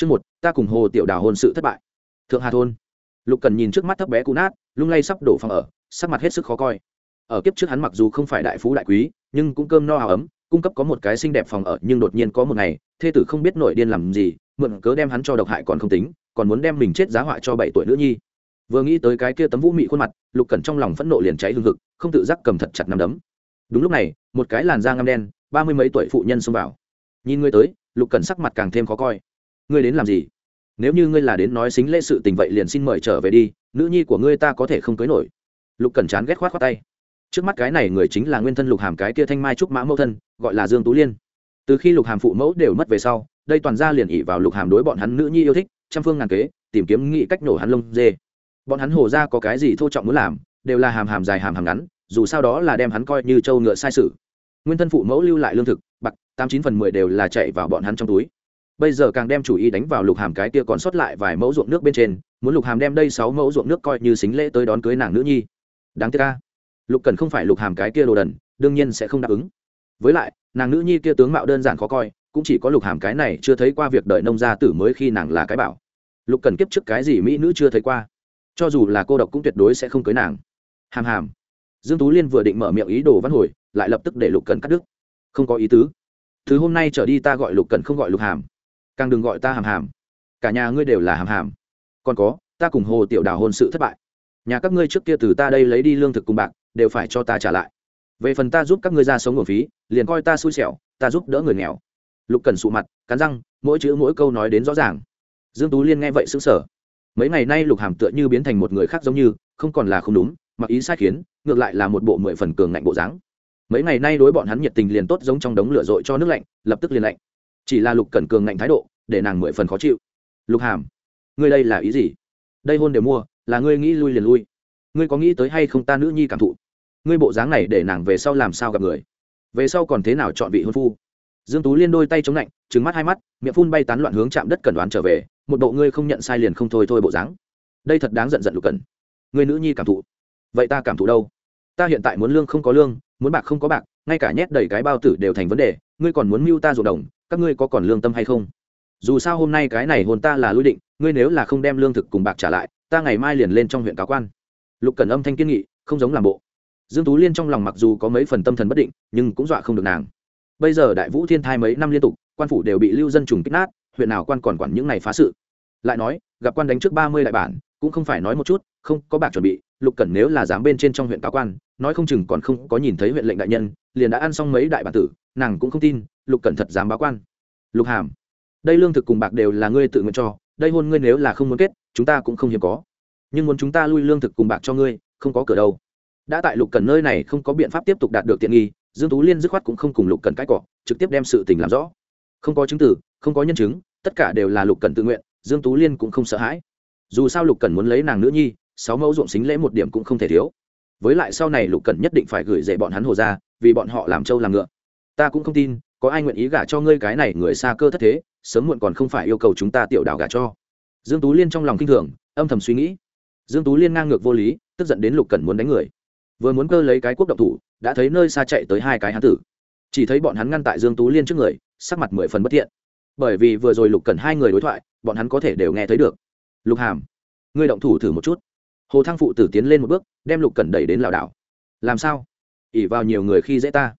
chương một, ta cùng hồ tiểu đào hôn sự thất bại. Thượng hà thôn. Lục cần nhìn trước mắt thấp bé cú nát, lung lay sắp đổ phòng ở, sắc mặt hết sức khó coi. Ở kiếp trước hắn mặc dù không phải đại phú đại quý, nhưng cũng cơm no hào ấm, cung cấp có một cái xinh đẹp phòng ở, nhưng đột nhiên có một ngày, thê tử không biết nội điên làm gì, mượn cớ đem hắn cho độc hại còn không tính, còn muốn đem mình chết giá họa cho bảy tuổi nữ nhi. Vừa nghĩ tới cái kia tấm vũ mị khuôn mặt, lục cẩn trong lòng phẫn nộ liền cháy hương thực không tự giác cầm thật chặt nắm đấm. Đúng lúc này, một cái làn da ngăm đen, ba mươi mấy tuổi phụ nhân xông vào. Nhìn người tới, lục cẩn sắc mặt càng thêm khó coi ngươi đến làm gì? Nếu như ngươi là đến nói xính lễ sự tình vậy liền xin mời trở về đi, nữ nhi của ngươi ta có thể không cưới nổi. Lục cẩn chán ghét khoát khoát tay. Trước mắt cái này người chính là nguyên thân lục hàm cái kia thanh mai trúc mã mẫu thân, gọi là dương tú liên. Từ khi lục hàm phụ mẫu đều mất về sau, đây toàn ra liền ỉ vào lục hàm đối bọn hắn nữ nhi yêu thích, trăm phương ngàn kế, tìm kiếm nghị cách nổ hắn lông dê. Bọn hắn hồ ra có cái gì thô trọng muốn làm, đều là hàm hàm dài hàm hàm ngắn, dù sao đó là đem hắn coi như trâu ngựa sai sự. Nguyên thân phụ mẫu lưu lại lương thực, bạc, tám chín phần mười đều là chạy vào bọn hắn trong túi bây giờ càng đem chủ ý đánh vào lục hàm cái kia còn sót lại vài mẫu ruộng nước bên trên, muốn lục hàm đem đây sáu mẫu ruộng nước coi như xính lễ tới đón cưới nàng nữ nhi. Đáng tiếc ca lục cần không phải lục hàm cái kia đồ đần, đương nhiên sẽ không đáp ứng. Với lại, nàng nữ nhi kia tướng mạo đơn giản khó coi, cũng chỉ có lục hàm cái này chưa thấy qua việc đợi nông gia tử mới khi nàng là cái bảo. Lục cần kiếp trước cái gì mỹ nữ chưa thấy qua. Cho dù là cô độc cũng tuyệt đối sẽ không cưới nàng. Hàm hàm. Dương tú liên vừa định mở miệng ý đồ văn hồi, lại lập tức để lục cần cắt đứt. Không có ý tứ. Thứ hôm nay trở đi ta gọi lục cần không gọi lục hàm càng đừng gọi ta hàm hàm. Cả nhà ngươi đều là hàm hàm. Còn có, ta cùng hồ tiểu đào hôn sự thất bại. Nhà các ngươi trước kia từ ta đây lấy đi lương thực cùng bạc, đều phải cho ta trả lại. Về phần ta giúp các ngươi ra sống nguồn phí, liền coi ta xui xẻo, ta giúp đỡ người nghèo. Lục cần sụ mặt, cắn răng, mỗi chữ mỗi câu nói đến rõ ràng. Dương tú liên nghe vậy sững sờ. Mấy ngày nay lục hàm tựa như biến thành một người khác giống như, không còn là không đúng, mặc ý sai khiến, ngược lại là một bộ mười phần cường ngạnh bộ dáng. Mấy ngày nay đối bọn hắn nhiệt tình liền tốt giống trong đống lửa dội cho nước lạnh, lập tức liền lạnh chỉ là lục cẩn cường ngạnh thái độ, để nàng mười phần khó chịu. Lục hàm, ngươi đây là ý gì? Đây hôn đều mua, là ngươi nghĩ lui liền lui. Ngươi có nghĩ tới hay không ta nữ nhi cảm thụ? Ngươi bộ dáng này để nàng về sau làm sao gặp người? Về sau còn thế nào chọn vị hôn phu? Dương tú liên đôi tay chống lạnh trứng mắt hai mắt, miệng phun bay tán loạn hướng chạm đất cẩn đoán trở về, một bộ ngươi không nhận sai liền không thôi thôi bộ dáng. Đây thật đáng giận giận lục cần ngươi nữ nhi cảm thụ? Vậy ta cảm thụ đâu? Ta hiện tại muốn lương không có lương, muốn bạc không có bạc, ngay cả nhét đầy cái bao tử đều thành vấn đề, ngươi còn muốn mưu ta ruộng đồng các ngươi có còn lương tâm hay không? Dù sao hôm nay cái này hồn ta là lui định, ngươi nếu là không đem lương thực cùng bạc trả lại, ta ngày mai liền lên trong huyện cáo quan. Lục cần âm thanh kiên nghị, không giống làm bộ. Dương tú liên trong lòng mặc dù có mấy phần tâm thần bất định, nhưng cũng dọa không được nàng. Bây giờ đại vũ thiên thai mấy năm liên tục, quan phủ đều bị lưu dân trùng kích nát, huyện nào quan còn quản những này phá sự. Lại nói, gặp quan đánh trước ba mươi đại bản, cũng không phải nói một chút, không có bạc chuẩn bị, lục cần nếu là dám bên trên trong huyện cáo quan, nói không chừng còn không có nhìn thấy huyện lệnh đại nhân liền đã ăn xong mấy đại bản tử, nàng cũng không tin, lục cẩn thật dám báo quan. Lục hàm, đây lương thực cùng bạc đều là ngươi tự nguyện cho, đây hôn ngươi nếu là không muốn kết, chúng ta cũng không hiếm có. Nhưng muốn chúng ta lui lương thực cùng bạc cho ngươi, không có cửa đâu. Đã tại lục cần nơi này không có biện pháp tiếp tục đạt được tiện nghi, dương tú liên dứt khoát cũng không cùng lục cần cãi cọ, trực tiếp đem sự tình làm rõ. Không có chứng tử, không có nhân chứng, tất cả đều là lục cần tự nguyện, dương tú liên cũng không sợ hãi. Dù sao lục cần muốn lấy nàng nữ nhi, sáu mẫu ruộng xính lễ một điểm cũng không thể thiếu với lại sau này lục cần nhất định phải gửi dạy bọn hắn hồ ra, vì bọn họ làm trâu làm ngựa. Ta cũng không tin, có ai nguyện ý gả cho ngươi cái này người xa cơ thất thế, sớm muộn còn không phải yêu cầu chúng ta tiểu đảo gả cho. Dương tú liên trong lòng kinh thường, âm thầm suy nghĩ. Dương tú liên ngang ngược vô lý, tức giận đến lục cần muốn đánh người. Vừa muốn cơ lấy cái quốc động thủ, đã thấy nơi xa chạy tới hai cái hán tử. Chỉ thấy bọn hắn ngăn tại dương tú liên trước người, sắc mặt mười phần bất thiện. Bởi vì vừa rồi lục cần hai người đối thoại, bọn hắn có thể đều nghe thấy được. Lục hàm, ngươi động thủ thử một chút hồ thăng phụ tử tiến lên một bước, đem lục cần đẩy đến lảo đảo. Làm sao? ỉ vào nhiều người khi dễ ta.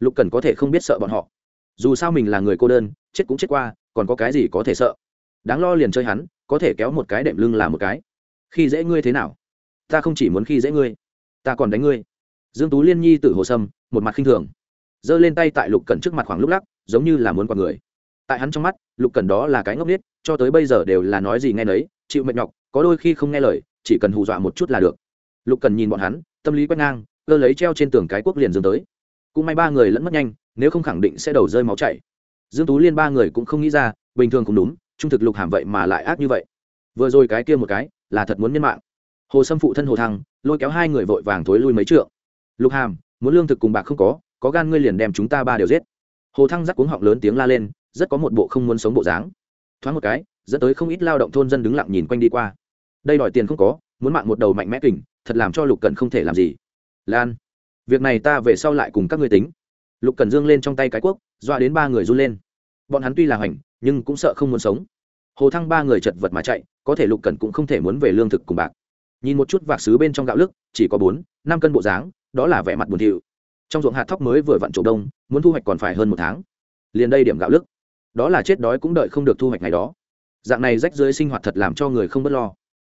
Lục cần có thể không biết sợ bọn họ. Dù sao mình là người cô đơn, chết cũng chết qua, còn có cái gì có thể sợ? Đáng lo liền chơi hắn, có thể kéo một cái đệm lưng là một cái. Khi dễ ngươi thế nào? Ta không chỉ muốn khi dễ ngươi, ta còn đánh ngươi. Dương tú liên nhi tử hồ sâm, một mặt khinh thường. Giơ lên tay tại lục cẩn trước mặt khoảng lúc lắc, giống như là muốn qua người. Tại hắn trong mắt, lục cẩn đó là cái ngốc nghếch, cho tới bây giờ đều là nói gì nghe nấy, chịu mệt nhọc, có đôi khi không nghe lời chỉ cần hù dọa một chút là được. Lục cần nhìn bọn hắn, tâm lý quét ngang, cơ lấy treo trên tường cái quốc liền dương tới. Cũng may ba người lẫn mất nhanh, nếu không khẳng định sẽ đầu rơi máu chảy. Dương tú liên ba người cũng không nghĩ ra, bình thường cũng đúng, trung thực lục hàm vậy mà lại ác như vậy. Vừa rồi cái kia một cái, là thật muốn nhân mạng. Hồ sâm phụ thân hồ thăng, lôi kéo hai người vội vàng thối lui mấy trượng. Lục hàm, muốn lương thực cùng bạc không có có gan ngươi liền đem chúng ta ba đều giết. Hồ thăng rắc cuống họng lớn tiếng la lên, rất có một bộ không muốn sống bộ dáng. Thoáng một cái, dẫn tới không ít lao động thôn dân đứng lặng nhìn quanh đi qua đây đòi tiền không có, muốn mạng một đầu mạnh mẽ kình, thật làm cho lục cần không thể làm gì. Lan, việc này ta về sau lại cùng các ngươi tính. Lục cần dương lên trong tay cái cuốc, dọa đến ba người run lên. Bọn hắn tuy là hoành, nhưng cũng sợ không muốn sống. Hồ thăng ba người chật vật mà chạy, có thể lục cần cũng không thể muốn về lương thực cùng bạc. Nhìn một chút vạc xứ bên trong gạo lức, chỉ có bốn, năm cân bộ dáng, đó là vẻ mặt buồn thiu. Trong ruộng hạt thóc mới vừa vặn trổ đông, muốn thu hoạch còn phải hơn một tháng. Liền đây điểm gạo lức. Đó là chết đói cũng đợi không được thu hoạch ngày đó. Dạng này rách dưới sinh hoạt thật làm cho người không b ấ t lo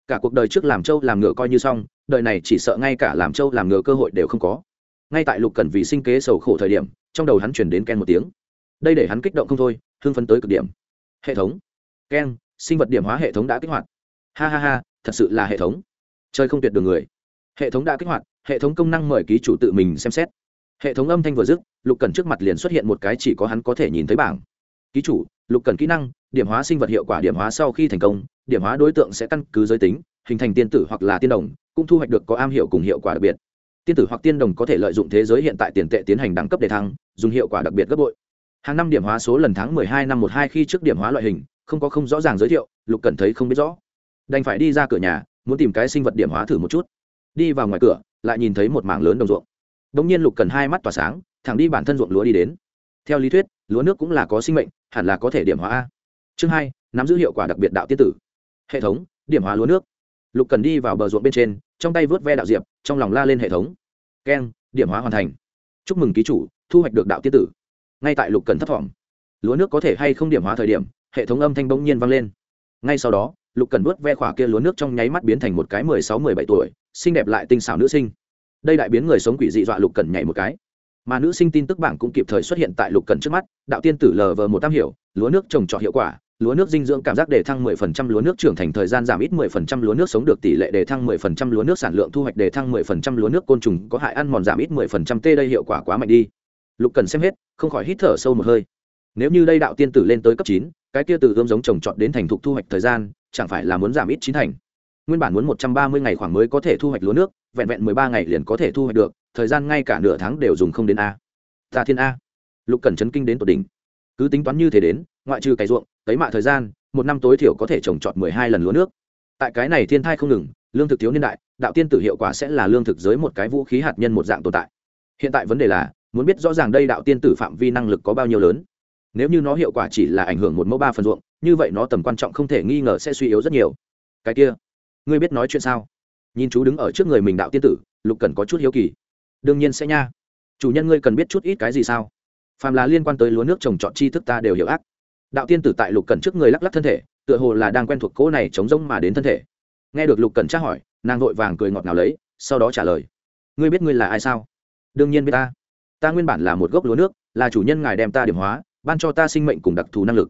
cả cuộc đời trước làm trâu làm ngựa coi như xong, đời này chỉ sợ ngay cả làm trâu làm ngựa cơ hội đều không có. Ngay tại lục cần vì sinh kế sầu khổ thời điểm, trong đầu hắn chuyển đến ken một tiếng. Đây để hắn kích động không thôi, hưng phấn tới cực điểm. Hệ thống. Ken, sinh vật điểm hóa hệ thống đã kích hoạt. Ha ha ha, thật sự là hệ thống. Chơi không tuyệt đường người. Hệ thống đã kích hoạt, hệ thống công năng mời ký chủ tự mình xem xét. Hệ thống âm thanh vừa dứt, lục cần trước mặt liền xuất hiện một cái chỉ có hắn có thể nhìn thấy bảng. Ký chủ, lục cần kỹ năng điểm hóa sinh vật hiệu quả điểm hóa sau khi thành công, điểm hóa đối tượng sẽ căn cứ giới tính, hình thành tiên tử hoặc là tiên đồng, cũng thu hoạch được có am hiệu cùng hiệu quả đặc biệt. Tiên tử hoặc tiên đồng có thể lợi dụng thế giới hiện tại tiền tệ tiến hành đẳng cấp đề thăng, dùng hiệu quả đặc biệt gấp bội. Hàng năm điểm hóa số lần tháng mười hai năm một hai khi trước điểm hóa loại hình, không có không rõ ràng giới thiệu, lục cần thấy không biết rõ. Đành phải đi ra cửa nhà, muốn tìm cái sinh vật điểm hóa thử một chút. Đi vào ngoài cửa, lại nhìn thấy một mảng lớn đồng ruộng. Đ ỗ n g nhiên lục cần hai mắt tỏa sáng, thẳng đi bản thân ruộng lúa đi đến. Theo lý thuyết, lúa nước cũng là có sinh mệnh, hẳn là có thể điểm hóa a chương hai, nắm giữ hiệu quả đặc biệt đạo tiết tử. Hệ thống, điểm hóa lúa nước. Lục cần đi vào bờ ruộng bên trên, trong tay vớt ve đạo diệp, trong lòng la lên hệ thống. Keng, điểm hóa hoàn thành. Chúc mừng ký chủ, thu hoạch được đạo tiết tử. Ngay tại lục cần thấp thỏm. Lúa nước có thể hay không điểm hóa thời điểm, hệ thống âm thanh bỗng nhiên vang lên. Ngay sau đó, lục cần vớt ve khỏa kia lúa nước trong nháy mắt biến thành một cái mười sáu, mười bảy tuổi, xinh đẹp lại tinh xảo nữ sinh. Đây đại biến người sống quỷ dị dọa lục cần nhảy một cái. Mà nữ sinh tin tức bảng cũng kịp thời xuất hiện tại lục cần trước mắt, đạo tiên tử lờ vờ một tam hiểu, lúa nước trồng trọt hiệu quả lúa nước dinh dưỡng cảm giác đề thăng 10%, lúa nước trưởng thành thời gian giảm ít 10%, lúa nước sống được tỷ lệ đề thăng 10%, lúa nước sản lượng thu hoạch đề thăng 10%, lúa nước côn trùng có hại ăn mòn giảm ít 10%, tê đây hiệu quả quá mạnh đi. Lục Cần xem hết, không khỏi hít thở sâu một hơi. Nếu như đây đạo tiên tử lên tới cấp 9, cái kia từ ươm giống trồng trọt đến thành thục thu hoạch thời gian, chẳng phải là muốn giảm ít chín thành nguyên bản muốn một trăm ba mươi ngày khoảng mới có thể thu hoạch lúa nước vẹn vẹn mười ba ngày liền có thể thu hoạch được thời gian ngay cả nửa tháng đều dùng không đến a ta thiên a lục cần chấn kinh đến tột đỉnh cứ tính toán như thế đến, ngoại trừ cày ruộng, cấy mạ thời gian, một năm tối thiểu có thể trồng trọt mười hai lần lúa nước. Tại cái này thiên thai không ngừng, lương thực thiếu niên đại, đạo tiên tử hiệu quả sẽ là lương thực giới một cái vũ khí hạt nhân một dạng tồn tại. Hiện tại vấn đề là, muốn biết rõ ràng đây đạo tiên tử phạm vi năng lực có bao nhiêu lớn. Nếu như nó hiệu quả chỉ là ảnh hưởng một mẫu ba phần ruộng, như vậy nó tầm quan trọng không thể nghi ngờ sẽ suy yếu rất nhiều. Cái kia, ngươi biết nói chuyện sao? Nhìn chú đứng ở trước người mình đạo tiên tử, lục cần có chút hiếu kỳ. Đương nhiên sẽ nha. Chủ nhân ngươi cần biết chút ít cái gì sao? Phàm là liên quan tới lúa nước trồng trọt tri thức ta đều hiểu ác. Đạo tiên tử tại lục cần trước người lắc lắc thân thể, tựa hồ là đang quen thuộc cỗ này chống rông mà đến thân thể. Nghe được lục cần tra hỏi, nàng vội vàng cười ngọt ngào lấy, sau đó trả lời. Ngươi biết ngươi là ai sao? Đương nhiên biết ta. Ta nguyên bản là một gốc lúa nước, là chủ nhân ngài đem ta điểm hóa, ban cho ta sinh mệnh cùng đặc thù năng lực.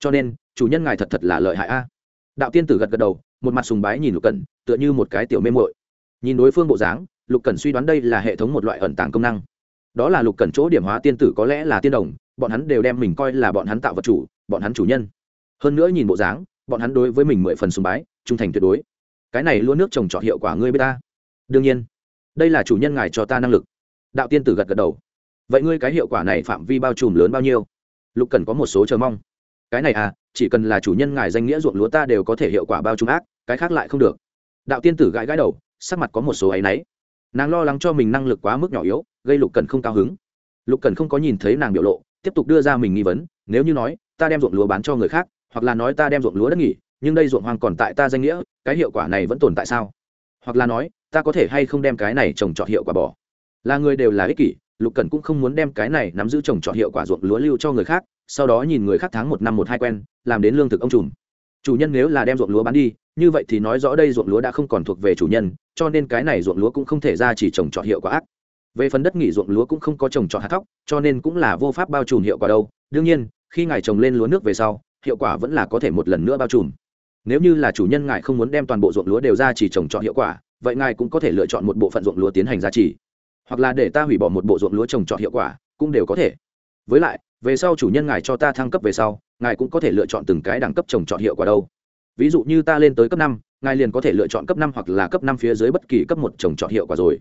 Cho nên, chủ nhân ngài thật thật là lợi hại a. Đạo tiên tử gật gật đầu, một mặt sùng bái nhìn lục cần tựa như một cái tiểu mê mội nhìn đối phương bộ dáng, lục cần suy đoán đây là hệ thống một loại ẩn tàng công năng đó là lục cẩn chỗ điểm hóa tiên tử có lẽ là tiên đồng, bọn hắn đều đem mình coi là bọn hắn tạo vật chủ, bọn hắn chủ nhân. Hơn nữa nhìn bộ dáng, bọn hắn đối với mình mười phần sùng bái, trung thành tuyệt đối. Cái này luôn nước trồng trọt hiệu quả ngươi b i ế ta? Đương nhiên. Đây là chủ nhân ngài cho ta năng lực. Đạo tiên tử gật gật đầu. Vậy ngươi cái hiệu quả này phạm vi bao trùm lớn bao nhiêu? Lục cần có một số chờ mong. Cái này à chỉ cần là chủ nhân ngài danh nghĩa ruộng lúa ta đều có thể hiệu quả bao trùm ác, cái khác lại không được. Đạo tiên tử gãi gãi đầu, sắc mặt có một số áy náy nàng lo lắng cho mình năng lực quá mức nhỏ yếu, gây lục cần không cao hứng. Lục cần không có nhìn thấy nàng biểu lộ, tiếp tục đưa ra mình nghi vấn, nếu như nói, ta đem ruộng lúa bán cho người khác, hoặc là nói ta đem ruộng lúa đất nghỉ, nhưng đây ruộng hoang còn tại ta danh nghĩa, cái hiệu quả này vẫn tồn tại sao? Hoặc là nói, ta có thể hay không đem cái này trồng trọt hiệu quả bỏ? Là người đều là ích kỷ, lục cần cũng không muốn đem cái này nắm giữ trồng trọt hiệu quả ruộng lúa lưu cho người khác, sau đó nhìn người khác tháng một năm một hai quen, làm đến lương thực ông trùm. Chủ nhân nếu là đem ruộng lúa bán đi như vậy thì nói rõ đây ruộng lúa đã không còn thuộc về chủ nhân, cho nên cái này ruộng lúa cũng không thể ra chỉ trồng trọt hiệu quả ác. Về phần đất nghỉ ruộng lúa cũng không có trồng trọt hạt thóc, cho nên cũng là vô pháp bao trùm hiệu quả đâu. Đương nhiên, khi ngài trồng lên lúa nước về sau, hiệu quả vẫn là có thể một lần nữa bao trùm. Nếu như là chủ nhân ngài không muốn đem toàn bộ ruộng lúa đều ra chỉ trồng trọt hiệu quả, vậy ngài cũng có thể lựa chọn một bộ phận ruộng lúa tiến hành giá trị hoặc là để ta hủy bỏ một bộ ruộng lúa trồng trọt hiệu quả, cũng đều có thể. Với lại, về sau chủ nhân ngài cho ta thăng cấp về sau, ngài cũng có thể lựa chọn từng cái đẳng cấp trồng trọt hiệu quả đâu ví dụ như ta lên tới cấp năm, ngài liền có thể lựa chọn cấp năm hoặc là cấp năm phía dưới bất kỳ cấp một trồng trọt hiệu quả rồi.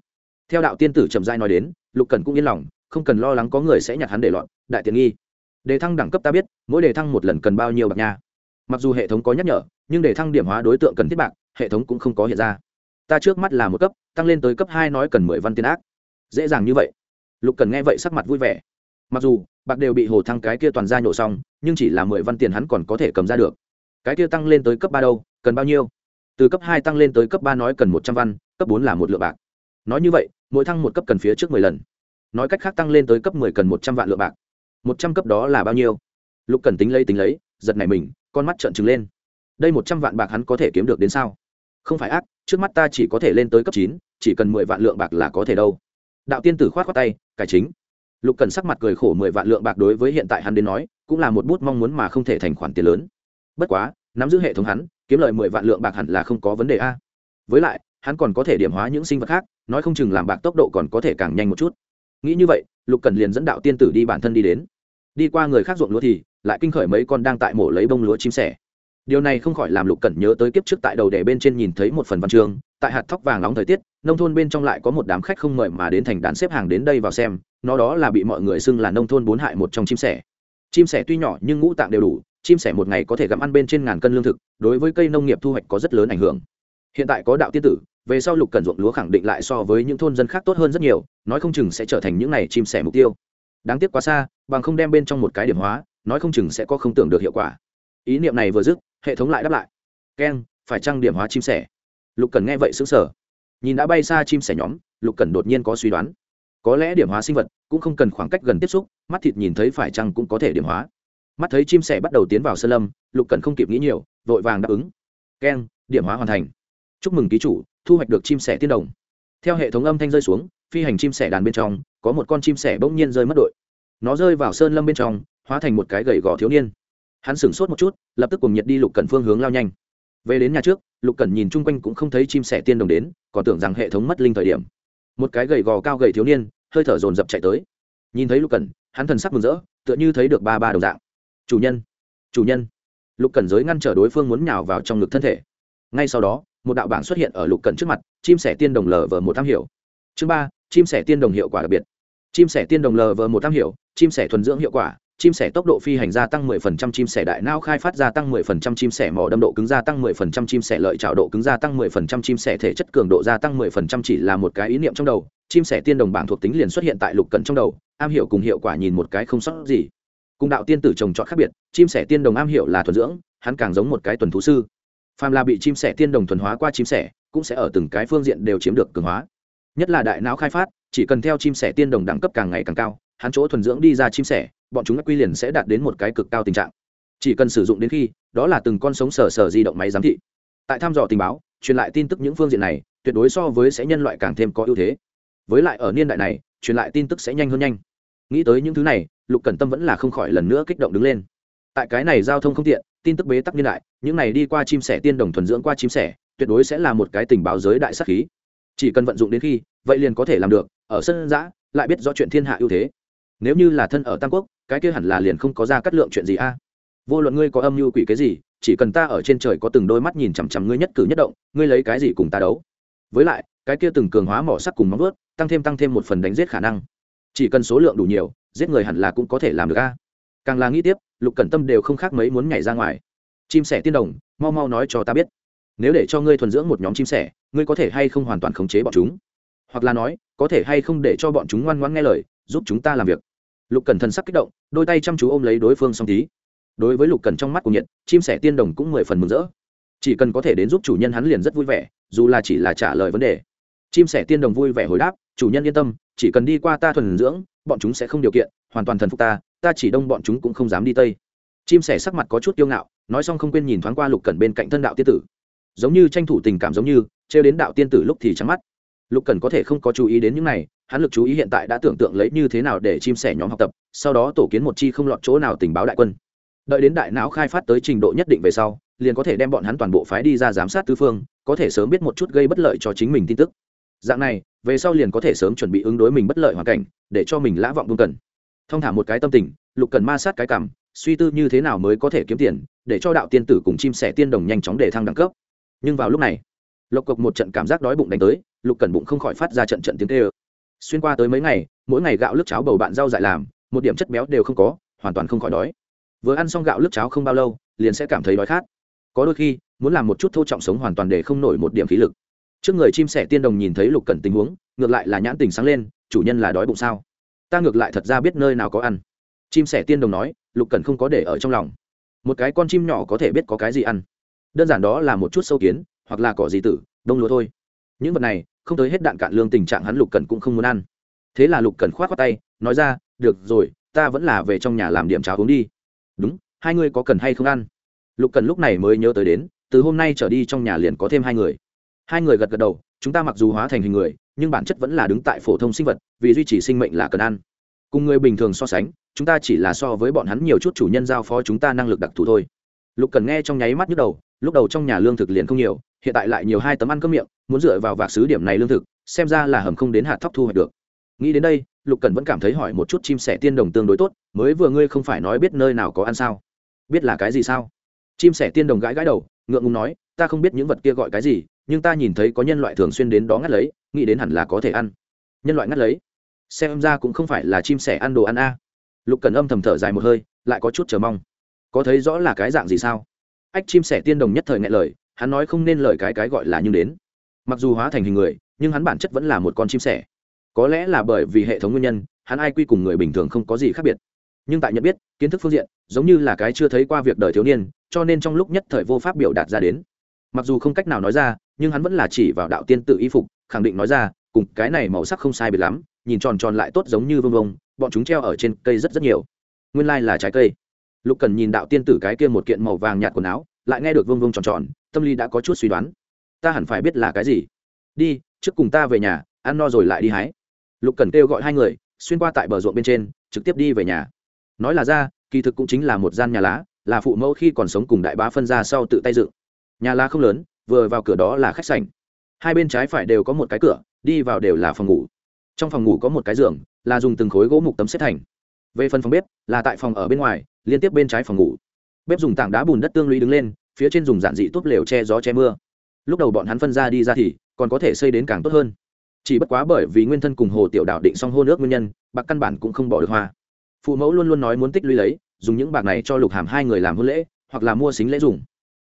Theo đạo tiên tử trầm giai nói đến, lục cần cũng yên lòng, không cần lo lắng có người sẽ nhặt hắn để loạn, đại tiện nghi. Đề thăng đẳng cấp ta biết, mỗi đề thăng một lần cần bao nhiêu bạc nha? Mặc dù hệ thống có nhắc nhở, nhưng đề thăng điểm hóa đối tượng cần thiết bạc, hệ thống cũng không có hiện ra. Ta trước mắt là một cấp, tăng lên tới cấp hai nói cần mười văn tiền ác. Dễ dàng như vậy. Lục cần nghe vậy sắc mặt vui vẻ. Mặc dù, bạc đều bị hồ thăng cái kia toàn ra nhổ xong, nhưng chỉ là mười văn tiền hắn còn có thể cầm ra được cái kia tăng lên tới cấp ba đâu, cần bao nhiêu? Từ cấp hai tăng lên tới cấp ba nói cần một trăm văn, cấp bốn là một lượng bạc. Nói như vậy, mỗi thăng một cấp cần phía trước mười lần. Nói cách khác tăng lên tới cấp mười cần một trăm vạn lượng bạc. Một trăm cấp đó là bao nhiêu? Lục cần tính lấy tính lấy, giật này mình, con mắt trợn trừng lên. Đây một trăm vạn bạc hắn có thể kiếm được đến sao? Không phải ác, trước mắt ta chỉ có thể lên tới cấp chín, chỉ cần mười vạn lượng bạc là có thể đâu. Đạo tiên tử khoát khoát tay, cải chính. Lục cần sắc mặt cười khổ mười vạn lượng bạc đối với hiện tại hắn đến nói, cũng là một bút mong muốn mà không thể thành khoản tiền lớn bất quá, nắm giữ hệ thống hắn, kiếm lời mười vạn lượng bạc hẳn là không có vấn đề a. Với lại, hắn còn có thể điểm hóa những sinh vật khác, nói không chừng làm bạc tốc độ còn có thể càng nhanh một chút. Nghĩ như vậy, lục cần liền dẫn đạo tiên tử đi bản thân đi đến. Đi qua người khác ruộng lúa thì, lại kinh khởi mấy con đang tại mổ lấy bông lúa chim sẻ. Điều này không khỏi làm lục cẩn nhớ tới kiếp trước tại đầu đề bên trên nhìn thấy một phần văn chương, tại hạt thóc vàng nóng thời tiết, nông thôn bên trong lại có một đám khách không mời mà đến thành đán xếp hàng đến đây vào xem, nó đó là bị mọi người xưng là nông thôn bốn hại một trong chim sẻ. Chim sẻ tuy nhỏ nhưng ngũ tạng đều đủ chim sẻ một ngày có thể gặm ăn bên trên ngàn cân lương thực, đối với cây nông nghiệp thu hoạch có rất lớn ảnh hưởng. Hiện tại có đạo tiên tử, về sau lục cần ruộng lúa khẳng định lại so với những thôn dân khác tốt hơn rất nhiều, nói không chừng sẽ trở thành những này chim sẻ mục tiêu. Đáng tiếc quá xa, bằng không đem bên trong một cái điểm hóa, nói không chừng sẽ có không tưởng được hiệu quả. Ý niệm này vừa dứt, hệ thống lại đáp lại. Keng phải trăng điểm hóa chim sẻ? Lục cần nghe vậy xứng sở nhìn đã bay xa chim sẻ nhóm, lục cần đột nhiên có suy đoán. Có lẽ điểm hóa sinh vật cũng không cần khoảng cách gần tiếp xúc, mắt thịt nhìn thấy phải chăng cũng có thể điểm hóa mắt thấy chim sẻ bắt đầu tiến vào sơn lâm, lục cần không kịp nghĩ nhiều, vội vàng đáp ứng. Keng, điểm hóa hoàn thành. Chúc mừng ký chủ, thu hoạch được chim sẻ tiên đồng. Theo hệ thống âm thanh rơi xuống, phi hành chim sẻ đàn bên trong, có một con chim sẻ bỗng nhiên rơi mất đội. Nó rơi vào sơn lâm bên trong, hóa thành một cái gầy gò thiếu niên. Hắn sửng sốt một chút, lập tức cùng nhiệt đi lục cần phương hướng lao nhanh. Về đến nhà trước, lục cần nhìn chung quanh cũng không thấy chim sẻ tiên đồng đến, còn tưởng rằng hệ thống mất linh thời điểm. Một cái gầy gò cao gầy thiếu niên, hơi thở dồn dập chạy tới. Nhìn thấy lục cần hắn thần sắc mừng rỡ, tựa như thấy được ba ba đồng dạng chủ nhân chủ nhân. Lục cần giới ngăn trở đối phương muốn nhào vào trong ngực thân thể. Ngay sau đó một đạo bảng xuất hiện ở lục cần trước mặt chim sẻ tiên đồng lờ vờ một tham hiểu chương ba chim sẻ tiên đồng hiệu quả đặc biệt. Chim sẻ tiên đồng lờ vờ một tham hiểu chim sẻ thuần dưỡng hiệu quả chim sẻ tốc độ phi hành gia tăng 10%, chim sẻ đại não khai phát gia tăng 10%, chim sẻ mỏ đâm độ cứng gia tăng 10%, chim sẻ lợi trảo độ cứng gia tăng 10%, chim sẻ thể chất cường độ gia tăng 10% chỉ là một cái ý niệm trong đầu, chim sẻ tiên đồng bảng thuộc tính liền xuất hiện tại lục cận trong đầu, am hiểu cùng hiệu quả nhìn một cái không sót gì. Cùng đạo tiên tử trồng chọn khác biệt, chim sẻ tiên đồng am hiểu là thuần dưỡng, hắn càng giống một cái tuần thú sư. Phàm là bị chim sẻ tiên đồng thuần hóa qua chim sẻ, cũng sẽ ở từng cái phương diện đều chiếm được cường hóa. Nhất là đại não khai phát, chỉ cần theo chim sẻ tiên đồng đẳng cấp càng ngày càng cao, hắn chỗ thuần dưỡng đi ra chim sẻ, bọn chúng quy liền sẽ đạt đến một cái cực cao tình trạng chỉ cần sử dụng đến khi đó là từng con sống sờ sờ di động máy giám thị tại thăm dò tình báo truyền lại tin tức những phương diện này tuyệt đối so với sẽ nhân loại càng thêm có ưu thế với lại ở niên đại này truyền lại tin tức sẽ nhanh hơn nhanh nghĩ tới những thứ này, lục cẩn tâm vẫn là không khỏi lần nữa kích động đứng lên. Tại cái này giao thông không tiện, tin tức bế tắc niên đại, những này đi qua chim sẻ tiên đồng thuần dưỡng qua chim sẻ, tuyệt đối sẽ là một cái tình báo giới đại sắc khí. Chỉ cần vận dụng đến khi, vậy liền có thể làm được, ở sân giã, lại biết rõ chuyện thiên hạ ưu thế. Nếu như là thân ở tam quốc, cái kia hẳn là liền không có ra cắt lượng chuyện gì a. Vô luận ngươi có âm mưu quỷ cái gì, chỉ cần ta ở trên trời có từng đôi mắt nhìn chằm chằm ngươi nhất cử nhất động, ngươi lấy cái gì cùng ta đấu? Với lại, cái kia từng cường hóa mỏ sắc cùng móng vớt tăng thêm tăng thêm một phần đánh giết khả năng chỉ cần số lượng đủ nhiều, giết người hẳn là cũng có thể làm được a. Càng là nghĩ tiếp, lục cẩn tâm đều không khác mấy muốn nhảy ra ngoài. Chim sẻ tiên đồng, mau mau nói cho ta biết. Nếu để cho ngươi thuần dưỡng một nhóm chim sẻ, ngươi có thể hay không hoàn toàn khống chế bọn chúng? Hoặc là nói, có thể hay không để cho bọn chúng ngoan ngoãn nghe lời, giúp chúng ta làm việc? Lục cần thần sắc kích động, đôi tay chăm chú ôm lấy đối phương song tí đối với lục cần trong mắt của nhiệt, chim sẻ tiên đồng cũng mười phần mừng rỡ. Chỉ cần có thể đến giúp chủ nhân hắn liền rất vui vẻ, dù là chỉ là trả lời vấn đề. Chim sẻ tiên đồng vui vẻ hồi đáp, chủ nhân yên tâm chỉ cần đi qua ta thuần dưỡng, bọn chúng sẽ không điều kiện, hoàn toàn thần phục ta ta chỉ đông bọn chúng cũng không dám đi tây. Chim sẻ sắc mặt có chút kiêu ngạo, nói xong không quên nhìn thoáng qua lục Cẩn bên cạnh thân đạo tiên tử. Giống như tranh thủ tình cảm giống như, trêu đến đạo tiên tử lúc thì trắng mắt. Lục cần có thể không có chú ý đến những này, hắn lực chú ý hiện tại đã tưởng tượng lấy như thế nào để chim sẻ nhóm học tập, sau đó tổ kiến một chi không lọt chỗ nào tình báo đại quân. Đợi đến đại não khai phát tới trình độ nhất định về sau, liền có thể đem bọn hắn toàn bộ phái đi ra giám sát tứ phương, có thể sớm biết một chút gây bất lợi cho chính mình tin tức dạng này, về sau liền có thể sớm chuẩn bị ứng đối mình bất lợi hoàn cảnh, để cho mình lã vọng vương cần. Thông thả một cái tâm tình, lục cần ma sát cái cảm, suy tư như thế nào mới có thể kiếm tiền, để cho đạo tiên tử cùng chim sẻ tiên đồng nhanh chóng để thăng đẳng cấp. Nhưng vào lúc này, lộc cộc một trận cảm giác đói bụng đánh tới, lục cần bụng không khỏi phát ra trận trận tiếng tê ơ xuyên qua tới mấy ngày, mỗi ngày gạo lức cháo bầu bạn rau dại làm, một điểm chất béo đều không có, hoàn toàn không khỏi đói. Vừa ăn xong gạo lức cháo không bao lâu, liền sẽ cảm thấy đói khát. Có đôi khi, muốn làm một chút thô trọng sống hoàn toàn để không nổi một điểm khí lực trước người chim sẻ tiên đồng nhìn thấy lục cần tình huống, ngược lại là nhãn tình sáng lên, chủ nhân là đói bụng sao? Ta ngược lại thật ra biết nơi nào có ăn. Chim sẻ tiên đồng nói, lục cần không có để ở trong lòng. Một cái con chim nhỏ có thể biết có cái gì ăn. Đơn giản đó là một chút sâu kiến, hoặc là cỏ gì tử, đông lúa thôi. Những vật này, không tới hết đạn cạn lương tình trạng hắn lục cần cũng không muốn ăn. Thế là lục cần khoát khoát tay, nói ra, được rồi, ta vẫn là về trong nhà làm điểm cháo uống đi. Đúng, hai ngươi có cần hay không ăn? Lục cần lúc này mới nhớ tới đến, từ hôm nay trở đi trong nhà liền có thêm hai người hai người gật gật đầu, chúng ta mặc dù hóa thành hình người, nhưng bản chất vẫn là đứng tại phổ thông sinh vật, vì duy trì sinh mệnh là cần ăn. Cùng người bình thường so sánh, chúng ta chỉ là so với bọn hắn nhiều chút chủ nhân giao phó chúng ta năng lực đặc thù thôi. Lục cần nghe trong nháy mắt nhức đầu, lúc đầu trong nhà lương thực liền không nhiều, hiện tại lại nhiều hai tấm ăn cơm miệng, muốn dựa vào vạc xứ điểm này lương thực, xem ra là hầm không đến hạt thóc thu hoạch được. Nghĩ đến đây, lục cần vẫn cảm thấy hỏi một chút chim sẻ tiên đồng tương đối tốt, mới vừa ngươi không phải nói biết nơi nào có ăn sao? Biết là cái gì sao? Chim sẻ tiên đồng gãi gãi đầu, ngượng ngùng nói ta không biết những vật kia gọi cái gì, nhưng ta nhìn thấy có nhân loại thường xuyên đến đó ngắt lấy, nghĩ đến hẳn là có thể ăn. Nhân loại ngắt lấy? Xem ra cũng không phải là chim sẻ ăn đồ ăn a. Lục cần âm thầm thở dài một hơi, lại có chút chờ mong. Có thấy rõ là cái dạng gì sao? Ách, chim sẻ tiên đồng nhất thời ngại lời, hắn nói không nên lời cái cái gọi là nhưng đến. Mặc dù hóa thành hình người, nhưng hắn bản chất vẫn là một con chim sẻ. Có lẽ là bởi vì hệ thống nguyên nhân, hắn ai quy cùng người bình thường không có gì khác biệt. Nhưng tại nhận biết, kiến thức phương diện, giống như là cái chưa thấy qua việc đời thiếu niên, cho nên trong lúc nhất thời vô pháp biểu đạt ra đến mặc dù không cách nào nói ra, nhưng hắn vẫn là chỉ vào đạo tiên tự y phục, khẳng định nói ra, cùng cái này màu sắc không sai biệt lắm, nhìn tròn tròn lại tốt giống như vương vông, bọn chúng treo ở trên cây rất rất nhiều. Nguyên lai là trái cây. Lục cần nhìn đạo tiên tử cái kia một kiện màu vàng nhạt quần áo, lại nghe được vương vông tròn tròn, tâm lý đã có chút suy đoán. Ta hẳn phải biết là cái gì? Đi, trước cùng ta về nhà, ăn no rồi lại đi hái. Lục cần kêu gọi hai người, xuyên qua tại bờ ruộng bên trên, trực tiếp đi về nhà. Nói là ra, kỳ thực cũng chính là một gian nhà lá, là phụ mẫu khi còn sống cùng đại bá phân ra sau tự tay dựng nhà La không lớn, vừa vào cửa đó là khách sảnh. Hai bên trái phải đều có một cái cửa, đi vào đều là phòng ngủ. Trong phòng ngủ có một cái giường, là dùng từng khối gỗ mục tấm xếp thành. Về phần phòng bếp, là tại phòng ở bên ngoài, liên tiếp bên trái phòng ngủ. Bếp dùng tảng đá bùn đất tương lũy đứng lên, phía trên dùng giản dị tốt lều che gió che mưa. Lúc đầu bọn hắn phân ra đi ra thì, còn có thể xây đến càng tốt hơn. Chỉ bất quá bởi vì nguyên thân cùng hồ tiểu đạo định xong hôn nước nguyên nhân, bạc căn bản cũng không bỏ được hoa. Phụ mẫu luôn luôn nói muốn tích lũy lấy, dùng những bạc này cho lục hàm hai người làm hôn lễ, hoặc là mua xính lễ dùng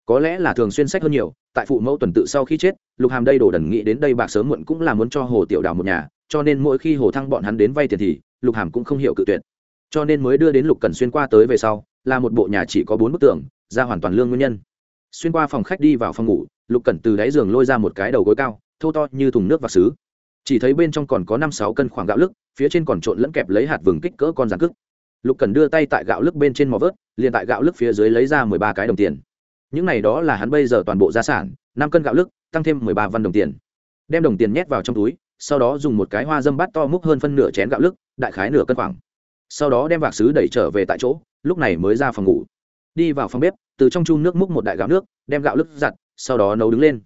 có lẽ là thường xuyên sách hơn nhiều, tại phụ mẫu tuần tự sau khi chết, lục hàm đây đổ đần nghĩ đến đây bạc sớm muộn cũng là muốn cho hồ tiểu đào một nhà, cho nên mỗi khi hồ thăng bọn hắn đến vay tiền thì, lục hàm cũng không hiểu cự tuyệt. Cho nên mới đưa đến lục cần xuyên qua tới về sau, là một bộ nhà chỉ có bốn bức tường, ra hoàn toàn lương nguyên nhân. Xuyên qua phòng khách đi vào phòng ngủ, lục cần từ đáy giường lôi ra một cái đầu gối cao, thô to như thùng nước và xứ chỉ thấy bên trong còn có năm sáu cân khoảng gạo lức, phía trên còn trộn lẫn kẹp lấy hạt vừng kích cỡ con giàn cức. Lục cần đưa tay tại gạo lức bên trên mò vớt, liền tại gạo lức phía dưới lấy ra mười ba cái đồng tiền những này đó là hắn bây giờ toàn bộ gia sản, năm cân gạo lức, tăng thêm mười ba văn đồng tiền. Đem đồng tiền nhét vào trong túi, sau đó dùng một cái hoa dâm bát to múc hơn phân nửa chén gạo lức, đại khái nửa cân khoảng. Sau đó đem vạc xứ đẩy trở về tại chỗ, lúc này mới ra phòng ngủ. Đi vào phòng bếp, từ trong chun nước múc một đại gạo nước, đem gạo lức giặt, sau đó nấu đứng lên.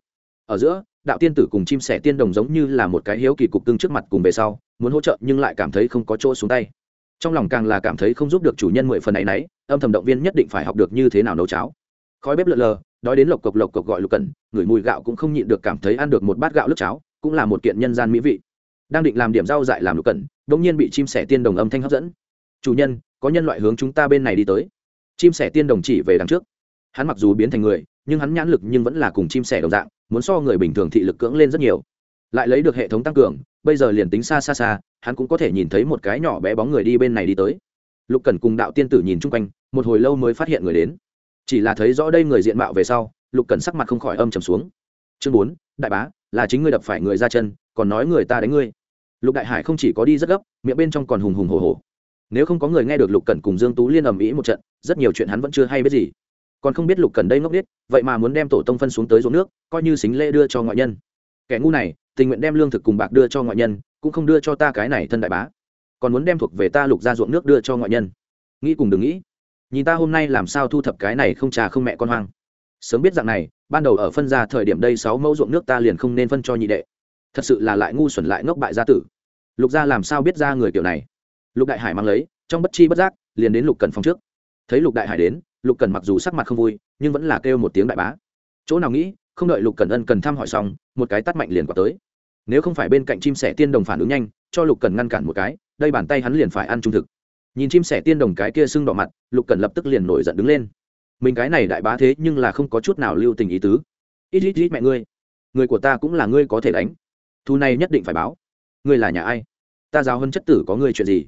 Ở giữa, đạo tiên tử cùng chim sẻ tiên đồng giống như là một cái hiếu kỳ cục cưng trước mặt cùng về sau, muốn hỗ trợ nhưng lại cảm thấy không có chỗ xuống tay. Trong lòng càng là cảm thấy không giúp được chủ nhân mười phần ấy nấy âm thầm động viên nhất định phải học được như thế nào nấu cháo khói bếp lợn lờ, đói đến lộc cộc lộc cộc gọi lục cần ngửi mùi gạo cũng không nhịn được cảm thấy ăn được một bát gạo lức cháo, cũng là một kiện nhân gian mỹ vị. Đang định làm điểm rau dại làm lục cần đ nhiên bị chim sẻ tiên đồng âm thanh hấp dẫn. Chủ nhân, có nhân loại hướng chúng ta bên này đi tới. Chim sẻ tiên đồng chỉ về đằng trước. Hắn mặc dù biến thành người, nhưng hắn nhãn lực nhưng vẫn là cùng chim sẻ đồng dạng, muốn so người bình thường thị lực cưỡng lên rất nhiều. Lại lấy được hệ thống tăng cường, bây giờ liền tính xa xa xa, hắn cũng có thể nhìn thấy một cái nhỏ bé bóng người đi bên này đi tới. Lục cần cùng đạo tiên tử nhìn chung quanh, một hồi lâu mới phát hiện người đến chỉ là thấy rõ đây người diện mạo về sau, lục cần sắc mặt không khỏi âm trầm xuống. Chương bốn, đại bá, là chính ngươi đập phải người ra chân, còn nói người ta đánh ngươi. Lục đại hải không chỉ có đi rất gấp, miệng bên trong còn hùng hùng hồ hồ nếu không có người nghe được lục cần cùng dương tú liên ầm ĩ một trận, rất nhiều chuyện hắn vẫn chưa hay biết gì. Còn không biết lục cần đây ngốc biết vậy mà muốn đem tổ tông phân xuống tới ruộng nước, coi như xính lễ đưa cho ngoại nhân. Kẻ ngu này, tình nguyện đem lương thực cùng bạc đưa cho ngoại nhân, cũng không đưa cho ta cái này thân đại bá. Còn muốn đem thuộc về ta lục ra ruộng nước đưa cho ngoại nhân. Nghĩ cùng đừng nghĩ nhìn ta hôm nay làm sao thu thập cái này không trà không mẹ con hoang. Sớm biết dạng này, ban đầu ở phân ra thời điểm đây sáu mẫu ruộng nước ta liền không nên phân cho nhị đệ. Thật sự là lại ngu xuẩn lại ngốc bại gia tử. Lục gia làm sao biết ra người kiểu này? Lục đại hải mang lấy, trong bất chi bất giác, liền đến lục cần phòng trước. Thấy lục đại hải đến, lục cần mặc dù sắc mặt không vui, nhưng vẫn là kêu một tiếng đại bá. Chỗ nào nghĩ, không đợi lục cần ân cần thăm hỏi xong, một cái tắt mạnh liền quả tới. Nếu không phải bên cạnh chim sẻ tiên đồng phản ứng nhanh, cho lục cần ngăn cản một cái, đây bàn tay hắn liền phải ăn trung thực nhìn chim sẻ tiên đồng cái kia sưng đỏ mặt, lục cần lập tức liền nổi giận đứng lên. Mình cái này đại bá thế nhưng là không có chút nào lưu tình ý tứ. Ít ít ít mẹ ngươi, người của ta cũng là ngươi có thể đánh. Thu này nhất định phải báo. Ngươi là nhà ai? Ta giáo hơn chất tử có ngươi chuyện gì?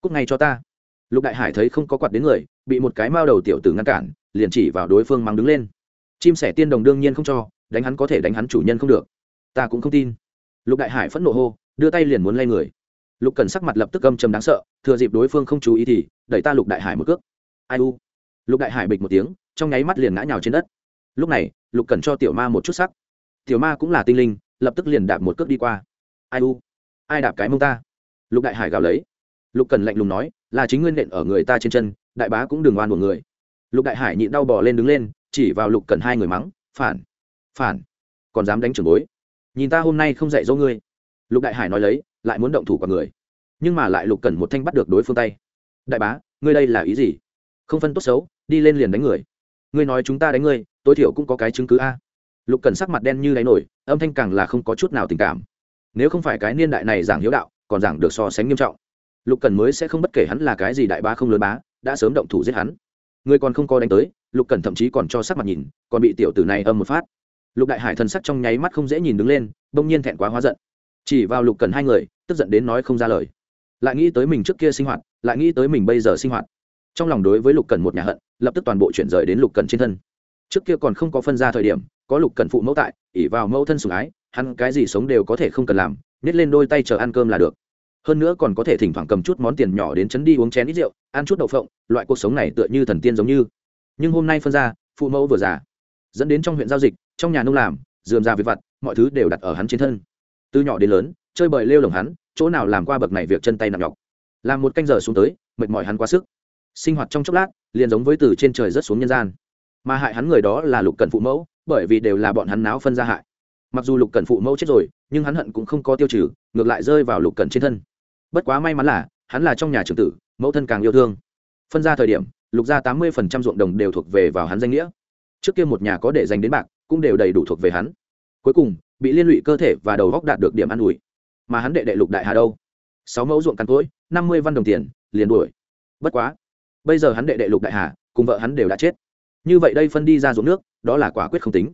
Cúc ngay cho ta. Lục đại hải thấy không có quạt đến người, bị một cái mao đầu tiểu tử ngăn cản, liền chỉ vào đối phương mắng đứng lên. Chim sẻ tiên đồng đương nhiên không cho, đánh hắn có thể đánh hắn chủ nhân không được. Ta cũng không tin. Lục đại hải phẫn nộ hô, đưa tay liền muốn lay người lục cần sắc mặt lập tức âm trầm đáng sợ, thừa dịp đối phương không chú ý thì, đẩy ta lục đại hải một cước. Ai u? Lục đại hải bịch một tiếng, trong nháy mắt liền ngã nhào trên đất. Lúc này, lục cần cho tiểu ma một chút sắc. Tiểu ma cũng là tinh linh, lập tức liền đạp một cước đi qua. Ai u? Ai đạp cái mông ta? Lục đại hải gào lấy. Lục cần lạnh lùng nói, là chính nguyên nện ở người ta trên chân, đại bá cũng đừng oan một người. Lục đại hải nhịn đau bỏ lên đứng lên, chỉ vào lục cần hai người mắng, phản phản, còn dám đánh trưởng bối. Nhìn ta hôm nay không dạy dỗ ngươi. Lục đại hải nói lấy lại muốn động thủ qua người. Nhưng mà lại lục cần một thanh bắt được đối phương tay. Đại bá, ngươi đây là ý gì? Không phân tốt xấu, đi lên liền đánh người. Ngươi nói chúng ta đánh ngươi, tối thiểu cũng có cái chứng cứ a. Lục cần sắc mặt đen như đáy nổi, âm thanh càng là không có chút nào tình cảm. Nếu không phải cái niên đại này giảng hiếu đạo, còn giảng được so sánh nghiêm trọng. Lục cần mới sẽ không bất kể hắn là cái gì đại bá không lớn bá, đã sớm động thủ giết hắn. Người còn không có đánh tới, lục cần thậm chí còn cho sắc mặt nhìn, còn bị tiểu tử này âm một phát. Lục đại hải thần sắc trong nháy mắt không dễ nhìn đứng lên, bỗng nhiên thẹn quá hóa giận chỉ vào lục cần hai người, tức giận đến nói không ra lời. Lại nghĩ tới mình trước kia sinh hoạt, lại nghĩ tới mình bây giờ sinh hoạt. Trong lòng đối với lục cần một nhà hận, lập tức toàn bộ chuyển rời đến lục cần trên thân. Trước kia còn không có phân ra thời điểm, có lục cần phụ mẫu tại ỉ vào mẫu thân sủng ái, hắn cái gì sống đều có thể không cần làm, nhét lên đôi tay chờ ăn cơm là được. Hơn nữa còn có thể thỉnh thoảng cầm chút món tiền nhỏ đến chấn đi uống chén ít rượu, ăn chút đậu phộng, loại cuộc sống này tựa như thần tiên giống như. Nhưng hôm nay phân ra, phụ mẫu vừa già, dẫn đến trong huyện giao dịch, trong nhà nông làm, dườm già việc vặt, mọi thứ đều đặt ở hắn trên thân từ nhỏ đến lớn, chơi bời lêu lồng hắn, chỗ nào làm qua bậc này việc chân tay nặng nhọc. Làm một canh giờ xuống tới, mệt mỏi hắn quá sức. Sinh hoạt trong chốc lát, liền giống với từ trên trời rất xuống nhân gian. Mà hại hắn người đó là lục cần phụ mẫu, bởi vì đều là bọn hắn náo phân ra hại. Mặc dù lục cần phụ mẫu chết rồi, nhưng hắn hận cũng không có tiêu trừ, ngược lại rơi vào lục cần trên thân. Bất quá may mắn là, hắn là trong nhà trưởng tử, mẫu thân càng yêu thương. Phân ra thời điểm, lục ra tám mươi ruộng đồng đều thuộc về vào hắn danh nghĩa. Trước kia một nhà có để dành đến bạc, cũng đều đầy đủ thuộc về hắn. Cuối cùng bị liên lụy cơ thể và đầu góc đạt được điểm an ủi. Mà hắn đệ đệ lục đại hà đâu? Sáu mẫu ruộng cằn cỗi, năm mươi văn đồng tiền, liền đuổi. Bất quá, bây giờ hắn đệ đệ lục đại hà cùng vợ hắn đều đã chết. Như vậy đây phân đi ra ruộng nước, đó là quả quyết không tính.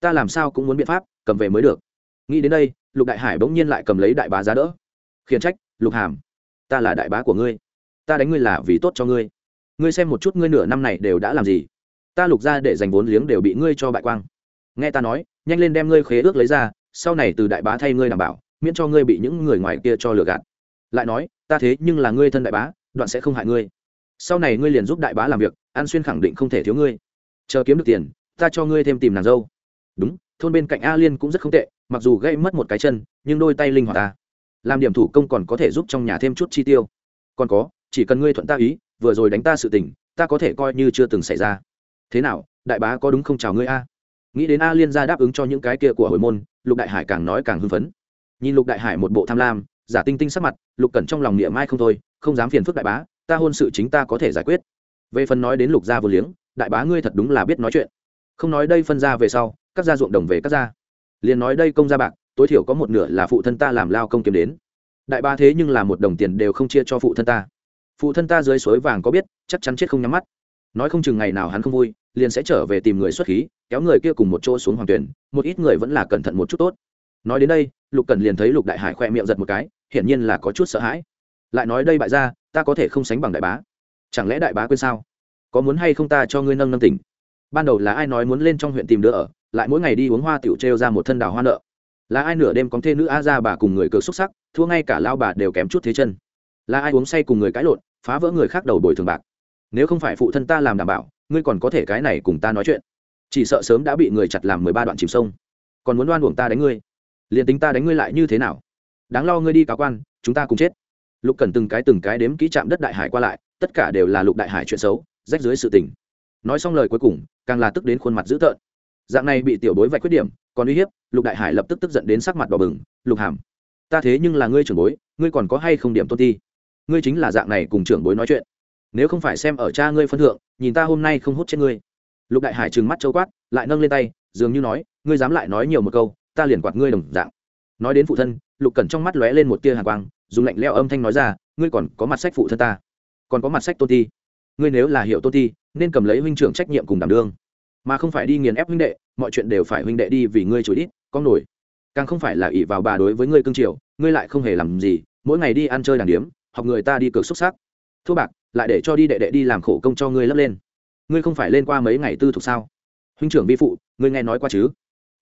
Ta làm sao cũng muốn biện pháp, cầm về mới được. Nghĩ đến đây, lục đại hải bỗng nhiên lại cầm lấy đại bá giá đỡ. Khiển trách, lục hàm, ta là đại bá của ngươi. Ta đánh ngươi là vì tốt cho ngươi. Ngươi xem một chút ngươi nửa năm này đều đã làm gì. Ta lục ra để dành vốn liếng đều bị ngươi cho bại quang. Nghe ta nói nhanh lên đem ngươi khế ước lấy ra, sau này từ đại bá thay ngươi đảm bảo, miễn cho ngươi bị những người ngoài kia cho lừa gạt. Lại nói, ta thế nhưng là ngươi thân đại bá, đoạn sẽ không hại ngươi. Sau này ngươi liền giúp đại bá làm việc, an xuyên khẳng định không thể thiếu ngươi. Chờ kiếm được tiền, ta cho ngươi thêm tìm nàng dâu. Đúng, thôn bên cạnh a liên cũng rất không tệ, mặc dù gây mất một cái chân, nhưng đôi tay linh hoạt ta. Làm điểm thủ công còn có thể giúp trong nhà thêm chút chi tiêu. Còn có, chỉ cần ngươi thuận ta ý, vừa rồi đánh ta sự tình, ta có thể coi như chưa từng xảy ra. Thế nào, đại bá có đúng không chào ngươi a? Nghĩ đến a liên gia đáp ứng cho những cái kia của hồi môn, lục đại hải càng nói càng hưng phấn. Nhìn lục đại hải một bộ tham lam, giả tinh tinh sắc mặt, lục cẩn trong lòng niệm mai không thôi, không dám phiền phức đại bá, ta hôn sự chính ta có thể giải quyết. Về phần nói đến lục gia vô liếng, đại bá ngươi thật đúng là biết nói chuyện. Không nói đây phân ra về sau, các gia ruộng đồng về các gia. Liền nói đây công gia bạc, tối thiểu có một nửa là phụ thân ta làm lao công kiếm đến. Đại bá thế nhưng là một đồng tiền đều không chia cho phụ thân ta. Phụ thân ta dưới suối vàng có biết, chắc chắn chết không nhắm mắt nói không chừng ngày nào hắn không vui, liền sẽ trở về tìm người xuất khí, kéo người kia cùng một chỗ xuống hoàng tuyển, một ít người vẫn là cẩn thận một chút tốt. Nói đến đây, lục cần liền thấy lục đại hải khoe miệng giật một cái, hiển nhiên là có chút sợ hãi. Lại nói đây bại ra ta có thể không sánh bằng đại bá. Chẳng lẽ đại bá quên sao? Có muốn hay không ta cho ngươi nâng nâng tỉnh? Ban đầu là ai nói muốn lên trong huyện tìm đỡ ở, lại mỗi ngày đi uống hoa tiểu trêu ra một thân đào hoa nợ. Là ai nửa đêm có thê nữ a ra bà cùng người cược xúc sắc, thua ngay cả lao bà đều kém chút thế chân. Là ai uống say cùng người cãi lộn, phá vỡ người khác đầu bồi thường bạc? Nếu không phải phụ thân ta làm đảm bảo, ngươi còn có thể cái này cùng ta nói chuyện. Chỉ sợ sớm đã bị người chặt làm mười ba đoạn chìm sông. Còn muốn đoan buồng ta đánh ngươi? Liền tính ta đánh ngươi lại như thế nào? Đáng lo ngươi đi cáo quan, chúng ta cùng chết. Lục cần từng cái từng cái đếm kỹ chạm đất đại hải qua lại, tất cả đều là lục đại hải chuyện xấu, rách dưới sự tình. Nói xong lời cuối cùng, càng là tức đến khuôn mặt dữ tợn. Dạng này bị tiểu bối vạch khuyết điểm, còn uy hiếp, lục đại hải lập tức tức giận đến sắc mặt đỏ bừng, lục hàm, ta thế nhưng là ngươi trưởng bối, ngươi còn có hay không điểm tôn ti? Ngươi chính là dạng này cùng trưởng bối nói chuyện nếu không phải xem ở cha ngươi phân thượng, nhìn ta hôm nay không hút chết ngươi. Lục đại hải trừng mắt châu quát, lại nâng lên tay, dường như nói, ngươi dám lại nói nhiều một câu, ta liền quạt ngươi đồng dạng. Nói đến phụ thân, lục cẩn trong mắt lóe lên một tia hàng quang, dùng lạnh leo âm thanh nói ra, ngươi còn có mặt sách phụ thân ta, còn có mặt sách tôn ti. Ngươi nếu là hiệu tôn ti, nên cầm lấy huynh trưởng trách nhiệm cùng đảm đương. Mà không phải đi nghiền ép huynh đệ, mọi chuyện đều phải huynh đệ đi vì ngươi chối ít con nổi. Càng không phải là ỷ vào bà đối với ngươi cương triều, ngươi lại không hề làm gì, mỗi ngày đi ăn chơi đàng điếm, học người ta đi cược xúc xác thua bạc lại để cho đi đệ đệ đi làm khổ công cho ngươi lấp lên. Ngươi không phải lên qua mấy ngày tư thuộc sao? Huynh trưởng vi phụ, ngươi nghe nói qua chứ?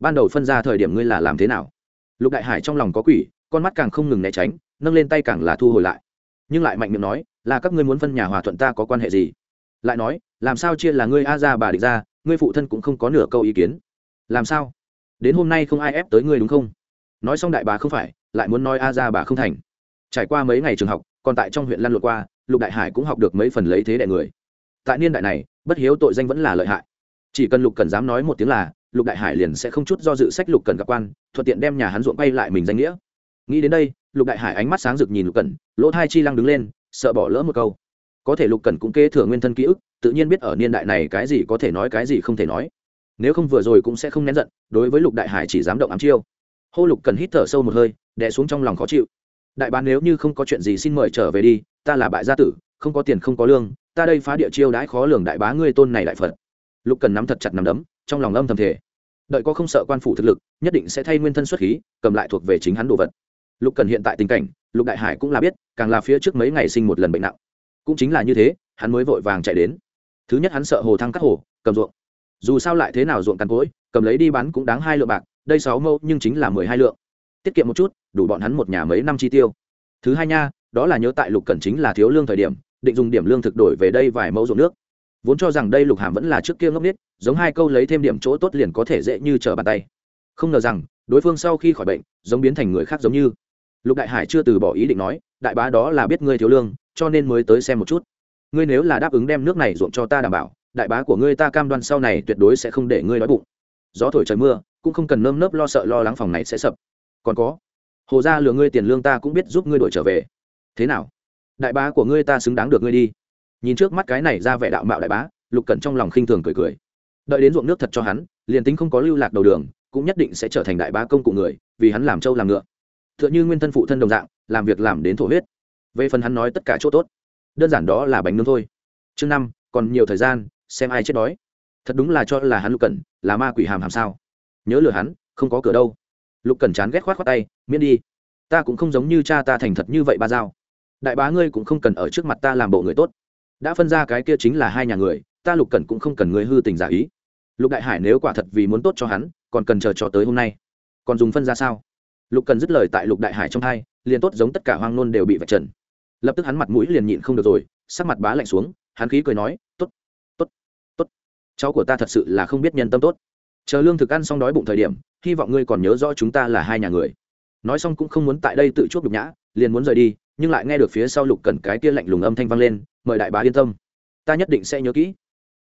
Ban đầu phân ra thời điểm ngươi là làm thế nào? Lục đại hải trong lòng có quỷ, con mắt càng không ngừng né tránh, nâng lên tay càng là thu hồi lại. Nhưng lại mạnh miệng nói, là các ngươi muốn phân nhà hòa thuận ta có quan hệ gì? Lại nói, làm sao chia là ngươi a ra bà địch ra, ngươi phụ thân cũng không có nửa câu ý kiến. Làm sao? Đến hôm nay không ai ép tới ngươi đúng không? Nói xong đại bà không phải, lại muốn nói a ra bà không thành. Trải qua mấy ngày trường học còn tại trong huyện lăn lộn qua, lục đại hải cũng học được mấy phần lấy thế đại người. Tại niên đại này, bất hiếu tội danh vẫn là lợi hại. Chỉ cần lục cần dám nói một tiếng là, lục đại hải liền sẽ không chút do dự sách lục cần gặp quan, thuận tiện đem nhà hắn ruộng bay lại mình danh nghĩa. Nghĩ đến đây, lục đại hải ánh mắt sáng rực nhìn lục cần lỗ thai chi lăng đứng lên, sợ bỏ lỡ một câu. Có thể lục cần cũng kế thừa nguyên thân ký ức, tự nhiên biết ở niên đại này cái gì có thể nói cái gì không thể nói. Nếu không vừa rồi cũng sẽ không nén giận, đối với lục đại hải chỉ dám động ám chiêu. Hô lục cần hít thở sâu một hơi, đè xuống trong lòng khó chịu đại bán nếu như không có chuyện gì xin mời trở về đi, ta là bại gia tử, không có tiền không có lương, ta đây phá địa chiêu đãi khó lường đại bá ngươi tôn này đại phật. Lục cần nắm thật chặt nắm đấm, trong lòng âm thầm thể đợi có không sợ quan phủ thực lực, nhất định sẽ thay nguyên thân xuất khí, cầm lại thuộc về chính hắn đồ vật. Lục cần hiện tại tình cảnh, lục đại hải cũng là biết, càng là phía trước mấy ngày sinh một lần bệnh nặng. Cũng chính là như thế, hắn mới vội vàng chạy đến. Thứ nhất hắn sợ hồ thăng cắt hồ, cầm ruộng. Dù sao lại thế nào ruộng cằn cỗi, cầm lấy đi bán cũng đáng hai lượng bạc, đây sáu mẫu nhưng chính là mười hai lượng tiết kiệm một chút, đủ bọn hắn một nhà mấy năm chi tiêu. Thứ hai nha, đó là nhớ tại lục cẩn chính là thiếu lương thời điểm, định dùng điểm lương thực đổi về đây vài mẫu ruộng nước. Vốn cho rằng đây lục hàm vẫn là trước kia ngốc nít giống hai câu lấy thêm điểm chỗ tốt liền có thể dễ như trở bàn tay. Không ngờ rằng, đối phương sau khi khỏi bệnh, giống biến thành người khác giống như. Lục đại hải chưa từ bỏ ý định nói, đại bá đó là biết ngươi thiếu lương, cho nên mới tới xem một chút. Ngươi nếu là đáp ứng đem nước này ruộng cho ta đảm bảo, đại bá của ngươi ta cam đoan sau này tuyệt đối sẽ không để ngươi đói bụng. Gió thổi trời mưa, cũng không cần nơm nớp lo sợ lo lắng phòng này sẽ sập còn có. Hồ ra lừa ngươi tiền lương ta cũng biết giúp ngươi đổi trở về. Thế nào? Đại bá của ngươi ta xứng đáng được ngươi đi. Nhìn trước mắt cái này ra vẻ đạo mạo đại bá, lục cẩn trong lòng khinh thường cười cười. Đợi đến ruộng nước thật cho hắn, liền tính không có lưu lạc đầu đường, cũng nhất định sẽ trở thành đại bá công cụ người, vì hắn làm trâu làm ngựa. T h ư ợ n h ư nguyên thân phụ thân đồng dạng, làm việc làm đến thổ huyết. Về phần hắn nói tất cả chỗ tốt, đơn giản đó là bánh nướng thôi. Chương năm, còn nhiều thời gian, xem ai chết đói. Thật đúng là cho là hắn lục cẩn, là ma quỷ hàm hàm sao? Nhớ lừa hắn, không có cửa đâu lục Cần chán ghét khoát khoát tay, miễn đi, ta cũng không giống như cha ta thành thật như vậy ba dao. Đại bá ngươi cũng không cần ở trước mặt ta làm bộ người tốt. Đã phân ra cái kia chính là hai nhà người, ta lục cần cũng không cần ngươi hư tình giả ý. Lục đại hải nếu quả thật vì muốn tốt cho hắn, còn cần chờ cho tới hôm nay. Còn dùng phân ra sao? Lục cần dứt lời tại lục đại hải trong hai, liền tốt giống tất cả hoang nôn đều bị vạch trần. Lập tức hắn mặt mũi liền nhịn không được rồi, sắc mặt bá lạnh xuống, hắn khí cười nói t ố t t ố t t ố t cháu của ta thật sự là không biết nhân tâm tốt chờ lương thực ăn xong đói bụng thời điểm, hy vọng ngươi còn nhớ rõ chúng ta là hai nhà người. Nói xong cũng không muốn tại đây tự chuốc nhục nhã, liền muốn rời đi, nhưng lại nghe được phía sau lục cần cái kia lạnh lùng âm thanh vang lên, mời đại bá yên tâm. Ta nhất định sẽ nhớ kỹ.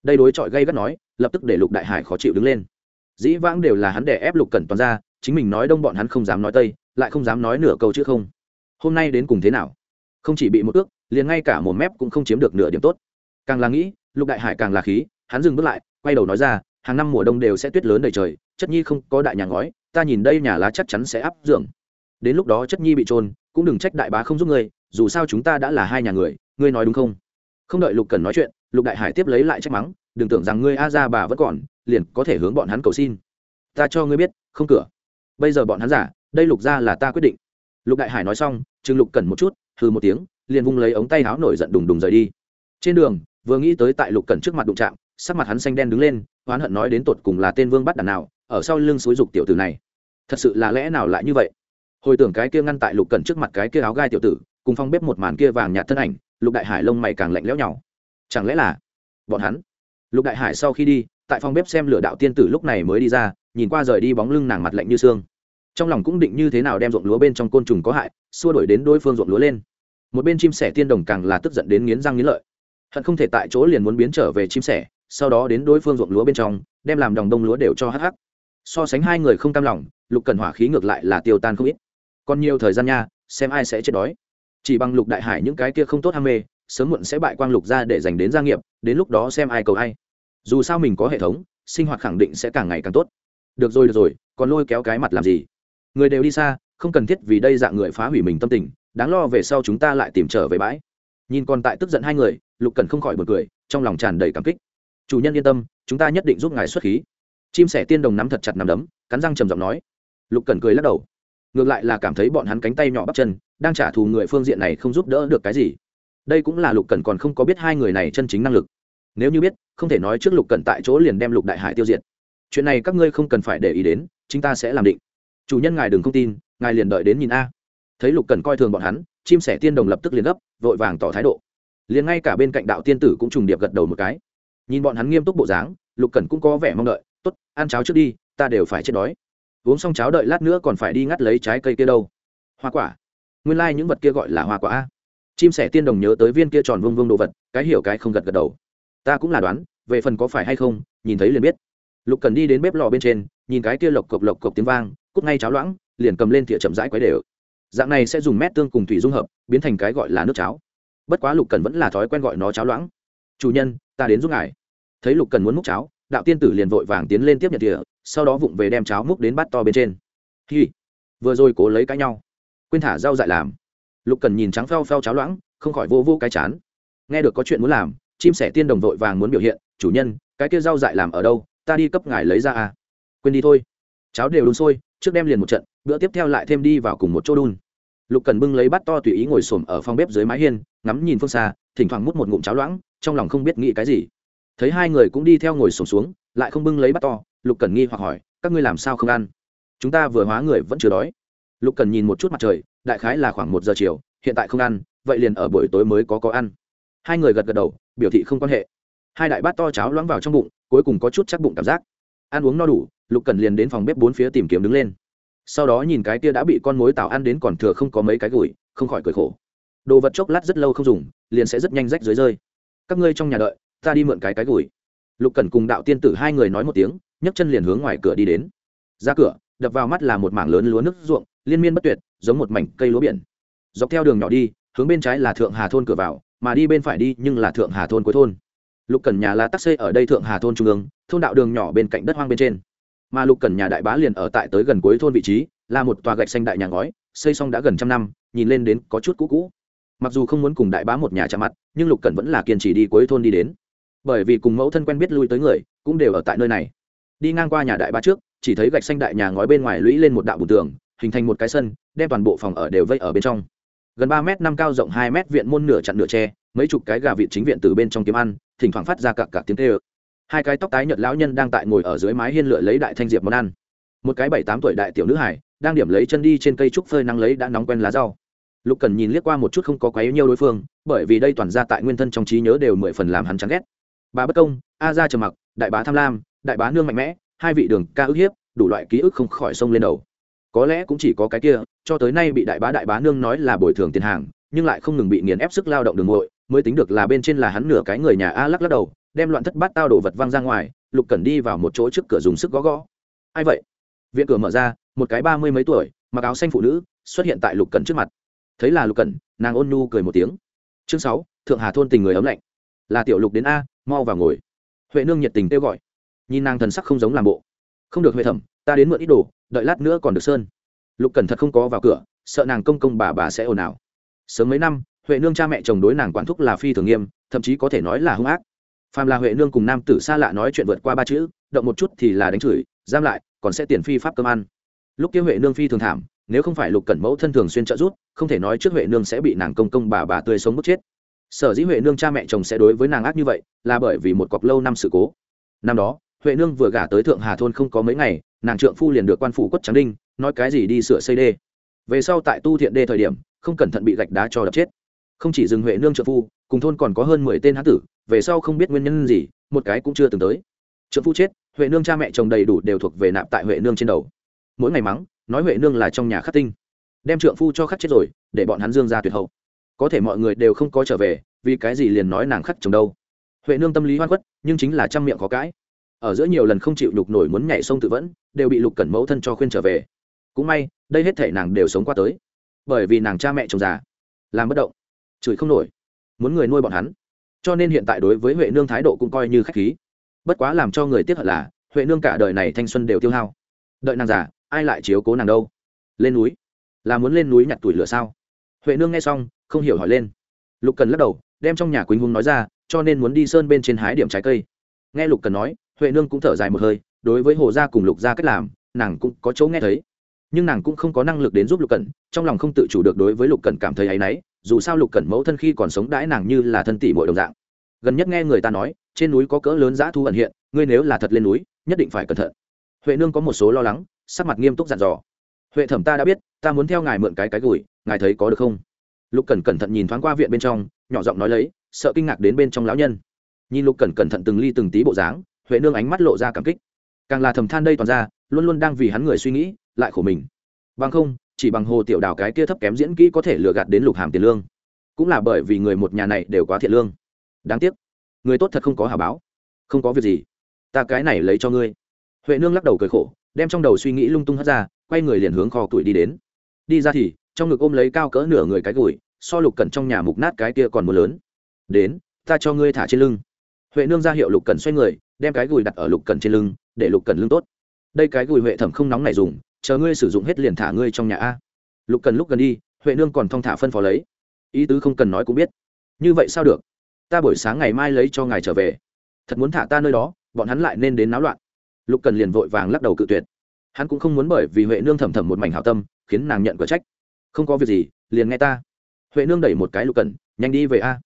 Đây đối chọi gây gắt nói, lập tức để lục đại hải khó chịu đứng lên. Dĩ vãng đều là hắn để ép lục cẩn toàn ra, chính mình nói đông bọn hắn không dám nói tây, lại không dám nói nửa câu chứ không. Hôm nay đến cùng thế nào? Không chỉ bị một ước, liền ngay cả một mép cũng không chiếm được nửa điểm tốt. Càng là nghĩ, lục đại hải càng là khí, hắn dừng bước lại, quay đầu nói ra hàng năm mùa đông đều sẽ tuyết lớn đầy trời, chất nhi không có đại nhà ngói, ta nhìn đây nhà lá chắc chắn sẽ áp dưỡng đến lúc đó chất nhi bị trôn, cũng đừng trách đại bá không giúp ngươi, dù sao chúng ta đã là hai nhà người, ngươi nói đúng không? Không đợi lục cần nói chuyện, lục đại hải tiếp lấy lại trách mắng, đừng tưởng rằng ngươi a ra bà vẫn còn, liền có thể hướng bọn hắn cầu xin. Ta cho ngươi biết, không cửa. Bây giờ bọn hắn giả, đây lục ra là ta quyết định. Lục đại hải nói xong, chừng lục cần một chút, hừ một tiếng, liền vung lấy ống tay áo nổi giận đùng đùng rời đi. Trên đường, vừa nghĩ tới tại lục cần trước mặt đụng trạm sắc mặt hắn xanh đen đứng lên oán hận nói đến tột cùng là tên vương bắt đàn nào, ở sau lưng xúi dục tiểu tử này. Thật sự là lẽ nào lại như vậy? Hồi tưởng cái kia ngăn tại lục cần trước mặt cái kia áo gai tiểu tử, cùng phong bếp một màn kia vàng nhạt thân ảnh, lục đại hải lông mày càng lạnh lẽo nhau chẳng lẽ là bọn hắn? Lục đại hải sau khi đi, tại phòng bếp xem lửa đạo tiên tử lúc này mới đi ra, nhìn qua rời đi bóng lưng nàng mặt lạnh như xương. Trong lòng cũng định như thế nào đem ruộng lúa bên trong côn trùng có hại, xua đổi đến đối phương ruộng lúa lên. Một bên chim sẻ tiên đồng càng là tức giận đến nghiến răng nghiến lợi. Hận không thể tại chỗ liền muốn biến trở về chim sẻ sau đó đến đối phương ruộng lúa bên trong, đem làm đồng đông lúa đều cho hắc hắc. So sánh hai người không cam lòng, lục cần hỏa khí ngược lại là tiêu tan không ít. Còn nhiều thời gian nha, xem ai sẽ chết đói. Chỉ bằng lục đại hải những cái kia không tốt ham mê, sớm muộn sẽ bại quang lục ra để dành đến gia nghiệp, đến lúc đó xem ai cầu ai. Dù sao mình có hệ thống, sinh hoạt khẳng định sẽ càng ngày càng tốt. Được rồi được rồi, còn lôi kéo cái mặt làm gì? Người đều đi xa, không cần thiết vì đây dạng người phá hủy mình tâm tình, đáng lo về sau chúng ta lại tìm trở về bãi. Nhìn còn tại tức giận hai người, lục cần không khỏi bật cười, trong lòng tràn đầy cảm kích chủ nhân yên tâm, chúng ta nhất định giúp ngài xuất khí. Chim sẻ tiên đồng nắm thật chặt nắm đấm, cắn răng trầm giọng nói. Lục cần cười lắc đầu. Ngược lại là cảm thấy bọn hắn cánh tay nhỏ bắp chân, đang trả thù người phương diện này không giúp đỡ được cái gì. Đây cũng là lục cần còn không có biết hai người này chân chính năng lực. Nếu như biết, không thể nói trước lục cẩn tại chỗ liền đem lục đại hải tiêu diệt. Chuyện này các ngươi không cần phải để ý đến chúng ta sẽ làm định. Chủ nhân ngài đừng không tin, ngài liền đợi đến nhìn a. Thấy lục cẩn coi thường bọn hắn, chim sẻ tiên đồng lập tức liền gấp, vội vàng tỏ thái độ. Liền ngay cả bên cạnh đạo tiên tử cũng trùng điệp gật đầu một cái nhìn bọn hắn nghiêm túc bộ dáng, lục cẩn cũng có vẻ mong đợi. T ố t ăn cháo trước đi, ta đều phải chết đói. Uống xong cháo đợi lát nữa còn phải đi ngắt lấy trái cây kia đâu. Hoa quả. Nguyên lai、like、những vật kia gọi là hoa quả. Chim sẻ tiên đồng nhớ tới viên kia tròn vương vương đồ vật, cái hiểu cái không gật gật đầu. Ta cũng là đoán, về phần có phải hay không, nhìn thấy liền biết. Lục cần đi đến bếp lò bên trên, nhìn cái kia lộc cộc lộc cộc tiếng vang, cút ngay cháo loãng, liền cầm lên thìa chậm rãi quấy đều. Dạng này sẽ dùng mét tương cùng thủy dung hợp, biến thành cái gọi là nước cháo. Bất quá lục cần vẫn là thói quen gọi nó cháo loãng chủ nhân, ta đến giúp ngài. Thấy lục cần muốn múc cháo, đạo tiên tử liền vội vàng tiến lên tiếp nhận thìa, sau đó vụng về đem cháo múc đến bát to bên trên. Hi, vừa rồi cố lấy cãi nhau, quên thả rau dại làm. Lục cần nhìn trắng phao phao cháo loãng, không khỏi vô vô cái chán. Nghe được có chuyện muốn làm, chim sẻ tiên đồng vội vàng muốn biểu hiện, chủ nhân, cái kia rau dại làm ở đâu? Ta đi cấp ngài lấy ra à. Quên đi thôi. Cháo đều đun sôi, trước đem liền một trận, bữa tiếp theo lại thêm đi vào cùng một chỗ đun. Lục cần bưng lấy bát to tùy ý ngồi xổm ở phòng bếp dưới mái hiên, ngắm nhìn phương xa, thỉnh thoảng mút một ngụm cháo loãng trong lòng không biết nghĩ cái gì. Thấy hai người cũng đi theo ngồi xổm xuống, lại không bưng lấy bát to, lục cần nghi hoặc hỏi, các ngươi làm sao không ăn? Chúng ta vừa hóa người vẫn chưa đói. Lục cần nhìn một chút mặt trời, đại khái là khoảng một giờ chiều, hiện tại không ăn, vậy liền ở buổi tối mới có có ăn. Hai người gật gật đầu, biểu thị không quan hệ. Hai đại bát to cháo loãng vào trong bụng, cuối cùng có chút chắc bụng cảm giác. Ăn uống no đủ, lục cần liền đến phòng bếp bốn phía tìm kiếm đứng lên. Sau đó nhìn cái kia đã bị con mối tảo ăn đến còn thừa không có mấy cái gùi, không khỏi cười khổ. Đồ vật chốc lát rất lâu không dùng, liền sẽ rất nhanh rách dưới rơi các ngươi trong nhà đợi, ta đi mượn cái cái gùi. Lục cần cùng đạo tiên tử hai người nói một tiếng, nhấc chân liền hướng ngoài cửa đi đến. Ra cửa, đập vào mắt là một mảng lớn lúa nước ruộng, liên miên bất tuyệt, giống một mảnh cây lúa biển. Dọc theo đường nhỏ đi, hướng bên trái là thượng hà thôn cửa vào, mà đi bên phải đi nhưng là thượng hà thôn cuối thôn. Lục cần nhà là tắc xây ở đây thượng hà thôn trung ương, thôn đạo đường nhỏ bên cạnh đất hoang bên trên. Mà lục cần nhà đại bá liền ở tại tới gần cuối thôn vị trí, là một tòa gạch xanh đại nhà ngói, xây xong đã gần trăm năm, nhìn lên đến có chút cũ cũ mặc dù không muốn cùng đại bá một nhà chạm mặt, nhưng lục cần vẫn là kiên trì đi cuối thôn đi đến. Bởi vì cùng mẫu thân quen biết lui tới người, cũng đều ở tại nơi này. Đi ngang qua nhà đại bá trước, chỉ thấy gạch xanh đại nhà ngói bên ngoài lũy lên một đạo bùn tường, hình thành một cái sân, đem toàn bộ phòng ở đều vây ở bên trong. Gần ba m năm cao rộng hai m viện môn nửa chặn nửa tre mấy chục cái gà vịt chính viện từ bên trong kiếm ăn, thỉnh thoảng phát ra cặp cặp tiếng tê ơ hai cái tóc tái nhợt lão nhân đang tại ngồi ở dưới mái hiên lựa lấy đại thanh diệp món ăn. Một cái bảy tám tuổi đại tiểu nữ hải, đang điểm lấy chân đi trên cây trúc phơi nắng lấy đã nóng quen lá rau lục cần nhìn liếc qua một chút không có quá nhiều đối phương, bởi vì đây toàn ra tại nguyên thân trong trí nhớ đều mười phần làm hắn chán ghét. Bà bất công, a ra trầm mặc, đại bá tham lam, đại bá nương mạnh mẽ, hai vị đường ca ức hiếp, đủ loại ký ức không khỏi sông lên đầu. Có lẽ cũng chỉ có cái kia, cho tới nay bị đại bá đại bá nương nói là bồi thường tiền hàng, nhưng lại không ngừng bị nghiền ép sức lao động đường ngội mới tính được là bên trên là hắn nửa cái người nhà a lắc lắc đầu, đem loạn thất bát tao đổ vật văng ra ngoài, lục cần đi vào một chỗ trước cửa dùng sức gõ gõ. Ai vậy? Viện cửa mở ra, một cái ba mươi mấy tuổi, mặc áo xanh phụ nữ, xuất hiện tại lục cần trước mặt thấy là lục cẩn, nàng ôn nhu cười một tiếng. Chương sáu, thượng hà thôn tình người ấm lạnh. Là tiểu lục đến a, mau vào ngồi. Huệ nương nhiệt tình kêu gọi. Nhìn nàng thần sắc không giống làm bộ. Không được huệ thẩm, ta đến mượn ít đồ, đợi lát nữa còn được sơn. Lục cẩn thật không có vào cửa, sợ nàng công công bà bà sẽ ồn ào. Sớm mấy năm, huệ nương cha mẹ chồng đối nàng quản thúc là phi thường nghiêm, thậm chí có thể nói là hung ác. Phàm là huệ nương cùng nam tử xa lạ nói chuyện vượt qua ba chữ, động một chút thì là đánh chửi, giam lại, còn sẽ tiền phi pháp cơm ăn. Lúc kia huệ nương phi thường thảm nếu không phải lục cẩn mẫu thân thường xuyên trợ rút không thể nói trước huệ nương sẽ bị nàng công công bà bà tươi sống mất chết. Sở dĩ huệ nương cha mẹ chồng sẽ đối với nàng ác như vậy, là bởi vì một cọc lâu năm sự cố. Năm đó, huệ nương vừa gả tới thượng hà thôn không có mấy ngày, nàng trượng phu liền được quan phủ quất trắng đinh, nói cái gì đi sửa xây đê. Về sau tại tu thiện đê thời điểm, không cẩn thận bị gạch đá cho đập chết. Không chỉ dừng huệ nương trợ phu, cùng thôn còn có hơn mười tên hán tử, về sau không biết nguyên nhân gì, một cái cũng chưa từng tới. Trợ phu chết, huệ nương cha mẹ chồng đầy đủ đều thuộc về nạp tại huệ nương trên đầu. Mỗi ngày mắng nói huệ nương là trong nhà khắc tinh. Đem trượng phu cho khắc chết rồi, để bọn hắn dương ra tuyệt hậu. Có thể mọi người đều không có trở về, vì cái gì liền nói nàng khắc chồng đâu? Huệ nương tâm lý hoan khuất, nhưng chính là trăm miệng khó cãi. Ở giữa nhiều lần không chịu nhục nổi muốn nhảy sông tự vẫn, đều bị lục cẩn mẫu thân cho khuyên trở về. Cũng may, đây hết thể nàng đều sống qua tới. Bởi vì nàng cha mẹ chồng già, làm bất động, chửi không nổi, muốn người nuôi bọn hắn. Cho nên hiện tại đối với huệ nương thái độ cũng coi như khách khí. Bất quá làm cho người tiếc hận là, huệ nương cả đời này thanh xuân đều tiêu hao. Đợi nàng già ai lại chiếu cố nàng đâu? Lên núi? Là muốn lên núi nhặt tuổi lửa sao? Huệ nương nghe xong, không hiểu hỏi lên. Lục cần lắc đầu, đem trong nhà quỳnh hùng nói ra, cho nên muốn đi sơn bên trên hái điểm trái cây. Nghe lục cần nói, huệ nương cũng thở dài một hơi, đối với hồ gia cùng lục gia cách làm, nàng cũng có chỗ nghe thấy. Nhưng nàng cũng không có năng lực đến giúp lục cẩn trong lòng không tự chủ được đối với lục cẩn cảm thấy áy náy, dù sao lục cẩn mẫu thân khi còn sống đãi nàng như là thân tỷ mọi đồng dạng. Gần nhất nghe người ta nói, trên núi có cỡ lớn dã thu ẩn hiện, ngươi nếu là thật lên núi, nhất định phải cẩn thận huệ nương có một số lo lắng, sắc mặt nghiêm túc dặn dò. Huệ thẩm ta đã biết, ta muốn theo ngài mượn cái cái gửi, ngài thấy có được không? Lục cẩn cẩn thận nhìn thoáng qua viện bên trong, nhỏ giọng nói lấy, sợ kinh ngạc đến bên trong lão nhân. Nhìn lục cẩn cẩn thận từng ly từng tí bộ dáng, huệ nương ánh mắt lộ ra cảm kích. Càng là thầm than đây toàn ra, luôn luôn đang vì hắn người suy nghĩ, lại khổ mình. Bằng không, chỉ bằng hồ tiểu đào cái kia thấp kém diễn kỹ có thể lừa gạt đến lục hàm tiền lương. Cũng là bởi vì người một nhà này đều quá thiện lương. Đáng tiếc, người tốt thật không có hà báo. Không có việc gì, ta cái này lấy cho ngươi huệ nương lắc đầu cười khổ, đem trong đầu suy nghĩ lung tung hất ra, quay người liền hướng kho tuổi đi đến. Đi ra thì, trong ngực ôm lấy cao cỡ nửa người cái gùi, so lục cẩn trong nhà mục nát cái kia còn mưa lớn. Đến, ta cho ngươi thả trên lưng. Huệ nương ra hiệu lục cẩn xoay người, đem cái gùi đặt ở lục cẩn trên lưng, để lục cẩn lưng tốt. Đây cái gùi huệ thẩm không nóng này dùng, chờ ngươi sử dụng hết liền thả ngươi trong nhà a. Lục cần lúc gần đi, huệ nương còn thong thả phân phó lấy. Ý tứ không cần nói cũng biết. Như vậy sao được? Ta buổi sáng ngày mai lấy cho ngài trở về. Thật muốn thả ta nơi đó, bọn hắn lại nên đến náo loạn lục cần liền vội vàng lắc đầu cự tuyệt. Hắn cũng không muốn bởi vì huệ nương thầm thầm một mảnh hảo tâm, khiến nàng nhận cửa trách. Không có việc gì, liền nghe ta. Huệ nương đẩy một cái lục cần, nhanh đi về a.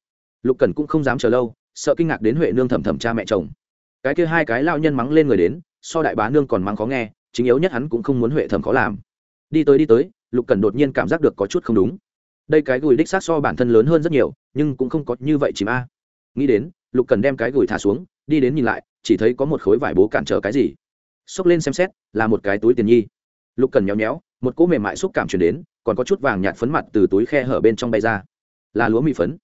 Lục cần cũng không dám chờ lâu, sợ kinh ngạc đến huệ nương thầm thầm cha mẹ chồng. Cái kia hai cái lao nhân mắng lên người đến, so đại bá nương còn mắng khó nghe, chính yếu nhất hắn cũng không muốn huệ thầm khó làm. Đi tới đi tới, lục cần đột nhiên cảm giác được có chút không đúng. Đây cái gùi đích xác so bản thân lớn hơn rất nhiều, nhưng cũng không có như vậy chìm a. Nghĩ đến lục cần đem cái gửi thả xuống, đi đến nhìn lại, chỉ thấy có một khối vải bố cản trở cái gì. Xốc lên xem xét, là một cái túi tiền nhi. Lục cần nhéo nhéo một cỗ mềm mại xúc cảm chuyển đến, còn có chút vàng nhạt phấn mặt từ túi khe hở bên trong bay ra. Là lúa mì phấn.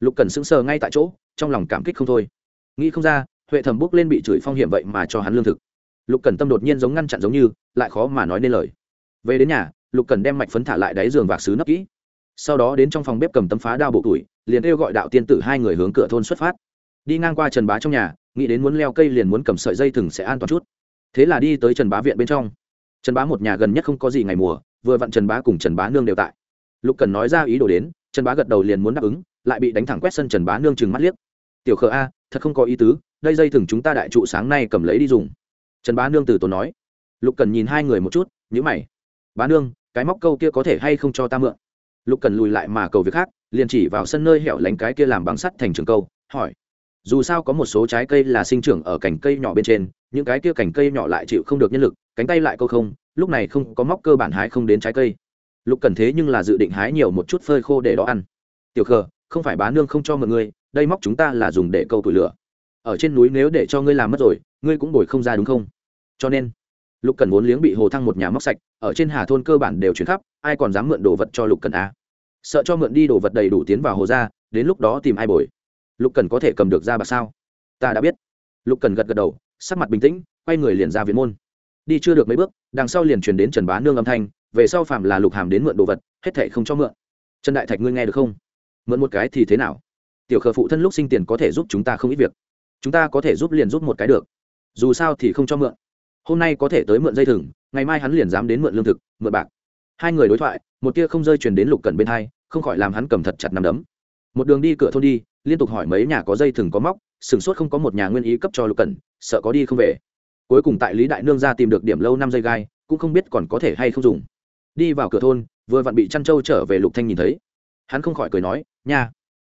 Lục cần sững sờ ngay tại chỗ, trong lòng cảm kích không thôi. Nghĩ không ra, huệ thầm bước lên bị chửi phong hiểm vậy mà cho hắn lương thực. Lục cần tâm đột nhiên giống ngăn chặn giống như, lại khó mà nói nên lời. Về đến nhà, lục cần đem mạch phấn thả lại đáy giường vạc xứ nấp kỹ. Sau đó đến trong phòng bếp cầm tấm phá đao bộ tuổi, liền kêu gọi đạo tiên tử hai người hướng cửa thôn xuất phát đi ngang qua trần bá trong nhà, nghĩ đến muốn leo cây liền muốn cầm sợi dây thừng sẽ an toàn chút. Thế là đi tới trần bá viện bên trong. Trần bá một nhà gần nhất không có gì ngày mùa, vừa vặn trần bá cùng trần bá nương đều tại. Lục cần nói ra ý đồ đến, trần bá gật đầu liền muốn đáp ứng, lại bị đánh thẳng quét sân trần bá nương chừng mắt liếc. Tiểu khờ a, thật không có ý tứ, đây dây thừng chúng ta đại trụ sáng nay cầm lấy đi dùng. Trần bá nương từ tốn nói. Lục cần nhìn hai người một chút nhữ mày. Bá nương, cái móc câu kia có thể hay không cho ta mượn? Lục cần lùi lại mà cầu việc khác, liền chỉ vào sân nơi hẻo lánh cái kia làm bằng sắt thành trường câu, hỏi dù sao có một số trái cây là sinh trưởng ở cành cây nhỏ bên trên, những cái kia cành cây nhỏ lại chịu không được nhân lực, cánh tay lại câu không, lúc này không có móc cơ bản hái không đến trái cây. Lục cần thế nhưng là dự định hái nhiều một chút phơi khô để đó ăn. Tiểu khờ, không phải bá nương không cho mọi người đây móc chúng ta là dùng để câu tủi lửa. Ở trên núi nếu để cho ngươi làm mất rồi, ngươi cũng bồi không ra đúng không? Cho nên, lục cần vốn liếng bị hồ thăng một nhà móc sạch, ở trên hà thôn cơ bản đều chuyển khắp, ai còn dám mượn đồ vật cho lục cần à? sợ cho mượn đi đồ vật đầy đủ tiến vào hồ ra, đến lúc đó tìm ai bồi? Lục cần có thể cầm được ra bạc sao? Ta đã biết. Lục cần gật gật đầu, sắc mặt bình tĩnh, quay người liền ra viện môn. Đi chưa được mấy bước, đằng sau liền truyền đến trần bá nương âm thanh, về sau phạm là lục hàm đến mượn đồ vật, hết thệ không cho mượn. Trần đại thạch ngươi nghe được không? Mượn một cái thì thế nào? Tiểu khờ phụ thân lúc sinh tiền có thể giúp chúng ta không ít việc. Chúng ta có thể giúp liền giúp một cái được. Dù sao thì không cho mượn. Hôm nay có thể tới mượn dây thừng, ngày mai hắn liền dám đến mượn lương thực, mượn bạc. Hai người đối thoại, một tia không rơi truyền đến lục Cần bên hai, không khỏi làm hắn cầm thật chặt nằm đấm. Một đường đi cửa thôn đi liên tục hỏi mấy nhà có dây thừng có móc sửng sốt không có một nhà nguyên ý cấp cho lục Cần, sợ có đi không về. Cuối cùng tại lý đại nương ra tìm được điểm lâu năm dây gai cũng không biết còn có thể hay không dùng. Đi vào cửa thôn vừa vặn bị chăn trâu trở về lục thanh nhìn thấy. Hắn không khỏi cười nói nha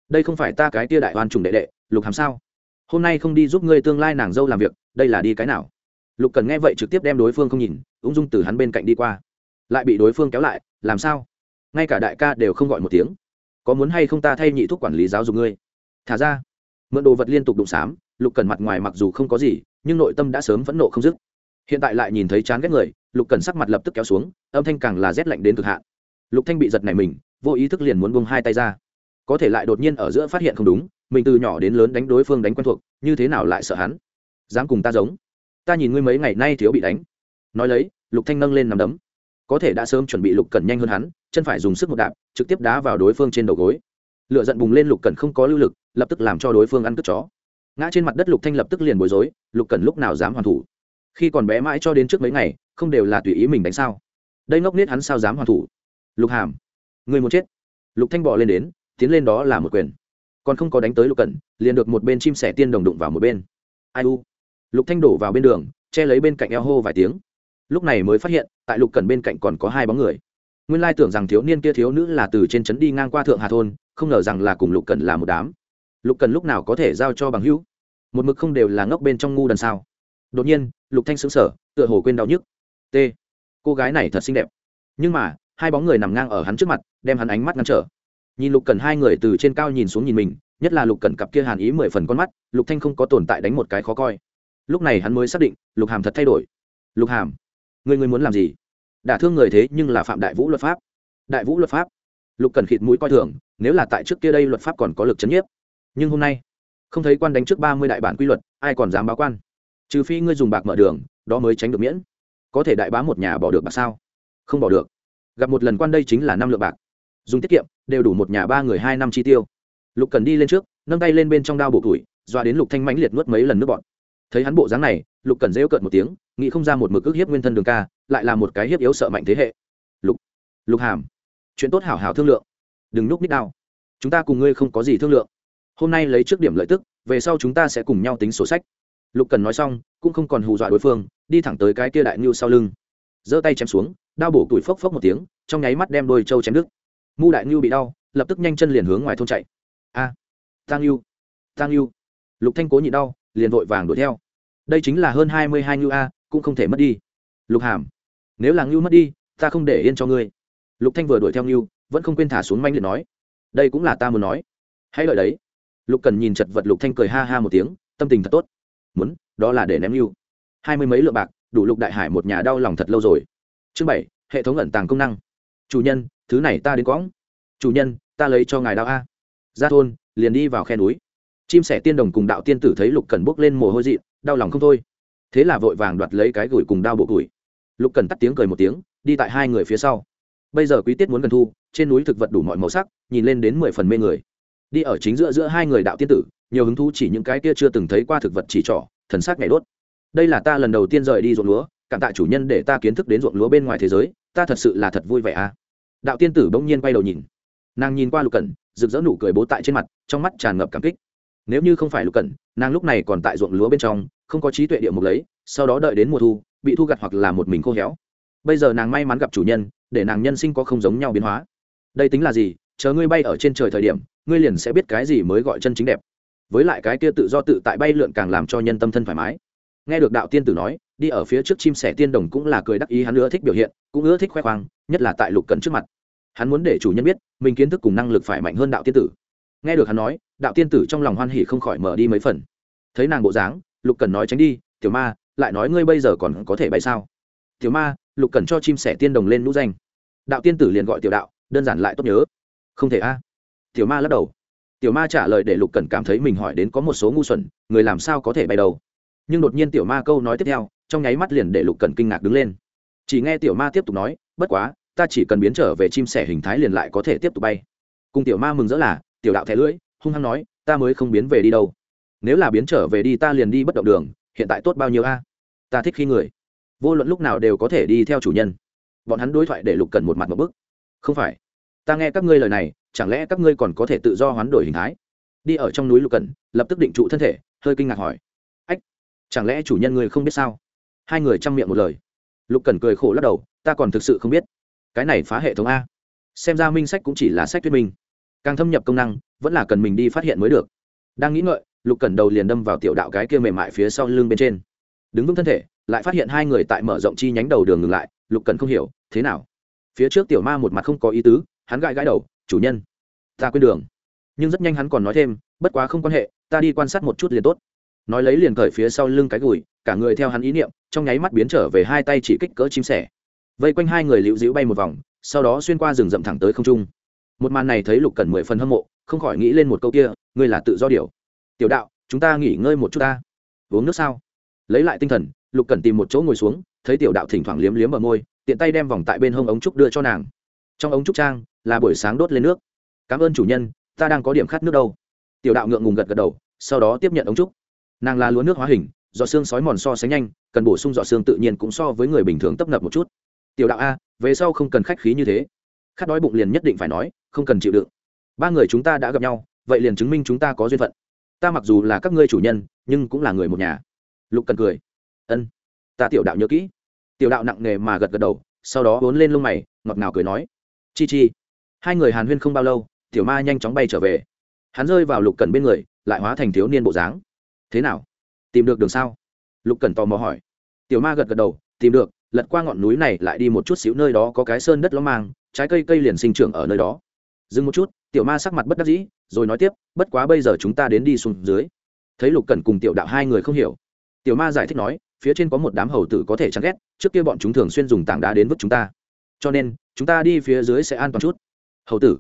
đây không phải ta cái tia đại oan trùng đệ đệ lục hàm sao? Hôm nay không đi giúp ngươi tương lai nàng dâu làm việc đây là đi cái nào? Lục cần nghe vậy trực tiếp đem đối phương không nhìn ung dung từ hắn bên cạnh đi qua. Lại bị đối phương kéo lại làm sao? Ngay cả đại ca đều không gọi một tiếng. Có muốn hay không ta thay nhị thuốc quản lý giáo dục ngươi? Thả ra. Mượn đồ vật liên tục đụng xám, lục cần mặt ngoài mặc dù không có gì, nhưng nội tâm đã sớm phẫn nộ không dứt. Hiện tại lại nhìn thấy chán ghét người, lục cần sắc mặt lập tức kéo xuống, âm thanh càng là rét lạnh đến cực hạn. Lục thanh bị giật này mình, vô ý thức liền muốn buông hai tay ra. Có thể lại đột nhiên ở giữa phát hiện không đúng, mình từ nhỏ đến lớn đánh đối phương đánh quen thuộc, như thế nào lại sợ hắn? Dám cùng ta giống? Ta nhìn ngươi mấy ngày nay thiếu bị đánh. Nói lấy, lục thanh nâng lên nằm đấm. Có thể đã sớm chuẩn bị lục cẩn nhanh hơn hắn, chân phải dùng sức một đạp, trực tiếp đá vào đối phương trên đầu gối lựa giận bùng lên lục Cần không có lưu lực lập tức làm cho đối phương ăn cướp chó. Ngã trên mặt đất lục thanh lập tức liền bối rối lục Cần lúc nào dám hoàn thủ? Khi còn bé mãi cho đến trước mấy ngày không đều là tùy ý mình đánh sao? Đây ngốc nết hắn sao dám hoàn thủ? Lục hàm người muốn chết. Lục thanh bò lên đến tiến lên đó là một quyền. Còn không có đánh tới lục Cần, liền được một bên chim sẻ tiên đồng đụng vào một bên. Ai u? Lục thanh đổ vào bên đường che lấy bên cạnh eo hô vài tiếng. Lúc này mới phát hiện tại lục Cần bên cạnh còn có hai bóng người. Nguyên lai tưởng rằng thiếu niên kia thiếu nữ là từ trên trấn đi ngang qua thượng hà thôn không ngờ rằng là cùng lục cần là một đám. Lục cần lúc nào có thể giao cho bằng hữu? Một mực không đều là ngốc bên trong ngu đần sao? Đột nhiên, lục thanh sững sờ, tựa hồ quên đau nhức. T, cô gái này thật xinh đẹp. Nhưng mà, hai bóng người nằm ngang ở hắn trước mặt, đem hắn ánh mắt ngăn trở. Nhìn lục cần hai người từ trên cao nhìn xuống nhìn mình, nhất là lục cần cặp kia hàn ý mười phần con mắt, lục thanh không có tồn tại đánh một cái khó coi. Lúc này hắn mới xác định, lục hàm thật thay đổi. Lục hàm, người người muốn làm gì? Đả thương người thế nhưng là phạm đại vũ luật pháp. Đại vũ luật pháp. Lục cần khịt mũi coi thường nếu là tại trước kia đây luật pháp còn có lực chấn nhiếp. Nhưng hôm nay, không thấy quan đánh trước ba mươi đại bản quy luật, ai còn dám báo quan? Trừ phi ngươi dùng bạc mở đường, đó mới tránh được miễn. Có thể đại bá một nhà bỏ được bạc sao? Không bỏ được. Gặp một lần quan đây chính là năm lượng bạc. Dùng tiết kiệm, đều đủ một nhà ba người hai năm chi tiêu. Lục cần đi lên trước, nâng tay lên bên trong đao bộ tuổi doa đến lục thanh mãnh liệt nuốt mấy lần nước bọn thấy hắn bộ dáng này, lục cần rêu cợt một tiếng, nghĩ không ra một mực ước hiếp nguyên thân đường ca, lại là một cái hiếp yếu sợ mạnh thế hệ. Lục lục hàm, chuyện tốt hảo hảo thương lượng đừng núp nít đao. Chúng ta cùng ngươi không có gì thương lượng. Hôm nay lấy trước điểm lợi tức về sau chúng ta sẽ cùng nhau tính sổ sách. Lục cần nói xong cũng không còn hù dọa đối phương đi thẳng tới cái kia đại ngưu sau lưng. Giơ tay chém xuống đao bổ tuổi phốc phốc một tiếng trong nháy mắt đem đôi trâu chém đứt. Mu đại ngưu bị đau lập tức nhanh chân liền hướng ngoài thôn chạy. A à, tang ngưu tang ngưu lục thanh cố nhịn đau liền vội vàng đuổi theo. Đây chính là hơn hai mươi hai ngưu a cũng không thể mất đi. Lục hàm nếu là ngưu mất đi ta không để yên cho ngươi. Lục thanh vừa đuổi theo ngưu vẫn không quên thả xuống manh liệt nói, đây cũng là ta muốn nói. Hãy lợi đấy. Lục cần nhìn chật vật lục thanh cười ha ha một tiếng, tâm tình thật tốt. Muốn, đó là để ném ngưu hai mươi mấy lượng bạc, đủ lục đại hải một nhà đau lòng thật lâu rồi. Chương bảy, hệ thống ẩn tàng công năng. Chủ nhân, thứ này ta đến quõng. Chủ nhân, ta lấy cho ngài đao a. Ra thôn, liền đi vào khe núi. Chim sẻ tiên đồng cùng đạo tiên tử thấy lục cần bốc lên mồ hôi dị, đau lòng không thôi. Thế là vội vàng đoạt lấy cái gửi cùng đao bộ gửi. lục cần tắt tiếng cười một tiếng, đi tại hai người phía sau bây giờ quý tiết muốn gần thu, trên núi thực vật đủ mọi màu sắc, nhìn lên đến mười phần mê người. Đi ở chính giữa giữa hai người đạo tiên tử, nhiều hứng thú chỉ những cái kia chưa từng thấy qua thực vật chỉ trỏ, thần sắc nhảy đốt. Đây là ta lần đầu tiên rời đi ruộng lúa, cảm tạ chủ nhân để ta kiến thức đến ruộng lúa bên ngoài thế giới, ta thật sự là thật vui vẻ à. Đạo tiên tử bỗng nhiên quay đầu nhìn. Nàng nhìn qua lục cẩn, rực rỡ nụ cười bố tại trên mặt, trong mắt tràn ngập cảm kích. Nếu như không phải lục cẩn, nàng lúc này còn tại ruộng lúa bên trong, không có trí tuệ địa mục lấy, sau đó đợi đến mùa thu, bị thu gặt hoặc là một mình khô héo. Bây giờ nàng may mắn gặp chủ nhân để nàng nhân sinh có không giống nhau biến hóa. Đây tính là gì? Chờ ngươi bay ở trên trời thời điểm, ngươi liền sẽ biết cái gì mới gọi chân chính đẹp. Với lại cái kia tự do tự tại bay lượn càng làm cho nhân tâm thân thoải mái. Nghe được đạo tiên tử nói, đi ở phía trước chim sẻ tiên đồng cũng là cười đắc ý, hắn ưa thích biểu hiện, cũng ưa thích khoe khoang, nhất là tại lục cẩn trước mặt. Hắn muốn để chủ nhân biết, mình kiến thức cùng năng lực phải mạnh hơn đạo tiên tử. Nghe được hắn nói, đạo tiên tử trong lòng hoan hỉ không khỏi mở đi mấy phần. Thấy nàng bộ dáng, lục cần nói tránh đi, tiểu ma, lại nói ngươi bây giờ còn có thể bay sao? Tiểu ma lục cần cho chim sẻ tiên đồng lên nũ danh. Đạo tiên tử liền gọi tiểu đạo, đơn giản lại tốt nhớ. Không thể a. Tiểu ma lắc đầu. Tiểu ma trả lời để lục cần cảm thấy mình hỏi đến có một số ngu xuẩn, người làm sao có thể bay đầu. Nhưng đột nhiên tiểu ma câu nói tiếp theo, trong nháy mắt liền để lục cần kinh ngạc đứng lên. Chỉ nghe tiểu ma tiếp tục nói, bất quá, ta chỉ cần biến trở về chim sẻ hình thái liền lại có thể tiếp tục bay. Cùng tiểu ma mừng rỡ là, tiểu đạo thẻ lưỡi, hung hăng nói, ta mới không biến về đi đâu. Nếu là biến trở về đi ta liền đi bất động đường, hiện tại tốt bao nhiêu a? Ta thích khi người vô luận lúc nào đều có thể đi theo chủ nhân. Bọn hắn đối thoại để lục cần một mặt một bức. Không phải, ta nghe các ngươi lời này, chẳng lẽ các ngươi còn có thể tự do hoán đổi hình thái? Đi ở trong núi lục cần lập tức định trụ thân thể, hơi kinh ngạc hỏi. Ách, chẳng lẽ chủ nhân ngươi không biết sao? Hai người chăm miệng một lời. Lục cần cười khổ lắc đầu, ta còn thực sự không biết. Cái này phá hệ thống a. Xem ra minh sách cũng chỉ là sách thuyết minh. Càng thâm nhập công năng, vẫn là cần mình đi phát hiện mới được. Đang nghĩ ngợi, lục cần đầu liền đâm vào tiểu đạo cái kia mềm mại phía sau lưng bên trên. Đứng vững thân thể lại phát hiện hai người tại mở rộng chi nhánh đầu đường ngừng lại, lục cần không hiểu, thế nào? Phía trước tiểu ma một mặt không có ý tứ, hắn gãi gãi đầu, chủ nhân, ta quên đường. Nhưng rất nhanh hắn còn nói thêm, bất quá không quan hệ, ta đi quan sát một chút liền tốt. Nói lấy liền cởi phía sau lưng cái gùi, cả người theo hắn ý niệm, trong nháy mắt biến trở về hai tay chỉ kích cỡ chim sẻ. Vây quanh hai người liễu dĩu bay một vòng, sau đó xuyên qua rừng rậm thẳng tới không trung. Một màn này thấy lục cần mười phần hâm mộ, không khỏi nghĩ lên một câu kia, ngươi là tự do điều. Tiểu đạo, chúng ta nghỉ ngơi một chút ta. Uống nước sao? Lấy lại tinh thần lục cần tìm một chỗ ngồi xuống, thấy tiểu đạo thỉnh thoảng liếm liếm ở môi, tiện tay đem vòng tại bên hông ống trúc đưa cho nàng. Trong ống trúc trang là buổi sáng đốt lên nước. Cảm ơn chủ nhân, ta đang có điểm khát nước đâu. Tiểu đạo ngượng ngùng gật gật đầu, sau đó tiếp nhận ống trúc. Nàng là lúa nước hóa hình dọ xương sói mòn so sánh nhanh, cần bổ sung dọ xương tự nhiên cũng so với người bình thường tấp nập một chút. Tiểu đạo a, về sau không cần khách khí như thế. Khát đói bụng liền nhất định phải nói, không cần chịu đựng. Ba người chúng ta đã gặp nhau, vậy liền chứng minh chúng ta có duyên phận. Ta mặc dù là các ngươi chủ nhân, nhưng cũng là người một nhà. Lục cần cười ân ta tiểu đạo nhớ kỹ tiểu đạo nặng nề mà gật gật đầu sau đó vốn lên lông mày ngọt ngào cười nói chi chi hai người hàn huyên không bao lâu tiểu ma nhanh chóng bay trở về hắn rơi vào lục cần bên người lại hóa thành thiếu niên bộ dáng thế nào tìm được đường sao lục cần tò mò hỏi tiểu ma gật gật đầu tìm được lật qua ngọn núi này lại đi một chút xíu nơi đó có cái sơn đất lõm mang trái cây cây liền sinh trưởng ở nơi đó dừng một chút tiểu ma sắc mặt bất đắc dĩ rồi nói tiếp bất quá bây giờ chúng ta đến đi xuống dưới thấy lục cần cùng tiểu đạo hai người không hiểu tiểu ma giải thích nói phía trên có một đám hầu tử có thể chán ghét, trước kia bọn chúng thường xuyên dùng tảng đá đến vứt chúng ta. Cho nên, chúng ta đi phía dưới sẽ an toàn chút. Hầu tử.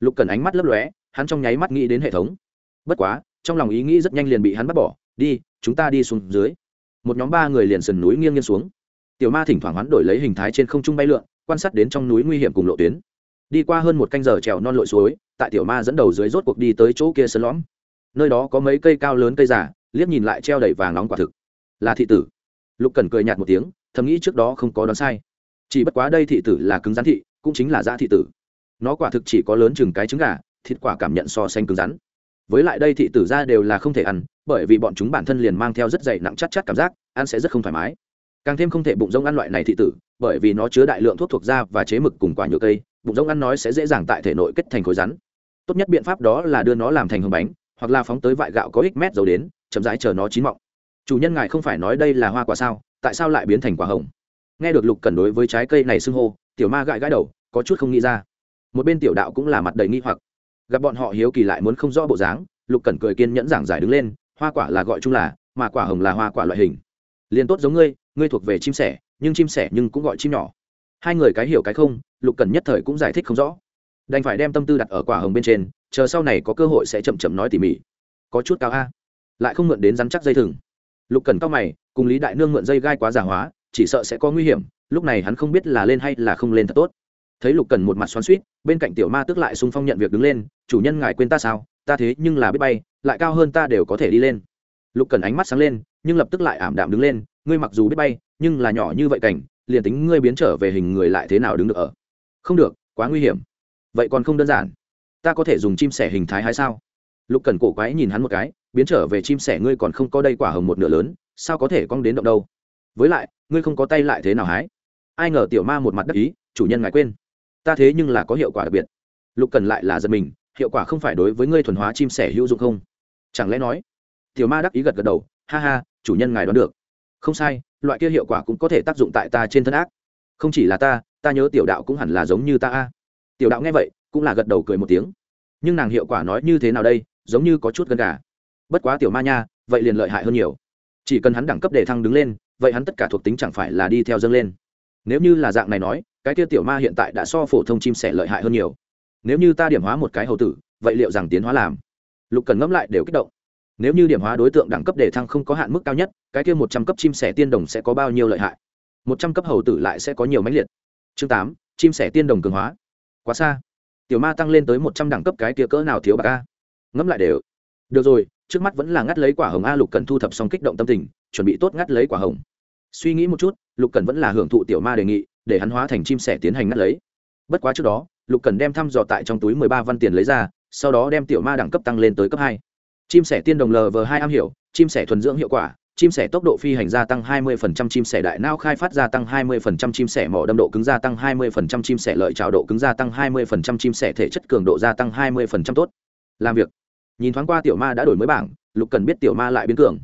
Lục cẩn ánh mắt lấp lóe, hắn trong nháy mắt nghĩ đến hệ thống. Bất quá, trong lòng ý nghĩ rất nhanh liền bị hắn bắt bỏ, đi, chúng ta đi xuống dưới. Một nhóm ba người liền sườn núi nghiêng nghiêng xuống. Tiểu ma thỉnh thoảng hoán đổi lấy hình thái trên không trung bay lượn, quan sát đến trong núi nguy hiểm cùng lộ tuyến. Đi qua hơn một canh giờ trèo non lội suối, tại tiểu ma dẫn đầu dưới rốt cuộc đi tới chỗ kia sơn lõm. Nơi đó có mấy cây cao lớn cây giả liếc nhìn lại treo đầy vàng nóng quả thực. Là thị tử lục cần cười nhạt một tiếng, thầm nghĩ trước đó không có đoán sai. Chỉ bất quá đây thị tử là cứng rắn thị, cũng chính là giã thị tử. Nó quả thực chỉ có lớn chừng cái trứng gà, thịt quả cảm nhận so xanh cứng rắn. Với lại đây thị tử ra đều là không thể ăn, bởi vì bọn chúng bản thân liền mang theo rất dày nặng chắc chắc cảm giác, ăn sẽ rất không thoải mái. Càng thêm không thể bụng rông ăn loại này thị tử, bởi vì nó chứa đại lượng thuốc thuộc da và chế mực cùng quả nhựa cây, bụng rông ăn nói sẽ dễ dàng tại thể nội kết thành khối rắn. Tốt nhất biện pháp đó là đưa nó làm thành hầm bánh, hoặc là phóng tới vại gạo có ít mét dầu đến, chậm rãi chờ nó chín mọng chủ nhân ngài không phải nói đây là hoa quả sao? Tại sao lại biến thành quả hồng? Nghe được lục cần đối với trái cây này xưng hô, tiểu ma gãi gãi đầu, có chút không nghĩ ra. Một bên tiểu đạo cũng là mặt đầy nghi hoặc. Gặp bọn họ hiếu kỳ lại muốn không rõ bộ dáng, lục cần cười kiên nhẫn giảng giải đứng lên, hoa quả là gọi chung là, mà quả hồng là hoa quả loại hình. Liền tốt giống ngươi ngươi thuộc về chim sẻ, nhưng chim sẻ nhưng cũng gọi chim nhỏ. Hai người cái hiểu cái không, lục cần nhất thời cũng giải thích không rõ. Đành phải đem tâm tư đặt ở quả hồng bên trên, chờ sau này có cơ hội sẽ chậm chậm nói tỉ mỉ. Có chút cao a. Lại không mượn đến rắn chắc dây thừng lục cần cao mày, cùng lý đại nương mượn dây gai quá giả hóa, chỉ sợ sẽ có nguy hiểm, lúc này hắn không biết là lên hay là không lên thật tốt. Thấy lục cần một mặt xoắn suýt bên cạnh tiểu ma tức lại xung phong nhận việc đứng lên, chủ nhân ngài quên ta sao? Ta thế nhưng là biết bay, lại cao hơn ta đều có thể đi lên. Lục cần ánh mắt sáng lên, nhưng lập tức lại ảm đạm đứng lên, ngươi mặc dù biết bay, nhưng là nhỏ như vậy cảnh, liền tính ngươi biến trở về hình người lại thế nào đứng được ở? Không được, quá nguy hiểm. Vậy còn không đơn giản. Ta có thể dùng chim sẻ hình thái hay sao? Lục cần cổ quái nhìn hắn một cái, biến trở về chim sẻ, ngươi còn không có đây quả hồng một nửa lớn, sao có thể cong đến động đâu? Với lại, ngươi không có tay lại thế nào hái? Ai ngờ tiểu ma một mặt đắc ý, chủ nhân ngài quên. Ta thế nhưng là có hiệu quả đặc biệt. Lục cần lại là giật mình, hiệu quả không phải đối với ngươi thuần hóa chim sẻ hữu dụng không? Chẳng lẽ nói, tiểu ma đắc ý gật gật đầu, ha ha, chủ nhân ngài đoán được. Không sai, loại kia hiệu quả cũng có thể tác dụng tại ta trên thân ác. Không chỉ là ta ta nhớ tiểu đạo cũng hẳn là giống như ta a. Tiểu đạo nghe vậy, cũng là gật đầu cười một tiếng. Nhưng nàng hiệu quả nói như thế nào đây? Giống như có chút gần gà. Bất quá tiểu ma nha, vậy liền lợi hại hơn nhiều. Chỉ cần hắn đẳng cấp để thăng đứng lên, vậy hắn tất cả thuộc tính chẳng phải là đi theo dâng lên. Nếu như là dạng này nói, cái kia tiểu ma hiện tại đã so phổ thông chim sẻ lợi hại hơn nhiều. Nếu như ta điểm hóa một cái hầu tử, vậy liệu rằng tiến hóa làm? Lục cần ngẫm lại đều kích động. Nếu như điểm hóa đối tượng đẳng cấp để thăng không có hạn mức cao nhất, cái kia một trăm cấp chim sẻ tiên đồng sẽ có bao nhiêu lợi hại? Một trăm cấp hầu tử lại sẽ có nhiều mãnh liệt. Chương tám, chim sẻ tiên đồng cường hóa. Quá xa. Tiểu ma tăng lên tới một trăm đẳng cấp cái kia cỡ nào thiếu bạc a? Ngẫm lại đều. Được rồi trước mắt vẫn là ngắt lấy quả hồng a lục cần thu thập xong kích động tâm tình chuẩn bị tốt ngắt lấy quả hồng. Suy nghĩ một chút lục cần vẫn là hưởng thụ tiểu ma đề nghị để hắn hóa thành chim sẻ tiến hành ngắt lấy. Bất quá trước đó lục cần đem thăm dò tại trong túi mười ba văn tiền lấy ra sau đó đem tiểu ma đẳng cấp tăng lên tới cấp hai. Chim sẻ tiên đồng lv hai am hiểu chim sẻ thuần dưỡng hiệu quả chim sẻ tốc độ phi hành gia tăng 20%, chim sẻ đại não khai phát gia tăng 20%, chim sẻ mỏ đâm độ cứng gia tăng 20%, chim sẻ lợi trào độ cứng gia tăng 20%, chim sẻ thể chất cường độ gia tăng 20% tốt. Làm việc. Nhìn thoáng qua tiểu ma đã đổi mới bảng, Lục Cần biết tiểu ma lại biến cường.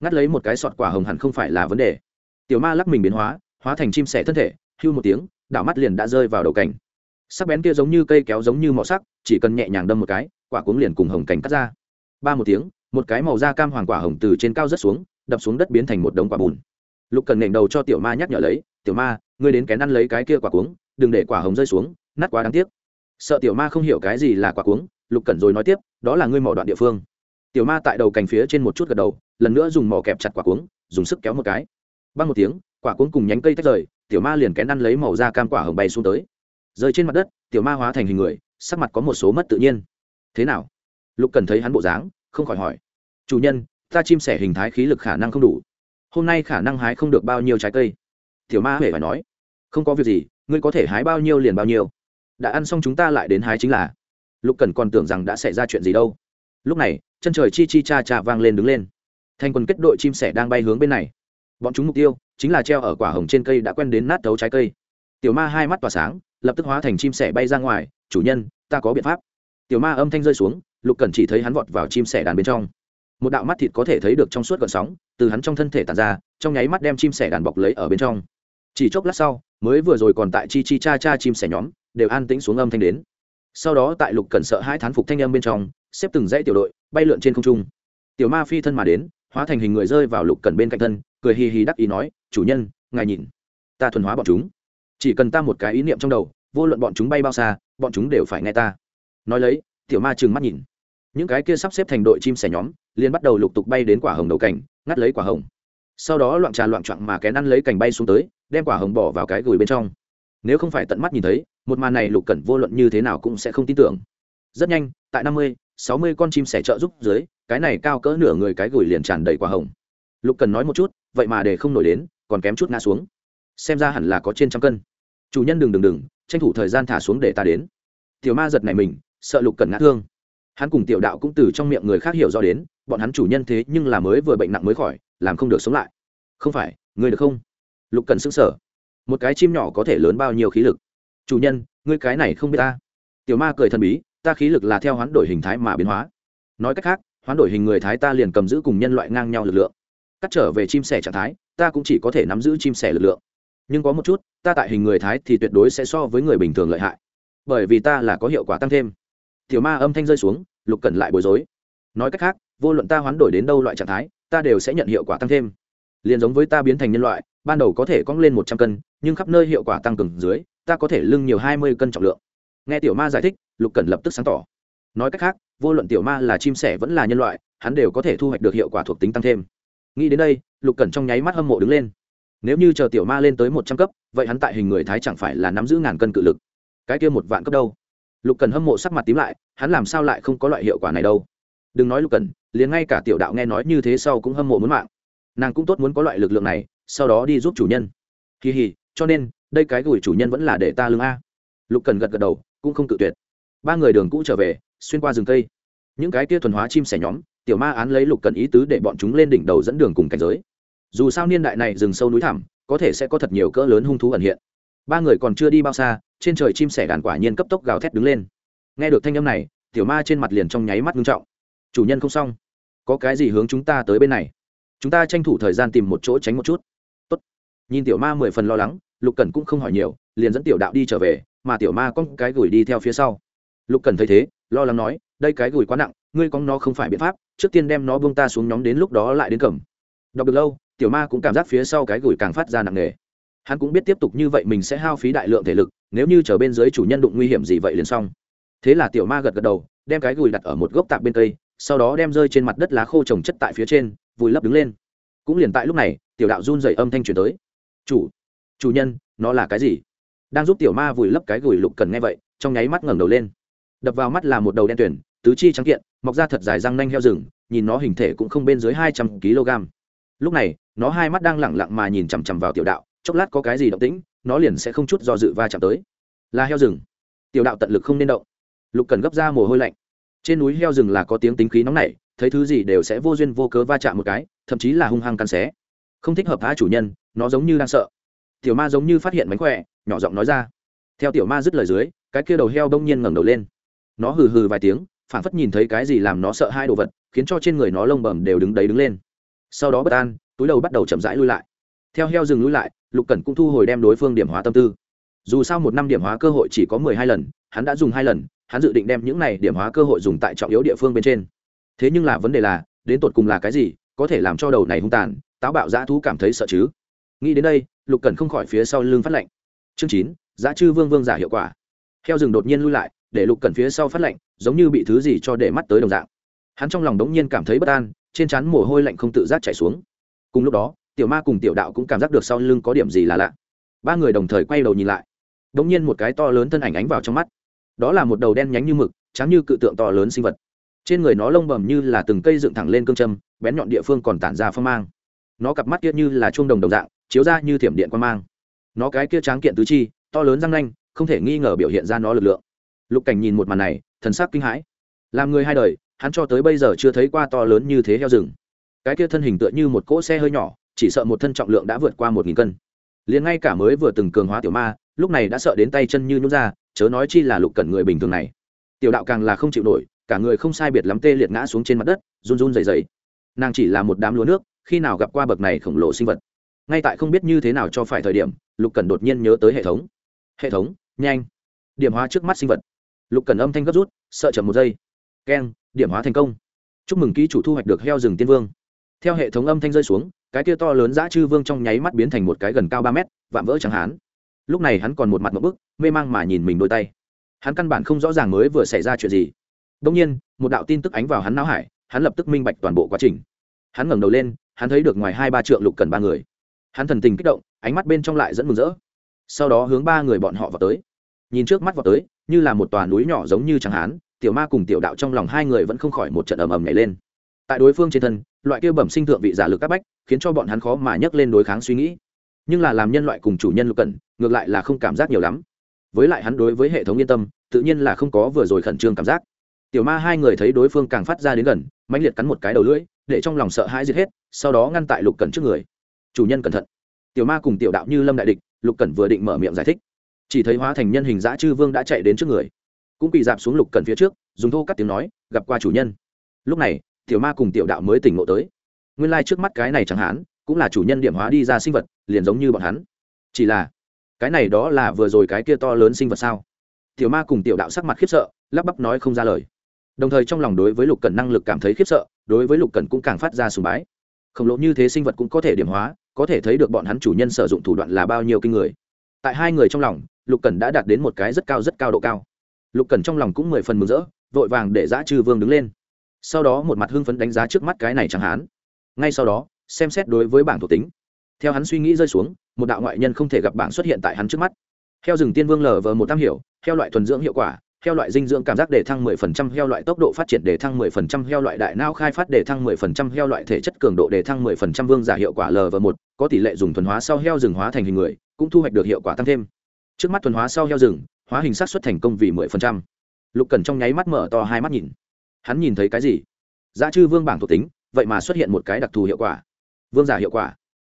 Ngắt lấy một cái sọt quả hồng hẳn không phải là vấn đề. Tiểu ma lắc mình biến hóa, hóa thành chim sẻ thân thể, hưu một tiếng, đảo mắt liền đã rơi vào đầu cảnh. Sắc bén kia giống như cây kéo giống như mỏ sắc, chỉ cần nhẹ nhàng đâm một cái, quả cuống liền cùng hồng cảnh cắt ra. Ba một tiếng, một cái màu da cam hoàng quả hồng từ trên cao rất xuống, đập xuống đất biến thành một đống quả bùn lục cần nện đầu cho tiểu ma nhắc nhở lấy tiểu ma ngươi đến kén ăn lấy cái kia quả cuống đừng để quả hồng rơi xuống nát quá đáng tiếc sợ tiểu ma không hiểu cái gì là quả cuống lục Cẩn rồi nói tiếp, đó là ngươi mỏ đoạn địa phương. Tiểu ma tại đầu cành phía trên một chút gật đầu, lần nữa dùng mỏ kẹp chặt quả cuống, dùng sức kéo một cái. Băng một tiếng, quả cuống cùng nhánh cây tách rời, tiểu ma liền kén ăn lấy màu da cam quả hồng bay xuống tới. Rơi trên mặt đất, tiểu ma hóa thành hình người, sắc mặt có một số mất tự nhiên. Thế nào? Lục cần thấy hắn bộ dáng, không khỏi hỏi. Chủ nhân, ta chim sẻ hình thái khí lực khả năng không đủ. Hôm nay khả năng hái không được bao nhiêu trái cây. Tiểu ma hễ phải nói. Không có việc gì, ngươi có thể hái bao nhiêu liền bao nhiêu. Đã ăn xong chúng ta lại đến hái chính là lục cần còn tưởng rằng đã xảy ra chuyện gì đâu. Lúc này, chân trời chi chi cha cha vang lên đứng lên. Thành quần kết đội chim sẻ đang bay hướng bên này. Bọn chúng mục tiêu chính là treo ở quả hồng trên cây đã quen đến nát thấu trái cây. Tiểu ma hai mắt tỏa sáng, lập tức hóa thành chim sẻ bay ra ngoài, chủ nhân, ta có biện pháp. Tiểu ma âm thanh rơi xuống, lục cần chỉ thấy hắn vọt vào chim sẻ đàn bên trong. Một đạo mắt thịt có thể thấy được trong suốt gọn sóng, từ hắn trong thân thể tàn ra, trong nháy mắt đem chim sẻ đàn bọc lấy ở bên trong. Chỉ chốc lát sau, mới vừa rồi còn tại chi chi cha cha chim sẻ nhóm, đều an tĩnh xuống âm thanh đến sau đó tại lục cẩn sợ hai thán phục thanh âm bên trong, xếp từng dãy tiểu đội, bay lượn trên không trung. Tiểu ma phi thân mà đến, hóa thành hình người rơi vào lục cẩn bên cạnh thân, cười hì hì đắc ý nói, chủ nhân, ngài nhìn, ta thuần hóa bọn chúng. Chỉ cần ta một cái ý niệm trong đầu, vô luận bọn chúng bay bao xa, bọn chúng đều phải nghe ta. Nói lấy, tiểu ma trừng mắt nhìn. Những cái kia sắp xếp thành đội chim sẻ nhóm, liền bắt đầu lục tục bay đến quả hồng đầu cảnh ngắt lấy quả hồng. Sau đó loạn trà loạn trọn mà kén ăn lấy cành bay xuống tới, đem quả hồng bỏ vào cái gùi bên trong. Nếu không phải tận mắt nhìn thấy một màn này lục cẩn vô luận như thế nào cũng sẽ không tin tưởng. Rất nhanh, tại năm mươi, sáu mươi con chim sẻ trợ giúp dưới, cái này cao cỡ nửa người cái gửi liền tràn đầy quả hồng. Lục cần nói một chút, vậy mà để không nổi đến, còn kém chút ngã xuống. Xem ra hẳn là có trên trăm cân. Chủ nhân đừng đừng đừng, tranh thủ thời gian thả xuống để ta đến. Tiểu ma giật này mình, sợ lục cần ngã thương. Hắn cùng tiểu đạo cũng từ trong miệng người khác hiểu rõ đến, bọn hắn chủ nhân thế nhưng là mới vừa bệnh nặng mới khỏi, làm không được sống lại. Không phải người được không? Lục cần xứng sở một cái chim nhỏ có thể lớn bao nhiêu khí lực? Chủ nhân, ngươi cái này không biết ta. Tiểu ma cười thần bí, ta khí lực là theo hoán đổi hình thái mà biến hóa. Nói cách khác, hoán đổi hình người thái ta liền cầm giữ cùng nhân loại ngang nhau lực lượng. Cắt trở về chim sẻ trạng thái, ta cũng chỉ có thể nắm giữ chim sẻ lực lượng. Nhưng có một chút, ta tại hình người thái thì tuyệt đối sẽ so với người bình thường lợi hại. Bởi vì ta là có hiệu quả tăng thêm. Tiểu ma âm thanh rơi xuống, lục cẩn lại bối rối. Nói cách khác, vô luận ta hoán đổi đến đâu loại trạng thái, ta đều sẽ nhận hiệu quả tăng thêm. Liền giống với ta biến thành nhân loại, ban đầu có thể cong lên một trăm cân, nhưng khắp nơi hiệu quả tăng cường dưới ta có thể lưng nhiều hai mươi cân trọng lượng. Nghe tiểu ma giải thích, lục cần lập tức sáng tỏ. Nói cách khác, vô luận tiểu ma là chim sẻ vẫn là nhân loại, hắn đều có thể thu hoạch được hiệu quả thuộc tính tăng thêm. Nghĩ đến đây, lục cần trong nháy mắt hâm mộ đứng lên. Nếu như chờ tiểu ma lên tới một trăm cấp, vậy hắn tại hình người thái chẳng phải là nắm giữ ngàn cân cự lực. Cái kia một vạn cấp đâu? Lục cần hâm mộ sắc mặt tím lại, hắn làm sao lại không có loại hiệu quả này đâu? Đừng nói lục cần liền ngay cả tiểu đạo nghe nói như thế sau cũng hâm mộ muốn mạng. Nàng cũng tốt muốn có loại lực lượng này, sau đó đi giúp chủ nhân. Kỳ hì, cho nên đây cái gửi chủ nhân vẫn là để ta lương a. Lục cần gật gật đầu, cũng không tự tuyệt. Ba người đường cũ trở về, xuyên qua rừng cây. Những cái kia thuần hóa chim sẻ nhóm, tiểu ma án lấy lục cần ý tứ để bọn chúng lên đỉnh đầu dẫn đường cùng cảnh giới. Dù sao niên đại này rừng sâu núi thẳm, có thể sẽ có thật nhiều cỡ lớn hung thú ẩn hiện. Ba người còn chưa đi bao xa, trên trời chim sẻ đàn quả nhiên cấp tốc gào thét đứng lên. Nghe được thanh âm này, tiểu ma trên mặt liền trong nháy mắt nghiêm trọng. Chủ nhân không xong. Có cái gì hướng chúng ta tới bên này? Chúng ta tranh thủ thời gian tìm một chỗ tránh một chút. Tốt. nhìn tiểu ma mười phần lo lắng lục cẩn cũng không hỏi nhiều, liền dẫn tiểu đạo đi trở về, mà tiểu ma con cái gửi đi theo phía sau. Lục cẩn thấy thế, lo lắng nói, đây cái gửi quá nặng, ngươi con nó không phải biện pháp, trước tiên đem nó buông ta xuống nhóm đến lúc đó lại đến cầm. Đọc được lâu, tiểu ma cũng cảm giác phía sau cái gửi càng phát ra nặng nề. Hắn cũng biết tiếp tục như vậy mình sẽ hao phí đại lượng thể lực, nếu như trở bên dưới chủ nhân đụng nguy hiểm gì vậy liền xong. Thế là tiểu ma gật gật đầu, đem cái gùi đặt ở một gốc tạp bên cây, sau đó đem rơi trên mặt đất lá khô trồng chất tại phía trên, vùi lấp đứng lên. Cũng liền tại lúc này, tiểu đạo run dày âm thanh truyền tới. Chủ chủ nhân, nó là cái gì? Đang giúp tiểu ma vùi lấp cái gùi lục cần nghe vậy, trong nháy mắt ngẩng đầu lên. Đập vào mắt là một đầu đen tuyển tứ chi trắng kiện, mọc ra thật dài răng nanh heo rừng, nhìn nó hình thể cũng không bên dưới hai trăm kg. Lúc này, nó hai mắt đang lẳng lặng mà nhìn chằm chằm vào tiểu đạo, chốc lát có cái gì động tĩnh, nó liền sẽ không chút do dự va chạm tới. Là heo rừng. Tiểu đạo tận lực không nên động. Lục cần gấp ra mồ hôi lạnh. Trên núi heo rừng là có tiếng tính khí nóng nảy, thấy thứ gì đều sẽ vô duyên vô cớ va chạm một cái, thậm chí là hung hăng căn xé. Không thích hợp phá chủ nhân, nó giống như đang sợ tiểu ma giống như phát hiện mánh khỏe, nhỏ giọng nói ra. Theo tiểu ma dứt lời dưới, cái kia đầu heo đông nhiên ngẩng đầu lên. Nó hừ hừ vài tiếng phản phất nhìn thấy cái gì làm nó sợ hai đồ vật, khiến cho trên người nó lông bẩm đều đứng đấy đứng lên. Sau đó bất an, túi đầu bắt đầu chậm rãi lui lại. Theo heo dừng lui lại, lục cẩn cũng thu hồi đem đối phương điểm hóa tâm tư. Dù sao một năm điểm hóa cơ hội chỉ có mười hai lần, hắn đã dùng hai lần, hắn dự định đem những này điểm hóa cơ hội dùng tại trọng yếu địa phương bên trên. Thế nhưng là vấn đề là, đến tột cùng là cái gì, có thể làm cho đầu này hung tàn, táo bạo dã thú cảm thấy sợ chứ? Nghĩ đến đây lục cần không khỏi phía sau lưng phát lệnh. Chương chín, giá chư vương vương giả hiệu quả. Heo rừng đột nhiên lui lại, để lục cần phía sau phát lệnh, giống như bị thứ gì cho để mắt tới đồng dạng. Hắn trong lòng đống nhiên cảm thấy bất an, trên trán mồ hôi lạnh không tự giác chảy xuống. Cùng lúc đó, tiểu ma cùng tiểu đạo cũng cảm giác được sau lưng có điểm gì là lạ. Ba người đồng thời quay đầu nhìn lại. Đống nhiên một cái to lớn thân ảnh ánh vào trong mắt. Đó là một đầu đen nhánh như mực, trắng như cự tượng to lớn sinh vật. Trên người nó lông bầm như là từng cây dựng thẳng lên cương châm, bén nhọn địa phương còn tản ra phong mang. Nó cặp mắt kia như là chuông đồng đồng dạng chiếu ra như thiểm điện quan mang. Nó cái kia tráng kiện tứ chi, to lớn răng nanh, không thể nghi ngờ biểu hiện ra nó lực lượng. Lục cảnh nhìn một màn này, thần sắc kinh hãi. Làm người hai đời, hắn cho tới bây giờ chưa thấy qua to lớn như thế heo rừng. Cái kia thân hình tựa như một cỗ xe hơi nhỏ, chỉ sợ một thân trọng lượng đã vượt qua một nghìn cân. Liền ngay cả mới vừa từng cường hóa tiểu ma, lúc này đã sợ đến tay chân như nhún ra, chớ nói chi là lục cẩn người bình thường này. Tiểu đạo càng là không chịu nổi, cả người không sai biệt lắm tê liệt ngã xuống trên mặt đất, run run dày dày nàng chỉ là một đám lúa nước, khi nào gặp qua bậc này khổng lồ sinh vật ngay tại không biết như thế nào cho phải thời điểm, lục cần đột nhiên nhớ tới hệ thống. Hệ thống, nhanh. Điểm hóa trước mắt sinh vật. Lục cần âm thanh gấp rút, sợ chậm một giây. Keng, điểm hóa thành công. Chúc mừng ký chủ thu hoạch được heo rừng tiên vương. Theo hệ thống âm thanh rơi xuống, cái kia to lớn dã chư vương trong nháy mắt biến thành một cái gần cao ba mét, vạm vỡ chẳng hán. Lúc này hắn còn một mặt một bức, mê mang mà nhìn mình đôi tay. Hắn căn bản không rõ ràng mới vừa xảy ra chuyện gì. Đông nhiên, một đạo tin tức ánh vào hắn não hải, hắn lập tức minh bạch toàn bộ quá trình. Hắn ngẩng đầu lên, hắn thấy được ngoài hai ba trượng lục cần ba người hắn thần tình kích động, ánh mắt bên trong lại dẫn mừng rỡ. Sau đó hướng ba người bọn họ vào tới. Nhìn trước mắt vào tới, như là một tòa núi nhỏ giống như chẳng hán, tiểu ma cùng tiểu đạo trong lòng hai người vẫn không khỏi một trận ầm ầm nhảy lên. Tại đối phương trên thân, loại kia bẩm sinh thượng vị giả lực các bách, khiến cho bọn hắn khó mà nhấc lên đối kháng suy nghĩ. Nhưng là làm nhân loại cùng chủ nhân lục cẩn, ngược lại là không cảm giác nhiều lắm. Với lại hắn đối với hệ thống yên tâm, tự nhiên là không có vừa rồi khẩn trương cảm giác. Tiểu ma hai người thấy đối phương càng phát ra đến gần, mãnh liệt cắn một cái đầu lưỡi, để trong lòng sợ hãi giết hết, sau đó ngăn tại lục cẩn trước người chủ nhân cẩn thận. Tiểu ma cùng tiểu đạo như lâm đại địch, lục cẩn vừa định mở miệng giải thích. Chỉ thấy hóa thành nhân hình dã chư vương đã chạy đến trước người. Cũng bị dạp xuống lục cẩn phía trước, dùng thô cắt tiếng nói, gặp qua chủ nhân. Lúc này, tiểu ma cùng tiểu đạo mới tỉnh ngộ tới. Nguyên lai、like、trước mắt cái này chẳng hạn, cũng là chủ nhân điểm hóa đi ra sinh vật, liền giống như bọn hắn. Chỉ là, cái này đó là vừa rồi cái kia to lớn sinh vật sao? Tiểu ma cùng tiểu đạo sắc mặt khiếp sợ, lắp bắp nói không ra lời. Đồng thời trong lòng đối với lục cần năng lực cảm thấy khiếp sợ, đối với lục cần cũng càng phát ra sùng bái. Khổng lồ như thế sinh vật cũng có thể điểm hóa có thể thấy được bọn hắn chủ nhân sử dụng thủ đoạn là bao nhiêu kinh người. Tại hai người trong lòng, lục cần đã đạt đến một cái rất cao rất cao độ cao. Lục cần trong lòng cũng mười phần mừng rỡ, vội vàng để giã trừ vương đứng lên. Sau đó một mặt hưng phấn đánh giá trước mắt cái này chẳng hán ngay sau đó, xem xét đối với bảng thuộc tính. Theo hắn suy nghĩ rơi xuống, một đạo ngoại nhân không thể gặp bảng xuất hiện tại hắn trước mắt. Theo rừng tiên vương lờ vờ một tam hiểu theo loại thuần dưỡng hiệu quả Heo loại dinh dưỡng cảm giác để thăng 10% heo loại tốc độ phát triển để thăng 10% heo loại đại não khai phát để thăng 10% heo loại thể chất cường độ để thăng 10% vương giả hiệu quả LV1, có tỷ lệ dùng thuần hóa sau heo rừng hóa thành hình người, cũng thu hoạch được hiệu quả tăng thêm. Trước mắt thuần hóa sau heo rừng, hóa hình xác suất thành công vì 10%. Lục Cẩn trong nháy mắt mở to hai mắt nhìn. Hắn nhìn thấy cái gì? Giá chư vương bảng thuộc tính, vậy mà xuất hiện một cái đặc thù hiệu quả. Vương giả hiệu quả.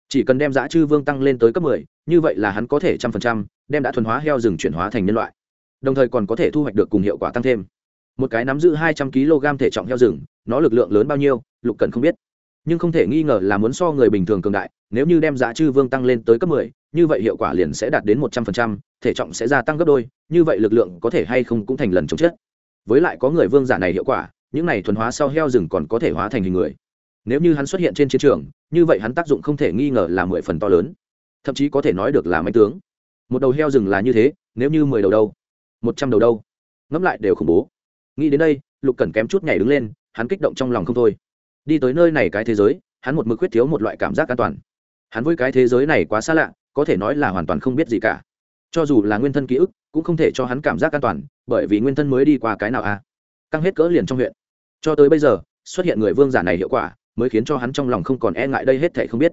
Chỉ cần đem Giá chư vương tăng lên tới cấp 10, như vậy là hắn có thể trăm phần trăm đem đã thuần hóa heo rừng chuyển hóa thành nhân loại đồng thời còn có thể thu hoạch được cùng hiệu quả tăng thêm. Một cái nắm giữ hai trăm kg thể trọng heo rừng, nó lực lượng lớn bao nhiêu, lục cần không biết. Nhưng không thể nghi ngờ là muốn so người bình thường cường đại, nếu như đem giá chư vương tăng lên tới cấp mười, như vậy hiệu quả liền sẽ đạt đến một trăm phần trăm, thể trọng sẽ gia tăng gấp đôi, như vậy lực lượng có thể hay không cũng thành lần chống chết. Với lại có người vương giả này hiệu quả, những này thuần hóa sau heo rừng còn có thể hóa thành hình người. Nếu như hắn xuất hiện trên chiến trường, như vậy hắn tác dụng không thể nghi ngờ là mười phần to lớn. Thậm chí có thể nói được là máy tướng. Một đầu heo rừng là như thế, nếu như mười đầu đâu một trăm đầu đâu. Ngẫm lại đều khủng bố. Nghĩ đến đây, lục cần kém chút nhảy đứng lên, hắn kích động trong lòng không thôi. Đi tới nơi này cái thế giới, hắn một mực khuyết thiếu một loại cảm giác an toàn. Hắn với cái thế giới này quá xa lạ, có thể nói là hoàn toàn không biết gì cả. Cho dù là nguyên thân ký ức, cũng không thể cho hắn cảm giác an toàn, bởi vì nguyên thân mới đi qua cái nào à? căng hết cỡ liền trong huyện. Cho tới bây giờ, xuất hiện người vương giả này hiệu quả, mới khiến cho hắn trong lòng không còn e ngại đây hết thể không biết.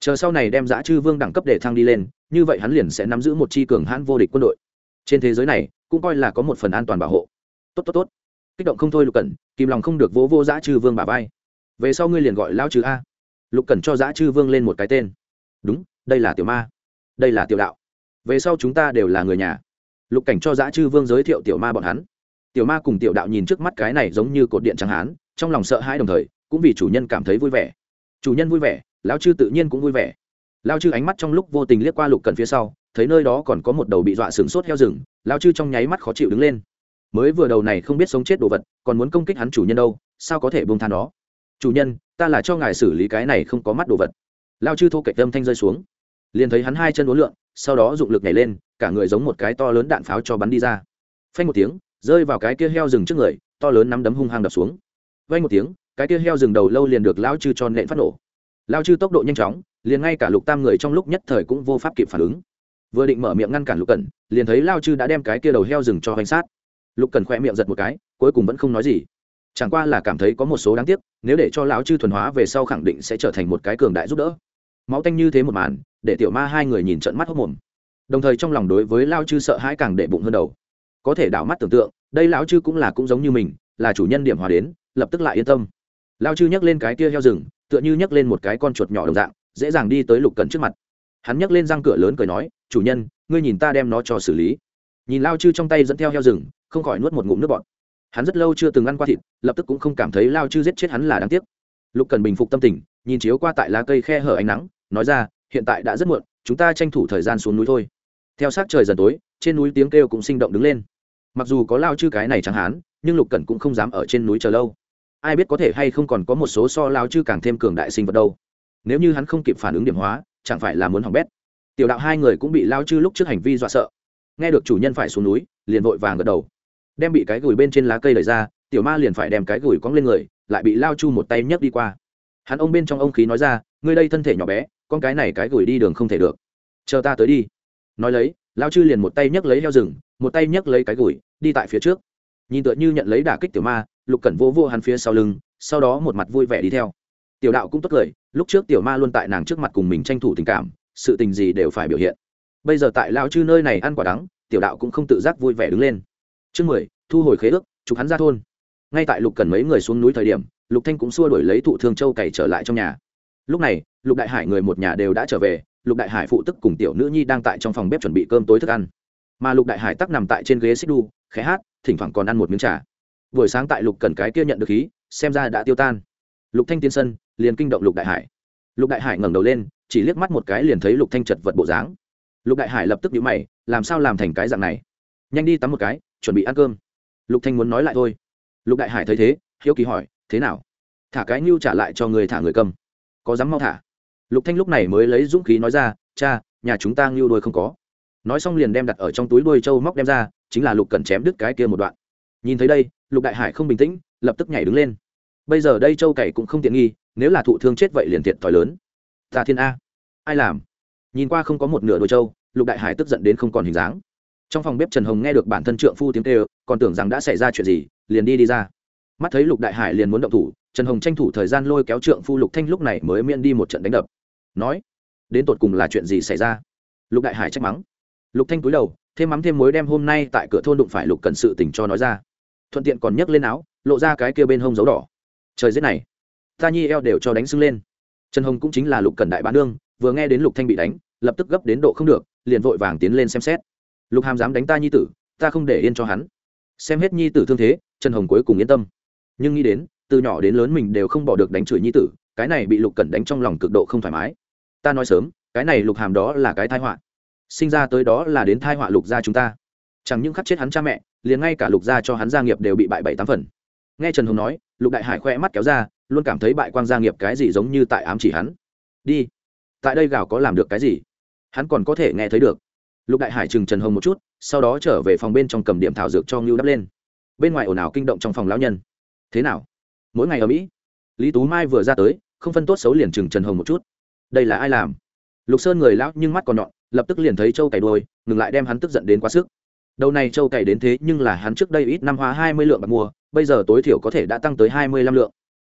Chờ sau này đem giã chư vương đẳng cấp để thăng đi lên, như vậy hắn liền sẽ nắm giữ một chi cường hãn vô địch quân đội. Trên thế giới này cũng coi là có một phần an toàn bảo hộ. Tốt tốt tốt. Kích động không thôi, lục cẩn, kìm lòng không được vỗ vô giã chư vương bà vai. Về sau ngươi liền gọi lao chư a. Lục cẩn cho giã chư vương lên một cái tên. Đúng, đây là tiểu ma. Đây là tiểu đạo. Về sau chúng ta đều là người nhà. Lục cảnh cho giã chư vương giới thiệu tiểu ma bọn hắn. Tiểu ma cùng tiểu đạo nhìn trước mắt cái này giống như cột điện trắng hán, trong lòng sợ hãi đồng thời, cũng vì chủ nhân cảm thấy vui vẻ. Chủ nhân vui vẻ, lão chư tự nhiên cũng vui vẻ. Lao chư ánh mắt trong lúc vô tình liếc qua lục cần phía sau, thấy nơi đó còn có một đầu bị dọa sừng sốt heo rừng lao chư trong nháy mắt khó chịu đứng lên. Mới vừa đầu này không biết sống chết đồ vật, còn muốn công kích hắn chủ nhân đâu, sao có thể buông than đó chủ nhân, ta là cho ngài xử lý cái này không có mắt đồ vật. Lao chư thô cạnh tâm thanh rơi xuống. Liền thấy hắn hai chân uốn lượn, sau đó dụng lực nhảy lên, cả người giống một cái to lớn đạn pháo cho bắn đi ra. Phanh một tiếng, rơi vào cái kia heo rừng trước người, to lớn nắm đấm hung hăng đập xuống. Vay một tiếng, cái kia heo rừng đầu lâu liền được lao chư cho nện phát nổ. Lao chư tốc độ nhanh chóng, liền ngay cả lục tam người trong lúc nhất thời cũng vô pháp kịp phản ứng vừa định mở miệng ngăn cản lục cẩn, liền thấy lao chư đã đem cái kia đầu heo rừng cho hành sát. Lục cẩn khỏe miệng giật một cái, cuối cùng vẫn không nói gì. Chẳng qua là cảm thấy có một số đáng tiếc, nếu để cho lão chư thuần hóa về sau khẳng định sẽ trở thành một cái cường đại giúp đỡ. Máu tanh như thế một màn, để tiểu ma hai người nhìn trận mắt hốc mồm. Đồng thời trong lòng đối với lao chư sợ hãi càng để bụng hơn đầu. Có thể đảo mắt tưởng tượng, đây lão chư cũng là cũng giống như mình, là chủ nhân điểm hòa đến, lập tức lại yên tâm. Lao chư nhắc lên cái kia heo rừng, tựa như nhắc lên một cái con chuột nhỏ đồng dạng, dễ dàng đi tới lục cần trước mặt hắn nhấc lên răng cửa lớn cười nói, chủ nhân, ngươi nhìn ta đem nó cho xử lý. Nhìn lao chư trong tay dẫn theo heo rừng, không khỏi nuốt một ngụm nước bọt. Hắn rất lâu chưa từng ăn qua thịt, lập tức cũng không cảm thấy lao chư giết chết hắn là đáng tiếc. Lục cần bình phục tâm tình, nhìn chiếu qua tại lá cây khe hở ánh nắng, nói ra, hiện tại đã rất muộn, chúng ta tranh thủ thời gian xuống núi thôi. Theo sát trời dần tối, trên núi tiếng kêu cũng sinh động đứng lên. Mặc dù có lao chư cái này chẳng hán, nhưng lục cần cũng không dám ở trên núi chờ lâu. Ai biết có thể hay không còn có một số so lao chư càng thêm cường đại sinh vật đâu. Nếu như hắn không kịp phản ứng điểm hóa chẳng phải là muốn hỏng bét. Tiểu đạo hai người cũng bị lao chư lúc trước hành vi dọa sợ. Nghe được chủ nhân phải xuống núi, liền vội vàng gật đầu. Đem bị cái gùi bên trên lá cây đẩy ra, tiểu ma liền phải đem cái gùi cong lên người, lại bị lao chu một tay nhấc đi qua. Hắn ông bên trong ông khí nói ra, ngươi đây thân thể nhỏ bé, con cái này cái gùi đi đường không thể được. Chờ ta tới đi. Nói lấy, lao chư liền một tay nhấc lấy heo rừng, một tay nhấc lấy cái gùi đi tại phía trước. Nhìn tựa như nhận lấy đả kích tiểu ma, lục cẩn vô vô hắn phía sau lưng, sau đó một mặt vui vẻ đi theo. Tiểu đạo cũng tốt cười lúc trước tiểu ma luôn tại nàng trước mặt cùng mình tranh thủ tình cảm, sự tình gì đều phải biểu hiện. Bây giờ tại lao chư nơi này ăn quả đắng, tiểu đạo cũng không tự giác vui vẻ đứng lên. Chương mười, thu hồi khế ước, chụp hắn ra thôn. Ngay tại lục cần mấy người xuống núi thời điểm, lục thanh cũng xua đuổi lấy thụ thương châu cày trở lại trong nhà. Lúc này, lục đại hải người một nhà đều đã trở về, lục đại hải phụ tức cùng tiểu nữ nhi đang tại trong phòng bếp chuẩn bị cơm tối thức ăn. Mà lục đại hải tắc nằm tại trên ghế xích đu, khẽ hát, thỉnh thoảng còn ăn một miếng trà. Buổi sáng tại lục cần cái kia nhận được khí, xem ra đã tiêu tan lục thanh tiến sân liền kinh động lục đại hải. Lục đại hải ngẩng đầu lên, chỉ liếc mắt một cái liền thấy lục thanh chật vật bộ dáng. Lục đại hải lập tức nhíu mày, làm sao làm thành cái dạng này? Nhanh đi tắm một cái, chuẩn bị ăn cơm. Lục thanh muốn nói lại thôi. Lục đại hải thấy thế, hiếu kỳ hỏi, thế nào? Thả cái nhu trả lại cho người thả người cầm. Có dám mau thả? Lục thanh lúc này mới lấy dũng khí nói ra, cha, nhà chúng ta nhu đuôi không có. Nói xong liền đem đặt ở trong túi đuôi trâu móc đem ra, chính là lục cần chém đứt cái kia một đoạn. Nhìn thấy đây, lục đại hải không bình tĩnh, lập tức nhảy đứng lên bây giờ đây châu cày cũng không tiện nghi, nếu là thụ thương chết vậy liền thiệt thòi lớn. Ta thiên a. Ai làm? Nhìn qua không có một nửa đôi châu, lục đại hải tức giận đến không còn hình dáng. Trong phòng bếp trần hồng nghe được bản thân trượng phu tiếng kêu, còn tưởng rằng đã xảy ra chuyện gì, liền đi đi ra. Mắt thấy lục đại hải liền muốn động thủ, trần hồng tranh thủ thời gian lôi kéo trượng phu lục thanh lúc này mới miễn đi một trận đánh đập. Nói, đến tột cùng là chuyện gì xảy ra? Lục đại hải trách mắng. Lục thanh cúi đầu, thêm mắm thêm muối đem hôm nay tại cửa thôn đụng phải lục cần sự tình cho nói ra. Thuận tiện còn nhấc lên áo, lộ ra cái kia bên hông dấu đỏ trời giết này. Ta nhi eo đều cho đánh sưng lên. Trần hồng cũng chính là lục cần đại bán đương vừa nghe đến lục thanh bị đánh, lập tức gấp đến độ không được, liền vội vàng tiến lên xem xét. Lục hàm dám đánh ta nhi tử, ta không để yên cho hắn. Xem hết nhi tử thương thế, trần hồng cuối cùng yên tâm. Nhưng nghĩ đến, từ nhỏ đến lớn mình đều không bỏ được đánh chửi nhi tử, cái này bị lục cẩn đánh trong lòng cực độ không thoải mái. Ta nói sớm, cái này lục hàm đó là cái thai họa. Sinh ra tới đó là đến thai họa lục gia chúng ta. Chẳng những khắc chết hắn cha mẹ, liền ngay cả lục gia cho hắn gia nghiệp đều bị bại bảy tám phần nghe trần hồng nói, lục đại hải khoe mắt kéo ra, luôn cảm thấy bại quang gia nghiệp cái gì giống như tại ám chỉ hắn. Đi, tại đây gào có làm được cái gì? Hắn còn có thể nghe thấy được. Lục đại hải chừng trần hồng một chút, sau đó trở về phòng bên trong cầm điểm thảo dược cho ngưu đắp lên. Bên ngoài ồn ào kinh động trong phòng lão nhân. Thế nào? Mỗi ngày ở mỹ? Lý tú mai vừa ra tới, không phân tốt xấu liền chừng trần hồng một chút. Đây là ai làm? Lục sơn người lão nhưng mắt còn nhọn, lập tức liền thấy châu cày đôi ngừng lại đem hắn tức giận đến quá sức. Đầu này châu cày đến thế nhưng là hắn trước đây ít năm hóa hai mươi lượng bạc mua bây giờ tối thiểu có thể đã tăng tới hai mươi lăm lượng.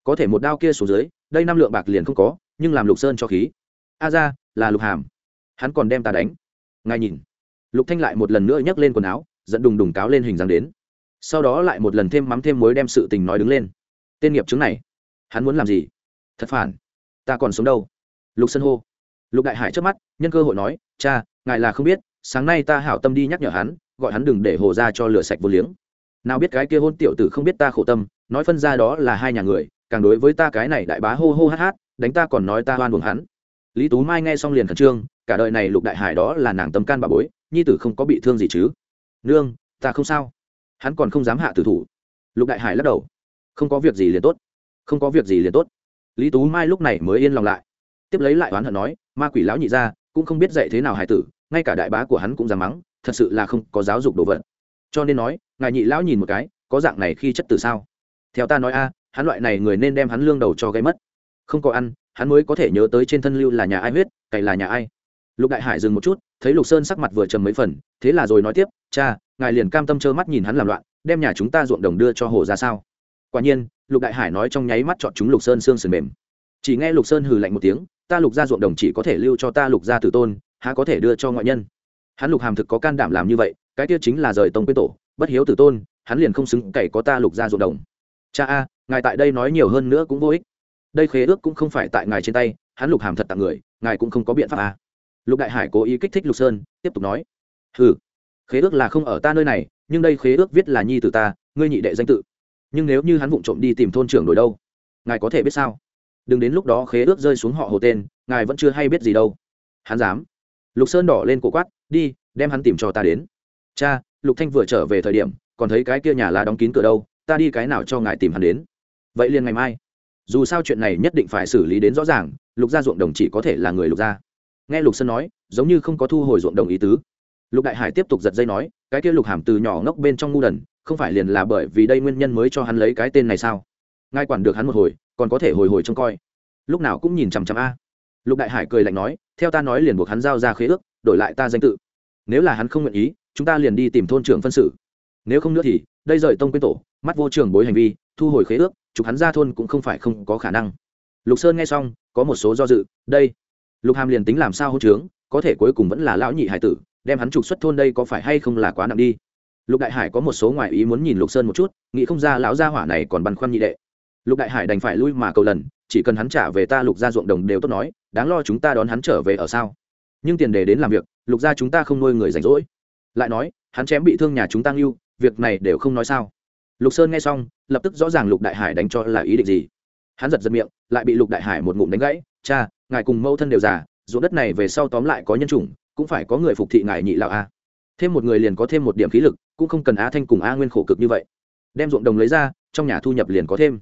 Có thể một đao kia xuống dưới, đây năm lượng bạc liền không có, nhưng làm lục sơn cho khí. A ra, là lục hàm. Hắn còn đem ta đánh. Ngài nhìn. Lục thanh lại một lần nữa nhấc lên quần áo dẫn đùng đùng cáo lên hình dáng đến. Sau đó lại một lần thêm mắm thêm muối đem sự tình nói đứng lên. Tên nghiệp chứng này, hắn muốn làm gì? Thật phản. Ta còn sống đâu? Lục sân hô. Lục đại hải trước mắt, nhân cơ hội nói, cha, ngài là không biết, sáng nay ta hảo tâm đi nhắc nhở hắn, gọi hắn đừng để hồ ra cho lửa sạch vô liếng nào biết cái kia hôn tiểu tử không biết ta khổ tâm, nói phân ra đó là hai nhà người, càng đối với ta cái này đại bá hô hô hát hát, đánh ta còn nói ta hoan buồng hắn. Lý tú mai nghe xong liền khẩn trương, cả đời này lục đại hải đó là nàng tâm can bà bối, nhi tử không có bị thương gì chứ? Nương, ta không sao. Hắn còn không dám hạ tử thủ. Lục đại hải lắc đầu. Không có việc gì liền tốt. Không có việc gì liền tốt. Lý tú mai lúc này mới yên lòng lại. Tiếp lấy lại oán hận nói, ma quỷ lão nhị ra cũng không biết dạy thế nào hải tử, ngay cả đại bá của hắn cũng dám mắng, thật sự là không có giáo dục đồ vật cho nên nói, ngài nhị lão nhìn một cái, có dạng này khi chất tử sao? Theo ta nói a, hắn loại này người nên đem hắn lương đầu cho gây mất. Không có ăn, hắn mới có thể nhớ tới trên thân lưu là nhà ai huyết, cày là nhà ai. Lục đại hải dừng một chút, thấy lục sơn sắc mặt vừa trầm mấy phần, thế là rồi nói tiếp, cha, ngài liền cam tâm trơ mắt nhìn hắn làm loạn, đem nhà chúng ta ruộng đồng đưa cho hồ ra sao? Quả nhiên, lục đại hải nói trong nháy mắt chọn chúng lục sơn xương sườn mềm. Chỉ nghe lục sơn hừ lạnh một tiếng, ta lục ra ruộng đồng chỉ có thể lưu cho ta lục ra tử tôn, há có thể đưa cho ngoại nhân? Hắn lục hàm thực có can đảm làm như vậy, cái kia chính là rời tông quyết tổ, bất hiếu tử tôn, hắn liền không xứng cậy có ta lục ra ruộng đồng. Cha a, ngài tại đây nói nhiều hơn nữa cũng vô ích. Đây khế ước cũng không phải tại ngài trên tay, hắn lục hàm thật tặng người, ngài cũng không có biện pháp a. Lục đại hải cố ý kích thích lục sơn, tiếp tục nói. Ừ khế ước là không ở ta nơi này, nhưng đây khế ước viết là nhi từ ta, ngươi nhị đệ danh tự. Nhưng nếu như hắn vụng trộm đi tìm thôn trưởng đổi đâu, ngài có thể biết sao? Đừng đến lúc đó khế ước rơi xuống họ hồ tên, ngài vẫn chưa hay biết gì đâu. Hắn dám. Lục sơn đỏ lên cổ quát đi, đem hắn tìm cho ta đến. Cha, lục thanh vừa trở về thời điểm, còn thấy cái kia nhà lá đóng kín cửa đâu, ta đi cái nào cho ngài tìm hắn đến? Vậy liền ngày mai. Dù sao chuyện này nhất định phải xử lý đến rõ ràng, lục gia ruộng đồng chỉ có thể là người lục gia. Nghe lục sơn nói, giống như không có thu hồi ruộng đồng ý tứ. Lục đại hải tiếp tục giật dây nói, cái kia lục hàm từ nhỏ ngốc bên trong ngu đần, không phải liền là bởi vì đây nguyên nhân mới cho hắn lấy cái tên này sao? Ngay quản được hắn một hồi, còn có thể hồi hồi trông coi. Lúc nào cũng nhìn chằm chằm a. Lục đại hải cười lạnh nói, theo ta nói liền buộc hắn giao ra khế ước, đổi lại ta danh tự nếu là hắn không nguyện ý, chúng ta liền đi tìm thôn trưởng phân xử. Nếu không nữa thì, đây rời tông quyên tổ, mắt vô trường bối hành vi, thu hồi khế ước, chụp hắn ra thôn cũng không phải không có khả năng. Lục sơn nghe xong, có một số do dự, đây. Lục hàm liền tính làm sao hỗ trướng, có thể cuối cùng vẫn là lão nhị hải tử, đem hắn trục xuất thôn đây có phải hay không là quá nặng đi. Lục đại hải có một số ngoại ý muốn nhìn lục sơn một chút, nghĩ không ra lão gia hỏa này còn băn khoăn nhị đệ. Lục đại hải đành phải lui mà cầu lần, chỉ cần hắn trả về ta lục gia ruộng đồng đều tốt nói, đáng lo chúng ta đón hắn trở về ở sao. Nhưng tiền đề đến làm việc lục gia chúng ta không nuôi người rảnh rỗi. Lại nói, hắn chém bị thương nhà chúng ta ngưu, việc này đều không nói sao. Lục sơn nghe xong, lập tức rõ ràng lục đại hải đánh cho là ý định gì. Hắn giật giật miệng, lại bị lục đại hải một ngụm đánh gãy. Cha, ngài cùng mẫu thân đều già, ruộng đất này về sau tóm lại có nhân chủng, cũng phải có người phục thị ngài nhị lão a. Thêm một người liền có thêm một điểm khí lực, cũng không cần a thanh cùng a nguyên khổ cực như vậy. Đem ruộng đồng lấy ra, trong nhà thu nhập liền có thêm.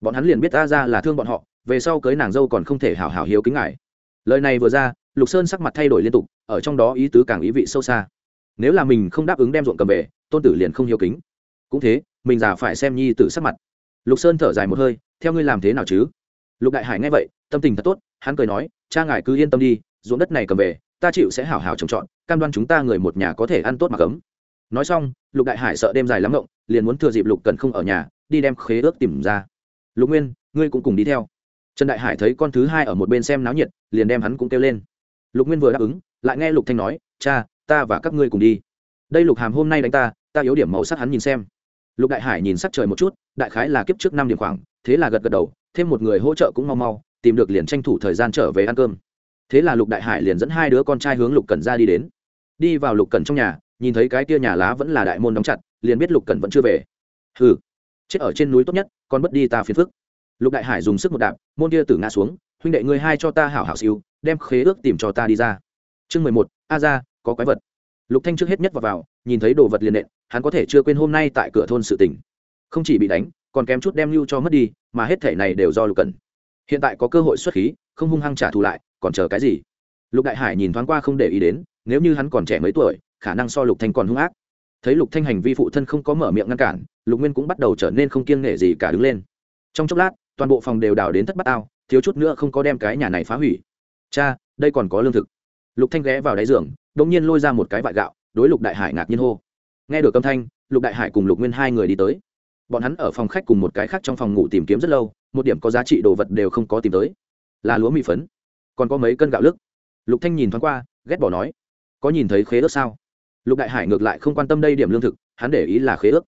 Bọn hắn liền biết a ra là thương bọn họ, về sau cưới nàng dâu còn không thể hảo hảo hiếu kính ngài. Lời này vừa ra lục sơn sắc mặt thay đổi liên tục, ở trong đó ý tứ càng ý vị sâu xa. Nếu là mình không đáp ứng đem ruộng cầm về, tôn tử liền không hiếu kính. Cũng thế, mình già phải xem nhi tử sắc mặt. Lục sơn thở dài một hơi, theo ngươi làm thế nào chứ? Lục đại hải nghe vậy, tâm tình thật tốt, hắn cười nói, cha ngài cứ yên tâm đi, ruộng đất này cầm về, ta chịu sẽ hảo hảo trồng trọt, cam đoan chúng ta người một nhà có thể ăn tốt mà cấm. Nói xong, lục đại hải sợ đêm dài lắm ngộng, liền muốn thừa dịp lục cần không ở nhà, đi đem khế ước tìm ra. Lục nguyên, ngươi cũng cùng đi theo. Trần đại hải thấy con thứ hai ở một bên xem náo nhiệt, liền đem hắn cũng kêu lên lục nguyên vừa đáp ứng, lại nghe lục thanh nói, cha, ta và các ngươi cùng đi. Đây lục hàm hôm nay đánh ta ta yếu điểm màu sắc hắn nhìn xem. Lục đại hải nhìn sắc trời một chút, đại khái là kiếp trước năm điểm khoảng, thế là gật gật đầu, thêm một người hỗ trợ cũng mau mau, tìm được liền tranh thủ thời gian trở về ăn cơm. Thế là lục đại hải liền dẫn hai đứa con trai hướng lục cần ra đi đến. Đi vào lục cần trong nhà, nhìn thấy cái kia nhà lá vẫn là đại môn đóng chặt, liền biết lục cần vẫn chưa về. Hừ, chết ở trên núi tốt nhất còn bất đi ta phiền phức. Lục đại hải dùng sức một đạp, môn kia tử ngã xuống, huynh đệ ngươi hai cho ta hảo hảo siêu đem khế ước tìm cho ta đi ra. Chương mười một a ra có quái vật. Lục thanh trước hết nhất vào, vào nhìn thấy đồ vật liền nện hắn có thể chưa quên hôm nay tại cửa thôn sự tỉnh không chỉ bị đánh còn kém chút đem lưu cho mất đi mà hết thể này đều do lục cần hiện tại có cơ hội xuất khí không hung hăng trả thù lại còn chờ cái gì? Lục đại hải nhìn thoáng qua không để ý đến nếu như hắn còn trẻ mấy tuổi khả năng so lục thanh còn hung ác. Thấy lục thanh hành vi phụ thân không có mở miệng ngăn cản lục nguyên cũng bắt đầu trở nên không kiêng nể gì cả đứng lên. Trong chốc lát toàn bộ phòng đều đào đến thất bát ao thiếu chút nữa không có đem cái nhà này phá hủy cha, đây còn có lương thực. Lục thanh ghé vào đáy giường, đột nhiên lôi ra một cái vại gạo, đối lục đại hải ngạc nhiên hô. Nghe được âm thanh, lục đại hải cùng lục nguyên hai người đi tới. Bọn hắn ở phòng khách cùng một cái khác trong phòng ngủ tìm kiếm rất lâu, một điểm có giá trị đồ vật đều không có tìm tới. Là lúa mì phấn. Còn có mấy cân gạo lức. Lục thanh nhìn thoáng qua, ghét bỏ nói. Có nhìn thấy khế ước sao? Lục đại hải ngược lại không quan tâm đây điểm lương thực, hắn để ý là khế ước.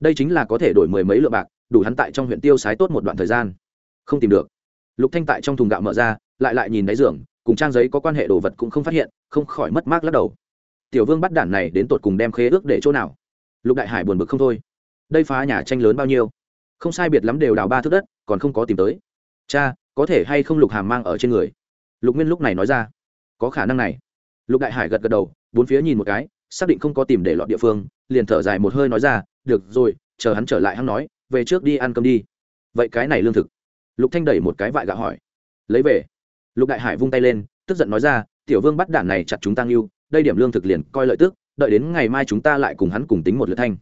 Đây chính là có thể đổi mười mấy lượng bạc, đủ hắn tại trong huyện tiêu sái tốt một đoạn thời gian. Không tìm được. Lục thanh tại trong thùng gạo mở ra, lại lại nhìn đáy giường cùng trang giấy có quan hệ đồ vật cũng không phát hiện, không khỏi mất mát lắc đầu. Tiểu vương bắt đản này đến tột cùng đem khế ước để chỗ nào? Lục đại hải buồn bực không thôi. Đây phá nhà tranh lớn bao nhiêu? Không sai biệt lắm đều đào ba thước đất, còn không có tìm tới. Cha, có thể hay không lục hàm mang ở trên người? Lục nguyên lúc này nói ra. Có khả năng này. Lục đại hải gật gật đầu, bốn phía nhìn một cái, xác định không có tìm để lọt địa phương, liền thở dài một hơi nói ra, được rồi, chờ hắn trở lại hắn nói, về trước đi ăn cơm đi. Vậy cái này lương thực? Lục thanh đẩy một cái vại gạo hỏi. Lấy về lục đại hải vung tay lên, tức giận nói ra, tiểu vương bắt đạn này chặt chúng ta yêu đây điểm lương thực liền coi lợi tức, đợi đến ngày mai chúng ta lại cùng hắn cùng tính một lượt thanh.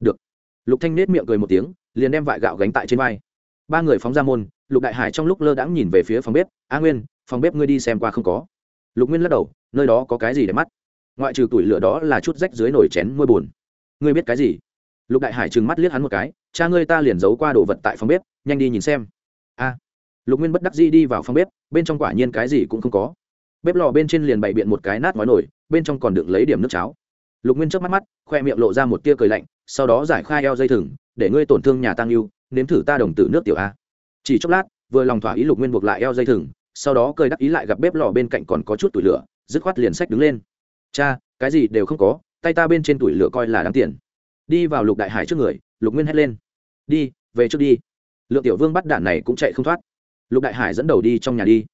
Được. Lục thanh nết miệng cười một tiếng, liền đem vại gạo gánh tại trên vai. Ba người phóng ra môn, lục đại hải trong lúc lơ đãng nhìn về phía phòng bếp, a nguyên, phòng bếp ngươi đi xem qua không có? Lục nguyên lắc đầu, nơi đó có cái gì để mắt? Ngoại trừ tuổi lửa đó là chút rách dưới nồi chén nuôi buồn. Ngươi biết cái gì? Lục đại hải trừng mắt liếc hắn một cái, cha ngươi ta liền giấu qua đồ vật tại phòng bếp, nhanh đi nhìn xem. A lục nguyên bất đắc dĩ đi vào phòng bếp, bên trong quả nhiên cái gì cũng không có. Bếp lò bên trên liền bày biện một cái nát ngói nổi bên trong còn đựng lấy điểm nước cháo. Lục nguyên chớp mắt mắt, khoe miệng lộ ra một tia cười lạnh, sau đó giải khai eo dây thừng, để ngươi tổn thương nhà tăng yêu nếm thử ta đồng tử nước tiểu a. Chỉ chốc lát, vừa lòng thỏa ý lục nguyên buộc lại eo dây thừng, sau đó cười đắc ý lại gặp bếp lò bên cạnh còn có chút tủi lửa, dứt khoát liền sách đứng lên. Cha, cái gì đều không có, tay ta bên trên tủi lửa coi là đáng tiền. Đi vào lục đại hải trước người, lục nguyên hét lên. Đi, về trước đi. Lượng tiểu vương bắt đạn này cũng chạy không thoát lục đại hải dẫn đầu đi trong nhà đi.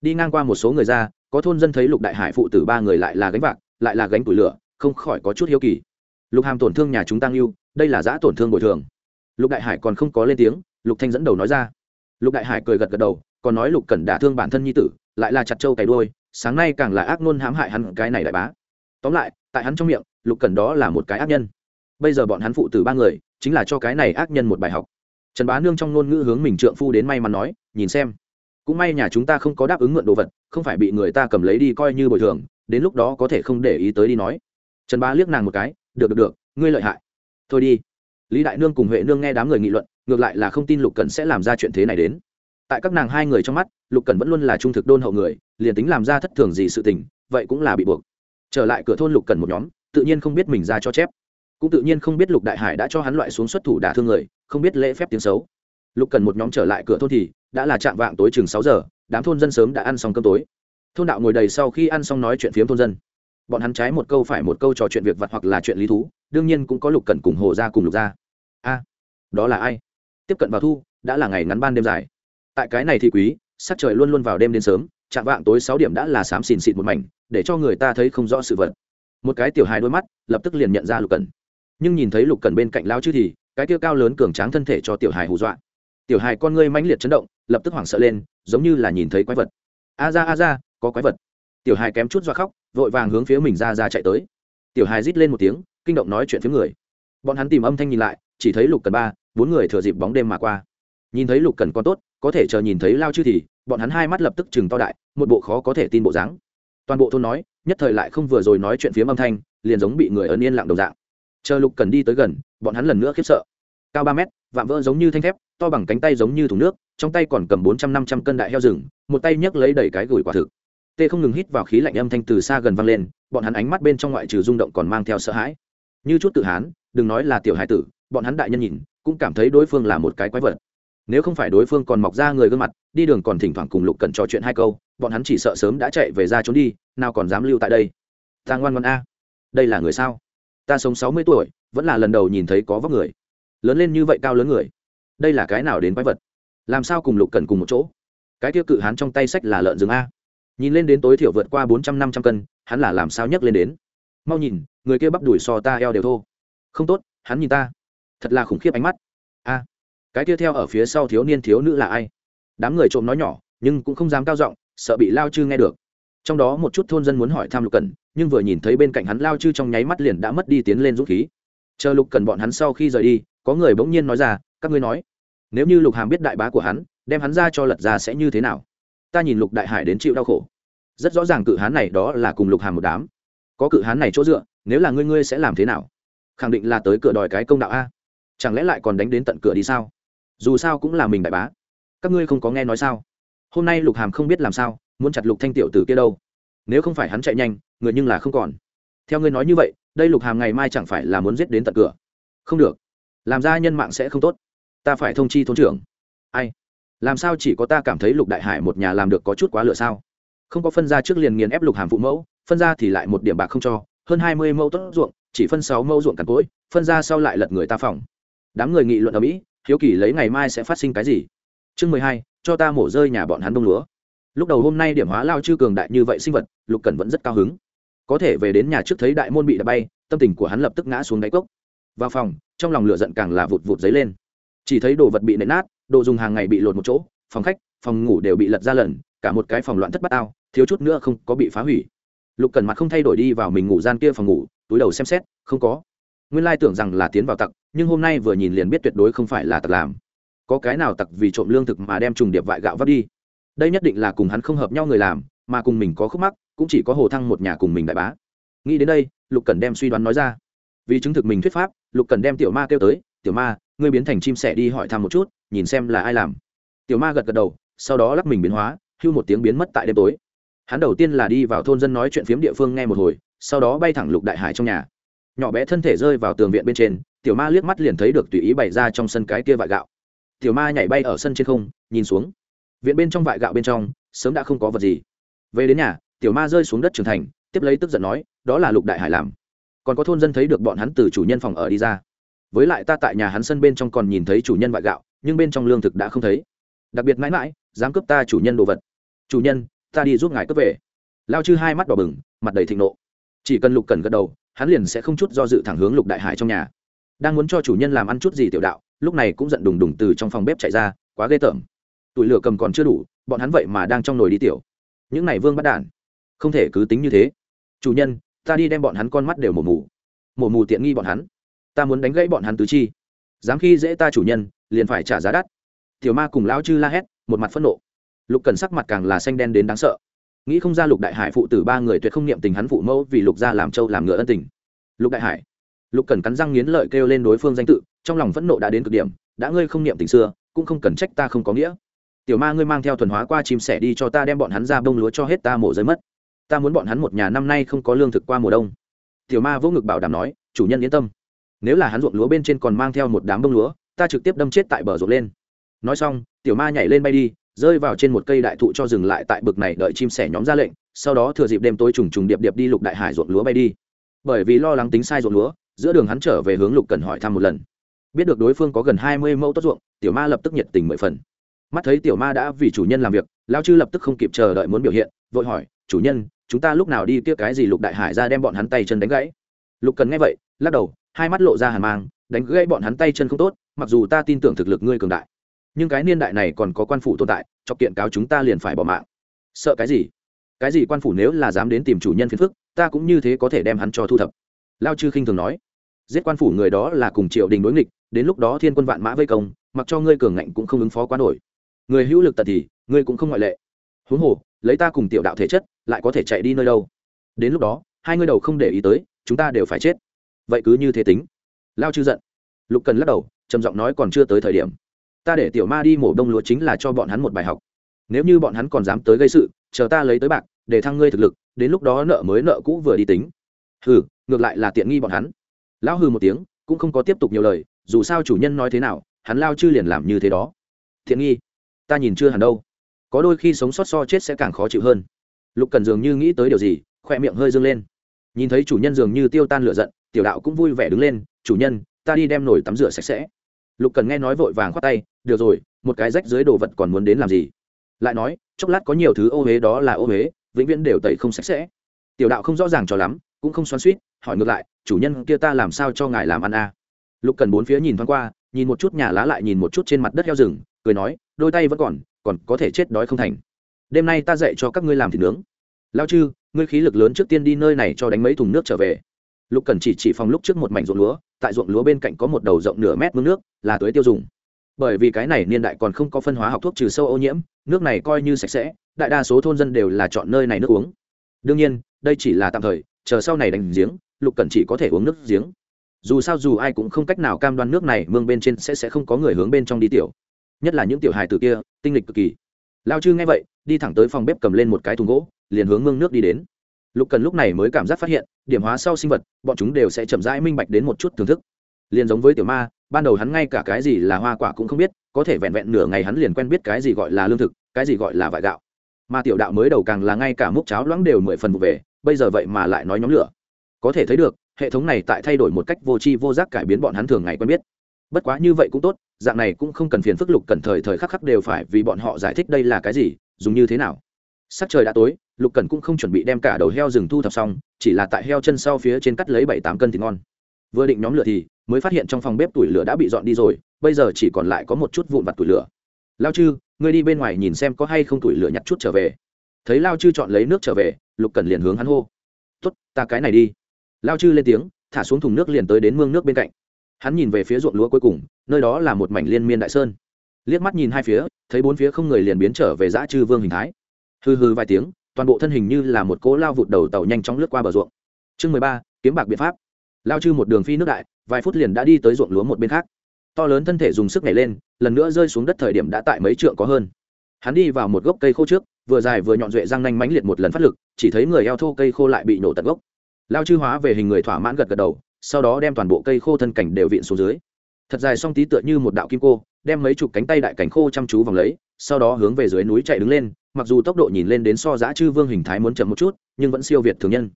Đi ngang qua một số người ra, có thôn dân thấy lục đại hải phụ tử ba người lại là gánh vạc, lại là gánh củi lửa, không khỏi có chút hiếu kỳ. Lục hàm tổn thương nhà chúng tăng yêu đây là giã tổn thương bồi thường. Lục đại hải còn không có lên tiếng, lục thanh dẫn đầu nói ra. Lục đại hải cười gật gật đầu, còn nói lục cẩn đả thương bản thân nhi tử, lại là chặt trâu cày đôi sáng nay càng là ác ngôn hãm hại hắn cái này đại bá. Tóm lại, tại hắn trong miệng, lục cẩn đó là một cái ác nhân. Bây giờ bọn hắn phụ tử ba người, chính là cho cái này ác nhân một bài học. Trần bá nương trong ngôn ngữ hướng mình trượng phu đến may mắn nói nhìn xem. Cũng may nhà chúng ta không có đáp ứng mượn đồ vật, không phải bị người ta cầm lấy đi coi như bồi thường, đến lúc đó có thể không để ý tới đi nói. Trần bá liếc nàng một cái, được được được, ngươi lợi hại. Thôi đi. Lý đại nương cùng huệ nương nghe đám người nghị luận, ngược lại là không tin lục cần sẽ làm ra chuyện thế này đến. Tại các nàng hai người trong mắt, lục cần vẫn luôn là trung thực đôn hậu người, liền tính làm ra thất thường gì sự tình, vậy cũng là bị buộc. Trở lại cửa thôn lục cần một nhóm, tự nhiên không biết mình ra cho chép. Cũng tự nhiên không biết lục đại hải đã cho hắn loại xuống xuất thủ đả thương người, không biết lễ phép tiếng xấu lục cần một nhóm trở lại cửa thôn thì, đã là chạm vạng tối chừng sáu giờ, đám thôn dân sớm đã ăn xong cơm tối. Thôn đạo ngồi đầy sau khi ăn xong nói chuyện phiếm thôn dân. Bọn hắn trái một câu phải một câu trò chuyện việc vặt hoặc là chuyện lý thú, đương nhiên cũng có lục cần cùng hồ ra cùng lục ra a, đó là ai? Tiếp cận vào thu, đã là ngày ngắn ban đêm dài. Tại cái này thì quý, sắc trời luôn luôn vào đêm đến sớm, chạm vạng tối sáu điểm đã là xám xìn xịt một mảnh, để cho người ta thấy không rõ sự vật. Một cái tiểu hài đôi mắt, lập tức liền nhận ra lục cần. Nhưng nhìn thấy lục cần bên cạnh lao chứ thì, cái tiêu cao lớn cường tráng thân thể cho tiểu hài hù dọa tiểu hài con ngươi mãnh liệt chấn động, lập tức hoảng sợ lên, giống như là nhìn thấy quái vật. A ra a ra, có quái vật. Tiểu hài kém chút do khóc, vội vàng hướng phía mình ra ra chạy tới. Tiểu hài rít lên một tiếng, kinh động nói chuyện phía người. Bọn hắn tìm âm thanh nhìn lại, chỉ thấy lục cần ba, bốn người thừa dịp bóng đêm mà qua. Nhìn thấy lục cần con tốt, có thể chờ nhìn thấy lao chư thì, bọn hắn hai mắt lập tức chừng to đại, một bộ khó có thể tin bộ dáng. Toàn bộ thôn nói, nhất thời lại không vừa rồi nói chuyện phía âm thanh, liền giống bị người ấn yên lặng đồng dạng. Chờ lục cần đi tới gần, bọn hắn lần nữa khiếp sợ cao ba mét, vạm vỡ giống như thanh thép, to bằng cánh tay giống như thùng nước, trong tay còn cầm bốn trăm năm trăm cân đại heo rừng, một tay nhấc lấy đầy cái gửi quả thực. Tê không ngừng hít vào khí lạnh âm thanh từ xa gần vang lên, bọn hắn ánh mắt bên trong ngoại trừ rung động còn mang theo sợ hãi. Như chút tự hán, đừng nói là tiểu hải tử, bọn hắn đại nhân nhìn, cũng cảm thấy đối phương là một cái quái vật. Nếu không phải đối phương còn mọc ra người gương mặt, đi đường còn thỉnh thoảng cùng lục cần trò chuyện hai câu, bọn hắn chỉ sợ sớm đã chạy về ra trốn đi, nào còn dám lưu tại đây. Ta ngoan ngoan a. Đây là người sao? Ta sống sáu mươi tuổi, vẫn là lần đầu nhìn thấy có vóc người lớn lên như vậy cao lớn người. Đây là cái nào đến quái vật? Làm sao cùng lục cần cùng một chỗ? Cái tiêu cự hắn trong tay sách là lợn rừng a. Nhìn lên đến tối thiểu vượt qua bốn trăm năm trăm cân, hắn là làm sao nhấc lên đến? Mau nhìn, người kia bắp đùi so ta eo đều thô. Không tốt, hắn nhìn ta. Thật là khủng khiếp ánh mắt. A. Cái kia theo ở phía sau thiếu niên thiếu nữ là ai? Đám người trộm nói nhỏ, nhưng cũng không dám cao giọng, sợ bị lao chư nghe được. Trong đó một chút thôn dân muốn hỏi thăm lục cần nhưng vừa nhìn thấy bên cạnh hắn lao chư trong nháy mắt liền đã mất đi tiến lên dũng khí. Chờ lục cần bọn hắn sau khi rời đi có người bỗng nhiên nói ra, các ngươi nói, nếu như lục hàm biết đại bá của hắn, đem hắn ra cho lật ra sẽ như thế nào? Ta nhìn lục đại hải đến chịu đau khổ. Rất rõ ràng cự hán này đó là cùng lục hàm một đám. Có cự hán này chỗ dựa, nếu là ngươi ngươi sẽ làm thế nào? Khẳng định là tới cửa đòi cái công đạo a. Chẳng lẽ lại còn đánh đến tận cửa đi sao? Dù sao cũng là mình đại bá. Các ngươi không có nghe nói sao? Hôm nay lục hàm không biết làm sao, muốn chặt lục thanh tiểu tử kia đâu. Nếu không phải hắn chạy nhanh, người nhưng là không còn. Theo ngươi nói như vậy, đây lục hàm ngày mai chẳng phải là muốn giết đến tận cửa. Không được làm ra nhân mạng sẽ không tốt. Ta phải thông chi thôn trưởng. Ai? Làm sao chỉ có ta cảm thấy lục đại hải một nhà làm được có chút quá lựa sao? Không có phân ra trước liền nghiền ép lục hàm phụ mẫu, phân ra thì lại một điểm bạc không cho, hơn hai mươi mẫu tốt ruộng, chỉ phân sáu mẫu ruộng cằn cỗi, phân ra sau lại lật người ta phòng. Đám người nghị luận ở mỹ, hiếu kỳ lấy ngày mai sẽ phát sinh cái gì? Chương mười hai, cho ta mổ rơi nhà bọn hắn đông lúa. Lúc đầu hôm nay điểm hóa lao chư cường đại như vậy sinh vật, lục cần vẫn rất cao hứng. Có thể về đến nhà trước thấy đại môn bị đập bay, tâm tình của hắn lập tức ngã xuống đáy cốc vào phòng, trong lòng lửa giận càng là vụt vụt dấy lên. Chỉ thấy đồ vật bị nện nát, đồ dùng hàng ngày bị lột một chỗ, phòng khách, phòng ngủ đều bị lật ra lần, cả một cái phòng loạn thất bát ao, thiếu chút nữa không có bị phá hủy. Lục cần mặt không thay đổi đi vào mình ngủ gian kia phòng ngủ, túi đầu xem xét, không có. Nguyên lai tưởng rằng là tiến vào tặc, nhưng hôm nay vừa nhìn liền biết tuyệt đối không phải là tặc làm. Có cái nào tặc vì trộm lương thực mà đem trùng điệp vại gạo vắt đi? Đây nhất định là cùng hắn không hợp nhau người làm, mà cùng mình có khúc mắc, cũng chỉ có hồ thăng một nhà cùng mình đại bá. Nghĩ đến đây, lục cần đem suy đoán nói ra. Vì chứng thực mình thuyết pháp lục cần đem tiểu ma kêu tới, tiểu ma, ngươi biến thành chim sẻ đi hỏi thăm một chút, nhìn xem là ai làm. Tiểu ma gật gật đầu, sau đó lắc mình biến hóa, hưu một tiếng biến mất tại đêm tối. Hắn đầu tiên là đi vào thôn dân nói chuyện phiếm địa phương nghe một hồi, sau đó bay thẳng lục đại hải trong nhà. Nhỏ bé thân thể rơi vào tường viện bên trên, tiểu ma liếc mắt liền thấy được tùy ý bày ra trong sân cái kia vại gạo. Tiểu ma nhảy bay ở sân trên không, nhìn xuống. Viện bên trong vại gạo bên trong, sớm đã không có vật gì. Về đến nhà, tiểu ma rơi xuống đất trưởng thành, tiếp lấy tức giận nói, đó là lục đại hải làm còn có thôn dân thấy được bọn hắn từ chủ nhân phòng ở đi ra. Với lại ta tại nhà hắn sân bên trong còn nhìn thấy chủ nhân vại gạo, nhưng bên trong lương thực đã không thấy. Đặc biệt mãi mãi, dám cướp ta chủ nhân đồ vật. Chủ nhân, ta đi giúp ngài cướp về. Lao chư hai mắt đỏ bừng, mặt đầy thịnh nộ. Chỉ cần lục cần gật đầu, hắn liền sẽ không chút do dự thẳng hướng lục đại hải trong nhà. Đang muốn cho chủ nhân làm ăn chút gì tiểu đạo, lúc này cũng giận đùng đùng từ trong phòng bếp chạy ra, quá ghê tởm. Tụi lửa cầm còn chưa đủ, bọn hắn vậy mà đang trong nồi đi tiểu. Những này vương bắt đản. Không thể cứ tính như thế. Chủ nhân ta đi đem bọn hắn con mắt đều mổ mù. Mổ mù tiện nghi bọn hắn. Ta muốn đánh gãy bọn hắn tứ chi. Dám khi dễ ta chủ nhân, liền phải trả giá đắt. Tiểu ma cùng lão chư la hét, một mặt phẫn nộ. Lục cần sắc mặt càng là xanh đen đến đáng sợ. Nghĩ không ra lục đại hải phụ tử ba người tuyệt không niệm tình hắn phụ mẫu vì lục gia làm châu làm ngựa ân tình. Lục đại hải. Lục cần cắn răng nghiến lợi kêu lên đối phương danh tự, trong lòng phẫn nộ đã đến cực điểm, đã ngươi không niệm tình xưa, cũng không cần trách ta không có nghĩa. Tiểu ma ngươi mang theo thuần hóa qua chim sẻ đi cho ta đem bọn hắn ra bông lúa cho hết ta mổ rơi mất ta muốn bọn hắn một nhà năm nay không có lương thực qua mùa đông. Tiểu ma vỗ ngực bảo đảm nói, chủ nhân yên tâm. Nếu là hắn ruộng lúa bên trên còn mang theo một đám bông lúa, ta trực tiếp đâm chết tại bờ ruộng lên. Nói xong, tiểu ma nhảy lên bay đi, rơi vào trên một cây đại thụ cho dừng lại tại bực này đợi chim sẻ nhóm ra lệnh, sau đó thừa dịp đêm tối trùng trùng điệp điệp đi lục đại hải ruộng lúa bay đi. Bởi vì lo lắng tính sai ruộng lúa, giữa đường hắn trở về hướng lục cần hỏi thăm một lần. Biết được đối phương có gần hai mươi mẫu tốt ruộng, tiểu ma lập tức nhiệt tình mười phần. Mắt thấy tiểu ma đã vì chủ nhân làm việc lao chư lập tức không kịp chờ đợi muốn biểu hiện, vội hỏi, chủ nhân chúng ta lúc nào đi kia cái gì lục đại hải ra đem bọn hắn tay chân đánh gãy? Lục cần nghe vậy, lắc đầu, hai mắt lộ ra hàn mang, đánh gãy bọn hắn tay chân không tốt, mặc dù ta tin tưởng thực lực ngươi cường đại, nhưng cái niên đại này còn có quan phủ tồn tại cho kiện cáo chúng ta liền phải bỏ mạng. Sợ cái gì? Cái gì quan phủ nếu là dám đến tìm chủ nhân phiền phức, ta cũng như thế có thể đem hắn cho thu thập. Lao chư khinh thường nói, giết quan phủ người đó là cùng triệu đình đối nghịch, đến lúc đó thiên quân vạn mã vây công, mặc cho ngươi cường ngạnh cũng không ứng phó quá nổi. Người hữu lực tật thì, ngươi cũng không ngoại lệ. Huống hồ, lấy ta cùng tiểu đạo thể chất lại có thể chạy đi nơi đâu. Đến lúc đó, hai ngươi đầu không để ý tới, chúng ta đều phải chết. Vậy cứ như thế tính. Lao chư giận. Lục cần lắc đầu, trầm giọng nói còn chưa tới thời điểm. Ta để tiểu ma đi mổ đông lúa chính là cho bọn hắn một bài học. Nếu như bọn hắn còn dám tới gây sự, chờ ta lấy tới bạc, để thăng ngươi thực lực, đến lúc đó nợ mới nợ cũ vừa đi tính. Hừ, ngược lại là tiện nghi bọn hắn. Lão hừ một tiếng, cũng không có tiếp tục nhiều lời, dù sao chủ nhân nói thế nào, hắn lao chư liền làm như thế đó. Thiện nghi, ta nhìn chưa hẳn đâu. Có đôi khi sống sót so chết sẽ càng khó chịu hơn lục cần dường như nghĩ tới điều gì, khoe miệng hơi dâng lên. Nhìn thấy chủ nhân dường như tiêu tan lửa giận, tiểu đạo cũng vui vẻ đứng lên, chủ nhân, ta đi đem nổi tắm rửa sạch sẽ. Lục cần nghe nói vội vàng khoát tay, được rồi, một cái rách dưới đồ vật còn muốn đến làm gì? Lại nói, chốc lát có nhiều thứ ô huế đó là ô huế vĩnh viễn đều tẩy không sạch sẽ. Tiểu đạo không rõ ràng cho lắm, cũng không xoắn suýt hỏi ngược lại, chủ nhân kia ta làm sao cho ngài làm ăn a à? lục cần bốn phía nhìn thoáng qua, nhìn một chút nhà lá lại nhìn một chút trên mặt đất heo rừng, cười nói, đôi tay vẫn còn còn có thể chết đói không thành đêm nay ta dạy cho các ngươi làm thịt nướng. Lao chư, ngươi khí lực lớn trước tiên đi nơi này cho đánh mấy thùng nước trở về. Lục cần chỉ chỉ phòng lúc trước một mảnh ruộng lúa, tại ruộng lúa bên cạnh có một đầu rộng nửa mét mương nước, là tưới tiêu dùng. Bởi vì cái này niên đại còn không có phân hóa học thuốc trừ sâu ô nhiễm, nước này coi như sạch sẽ, đại đa số thôn dân đều là chọn nơi này nước uống. Đương nhiên, đây chỉ là tạm thời, chờ sau này đánh giếng, lục cần chỉ có thể uống nước giếng. Dù sao dù ai cũng không cách nào cam đoan nước này mương bên trên sẽ sẽ không có người hướng bên trong đi tiểu. Nhất là những tiểu hài từ kia, tinh lịch cực kỳ lao chư nghe vậy, đi thẳng tới phòng bếp cầm lên một cái thùng gỗ, liền hướng mương nước đi đến. Lục cần lúc này mới cảm giác phát hiện, điểm hóa sau sinh vật, bọn chúng đều sẽ chậm rãi minh bạch đến một chút thưởng thức. Liền giống với tiểu ma, ban đầu hắn ngay cả cái gì là hoa quả cũng không biết, có thể vẹn vẹn nửa ngày hắn liền quen biết cái gì gọi là lương thực, cái gì gọi là vải gạo. Mà tiểu đạo mới đầu càng là ngay cả múc cháo loãng đều mười phần vụ về, bây giờ vậy mà lại nói nhóm lửa. Có thể thấy được, hệ thống này tại thay đổi một cách vô tri vô giác cải biến bọn hắn thường ngày quen biết. Bất quá như vậy cũng tốt dạng này cũng không cần phiền phức lục cần thời thời khắc khắc đều phải vì bọn họ giải thích đây là cái gì, dùng như thế nào. Sắc trời đã tối, lục cần cũng không chuẩn bị đem cả đầu heo rừng thu thập xong, chỉ là tại heo chân sau phía trên cắt lấy bảy tám cân thịt ngon. Vừa định nhóm lửa thì, mới phát hiện trong phòng bếp tủi lửa đã bị dọn đi rồi, bây giờ chỉ còn lại có một chút vụn vặt tủi lửa. Lao chư, ngươi đi bên ngoài nhìn xem có hay không tủi lửa nhặt chút trở về. Thấy lao chư chọn lấy nước trở về, lục cần liền hướng hắn hô. Tuất ta cái này đi. Lao chư lên tiếng, thả xuống thùng nước liền tới đến mương nước bên cạnh hắn nhìn về phía ruộng lúa cuối cùng, nơi đó là một mảnh liên miên đại sơn. Liếc mắt nhìn hai phía, thấy bốn phía không người liền biến trở về dã chư vương hình thái. Hư hư vài tiếng, toàn bộ thân hình như là một cỗ lao vụt đầu tàu nhanh chóng lướt qua bờ ruộng. Chương mười ba, kiếm bạc biện pháp. Lao chư một đường phi nước đại, vài phút liền đã đi tới ruộng lúa một bên khác. To lớn thân thể dùng sức nhảy lên, lần nữa rơi xuống đất thời điểm đã tại mấy trượng có hơn. Hắn đi vào một gốc cây khô trước, vừa dài vừa nhọn duệ răng nanh mánh liệt một lần phát lực, chỉ thấy người eo thô cây khô lại bị nổ tận gốc. Lao chư hóa về hình người thỏa mãn gật gật đầu sau đó đem toàn bộ cây khô thân cảnh đều vịn xuống dưới. Thật dài song tí tựa như một đạo kim cô, đem mấy chục cánh tay đại cảnh khô chăm chú vòng lấy, sau đó hướng về dưới núi chạy đứng lên, mặc dù tốc độ nhìn lên đến so giã chư vương hình thái muốn chậm một chút, nhưng vẫn siêu việt thường nhân.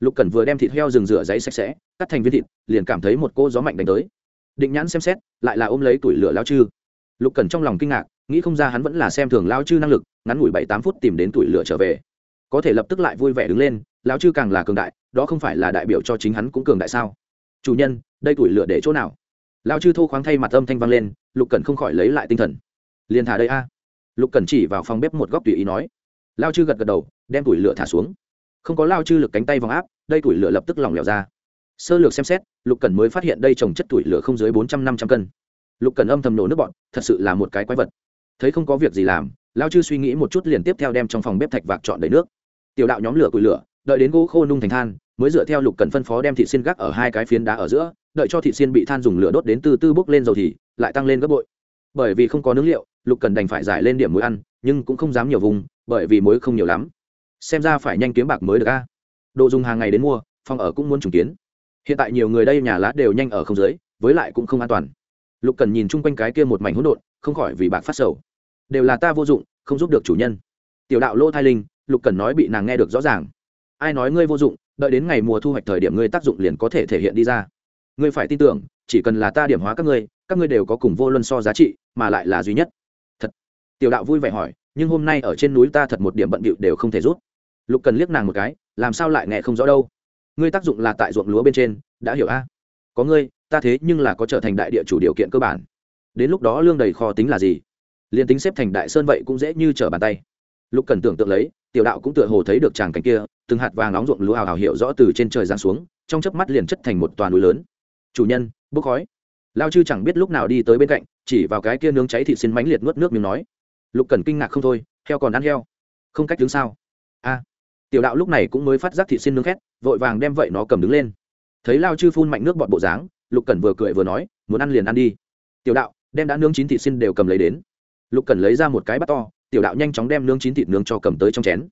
Lục cẩn vừa đem thịt heo rừng rửa giấy sạch sẽ, cắt thành viên thịt, liền cảm thấy một cô gió mạnh đánh tới. Định nhãn xem xét, lại là ôm lấy tuổi lửa lao chư. Lục Cẩn trong lòng kinh ngạc, nghĩ không ra hắn vẫn là xem thường lao chư năng lực, ngắn ngủi bảy tám phút tìm đến tuổi lửa trở về. Có thể lập tức lại vui vẻ đứng lên lao chư càng là cường đại, đó không phải là đại biểu cho chính hắn cũng cường đại sao? Chủ nhân, đây tuổi lửa để chỗ nào? Lao chư thô khoáng thay mặt âm thanh vang lên, lục cần không khỏi lấy lại tinh thần. Liền thả đây a. Lục cần chỉ vào phòng bếp một góc tùy ý nói. Lao chư gật gật đầu, đem tuổi lửa thả xuống. Không có lao chư lực cánh tay vòng áp, đây tuổi lửa lập tức lỏng lẻo ra. Sơ lược xem xét, lục cần mới phát hiện đây trồng chất tuổi lửa không dưới bốn trăm năm trăm cân. Lục cần âm thầm nổ nước bọn, thật sự là một cái quái vật. Thấy không có việc gì làm lao chư suy nghĩ một chút liền tiếp theo đem trong phòng bếp thạch vạc chọn đầy nước. Tiểu đạo nhóm lửa củi lửa, đợi đến gỗ khô nung thành than mới dựa theo lục cần phân phó đem thịt xiên gác ở hai cái phiến đá ở giữa, đợi cho thịt xiên bị than dùng lửa đốt đến từ tư bốc lên dầu thì lại tăng lên gấp bội. Bởi vì không có nướng liệu, lục cần đành phải giải lên điểm muối ăn, nhưng cũng không dám nhiều vùng, bởi vì muối không nhiều lắm. Xem ra phải nhanh kiếm bạc mới được a. Đồ dùng hàng ngày đến mua, phòng ở cũng muốn trùng kiến. Hiện tại nhiều người đây nhà lá đều nhanh ở không dưới, với lại cũng không an toàn. Lục cần nhìn chung quanh cái kia một mảnh hỗn độn, không khỏi vì bạc phát sầu. Đều là ta vô dụng, không giúp được chủ nhân. Tiểu đạo lỗ thai linh, lục cần nói bị nàng nghe được rõ ràng. Ai nói ngươi vô dụng đợi đến ngày mùa thu hoạch thời điểm ngươi tác dụng liền có thể thể hiện đi ra. Ngươi phải tin tưởng, chỉ cần là ta điểm hóa các ngươi các ngươi đều có cùng vô luân so giá trị, mà lại là duy nhất. Thật. Tiểu đạo vui vẻ hỏi, nhưng hôm nay ở trên núi ta thật một điểm bận bịu đều không thể rút. Lục cần liếc nàng một cái, làm sao lại nghe không rõ đâu. Ngươi tác dụng là tại ruộng lúa bên trên, đã hiểu a? Có ngươi, ta thế nhưng là có trở thành đại địa chủ điều kiện cơ bản. Đến lúc đó lương đầy kho tính là gì? Liền tính xếp thành đại sơn vậy cũng dễ như trở bàn tay. Lục cần tưởng tượng lấy, tiểu đạo cũng tựa hồ thấy được tràng cảnh kia từng hạt vàng nóng ruộng lúa hào hào hiệu rõ từ trên trời giáng xuống, trong chớp mắt liền chất thành một toàn núi lớn. Chủ nhân, bốc khói. Lao chư chẳng biết lúc nào đi tới bên cạnh, chỉ vào cái kia nướng cháy thịt xin mánh liệt nuốt nước miếng nói, lục cần kinh ngạc không thôi, heo còn ăn heo. Không cách đứng sao? A. Tiểu đạo lúc này cũng mới phát giác thịt xin nướng khét, vội vàng đem vậy nó cầm đứng lên. Thấy lao chư phun mạnh nước bọt bộ dáng, lục cần vừa cười vừa nói, muốn ăn liền ăn đi. Tiểu đạo, đem đã nướng chín thịt xin đều cầm lấy đến. Lục cần lấy ra một cái bát to, tiểu đạo nhanh chóng đem nướng chín thịt nướng cho cầm tới trong chén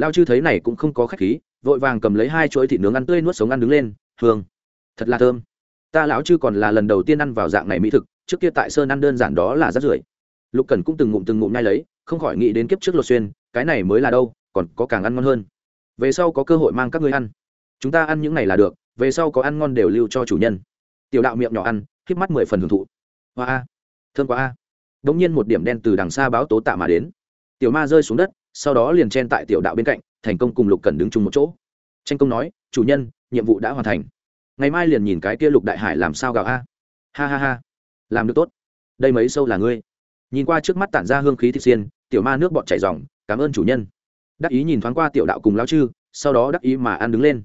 lao chư thấy này cũng không có khách khí, vội vàng cầm lấy hai chuỗi thịt nướng ăn tươi nuốt sống ăn đứng lên, hương, thật là thơm. Ta lão chư còn là lần đầu tiên ăn vào dạng này mỹ thực, trước kia tại sơn ăn đơn giản đó là rất rưởi. Lục cần cũng từng ngụm từng ngụm nhai lấy, không khỏi nghĩ đến kiếp trước lột xuyên, cái này mới là đâu, còn có càng ăn ngon hơn. Về sau có cơ hội mang các ngươi ăn. Chúng ta ăn những này là được, về sau có ăn ngon đều lưu cho chủ nhân. Tiểu đạo miệng nhỏ ăn k mắt mười phần hưởng thụ. Hoa a thương quá a. Đ ỗ n g nhiên một điểm đen từ đằng xa báo tố tạ mà đến. Tiểu ma rơi xuống đất sau đó liền chen tại tiểu đạo bên cạnh, thành công cùng lục cần đứng chung một chỗ. Tranh công nói, chủ nhân, nhiệm vụ đã hoàn thành. Ngày mai liền nhìn cái kia lục đại hải làm sao gào a. Ha ha ha, làm được tốt. Đây mấy sâu là ngươi. Nhìn qua trước mắt tản ra hương khí thịt xiên, tiểu ma nước bọt chảy dòng cảm ơn chủ nhân. Đắc ý nhìn thoáng qua tiểu đạo cùng lao chư, sau đó đắc ý mà ăn đứng lên.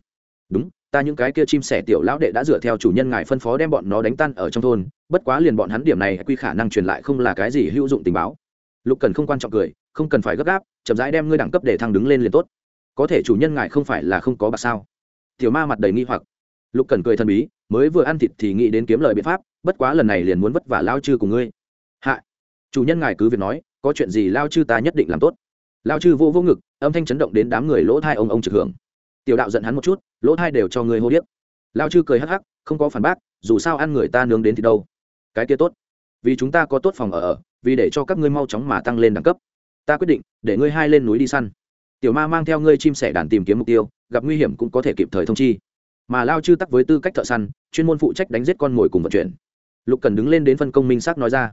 Đúng, ta những cái kia chim sẻ tiểu lão đệ đã dựa theo chủ nhân ngài phân phó đem bọn nó đánh tan ở trong thôn, bất quá liền bọn hắn điểm này quy khả năng truyền lại không là cái gì hữu dụng tình báo. Lục cần không quan trọng cười không cần phải gấp gáp, chậm rãi đem ngươi đẳng cấp để thăng đứng lên liền tốt. Có thể chủ nhân ngài không phải là không có bạc sao? Tiểu ma mặt đầy nghi hoặc. Lục cần cười thần bí, mới vừa ăn thịt thì nghĩ đến kiếm lời biện pháp, bất quá lần này liền muốn vất vả lao chư cùng ngươi. Hạ. Chủ nhân ngài cứ việc nói, có chuyện gì lao chư ta nhất định làm tốt. Lao chư vô vô ngực, âm thanh chấn động đến đám người lỗ thai ông ông trực hưởng. Tiểu đạo giận hắn một chút, lỗ thai đều cho người hô điếc. Lao chư cười hắc hắc, không có phản bác, dù sao ăn người ta nướng đến thì đâu. Cái kia tốt. Vì chúng ta có tốt phòng ở ở, vì để cho các ngươi mau chóng mà tăng lên đẳng cấp ta quyết định, để ngươi hai lên núi đi săn. Tiểu ma mang theo ngươi chim sẻ đàn tìm kiếm mục tiêu, gặp nguy hiểm cũng có thể kịp thời thông chi. Mà lao chư tắc với tư cách thợ săn, chuyên môn phụ trách đánh giết con mồi cùng vận chuyển. Lục cần đứng lên đến phân công minh xác nói ra,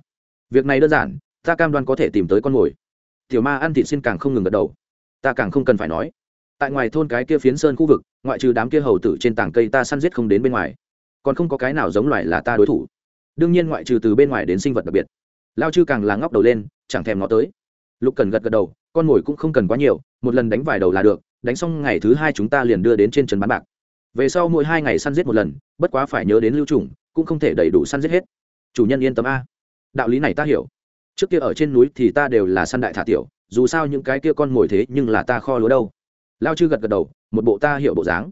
việc này đơn giản, ta cam đoan có thể tìm tới con mồi. Tiểu ma ăn thịt xin càng không ngừng gật đầu. Ta càng không cần phải nói. Tại ngoài thôn cái kia phiến sơn khu vực, ngoại trừ đám kia hầu tử trên tảng cây ta săn giết không đến bên ngoài. Còn không có cái nào giống loài là ta đối thủ. Đương nhiên ngoại trừ từ bên ngoài đến sinh vật đặc biệt. Lao chư càng là ngóc đầu lên, chẳng thèm ngó tới lục cần gật gật đầu, con mồi cũng không cần quá nhiều, một lần đánh vài đầu là được, đánh xong ngày thứ hai chúng ta liền đưa đến trên trần bán bạc. Về sau mỗi hai ngày săn giết một lần, bất quá phải nhớ đến lưu trùng, cũng không thể đầy đủ săn giết hết. Chủ nhân yên tâm a. Đạo lý này ta hiểu. Trước kia ở trên núi thì ta đều là săn đại thả tiểu, dù sao những cái kia con mồi thế nhưng là ta kho lúa đâu. Lao chư gật gật đầu, một bộ ta hiểu bộ dáng.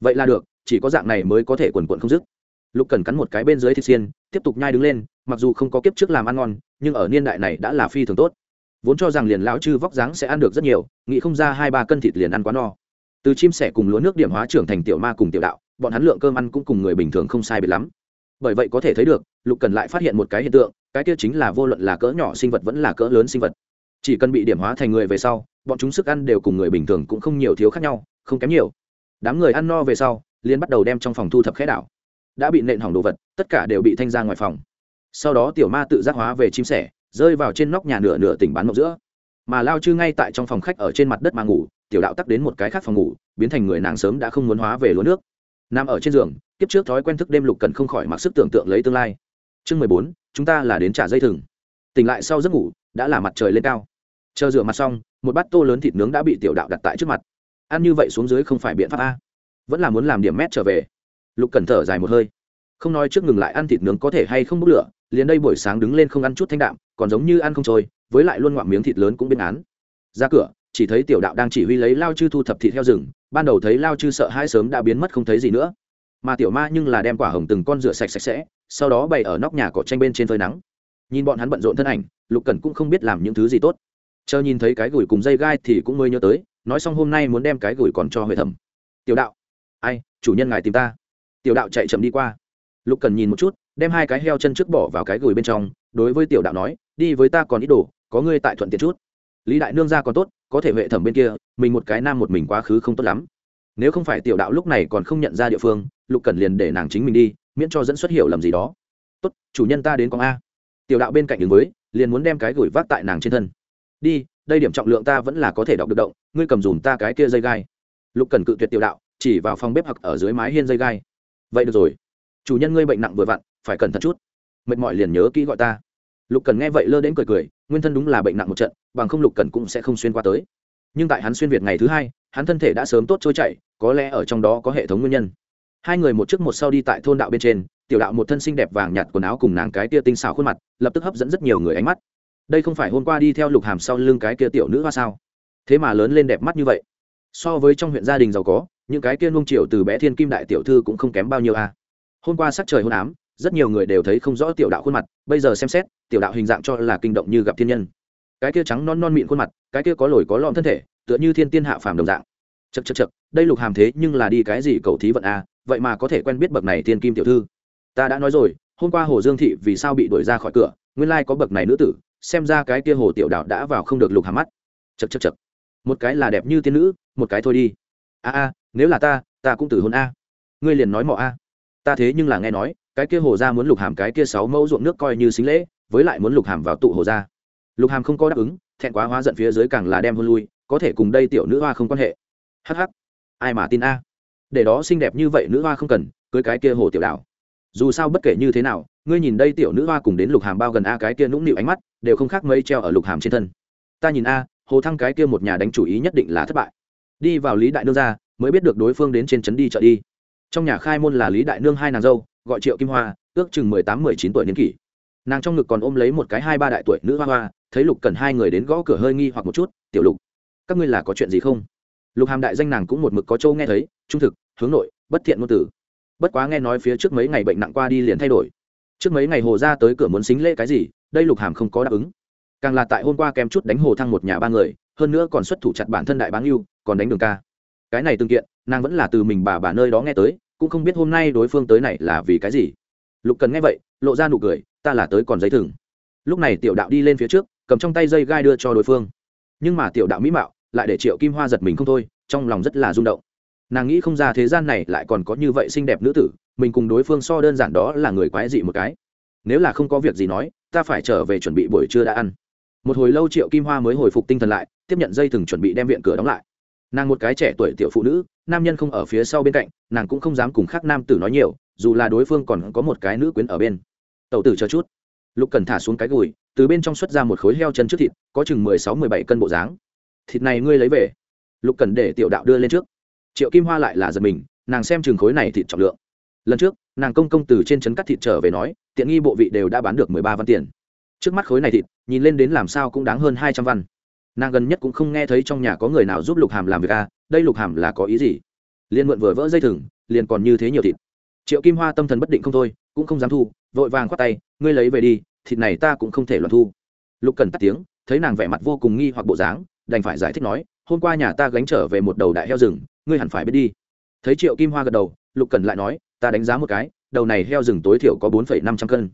Vậy là được, chỉ có dạng này mới có thể quần quận không dứt. Lục cần cắn một cái bên dưới thịt xiên, tiếp tục nhai đứng lên, mặc dù không có kiếp trước làm ăn ngon, nhưng ở niên đại này đã là phi thường tốt vốn cho rằng liền lão chư vóc dáng sẽ ăn được rất nhiều, nghĩ không ra hai ba cân thịt liền ăn quá no. Từ chim sẻ cùng lúa nước điểm hóa trưởng thành tiểu ma cùng tiểu đạo, bọn hắn lượng cơm ăn cũng cùng người bình thường không sai biệt lắm. Bởi vậy có thể thấy được, lục cần lại phát hiện một cái hiện tượng, cái kia chính là vô luận là cỡ nhỏ sinh vật vẫn là cỡ lớn sinh vật. Chỉ cần bị điểm hóa thành người về sau, bọn chúng sức ăn đều cùng người bình thường cũng không nhiều thiếu khác nhau, không kém nhiều. Đám người ăn no về sau liên bắt đầu đem trong phòng thu thập khẽ đảo. Đã bị nện hỏng đồ vật, tất cả đều bị thanh ra ngoài phòng. Sau đó tiểu ma tự giác hóa về chim sẻ rơi vào trên nóc nhà nửa nửa tỉnh bán mộng giữa. Mà lao chư ngay tại trong phòng khách ở trên mặt đất mà ngủ, tiểu đạo tắc đến một cái khác phòng ngủ, biến thành người nàng sớm đã không muốn hóa về lúa nước. Nằm ở trên giường, kiếp trước thói quen thức đêm lục cần không khỏi mặc sức tưởng tượng lấy tương lai. Chương mười bốn, chúng ta là đến trả dây thừng. Tỉnh lại sau giấc ngủ, đã là mặt trời lên cao. Chờ rửa mặt xong, một bát tô lớn thịt nướng đã bị tiểu đạo đặt tại trước mặt. Ăn như vậy xuống dưới không phải biện pháp a. Vẫn là muốn làm điểm mét trở về. Lục cần thở dài một hơi. Không nói trước ngừng lại ăn thịt nướng có thể hay không bốc lửa liền đây buổi sáng đứng lên không ăn chút thanh đạm, còn giống như ăn không trôi, với lại luôn ngoạm miếng thịt lớn cũng biên án ra cửa, chỉ thấy tiểu đạo đang chỉ huy lấy lao chư thu thập thịt theo rừng, ban đầu thấy lao chư sợ hai sớm đã biến mất không thấy gì nữa. Mà tiểu ma nhưng là đem quả hồng từng con rửa sạch sạch sẽ, sau đó bày ở nóc nhà cỏ tranh bên trên phơi nắng. Nhìn bọn hắn bận rộn thân ảnh, lục cần cũng không biết làm những thứ gì tốt. Chờ nhìn thấy cái gửi cùng dây gai thì cũng mới nhớ tới, nói xong hôm nay muốn đem cái gửi còn cho huệ thẩm. Tiểu đạo. Ai, chủ nhân ngài tìm ta. Tiểu đạo chạy chậm đi qua lục cần nhìn một chút, đem hai cái heo chân trước bỏ vào cái gửi bên trong, đối với tiểu đạo nói, đi với ta còn ít đồ, có ngươi tại thuận tiện chút. Lý đại nương ra còn tốt, có thể huệ thẩm bên kia, mình một cái nam một mình quá khứ không tốt lắm. Nếu không phải tiểu đạo lúc này còn không nhận ra địa phương, lục cần liền để nàng chính mình đi, miễn cho dẫn xuất hiểu lầm gì đó. Tốt, chủ nhân ta đến con a. Tiểu đạo bên cạnh đứng với, liền muốn đem cái gửi vác tại nàng trên thân. Đi, đây điểm trọng lượng ta vẫn là có thể đọc được động, ngươi cầm dùm ta cái kia dây gai. Lục cần cự tuyệt tiểu đạo, chỉ vào phòng bếp hoặc ở dưới mái hiên dây gai. Vậy được rồi chủ nhân ngươi bệnh nặng vừa vặn, phải cẩn thận chút. Mệt mỏi liền nhớ kỹ gọi ta. Lục cần nghe vậy lơ đến cười cười, nguyên thân đúng là bệnh nặng một trận, bằng không lục cần cũng sẽ không xuyên qua tới. Nhưng tại hắn xuyên việt ngày thứ hai, hắn thân thể đã sớm tốt trôi chảy, có lẽ ở trong đó có hệ thống nguyên nhân. Hai người một trước một sau đi tại thôn đạo bên trên, tiểu đạo một thân xinh đẹp vàng nhạt quần áo cùng nàng cái tia tinh xảo khuôn mặt, lập tức hấp dẫn rất nhiều người ánh mắt. Đây không phải hôm qua đi theo lục hàm sau lưng cái kia tiểu nữ hoa sao? Thế mà lớn lên đẹp mắt như vậy. So với trong huyện gia đình giàu có, những cái kia nung triều từ bé thiên kim đại tiểu thư cũng không kém bao nhiêu a à hôm qua sắc trời hôn ám, rất nhiều người đều thấy không rõ tiểu đạo khuôn mặt, bây giờ xem xét, tiểu đạo hình dạng cho là kinh động như gặp thiên nhân. Cái kia trắng non non mịn khuôn mặt, cái kia có lồi có lõm thân thể, tựa như thiên tiên hạ phàm đồng dạng. Chật chật chật đây lục hàm thế nhưng là đi cái gì cầu thí vận a, vậy mà có thể quen biết bậc này thiên kim tiểu thư. Ta đã nói rồi, hôm qua hồ dương thị vì sao bị đuổi ra khỏi cửa, nguyên lai có bậc này nữ tử, xem ra cái kia hồ tiểu đạo đã vào không được lục hàm mắt. Chật chật chật một cái là đẹp như tiên nữ, một cái thôi đi. A a, nếu là ta ta cũng từ hôn a. Ngươi liền nói mọ a ta thế nhưng là nghe nói, cái kia hồ ra muốn lục hàm cái kia sáu mẫu ruộng nước coi như xính lễ, với lại muốn lục hàm vào tụ hồ ra lục hàm không có đáp ứng, thẹn quá hóa giận phía dưới càng là đem hôn lui, có thể cùng đây tiểu nữ hoa không quan hệ. Hh ai mà tin a? Để đó xinh đẹp như vậy nữ hoa không cần, cưới cái kia hồ tiểu đảo. Dù sao bất kể như thế nào, ngươi nhìn đây tiểu nữ hoa cùng đến lục hàm bao gần a cái kia nũng nịu ánh mắt, đều không khác mấy treo ở lục hàm trên thân. Ta nhìn a, hồ thăng cái kia một nhà đánh chủ ý nhất định là thất bại. Đi vào lý đại nương ra, mới biết được đối phương đến trên trấn đi chợ đi trong nhà khai môn là lý đại nương hai nàng dâu, gọi triệu kim hoa, ước chừng mười tám, mười chín tuổi niên kỷ. Nàng trong ngực còn ôm lấy một cái hai ba đại tuổi nữ hoa hoa, thấy lục cần hai người đến gõ cửa hơi nghi hoặc một chút, tiểu lục, các ngươi là có chuyện gì không? Lục hàm đại danh nàng cũng một mực có châu nghe thấy, trung thực, hướng nội, bất thiện ngôn tử bất quá nghe nói phía trước mấy ngày bệnh nặng qua đi liền thay đổi. Trước mấy ngày hồ ra tới cửa muốn xính lễ cái gì, đây lục hàm không có đáp ứng. Càng là tại hôm qua kém chút đánh hồ thăng một nhà ba người, hơn nữa còn xuất thủ chặt bản thân đại bán yêu còn đánh đường ca cái này từng kiện, nàng vẫn là từ mình bà bà nơi đó nghe tới, cũng không biết hôm nay đối phương tới này là vì cái gì. Lục cần nghe vậy, lộ ra nụ cười, ta là tới còn giấy thừng. Lúc này tiểu đạo đi lên phía trước, cầm trong tay dây gai đưa cho đối phương. Nhưng mà tiểu đạo mỹ mạo, lại để triệu kim hoa giật mình không thôi, trong lòng rất là rung động. Nàng nghĩ không ra thế gian này lại còn có như vậy xinh đẹp nữ tử, mình cùng đối phương so đơn giản đó là người quái dị một cái. Nếu là không có việc gì nói, ta phải trở về chuẩn bị buổi trưa đã ăn. Một hồi lâu triệu kim hoa mới hồi phục tinh thần lại, tiếp nhận dây thừng chuẩn bị đem viện cửa đóng lại nàng một cái trẻ tuổi tiểu phụ nữ, nam nhân không ở phía sau bên cạnh, nàng cũng không dám cùng khác nam tử nói nhiều, dù là đối phương còn có một cái nữ quyến ở bên. Tẩu tử chờ chút. Lục cần thả xuống cái gùi, từ bên trong xuất ra một khối heo chân trước thịt, có chừng mười sáu mười bảy cân bộ dáng. Thịt này ngươi lấy về. Lục cần để tiểu đạo đưa lên trước. Triệu kim hoa lại là giật mình, nàng xem chừng khối này thịt trọng lượng. Lần trước, nàng công công từ trên trấn cắt thịt trở về nói, tiện nghi bộ vị đều đã bán được mười ba văn tiền. Trước mắt khối này thịt, nhìn lên đến làm sao cũng đáng hơn hai trăm văn nàng gần nhất cũng không nghe thấy trong nhà có người nào giúp lục hàm làm việc à đây lục hàm là có ý gì? Liền mượn vừa vỡ dây thừng, liền còn như thế nhiều thịt. Triệu kim hoa tâm thần bất định không thôi, cũng không dám thu, vội vàng khoát tay, ngươi lấy về đi, thịt này ta cũng không thể loạn thu. Lục cần tắt tiếng, thấy nàng vẻ mặt vô cùng nghi hoặc bộ dáng, đành phải giải thích nói, hôm qua nhà ta gánh trở về một đầu đại heo rừng, ngươi hẳn phải biết đi. Thấy triệu kim hoa gật đầu, lục cần lại nói, ta đánh giá một cái, đầu này heo rừng tối thiểu có bốn năm trăm cân.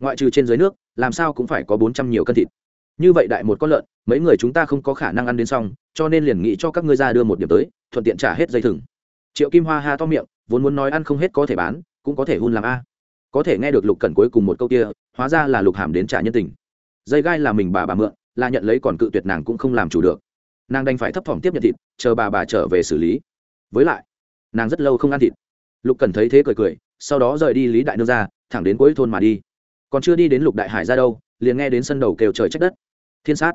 Ngoại trừ trên dưới nước, làm sao cũng phải có bốn trăm nhiều cân thịt như vậy đại một con lợn, mấy người chúng ta không có khả năng ăn đến xong, cho nên liền nghĩ cho các ngươi ra đưa một điểm tới, thuận tiện trả hết dây thừng. Triệu kim hoa ha to miệng, vốn muốn nói ăn không hết có thể bán, cũng có thể hun làm a. Có thể nghe được lục cẩn cuối cùng một câu kia, hóa ra là lục hàm đến trả nhân tình. Dây gai là mình bà bà mượn, là nhận lấy còn cự tuyệt nàng cũng không làm chủ được. Nàng đành phải thấp thỏm tiếp nhận thịt, chờ bà bà trở về xử lý. Với lại, nàng rất lâu không ăn thịt. Lục cần thấy thế cười cười, sau đó rời đi lý đại nương ra, thẳng đến cuối thôn mà đi. Còn chưa đi đến lục đại hải ra đâu, liền nghe đến sân đầu kêu trời trách đất thiên sát.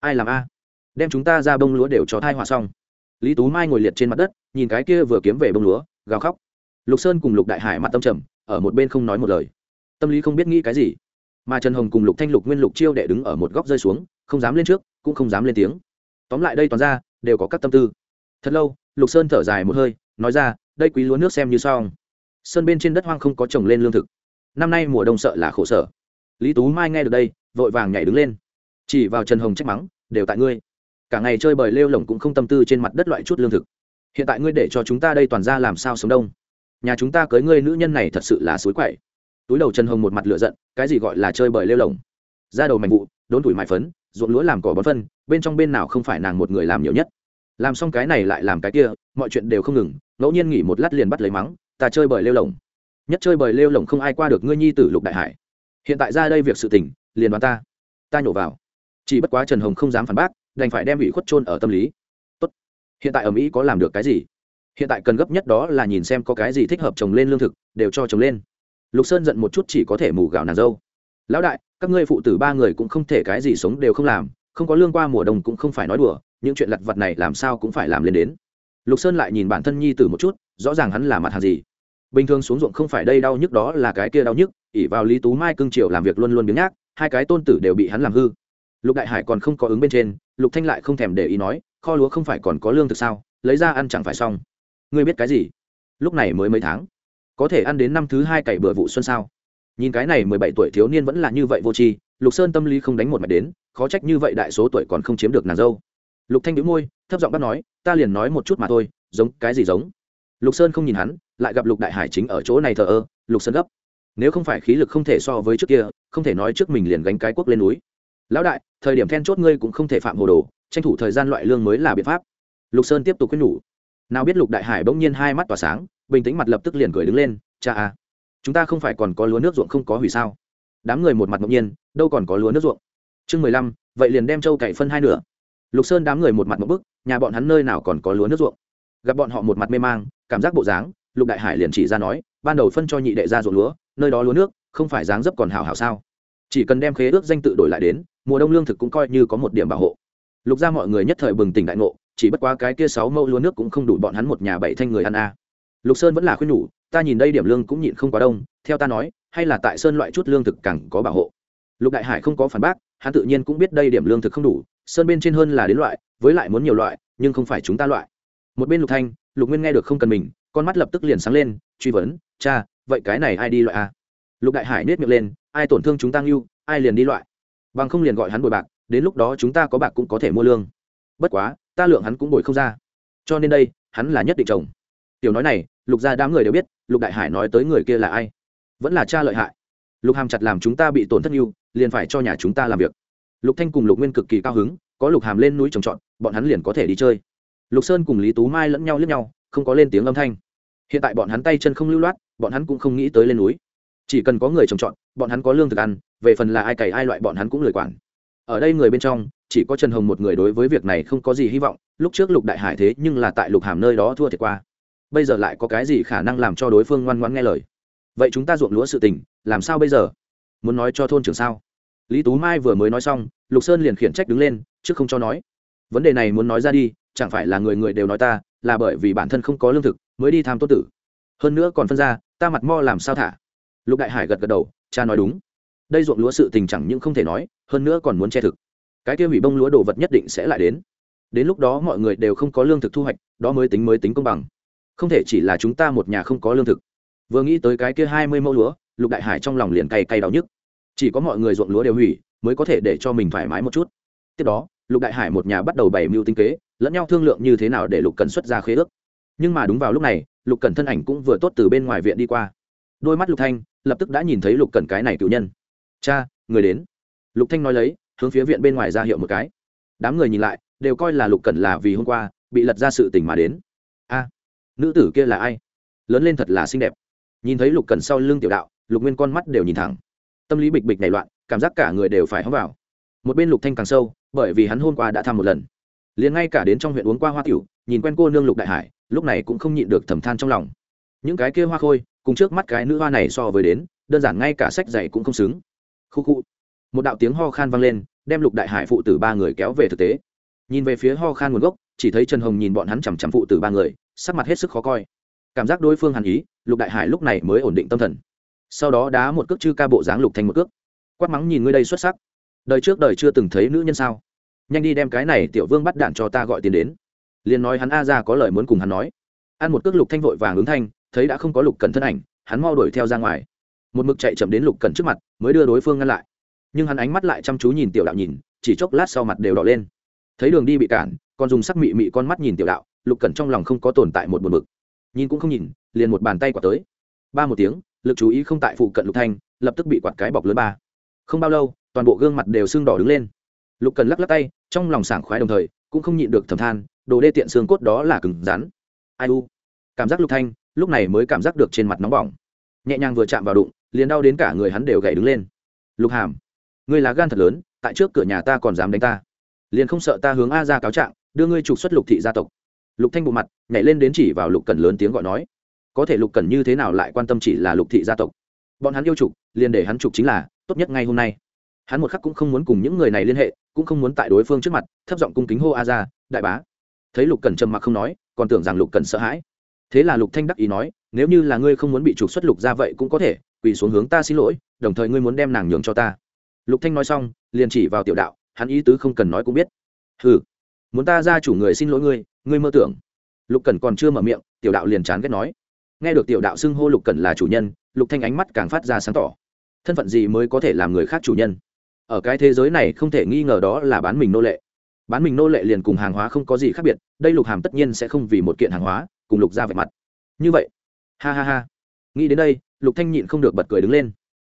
Ai làm a? Đem chúng ta ra bông lúa đều cho thai họa xong. Lý tú mai ngồi liệt trên mặt đất, nhìn cái kia vừa kiếm về bông lúa, gào khóc. Lục sơn cùng lục đại hải mặt tâm trầm, ở một bên không nói một lời. Tâm lý không biết nghĩ cái gì. Mà trần hồng cùng lục thanh lục nguyên lục chiêu đệ đứng ở một góc rơi xuống, không dám lên trước, cũng không dám lên tiếng. Tóm lại đây toàn ra, đều có các tâm tư. Thật lâu, lục sơn thở dài một hơi, nói ra, đây quý lúa nước xem như xong. Sơn bên trên đất hoang không có trồng lên lương thực. Năm nay mùa đông sợ là khổ sở. Lý tú mai nghe được đây, vội vàng nhảy đứng lên chỉ vào trần hồng trách mắng, đều tại ngươi. Cả ngày chơi bời lêu lồng cũng không tâm tư trên mặt đất loại chút lương thực. Hiện tại ngươi để cho chúng ta đây toàn ra làm sao sống đông? Nhà chúng ta cưới ngươi nữ nhân này thật sự là suối quậy. Túi đầu trần hồng một mặt lửa giận, cái gì gọi là chơi bời lêu lồng ra đầu mạnh vụ, đốn tuổi mại phấn, ruộng lúa làm cỏ bón phân, bên trong bên nào không phải nàng một người làm nhiều nhất. Làm xong cái này lại làm cái kia, mọi chuyện đều không ngừng, ngẫu nhiên nghỉ một lát liền bắt lấy mắng, ta chơi bời lêu lồng nhất chơi bời lêu lồng không ai qua được ngươi nhi tử lục đại hải. Hiện tại ra đây việc sự tình, liền đoán ta. Ta nhổ vào chỉ bất quá trần hồng không dám phản bác, đành phải đem ủy khuất trôn ở tâm lý. Tốt, hiện tại ở mỹ có làm được cái gì? Hiện tại cần gấp nhất đó là nhìn xem có cái gì thích hợp trồng lên lương thực, đều cho trồng lên. Lục sơn giận một chút chỉ có thể mù gạo nàng dâu. Lão đại, các ngươi phụ tử ba người cũng không thể cái gì sống đều không làm, không có lương qua mùa đông cũng không phải nói đùa, những chuyện lặt vặt này làm sao cũng phải làm lên đến. Lục sơn lại nhìn bản thân nhi tử một chút, rõ ràng hắn là mặt hàng gì. Bình thường xuống ruộng không phải đây đau nhức đó là cái kia đau nhức ỉ vào lý tú mai cưng triều làm việc luôn luôn biếng nhác, hai cái tôn tử đều bị hắn làm hư lục đại hải còn không có ứng bên trên, lục thanh lại không thèm để ý nói, kho lúa không phải còn có lương thực sao? Lấy ra ăn chẳng phải xong. Ngươi biết cái gì? Lúc này mới mấy tháng. Có thể ăn đến năm thứ hai cày bừa vụ xuân sao? Nhìn cái này mười bảy tuổi thiếu niên vẫn là như vậy vô tri, lục sơn tâm lý không đánh một mạch đến, khó trách như vậy đại số tuổi còn không chiếm được nàng dâu. Lục thanh đĩu môi, thấp giọng bắt nói, ta liền nói một chút mà thôi, giống cái gì giống? Lục sơn không nhìn hắn, lại gặp lục đại hải chính ở chỗ này thờ ơ, lục sơn gấp, nếu không phải khí lực không thể so với trước kia, không thể nói trước mình liền gánh cái quốc lên núi lão đại, thời điểm then chốt ngươi cũng không thể phạm hồ đồ, tranh thủ thời gian loại lương mới là biện pháp. Lục sơn tiếp tục quyết nhủ. Nào biết lục đại hải bỗng nhiên hai mắt tỏa sáng, bình tĩnh mặt lập tức liền cười đứng lên, cha à chúng ta không phải còn có lúa nước ruộng không có hủy sao? Đám người một mặt ngẫu nhiên, đâu còn có lúa nước ruộng? Chương mười lăm, vậy liền đem châu cậy phân hai nửa. Lục sơn đám người một mặt một bức, nhà bọn hắn nơi nào còn có lúa nước ruộng? Gặp bọn họ một mặt mê mang, cảm giác bộ dáng, lục đại hải liền chỉ ra nói, ban đầu phân cho nhị đệ ra ruộng lúa, nơi đó lúa nước không phải dáng dấp còn hào hào sao? Chỉ cần đem khế ước danh tự đổi lại đến mùa đông lương thực cũng coi như có một điểm bảo hộ. Lục ra mọi người nhất thời bừng tỉnh đại ngộ, chỉ bất quá cái kia sáu mẫu lúa nước cũng không đủ bọn hắn một nhà bảy thanh người ăn a. Lục sơn vẫn là khuyên nhủ, ta nhìn đây điểm lương cũng nhịn không quá đông, theo ta nói, hay là tại sơn loại chút lương thực càng có bảo hộ. Lục đại hải không có phản bác, hắn tự nhiên cũng biết đây điểm lương thực không đủ, sơn bên trên hơn là đến loại, với lại muốn nhiều loại, nhưng không phải chúng ta loại. Một bên lục thanh, lục nguyên nghe được không cần mình, con mắt lập tức liền sáng lên, truy vấn, cha, vậy cái này ai đi loại a? Lục đại hải nết miệng lên, ai tổn thương chúng ta ngưu, ai liền đi loại? Bằng không liền gọi hắn bồi bạc, đến lúc đó chúng ta có bạc cũng có thể mua lương. Bất quá, ta lượng hắn cũng bồi không ra. Cho nên đây, hắn là nhất định chồng. Tiểu nói này, lục gia đám người đều biết, lục đại hải nói tới người kia là ai. Vẫn là cha lợi hại. Lục hàm chặt làm chúng ta bị tổn thất yêu liền phải cho nhà chúng ta làm việc. Lục thanh cùng lục nguyên cực kỳ cao hứng, có lục hàm lên núi trồng trọt, bọn hắn liền có thể đi chơi. Lục sơn cùng lý tú mai lẫn nhau lẫn nhau, không có lên tiếng âm thanh. Hiện tại bọn hắn tay chân không lưu loát, bọn hắn cũng không nghĩ tới lên núi chỉ cần có người trồng trọt, bọn hắn có lương thực ăn, về phần là ai cày ai loại bọn hắn cũng lười quản. Ở đây người bên trong, chỉ có trần hồng một người đối với việc này không có gì hy vọng, lúc trước lục đại hải thế nhưng là tại lục hàm nơi đó thua thiệt qua. Bây giờ lại có cái gì khả năng làm cho đối phương ngoan ngoãn nghe lời? Vậy chúng ta ruộng lúa sự tình, làm sao bây giờ? Muốn nói cho thôn trưởng sao? Lý tú mai vừa mới nói xong, lục sơn liền khiển trách đứng lên, chứ không cho nói. Vấn đề này muốn nói ra đi, chẳng phải là người người đều nói ta, là bởi vì bản thân không có lương thực, mới đi tham tốt tử. Hơn nữa còn phân ra, ta mặt mo làm sao thả? Lục đại hải gật gật đầu, cha nói đúng. Đây ruộng lúa sự tình chẳng những không thể nói, hơn nữa còn muốn che thực. Cái kia hủy bông lúa đồ vật nhất định sẽ lại đến. Đến lúc đó mọi người đều không có lương thực thu hoạch, đó mới tính mới tính công bằng. Không thể chỉ là chúng ta một nhà không có lương thực. Vừa nghĩ tới cái kia hai mươi mẫu lúa, lục đại hải trong lòng liền cay cay đau nhức. Chỉ có mọi người ruộng lúa đều hủy, mới có thể để cho mình thoải mái một chút. Tiếp đó, lục đại hải một nhà bắt đầu bày mưu tinh kế, lẫn nhau thương lượng như thế nào để lục cần xuất ra khế ước. Nhưng mà đúng vào lúc này, lục cần thân ảnh cũng vừa tốt từ bên ngoài viện đi qua. Đôi mắt lục thanh lập tức đã nhìn thấy lục cần cái này cựu nhân. Cha, người đến. Lục thanh nói lấy, hướng phía viện bên ngoài ra hiệu một cái. Đám người nhìn lại, đều coi là lục cần là vì hôm qua, bị lật ra sự tình mà đến. A, nữ tử kia là ai? Lớn lên thật là xinh đẹp. Nhìn thấy lục cần sau lưng tiểu đạo, lục nguyên con mắt đều nhìn thẳng. Tâm lý bịch bịch nảy loạn, cảm giác cả người đều phải hóng vào. Một bên lục thanh càng sâu, bởi vì hắn hôm qua đã thăm một lần. Liền ngay cả đến trong huyện uống qua hoa tiểu, nhìn quen cô nương lục đại hải, lúc này cũng không nhịn được thầm than trong lòng. Những cái kia hoa khôi cùng trước mắt cái nữ hoa này so với đến, đơn giản ngay cả sách dạy cũng không xứng. Khu khu. Một đạo tiếng ho khan vang lên, đem lục đại hải phụ tử ba người kéo về thực tế. Nhìn về phía ho khan nguồn gốc, chỉ thấy trần hồng nhìn bọn hắn chằm chằm phụ tử ba người, sắc mặt hết sức khó coi. Cảm giác đối phương hàn ý, lục đại hải lúc này mới ổn định tâm thần. Sau đó đá một cước chư ca bộ dáng lục thành một cước. Quát mắng nhìn ngươi đây xuất sắc. Đời trước đời chưa từng thấy nữ nhân sao? Nhanh đi đem cái này tiểu vương bắt đạn cho ta gọi tiền đến. Liền nói hắn a ra có lời muốn cùng hắn nói. Ăn một cước lục thanh vội vàng ứng thanh thấy đã không có lục cần thân ảnh, hắn mau đuổi theo ra ngoài. Một mực chạy chậm đến lục cần trước mặt, mới đưa đối phương ngăn lại. Nhưng hắn ánh mắt lại chăm chú nhìn tiểu đạo nhìn, chỉ chốc lát sau mặt đều đỏ lên. Thấy đường đi bị cản còn dùng sắc mị mị con mắt nhìn tiểu đạo, lục cần trong lòng không có tồn tại một buồn bực. Nhìn cũng không nhìn, liền một bàn tay quả tới. Ba một tiếng, lực chú ý không tại phụ cận lục thanh, lập tức bị quạt cái bọc lớn ba. Không bao lâu, toàn bộ gương mặt đều sưng đỏ đứng lên. Lục cần lắc lắc tay, trong lòng sảng khoái đồng thời, cũng không nhịn được thầm than, đồ đê tiện xương cốt đó là cứng rắn. Ai u? Cảm giác lục thanh lúc này mới cảm giác được trên mặt nóng bỏng. Nhẹ nhàng vừa chạm vào đụng, liền đau đến cả người hắn đều gãy đứng lên. Lục hàm, ngươi là gan thật lớn, tại trước cửa nhà ta còn dám đánh ta. Liền không sợ ta hướng a ra cáo trạng, đưa ngươi trục xuất lục thị gia tộc. Lục thanh bộ mặt, nhảy lên đến chỉ vào lục cần lớn tiếng gọi nói. Có thể lục cần như thế nào lại quan tâm chỉ là lục thị gia tộc? Bọn hắn yêu trục, liền để hắn trục chính là, tốt nhất ngay hôm nay. Hắn một khắc cũng không muốn cùng những người này liên hệ, cũng không muốn tại đối phương trước mặt, thấp giọng cung kính hô a ra đại bá. Thấy lục cần trầm mặc không nói, còn tưởng rằng lục cần sợ hãi thế là lục thanh đắc ý nói, nếu như là ngươi không muốn bị trục xuất lục ra vậy cũng có thể, quỳ xuống hướng ta xin lỗi, đồng thời ngươi muốn đem nàng nhường cho ta. Lục thanh nói xong, liền chỉ vào tiểu đạo, hắn ý tứ không cần nói cũng biết. Hừ, muốn ta ra chủ người xin lỗi ngươi ngươi mơ tưởng. Lục cẩn còn chưa mở miệng, tiểu đạo liền chán ghét nói. Nghe được tiểu đạo xưng hô lục cẩn là chủ nhân, lục thanh ánh mắt càng phát ra sáng tỏ. Thân phận gì mới có thể làm người khác chủ nhân? Ở cái thế giới này không thể nghi ngờ đó là bán mình nô lệ. Bán mình nô lệ liền cùng hàng hóa không có gì khác biệt, đây lục hàm tất nhiên sẽ không vì một kiện hàng hóa cùng lục ra vẻ mặt. Như vậy, ha ha ha. Nghĩ đến đây, lục thanh nhịn không được bật cười đứng lên.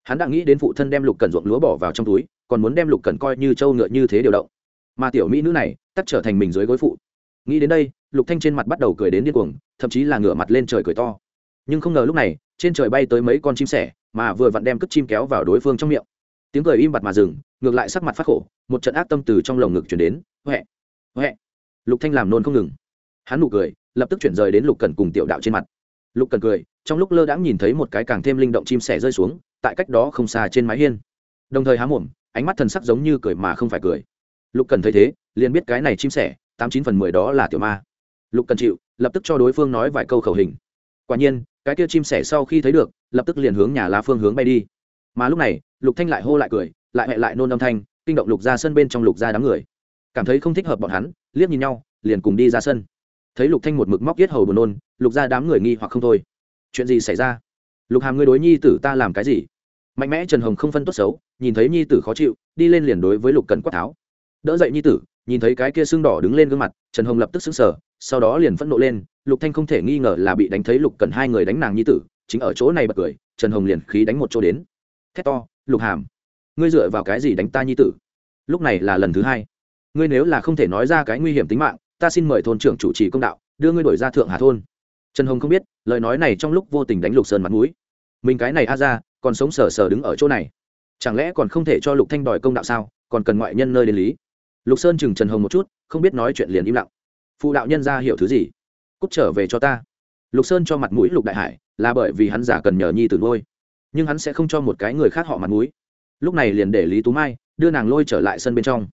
Hắn đã nghĩ đến phụ thân đem lục cần ruộng lúa bỏ vào trong túi, còn muốn đem lục cần coi như trâu ngựa như thế điều động. Mà tiểu mỹ nữ này tắt trở thành mình dưới gối phụ. Nghĩ đến đây, lục thanh trên mặt bắt đầu cười đến điên cuồng, thậm chí là ngửa mặt lên trời cười to. Nhưng không ngờ lúc này, trên trời bay tới mấy con chim sẻ, mà vừa vặn đem cất chim kéo vào đối phương trong miệng. Tiếng cười im bặt mà dừng, ngược lại sắc mặt phát khổ, một trận ác tâm từ trong lồng ngực chuyển đến. Huệ huệ. Lục thanh làm nôn không ngừng hắn nụ cười, lập tức chuyển rời đến lục cần cùng tiểu đạo trên mặt. Lục cần cười, trong lúc lơ đãng nhìn thấy một cái càng thêm linh động chim sẻ rơi xuống, tại cách đó không xa trên mái hiên. Đồng thời há mồm, ánh mắt thần sắc giống như cười mà không phải cười. Lục cần thấy thế, liền biết cái này chim sẻ, tám chín phần mười đó là tiểu ma. Lục cần chịu, lập tức cho đối phương nói vài câu khẩu hình. Quả nhiên, cái kia chim sẻ sau khi thấy được, lập tức liền hướng nhà lá phương hướng bay đi. Mà lúc này, lục thanh lại hô lại cười, lại hẹ lại nôn âm thanh, kinh động lục ra sân bên trong lục ra đám người. Cảm thấy không thích hợp bọn hắn, liếc nhìn nhau, liền cùng đi ra sân thấy lục thanh một mực móc yết hầu buồn nôn lục ra đám người nghi hoặc không thôi. Chuyện gì xảy ra? Lục hàm ngươi đối nhi tử ta làm cái gì? Mạnh mẽ trần hồng không phân tốt xấu nhìn thấy nhi tử khó chịu đi lên liền đối với lục cần quát tháo. Đỡ dậy nhi tử nhìn thấy cái kia sưng đỏ đứng lên gương mặt trần hồng lập tức sững sờ, sau đó liền phẫn nộ lên lục thanh không thể nghi ngờ là bị đánh thấy lục cần hai người đánh nàng nhi tử chính ở chỗ này bật cười trần hồng liền khí đánh một chỗ đến. Thét to lục hàm ngươi dựa vào cái gì đánh ta nhi tử? Lúc này là lần thứ hai. Ngươi nếu là không thể nói ra cái nguy hiểm tính mạng ta xin mời thôn trưởng chủ trì công đạo, đưa ngươi đổi ra thượng hà thôn. Trần hồng không biết, lời nói này trong lúc vô tình đánh lục sơn mặt mũi. Mình cái này a ra, còn sống sờ sờ đứng ở chỗ này. Chẳng lẽ còn không thể cho lục thanh đòi công đạo sao? Còn cần ngoại nhân nơi đến lý. Lục sơn chừng trần hồng một chút, không biết nói chuyện liền im lặng. Phụ đạo nhân ra hiểu thứ gì? Cút trở về cho ta. Lục sơn cho mặt mũi lục đại hải, là bởi vì hắn giả cần nhờ nhi tử nuôi. Nhưng hắn sẽ không cho một cái người khác họ mặt mũi. Lúc này liền để lý tú mai đưa nàng lôi trở lại sân bên trong.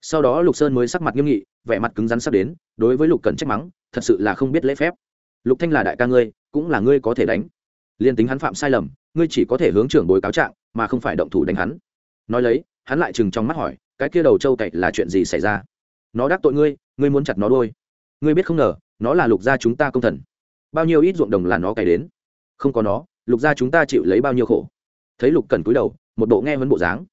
Sau đó lục sơn mới sắc mặt nghiêm nghị vẻ mặt cứng rắn sắp đến, đối với lục cần trách mắng, thật sự là không biết lễ phép. Lục thanh là đại ca ngươi, cũng là ngươi có thể đánh. Liên tính hắn phạm sai lầm, ngươi chỉ có thể hướng trưởng bối cáo trạng, mà không phải động thủ đánh hắn. Nói lấy, hắn lại chừng trong mắt hỏi, cái kia đầu trâu cậy là chuyện gì xảy ra? Nó đắc tội ngươi ngươi muốn chặt nó đôi. Ngươi biết không ngờ, nó là lục gia chúng ta công thần. Bao nhiêu ít ruộng đồng là nó cày đến. Không có nó, lục gia chúng ta chịu lấy bao nhiêu khổ. Thấy lục cần cúi đầu, một bộ nghe vấn bộ dáng.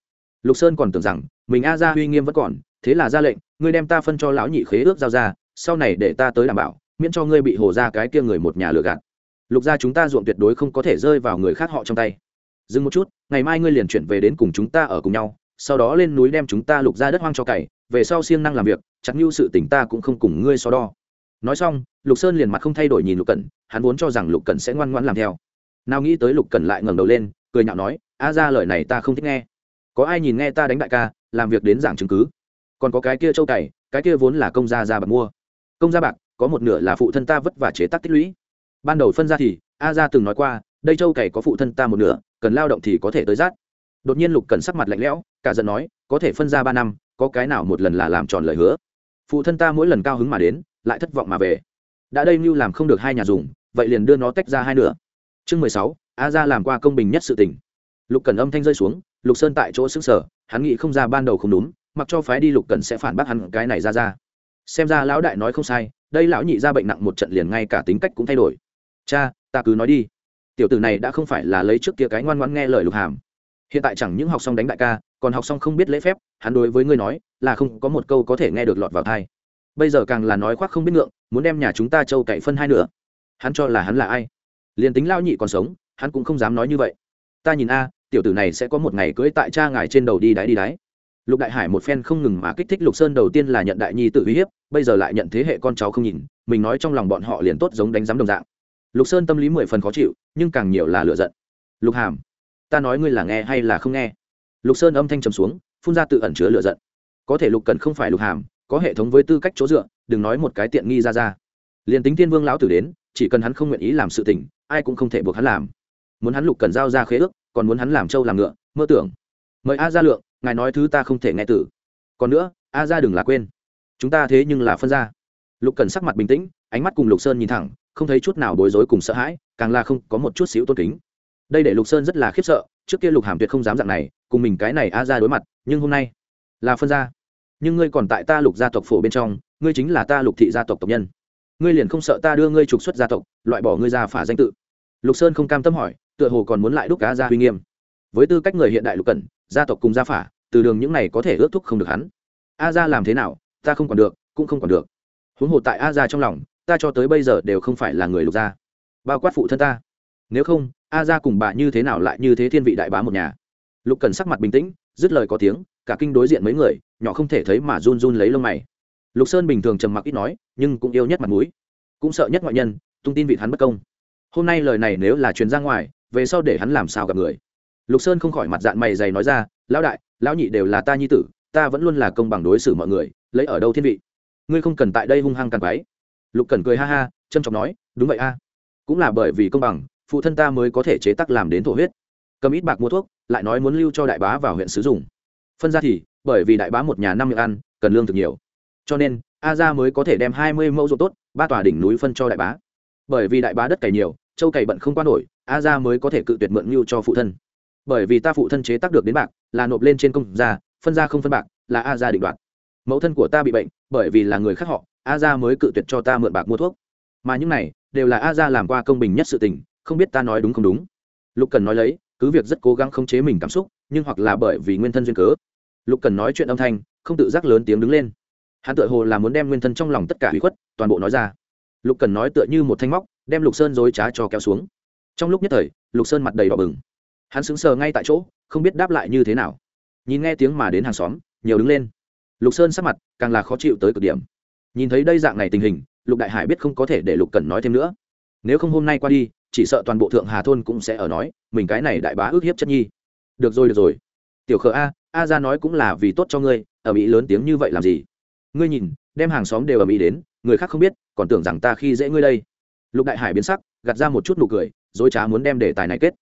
Lục sơn còn tưởng rằng, mình a gia uy nghiêm vẫn còn, thế là ra lệnh ngươi đem ta phân cho lão nhị khế ước giao ra, sau này để ta tới đảm bảo, miễn cho ngươi bị hồ ra cái kia người một nhà lừa gạt. Lục gia chúng ta ruộng tuyệt đối không có thể rơi vào người khác họ trong tay. Dừng một chút, ngày mai ngươi liền chuyển về đến cùng chúng ta ở cùng nhau, sau đó lên núi đem chúng ta lục ra đất hoang cho cày, về sau siêng năng làm việc, chắc như sự tỉnh ta cũng không cùng ngươi so đo. Nói xong, lục sơn liền mặt không thay đổi nhìn lục cẩn, hắn vốn cho rằng lục cẩn sẽ ngoan ngoãn làm theo. Nào nghĩ tới lục cần lại ngẩng đầu lên, cười nhạo nói, a ra lời này ta không thích nghe. Có ai nhìn nghe ta đánh đại ca, làm việc đến giảng chứng cứ? Còn có cái kia châu cày, cái kia vốn là công gia gia bạc mua. Công gia bạc, có một nửa là phụ thân ta vất vả chế tác tích lũy. Ban đầu phân ra thì, a gia từng nói qua, đây châu cày có phụ thân ta một nửa, cần lao động thì có thể tới rát. Đột nhiên lục cần sắc mặt lạnh lẽo, cả giận nói, có thể phân ra ba năm, có cái nào một lần là làm tròn lời hứa. Phụ thân ta mỗi lần cao hứng mà đến, lại thất vọng mà về. Đã đây mưu làm không được hai nhà dùng, vậy liền đưa nó tách ra hai nửa. Chương mười sáu, a gia làm qua công bình nhất sự tình. Lục cần âm thanh rơi xuống, lục sơn tại chỗ xứng sở hắn nghĩ không ra ban đầu không đúng mặc cho phái đi lục cần sẽ phản bác hắn cái này ra ra. Xem ra lão đại nói không sai, đây lão nhị ra bệnh nặng một trận liền ngay cả tính cách cũng thay đổi. Cha, ta cứ nói đi. Tiểu tử này đã không phải là lấy trước kia cái ngoan ngoãn nghe lời lục hàm. Hiện tại chẳng những học xong đánh đại ca, còn học xong không biết lễ phép, hắn đối với ngươi nói là không có một câu có thể nghe được lọt vào thai bây giờ càng là nói khoác không biết ngượng, muốn đem nhà chúng ta châu cậy phân hai nữa hắn cho là hắn là ai? Liền tính lao nhị còn sống, hắn cũng không dám nói như vậy. Ta nhìn a, tiểu tử này sẽ có một ngày cưỡi tại cha ngài trên đầu đi đáy đi đáy lục đại hải một phen không ngừng mà kích thích lục sơn đầu tiên là nhận đại nhi tự uy hiếp, bây giờ lại nhận thế hệ con cháu không nhìn, mình nói trong lòng bọn họ liền tốt giống đánh giám đồng dạng. Lục sơn tâm lý mười phần khó chịu, nhưng càng nhiều là lựa giận. Lục hàm, ta nói ngươi là nghe hay là không nghe? Lục sơn âm thanh trầm xuống, phun ra tự ẩn chứa lựa giận. Có thể lục cần không phải lục hàm, có hệ thống với tư cách chỗ dựa, đừng nói một cái tiện nghi ra ra. Liền tính tiên vương lão tử đến, chỉ cần hắn không nguyện ý làm sự tình, ai cũng không thể buộc hắn làm. Muốn hắn lục cần giao ra khế ước, còn muốn hắn làm trâu làm ngựa, mơ tưởng. Mời a ra lượng ngài nói thứ ta không thể nghe tử. Còn nữa, a ra đừng là quên. Chúng ta thế nhưng là phân ra lục cần sắc mặt bình tĩnh, ánh mắt cùng lục sơn nhìn thẳng, không thấy chút nào bối rối cùng sợ hãi, càng là không có một chút xíu tôn kính. Đây để lục sơn rất là khiếp sợ, trước kia lục hàm tuyệt không dám dạng này, cùng mình cái này a ra đối mặt, nhưng hôm nay là phân ra nhưng ngươi còn tại ta lục gia tộc phổ bên trong, ngươi chính là ta lục thị gia tộc tộc nhân. Ngươi liền không sợ ta đưa ngươi trục xuất gia tộc, loại bỏ ngươi ra phả danh tự. Lục sơn không cam tâm hỏi, tựa hồ còn muốn lại đúc cá ra uy nghiêm. Với tư cách người hiện đại lục cẩn, gia tộc cùng gia phả từ đường những này có thể ước thúc không được hắn. A ra làm thế nào, ta không còn được, cũng không còn được. Huống hồ tại a ra trong lòng, ta cho tới bây giờ đều không phải là người lục gia. Bao quát phụ thân ta. Nếu không, a ra cùng bà như thế nào lại như thế thiên vị đại bá một nhà? Lục cần sắc mặt bình tĩnh, dứt lời có tiếng, cả kinh đối diện mấy người, nhỏ không thể thấy mà run run lấy lông mày. Lục sơn bình thường trầm mặc ít nói, nhưng cũng yêu nhất mặt mũi. Cũng sợ nhất ngoại nhân, tung tin vị hắn bất công. Hôm nay lời này nếu là truyền ra ngoài, về sau để hắn làm sao gặp người? Lục sơn không khỏi mặt dạng mày dày nói ra, lão đại, lão nhị đều là ta nhi tử, ta vẫn luôn là công bằng đối xử mọi người, lấy ở đâu thiên vị? Ngươi không cần tại đây hung hăng càng quái lục cần cười ha ha trân trọng nói, đúng vậy a. Cũng là bởi vì công bằng, phụ thân ta mới có thể chế tắc làm đến thổ huyết. Cầm ít bạc mua thuốc, lại nói muốn lưu cho đại bá vào huyện sử dụng. Phân ra thì, bởi vì đại bá một nhà năm miệng ăn, cần lương thực nhiều. Cho nên, a gia mới có thể đem hai mươi mẫu ruộng tốt, ba tòa đỉnh núi phân cho đại bá. Bởi vì đại bá đất cày nhiều, châu cày bận không qua nổi, a gia mới có thể cự tuyệt mượn mưu cho phụ thân bởi vì ta phụ thân chế tác được đến bạc, là nộp lên trên công gia, phân ra không phân bạc, là a gia định đoạt. Mẫu thân của ta bị bệnh, bởi vì là người khác họ, a gia mới cự tuyệt cho ta mượn bạc mua thuốc. Mà những này, đều là a gia làm qua công bình nhất sự tình, không biết ta nói đúng không đúng. Lục cần nói lấy, cứ việc rất cố gắng khống chế mình cảm xúc, nhưng hoặc là bởi vì nguyên thân duyên cớ. Lục cần nói chuyện âm thanh, không tự giác lớn tiếng đứng lên. Hắn tự hồ là muốn đem nguyên thân trong lòng tất cả hủy khuất, toàn bộ nói ra. Lục cần nói tựa như một thanh móc, đem lục sơn dối trá cho kéo xuống. Trong lúc nhất thời, lục sơn mặt đầy đỏ bừng hắn sững sờ ngay tại chỗ, không biết đáp lại như thế nào. Nhìn nghe tiếng mà đến hàng xóm, nhiều đứng lên. Lục sơn sắc mặt càng là khó chịu tới cực điểm. Nhìn thấy đây dạng này tình hình, lục đại hải biết không có thể để lục cần nói thêm nữa. Nếu không hôm nay qua đi, chỉ sợ toàn bộ thượng hà thôn cũng sẽ ở nói, mình cái này đại bá ước hiếp chất nhi. Được rồi được rồi. Tiểu khờ a a ra nói cũng là vì tốt cho ngươi, ở mỹ lớn tiếng như vậy làm gì? Ngươi nhìn, đem hàng xóm đều ở mỹ đến, người khác không biết, còn tưởng rằng ta khi dễ ngươi đây. Lục đại hải biến sắc, gạt ra một chút nụ cười, dối trá muốn đem đề tài này kết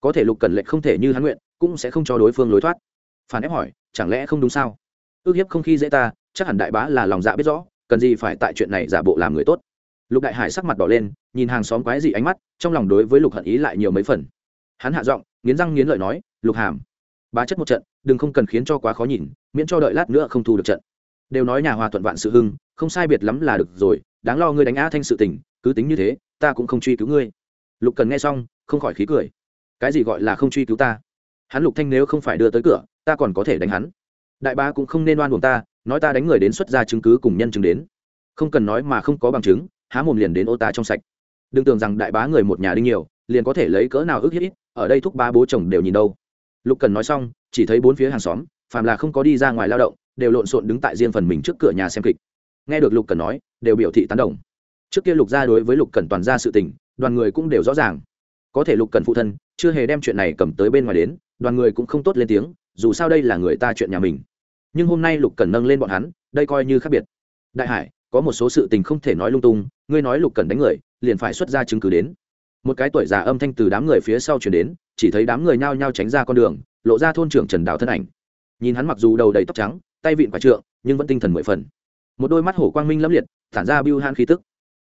có thể lục cần lệnh không thể như hắn nguyện, cũng sẽ không cho đối phương lối thoát. Phản ép hỏi, chẳng lẽ không đúng sao? Ước hiếp không khi dễ ta, chắc hẳn đại bá là lòng dạ biết rõ, cần gì phải tại chuyện này giả bộ làm người tốt. Lục đại hải sắc mặt đỏ lên, nhìn hàng xóm quái dị ánh mắt, trong lòng đối với lục hận ý lại nhiều mấy phần. Hắn hạ giọng, nghiến răng nghiến lợi nói, lục hàm, bá chất một trận, đừng không cần khiến cho quá khó nhìn, miễn cho đợi lát nữa không thu được trận. Đều nói nhà hòa thuận vạn sự hưng, không sai biệt lắm là được rồi, đáng lo ngươi đánh á thanh sự tình, cứ tính như thế, ta cũng không truy cứu ngươi. Lục cần nghe xong, không khỏi khí cười cái gì gọi là không truy cứu ta? Hắn lục thanh nếu không phải đưa tới cửa, ta còn có thể đánh hắn. Đại bá cũng không nên oan buồn ta, nói ta đánh người đến xuất ra chứng cứ cùng nhân chứng đến. Không cần nói mà không có bằng chứng, há mồm liền đến ô ta trong sạch. Đừng tưởng rằng đại bá người một nhà đinh nhiều, liền có thể lấy cỡ nào ước hiếp ít, ở đây thúc ba bố chồng đều nhìn đâu. Lục cần nói xong, chỉ thấy bốn phía hàng xóm, phàm là không có đi ra ngoài lao động, đều lộn xộn đứng tại riêng phần mình trước cửa nhà xem kịch. Nghe được lục cần nói, đều biểu thị tán đồng. Trước kia lục gia đối với lục cần toàn ra sự tình, đoàn người cũng đều rõ ràng có thể lục cần phụ thân, chưa hề đem chuyện này cầm tới bên ngoài đến, đoàn người cũng không tốt lên tiếng, dù sao đây là người ta chuyện nhà mình. Nhưng hôm nay lục cần nâng lên bọn hắn, đây coi như khác biệt. Đại hải, có một số sự tình không thể nói lung tung, ngươi nói lục cần đánh người, liền phải xuất ra chứng cứ đến. Một cái tuổi già âm thanh từ đám người phía sau chuyển đến, chỉ thấy đám người nhao nhao tránh ra con đường, lộ ra thôn trưởng trần đào thân ảnh. Nhìn hắn mặc dù đầu đầy tóc trắng, tay vịn phải trượng, nhưng vẫn tinh thần mười phần. Một đôi mắt hổ quang minh lâm liệt thản ra biêu han khí tức.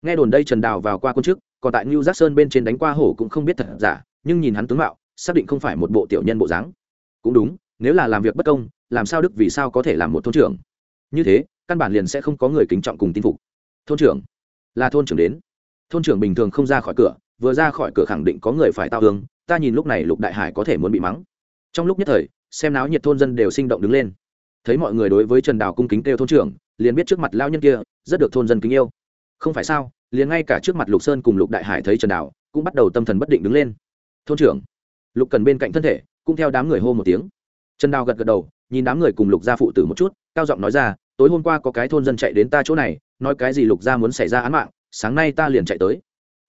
Nghe đồn đây trần đào vào qua quân chức còn tại new giác sơn bên trên đánh qua hổ cũng không biết thật giả, nhưng nhìn hắn tướng mạo, xác định không phải một bộ tiểu nhân bộ dáng. Cũng đúng, nếu là làm việc bất công, làm sao đức vì sao có thể làm một thôn trưởng? Như thế, căn bản liền sẽ không có người kính trọng cùng tin phục. Thôn trưởng? Là thôn trưởng đến. Thôn trưởng bình thường không ra khỏi cửa, vừa ra khỏi cửa khẳng định có người phải tao hương ta nhìn lúc này lục đại hải có thể muốn bị mắng. Trong lúc nhất thời, xem náo nhiệt thôn dân đều sinh động đứng lên. Thấy mọi người đối với trần đào cung kính kêu thôn trưởng, liền biết trước mặt lao nhân kia, rất được thôn dân kính yêu. Không phải sao? Liền ngay cả trước mặt lục sơn cùng lục đại hải thấy trần đào cũng bắt đầu tâm thần bất định đứng lên. Thôn trưởng, lục cần bên cạnh thân thể, cũng theo đám người hô một tiếng. Trần đào gật gật đầu, nhìn đám người cùng lục gia phụ tử một chút, cao giọng nói ra, tối hôm qua có cái thôn dân chạy đến ta chỗ này, nói cái gì lục gia muốn xảy ra án mạng, sáng nay ta liền chạy tới.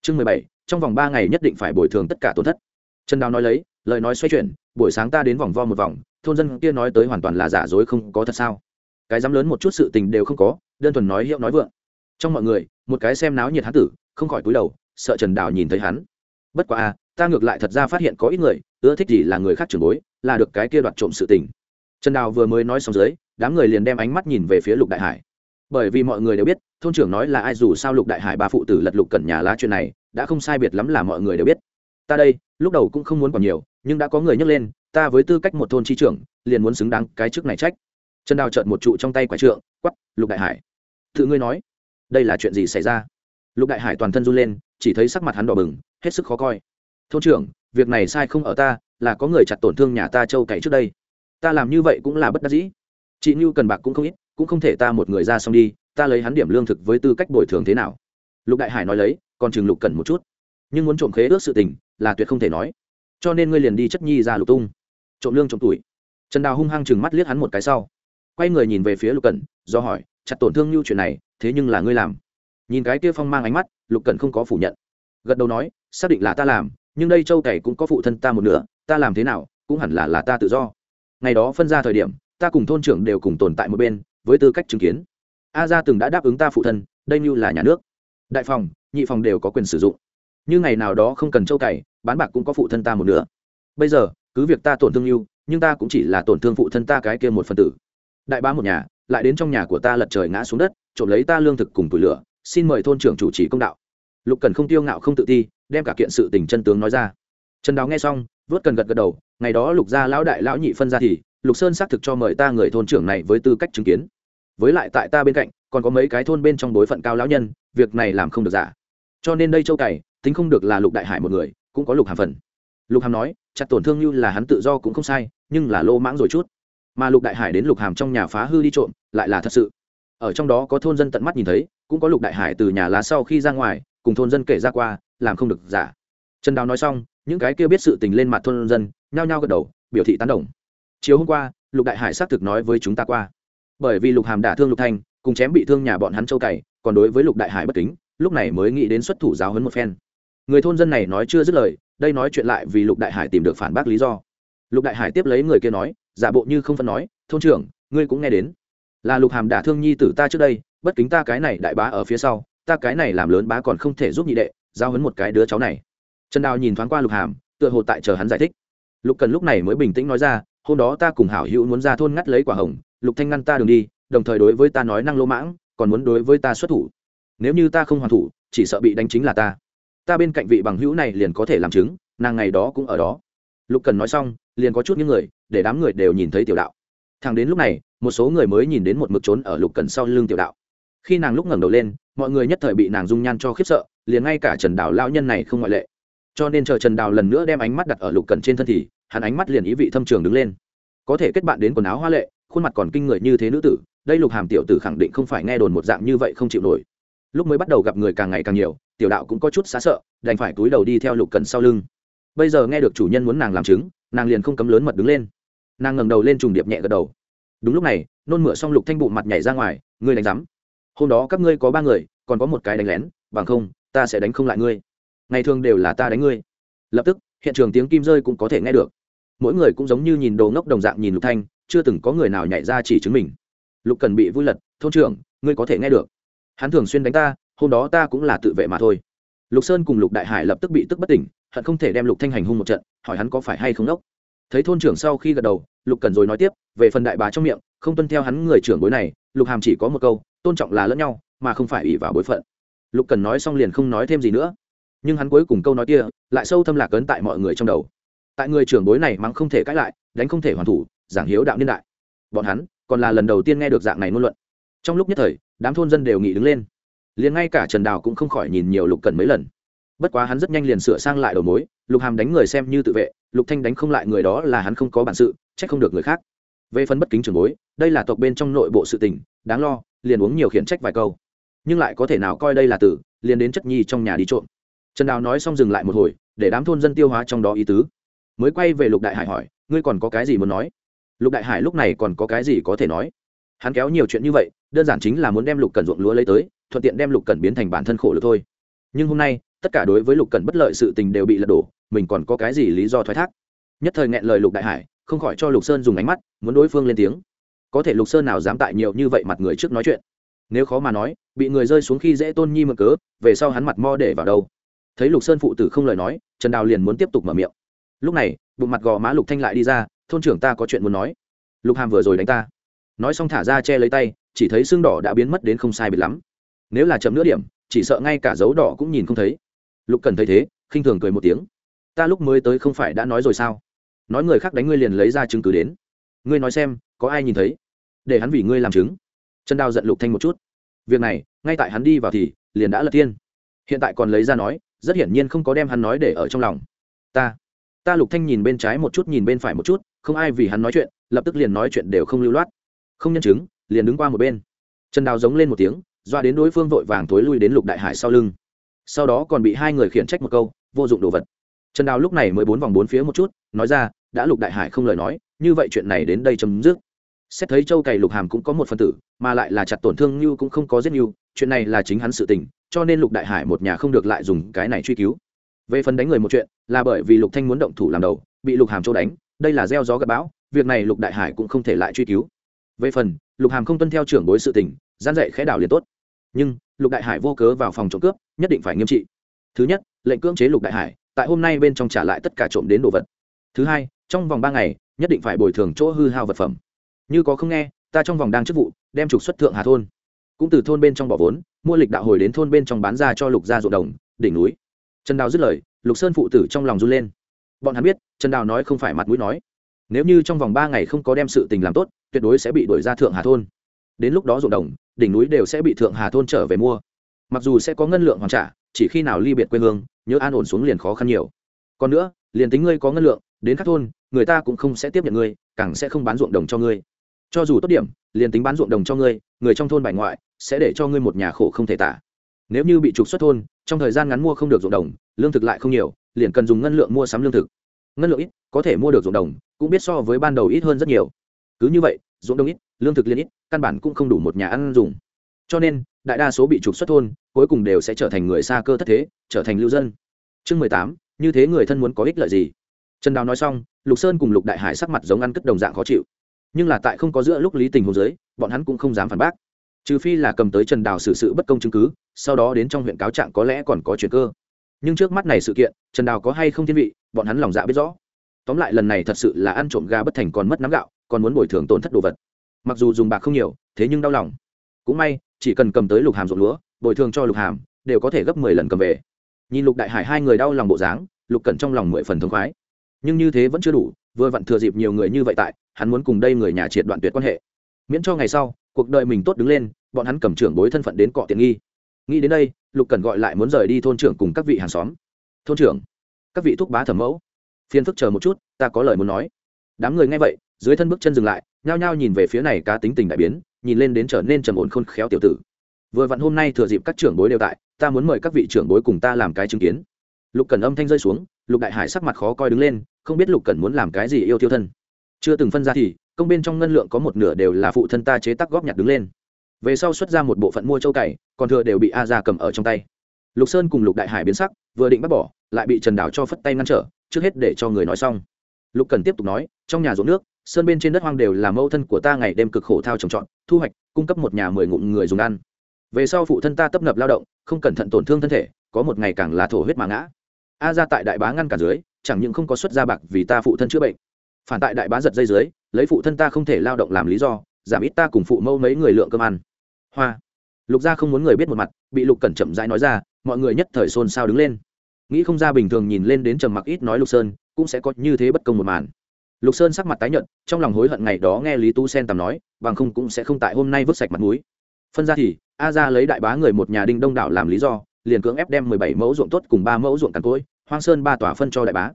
Chương mười bảy, trong vòng ba ngày nhất định phải bồi thường tất cả tổn thất. Trần đào nói lấy, lời nói xoay chuyển, buổi sáng ta đến vòng vo một vòng, thôn dân kia nói tới hoàn toàn là giả dối không có thật sao? Cái dám lớn một chút sự tình đều không có, đơn thuần nói hiệu nói vượng. Trong mọi người một cái xem náo nhiệt hán tử, không khỏi cúi đầu, sợ trần đào nhìn thấy hắn. Bất quá à ta ngược lại thật ra phát hiện có ít người, ưa thích gì là người khác trưởng bối, là được cái kia đoạt trộm sự tình. Trần đào vừa mới nói xong dưới, đám người liền đem ánh mắt nhìn về phía lục đại hải. Bởi vì mọi người đều biết, thôn trưởng nói là ai dù sao lục đại hải ba phụ tử lật lục cẩn nhà lá chuyện này, đã không sai biệt lắm là mọi người đều biết. Ta đây, lúc đầu cũng không muốn còn nhiều, nhưng đã có người nhắc lên, ta với tư cách một thôn chi trưởng, liền muốn xứng đáng cái chức này trách. Trần đào trợn một trụ trong tay quả trượng quắp lục đại hải, tự ngươi nói đây là chuyện gì xảy ra? Lục đại hải toàn thân run lên, chỉ thấy sắc mặt hắn đỏ bừng, hết sức khó coi. Thôn trưởng, việc này sai không ở ta, là có người chặt tổn thương nhà ta châu cày trước đây. Ta làm như vậy cũng là bất đắc dĩ. Chị như cần bạc cũng không ít, cũng không thể ta một người ra xong đi, ta lấy hắn điểm lương thực với tư cách bồi thường thế nào? Lục đại hải nói lấy, còn chừng lục cần một chút. Nhưng muốn trộm khế ước sự tình, là tuyệt không thể nói. Cho nên ngươi liền đi chất nhi ra lục tung. Trộm lương trộm tuổi. Trần đào hung hăng chừng mắt liếc hắn một cái sau. Quay người nhìn về phía lục cẩn do hỏi, chặt tổn thương như chuyện này thế nhưng là ngươi làm. Nhìn cái kia phong mang ánh mắt, lục cần không có phủ nhận. Gật đầu nói, xác định là ta làm, nhưng đây châu cày cũng có phụ thân ta một nửa, ta làm thế nào, cũng hẳn là là ta tự do. Ngày đó phân ra thời điểm, ta cùng thôn trưởng đều cùng tồn tại một bên, với tư cách chứng kiến. A gia từng đã đáp ứng ta phụ thân, đây như là nhà nước. Đại phòng, nhị phòng đều có quyền sử dụng. Như ngày nào đó không cần châu cày, bán bạc cũng có phụ thân ta một nửa. Bây giờ, cứ việc ta tổn thương yêu, nhưng ta cũng chỉ là tổn thương phụ thân ta cái kia một phần tử. Đại bá một nhà, lại đến trong nhà của ta lật trời ngã xuống đất trộm lấy ta lương thực cùng tủi lửa, xin mời thôn trưởng chủ trì công đạo. Lục cần không tiêu ngạo không tự ti, đem cả kiện sự tình chân tướng nói ra. Trần đào nghe xong, vớt cần gật gật đầu, ngày đó lục gia lão đại lão nhị phân ra thì, lục sơn xác thực cho mời ta người thôn trưởng này với tư cách chứng kiến. Với lại tại ta bên cạnh, còn có mấy cái thôn bên trong đối phận cao lão nhân, việc này làm không được giả. Cho nên đây châu cày, tính không được là lục đại hải một người, cũng có lục hàm phần. Lục hàm nói, chặt tổn thương như là hắn tự do cũng không sai, nhưng là lô mãng rồi chút. Mà lục đại hải đến lục hàm trong nhà phá hư đi trộm, lại là thật sự ở trong đó có thôn dân tận mắt nhìn thấy, cũng có lục đại hải từ nhà lá sau khi ra ngoài, cùng thôn dân kể ra qua, làm không được giả. Trần đào nói xong, những cái kia biết sự tình lên mặt thôn dân, nhao nhao gật đầu, biểu thị tán đồng. Chiều hôm qua, lục đại hải xác thực nói với chúng ta qua. Bởi vì lục hàm đả thương lục thanh cùng chém bị thương nhà bọn hắn châu cày, còn đối với lục đại hải bất kính, lúc này mới nghĩ đến xuất thủ giáo hấn một phen. Người thôn dân này nói chưa dứt lời, đây nói chuyện lại vì lục đại hải tìm được phản bác lý do. Lục đại hải tiếp lấy người kia nói, giả bộ như không phân nói, thôn trưởng, ngươi cũng nghe đến là lục hàm đả thương nhi tử ta trước đây, bất kính ta cái này đại bá ở phía sau, ta cái này làm lớn bá còn không thể giúp nhị đệ, giao hấn một cái đứa cháu này. Trần đào nhìn thoáng qua lục hàm, tựa hồ tại chờ hắn giải thích. Lục cần lúc này mới bình tĩnh nói ra, hôm đó ta cùng hảo hữu muốn ra thôn ngắt lấy quả hồng, lục thanh ngăn ta đường đi, đồng thời đối với ta nói năng lỗ mãng, còn muốn đối với ta xuất thủ. Nếu như ta không hoàn thủ, chỉ sợ bị đánh chính là ta. Ta bên cạnh vị bằng hữu này liền có thể làm chứng, nàng ngày đó cũng ở đó. Lục cần nói xong, liền có chút những người, để đám người đều nhìn thấy tiểu đạo. Thằng đến lúc này một số người mới nhìn đến một mực trốn ở lục cần sau lưng tiểu đạo. Khi nàng lúc ngẩng đầu lên, mọi người nhất thời bị nàng dung nhan cho khiếp sợ, liền ngay cả trần đào lao nhân này không ngoại lệ. Cho nên chờ trần đào lần nữa đem ánh mắt đặt ở lục cần trên thân thì, hắn ánh mắt liền ý vị thâm trường đứng lên. Có thể kết bạn đến quần áo hoa lệ, khuôn mặt còn kinh người như thế nữ tử, đây lục hàm tiểu tử khẳng định không phải nghe đồn một dạng như vậy không chịu nổi. Lúc mới bắt đầu gặp người càng ngày càng nhiều, tiểu đạo cũng có chút xá sợ, đành phải túi đầu đi theo lục cần sau lưng. Bây giờ nghe được chủ nhân muốn nàng làm chứng, nàng liền không cấm lớn mật đứng lên. Nàng ngẩng đầu lên trùng điệp nhẹ gật đầu đúng lúc này, nôn mửa xong lục thanh bụng mặt nhảy ra ngoài, ngươi đánh rắm hôm đó các ngươi có ba người, còn có một cái đánh lén, bằng không, ta sẽ đánh không lại ngươi. Ngày thường đều là ta đánh ngươi. Lập tức, hiện trường tiếng kim rơi cũng có thể nghe được. Mỗi người cũng giống như nhìn đồ ngốc đồng dạng nhìn lục thanh, chưa từng có người nào nhảy ra chỉ chứng mình. Lục cần bị vui lật, thôn trưởng, ngươi có thể nghe được. Hắn thường xuyên đánh ta, hôm đó ta cũng là tự vệ mà thôi. Lục sơn cùng lục đại hải lập tức bị tức bất tỉnh, hận không thể đem lục thanh hành hung một trận, hỏi hắn có phải hay không đốc thấy thôn trưởng sau khi gật đầu, lục cần rồi nói tiếp, về phần đại bá trong miệng, không tuân theo hắn người trưởng bối này, lục hàm chỉ có một câu, tôn trọng là lẫn nhau, mà không phải ủy vào bối phận. Lục cần nói xong liền không nói thêm gì nữa. Nhưng hắn cuối cùng câu nói kia, lại sâu thâm lạc ấn tại mọi người trong đầu. Tại người trưởng bối này mắng không thể cãi lại, đánh không thể hoàn thủ, giảng hiếu đạo niên đại. Bọn hắn, còn là lần đầu tiên nghe được dạng này ngôn luận. Trong lúc nhất thời, đám thôn dân đều nghỉ đứng lên. Liền ngay cả trần đào cũng không khỏi nhìn nhiều lục cần mấy lần. Bất quá hắn rất nhanh liền sửa sang lại đầu mối, lục hàm đánh người xem như tự vệ lục thanh đánh không lại người đó là hắn không có bản sự, trách không được người khác. Về phần bất kính trưởng bối, đây là tộc bên trong nội bộ sự tình, đáng lo, liền uống nhiều khiển trách vài câu. Nhưng lại có thể nào coi đây là tử, liền đến chất nhi trong nhà đi trộm. Trần đào nói xong dừng lại một hồi, để đám thôn dân tiêu hóa trong đó ý tứ. Mới quay về lục đại hải hỏi, ngươi còn có cái gì muốn nói? Lục đại hải lúc này còn có cái gì có thể nói? Hắn kéo nhiều chuyện như vậy, đơn giản chính là muốn đem lục cần ruộng lúa lấy tới, thuận tiện đem lục cần biến thành bản thân khổ lực thôi. Nhưng hôm nay, tất cả đối với lục cần bất lợi sự tình đều bị lật đổ mình còn có cái gì lý do thoái thác? Nhất thời nghẹn lời lục đại hải, không khỏi cho lục sơn dùng ánh mắt, muốn đối phương lên tiếng. Có thể lục sơn nào dám tại nhiều như vậy mặt người trước nói chuyện? Nếu khó mà nói, bị người rơi xuống khi dễ tôn nhi mượn cớ, về sau hắn mặt mo để vào đâu? Thấy lục sơn phụ tử không lời nói, trần đào liền muốn tiếp tục mở miệng. Lúc này, bụng mặt gò má lục thanh lại đi ra, thôn trưởng ta có chuyện muốn nói. Lục hàm vừa rồi đánh ta. Nói xong thả ra che lấy tay, chỉ thấy xương đỏ đã biến mất đến không sai biệt lắm. Nếu là chậm nửa điểm, chỉ sợ ngay cả dấu đỏ cũng nhìn không thấy. Lục cần thấy thế, khinh thường cười một tiếng ta lúc mới tới không phải đã nói rồi sao? Nói người khác đánh ngươi liền lấy ra chứng cứ đến. Ngươi nói xem, có ai nhìn thấy? Để hắn vì ngươi làm chứng. Trần đào giận lục thanh một chút. Việc này, ngay tại hắn đi vào thì, liền đã lật tiên. Hiện tại còn lấy ra nói, rất hiển nhiên không có đem hắn nói để ở trong lòng. Ta ta lục thanh nhìn bên trái một chút, nhìn bên phải một chút, không ai vì hắn nói chuyện, lập tức liền nói chuyện đều không lưu loát. Không nhân chứng, liền đứng qua một bên. Trần đào giống lên một tiếng, doa đến đối phương vội vàng thối lui đến lục đại hải sau lưng. Sau đó còn bị hai người khiển trách một câu, vô dụng đồ vật trần đào lúc này mới bốn vòng bốn phía một chút, nói ra, đã lục đại hải không lời nói, như vậy chuyện này đến đây chấm dứt. Xét thấy châu cày lục hàm cũng có một phần tử, mà lại là chặt tổn thương như cũng không có giết như chuyện này là chính hắn sự tình, cho nên lục đại hải một nhà không được lại dùng cái này truy cứu. Về phần đánh người một chuyện, là bởi vì lục thanh muốn động thủ làm đầu, bị lục hàm châu đánh, đây là gieo gió gặp bão, việc này lục đại hải cũng không thể lại truy cứu. Về phần, lục hàm không tuân theo trưởng bối sự tình, gian dạy khẽ đảo liền tốt. Nhưng, lục đại hải vô cớ vào phòng trộm cướp, nhất định phải nghiêm trị. Thứ nhất, lệnh cưỡng chế lục đại hải tại hôm nay bên trong trả lại tất cả trộm đến đồ vật. Thứ hai, trong vòng ba ngày, nhất định phải bồi thường chỗ hư hao vật phẩm. Như có không nghe, ta trong vòng đang chức vụ, đem trục xuất thượng hà thôn. Cũng từ thôn bên trong bỏ vốn, mua lịch đạo hồi đến thôn bên trong bán ra cho lục gia ruộng đồng, đỉnh núi. Trần đào dứt lời, lục sơn phụ tử trong lòng run lên. Bọn hắn biết, trần đào nói không phải mặt mũi nói. Nếu như trong vòng ba ngày không có đem sự tình làm tốt, tuyệt đối sẽ bị đuổi ra thượng hà thôn. Đến lúc đó ruộng đồng, đỉnh núi đều sẽ bị thượng hà thôn trở về mua. Mặc dù sẽ có ngân lượng hoàn trả chỉ khi nào ly biệt quê hương, nhớ an ổn xuống liền khó khăn nhiều. Còn nữa, liền tính ngươi có ngân lượng, đến các thôn, người ta cũng không sẽ tiếp nhận ngươi, càng sẽ không bán ruộng đồng cho ngươi. Cho dù tốt điểm, liền tính bán ruộng đồng cho ngươi, người trong thôn bài ngoại sẽ để cho ngươi một nhà khổ không thể tả. Nếu như bị trục xuất thôn, trong thời gian ngắn mua không được ruộng đồng, lương thực lại không nhiều, liền cần dùng ngân lượng mua sắm lương thực. Ngân lượng ít, có thể mua được ruộng đồng, cũng biết so với ban đầu ít hơn rất nhiều. Cứ như vậy, ruộng đồng ít, lương thực liền ít, căn bản cũng không đủ một nhà ăn dùng cho nên, đại đa số bị trục xuất thôn, cuối cùng đều sẽ trở thành người xa cơ thất thế, trở thành lưu dân. Chương mười tám, như thế người thân muốn có ích lợi gì? Trần đào nói xong, lục sơn cùng lục đại hải sắc mặt giống ăn cất đồng dạng khó chịu. Nhưng là tại không có giữa lúc lý tình hồ dưới, bọn hắn cũng không dám phản bác. Trừ phi là cầm tới trần đào xử sự bất công chứng cứ, sau đó đến trong huyện cáo trạng có lẽ còn có chuyện cơ. Nhưng trước mắt này sự kiện, trần đào có hay không thiên vị, bọn hắn lòng dạ biết rõ. Tóm lại lần này thật sự là ăn trộm gà bất thành còn mất nắm gạo, còn muốn bồi thường tổn thất đồ vật. Mặc dù dùng bạc không nhiều, thế nhưng đau lòng. Cũng may chỉ cần cầm tới lục hàm ruộng lúa, bồi thường cho lục hàm, đều có thể gấp mười lần cầm về. Nhìn lục đại hải hai người đau lòng bộ dáng, lục cẩn trong lòng mười phần thống khoái. Nhưng như thế vẫn chưa đủ, vừa vặn thừa dịp nhiều người như vậy tại, hắn muốn cùng đây người nhà triệt đoạn tuyệt quan hệ. Miễn cho ngày sau, cuộc đời mình tốt đứng lên, bọn hắn cầm trưởng bối thân phận đến cọ tiện nghi. Nghĩ đến đây, lục cần gọi lại muốn rời đi thôn trưởng cùng các vị hàng xóm. Thôn trưởng, các vị thúc bá thẩm mẫu. Phiên phức chờ một chút, ta có lời muốn nói. Đám người nghe vậy, dưới thân bước chân dừng lại, nhao nhao nhìn về phía này cá tính tình đại biến nhìn lên đến trở nên trầm ổn khôn khéo tiểu tử. Vừa vặn hôm nay thừa dịp các trưởng bối đều tại, ta muốn mời các vị trưởng bối cùng ta làm cái chứng kiến. Lục cần âm thanh rơi xuống, lục đại hải sắc mặt khó coi đứng lên, không biết lục cần muốn làm cái gì yêu tiêu thân. Chưa từng phân ra thì, công bên trong ngân lượng có một nửa đều là phụ thân ta chế tác góp nhặt đứng lên. Về sau xuất ra một bộ phận mua châu cày, còn thừa đều bị a ra cầm ở trong tay. Lục sơn cùng lục đại hải biến sắc, vừa định bắt bỏ, lại bị trần đào cho phất tay ngăn trở, trước hết để cho người nói xong. Lục cần tiếp tục nói, trong nhà ruộng nước sơn bên trên đất hoang đều là mẫu thân của ta ngày đêm cực khổ thao trồng trọt, thu hoạch, cung cấp một nhà mười ngụm người dùng ăn. Về sau phụ thân ta tấp nập lao động, không cẩn thận tổn thương thân thể, có một ngày càng là thổ huyết mà ngã. A ra tại đại bá ngăn cả dưới, chẳng những không có xuất gia bạc vì ta phụ thân chữa bệnh. Phản tại đại bá giật dây dưới, lấy phụ thân ta không thể lao động làm lý do, giảm ít ta cùng phụ mẫu mấy người lượng cơm ăn. Hoa. Lục gia không muốn người biết một mặt, bị lục cẩn chậm rãi nói ra, mọi người nhất thời xôn xao đứng lên. Nghĩ không ra bình thường nhìn lên đến trầm mặc ít nói lục sơn, cũng sẽ có như thế bất công một màn lục sơn sắc mặt tái nhợt, trong lòng hối hận ngày đó nghe lý tu sen tầm nói, bằng không cũng sẽ không tại hôm nay vứt sạch mặt mũi. Phân ra thì, a ra lấy đại bá người một nhà đinh đông đảo làm lý do, liền cưỡng ép đem mười bảy mẫu ruộng tốt cùng ba mẫu ruộng cằn cối, hoang sơn ba tòa phân cho đại bá.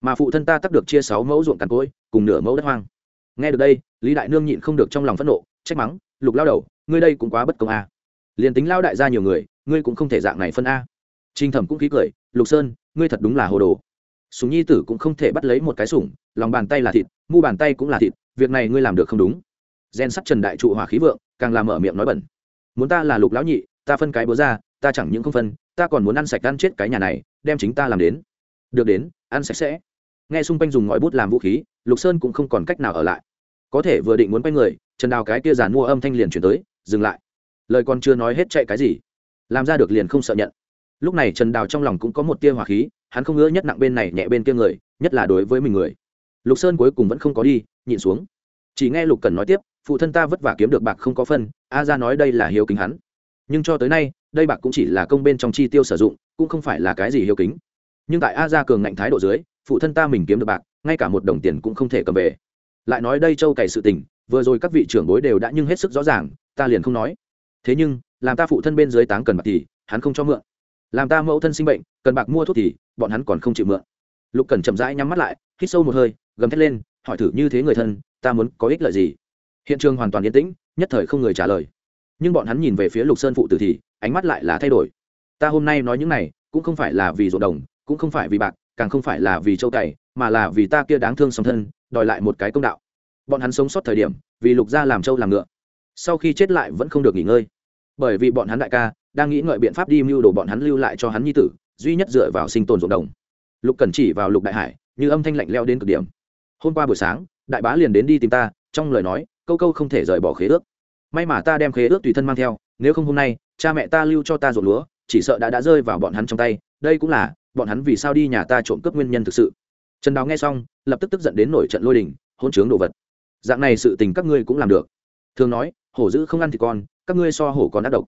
Mà phụ thân ta tắt được chia sáu mẫu ruộng cằn cối, cùng nửa mẫu đất hoang. Nghe được đây, lý đại nương nhịn không được trong lòng phẫn nộ, trách mắng, lục lao đầu, ngươi đây cũng quá bất công a. Liền tính lao đại gia nhiều người, ngươi cũng không thể dạng này phân a. Trinh thẩm cũng khí cười, lục sơn, ngươi thật đúng là hồ đồ súng nhi tử cũng không thể bắt lấy một cái sủng, lòng bàn tay là thịt, mu bàn tay cũng là thịt, việc này ngươi làm được không đúng. Gen sắt trần đại trụ hỏa khí vượng, càng làm mở miệng nói bẩn. Muốn ta là lục lão nhị, ta phân cái búa ra, ta chẳng những không phân, ta còn muốn ăn sạch ăn chết cái nhà này, đem chính ta làm đến. Được đến, ăn sạch sẽ. Nghe xung quanh dùng ngòi bút làm vũ khí, lục sơn cũng không còn cách nào ở lại. Có thể vừa định muốn quay người, trần đào cái kia giàn mua âm thanh liền chuyển tới, dừng lại. Lời còn chưa nói hết chạy cái gì? Làm ra được liền không sợ nhận. Lúc này trần đào trong lòng cũng có một tia hỏa khí hắn không ngỡ nhất nặng bên này nhẹ bên kia người, nhất là đối với mình người. Lục sơn cuối cùng vẫn không có đi, nhịn xuống. Chỉ nghe lục cần nói tiếp, phụ thân ta vất vả kiếm được bạc không có phân, a ra nói đây là hiếu kính hắn. Nhưng cho tới nay, đây bạc cũng chỉ là công bên trong chi tiêu sử dụng, cũng không phải là cái gì hiếu kính. Nhưng tại a ra cường ngạnh thái độ dưới, phụ thân ta mình kiếm được bạc, ngay cả một đồng tiền cũng không thể cầm về. Lại nói đây châu cày sự tình, vừa rồi các vị trưởng bối đều đã nhưng hết sức rõ ràng, ta liền không nói. Thế nhưng, làm ta phụ thân bên dưới táng cần bạc thì, hắn không cho mượn làm ta mẫu thân sinh bệnh, cần bạc mua thuốc thì, bọn hắn còn không chịu mượn. Lục cần chậm rãi nhắm mắt lại, hít sâu một hơi, gầm thét lên, hỏi thử như thế người thân, ta muốn có ích lợi gì? Hiện trường hoàn toàn yên tĩnh, nhất thời không người trả lời. Nhưng bọn hắn nhìn về phía lục sơn phụ tử thì, ánh mắt lại là thay đổi. Ta hôm nay nói những này, cũng không phải là vì ruộng đồng, cũng không phải vì bạc, càng không phải là vì châu cày, mà là vì ta kia đáng thương song thân, đòi lại một cái công đạo. Bọn hắn sống sót thời điểm, vì lục gia làm châu làm ngựa. Sau khi chết lại vẫn không được nghỉ ngơi. Bởi vì bọn hắn đại ca đang nghĩ ngợi biện pháp đi mưu đồ bọn hắn lưu lại cho hắn nhi tử, duy nhất dựa vào sinh tồn ruộng đồng. Lục cần chỉ vào lục đại hải, như âm thanh lạnh leo đến cực điểm. Hôm qua buổi sáng, đại bá liền đến đi tìm ta, trong lời nói, câu câu không thể rời bỏ khế ước. May mà ta đem khế ước tùy thân mang theo, nếu không hôm nay, cha mẹ ta lưu cho ta ruộng lúa, chỉ sợ đã đã rơi vào bọn hắn trong tay, đây cũng là, bọn hắn vì sao đi nhà ta trộm cướp nguyên nhân thực sự. Trần đào nghe xong, lập tức tức giận đến nổi trận lôi đình, hôn chướng đồ vật. Dạng này sự tình các ngươi cũng làm được. Thường nói, hổ dữ không ăn thì con, các ngươi so hổ còn ác độc.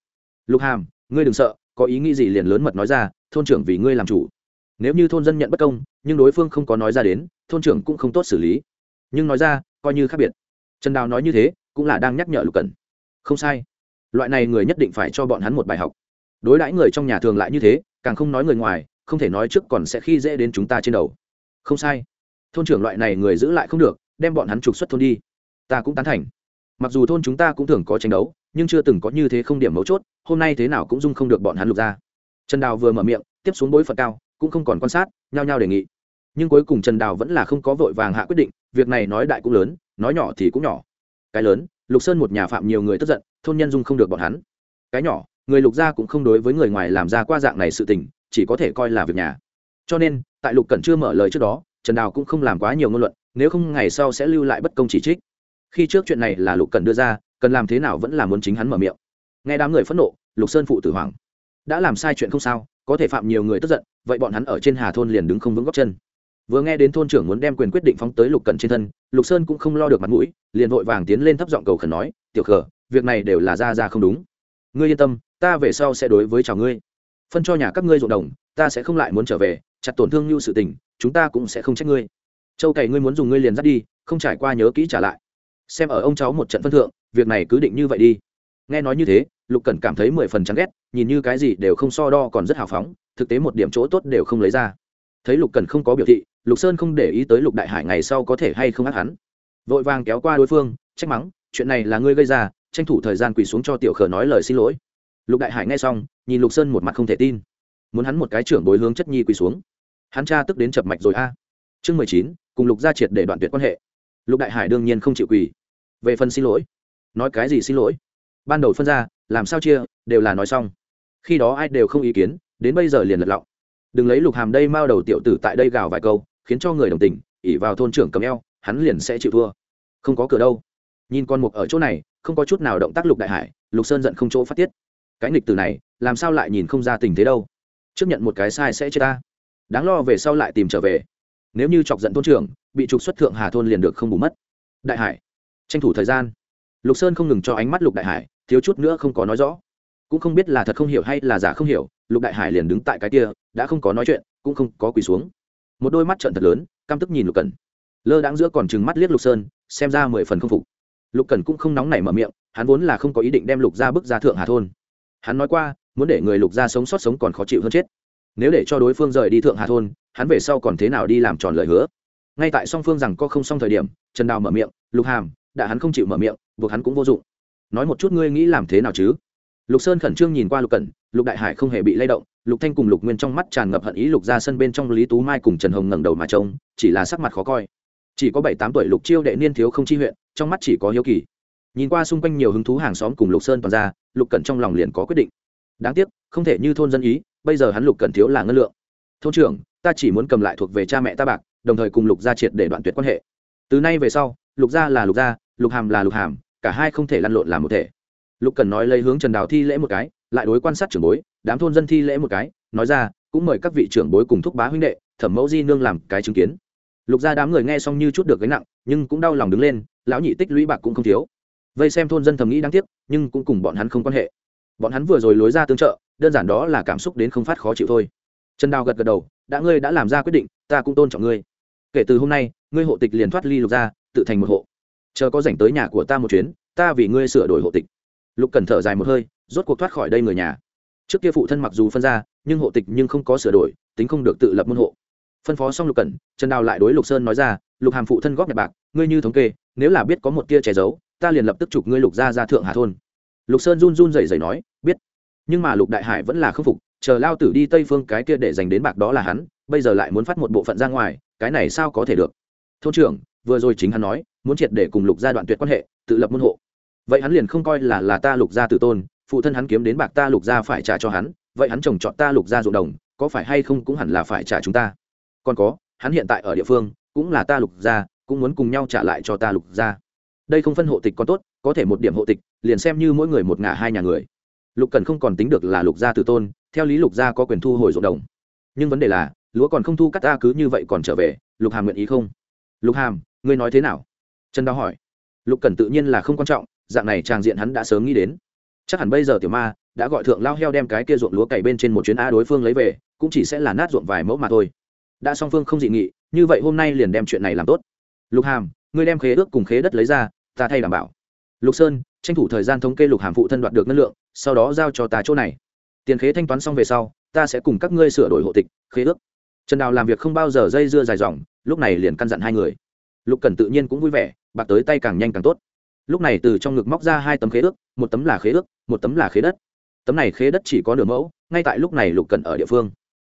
Lục hàm ngươi đừng sợ, có ý nghĩ gì liền lớn mật nói ra, thôn trưởng vì ngươi làm chủ. Nếu như thôn dân nhận bất công, nhưng đối phương không có nói ra đến, thôn trưởng cũng không tốt xử lý. Nhưng nói ra, coi như khác biệt. Trần đào nói như thế, cũng là đang nhắc nhở lục cần không sai. Loại này người nhất định phải cho bọn hắn một bài học. Đối đãi người trong nhà thường lại như thế, càng không nói người ngoài, không thể nói trước còn sẽ khi dễ đến chúng ta trên đầu. Không sai. Thôn trưởng loại này người giữ lại không được, đem bọn hắn trục xuất thôn đi. Ta cũng tán thành. Mặc dù thôn chúng ta cũng thường có tranh đấu nhưng chưa từng có như thế không điểm mấu chốt, hôm nay thế nào cũng dung không được bọn hắn lục ra. Trần đào vừa mở miệng, tiếp xuống bối phận cao, cũng không còn quan sát, nhao nhao đề nghị. Nhưng cuối cùng trần đào vẫn là không có vội vàng hạ quyết định, việc này nói đại cũng lớn, nói nhỏ thì cũng nhỏ. Cái lớn, lục sơn một nhà phạm nhiều người tức giận, thôn nhân dung không được bọn hắn. Cái nhỏ, người lục gia cũng không đối với người ngoài làm ra qua dạng này sự tình, chỉ có thể coi là việc nhà. Cho nên, tại lục cẩn chưa mở lời trước đó, trần đào cũng không làm quá nhiều ngôn luận, nếu không ngày sau sẽ lưu lại bất công chỉ trích. Khi trước chuyện này là lục cẩn đưa ra cần làm thế nào vẫn là muốn chính hắn mở miệng. Nghe đám người phẫn nộ, lục sơn phụ tử hoàng đã làm sai chuyện không sao, có thể phạm nhiều người tức giận, vậy bọn hắn ở trên hà thôn liền đứng không vững góc chân. Vừa nghe đến thôn trưởng muốn đem quyền quyết định phóng tới lục cận trên thân, lục sơn cũng không lo được mặt mũi, liền vội vàng tiến lên thấp giọng cầu khẩn nói, tiểu khờ việc này đều là ra ra không đúng. Ngươi yên tâm, ta về sau sẽ đối với chào ngươi. Phân cho nhà các ngươi ruộng đồng, ta sẽ không lại muốn trở về, chặt tổn thương như sự tình, chúng ta cũng sẽ không trách ngươi. Châu cày, ngươi muốn dùng ngươi liền dắt đi, không trải qua nhớ kỹ trả lại. Xem ở ông cháu một trận phân thượng việc này cứ định như vậy đi. Nghe nói như thế, lục cẩn cảm thấy mười phần chán ghét, nhìn như cái gì đều không so đo còn rất hào phóng, thực tế một điểm chỗ tốt đều không lấy ra. Thấy lục cẩn không có biểu thị, lục sơn không để ý tới lục đại hải ngày sau có thể hay không ác hắn. Vội vàng kéo qua đối phương, trách mắng, chuyện này là ngươi gây ra, tranh thủ thời gian quỳ xuống cho tiểu khờ nói lời xin lỗi. Lục đại hải nghe xong, nhìn lục sơn một mặt không thể tin. Muốn hắn một cái trưởng bồi hướng chất nhi quỳ xuống. Hắn cha tức đến chập mạch rồi a. Chương mười chín, cùng lục gia triệt để đoạn tuyệt quan hệ. Lục đại hải đương nhiên không chịu quỳ. Về phần xin lỗi nói cái gì xin lỗi? Ban đầu phân ra, làm sao chia, đều là nói xong. Khi đó ai đều không ý kiến, đến bây giờ liền lật lọng. Đừng lấy lục hàm đây mao đầu tiểu tử tại đây gào vài câu, khiến cho người đồng tình ỉ vào thôn trưởng cầm eo, hắn liền sẽ chịu thua. Không có cửa đâu. Nhìn con mục ở chỗ này, không có chút nào động tác lục đại hải, lục sơn giận không chỗ phát tiết. Cái nghịch từ này, làm sao lại nhìn không ra tình thế đâu? Chấp nhận một cái sai sẽ chết ta. Đáng lo về sau lại tìm trở về. Nếu như chọc giận thôn trưởng, bị trục xuất thượng hà thôn liền được không bù mất. Đại hải, tranh thủ thời gian lục sơn không ngừng cho ánh mắt lục đại hải, thiếu chút nữa không có nói rõ. Cũng không biết là thật không hiểu hay là giả không hiểu, lục đại hải liền đứng tại cái kia, đã không có nói chuyện, cũng không có quỳ xuống. Một đôi mắt trận thật lớn, căm tức nhìn lục cần lơ đáng giữa còn chừng mắt liếc lục sơn, xem ra mười phần không phục. Lục cần cũng không nóng nảy mở miệng, hắn vốn là không có ý định đem lục ra bức ra thượng hà thôn. Hắn nói qua, muốn để người lục ra sống sót sống còn khó chịu hơn chết. Nếu để cho đối phương rời đi thượng hà thôn, hắn về sau còn thế nào đi làm tròn lời hứa? Ngay tại song phương rằng có không xong thời điểm, trần đào mở miệng, lục hàm đã hắn không chịu mở miệng, buộc hắn cũng vô dụng. Nói một chút ngươi nghĩ làm thế nào chứ? Lục sơn khẩn trương nhìn qua lục cẩn, lục đại hải không hề bị lay động, lục thanh cùng lục nguyên trong mắt tràn ngập hận ý lục ra sân bên trong lý tú mai cùng trần hồng ngẩng đầu mà trông, chỉ là sắc mặt khó coi. Chỉ có bảy tám tuổi lục chiêu đệ niên thiếu không chi huyện, trong mắt chỉ có hiếu kỳ. Nhìn qua xung quanh nhiều hứng thú hàng xóm cùng lục sơn toàn ra, lục cẩn trong lòng liền có quyết định. Đáng tiếc, không thể như thôn dân ý, bây giờ hắn lục cẩn thiếu là ngân lượng. Thôn trưởng, ta chỉ muốn cầm lại thuộc về cha mẹ ta bạc, đồng thời cùng lục gia triệt để đoạn tuyệt quan hệ. Từ nay về sau lục gia là lục gia, lục hàm là lục hàm, cả hai không thể lăn lộn làm một thể. Lục cần nói lấy hướng trần đào thi lễ một cái, lại đối quan sát trưởng bối, đám thôn dân thi lễ một cái, nói ra, cũng mời các vị trưởng bối cùng thúc bá huynh đệ, thẩm mẫu di nương làm cái chứng kiến. Lục gia đám người nghe xong như chút được gánh nặng, nhưng cũng đau lòng đứng lên, lão nhị tích lũy bạc cũng không thiếu. Vây xem thôn dân thầm nghĩ đáng tiếc, nhưng cũng cùng bọn hắn không quan hệ. Bọn hắn vừa rồi lối ra tương trợ, đơn giản đó là cảm xúc đến không phát khó chịu thôi. Trần đào gật gật đầu, đã ngươi đã làm ra quyết định, ta cũng tôn trọng ngươi. Kể từ hôm nay, ngươi hộ tịch liền thoát ly lục gia tự thành một hộ. Chờ có dành tới nhà của ta một chuyến, ta vì ngươi sửa đổi hộ tịch. Lục cần thở dài một hơi, rốt cuộc thoát khỏi đây người nhà. Trước kia phụ thân mặc dù phân ra, nhưng hộ tịch nhưng không có sửa đổi, tính không được tự lập môn hộ. Phân phó xong lục cẩn, trần đào lại đối lục sơn nói ra, lục hàm phụ thân góp nhặt bạc, ngươi như thống kê, nếu là biết có một tia che giấu, ta liền lập tức chụp ngươi lục ra ra thượng hà thôn. Lục sơn run run rẩy rẩy nói, biết. Nhưng mà lục đại hải vẫn là khâm phục, chờ lao tử đi tây phương cái kia để dành đến bạc đó là hắn, bây giờ lại muốn phát một bộ phận ra ngoài, cái này sao có thể được? Thôn trưởng vừa rồi chính hắn nói, muốn triệt để cùng lục gia đoạn tuyệt quan hệ, tự lập môn hộ. Vậy hắn liền không coi là là ta lục gia tử tôn, phụ thân hắn kiếm đến bạc ta lục gia phải trả cho hắn, vậy hắn trồng trọt ta lục gia ruộng đồng, có phải hay không cũng hẳn là phải trả chúng ta? Còn có, hắn hiện tại ở địa phương, cũng là ta lục gia, cũng muốn cùng nhau trả lại cho ta lục gia. Đây không phân hộ tịch có tốt, có thể một điểm hộ tịch, liền xem như mỗi người một ngả hai nhà người. Lục cần không còn tính được là lục gia tử tôn, theo lý lục gia có quyền thu hồi ruộng đồng. Nhưng vấn đề là, lúa còn không thu cắt ta cứ như vậy còn trở về, lục hàm nguyện ý không? Lục hàm ngươi nói thế nào? Trần đào hỏi. Lục cần tự nhiên là không quan trọng, dạng này tràng diện hắn đã sớm nghĩ đến. Chắc hẳn bây giờ tiểu ma đã gọi thượng lao heo đem cái kia ruộng lúa cày bên trên một chuyến a đối phương lấy về, cũng chỉ sẽ là nát ruộng vài mẫu mà thôi. Đã song phương không dị nghị, như vậy hôm nay liền đem chuyện này làm tốt. Lục hàm, ngươi đem khế ước cùng khế đất lấy ra, ta thay đảm bảo. Lục sơn, tranh thủ thời gian thống kê lục hàm phụ thân đoạt được ngân lượng, sau đó giao cho ta chỗ này. Tiền khế thanh toán xong về sau, ta sẽ cùng các ngươi sửa đổi hộ tịch, khế ước. Trần đào làm việc không bao giờ dây dưa dài dòng, lúc này liền căn dặn hai người lục cần tự nhiên cũng vui vẻ, bạc tới tay càng nhanh càng tốt. Lúc này từ trong ngực móc ra hai tấm khế ước, một tấm là khế ước, một tấm là khế đất. Tấm này khế đất chỉ có nửa mẫu, ngay tại lúc này lục cần ở địa phương.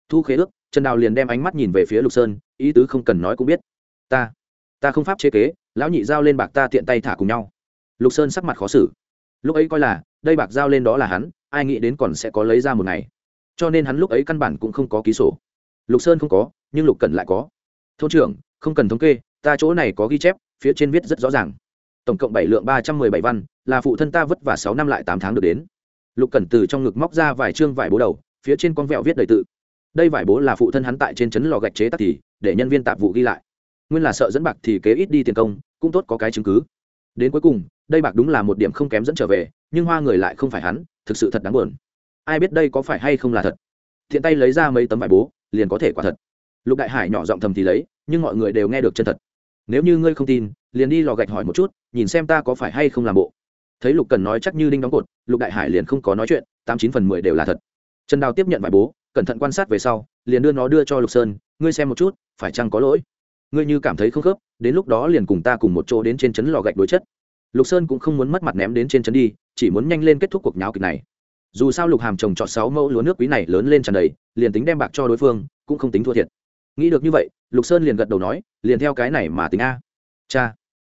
Thu khế ước, trần đào liền đem ánh mắt nhìn về phía lục sơn, ý tứ không cần nói cũng biết. Ta ta không pháp chế kế, lão nhị giao lên bạc ta tiện tay thả cùng nhau. Lục sơn sắc mặt khó xử. Lúc ấy coi là, đây bạc giao lên đó là hắn, ai nghĩ đến còn sẽ có lấy ra một ngày. Cho nên hắn lúc ấy căn bản cũng không có ký sổ. Lục sơn không có, nhưng lục cần lại có. Thôn trưởng, không cần thống kê ta chỗ này có ghi chép, phía trên viết rất rõ ràng. Tổng cộng bảy lượng ba trăm mười bảy văn, là phụ thân ta vất vả sáu năm lại tám tháng được đến. Lục cẩn từ trong ngực móc ra vài chương vải bố đầu, phía trên con vẹo viết đầy tự. Đây vải bố là phụ thân hắn tại trên trấn lò gạch chế tác thì, để nhân viên tạp vụ ghi lại. Nguyên là sợ dẫn bạc thì kế ít đi tiền công, cũng tốt có cái chứng cứ. Đến cuối cùng, đây bạc đúng là một điểm không kém dẫn trở về, nhưng hoa người lại không phải hắn, thực sự thật đáng buồn. Ai biết đây có phải hay không là thật? Thiện tay lấy ra mấy tấm vải bố, liền có thể quả thật. Lục đại hải nhỏ giọng thầm thì lấy, nhưng mọi người đều nghe được chân thật nếu như ngươi không tin, liền đi lò gạch hỏi một chút, nhìn xem ta có phải hay không làm bộ. Thấy lục cần nói chắc như đinh đóng cột, lục đại hải liền không có nói chuyện, tám chín phần mười đều là thật. Trần đào tiếp nhận vải bố, cẩn thận quan sát về sau, liền đưa nó đưa cho lục sơn, ngươi xem một chút, phải chăng có lỗi? Ngươi như cảm thấy không khớp, đến lúc đó liền cùng ta cùng một chỗ đến trên trấn lò gạch đối chất. Lục sơn cũng không muốn mất mặt ném đến trên trấn đi, chỉ muốn nhanh lên kết thúc cuộc nháo kịch này. Dù sao lục hàm trồng trọt sáu mẫu lúa nước quý này lớn lên tràn đầy, liền tính đem bạc cho đối phương, cũng không tính thua thiệt nghĩ được như vậy, lục sơn liền gật đầu nói, liền theo cái này mà tính a. Cha,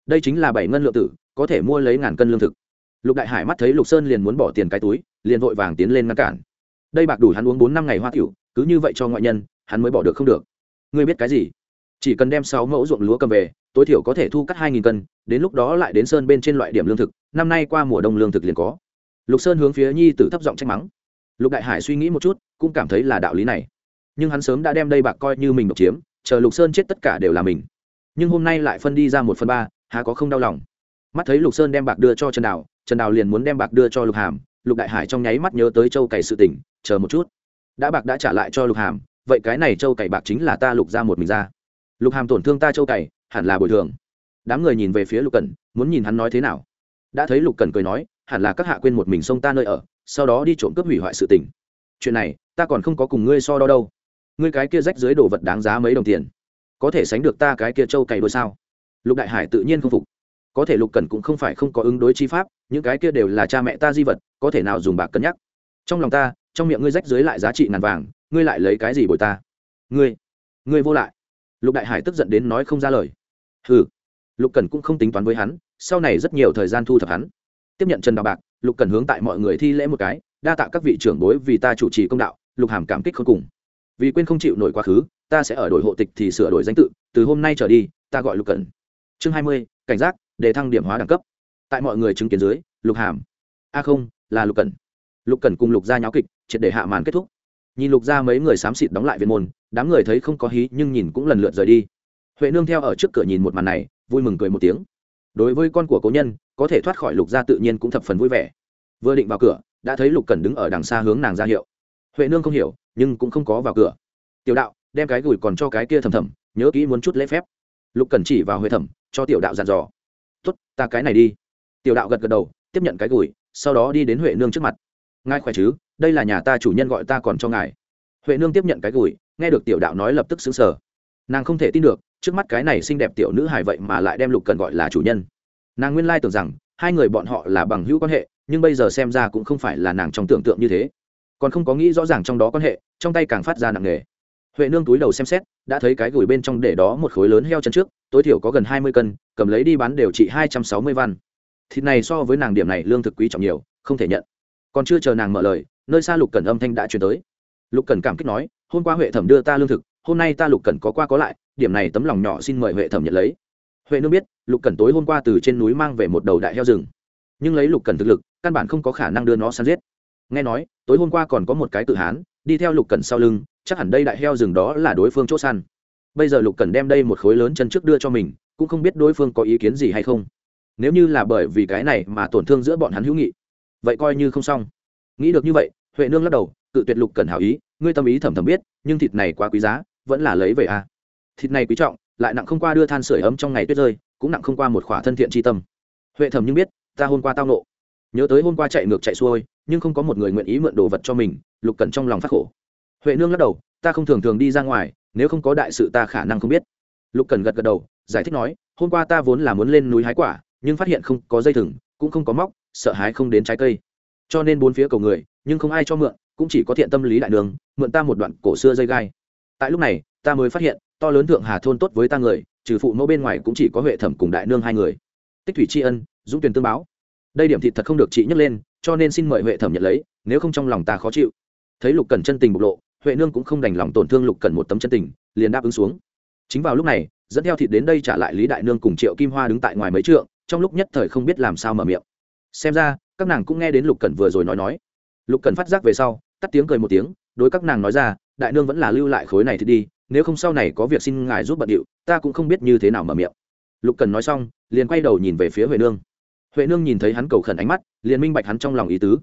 đây chính là bảy ngân lượng tử, có thể mua lấy ngàn cân lương thực. Lục đại hải mắt thấy lục sơn liền muốn bỏ tiền cái túi, liền vội vàng tiến lên ngăn cản. Đây bạc đủ hắn uống bốn năm ngày hoa tiểu, cứ như vậy cho ngoại nhân, hắn mới bỏ được không được. Ngươi biết cái gì? Chỉ cần đem sáu mẫu ruộng lúa cầm về, tối thiểu có thể thu cắt hai nghìn cân, đến lúc đó lại đến sơn bên trên loại điểm lương thực, năm nay qua mùa đông lương thực liền có. Lục sơn hướng phía nhi tử thấp giọng trách mắng. Lục đại hải suy nghĩ một chút, cũng cảm thấy là đạo lý này nhưng hắn sớm đã đem đây bạc coi như mình độc chiếm chờ lục sơn chết tất cả đều là mình. Nhưng hôm nay lại phân đi ra một phần ba há có không đau lòng. Mắt thấy lục sơn đem bạc đưa cho trần đào trần đào liền muốn đem bạc đưa cho lục hàm lục đại hải trong nháy mắt nhớ tới châu cày sự tỉnh chờ một chút. Đã bạc đã trả lại cho lục hàm vậy cái này châu cày bạc chính là ta lục ra một mình ra. Lục hàm tổn thương ta châu cày hẳn là bồi thường. Đám người nhìn về phía lục cần, muốn nhìn hắn nói thế nào. Đã thấy lục cần cười nói hẳn là các hạ quên một mình xông ta nơi ở sau đó đi trộm cướp hủy hoại sự tình. Chuyện này ta còn không có cùng ngươi so đo đâu ngươi cái kia rách dưới đồ vật đáng giá mấy đồng tiền, có thể sánh được ta cái kia trâu cày đôi sao? Lục đại hải tự nhiên không phục. Có thể lục cẩn cũng không phải không có ứng đối chi pháp, những cái kia đều là cha mẹ ta di vật, có thể nào dùng bạc cân nhắc? Trong lòng ta, trong miệng ngươi rách dưới lại giá trị ngàn vàng, ngươi lại lấy cái gì bồi ta? Ngươi ngươi vô lại. Lục đại hải tức giận đến nói không ra lời. Hừ. Lục cẩn cũng không tính toán với hắn, sau này rất nhiều thời gian thu thập hắn. Tiếp nhận trần đào bạc, lục cần hướng tại mọi người thi lễ một cái, đa tạ các vị trưởng bối vì ta chủ trì công đạo, lục hàm cảm kích không cùng vì quên không chịu nổi quá khứ, ta sẽ ở đổi hộ tịch thì sửa đổi danh tự, từ hôm nay trở đi, ta gọi lục cần chương hai mươi, cảnh giác, để thăng điểm hóa đẳng cấp. Tại mọi người chứng kiến dưới, lục hàm. A không, là lục cần lục cần cùng lục gia nháo kịch, triệt để hạ màn kết thúc. Nhìn lục gia mấy người xám xịt đóng lại viên môn, đám người thấy không có hí, nhưng nhìn cũng lần lượt rời đi. Huệ nương theo ở trước cửa nhìn một màn này, vui mừng cười một tiếng. Đối với con của cố nhân, có thể thoát khỏi lục gia tự nhiên cũng thập phần vui vẻ. Vừa định vào cửa, đã thấy lục cần đứng ở đằng xa hướng nàng ra hiệu huệ nương không hiểu, nhưng cũng không có vào cửa. Tiểu đạo, đem cái gửi còn cho cái kia thầm thầm nhớ kỹ muốn chút lễ phép. Lục cần chỉ vào huệ thẩm, cho tiểu đạo dặn dò. Tuất ta cái này đi. Tiểu đạo gật gật đầu, tiếp nhận cái gửi, sau đó đi đến huệ nương trước mặt. Ngài khỏe chứ? Đây là nhà ta chủ nhân gọi ta còn cho ngài. Huệ nương tiếp nhận cái gửi, nghe được tiểu đạo nói lập tức xứng sở nàng không thể tin được, trước mắt cái này xinh đẹp tiểu nữ hài vậy mà lại đem lục cần gọi là chủ nhân. Nàng nguyên lai tưởng rằng, hai người bọn họ là bằng hữu quan hệ, nhưng bây giờ xem ra cũng không phải là nàng trong tưởng tượng như thế còn không có nghĩ rõ ràng trong đó quan hệ, trong tay càng phát ra nặng nề. Huệ nương túi đầu xem xét, đã thấy cái gửi bên trong để đó một khối lớn heo chân trước, tối thiểu có gần hai mươi cân, cầm lấy đi bán đều trị hai trăm sáu mươi văn. Thịt này so với nàng điểm này lương thực quý trọng nhiều, không thể nhận. Còn chưa chờ nàng mở lời, nơi xa lục cần âm thanh đã chuyển tới. Lục cần cảm kích nói, hôm qua huệ thẩm đưa ta lương thực, hôm nay ta lục cần có qua có lại, điểm này tấm lòng nhỏ xin mời huệ thẩm nhận lấy. Huệ nương biết, lục cần tối hôm qua từ trên núi mang về một đầu đại heo rừng. Nhưng lấy lục cần thực lực, căn bản không có khả năng đưa nó săn giết nghe nói, tối hôm qua còn có một cái tự hán, đi theo lục cần sau lưng, chắc hẳn đây đại heo rừng đó là đối phương chỗ săn. Bây giờ lục cần đem đây một khối lớn chân trước đưa cho mình, cũng không biết đối phương có ý kiến gì hay không. Nếu như là bởi vì cái này mà tổn thương giữa bọn hắn hữu nghị, vậy coi như không xong. Nghĩ được như vậy, huệ nương lắc đầu, cự tuyệt lục cần hảo ý, ngươi tâm ý thầm thầm biết, nhưng thịt này quá quý giá, vẫn là lấy về a à. thịt này quý trọng, lại nặng không qua đưa than sửa ấm trong ngày tuyết rơi, cũng nặng không qua một khỏa thân thiện tri tâm. Huệ thầm nhưng biết, ta hôm qua tao nộ nhớ tới hôm qua chạy ngược chạy xuôi, nhưng không có một người nguyện ý mượn đồ vật cho mình, lục cần trong lòng phát khổ. Huệ nương lắc đầu, ta không thường thường đi ra ngoài, nếu không có đại sự ta khả năng không biết. Lục cần gật gật đầu, giải thích nói, hôm qua ta vốn là muốn lên núi hái quả, nhưng phát hiện không có dây thừng, cũng không có móc, sợ hái không đến trái cây. Cho nên bốn phía cầu người, nhưng không ai cho mượn, cũng chỉ có thiện tâm lý đại đường mượn ta một đoạn cổ xưa dây gai. Tại lúc này, ta mới phát hiện, to lớn thượng hà thôn tốt với ta người, trừ phụ mẫu bên ngoài cũng chỉ có huệ thẩm cùng đại nương hai người. Tích thủy tri ân, dũng tuyển tương báo đây điểm thịt thật không được chị nhấc lên, cho nên xin mời huệ thẩm nhận lấy, nếu không trong lòng ta khó chịu. Thấy lục cần chân tình bộc lộ, huệ nương cũng không đành lòng tổn thương lục cần một tấm chân tình, liền đáp ứng xuống. Chính vào lúc này, dẫn theo thịt đến đây trả lại lý đại nương cùng triệu kim hoa đứng tại ngoài mấy trượng, trong lúc nhất thời không biết làm sao mở miệng. Xem ra, các nàng cũng nghe đến lục cần vừa rồi nói nói. Lục cần phát giác về sau, tắt tiếng cười một tiếng, đối các nàng nói ra, đại nương vẫn là lưu lại khối này thì đi, nếu không sau này có việc xin ngài giúp bận điệu, ta cũng không biết như thế nào mở miệng. Lục cần nói xong, liền quay đầu nhìn về phía huệ nương huệ nương nhìn thấy hắn cầu khẩn ánh mắt, liền minh bạch hắn trong lòng ý tứ.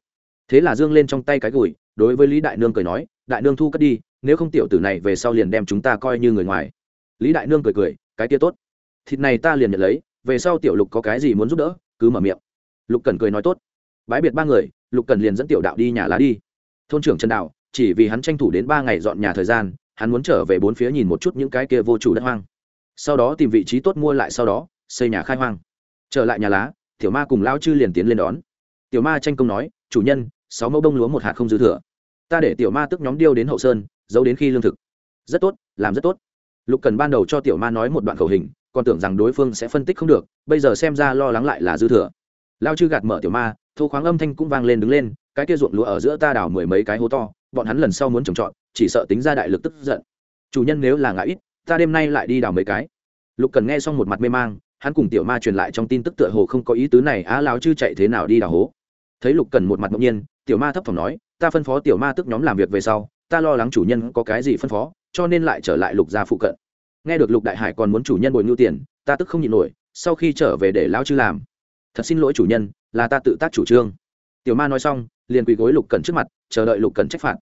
Thế là dương lên trong tay cái gùi, đối với lý đại nương cười nói, đại nương thu cất đi, nếu không tiểu tử này về sau liền đem chúng ta coi như người ngoài. Lý đại nương cười cười, cái kia tốt. Thịt này ta liền nhận lấy, về sau tiểu lục có cái gì muốn giúp đỡ, cứ mở miệng. Lục cần cười nói tốt. Bái biệt ba người, lục cần liền dẫn tiểu đạo đi nhà lá đi. Thôn trưởng trần đạo, chỉ vì hắn tranh thủ đến ba ngày dọn nhà thời gian, hắn muốn trở về bốn phía nhìn một chút những cái kia vô chủ đất hoang. Sau đó tìm vị trí tốt mua lại sau đó, xây nhà khai hoang. Trở lại nhà lá tiểu ma cùng lao chư liền tiến lên đón. Tiểu ma tranh công nói, chủ nhân, sáu mẫu bông lúa một hạt không dư thừa. Ta để tiểu ma tức nhóm điêu đến hậu sơn, giấu đến khi lương thực. Rất tốt, làm rất tốt. Lục cần ban đầu cho tiểu ma nói một đoạn khẩu hình, còn tưởng rằng đối phương sẽ phân tích không được, bây giờ xem ra lo lắng lại là dư thừa. Lao chư gạt mở tiểu ma thu khoáng âm thanh cũng vang lên đứng lên, cái kia ruộng lúa ở giữa ta đào mười mấy cái hố to, bọn hắn lần sau muốn trồng trọt, chỉ sợ tính ra đại lực tức giận. Chủ nhân nếu là ngã ít, ta đêm nay lại đi đào mấy cái. Lục cần nghe xong một mặt mê mang hắn cùng tiểu ma truyền lại trong tin tức tựa hồ không có ý tứ này, á lão chư chạy thế nào đi đào hố? Thấy lục cần một mặt ngẫu nhiên, tiểu ma thấp thỏm nói, ta phân phó tiểu ma tức nhóm làm việc về sau, ta lo lắng chủ nhân có cái gì phân phó, cho nên lại trở lại lục gia phụ cận. Nghe được lục đại hải còn muốn chủ nhân bồi ngưu tiền, ta tức không nhịn nổi, sau khi trở về để lão chư làm. Thật xin lỗi chủ nhân, là ta tự tác chủ trương. Tiểu ma nói xong, liền quỳ gối lục cần trước mặt, chờ đợi lục cần trách phạt.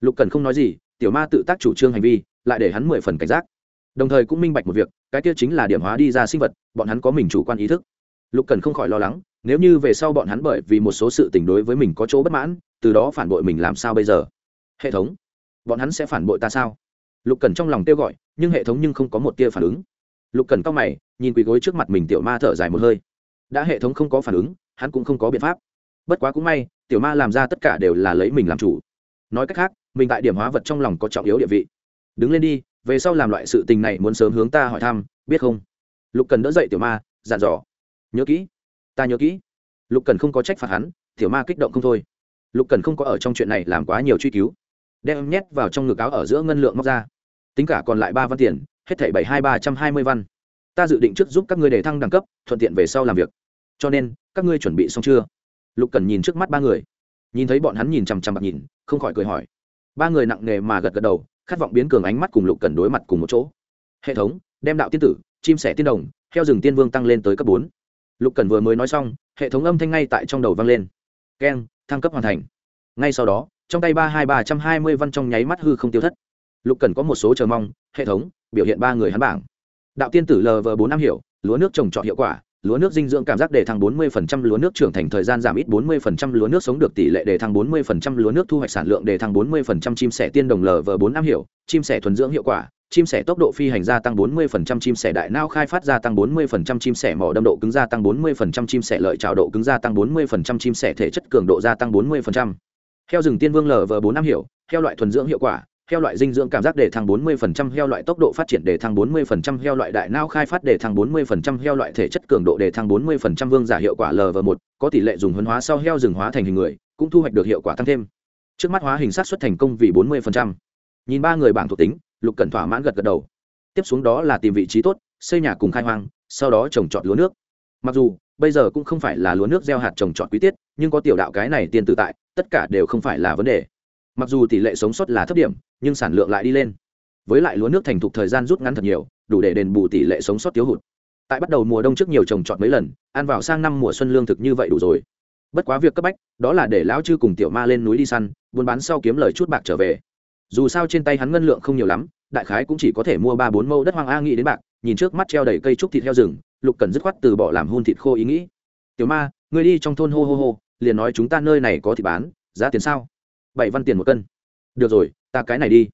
Lục cần không nói gì, tiểu ma tự tác chủ trương hành vi, lại để hắn mười phần cảnh giác đồng thời cũng minh bạch một việc, cái kia chính là điểm hóa đi ra sinh vật, bọn hắn có mình chủ quan ý thức. Lục cần không khỏi lo lắng, nếu như về sau bọn hắn bởi vì một số sự tình đối với mình có chỗ bất mãn, từ đó phản bội mình làm sao bây giờ? Hệ thống, bọn hắn sẽ phản bội ta sao? Lục cần trong lòng kêu gọi, nhưng hệ thống nhưng không có một tia phản ứng. Lục cần cau mày, nhìn quỳ gối trước mặt mình tiểu ma thở dài một hơi. Đã hệ thống không có phản ứng, hắn cũng không có biện pháp. Bất quá cũng may, tiểu ma làm ra tất cả đều là lấy mình làm chủ. Nói cách khác, mình tại điểm hóa vật trong lòng có trọng yếu địa vị. Đứng lên đi về sau làm loại sự tình này muốn sớm hướng ta hỏi thăm, biết không? Lục cần đỡ dậy tiểu ma, dặn dò. Nhớ kỹ. Ta nhớ kỹ. Lục cần không có trách phạt hắn, tiểu ma kích động không thôi. Lục cần không có ở trong chuyện này làm quá nhiều truy cứu. Đem nhét vào trong ngực áo ở giữa ngân lượng móc ra. Tính cả còn lại ba văn tiền, hết thảy bảy hai ba trăm hai mươi văn. Ta dự định trước giúp các ngươi đề thăng đẳng cấp, thuận tiện về sau làm việc. Cho nên, các ngươi chuẩn bị xong chưa? Lục cần nhìn trước mắt ba người. Nhìn thấy bọn hắn nhìn chằm chằm bạc nhìn, không khỏi cười hỏi. Ba người nặng nề mà gật gật đầu khát vọng biến cường ánh mắt cùng lục cần đối mặt cùng một chỗ. Hệ thống, đem đạo tiên tử, chim sẻ tiên đồng, theo rừng tiên vương tăng lên tới cấp bốn. Lục cần vừa mới nói xong, hệ thống âm thanh ngay tại trong đầu vang lên. Keng, thăng cấp hoàn thành. Ngay sau đó, trong tay ba hai ba trăm hai mươi văn trong nháy mắt hư không tiêu thất. Lục cần có một số chờ mong, hệ thống, biểu hiện ba người hắn bảng. Đạo tiên tử lv bốn năm hiểu, lúa nước trồng trọt hiệu quả lúa nước dinh dưỡng cảm giác đề thăng 40% lúa nước trưởng thành thời gian giảm ít 40% lúa nước sống được tỷ lệ đề thăng 40% lúa nước thu hoạch sản lượng đề thăng 40% chim sẻ tiên đồng LV4 năm hiểu chim sẻ thuần dưỡng hiệu quả chim sẻ tốc độ phi hành gia tăng 40%, chim sẻ đại não khai phát gia tăng 40%, chim sẻ mỏ đâm độ cứng gia tăng 40%, chim sẻ lợi trào độ cứng gia tăng 40%, chim sẻ thể chất cường độ gia tăng 40%. Heo rừng tiên vương LV4 năm hiểu, heo loại thuần dưỡng hiệu quả, heo loại dinh dưỡng cảm giác để thăng 40%, heo loại tốc độ phát triển để thăng 40%, heo loại đại não khai phát để thăng 40%, heo loại thể chất cường độ để thăng 40%, vương giả hiệu quả LV1, có tỷ lệ dùng huấn hóa sau heo rừng hóa thành hình người, cũng thu hoạch được hiệu quả tăng thêm. Trước mắt hóa hình sát xuất thành công vì 40%. Nhìn ba người bảng thuộc tính, lục cẩn thỏa mãn gật gật đầu tiếp xuống đó là tìm vị trí tốt xây nhà cùng khai hoang sau đó trồng trọt lúa nước mặc dù bây giờ cũng không phải là lúa nước gieo hạt trồng trọt quý tiết nhưng có tiểu đạo cái này tiền tự tại tất cả đều không phải là vấn đề mặc dù tỷ lệ sống sót là thấp điểm, nhưng sản lượng lại đi lên. Với lại lúa nước thành thục thời gian rút ngắn thật nhiều, đủ để đền bù tỷ lệ sống sót thiếu hụt. Tại bắt đầu mùa đông trước nhiều trồng trọt mấy lần, ăn vào sang năm mùa xuân lương thực như vậy đủ rồi. Bất quá việc cấp bách, đó là để lão chư cùng tiểu ma lên núi đi săn, buôn bán sau kiếm lời chút bạc trở về. Dù sao trên tay hắn ngân lượng không nhiều lắm, đại khái cũng chỉ có thể mua ba bốn mẫu đất hoang a nghĩ đến bạc, nhìn trước mắt treo đầy cây trúc thịt heo rừng, lục cần dứt khoát từ bỏ làm hôn thịt khô ý nghĩ. Tiểu ma người đi trong thôn hô hô hô, liền nói chúng ta nơi này có thịt bán, giá tiền sao? Bảy văn tiền một cân. Được rồi, ta cái này đi.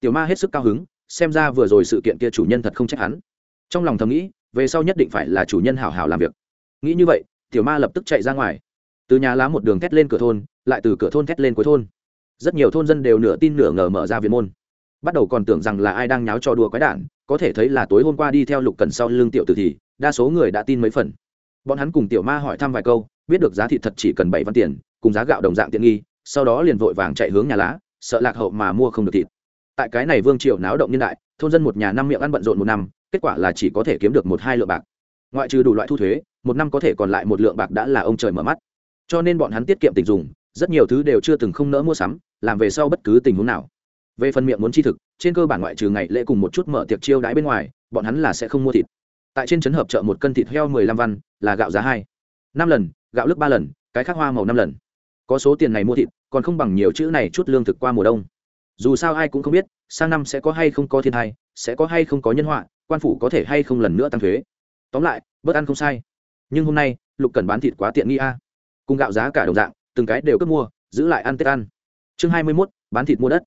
Tiểu ma hết sức cao hứng, xem ra vừa rồi sự kiện kia chủ nhân thật không trách hắn. Trong lòng thầm nghĩ, về sau nhất định phải là chủ nhân hảo hảo làm việc. Nghĩ như vậy, tiểu ma lập tức chạy ra ngoài. Từ nhà lá một đường thét lên cửa thôn, lại từ cửa thôn thét lên cuối thôn. Rất nhiều thôn dân đều nửa tin nửa ngờ mở ra viện môn. Bắt đầu còn tưởng rằng là ai đang nháo trò đùa quái đản, có thể thấy là tối hôm qua đi theo lục cần sau lưng tiểu tử thì, đa số người đã tin mấy phần. Bọn hắn cùng tiểu ma hỏi thăm vài câu, biết được giá thịt thật chỉ cần bảy văn tiền, cùng giá gạo đồng dạng tiện nghi sau đó liền vội vàng chạy hướng nhà lá, sợ lạc hậu mà mua không được thịt. Tại cái này vương triều náo động nhân đại, thôn dân một nhà năm miệng ăn bận rộn một năm, kết quả là chỉ có thể kiếm được một hai lượng bạc. Ngoại trừ đủ loại thu thuế, một năm có thể còn lại một lượng bạc đã là ông trời mở mắt. Cho nên bọn hắn tiết kiệm tình dùng, rất nhiều thứ đều chưa từng không nỡ mua sắm, làm về sau bất cứ tình huống nào. Về phần miệng muốn chi thực, trên cơ bản ngoại trừ ngày lễ cùng một chút mở tiệc chiêu đãi bên ngoài, bọn hắn là sẽ không mua thịt. Tại trên trấn hợp chợ một cân thịt heo mười lăm văn, là gạo giá hai. Năm lần, gạo lức ba lần, cái khác hoa màu năm lần có số tiền này mua thịt, còn không bằng nhiều chữ này chút lương thực qua mùa đông. Dù sao ai cũng không biết, sang năm sẽ có hay không có thiên thai, sẽ có hay không có nhân họa, quan phủ có thể hay không lần nữa tăng thuế. Tóm lại, bớt ăn không sai. Nhưng hôm nay, lục cần bán thịt quá tiện nghi a. Cùng gạo giá cả đồng dạng, từng cái đều cướp mua, giữ lại ăn tết ăn. Chương hai mươi mốt, bán thịt mua đất.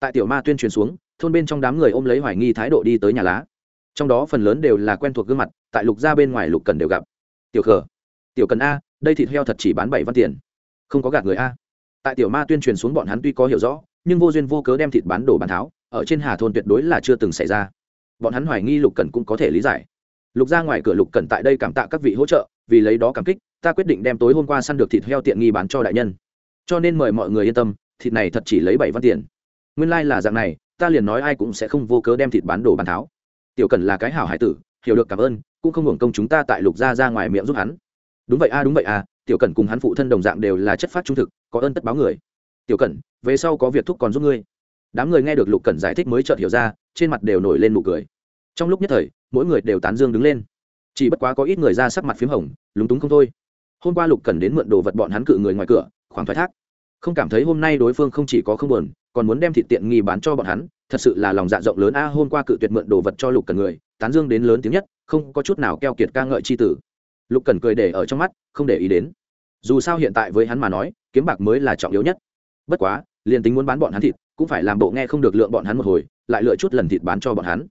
Tại tiểu ma tuyên truyền xuống, thôn bên trong đám người ôm lấy hoài nghi thái độ đi tới nhà lá. Trong đó phần lớn đều là quen thuộc gương mặt, tại lục gia bên ngoài lục cần đều gặp. Tiểu khờ tiểu cần a, đây thịt heo thật chỉ bán bảy văn tiền không có gạt người a. Tại tiểu ma tuyên truyền xuống bọn hắn tuy có hiểu rõ, nhưng vô duyên vô cớ đem thịt bán đổ bán tháo, ở trên hà thôn tuyệt đối là chưa từng xảy ra. Bọn hắn hoài nghi lục cần cũng có thể lý giải. Lục ra ngoài cửa lục cần tại đây cảm tạ các vị hỗ trợ, vì lấy đó cảm kích, ta quyết định đem tối hôm qua săn được thịt heo tiện nghi bán cho đại nhân. Cho nên mời mọi người yên tâm, thịt này thật chỉ lấy bảy văn tiền. Nguyên lai、like、là dạng này, ta liền nói ai cũng sẽ không vô cớ đem thịt bán đồ bán tháo. Tiểu cần là cái hảo hải tử, hiểu được cảm ơn, cũng không hưởng công chúng ta tại lục gia ra ngoài miệng giúp hắn. Đúng vậy a, đúng vậy a tiểu Cẩn cùng hắn phụ thân đồng dạng đều là chất phát trung thực có ơn tất báo người. Tiểu Cẩn, về sau có việc thúc còn giúp ngươi. Đám người nghe được lục Cẩn giải thích mới chợt hiểu ra trên mặt đều nổi lên nụ cười. Trong lúc nhất thời mỗi người đều tán dương đứng lên. Chỉ bất quá có ít người ra sắc mặt p h í m hồng lúng túng không thôi. Hôm qua lục cần đến mượn đồ vật bọn hắn cự người ngoài cửa khoảng thoái thác. Không cảm thấy hôm nay đối phương không chỉ có không buồn còn muốn đem thịt tiện nghi bán cho bọn hắn thật sự là lòng dạ rộng lớn a hôm qua cự tuyệt mượn đồ vật cho lục cần người tán dương đến lớn tiếng nhất không có chút nào keo kiệt ca ngợi c h i tử lục cần cười để ở trong mắt, không để ý đến. Dù sao hiện tại với hắn mà nói, kiếm bạc mới là trọng yếu nhất. Bất quá, liền tính muốn bán bọn hắn thịt, cũng phải làm bộ nghe không được lượng bọn hắn một hồi, lại lựa chút lần thịt bán cho bọn hắn.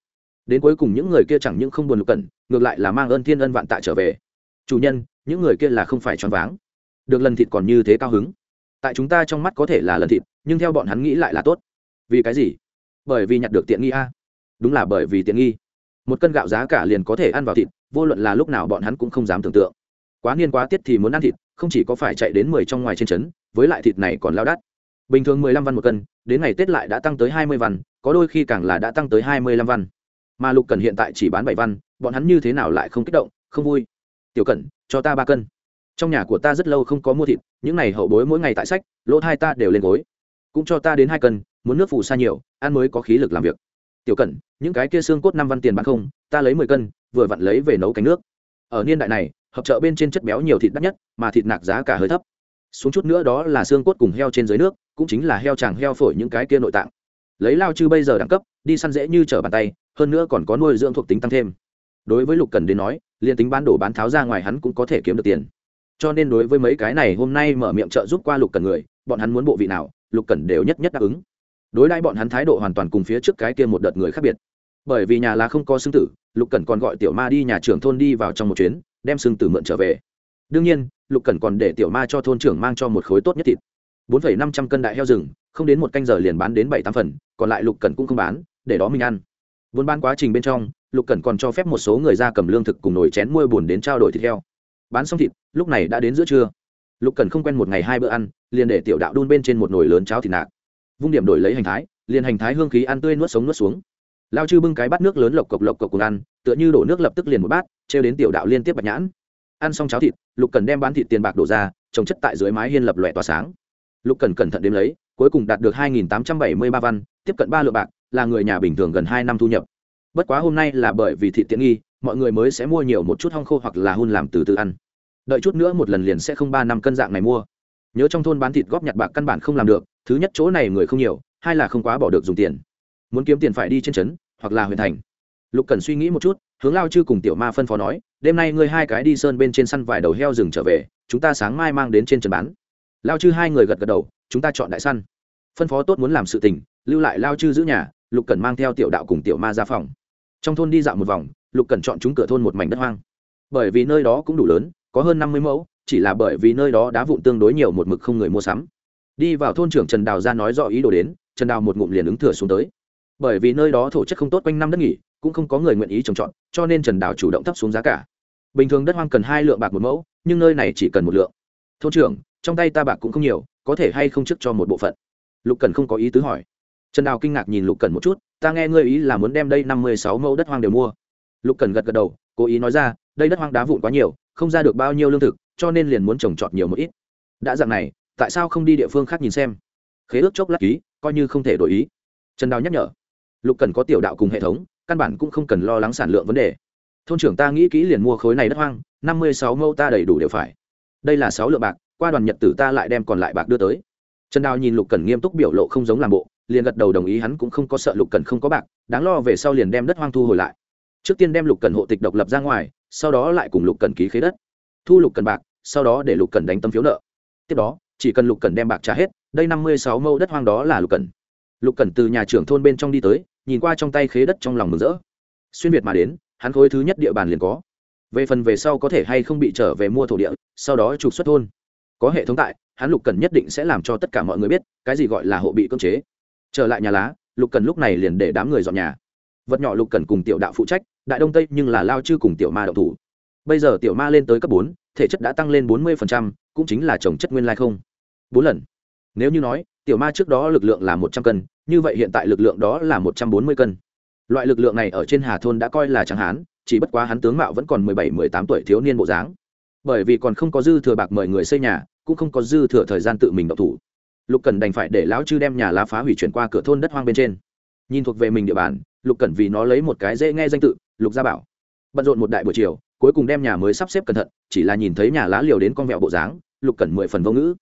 Đến cuối cùng những người kia chẳng những không buồn lục cẩn ngược lại là mang ơn thiên ân vạn tạ trở về. Chủ nhân, những người kia là không phải choáng váng. Được lần thịt còn như thế cao hứng. Tại chúng ta trong mắt có thể là lần thịt, nhưng theo bọn hắn nghĩ lại là tốt. Vì cái gì? Bởi vì nhặt được tiện nghi a. Đúng là bởi vì tiện nghi một cân gạo giá cả liền có thể ăn vào thịt, vô luận là lúc nào bọn hắn cũng không dám tưởng tượng. Quá niên quá tiết thì muốn ăn thịt, không chỉ có phải chạy đến mười trong ngoài trên trấn, với lại thịt này còn lao đắt. Bình thường mười lăm văn một cân, đến ngày tết lại đã tăng tới hai mươi văn, có đôi khi càng là đã tăng tới hai mươi lăm văn. Mà lục cần hiện tại chỉ bán bảy văn, bọn hắn như thế nào lại không kích động, không vui? Tiểu cẩn, cho ta ba cân. Trong nhà của ta rất lâu không có mua thịt, những n à y hậu bối mỗi ngày tại sách, lỗ thai ta đều lên gối. Cũng cho ta đến hai cân, muốn nước phù sa nhiều, ăn mới có khí lực làm việc tiểu cẩn, những cái kia xương cốt năm văn tiền bán không, ta lấy mười cân, vừa vặn lấy về nấu cánh nước. Ở niên đại này, hợp chợ bên trên chất béo nhiều thịt đắt nhất, mà thịt nạc giá cả hơi thấp. Xuống chút nữa đó là xương cốt cùng heo trên dưới nước, cũng chính là heo tràng, heo phổi những cái kia nội tạng. Lấy lao chư bây giờ đẳng cấp, đi săn dễ như trở bàn tay, hơn nữa còn có nuôi dưỡng thuộc tính tăng thêm. Đối với lục cần đến nói, liền tính bán đổ bán tháo ra ngoài hắn cũng có thể kiếm được tiền. Cho nên đối với mấy cái này hôm nay mở miệng trợ giúp qua lục cần người, bọn hắn muốn bộ vị nào, lục cần đều nhất nhất đáp ứng đối đãi bọn hắn thái độ hoàn toàn cùng phía trước cái kia một đợt người khác biệt. Bởi vì nhà là không có xương tử, lục cần còn gọi tiểu ma đi nhà trưởng thôn đi vào trong một chuyến, đem xương tử mượn trở về. Đương nhiên, lục cần còn để tiểu ma cho thôn trưởng mang cho một khối tốt nhất thịt. Bốn phẩy năm trăm cân đại heo rừng, không đến một canh giờ liền bán đến bảy tám phần, còn lại lục cần cũng không bán, để đó mình ăn. Vốn bán quá trình bên trong, lục cần còn cho phép một số người ra cầm lương thực cùng nồi chén mua buồn đến trao đổi thịt heo. Bán xong thịt, lúc này đã đến giữa trưa. Lục cần không quen một ngày hai bữa ăn, liền để tiểu đạo đun bên trên một nồi lớn cháo thịt nạc vung điểm đổi lấy hành thái, liền hành thái hương khí ăn tươi nuốt sống nuốt xuống. Lao chư bưng cái bát nước lớn lộc cộc lộc cộc cùng ăn, tựa như đổ nước lập tức liền một bát treo đến tiểu đạo liên tiếp bạch nhãn. Ăn xong cháo thịt, lục cần đem bán thịt tiền bạc đổ ra, trồng chất tại dưới mái hiên lập lòe tỏa sáng. Lục cần cẩn thận đếm lấy, cuối cùng đạt được hai nghìn tám trăm bảy mươi ba văn, tiếp cận ba lượng bạc, là người nhà bình thường gần hai năm thu nhập. Bất quá hôm nay là bởi vì thị tiện nghi, mọi người mới sẽ mua nhiều một chút hong khô hoặc là hun làm từ từ ăn. Đợi chút nữa một lần liền sẽ không ba năm cân dạng này mua. Nhớ trong thôn bán thịt góp nhặt bạc căn bản không làm được thứ nhất chỗ này người không nhiều, hai là không quá bỏ được dùng tiền. Muốn kiếm tiền phải đi trên trấn, hoặc là huyện thành. Lục cần suy nghĩ một chút, hướng lao chư cùng tiểu ma phân phó nói, đêm nay ngươi hai cái đi sơn bên trên săn vài đầu heo rừng trở về, chúng ta sáng mai mang đến trên trấn bán. Lao chư hai người gật gật đầu, chúng ta chọn đại săn. Phân phó tốt muốn làm sự tình, lưu lại lao chư giữ nhà, lục cần mang theo tiểu đạo cùng tiểu ma ra phòng. Trong thôn đi dạo một vòng, lục cần chọn chúng cửa thôn một mảnh đất hoang. Bởi vì nơi đó cũng đủ lớn, có hơn năm mươi mẫu, chỉ là bởi vì nơi đó đá vụn tương đối nhiều một mực không người mua sắm đi vào thôn trưởng trần đào ra nói rõ ý đồ đến, trần đào một ngụm liền ứng thừa xuống tới. Bởi vì nơi đó thổ chất không tốt quanh năm đất nghỉ, cũng không có người nguyện ý trồng trọt, cho nên trần đào chủ động thấp xuống giá cả. Bình thường đất hoang cần hai lượng bạc một mẫu, nhưng nơi này chỉ cần một lượng. Thôn trưởng, trong tay ta bạc cũng không nhiều, có thể hay không chức cho một bộ phận? Lục cần không có ý tứ hỏi. Trần đào kinh ngạc nhìn lục cần một chút, ta nghe ngươi ý là muốn đem đây năm mươi sáu mẫu đất hoang đều mua. Lục cần gật gật đầu, cố ý nói ra, đây đất hoang đá vụn quá nhiều, không ra được bao nhiêu lương thực, cho nên liền muốn trồng trọt nhiều một ít. Đã dạng này tại sao không đi địa phương khác nhìn xem? Khế ước chốc lát ký, coi như không thể đổi ý. Trần đào nhắc nhở. Lục cần có tiểu đạo cùng hệ thống, căn bản cũng không cần lo lắng sản lượng vấn đề. Thôn trưởng ta nghĩ kỹ liền mua khối này đất hoang, năm mươi sáu mẫu ta đầy đủ đều phải. Đây là sáu lượng bạc, qua đoàn nhật tử ta lại đem còn lại bạc đưa tới. Trần đào nhìn lục cần nghiêm túc biểu lộ không giống làm bộ, liền gật đầu đồng ý hắn cũng không có sợ lục cần không có bạc, đáng lo về sau liền đem đất hoang thu hồi lại. Trước tiên đem lục cần hộ tịch độc lập ra ngoài, sau đó lại cùng lục cần ký khế đất. Thu lục cần bạc, sau đó để lục cần đánh tâm phiếu nợ. Tiếp đó chỉ cần lục cần đem bạc trả hết, đây năm mươi sáu mẫu đất hoang đó là lục cần lục cần từ nhà trưởng thôn bên trong đi tới, nhìn qua trong tay khế đất trong lòng mừng rỡ. Xuyên việt mà đến, hắn khối thứ nhất địa bàn liền có. Về phần về sau có thể hay không bị trở về mua thổ địa, sau đó trục xuất thôn. Có hệ thống tại, hắn lục cần nhất định sẽ làm cho tất cả mọi người biết, cái gì gọi là hộ bị cưỡng chế. Trở lại nhà lá, lục cần lúc này liền để đám người dọn nhà. Vật nhỏ lục cần cùng tiểu đạo phụ trách, đại đông tây nhưng là lao chư cùng tiểu ma đậu thủ. Bây giờ tiểu ma lên tới cấp bốn, thể chất đã tăng lên bốn mươi cũng chính là trồng chất nguyên lai không bốn lần. Nếu như nói, tiểu ma trước đó lực lượng là một trăm cân, như vậy hiện tại lực lượng đó là một trăm bốn mươi cân. Loại lực lượng này ở trên hà thôn đã coi là chẳng hán, chỉ bất quá hắn tướng mạo vẫn còn mười bảy, mười tám tuổi thiếu niên bộ dáng. Bởi vì còn không có dư thừa bạc mời người xây nhà, cũng không có dư thừa thời gian tự mình đậu thủ. Lục cần đành phải để lão chư đem nhà lá phá hủy chuyển qua cửa thôn đất hoang bên trên. Nhìn thuộc về mình địa bàn, lục cần vì nó lấy một cái dễ nghe danh tự, lục gia bảo. Bận rộn một đại buổi chiều, cuối cùng đem nhà mới sắp xếp cẩn thận, chỉ là nhìn thấy nhà lá liều đến con vẹo bộ dáng, lục cần mười phần vô ngữ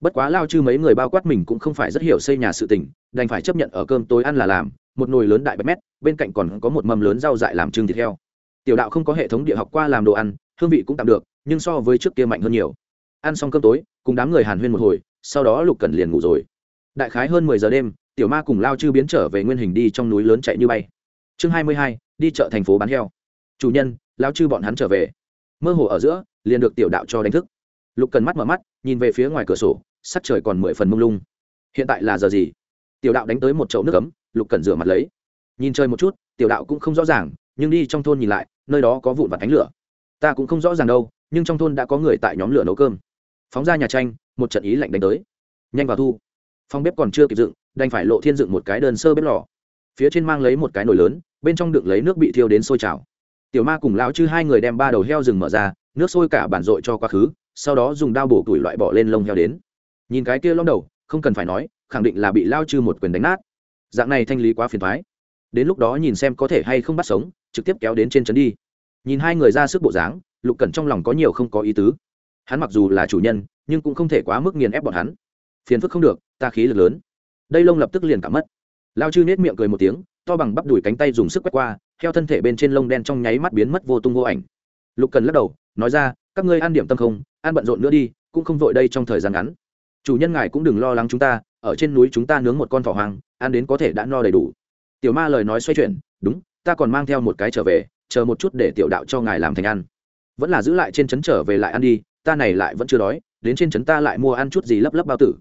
bất quá lao chư mấy người bao quát mình cũng không phải rất hiểu xây nhà sự tình, đành phải chấp nhận ở cơm tối ăn là làm, một nồi lớn đại bạch mét, bên cạnh còn có một mâm lớn rau dại làm trưng thịt heo. Tiểu đạo không có hệ thống địa học qua làm đồ ăn, hương vị cũng tạm được, nhưng so với trước kia mạnh hơn nhiều. Ăn xong cơm tối, cùng đám người hàn huyên một hồi, sau đó lục cần liền ngủ rồi. Đại khái hơn mười giờ đêm, tiểu ma cùng lao chư biến trở về nguyên hình đi trong núi lớn chạy như bay. Chương hai mươi hai, đi chợ thành phố bán heo. Chủ nhân, lao chư bọn hắn trở về. Mơ hồ ở giữa, liền được tiểu đạo cho đánh thức lục cần mắt mở mắt, nhìn về phía ngoài cửa sổ, sắc trời còn mười phần mông lung. Hiện tại là giờ gì? Tiểu đạo đánh tới một chậu nước ấm, lục cần rửa mặt lấy. Nhìn chơi một chút, tiểu đạo cũng không rõ ràng, nhưng đi trong thôn nhìn lại, nơi đó có vụn vặt ánh lửa. Ta cũng không rõ ràng đâu, nhưng trong thôn đã có người tại nhóm lửa nấu cơm. Phóng ra nhà tranh, một trận ý lạnh đánh tới. Nhanh vào thu. Phòng bếp còn chưa kịp dựng, đành phải lộ thiên dựng một cái đơn sơ bếp lò. Phía trên mang lấy một cái nồi lớn, bên trong đựng lấy nước bị thiêu đến sôi trào. Tiểu ma cùng lão chư hai người đem ba đầu heo rừng mở ra, nước sôi cả bản dội cho quá khứ sau đó dùng đao bổ tuổi loại bỏ lên lông heo đến. Nhìn cái kia lông đầu, không cần phải nói, khẳng định là bị lao chư một quyền đánh nát. Dạng này thanh lý quá phiền thoái đến lúc đó nhìn xem có thể hay không bắt sống, trực tiếp kéo đến trên trấn đi. Nhìn hai người ra sức bộ dáng, lục cẩn trong lòng có nhiều không có ý tứ. Hắn mặc dù là chủ nhân, nhưng cũng không thể quá mức nghiền ép bọn hắn. Phiền phức không được, ta khí lực lớn. Đây lông lập tức liền cảm mất. Lao chư nết miệng cười một tiếng, to bằng bắp đùi cánh tay dùng sức quét qua theo thân thể bên trên lông đen trong nháy mắt biến mất vô tung vô ảnh. Lục cần lắc đầu, nói ra, các ngươi ăn điểm tâm không? Ăn bận rộn nữa đi, cũng không vội đây trong thời gian ngắn. Chủ nhân ngài cũng đừng lo lắng chúng ta, ở trên núi chúng ta nướng một con thỏ hoang, ăn đến có thể đã no đầy đủ. Tiểu ma lời nói xoay chuyển, đúng, ta còn mang theo một cái trở về, chờ một chút để tiểu đạo cho ngài làm thành ăn. Vẫn là giữ lại trên trấn trở về lại ăn đi, ta này lại vẫn chưa đói, đến trên trấn ta lại mua ăn chút gì lấp lấp bao tử.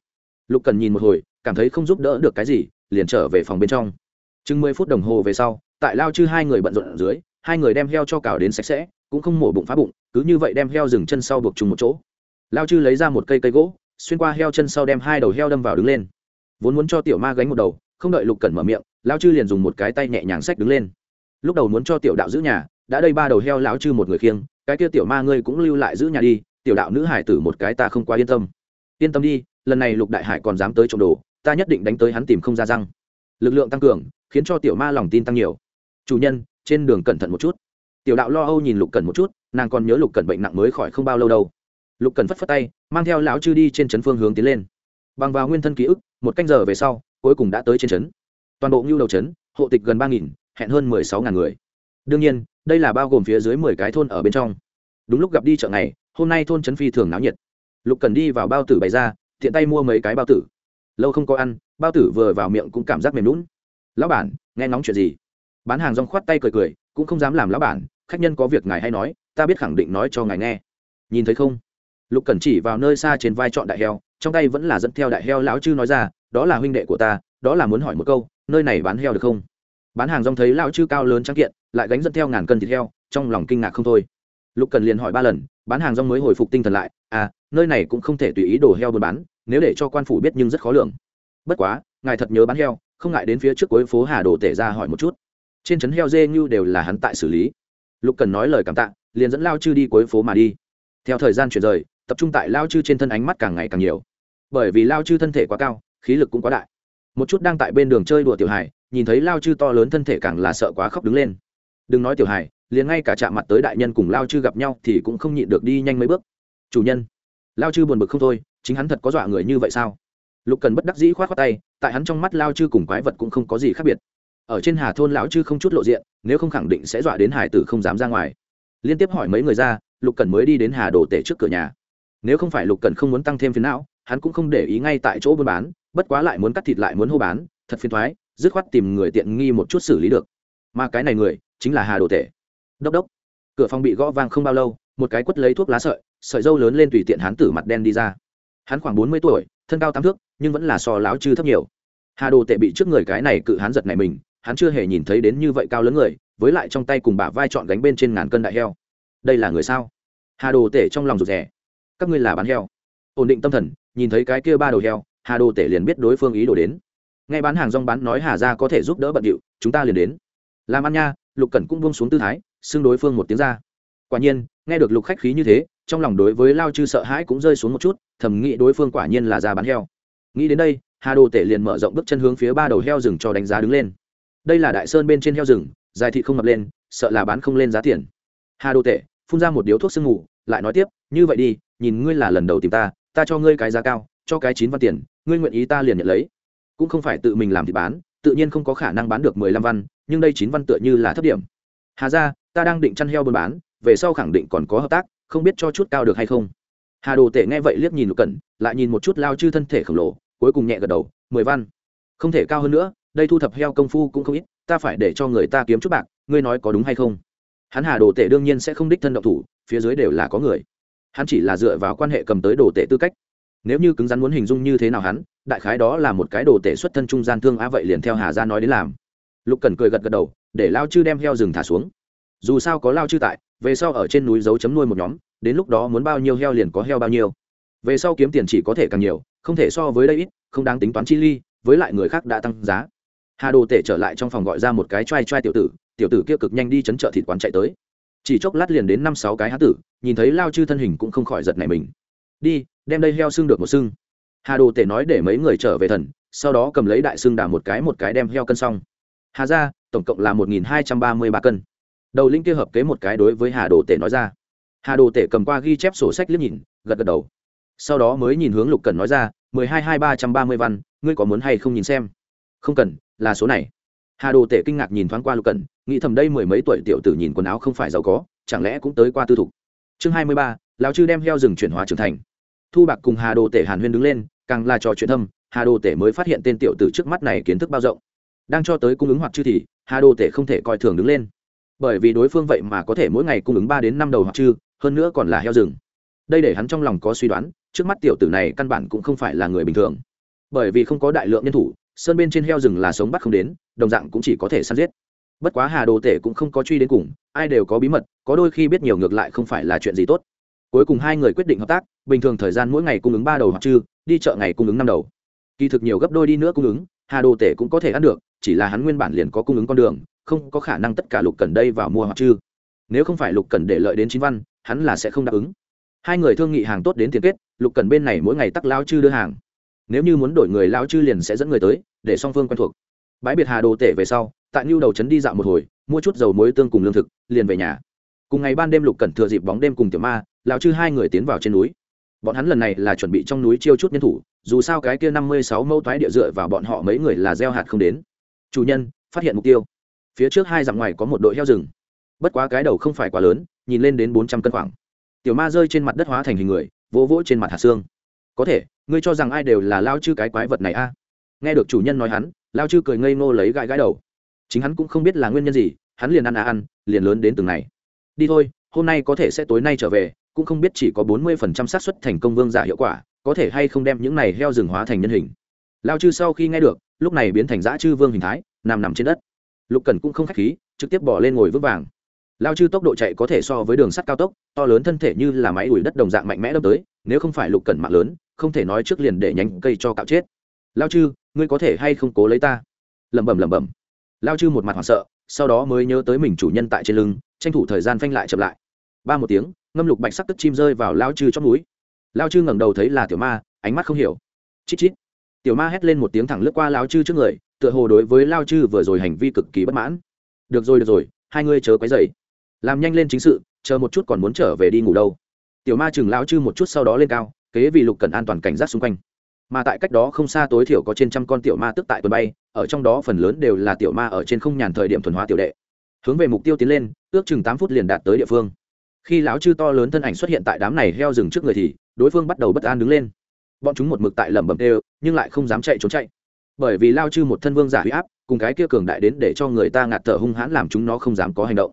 Lục cần nhìn một hồi, cảm thấy không giúp đỡ được cái gì, liền trở về phòng bên trong. Chừng mười phút đồng hồ về sau, tại lao chư hai người bận rộn ở dưới, hai người đem heo cho cào đến sạch sẽ cũng không mổ bụng phá bụng, cứ như vậy đem heo rừng chân sau buộc trùng một chỗ. Lao chư lấy ra một cây cây gỗ, xuyên qua heo chân sau đem hai đầu heo đâm vào đứng lên. Vốn muốn cho tiểu ma gánh một đầu, không đợi lục cẩn mở miệng, lao chư liền dùng một cái tay nhẹ nhàng xách đứng lên. Lúc đầu muốn cho tiểu đạo giữ nhà, đã đây ba đầu heo lão chư một người khiêng, cái kia tiểu ma ngươi cũng lưu lại giữ nhà đi, tiểu đạo nữ hải tử một cái ta không quá yên tâm. Yên tâm đi, lần này lục đại hải còn dám tới trộm đồ, ta nhất định đánh tới hắn tìm không ra răng. Lực lượng tăng cường, khiến cho tiểu ma lòng tin tăng nhiều. Chủ nhân, trên đường cẩn thận một chút tiểu đạo lo âu nhìn lục cần một chút, nàng còn nhớ lục cần bệnh nặng mới khỏi không bao lâu đâu. Lục cần phất phất tay, mang theo lão chư đi trên trấn phương hướng tiến lên. Bằng vào nguyên thân ký ức, một canh giờ về sau, cuối cùng đã tới trên trấn. Toàn bộ ngưu đầu trấn, hộ tịch gần ba nghìn, hẹn hơn mười sáu ngàn người. Đương nhiên, đây là bao gồm phía dưới mười cái thôn ở bên trong. Đúng lúc gặp đi chợ ngày, hôm nay thôn trấn phi thường náo nhiệt. Lục cần đi vào bao tử bày ra thiện tay mua mấy cái bao tử. Lâu không có ăn, bao tử vừa vào miệng cũng cảm giác mềm lún lão bản, nghe nóng chuyện gì? Bán hàng rong khoát tay cười cười, cũng không dám làm lão bản khách nhân có việc ngài hay nói, ta biết khẳng định nói cho ngài nghe. Nhìn thấy không? Lục cẩn chỉ vào nơi xa trên vai trọn đại heo, trong tay vẫn là dẫn theo đại heo lão chư nói ra, đó là huynh đệ của ta, đó là muốn hỏi một câu, nơi này bán heo được không? Bán hàng rong thấy lão chư cao lớn trắng kiện, lại gánh dẫn theo ngàn cân thịt heo, trong lòng kinh ngạc không thôi. Lục cần liền hỏi ba lần, bán hàng rong mới hồi phục tinh thần lại à nơi này cũng không thể tùy ý đổ heo buôn bán, nếu để cho quan phủ biết nhưng rất khó lường. Bất quá, ngài thật nhớ bán heo, không ngại đến phía trước cuối phố hà đồ tể ra hỏi một chút. Trên trấn heo dê như đều là hắn tại xử lý lục cần nói lời cảm tạ, liền dẫn lao chư đi cuối phố mà đi. Theo thời gian chuyển rời, tập trung tại lao chư trên thân ánh mắt càng ngày càng nhiều. Bởi vì lao chư thân thể quá cao, khí lực cũng quá đại. Một chút đang tại bên đường chơi đùa tiểu hải nhìn thấy lao chư to lớn thân thể càng là sợ quá khóc đứng lên. Đừng nói tiểu hải liền ngay cả chạm mặt tới đại nhân cùng lao chư gặp nhau thì cũng không nhịn được đi nhanh mấy bước. Chủ nhân, lao chư buồn bực không thôi, chính hắn thật có dọa người như vậy sao? Lục cần bất đắc dĩ k h o á t khoác tay, tại hắn trong mắt lao chư cùng quái vật cũng không có gì khác biệt ở trên hà thôn lão chư không chút lộ diện, nếu không khẳng định sẽ dọa đến hải tử không dám ra ngoài. Liên tiếp hỏi mấy người ra, lục cần mới đi đến hà đồ tể trước cửa nhà. Nếu không phải lục cần không muốn tăng thêm phiến não, hắn cũng không để ý ngay tại chỗ buôn bán, bất quá lại muốn cắt thịt lại muốn hô bán, thật phiền thoái dứt khoát tìm người tiện nghi một chút xử lý được. Mà cái này người, chính là hà đồ tể. Đốc đốc. Cửa phòng bị gõ vang không bao lâu, một cái quất lấy thuốc lá sợi sợi dâu lớn lên tùy tiện hắn tử mặt đen đi ra. Hắn khoảng bốn mươi tuổi, thân cao tám thước, nhưng vẫn là so láo chư thấp nhiều. Hà đồ tệ bị trước người cái này cự hắn giật này mình hắn chưa hề nhìn thấy đến như vậy cao lớn người, với lại trong tay cùng bả vai chọn gánh bên trên ngàn cân đại heo. Đây là người sao? Hà đồ tể trong lòng rụt rè. Các ngươi là bán heo. Ổn định tâm thần, nhìn thấy cái kia ba đầu heo, hà đồ tể liền biết đối phương ý đồ đến. Nghe bán hàng rong bán nói hà ra có thể giúp đỡ bận điệu, chúng ta liền đến. Làm ăn nha, lục cẩn cũng buông xuống tư thái, xưng đối phương một tiếng ra. Quả nhiên, nghe được lục khách khí như thế, trong lòng đối với lao chư sợ hãi cũng rơi xuống một chút, thầm nghĩ đối phương quả nhiên là ra bán heo. Nghĩ đến đây, hà đồ tể liền mở rộng bước chân hướng phía ba đầu heo rừng cho đánh giá đứng lên đây là đại sơn bên trên heo rừng, dài thị không mập lên, sợ là bán không lên giá tiền. Hà đô tệ phun ra một điếu thuốc sương ngủ lại nói tiếp, như vậy đi, nhìn ngươi là lần đầu tìm ta ta cho ngươi cái giá cao, cho cái chín văn tiền, ngươi nguyện ý ta liền nhận lấy. Cũng không phải tự mình làm thì bán, tự nhiên không có khả năng bán được mười lăm văn, nhưng đây chín văn tựa như là thấp điểm. Hà ra ta đang định chăn heo buôn bán, về sau khẳng định còn có hợp tác, không biết cho chút cao được hay không? Hà đồ tể nghe vậy liếc nhìn lục cẩn, lại nhìn một chút lao chư thân thể khổng lồ, cuối cùng nhẹ gật đầu, mười văn, không thể cao hơn nữa đây thu thập heo công phu cũng không ít, ta phải để cho người ta kiếm chút bạc, ngươi nói có đúng hay không? Hắn hà đồ tể đương nhiên sẽ không đích thân động thủ, phía dưới đều là có người. Hắn chỉ là dựa vào quan hệ cầm tới đồ tể tư cách. Nếu như cứng rắn muốn hình dung như thế nào hắn, đại khái đó là một cái đồ tể xuất thân trung gian thương á vậy liền theo hà gia nói đến làm. Lục cần cười gật gật đầu, để lao chư đem heo rừng thả xuống. Dù sao có lao chư tại, về sau ở trên núi dấu chấm nuôi một nhóm, đến lúc đó muốn bao nhiêu heo liền có heo bao nhiêu. Về sau kiếm tiền chỉ có thể càng nhiều, không thể so với đây ít, không đáng tính toán chi ly, với lại người khác đã tăng giá hà đồ tể trở lại trong phòng gọi ra một cái t r a i t r a i tiểu tử tiểu tử kia cực nhanh đi chấn chợ thịt quán chạy tới. Chỉ chốc lát liền đến năm sáu cái há tử, nhìn thấy lao chư thân hình cũng không khỏi giật này mình. Đi, đem đây heo xương được một xương. Hà đồ tể nói để mấy người trở về thần, sau đó cầm lấy đại xương đà một cái một cái đem heo cân xong. Hà ra tổng cộng là một nghìn hai trăm ba mươi ba cân. Đầu linh kia hợp kế một cái đối với hà đồ tể nói ra. Hà đồ tể cầm qua ghi chép sổ sách liếc nhìn, gật gật đầu. Sau đó mới nhìn hướng lục cần nói ra, mười hai hai ba trăm ba mươi văn, ngươi có muốn hay không nhìn xem? Không cần là số này. Hà đồ tể kinh ngạc nhìn thoáng qua lục cần nghĩ thầm đây mười mấy tuổi tiểu tử nhìn quần áo không phải giàu có, chẳng lẽ cũng tới qua tư thục. Chương hai mươi ba, lão chư đem heo rừng chuyển hóa trưởng thành. Thu bạc cùng hà đồ tể hàn huyên đứng lên, càng là trò chuyện thâm, hà đồ tể mới phát hiện tên tiểu tử trước mắt này kiến thức bao rộng. Đang cho tới cung ứng hoặc chư thì, hà đồ tể không thể coi thường đứng lên. Bởi vì đối phương vậy mà có thể mỗi ngày cung ứng ba đến năm đầu hoặc chư, hơn nữa còn là heo rừng. Đây để hắn trong lòng có suy đoán, trước mắt tiểu tử này căn bản cũng không phải là người bình thường. Bởi vì không có đại lượng nhân thủ sơn bên trên heo rừng là sống bắt không đến, đồng dạng cũng chỉ có thể săn giết. Bất quá hà đồ tể cũng không có truy đến cùng, ai đều có bí mật, có đôi khi biết nhiều ngược lại không phải là chuyện gì tốt. Cuối cùng hai người quyết định hợp tác, bình thường thời gian mỗi ngày cung ứng ba đầu hoặc trư, đi chợ ngày cung ứng năm đầu. Kỳ thực nhiều gấp đôi đi nữa cung ứng, hà đồ tể cũng có thể ăn được, chỉ là hắn nguyên bản liền có cung ứng con đường, không có khả năng tất cả lục cần đây vào mua hoặc trư. Nếu không phải lục cần để lợi đến chín văn, hắn là sẽ không đáp ứng. Hai người thương nghị hàng tốt đến tiền kết, lục cần bên này mỗi ngày tắc lao chư đưa hàng nếu như muốn đổi người lao chư liền sẽ dẫn người tới, để song phương quen thuộc. Bãi biệt hà đồ tể về sau, tại nhu đầu trấn đi dạo một hồi, mua chút dầu muối tương cùng lương thực, liền về nhà. Cùng ngày ban đêm lục cẩn thừa dịp bóng đêm cùng tiểu ma lao chư hai người tiến vào trên núi. Bọn hắn lần này là chuẩn bị trong núi chiêu chút nhân thủ, dù sao cái kia năm mươi sáu mẫu thoái địa dựa vào bọn họ mấy người là gieo hạt không đến. Chủ nhân, phát hiện mục tiêu. Phía trước hai dặm ngoài có một đội heo rừng. Bất quá cái đầu không phải quá lớn, nhìn lên đến bốn trăm cân khoảng. Tiểu ma rơi trên mặt đất hóa thành hình người, vỗ vỗ trên mặt hạt xương có thể, ngươi cho rằng ai đều là lao chư cái quái vật này a? Nghe được chủ nhân nói hắn, lao chư cười ngây ngô lấy gãi gãi đầu. Chính hắn cũng không biết là nguyên nhân gì, hắn liền ăn à ăn, liền lớn đến từng này. Đi thôi, hôm nay có thể sẽ tối nay trở về, cũng không biết chỉ có bốn mươi phần trăm xác suất thành công vương giả hiệu quả, có thể hay không đem những này heo rừng hóa thành nhân hình. Lao chư sau khi nghe được, lúc này biến thành dã chư vương hình thái, nằm nằm trên đất. Lục cần cũng không k h á c h khí, trực tiếp bỏ lên ngồi vững vàng. Lao chư tốc độ chạy có thể so với đường sắt cao tốc, to lớn thân thể như là máy đuổi đất đồng dạng mạnh mẽ đâm tới, nếu không phải lục cần mạng lớn không thể nói trước liền để nhánh cây cho cạo chết. Lao chư ngươi có thể hay không cố lấy ta? Lẩm bẩm lẩm bẩm. Lao chư một mặt hoảng sợ, sau đó mới nhớ tới mình chủ nhân tại trên lưng, tranh thủ thời gian phanh lại chậm lại. Ba một tiếng, ngâm lục bạch sắc tức chim rơi vào lao chư trong núi. Lao chư ngẩng đầu thấy là tiểu ma, ánh mắt không hiểu. Chít chít. Tiểu ma hét lên một tiếng thẳng lướt qua lao chư trước người, tựa hồ đối với lao chư vừa rồi hành vi cực kỳ bất mãn. Được rồi được rồi, hai ngươi chớ quấy dậy làm nhanh lên chính sự, chờ một chút còn muốn trở về đi ngủ đâu. Tiểu ma chừng lao chư một chút sau đó lên cao kế vì lục cần an toàn cảnh giác xung quanh. Mà tại cách đó không xa tối thiểu có trên trăm con tiểu ma tức tại tuần bay, ở trong đó phần lớn đều là tiểu ma ở trên không nhàn thời điểm thuần hóa tiểu đệ. Hướng về mục tiêu tiến lên, ước chừng tám phút liền đạt tới địa phương. Khi lão chư to lớn thân ảnh xuất hiện tại đám này heo rừng trước người thì, đối phương bắt đầu bất an đứng lên. Bọn chúng một mực tại lẩm bẩm đều, nhưng lại không dám chạy trốn chạy. Bởi vì lao chư một thân vương giả huy áp, cùng cái kia cường đại đến để cho người ta ngạt thở hung hãn làm chúng nó không dám có hành động.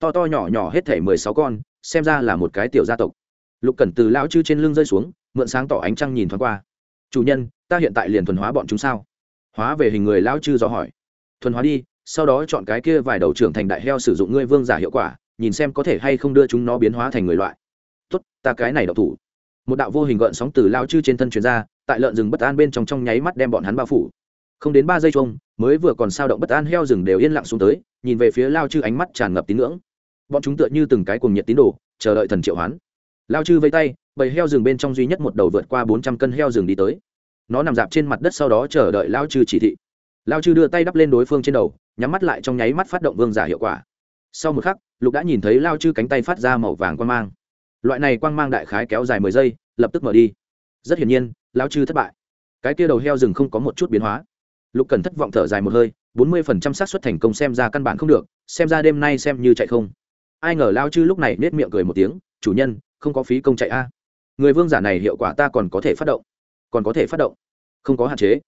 To to nhỏ nhỏ hết thể mười sáu con, xem ra là một cái tiểu gia tộc. Lục cẩn từ lão chư trên lưng rơi xuống mượn sáng tỏ ánh trăng nhìn thoáng qua. Chủ nhân, ta hiện tại liền thuần hóa bọn chúng sao? Hóa về hình người lão chư do hỏi. Thuần hóa đi, sau đó chọn cái kia vài đầu trưởng thành đại heo sử dụng ngươi vương giả hiệu quả, nhìn xem có thể hay không đưa chúng nó biến hóa thành người loại. Tốt, ta cái này đậu thủ. Một đạo vô hình gợn sóng từ lao chư trên thân truyền ra, tại lợn rừng bất an bên trong trong nháy mắt đem bọn hắn bao phủ. Không đến ba giây chung, mới vừa còn sao động bất an heo rừng đều yên lặng xuống tới, nhìn về phía lao chư ánh mắt tràn ngập tín ngưỡng. Bọn chúng tựa như từng cái cuồng nhiệt tín đồ, chờ đợi thần triệu hoán lao chư vây tay, bầy heo rừng bên trong duy nhất một đầu vượt qua bốn trăm cân heo rừng đi tới. Nó nằm dạp trên mặt đất sau đó chờ đợi lao chư chỉ thị. Lao chư đưa tay đắp lên đối phương trên đầu, nhắm mắt lại trong nháy mắt phát động vương giả hiệu quả. Sau một khắc, lục đã nhìn thấy lao chư cánh tay phát ra màu vàng quang mang. Loại này quang mang đại khái kéo dài mười giây, lập tức mở đi. Rất hiển nhiên, lao chư thất bại. Cái kia đầu heo rừng không có một chút biến hóa. Lục cần thất vọng thở dài một hơi, bốn mươi phần trăm xác suất thành công xem ra căn bản không được, xem ra đêm nay xem như chạy không. Ai ngờ lao chư lúc này nết miệng cười một tiếng, chủ nhân không có phí công chạy a. Người vương giả này hiệu quả ta còn có thể phát động. Còn có thể phát động. Không có hạn chế.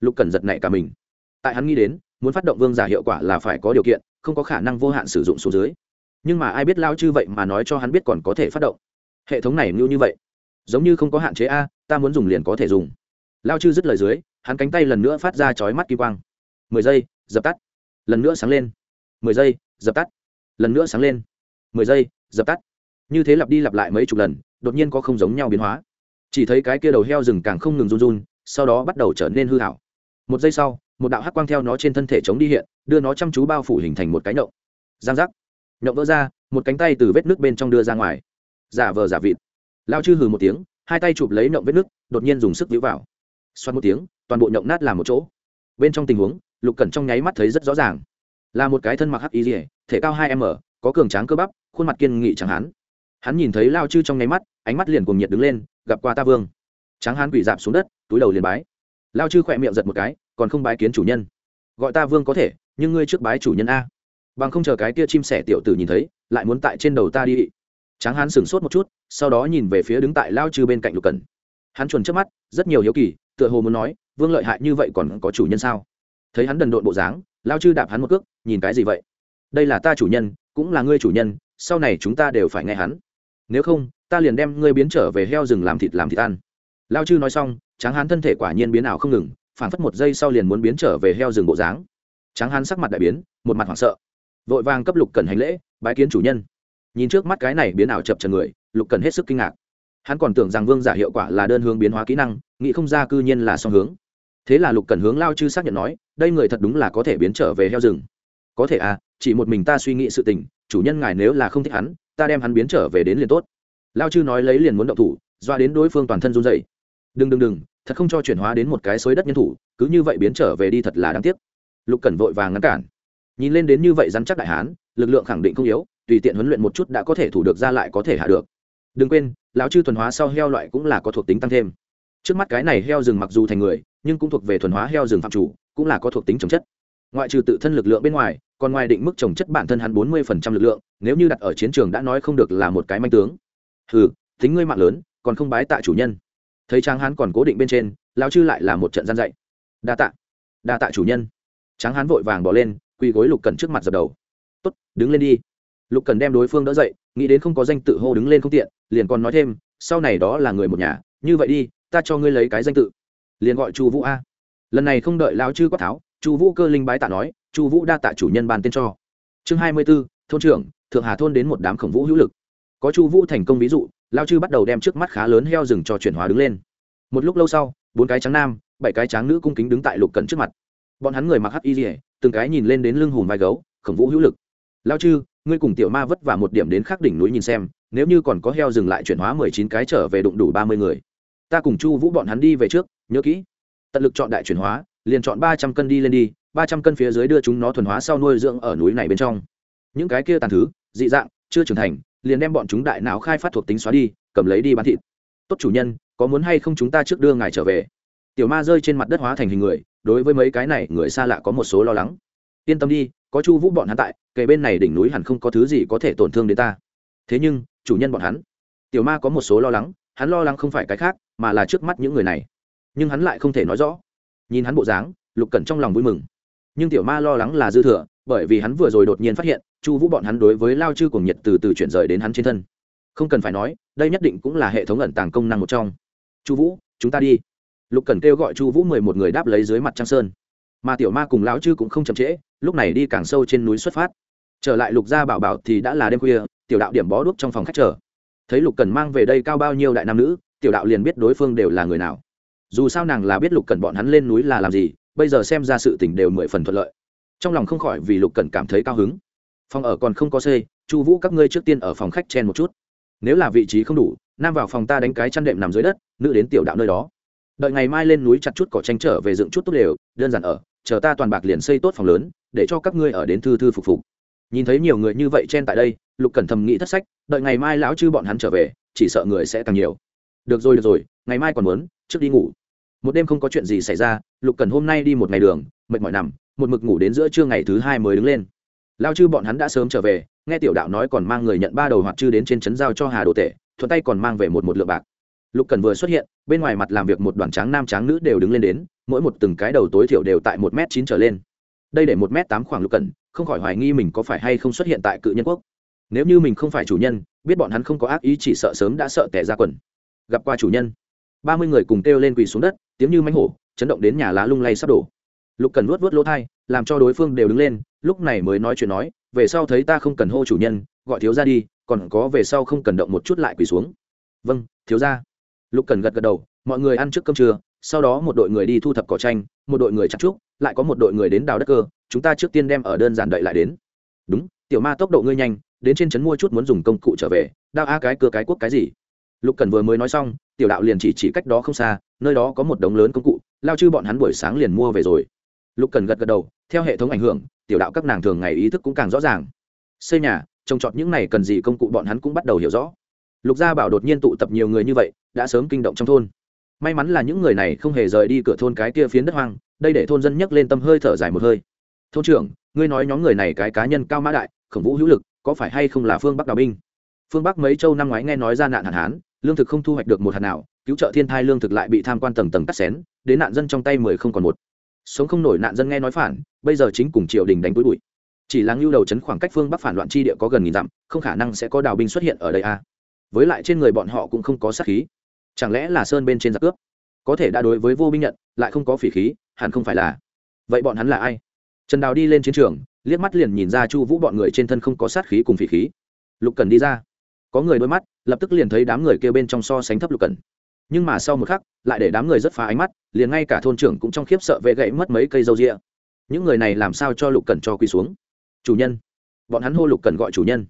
Lục cần giật nảy cả mình. Tại hắn nghĩ đến, muốn phát động vương giả hiệu quả là phải có điều kiện, không có khả năng vô hạn sử dụng số dưới. Nhưng mà ai biết lao chư vậy mà nói cho hắn biết còn có thể phát động. Hệ thống này ngưu như vậy. Giống như không có hạn chế a, ta muốn dùng liền có thể dùng. Lao chư dứt lời dưới, hắn cánh tay lần nữa phát ra chói mắt kỳ quang. Mười giây, dập tắt. Lần nữa sáng lên. Mười giây, dập tắt. Lần nữa sáng lên. Mười giây, dập tắt như thế lặp đi lặp lại mấy chục lần, đột nhiên có không giống nhau biến hóa. Chỉ thấy cái kia đầu heo rừng càng không ngừng run run, sau đó bắt đầu trở nên hư hảo. Một giây sau, một đạo hắc quang theo nó trên thân thể chống đi hiện, đưa nó chăm chú bao phủ hình thành một cái nhậu giang giác. Nhậu vỡ ra, một cánh tay từ vết nước bên trong đưa ra ngoài. Giả vờ giả vịt. Lao chư hừ một tiếng, hai tay chụp lấy nhậu vết nước, đột nhiên dùng sức víu vào. Xoắn một tiếng, toàn bộ nhậu nát làm một chỗ. Bên trong tình huống, lục cẩn trong nháy mắt thấy rất rõ ràng. Là một cái thân mặc hắc y dỉa thể cao hai m, có cường tráng cơ bắp, khuôn mặt kiên nghị chẳng hắn hắn nhìn thấy lao chư trong nháy mắt, ánh mắt liền cùng nhiệt đứng lên, gặp qua ta vương. Tráng hán quỷ dạp xuống đất, túi đầu liền bái. Lao chư khỏe miệng giật một cái, còn không bái kiến chủ nhân. Gọi ta vương có thể, nhưng ngươi trước bái chủ nhân a. Bằng không chờ cái kia chim sẻ tiểu tử nhìn thấy, lại muốn tại trên đầu ta đi. Tráng hán sửng sốt một chút, sau đó nhìn về phía đứng tại lao chư bên cạnh lục cần hắn chuồn trước mắt, rất nhiều hiếu kỳ, tựa hồ muốn nói, vương lợi hại như vậy còn có chủ nhân sao? Thấy hắn đần độn bộ dáng, lao chư đạp hắn một cước, nhìn cái gì vậy? Đây là ta chủ nhân, cũng là ngươi chủ nhân, sau này chúng ta đều phải nghe hắn nếu không, ta liền đem ngươi biến trở về heo rừng làm thịt làm thịt ăn. Lao chư nói xong, tráng hán thân thể quả nhiên biến ảo không ngừng phản phất một giây sau liền muốn biến trở về heo rừng bộ dáng. Tráng hán sắc mặt đại biến, một mặt hoảng sợ. Vội vàng cấp lục cần hành lễ, bái kiến chủ nhân. Nhìn trước mắt cái này biến ảo chập trần người, lục cần hết sức kinh ngạc. Hắn còn tưởng rằng vương giả hiệu quả là đơn hướng biến hóa kỹ năng, nghĩ không ra cư nhiên là song hướng. Thế là lục cần hướng lao chư xác nhận nói, đây người thật đúng là có thể biến trở về heo rừng có thể à chỉ một mình ta suy nghĩ sự tình, chủ nhân ngài nếu là không thích hắn, ta đem hắn biến trở về đến liền tốt. Lao chư nói lấy liền muốn động thủ, doa đến đối phương toàn thân run dậy đừng đừng đừng, thật không cho chuyển hóa đến một cái xối đất nhân thủ, cứ như vậy biến trở về đi thật là đáng tiếc. Lục cẩn vội vàng ngăn cản. Nhìn lên đến như vậy rắn chắc đại hán, lực lượng khẳng định không yếu, tùy tiện huấn luyện một chút đã có thể thủ được ra lại có thể hạ được. Đừng quên, lão chư thuần hóa sau heo loại cũng là có thuộc tính tăng thêm. Trước mắt cái này heo rừng mặc dù thành người, nhưng cũng thuộc về thuần hóa heo rừng phạm chủ, cũng là có thuộc tính trồng chất ngoại trừ tự thân lực lượng bên ngoài, còn ngoài định mức trồng chất bản thân hắn bốn mươi phần trăm lực lượng, nếu như đặt ở chiến trường đã nói không được là một cái manh tướng. Hừ tính ngươi mạng lớn, còn không bái tạ chủ nhân. Thấy tráng hán còn cố định bên trên lao chư lại là một trận gian dạy. Đa tạ đa tạ chủ nhân. Tráng hán vội vàng bỏ lên, quỳ gối lục cần trước mặt dập đầu. Tốt, đứng lên đi. Lục cần đem đối phương đỡ dậy, nghĩ đến không có danh tự hô đứng lên không tiện, liền còn nói thêm, sau này đó là người một nhà, như vậy đi, ta cho ngươi lấy cái danh tự. Liền gọi chu vũ a. Lần này không đợi lao chư quát tháo chu vũ cơ linh bái tạ nói, chu vũ đa tạ chủ nhân bàn tên cho. Chương hai mươi b ố thôn trưởng, thượng hà thôn đến một đám khổng vũ hữu lực. Có chu vũ thành công ví dụ, lao chư bắt đầu đem trước mắt khá lớn heo rừng cho chuyển hóa đứng lên. Một lúc lâu sau, bốn cái trắng nam, bảy cái tráng nữ cung kính đứng tại lục cẩn trước mặt. Bọn hắn người mặc hắc y dỉa từng cái nhìn lên đến lưng hùm vai gấu, khổng vũ hữu lực. Lao chư, ngươi cùng tiểu ma vất vả một điểm đến khắc đỉnh núi nhìn xem, nếu như còn có heo dừng lại chuyển hóa mười chín cái trở về đụng đủ ba mươi người. Ta cùng chu vũ bọn hắn đi về trước, nhớ kỹ. Tận lực chọn đại chuyển hóa liền chọn ba trăm cân đi lên đi, ba trăm cân phía dưới đưa chúng nó thuần hóa sau nuôi dưỡng ở núi này bên trong. Những cái kia tàn thứ, dị dạng, chưa trưởng thành, liền đem bọn chúng đại não khai phát thuộc tính xóa đi, cầm lấy đi bán thịt. Tốt chủ nhân, có muốn hay không chúng ta trước đưa ngài trở về? Tiểu ma rơi trên mặt đất hóa thành hình người, đối với mấy cái này, người xa lạ có một số lo lắng. Yên tâm đi, có chu vũ bọn hắn tại, kề bên này đỉnh núi hẳn không có thứ gì có thể tổn thương đến ta. Thế nhưng, chủ nhân bọn hắn, tiểu ma có một số lo lắng, hắn lo lắng không phải cái khác, mà là trước mắt những người này. Nhưng hắn lại không thể nói rõ nhìn hắn bộ dáng, lục cẩn trong lòng vui mừng. Nhưng tiểu ma lo lắng là dư thừa, bởi vì hắn vừa rồi đột nhiên phát hiện, chu vũ bọn hắn đối với lao chư cùng nhiệt từ từ chuyển rời đến hắn trên thân. Không cần phải nói, đây nhất định cũng là hệ thống ẩn tàng công năng một trong. Chu vũ, chúng ta đi. Lục cần kêu gọi chu vũ mười một người đáp lấy dưới mặt trăng sơn. Mà tiểu ma cùng lão chư cũng không chậm trễ, lúc này đi càng sâu trên núi xuất phát. Trở lại lục gia bảo bảo thì đã là đêm khuya, tiểu đạo điểm bó đuốc trong phòng khách chờ. Thấy lục cần mang về đây cao bao nhiêu đại nam nữ, tiểu đạo liền biết đối phương đều là người nào dù sao nàng là biết lục cần bọn hắn lên núi là làm gì, bây giờ xem ra sự tình đều mười phần thuận lợi. Trong lòng không khỏi vì lục cần cảm thấy cao hứng. Phòng ở còn không có xây chu vũ các ngươi trước tiên ở phòng khách chen một chút. Nếu là vị trí không đủ, nam vào phòng ta đánh cái chăn đệm nằm dưới đất, nữ đến tiểu đạo nơi đó. Đợi ngày mai lên núi chặt chút cỏ tranh trở về dựng chút tốt đều đơn giản ở, chờ ta toàn bạc liền xây tốt phòng lớn, để cho các ngươi ở đến thư thư phục phục. Nhìn thấy nhiều người như vậy chen tại đây, lục cẩn thầm nghĩ thất sách, đợi ngày mai lão chư bọn hắn trở về, chỉ sợ người sẽ càng nhiều được rồi được rồi, ngày mai còn muốn, trước đi ngủ. Một đêm không có chuyện gì xảy ra, lục cần hôm nay đi một ngày đường, mệt mỏi nằm, một mực ngủ đến giữa trưa ngày thứ hai mới đứng lên. Lao chư bọn hắn đã sớm trở về, nghe tiểu đạo nói còn mang người nhận ba đầu hoạt chư đến trên trấn giao cho hà đồ tể, thuận tay còn mang về một một lượng bạc. Lục cần vừa xuất hiện, bên ngoài mặt làm việc một đoàn tráng nam tráng nữ đều đứng lên đến, mỗi một từng cái đầu tối thiểu đều tại một m chín trở lên. Đây để một m tám khoảng lục cần không khỏi hoài nghi mình có phải hay không xuất hiện tại cự nhân quốc. Nếu như mình không phải chủ nhân, biết bọn hắn không có ác ý chỉ sợ sớm đã sợ tẻ ra quần gặp qua chủ nhân. Ba mươi người cùng kêu lên quỳ xuống đất, tiếng như mánh hổ, chấn động đến nhà lá lung lay sắp đổ. Lục cần nuốt vớt lỗ thai, làm cho đối phương đều đứng lên, lúc này mới nói chuyện nói, về sau thấy ta không cần hô chủ nhân, gọi thiếu ra đi, còn có về sau không cần động một chút lại quỳ xuống. Vâng thiếu ra lục cần gật gật đầu, mọi người ăn trước cơm trưa, sau đó một đội người đi thu thập cỏ tranh một đội người chặt trúc, lại có một đội người đến đào đất cơ, chúng ta trước tiên đem ở đơn giản đợi lại đến. Đúng, tiểu ma tốc độ ngươi nhanh, đến trên trấn mua chút muốn dùng công cụ trở về, đao a cái cơ cái quốc cái gì? Lục cần vừa mới nói xong, tiểu đạo liền chỉ chỉ cách đó không xa, nơi đó có một đống lớn công cụ, lao chư bọn hắn buổi sáng liền mua về rồi. Lục cần gật gật đầu, theo hệ thống ảnh hưởng, tiểu đạo các nàng thường ngày ý thức cũng càng rõ ràng. Xây nhà, trồng trọt những này cần gì công cụ bọn hắn cũng bắt đầu hiểu rõ. Lục gia bảo đột nhiên tụ tập nhiều người như vậy, đã sớm kinh động trong thôn. May mắn là những người này không hề rời đi cửa thôn cái kia phiến đất hoang, đây để thôn dân nhấc lên tâm hơi thở dài một hơi. Thôn trưởng, ngươi nói nhóm người này cái cá nhân cao mã đại, khổng vũ hữu lực, có phải hay không là phương bắc đào binh? Phương bắc mấy châu năm ngoái nghe nói ra nạn hạn hán lương thực không thu hoạch được một hạt nào, cứu trợ thiên thai lương thực lại bị tham quan tầng tầng cắt xén, đến nạn dân trong tay mười không còn một. Sống không nổi nạn dân nghe nói phản, bây giờ chính cùng triều đình đánh túi bụi. Chỉ là ngưu đầu chấn khoảng cách phương bắc phản loạn chi địa có gần nghìn dặm, không khả năng sẽ có đào binh xuất hiện ở đây à. với lại trên người bọn họ cũng không có sát khí. Chẳng lẽ là sơn bên trên giặc cướp? Có thể đã đối với vô binh nhận, lại không có phỉ khí, hẳn không phải là. Vậy bọn hắn là ai? Trần đào đi lên chiến trường, liếc mắt liền nhìn ra chu vũ bọn người trên thân không có sát khí cùng phỉ khí. Lục cần đi ra có người đôi mắt, lập tức liền thấy đám người kêu bên trong so sánh thấp lục cần nhưng mà sau một khắc, lại để đám người rất phá ánh mắt, liền ngay cả thôn trưởng cũng trong khiếp sợ vệ gãy mất mấy cây dâu rịa những người này làm sao cho lục cần cho quỳ xuống? Chủ nhân. Bọn hắn hô lục cần gọi chủ nhân.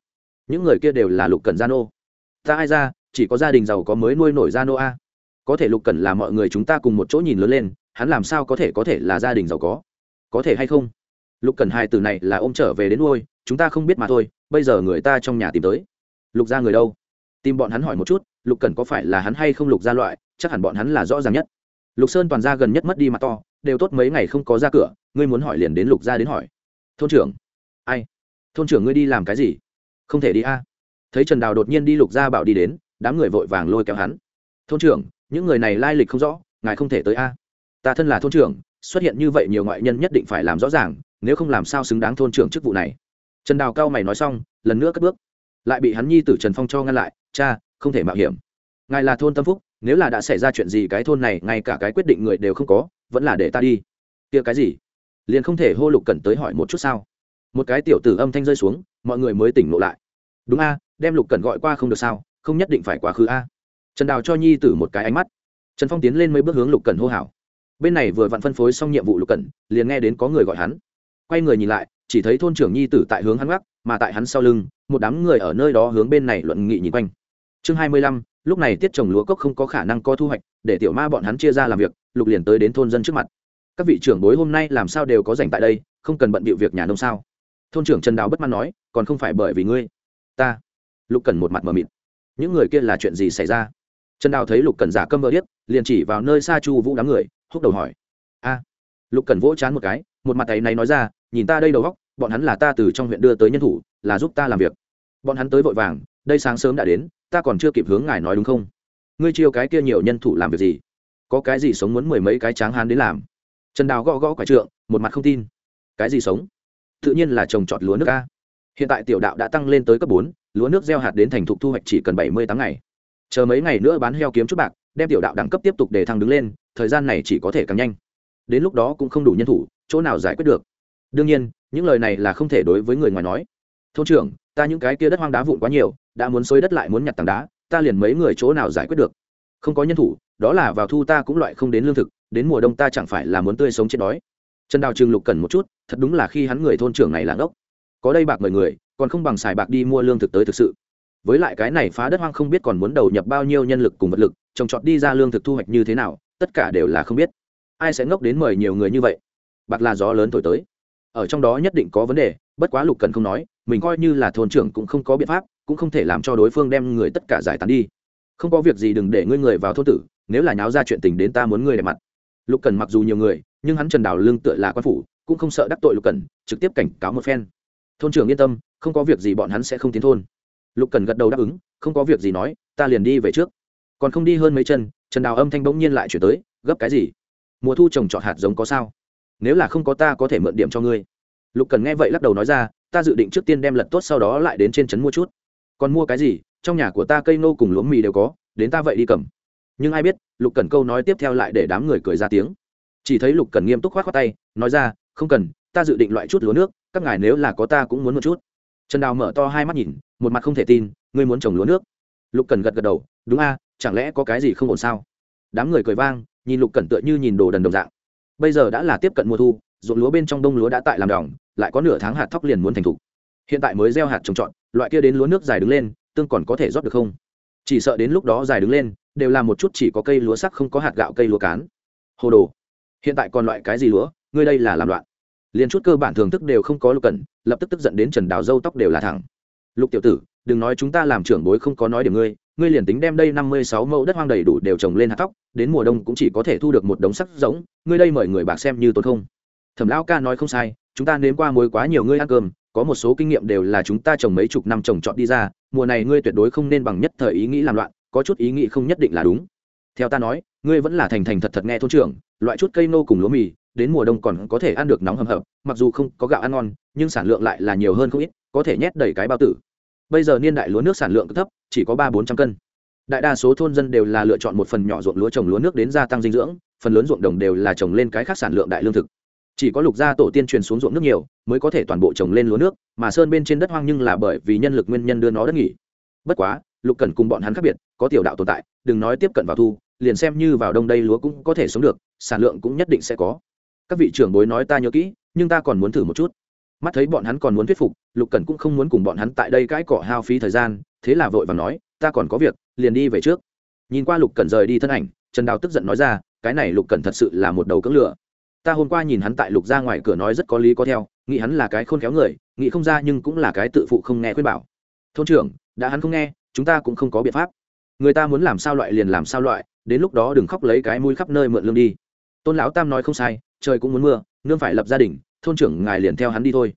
Những người kia đều là lục cần gia nô. Ta ai ra, chỉ có gia đình giàu có mới nuôi nổi gia nô a. Có thể lục cần là mọi người chúng ta cùng một chỗ nhìn lớn lên, hắn làm sao có thể có thể là gia đình giàu có? Có thể hay không? Lục cần hai từ này là ôm trở về đến nuôi, chúng ta không biết mà thôi, bây giờ người ta trong nhà tìm tới lục ra người đâu? Tìm bọn hắn hỏi một chút, lục cần có phải là hắn hay không lục ra loại, chắc hẳn bọn hắn là rõ ràng nhất. Lục sơn toàn ra gần nhất mất đi mặt to, đều tốt mấy ngày không có ra cửa, ngươi muốn hỏi liền đến lục ra đến hỏi. Thôn trưởng. Ai? Thôn trưởng ngươi đi làm cái gì? Không thể đi a. Thấy trần đào đột nhiên đi lục ra bảo đi đến, đám người vội vàng lôi kéo hắn. Thôn trưởng, những người này lai lịch không rõ, ngài không thể tới a. Ta thân là thôn trưởng, xuất hiện như vậy nhiều ngoại nhân nhất định phải làm rõ ràng, nếu không làm sao xứng đáng thôn trưởng chức vụ này. Trần đào cao mày nói xong, lần nữa cất bước lại bị hắn nhi tử trần phong cho ngăn lại, cha, không thể mạo hiểm. Ngài là thôn tâm phúc, nếu là đã xảy ra chuyện gì cái thôn này, ngay cả cái quyết định người đều không có, vẫn là để ta đi. Kia cái gì? Liền không thể hô lục cần tới hỏi một chút sao? Một cái tiểu tử âm thanh rơi xuống, mọi người mới tỉnh ngộ lại. Đúng a, đem lục cần gọi qua không được sao, không nhất định phải quá khứ a. Trần đào cho nhi tử một cái ánh mắt. Trần phong tiến lên mấy bước hướng lục cần hô hào. Bên này vừa vặn phân phối xong nhiệm vụ lục cần liền nghe đến có người gọi hắn. Quay người nhìn lại chỉ thấy thôn trưởng nhi tử tại hướng hắn gác, mà tại hắn sau lưng, một đám người ở nơi đó hướng bên này luận nghị nhìn quanh. Chương hai mươi lăm, lúc này tiết trồng lúa cốc không có khả năng có thu hoạch, để tiểu ma bọn hắn chia ra làm việc, lục liền tới đến thôn dân trước mặt. Các vị trưởng bối hôm nay làm sao đều có dành tại đây, không cần bận bịu việc nhà nông sao? Thôn trưởng trần đào bất mãn nói, còn không phải bởi vì ngươi, ta. Lục cần một mặt mờ mịt. Những người kia là chuyện gì xảy ra? Trần đào thấy lục cần giả câm vỡ điếc, liền chỉ vào nơi xa chu vũ đám người, húc đầu hỏi. A. Lục cần vỗ chán một cái, một mặt ấy này nói ra nhìn ta đây đầu góc, bọn hắn là ta từ trong huyện đưa tới nhân thủ, là giúp ta làm việc. Bọn hắn tới vội vàng, đây sáng sớm đã đến, ta còn chưa kịp hướng ngài nói đúng không? Ngươi chiêu cái kia nhiều nhân thủ làm việc gì? Có cái gì sống muốn mười mấy cái tráng hán đến làm? Trần đào gõ gõ quả trượng, một mặt không tin. Cái gì sống? Tự nhiên là trồng trọt lúa nước a. Hiện tại tiểu đạo đã tăng lên tới cấp bốn, lúa nước gieo hạt đến thành thục thu hoạch chỉ cần bảy mươi tám ngày. Chờ mấy ngày nữa bán heo kiếm chút bạc, đem tiểu đạo đẳng cấp tiếp tục để thăng đứng lên, thời gian này chỉ có thể càng nhanh. Đến lúc đó cũng không đủ nhân thủ, chỗ nào giải quyết được? Đương nhiên, những lời này là không thể đối với người ngoài nói. Thôn trưởng, ta những cái kia đất hoang đá vụn quá nhiều, đã muốn xới đất lại muốn nhặt tảng đá, ta liền mấy người chỗ nào giải quyết được? Không có nhân thủ, đó là vào thu ta cũng loại không đến lương thực, đến mùa đông ta chẳng phải là muốn tươi sống chết đói. Trần đào trường lục cần một chút, thật đúng là khi hắn người thôn trưởng này là ngốc. Có đây bạc mời người, còn không bằng xài bạc đi mua lương thực tới thực sự. Với lại cái này phá đất hoang không biết còn muốn đầu nhập bao nhiêu nhân lực cùng vật lực, trồng trọt đi ra lương thực thu hoạch như thế nào, tất cả đều là không biết. Ai sẽ ngốc đến mời nhiều người như vậy? Bạc là gió lớn thổi tới ở trong đó nhất định có vấn đề, bất quá lục cần không nói, mình coi như là thôn trưởng cũng không có biện pháp, cũng không thể làm cho đối phương đem người tất cả giải tán đi. Không có việc gì đừng để ngươi người vào thôn tử, nếu là nháo ra chuyện tình đến ta muốn ngươi đẹp mặt. Lục cần mặc dù nhiều người, nhưng hắn trần đào lương tựa là quan phủ, cũng không sợ đắc tội lục cần trực tiếp cảnh cáo một phen. Thôn trưởng yên tâm, không có việc gì bọn hắn sẽ không tiến thôn. Lục cần gật đầu đáp ứng, không có việc gì nói, ta liền đi về trước. Còn không đi hơn mấy chân, trần đào âm thanh bỗng nhiên lại chuyển tới, gấp cái gì? Mùa thu trồng trọt hạt giống có sao? Nếu là không có ta có thể mượn điểm cho ngươi. Lục cần nghe vậy lắc đầu nói ra, ta dự định trước tiên đem lật tốt sau đó lại đến trên trấn mua chút. Còn mua cái gì, trong nhà của ta cây nô cùng lúa mì đều có, đến ta vậy đi cầm. Nhưng ai biết, lục cần câu nói tiếp theo lại để đám người cười ra tiếng. Chỉ thấy lục cần nghiêm túc khoát khoát tay, nói ra, không cần, ta dự định loại chút lúa nước, các ngài nếu là có ta cũng muốn một chút. Trần đào mở to hai mắt nhìn, một mặt không thể tin, ngươi muốn trồng lúa nước? Lục cần gật gật đầu, đúng a, chẳng lẽ có cái gì không ổn sao? Đám người cười vang, nhìn lục Cần tựa như nhìn đồ đần đồng dạng bây giờ đã là tiếp cận mùa thu, ruộng lúa bên trong đông lúa đã tại làm đỏng, lại có nửa tháng hạt thóc liền muốn thành thục. Hiện tại mới gieo hạt trồng trọt, loại kia đến lúa nước dài đứng lên, tương còn có thể rót được không? Chỉ sợ đến lúc đó dài đứng lên, đều là một chút chỉ có cây lúa sắc không có hạt gạo cây lúa cán. Hồ đồ, hiện tại còn loại cái gì lúa? Ngươi đây là làm loạn. Liền chút cơ bản thưởng thức đều không có lục cần lập tức tức giận đến trần đào dâu tóc đều là thẳng. Lục tiểu tử, đừng nói chúng ta làm trưởng bối không có nói điểm ngươi ngươi liền tính đem đây năm mươi sáu mẫu đất hoang đầy đủ đều trồng lên hạt tóc đến mùa đông cũng chỉ có thể thu được một đống sắc giống, ngươi đây mời người bạc xem như tốt không. Thẩm lão ca nói không sai, chúng ta nếm qua muối quá nhiều ngươi ăn cơm, có một số kinh nghiệm đều là chúng ta trồng mấy chục năm trồng trọt đi ra, mùa này ngươi tuyệt đối không nên bằng nhất thời ý nghĩ làm loạn, có chút ý nghĩ không nhất định là đúng. Theo ta nói, ngươi vẫn là thành thành thật thật nghe thôn trưởng, loại chút cây nô cùng lúa mì, đến mùa đông còn có thể ăn được nóng hầm hập, mặc dù không có gạo ăn ngon, nhưng sản lượng lại là nhiều hơn không ít, có thể nhét đầy cái bao tử bây giờ niên đại lúa nước sản lượng thấp, chỉ có ba bốn trăm cân. Đại đa số thôn dân đều là lựa chọn một phần nhỏ ruộng lúa trồng lúa nước đến gia tăng dinh dưỡng, phần lớn ruộng đồng đều là trồng lên cái khác sản lượng đại lương thực. Chỉ có lục gia tổ tiên truyền xuống ruộng nước nhiều, mới có thể toàn bộ trồng lên lúa nước, mà sơn bên trên đất hoang nhưng là bởi vì nhân lực nguyên nhân đưa nó đất nghỉ. Bất quá, lục cần cùng bọn hắn khác biệt, có tiểu đạo tồn tại, đừng nói tiếp cận vào thu, liền xem như vào đông đây lúa cũng có thể sống được, sản lượng cũng nhất định sẽ có. Các vị trưởng bối nói ta nhớ kỹ, nhưng ta còn muốn thử một chút mắt thấy bọn hắn còn muốn thuyết phục, lục cần cũng không muốn cùng bọn hắn tại đây cãi cỏ hao phí thời gian, thế là vội và nói, ta còn có việc, liền đi về trước. Nhìn qua lục cần rời đi thân ảnh, trần đào tức giận nói ra, cái này lục cần thật sự là một đầu cưỡng lửa ta hôm qua nhìn hắn tại lục ra ngoài cửa nói rất có lý có theo, nghĩ hắn là cái khôn khéo người, nghĩ không ra nhưng cũng là cái tự phụ không nghe khuyên bảo. Thôn trưởng, đã hắn không nghe, chúng ta cũng không có biện pháp. Người ta muốn làm sao loại liền làm sao loại, đến lúc đó đừng khóc lấy cái mũi khắp nơi mượn lương đi. Tôn lão tam nói không sai, trời cũng muốn mưa, nương phải lập gia đình thôn trưởng ngài liền theo hắn đi thôi.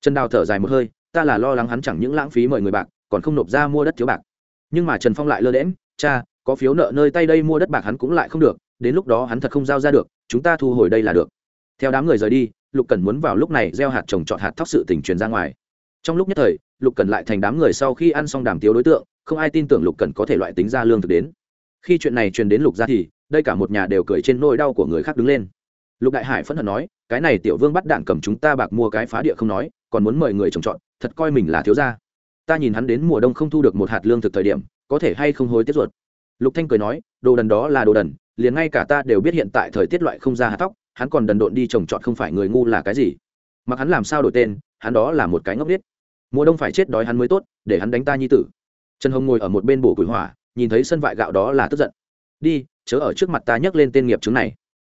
Trần đào thở dài một hơi, ta là lo lắng hắn chẳng những lãng phí mời người bạc, còn không nộp ra mua đất thiếu bạc. Nhưng mà trần phong lại lơ đễm cha, có phiếu nợ nơi tay đây mua đất bạc hắn cũng lại không được, đến lúc đó hắn thật không giao ra được, chúng ta thu hồi đây là được. Theo đám người rời đi, lục cần muốn vào lúc này gieo hạt trồng trọt hạt thóc sự tình truyền ra ngoài. Trong lúc nhất thời, lục cần lại thành đám người sau khi ăn xong đàm tiếu đối tượng, không ai tin tưởng lục cần có thể loại tính ra lương thực đến. Khi chuyện này truyền đến lục ra thì, đây cả một nhà đều cười trên nỗi đau của người khác đứng lên lục đại hải phẫn hận nói, cái này tiểu vương bắt đạn cầm chúng ta bạc mua cái phá địa không nói, còn muốn mời người trồng trọt, thật coi mình là thiếu gia. Ta nhìn hắn đến mùa đông không thu được một hạt lương thực thời điểm, có thể hay không hối tiết ruột. Lục thanh cười nói, đồ đần đó là đồ đần, liền ngay cả ta đều biết hiện tại thời tiết loại không ra hạt tóc, hắn còn đần độn đi trồng trọt không phải người ngu là cái gì. Mặc hắn làm sao đổi tên, hắn đó là một cái ngốc biết mùa đông phải chết đói hắn mới tốt, để hắn đánh ta nhi tử. Trần hồng ngồi ở một bên bổ củi hỏa, nhìn thấy sân vại gạo đó là tức giận. Đi, chớ ở trước mặt ta nhấc lên tên nghiệp chứng này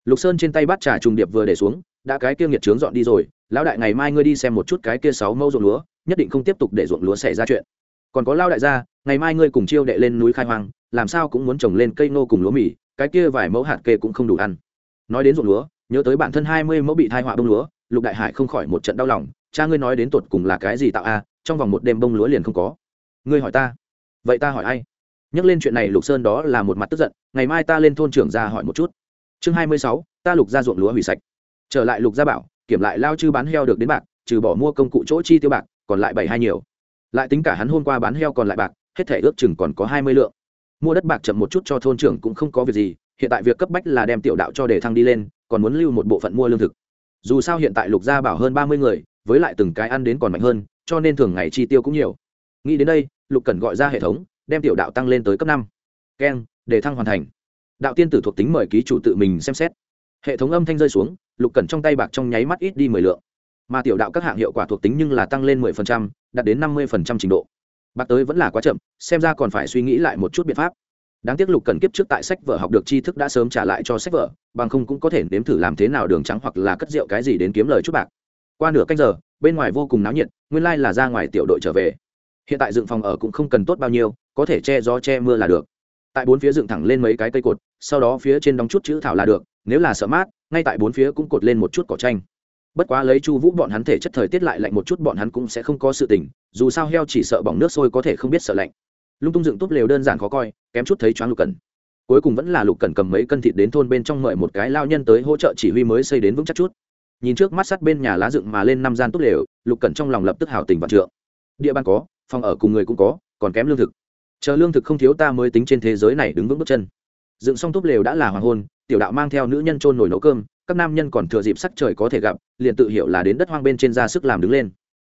lục sơn trên tay bắt trà trùng điệp vừa để xuống, đã cái kia nghiệt trướng dọn đi rồi, lão đại ngày mai ngươi đi xem một chút cái kia sáu mẫu ruộng lúa, nhất định không tiếp tục để ruộng lúa xảy ra chuyện. Còn có lao đại gia, ngày mai ngươi cùng chiêu đệ lên núi khai hoang, làm sao cũng muốn trồng lên cây nô cùng lúa mì, cái kia vài mẫu hạt kê cũng không đủ ăn. Nói đến ruộng lúa, nhớ tới bản thân hai mươi mẫu bị thai họa bông lúa, lục đại hải không khỏi một trận đau lòng, cha ngươi nói đến tột cùng là cái gì tạo a, trong vòng một đêm bông lúa liền không có. Ngươi hỏi ta. Vậy ta hỏi ai? Nhắc lên chuyện này lục sơn đó là một mặt tức giận, ngày mai ta lên thôn trưởng ra hỏi một chút chương hai mươi sáu, ta lục ra ruộng lúa hủy sạch. Trở lại lục gia bảo, kiểm lại lao chư bán heo được đến bạc, trừ bỏ mua công cụ chỗ chi tiêu bạc, còn lại bảy hai nhiều. Lại tính cả hắn hôm qua bán heo còn lại bạc, hết thể ước chừng còn có hai mươi lượng. Mua đất bạc chậm một chút cho thôn trưởng cũng không có việc gì, hiện tại việc cấp bách là đem tiểu đạo cho đề thăng đi lên, còn muốn lưu một bộ phận mua lương thực. Dù sao hiện tại lục gia bảo hơn ba mươi người, với lại từng cái ăn đến còn mạnh hơn, cho nên thường ngày chi tiêu cũng nhiều. Nghĩ đến đây, lục cần gọi ra hệ thống, đem tiểu đạo tăng lên tới cấp năm. Keng để thăng hoàn thành đạo tiên tử thuộc tính mời ký chủ tự mình xem xét. Hệ thống âm thanh rơi xuống, lục cẩn trong tay bạc trong nháy mắt ít đi mười lượng. Mà tiểu đạo các hạng hiệu quả thuộc tính nhưng là tăng lên mười phần trăm, đạt đến năm mươi phần trăm trình độ. Bạc tới vẫn là quá chậm, xem ra còn phải suy nghĩ lại một chút biện pháp. Đáng tiếc lục cần kiếp trước tại sách vở học được tri thức đã sớm trả lại cho sách vở, bằng không cũng có thể nếm thử làm thế nào đường trắng hoặc là cất rượu cái gì đến kiếm lời chút bạc. Qua nửa canh giờ, bên ngoài vô cùng náo nhiệt, nguyên lai là ra ngoài tiểu đội trở về. Hiện tại dựng phòng ở cũng không cần tốt bao nhiêu, có thể che gió che mưa là được tại bốn phía dựng thẳng lên mấy cái cây cột, sau đó phía trên đóng chút chữ thảo là được, nếu là sợ mát, ngay tại bốn phía cũng cột lên một chút cỏ tranh bất quá lấy chu vũ bọn hắn thể chất thời tiết lại lạnh một chút bọn hắn cũng sẽ không có sự tỉnh. dù sao heo chỉ sợ bỏng nước sôi có thể không biết sợ lạnh. Lung tung dựng túp lều đơn giản khó coi, kém chút thấy choáng lục cần cuối cùng vẫn là lục cần cầm mấy cân thịt đến thôn bên trong mời một cái lao nhân tới hỗ trợ chỉ huy mới xây đến vững chắc chút. Nhìn trước mắt sắt bên nhà lá dựng mà lên năm gian túp lều, lục cần trong lòng lập tức hào tình vạn trượng. Địa bàn có, phòng ở cùng người cũng có, còn kém lương thực chờ lương thực không thiếu ta mới tính trên thế giới này đứng vững bước chân. Dựng xong túp lều đã là hoàng hôn, tiểu đạo mang theo nữ nhân trôn nổi nấu cơm, các nam nhân còn thừa dịp sắc trời có thể gặp, liền tự hiểu là đến đất hoang bên trên ra sức làm đứng lên.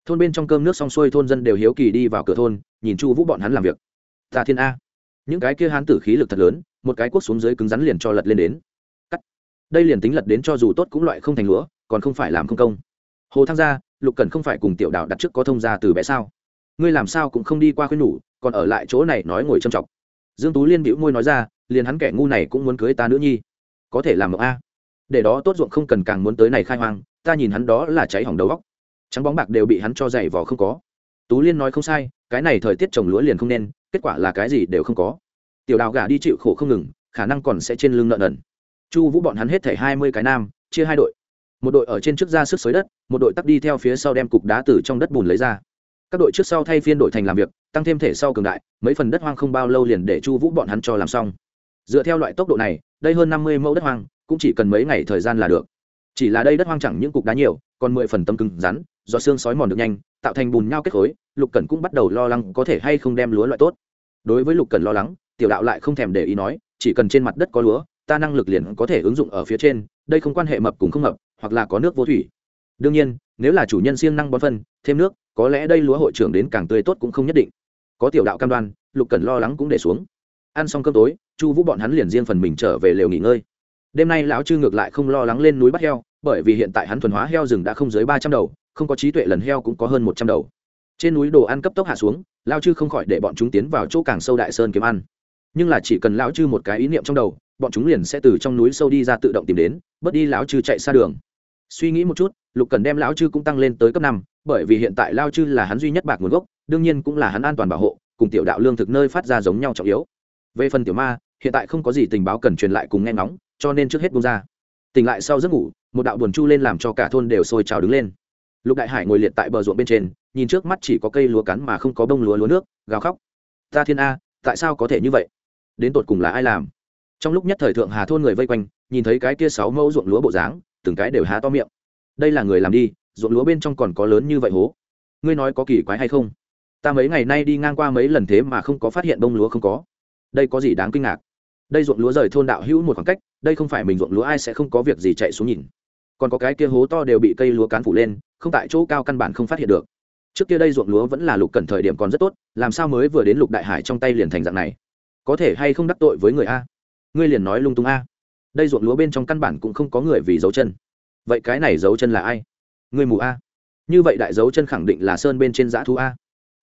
Thôn bên trong cơm nước xong xuôi thôn dân đều hiếu kỳ đi vào cửa thôn, nhìn chu vũ bọn hắn làm việc. Ta thiên a. Những cái kia hán tử khí lực thật lớn, một cái cuốc xuống dưới cứng rắn liền cho lật lên đến. Cắt. Đây liền tính lật đến cho dù tốt cũng loại không thành lúa, còn không phải làm không công. Hồ thăng gia, lục cần không phải cùng tiểu đạo đặt trước có thông gia từ bé sao? Ngươi làm sao cũng không đi qua khuyên nhủ còn ở lại chỗ này nói ngồi châm chọc. Dương tú liên bĩu môi nói ra, liền hắn kẻ ngu này cũng muốn cưới ta nữ nhi. Có thể làm mộng a. Để đó tốt ruộng không cần càng muốn tới này khai hoang, ta nhìn hắn đó là cháy hỏng đầu góc trắng bóng bạc đều bị hắn cho dày vò không có. Tú liên nói không sai, cái này thời tiết trồng lúa liền không nên, kết quả là cái gì đều không có. Tiểu đào gà đi chịu khổ không ngừng, khả năng còn sẽ trên lưng nợ nần. Chu vũ bọn hắn hết thể hai mươi cái nam, chia hai đội. Một đội ở trên trước ra sức xới đất, một đội tắt đi theo phía sau đem cục đá từ trong đất bùn lấy ra các đội trước sau thay phiên đội thành làm việc, tăng thêm thể sau cường đại, mấy phần đất hoang không bao lâu liền để chu vũ bọn hắn cho làm xong. Dựa theo loại tốc độ này, đây hơn năm mươi mẫu đất hoang, cũng chỉ cần mấy ngày thời gian là được. Chỉ là đây đất hoang chẳng những cục đá nhiều, còn mười phần tâm cứng rắn, do xương sói mòn được nhanh, tạo thành bùn nhau kết khối, lục cẩn cũng bắt đầu lo lắng có thể hay không đem lúa loại tốt. Đối với lục cẩn lo lắng, tiểu đạo lại không thèm để ý nói, chỉ cần trên mặt đất có lúa, ta năng lực liền có thể ứng dụng ở phía trên, đây không quan hệ mập cùng không mập, hoặc là có nước vô thủy. Đương nhiên nếu là chủ nhân siêng năng bón phân, thêm nước, có lẽ đây lúa hội trưởng đến càng tươi tốt cũng không nhất định. Có tiểu đạo cam đoan, lục cần lo lắng cũng để xuống. Ăn xong cơm tối, chu vũ bọn hắn liền riêng phần mình trở về lều nghỉ ngơi. Đêm nay lão chư ngược lại không lo lắng lên núi bắt heo, bởi vì hiện tại hắn thuần hóa heo rừng đã không dưới ba trăm đầu, không có trí tuệ lần heo cũng có hơn một trăm đầu. Trên núi đồ ăn cấp tốc hạ xuống lao chư không khỏi để bọn chúng tiến vào chỗ càng sâu đại sơn kiếm ăn. Nhưng là chỉ cần lão chư một cái ý niệm trong đầu, bọn chúng liền sẽ từ trong núi sâu đi ra tự động tìm đến, bớt đi lão chư chạy xa đường suy nghĩ một chút, lục cần đem lão chư cũng tăng lên tới cấp năm, bởi vì hiện tại lao chư là hắn duy nhất bạc nguồn gốc, đương nhiên cũng là hắn an toàn bảo hộ, cùng tiểu đạo lương thực nơi phát ra giống nhau trọng yếu. Về phần tiểu ma, hiện tại không có gì tình báo cần truyền lại cùng nghe ngóng, cho nên trước hết bung ra. Tỉnh lại sau giấc ngủ, một đạo buồn chu lên làm cho cả thôn đều sôi trào đứng lên. Lục đại hải ngồi liệt tại bờ ruộng bên trên, nhìn trước mắt chỉ có cây lúa cắn mà không có bông lúa lúa nước, gào khóc. Ta thiên a, tại sao có thể như vậy? Đến tột cùng là ai làm? Trong lúc nhất thời thượng hà thôn người vây quanh, nhìn thấy cái kia sáu mẫu ruộng lúa bộ dáng từng cái đều há to miệng. Đây là người làm đi, ruộng lúa bên trong còn có lớn như vậy hố. Ngươi nói có kỳ quái hay không? Ta mấy ngày nay đi ngang qua mấy lần thế mà không có phát hiện bông lúa không có. Đây có gì đáng kinh ngạc? Đây ruộng lúa rời thôn đạo hữu một khoảng cách, đây không phải mình ruộng lúa ai sẽ không có việc gì chạy xuống nhìn. Còn có cái kia hố to đều bị cây lúa cán phủ lên, không tại chỗ cao căn bản không phát hiện được. Trước kia đây ruộng lúa vẫn là lục cần thời điểm còn rất tốt, làm sao mới vừa đến lục đại hải trong tay liền thành dạng này? Có thể hay không đắc tội với người a? Ngươi liền nói lung tung a đây ruộng lúa bên trong căn bản cũng không có người vì dấu chân. Vậy cái này dấu chân là ai? Người mù a. Như vậy đại dấu chân khẳng định là sơn bên trên dã thú a.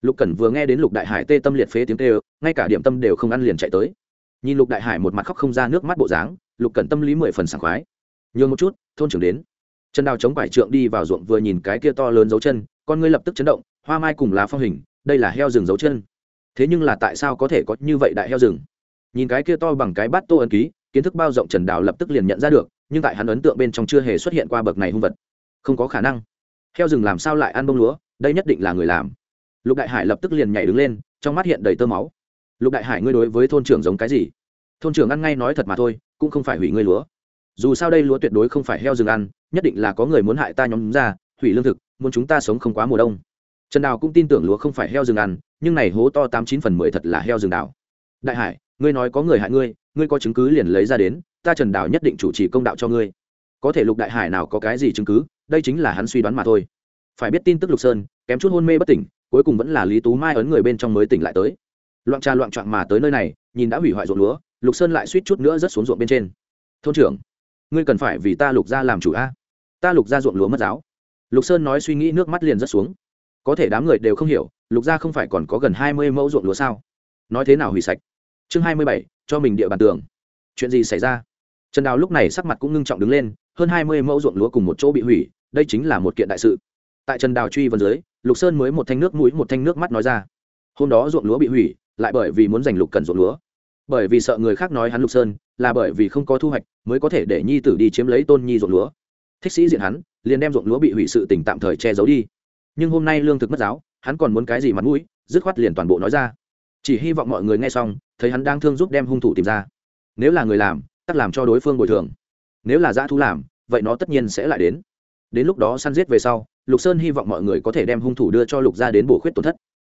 Lục cẩn vừa nghe đến lục đại hải tê tâm liệt phế tiếng tê ngay cả điểm tâm đều không ăn liền chạy tới. Nhìn lục đại hải một mặt khóc không ra nước mắt bộ dáng, lục cẩn tâm lý mười phần sảng khoái. Nhường một chút, thôn trưởng đến. Chân đào chống vải trượng đi vào ruộng vừa nhìn cái kia to lớn dấu chân, con ngươi lập tức chấn động, hoa mai cùng lá phong hình, đây là heo rừng dấu chân. Thế nhưng là tại sao có thể có như vậy đại heo rừng? Nhìn cái kia to bằng cái bát tô ấn ký kiến thức bao rộng trần đào lập tức liền nhận ra được, nhưng tại hắn ấn tượng bên trong chưa hề xuất hiện qua bậc này hung vật. Không có khả năng. Heo rừng làm sao lại ăn bông lúa, đây nhất định là người làm. Lục đại hải lập tức liền nhảy đứng lên, trong mắt hiện đầy tơ máu. Lục đại hải ngươi đối với thôn trưởng giống cái gì? Thôn trưởng ăn ngay nói thật mà thôi, cũng không phải hủy ngươi lúa. Dù sao đây lúa tuyệt đối không phải heo rừng ăn, nhất định là có người muốn hại ta nhóm ra, hủy lương thực, muốn chúng ta sống không quá mùa đông. Trần đào cũng tin tưởng lúa không phải heo rừng ăn, nhưng này hố to tám chín phần mười thật là heo rừng đào. Đại hải ngươi nói có người hại ngươi ngươi có chứng cứ liền lấy ra đến, ta trần đào nhất định chủ trì công đạo cho ngươi. Có thể lục đại hải nào có cái gì chứng cứ, đây chính là hắn suy đoán mà thôi. Phải biết tin tức lục sơn, kém chút hôn mê bất tỉnh, cuối cùng vẫn là lý tú mai ấn người bên trong mới tỉnh lại tới. Loạn trà loạn trọn mà tới nơi này, nhìn đã hủy hoại ruộng lúa, lục sơn lại suýt chút nữa rớt xuống ruộng bên trên. Thôn trưởng, ngươi cần phải vì ta lục gia làm chủ a. Ta lục gia ruộng lúa mất giáo. Lục sơn nói suy nghĩ, nước mắt liền rớt xuống. Có thể đám người đều không hiểu, lục gia không phải còn có gần hai mươi mẫu ruộng lúa sao? Nói thế nào hủy sạch? Chương hai mươi bảy, cho mình địa bàn tường. Chuyện gì xảy ra? Trần đào lúc này sắc mặt cũng ngưng trọng đứng lên, hơn hai mươi mẫu ruộng lúa cùng một chỗ bị hủy, đây chính là một kiện đại sự. Tại trần đào truy vân dưới, lục sơn mới một thanh nước mũi một thanh nước mắt nói ra. Hôm đó ruộng lúa bị hủy, lại bởi vì muốn giành lục cần ruộng lúa. Bởi vì sợ người khác nói hắn lục sơn, là bởi vì không có thu hoạch, mới có thể để nhi tử đi chiếm lấy tôn nhi ruộng lúa. Thích sĩ diện hắn, liền đem ruộng lúa bị hủy sự tỉnh tạm thời che giấu đi. Nhưng hôm nay lương thực mất giáo, hắn còn muốn cái gì mặt mũi, dứt khoát liền toàn bộ nói ra chỉ hy vọng mọi người nghe xong, thấy hắn đang thương giúp đem hung thủ tìm ra. Nếu là người làm tắc làm cho đối phương bồi thường. Nếu là dã thú làm, vậy nó tất nhiên sẽ lại đến. Đến lúc đó săn giết về sau, lục sơn hy vọng mọi người có thể đem hung thủ đưa cho lục gia đến bổ khuyết tổn thất.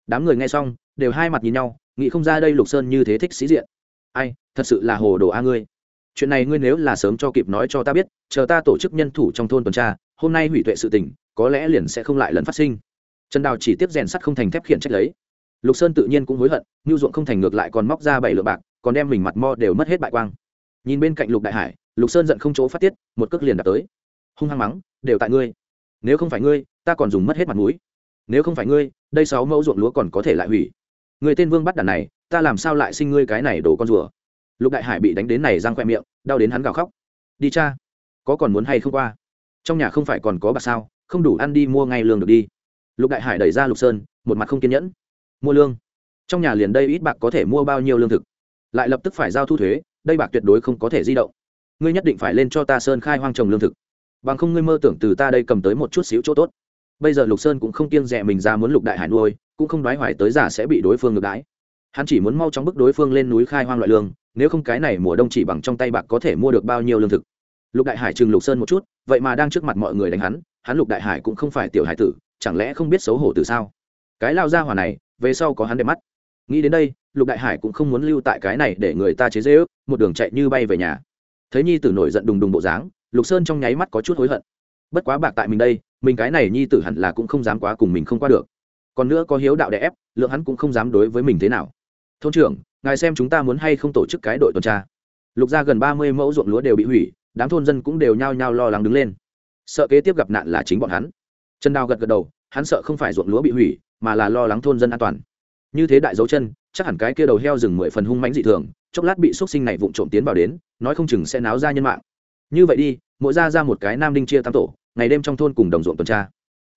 Đám người nghe xong, đều hai mặt nhìn nhau, nghĩ không ra đây lục sơn như thế thích sĩ diện. Ai, thật sự là hồ đồ a ngươi. Chuyện này ngươi nếu là sớm cho kịp nói cho ta biết, chờ ta tổ chức nhân thủ trong thôn tuần tra, hôm nay hủy tuệ sự tình, có lẽ liền sẽ không lại lần phát sinh. Trần đào chỉ tiếp rèn sắt không thành thép khiển trách lấy lục sơn tự nhiên cũng hối hận ngưu ruộng không thành ngược lại còn móc ra bảy lượng bạc, còn đem mình mặt mo đều mất hết bại quang. Nhìn bên cạnh lục đại hải, lục sơn giận không chỗ phát tiết, một cước liền đạp tới. Hung hăng mắng, đều tại ngươi. Nếu không phải ngươi, ta còn dùng mất hết mặt mũi. Nếu không phải ngươi, đây sáu mẫu ruộng lúa còn có thể lại hủy. Người tên vương bắt đàn này, ta làm sao lại sinh ngươi cái này đổ con rùa? Lục đại hải bị đánh đến này răng khoe miệng, đau đến hắn gào khóc. Đi cha, có còn muốn hay không qua? Trong nhà không phải còn có bạc sao, không đủ ăn đi mua ngay lương được đi. Lục đại hải đẩy ra lục sơn, một mặt không kiên nhẫn mua lương. Trong nhà liền đây ít bạc có thể mua bao nhiêu lương thực. Lại lập tức phải giao thu thuế, đây bạc tuyệt đối không có thể di động. Ngươi nhất định phải lên cho ta sơn khai hoang trồng lương thực. Bằng không ngươi mơ tưởng từ ta đây cầm tới một chút xíu chỗ tốt. Bây giờ lục sơn cũng không kiêng rẻ mình ra muốn lục đại hải nuôi, cũng không nói hoài tới giả sẽ bị đối phương ngược đãi. Hắn chỉ muốn mau chóng bức đối phương lên núi khai hoang loại lương, nếu không cái này mùa đông chỉ bằng trong tay bạc có thể mua được bao nhiêu lương thực. Lục đại hải chừng lục sơn một chút, vậy mà đang trước mặt mọi người đánh hắn hắn lục đại hải cũng không phải tiểu hải tử, chẳng lẽ không biết xấu hổ từ sao? Cái lao ra hỏa này về sau có hắn đẹp mắt. Nghĩ đến đây, lục đại hải cũng không muốn lưu tại cái này để người ta chế dễ ước một đường chạy như bay về nhà. Thấy nhi tử nổi giận đùng đùng bộ dáng, lục sơn trong nháy mắt có chút hối hận. Bất quá bạc tại mình đây, mình cái này nhi tử hẳn là cũng không dám quá cùng mình không qua được. Còn nữa có hiếu đạo đẻ ép, lượng hắn cũng không dám đối với mình thế nào. Thôn trưởng, ngài xem chúng ta muốn hay không tổ chức cái đội tuần tra. Lục ra gần ba mươi mẫu ruộng lúa đều bị hủy, đám thôn dân cũng đều nhao nhao lo lắng đứng lên. Sợ kế tiếp gặp nạn là chính bọn hắn. Trần đào gật gật đầu hắn sợ không phải ruộng lúa bị hủy, mà là lo lắng thôn dân an toàn. Như thế đại dấu chân, chắc hẳn cái kia đầu heo rừng mười phần hung mãnh dị thường, chốc lát bị x u ấ t sinh này vụng trộm tiến vào đến, nói không chừng sẽ náo ra nhân mạng. Như vậy đi, mỗi ra ra một cái nam đinh chia tam tổ, ngày đêm trong thôn cùng đồng ruộng tuần tra.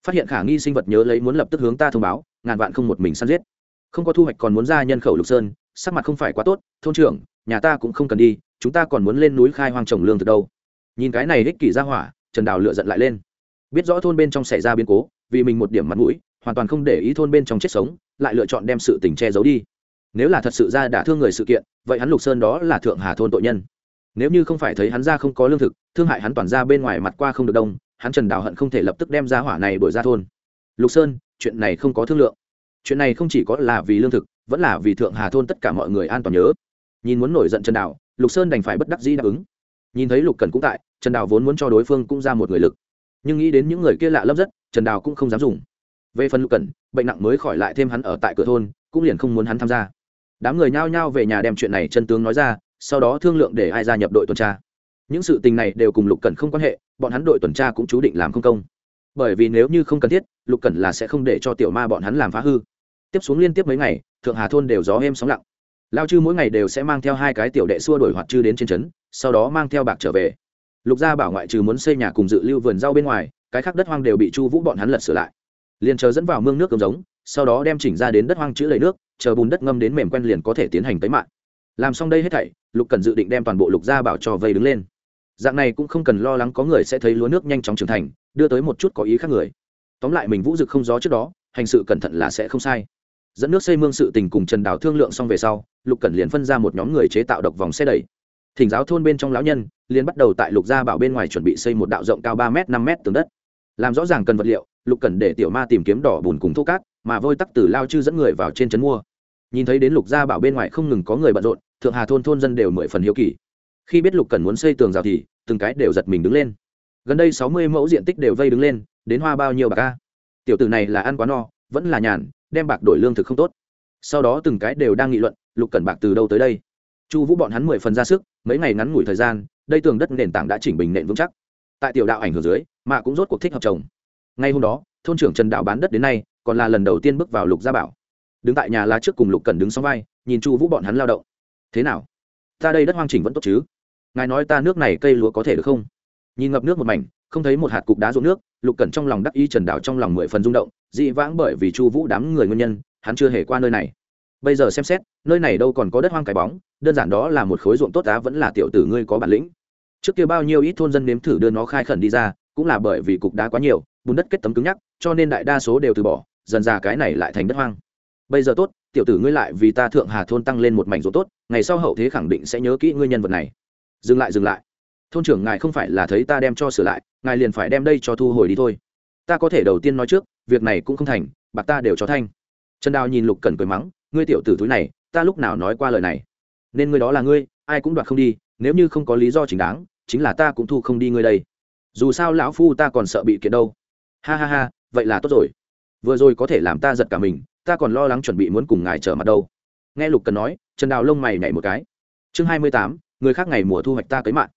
Phát hiện khả nghi sinh vật nhớ lấy muốn lập tức hướng ta thông báo, ngàn vạn không một mình săn giết. Không có thu hoạch còn muốn ra nhân khẩu lục sơn, sắc mặt không phải quá tốt, thôn trưởng, nhà ta cũng không cần đi, chúng ta còn muốn lên núi khai hoang trồng lương từ đâu. Nhìn cái này ích kỷ ra hỏa, trần đào lựa giận lại lên. Biết rõ thôn bên trong xảy ra biến cố vì mình một điểm mặt mũi, hoàn toàn không để ý thôn bên trong chết sống, lại lựa chọn đem sự tình che giấu đi. Nếu là thật sự ra đã thương người sự kiện, vậy hắn lục sơn đó là thượng hà thôn tội nhân. Nếu như không phải thấy hắn ra không có lương thực, thương hại hắn toàn ra bên ngoài mặt qua không được đông, hắn trần đào hận không thể lập tức đem ra hỏa này đuổi ra thôn. Lục sơn, chuyện này không có thương lượng. Chuyện này không chỉ có là vì lương thực, vẫn là vì thượng hà thôn tất cả mọi người an toàn nhớ. Nhìn muốn nổi giận trần đào lục sơn đành phải bất đắc dĩ đáp ứng. Nhìn thấy lục cần cũng tại, trần đào vốn muốn cho đối phương cũng ra một người lực. Nhưng nghĩ đến những người kia lạ lấp rất trần đào cũng không dám dùng. Về phần lục cần bệnh nặng mới khỏi lại thêm hắn ở tại cửa thôn, cũng liền không muốn hắn tham gia. Đám người nhao nhao về nhà đem chuyện này chân tướng nói ra, sau đó thương lượng để ai gia nhập đội tuần tra. Những sự tình này đều cùng lục cần không quan hệ, bọn hắn đội tuần tra cũng chú định làm không công. Bởi vì nếu như không cần thiết, lục cần là sẽ không để cho tiểu ma bọn hắn làm phá hư. Tiếp xuống liên tiếp mấy ngày, thượng hà thôn đều gió êm sóng lặng. Lao chư mỗi ngày đều sẽ mang theo hai cái tiểu đệ xua đổi hoạt chư đến trên trấn, sau đó mang theo bạc trở về. Lục gia bảo ngoại trừ muốn xây nhà cùng dự lưu vườn rau bên ngoài cái khác đất hoang đều bị chu vũ bọn hắn lật sửa lại. Liền chờ dẫn vào mương nước cơm giống, sau đó đem chỉnh ra đến đất hoang chữ lấy nước, chờ bùn đất ngâm đến mềm quen liền có thể tiến hành tới mạng làm xong đây hết thảy, lục cần dự định đem toàn bộ lục gia bảo cho vây đứng lên. Dạng này cũng không cần lo lắng có người sẽ thấy lúa nước nhanh chóng trưởng thành, đưa tới một chút có ý khác người. Tóm lại mình vũ dực không gió trước đó, hành sự cẩn thận là sẽ không sai. Dẫn nước xây mương sự tình cùng trần đào thương lượng xong về sau, lục cần liền phân ra một nhóm người chế tạo độc vòng xe đẩy. Thỉnh giáo thôn bên trong lão nhân, liền bắt đầu tại lục gia bảo bên ngoài chuẩn bị xây một đạo rộng cao ba m năm m tường đất làm rõ ràng cần vật liệu, lục cần để tiểu ma tìm kiếm đỏ bùn cùng thô cát, mà vôi tắc từ lao chư dẫn người vào trên trấn mua. Nhìn thấy đến lục gia bảo bên ngoài không ngừng có người bận rộn, thượng hà thôn thôn dân đều mười phần hiếu kỳ. Khi biết lục cần muốn xây tường rào thì, từng cái đều giật mình đứng lên. Gần đây sáu mươi mẫu diện tích đều vây đứng lên, đến hoa bao nhiêu bạc ca tiểu tử này là ăn quá no, vẫn là nhàn, đem bạc đổi lương thực không tốt. Sau đó từng cái đều đang nghị luận, lục cần bạc từ đâu tới đây? Chu vũ bọn hắn mười phần ra sức, mấy ngày ngắn ngủi thời gian, đây tường đất nền tảng đã chỉnh bình nện vững chắc tại tiểu đạo ảnh hưởng dưới mạ cũng rốt cuộc thích hợp trồng ngay hôm đó, thôn trưởng trần đạo bán đất đến nay, còn là lần đầu tiên bước vào lục gia bảo. Đứng tại nhà lá trước cùng lục cần đứng sau vai, nhìn chu vũ bọn hắn lao động. Thế nào? Ta đây đất hoang chỉnh vẫn tốt chứ? Ngài nói ta nước này cây lúa có thể được không? Nhìn ngập nước một mảnh, không thấy một hạt cục đá ruộng nước, lục cẩn trong lòng đắc ý trần đạo trong lòng mười phần rung động, dị vãng bởi vì chu vũ đám người nguyên nhân, hắn chưa hề qua nơi này. Bây giờ xem xét, nơi này đâu còn có đất hoang cái bóng, đơn giản đó là một khối ruộng tốt đá vẫn là tiểu tử ngươi có bản lĩnh trước kia bao nhiêu ít thôn dân nếm thử đưa nó khai khẩn đi ra, cũng là bởi vì cục đá quá nhiều, bùn đất kết tấm cứng nhắc, cho nên đại đa số đều từ bỏ, dần ra cái này lại thành đất hoang. Bây giờ tốt, tiểu tử ngươi lại vì ta thượng hà thôn tăng lên một mảnh ruộng tốt, ngày sau hậu thế khẳng định sẽ nhớ kỹ ngươi nhân vật này. Dừng lại dừng lại. Thôn trưởng ngài không phải là thấy ta đem cho sửa lại, ngài liền phải đem đây cho thu hồi đi thôi. Ta có thể đầu tiên nói trước, việc này cũng không thành, bạc ta đều cho thanh. Trần đào nhìn lục cần cười mắng, ngươi tiểu tử túi này, ta lúc nào nói qua lời này? Nên ngươi đó là ngươi, ai cũng đoạt không đi nếu như không có lý do chính đáng, chính là ta cũng thu không đi ngươi đây. Dù sao lão phu ta còn sợ bị kiện đâu. Ha ha ha, vậy là tốt rồi. Vừa rồi có thể làm ta giật cả mình, ta còn lo lắng chuẩn bị muốn cùng ngài trở mặt đâu. Nghe lục cần nói, trần đào lông mày nhảy một cái. Chương hai mươi tám, người khác ngày mùa thu hoạch ta cấy mạng.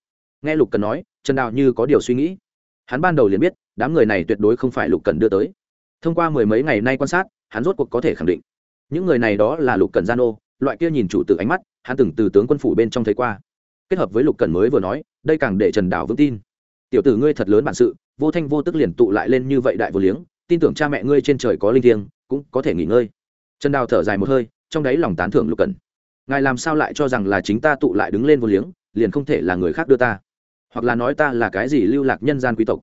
Nghe lục cần nói, trần đào như có điều suy nghĩ. Hắn ban đầu liền biết, đám người này tuyệt đối không phải lục cần đưa tới. Thông qua mười mấy ngày nay quan sát, hắn rốt cuộc có thể khẳng định. Những người này đó là lục cần gian ô loại kia nhìn chủ từ ánh mắt, hắn từng từ tướng quân phủ bên trong thấy qua kết hợp với lục cần mới vừa nói, đây càng để trần đào vững tin. Tiểu tử ngươi thật lớn bản sự, vô thanh vô tức liền tụ lại lên như vậy đại vô liếng, tin tưởng cha mẹ ngươi trên trời có linh thiêng, cũng có thể nghỉ ngơi. Trần đào thở dài một hơi, trong đáy lòng tán thưởng lục cần ngài làm sao lại cho rằng là chính ta tụ lại đứng lên vô liếng, liền không thể là người khác đưa ta? Hoặc là nói ta là cái gì lưu lạc nhân gian quý tộc?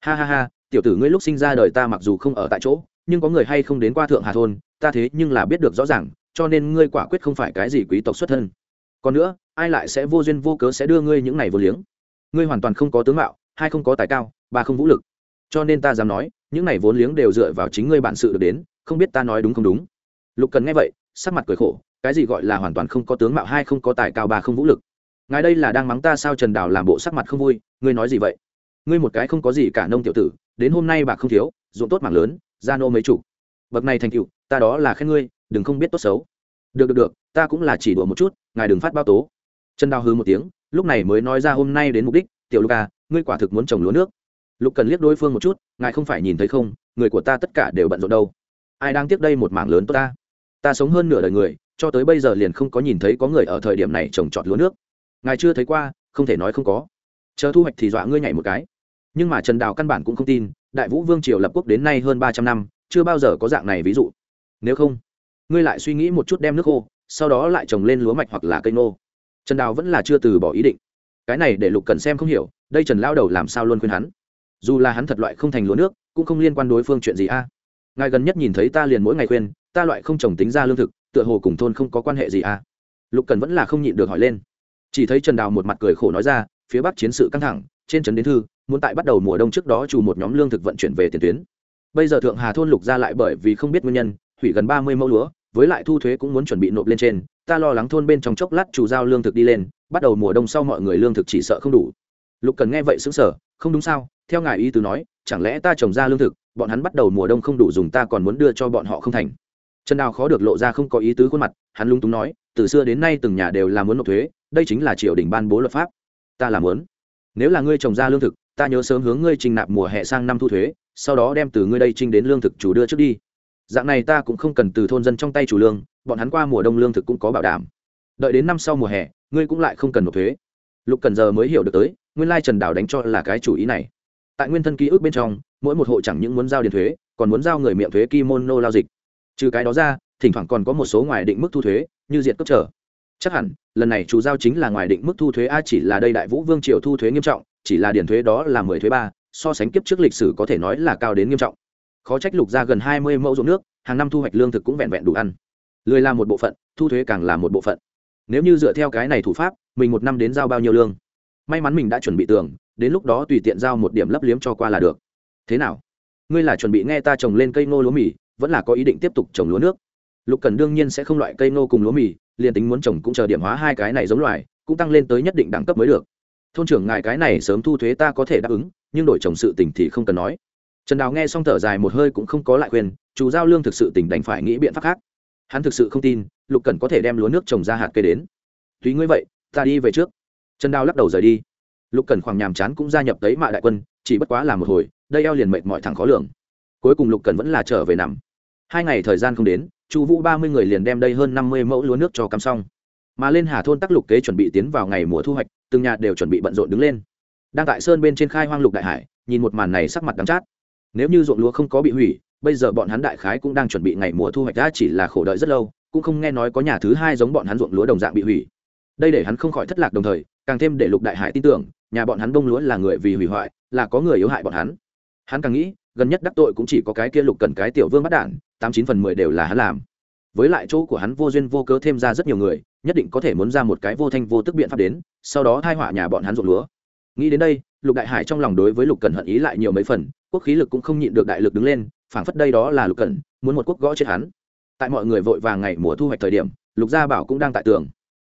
Ha ha ha, tiểu tử ngươi lúc sinh ra đời ta mặc dù không ở tại chỗ, nhưng có người hay không đến qua thượng hà thôn, ta thế nhưng là biết được rõ ràng, cho nên ngươi quả quyết không phải cái gì quý tộc xuất thân còn nữa, ai lại sẽ vô duyên vô cớ sẽ đưa ngươi những này vô liếng? Ngươi hoàn toàn không có tướng mạo, hai không có tài cao, ba không vũ lực. Cho nên ta dám nói, những này vốn liếng đều dựa vào chính ngươi bản sự được đến, không biết ta nói đúng không đúng. Lục cần nghe vậy, sắc mặt cười khổ, cái gì gọi là hoàn toàn không có tướng mạo, hai không có tài cao, ba không vũ lực. Ngài đây là đang mắng ta sao trần đào làm bộ sắc mặt không vui, ngươi nói gì vậy? Ngươi một cái không có gì cả nông tiểu tử, đến hôm nay bạc không thiếu, ruộng tốt mảng lớn, ra nô mấy chủ. Bậc này thành cựu ta đó là khen ngươi, đừng không biết tốt xấu được được được ta cũng là chỉ đùa một chút ngài đừng phát bao tố. Trần đào hư một tiếng lúc này mới nói ra hôm nay đến mục đích tiểu Luka, ngươi quả thực muốn trồng lúa nước. Lục cần liếc đối phương một chút ngài không phải nhìn thấy không người của ta tất cả đều bận rộn đâu. Ai đang tiếp đây một mảng lớn tốt ta? Ta sống hơn nửa đời người cho tới bây giờ liền không có nhìn thấy có người ở thời điểm này trồng trọt lúa nước. Ngài chưa thấy qua không thể nói không có. Chờ thu hoạch thì dọa ngươi nhảy một cái. Nhưng mà trần đào căn bản cũng không tin đại vũ vương triều lập quốc đến nay hơn ba trăm năm chưa bao giờ có dạng này ví dụ. Nếu không ngươi lại suy nghĩ một chút đem nước khô, sau đó lại trồng lên lúa mạch hoặc là cây nô trần đào vẫn là chưa từ bỏ ý định. Cái này để lục cần xem không hiểu, đây trần lao đầu làm sao luôn khuyên hắn? Dù là hắn thật loại không thành lúa nước, cũng không liên quan đối phương chuyện gì a. Ngài gần nhất nhìn thấy ta liền mỗi ngày khuyên, ta loại không trồng tính ra lương thực, tựa hồ cùng thôn không có quan hệ gì a. Lục cần vẫn là không nhịn được hỏi lên. Chỉ thấy trần đào một mặt cười khổ nói ra, phía bắc chiến sự căng thẳng, trên trấn đến thư, muốn tại bắt đầu mùa đông trước đó trù một nhóm lương thực vận chuyển về tiền tuyến. Bây giờ thượng hà thôn lục ra lại bởi vì không biết nguyên nhân, hủy gần ba mươi mẫu lúa với lại thu thuế cũng muốn chuẩn bị nộp lên trên, ta lo lắng thôn bên trong chốc lát chủ giao lương thực đi lên, bắt đầu mùa đông sau mọi người lương thực chỉ sợ không đủ. Lục cần nghe vậy xứng sở không đúng sao? Theo ngài ý tứ nói, chẳng lẽ ta trồng ra lương thực, bọn hắn bắt đầu mùa đông không đủ dùng ta còn muốn đưa cho bọn họ không thành. Trần đào khó được lộ ra không có ý tứ khuôn mặt, hắn lung túng nói, từ xưa đến nay từng nhà đều là muốn nộp thuế, đây chính là triều đình ban bố luật pháp. Ta làm muốn. Nếu là ngươi trồng ra lương thực, ta nhớ sớm hướng ngươi trình nạp mùa hè sang năm thu thuế, sau đó đem từ ngươi đây trinh đến lương thực chủ đưa trước đi dạng này ta cũng không cần từ thôn dân trong tay chủ lương, bọn hắn qua mùa đông lương thực cũng có bảo đảm. Đợi đến năm sau mùa hè, ngươi cũng lại không cần nộp thuế. Lục cần giờ mới hiểu được tới, nguyên lai trần đảo đánh cho là cái chủ ý này. Tại nguyên thân ký ức bên trong, mỗi một hộ chẳng những muốn giao điền thuế, còn muốn giao người miệng thuế kimono lao dịch. Trừ cái đó ra, thỉnh thoảng còn có một số ngoài định mức thu thuế, như diện cấp trở. Chắc hẳn, lần này chủ giao chính là ngoài định mức thu thuế, a chỉ là đây đại vũ vương triều thu thuế nghiêm trọng, chỉ là điền thuế đó là mười thuế ba, so sánh kiếp trước lịch sử có thể nói là cao đến nghiêm trọng khó trách lục ra gần hai mươi mẫu ruộng nước, hàng năm thu hoạch lương thực cũng vẹn vẹn đủ ăn. Lười là một bộ phận, thu thuế càng là một bộ phận. Nếu như dựa theo cái này thủ pháp, mình một năm đến giao bao nhiêu lương? May mắn mình đã chuẩn bị tưởng đến lúc đó tùy tiện giao một điểm lấp liếm cho qua là được. Thế nào? Ngươi là chuẩn bị nghe ta trồng lên cây ngô lúa mì, vẫn là có ý định tiếp tục trồng lúa nước? Lục cần đương nhiên sẽ không loại cây ngô cùng lúa mì, liền tính muốn trồng cũng chờ điểm hóa hai cái này giống loài, cũng tăng lên tới nhất định đẳng cấp mới được. Thôn trưởng ngài cái này sớm thu thuế ta có thể đáp ứng, nhưng đổi trồng sự tỉnh thì không cần nói trần đào nghe xong thở dài một hơi cũng không có lại khuyên chú giao lương thực sự tỉnh đành phải nghĩ biện pháp khác. Hắn thực sự không tin, lục cần có thể đem lúa nước trồng ra hạt cây đến. Tùy ngươi vậy, ta đi về trước. Trần đào lắc đầu rời đi. Lục cần khoảng nhàm chán cũng gia nhập tới mạ đại quân, chỉ bất quá là một hồi, đây eo liền mệt mọi thẳng khó lường. Cuối cùng lục cần vẫn là trở về nằm. Hai ngày thời gian không đến, chu vũ ba mươi người liền đem đây hơn năm mươi mẫu lúa nước cho cắm xong. Mà lên hà thôn tắc lục kế chuẩn bị tiến vào ngày mùa thu hoạch, từng nhà đều chuẩn bị bận rộn đứng lên. Đang tại sơn bên trên khai hoang lục đại hải, nhìn một màn này sắc mặt đắm chát nếu như ruộng lúa không có bị hủy, bây giờ bọn hắn đại khái cũng đang chuẩn bị ngày mùa thu hoạch đã chỉ là khổ đợi rất lâu, cũng không nghe nói có nhà thứ hai giống bọn hắn ruộng lúa đồng dạng bị hủy. Đây để hắn không khỏi thất lạc đồng thời, càng thêm để lục đại hải tin tưởng, nhà bọn hắn bông lúa là người vì hủy hoại, là có người yếu hại bọn hắn. Hắn càng nghĩ, gần nhất đắc tội cũng chỉ có cái kia lục cần cái tiểu vương bắt đản tám chín phần mười đều là hắn làm. Với lại chỗ của hắn vô duyên vô cớ thêm ra rất nhiều người, nhất định có thể muốn ra một cái vô thanh vô tức biện pháp đến, sau đó thai họa nhà bọn hắn ruộng lúa. Nghĩ đến đây, lục đại hải trong lòng đối với lục cần hận ý lại nhiều mấy phần quốc khí lực cũng không nhịn được đại lực đứng lên, phảng phất đây đó là lục cẩn muốn một quốc gõ chết hắn. Tại mọi người vội vàng ngày mùa thu hoạch thời điểm, lục gia bảo cũng đang tại tường.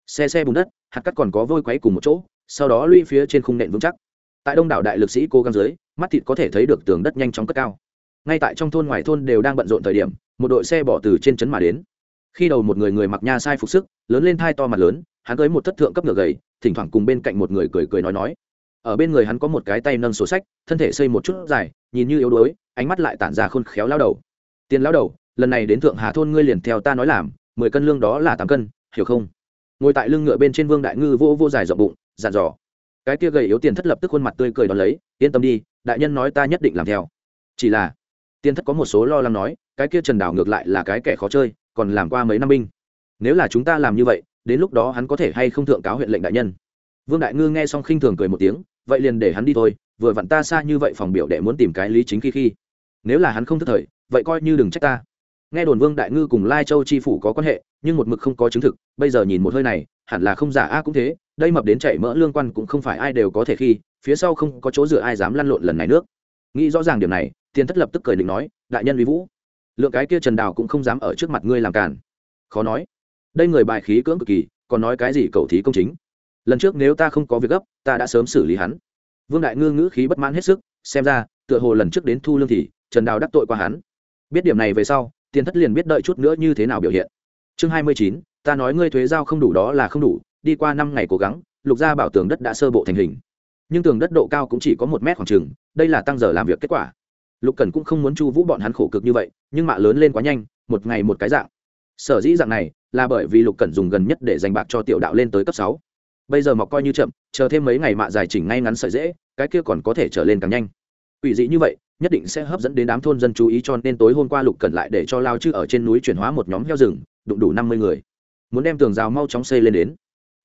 Xe xe bùn đất, hạt cắt còn có vôi quấy cùng một chỗ, sau đó lũy phía trên khung nện vững chắc. Tại đông đảo đại lực sĩ cố gắng dưới, mắt thịt có thể thấy được tường đất nhanh chóng cất cao. Ngay tại trong thôn ngoài thôn đều đang bận rộn thời điểm, một đội xe bỏ từ trên trấn mà đến. Khi đầu một người người mặc nha sai phục sức, lớn lên thai to mặt lớn, hắn tới một thất thượng cấp ngựa gầy, thỉnh thoảng cùng bên cạnh một người cười cười nói nói ở bên người hắn có một cái tay nâng sổ sách, thân thể xây một chút dài, nhìn như yếu đuối, ánh mắt lại tản ra khôn khéo lao đầu. Tiền lao đầu, lần này đến thượng hà thôn ngươi liền theo ta nói làm, mười cân lương đó là tám cân, hiểu không? Ngồi tại lưng ngựa bên trên vương đại ngư vô vô dài rộng bụng dàn dò. Cái kia gầy yếu tiền thất lập tức khuôn mặt tươi cười đón lấy, yên tâm đi, đại nhân nói ta nhất định làm theo. Chỉ là, tiền thất có một số lo lắng nói, cái kia trần đảo ngược lại là cái kẻ khó chơi, còn làm qua mấy năm binh. Nếu là chúng ta làm như vậy, đến lúc đó hắn có thể hay không thượng cáo huyện lệnh đại nhân? Vương đại ngư nghe xong khinh thường cười một tiếng vậy liền để hắn đi thôi, vừa vặn ta xa như vậy phòng biểu đệ muốn tìm cái lý chính khi khi. Nếu là hắn không thức thời, vậy coi như đừng trách ta. Nghe đồn vương đại ngư cùng lai châu chi phủ có quan hệ, nhưng một mực không có chứng thực, bây giờ nhìn một hơi này, hẳn là không giả a cũng thế, đây mập đến chảy mỡ lương quan cũng không phải ai đều có thể khi, phía sau không có chỗ dựa ai dám lăn lộn lần này nước. Nghĩ rõ ràng điểm này, tiền thất lập tức cười định nói, đại nhân vi vũ, lượng cái kia trần đào cũng không dám ở trước mặt ngươi làm cản khó nói. Đây người bài khí cưỡng cực kỳ, còn nói cái gì cầu thí công chính? Lần trước nếu ta không có việc gấp, ta đã sớm xử lý hắn. Vương đại ngư ngữ khí bất mãn hết sức, xem ra, tựa hồ lần trước đến thu lương thì, trần đào đắc tội qua hắn. Biết điểm này về sau, tiền thất liền biết đợi chút nữa như thế nào biểu hiện. Chương hai mươi chín, ta nói ngươi thuế giao không đủ đó là không đủ, đi qua năm ngày cố gắng, lục gia bảo tường đất đã sơ bộ thành hình. Nhưng tường đất độ cao cũng chỉ có một mét khoảng trừng đây là tăng giờ làm việc kết quả. Lục cần cũng không muốn chu vũ bọn hắn khổ cực như vậy, nhưng mạ lớn lên quá nhanh, một ngày một cái dạng. Sở dĩ dạng này, là bởi vì lục cần dùng gần nhất để giành bạc cho tiểu đạo lên tới cấp sáu bây giờ mọc coi như chậm, chờ thêm mấy ngày mạ dài chỉnh ngay ngắn sợi dễ, cái kia còn có thể trở lên càng nhanh. Quỷ dị như vậy, nhất định sẽ hấp dẫn đến đám thôn dân chú ý cho nên tối hôm qua lục cần lại để cho lao chư ở trên núi chuyển hóa một nhóm heo rừng, đụng đủ năm mươi người. Muốn đem tường rào mau chóng xây lên đến.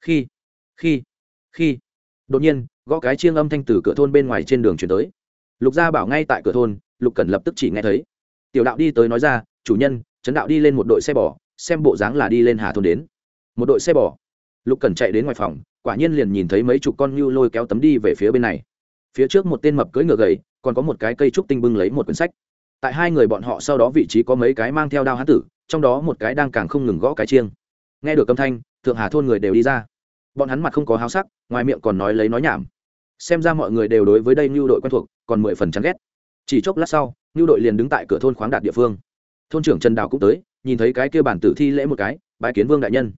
Khi khi khi. Đột nhiên, gõ cái chiêng âm thanh từ cửa thôn bên ngoài trên đường chuyển tới. Lục gia bảo ngay tại cửa thôn, lục cần lập tức chỉ nghe thấy. Tiểu đạo đi tới nói ra, chủ nhân, trấn đạo đi lên một đội xe bò, xem bộ dáng là đi lên hà thôn đến. Một đội xe bò. Lục cần chạy đến ngoài phòng quả nhiên liền nhìn thấy mấy chục con nhu lôi kéo tấm đi về phía bên này. Phía trước một tên mập cưỡi ngựa gầy, còn có một cái cây trúc tinh bưng lấy một quyển sách. Tại hai người bọn họ sau đó vị trí có mấy cái mang theo đao hán tử, trong đó một cái đang càng không ngừng gõ cái chiêng. Nghe được âm thanh, thượng hà thôn người đều đi ra. Bọn hắn mặt không có háo sắc, ngoài miệng còn nói lấy nói nhảm. Xem ra mọi người đều đối với đây ngưu đội quen thuộc, còn mười phần chán ghét. Chỉ chốc lát sau, ngưu đội liền đứng tại cửa thôn khoáng đạt địa phương. Thôn trưởng trần đào cũng tới, nhìn thấy cái kia bản tử thi lễ một cái bãi kiến vương đại nhân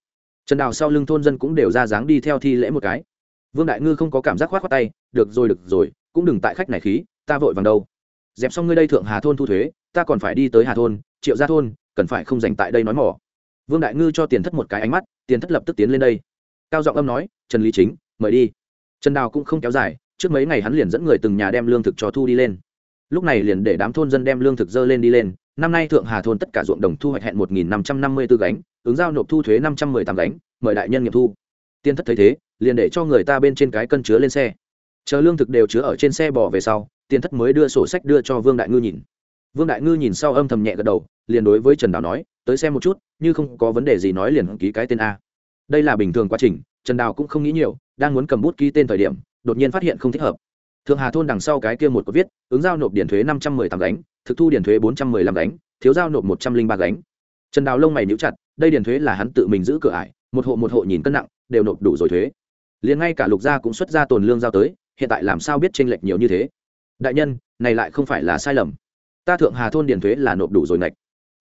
trần đào sau lưng thôn dân cũng đều ra dáng đi theo thi lễ một cái. Vương đại ngư không có cảm giác khoát khoát tay, được rồi được rồi, cũng đừng tại khách này khí, ta vội vàng đâu. Dẹp xong ngươi đây thượng hà thôn thu thuế, ta còn phải đi tới hà thôn, triệu gia thôn, cần phải không dành tại đây nói mỏ. Vương đại ngư cho tiền thất một cái ánh mắt, tiền thất lập tức tiến lên đây. Cao giọng âm nói, trần lý chính, mời đi. Trần đào cũng không kéo dài, trước mấy ngày hắn liền dẫn người từng nhà đem lương thực cho thu đi lên. Lúc này liền để đám thôn dân đem lương thực dơ lên đi lên năm nay thượng hà thôn tất cả ruộng đồng thu hoạch hẹn một nghìn năm trăm năm mươi b ố gánh, ứng giao nộp thu thuế năm trăm mười tám gánh, mời đại nhân nghiệm thu. Tiên thất thấy thế, liền để cho người ta bên trên cái cân chứa lên xe. Chờ lương thực đều chứa ở trên xe bỏ về sau, tiên thất mới đưa sổ sách đưa cho vương đại ngư nhìn. Vương đại ngư nhìn sau âm thầm nhẹ gật đầu, liền đối với trần đào nói, tới xem một chút, như không có vấn đề gì nói liền ký cái tên a. Đây là bình thường quá trình, trần đào cũng không nghĩ nhiều, đang muốn cầm bút ký tên thời điểm, đột nhiên phát hiện không thích hợp. Thượng hà thôn đằng sau cái kia một có viết, ứng giao nộp điển thuế năm trăm mười tám gánh thực thu điền thuế bốn trăm mười lăm gánh, thiếu giao nộp một trăm linh ba gánh. Trần đào lông mày níu chặt, đây điền thuế là hắn tự mình giữ cửa ải, một hộ một hộ nhìn cân nặng, đều nộp đủ rồi thuế. Liền ngay cả lục gia cũng xuất ra tồn lương giao tới, hiện tại làm sao biết tranh lệch nhiều như thế? Đại nhân, này lại không phải là sai lầm. Ta thượng hà thôn điền thuế là nộp đủ rồi ngạch.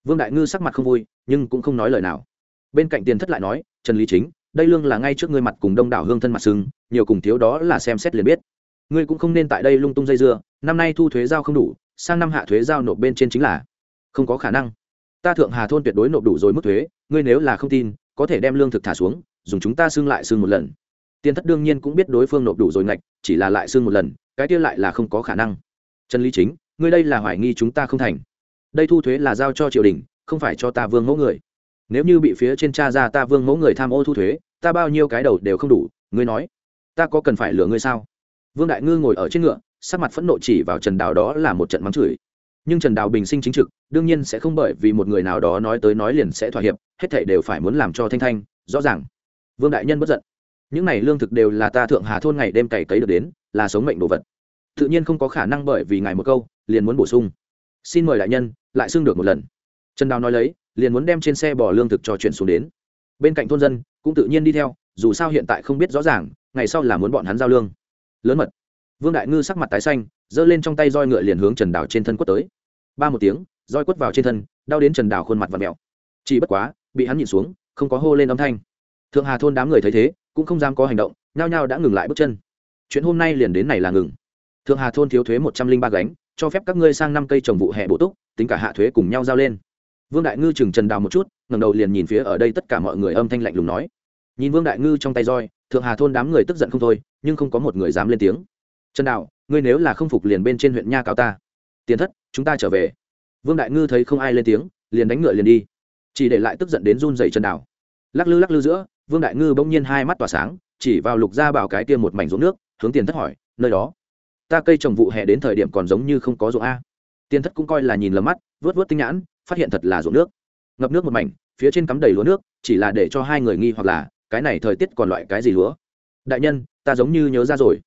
Vương đại ngư sắc mặt không vui, nhưng cũng không nói lời nào. Bên cạnh tiền thất lại nói, trần lý chính, đây lương là ngay trước ngươi mặt cùng đông đảo hương thân mặt sưng, nhiều cùng thiếu đó là xem xét liền biết. Ngươi cũng không nên tại đây lung tung dây dưa, năm nay thu thuế giao không đủ sang năm hạ thuế giao nộp bên trên chính là không có khả năng. Ta thượng hà thôn tuyệt đối nộp đủ rồi mức thuế, ngươi nếu là không tin, có thể đem lương thực thả xuống, dùng chúng ta xưng lại xưng một lần. Tiền thất đương nhiên cũng biết đối phương nộp đủ rồi ngạch, chỉ là lại xưng một lần, cái kia lại là không có khả năng. Trần lý chính, ngươi đây là hoài nghi chúng ta không thành. Đây thu thuế là giao cho triều đình, không phải cho ta vương mẫu người. Nếu như bị phía trên cha ra ta vương mẫu người tham ô thu thuế, ta bao nhiêu cái đầu đều không đủ, ngươi nói, ta có cần phải lừa ngươi sao? Vương đại ngư ngồi ở trên ngựa, sắc mặt phẫn nộ chỉ vào trần đào đó là một trận mắng chửi. Nhưng trần đào bình sinh chính trực, đương nhiên sẽ không bởi vì một người nào đó nói tới nói liền sẽ thỏa hiệp, hết thảy đều phải muốn làm cho thanh thanh, rõ ràng. Vương đại nhân bất giận. Những này lương thực đều là ta thượng hà thôn ngày đêm cày cấy được đến, là sống mệnh đồ vật. Tự nhiên không có khả năng bởi vì ngài một câu, liền muốn bổ sung. Xin mời đại nhân, lại xưng được một lần. Trần đào nói lấy, liền muốn đem trên xe bỏ lương thực cho chuyển xuống đến. Bên cạnh thôn dân, cũng tự nhiên đi theo, dù sao hiện tại không biết rõ ràng, ngày sau là muốn bọn hắn giao lương lớn mật. Vương đại ngư sắc mặt tái xanh, giơ lên trong tay roi ngựa liền hướng trần đào trên thân quất tới. Ba một tiếng, roi quất vào trên thân, đau đến trần đào khuôn mặt và mẹo chỉ bất quá, bị hắn nhìn xuống, không có hô lên âm thanh. Thượng hà thôn đám người thấy thế, cũng không dám có hành động, nhao nhao đã ngừng lại bước chân. Chuyện hôm nay liền đến này là ngừng. Thượng hà thôn thiếu thuế một trăm linh ba gánh, cho phép các ngươi sang năm cây trồng vụ hè bổ túc, tính cả hạ thuế cùng nhau giao lên. Vương đại ngư chừng trần đào một chút, ngẩng đầu liền nhìn phía ở đây tất cả mọi người âm thanh lạnh lùng nói. Nhìn vương đại ngư trong tay roi thượng hà thôn đám người tức giận không thôi, nhưng không có một người dám lên tiếng. Trần đạo, ngươi nếu là không phục liền bên trên huyện nha cao ta. Tiền thất, chúng ta trở về. Vương đại ngư thấy không ai lên tiếng, liền đánh ngựa liền đi. Chỉ để lại tức giận đến run dày trần đạo. Lắc lư lắc lư giữa, vương đại ngư bỗng nhiên hai mắt tỏa sáng, chỉ vào lục ra bảo cái kia một mảnh ruộng nước, hướng tiền thất hỏi, nơi đó, ta cây trồng vụ hè đến thời điểm còn giống như không có ruộng a? Tiền thất cũng coi là nhìn lầm mắt vớt vớt tinh nhãn, phát hiện thật là ruộng nước. Ngập nước một mảnh, phía trên cắm đầy lúa nước, chỉ là để cho hai người nghi hoặc là cái này thời tiết còn loại cái gì lúa? Đại nhân, ta giống như nhớ ra rồi.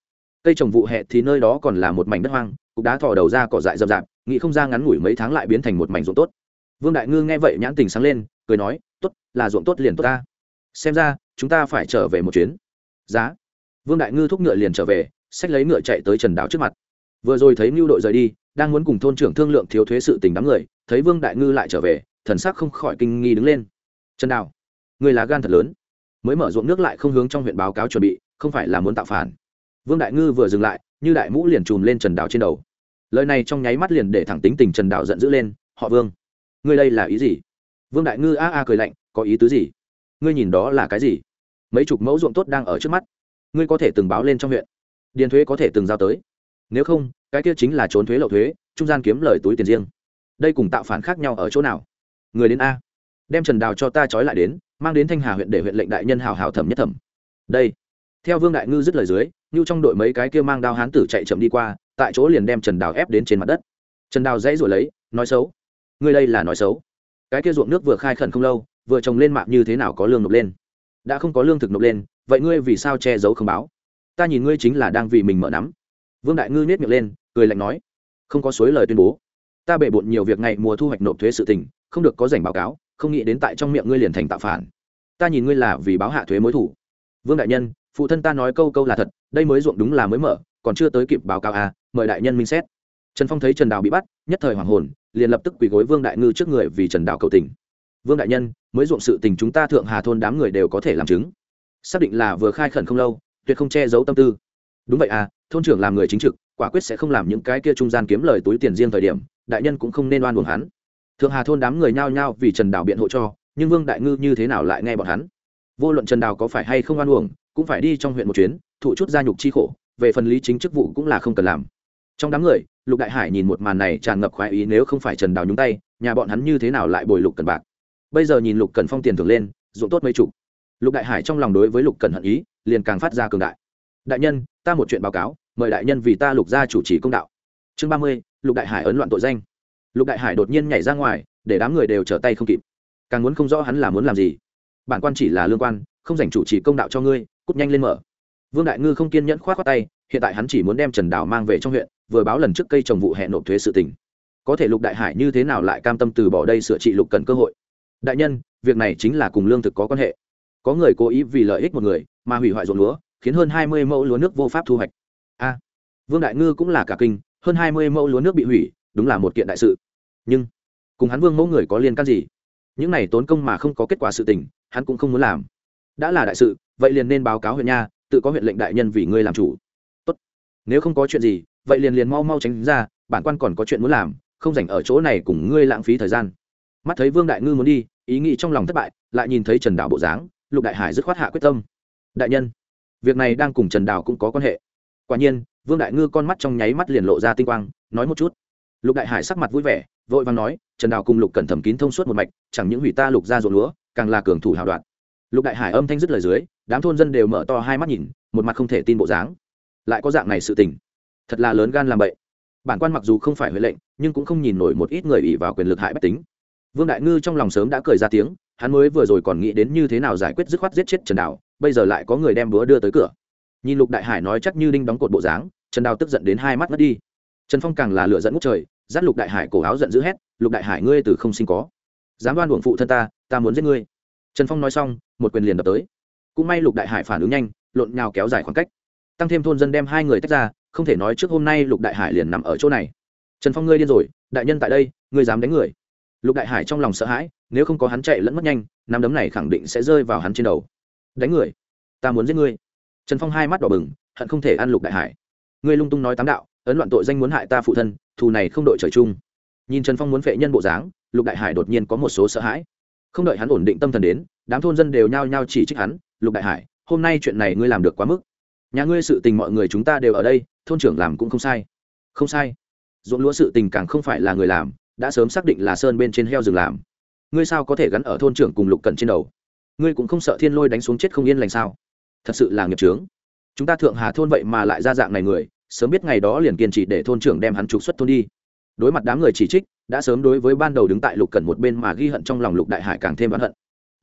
Cây trồng vụ hè thì nơi đó còn là một mảnh đất hoang, cục đá thò đầu ra cỏ dại rậm rạp, nghĩ không ra ngắn ngủi mấy tháng lại biến thành một mảnh ruộng tốt. Vương đại ngư nghe vậy nhãn tình sáng lên, cười nói, tốt, là ruộng tốt liền tốt ta. Xem ra, chúng ta phải trở về một chuyến. Giá. Vương đại ngư thúc ngựa liền trở về, xách lấy ngựa chạy tới trần đảo trước mặt. Vừa rồi thấy mưu đội rời đi, đang muốn cùng thôn trưởng thương lượng thiếu thuế sự tình đám người, thấy vương đại ngư lại trở về, thần sắc không khỏi kinh nghi đứng lên. Trần đào người là gan thật lớn mới mở ruộng nước lại không hướng trong huyện báo cáo chuẩn bị, không phải là muốn tạo phản. Vương đại ngư vừa dừng lại, như đại mũ liền chùm lên trần đào trên đầu. Lời này trong nháy mắt liền để thẳng tính tình trần đào giận dữ lên, họ vương, ngươi đây là ý gì? Vương đại ngư a a cười lạnh, có ý tứ gì? Ngươi nhìn đó là cái gì? Mấy chục mẫu ruộng tốt đang ở trước mắt. Ngươi có thể từng báo lên trong huyện. Điền thuế có thể từng giao tới. Nếu không, cái kia chính là trốn thuế lậu thuế, trung gian kiếm lời túi tiền riêng. Đây cùng tạo phản khác nhau ở chỗ nào? Người đến a. Đem trần đào cho ta trói lại đến mang đến thanh hà huyện để huyện lệnh đại nhân hào hào thẩm nhất thẩm. Đây. Theo vương đại ngư dứt lời dưới như trong đội mấy cái kia mang đao hán tử chạy chậm đi qua, tại chỗ liền đem trần đào ép đến trên mặt đất. Trần đào dãy rồi lấy, nói xấu. Ngươi đây là nói xấu. Cái kia ruộng nước vừa khai khẩn không lâu, vừa trồng lên mạng như thế nào có lương nộp lên? Đã không có lương thực nộp lên, vậy ngươi vì sao che giấu không báo? Ta nhìn ngươi chính là đang vì mình mở nắm. Vương đại ngư nết miệng lên, cười lạnh nói. Không có suối lời tuyên bố. Ta bể bộn nhiều việc ngày mùa thu hoạch nộp thuế sự tình, không được có dành báo cáo, không nghĩ đến tại trong miệng ngươi liền thành tạo phản ta nhìn ngươi là vì báo hạ thuế mối thủ. Vương đại nhân, phụ thân ta nói câu câu là thật, đây mới ruộng đúng là mới mở, còn chưa tới kịp báo cáo à mời đại nhân minh xét. Trần phong thấy trần đào bị bắt, nhất thời hoàng hồn, liền lập tức quỳ gối vương đại ngư trước người vì trần đào cầu tình. Vương đại nhân, mới ruộng sự tình chúng ta thượng hà thôn đám người đều có thể làm chứng. Xác định là vừa khai khẩn không lâu, tuyệt không che giấu tâm tư. Đúng vậy à thôn trưởng làm người chính trực, quả quyết sẽ không làm những cái kia trung gian kiếm lời túi tiền riêng thời điểm, đại nhân cũng không nên oan uổng hắn. Thượng hà thôn đám người nhao nhao vì trần đào biện hộ cho nhưng vương đại ngư như thế nào lại nghe bọn hắn? Vô luận trần đào có phải hay không oan uổng, cũng phải đi trong huyện một chuyến, thụ chút gia nhục chi khổ, về phần lý chính chức vụ cũng là không cần làm. Trong đám người, lục đại hải nhìn một màn này tràn ngập khoái ý nếu không phải trần đào nhúng tay, nhà bọn hắn như thế nào lại bồi lục cần bạc? Bây giờ nhìn lục cần phong tiền thưởng lên dụng tốt mấy chục. Lục đại hải trong lòng đối với lục cần hận ý, liền càng phát ra cường đại. Đại nhân, ta một chuyện báo cáo, mời đại nhân vì ta lục gia chủ trì công đạo. Chương ba mươi, lục đại hải ấn loạn tội danh. Lục đại hải đột nhiên nhảy ra ngoài, để đám người đều trở tay không kịp càng muốn không rõ hắn là muốn làm gì. Bản quan chỉ là lương quan, không dành chủ trì công đạo cho ngươi, cút nhanh lên mở. Vương đại ngư không kiên nhẫn k h o á t khoác tay, hiện tại hắn chỉ muốn đem trần đào mang về trong huyện, vừa báo lần trước cây trồng vụ hẹn nộp thuế sự tình. Có thể lục đại hải như thế nào lại cam tâm từ bỏ đây sửa trị lục cần cơ hội? Đại nhân, việc này chính là cùng lương thực có quan hệ. Có người cố ý vì lợi ích một người, mà hủy hoại ruộng lúa, khiến hơn hai mươi mẫu lúa nước vô pháp thu hoạch. A, vương đại ngư cũng là cả kinh, hơn hai mươi mẫu lúa nước bị hủy, đúng là một kiện đại sự. Nhưng, cùng hắn vương mẫu người có liên can gì? Những này tốn công mà không có kết quả sự tình, hắn cũng không muốn làm. Đã là đại sự, vậy liền nên báo cáo huyện nha, tự có huyện lệnh đại nhân vì ngươi làm chủ. Tốt. nếu không có chuyện gì, vậy liền liền mau mau tránh ra, bản quan còn có chuyện muốn làm, không dành ở chỗ này cùng ngươi lãng phí thời gian. Mắt thấy vương đại ngư muốn đi, ý nghĩ trong lòng thất bại, lại nhìn thấy trần đảo bộ dáng, lục đại hải dứt khoát hạ quyết tâm. Đại nhân, việc này đang cùng trần đảo cũng có quan hệ. Quả nhiên, vương đại ngư con mắt trong nháy mắt liền lộ ra tinh quang, nói một chút. Lục đại hải sắc mặt vui vẻ, vội vàng nói trần đào cùng lục cẩn thẩm kín thông suốt một mạch, chẳng những hủy ta lục ra ruộng lúa, càng là cường thủ hào đoạn. Lục đại hải âm thanh dứt lời dưới, đám thôn dân đều mở to hai mắt nhìn, một mặt không thể tin bộ dáng. Lại có dạng này sự tình. Thật là lớn gan làm bậy. Bản quan mặc dù không phải huệ lệnh, nhưng cũng không nhìn nổi một ít người ỉ vào quyền lực hại bách tính. Vương đại ngư trong lòng sớm đã cười ra tiếng, hắn mới vừa rồi còn nghĩ đến như thế nào giải quyết dứt khoát giết chết trần đào, bây giờ lại có người đem búa đưa tới cửa. Nhìn lục đại hải nói chắc như đinh đóng cột bộ dáng, trần đào tức giận đến hai mắt mất đi. Trần phong càng là lựa dẫn ngút trời dắt lục đại hải cổ áo giận dữ hét, lục đại hải ngươi từ không sinh có. Dám đoan buồng phụ thân ta ta muốn giết ngươi. Trần phong nói xong, một quyền liền đập tới. Cũng may lục đại hải phản ứng nhanh, lộn nhào kéo dài khoảng cách. Tăng thêm thôn dân đem hai người tách ra, không thể nói trước hôm nay lục đại hải liền nằm ở chỗ này. Trần phong ngươi điên rồi, đại nhân tại đây, ngươi dám đánh người. Lục đại hải trong lòng sợ hãi, nếu không có hắn chạy lẫn mất nhanh, nắm đấm này khẳng định sẽ rơi vào hắn trên đầu. Đánh người, ta muốn giết ngươi. Trần phong hai mắt đỏ bừng, hận không thể ăn lục đại hải. Ngươi lung tung nói tám đạo, ấn loạn tội danh muốn hại ta phụ thân thù này không đội trời chung. Nhìn trần phong muốn phệ nhân bộ dáng, lục đại hải đột nhiên có một số sợ hãi. Không đợi hắn ổn định tâm thần đến, đám thôn dân đều nhao nhao chỉ trích hắn, lục đại hải, hôm nay chuyện này ngươi làm được quá mức. Nhà ngươi sự tình mọi người chúng ta đều ở đây, thôn trưởng làm cũng không sai. Không sai. Ruộng lúa sự tình càng không phải là người làm, đã sớm xác định là sơn bên trên heo rừng làm. Ngươi sao có thể gắn ở thôn trưởng cùng lục cận trên đầu? Ngươi cũng không sợ thiên lôi đánh xuống chết không yên lành sao? Thật sự là nghiệp trướng chúng ta thượng hà thôn vậy mà lại ra dạng này người sớm biết ngày đó liền kiên trì để thôn trưởng đem hắn trục xuất thôn đi. Đối mặt đám người chỉ trích, đã sớm đối với ban đầu đứng tại lục cẩn một bên mà ghi hận trong lòng lục đại hải càng thêm oán hận.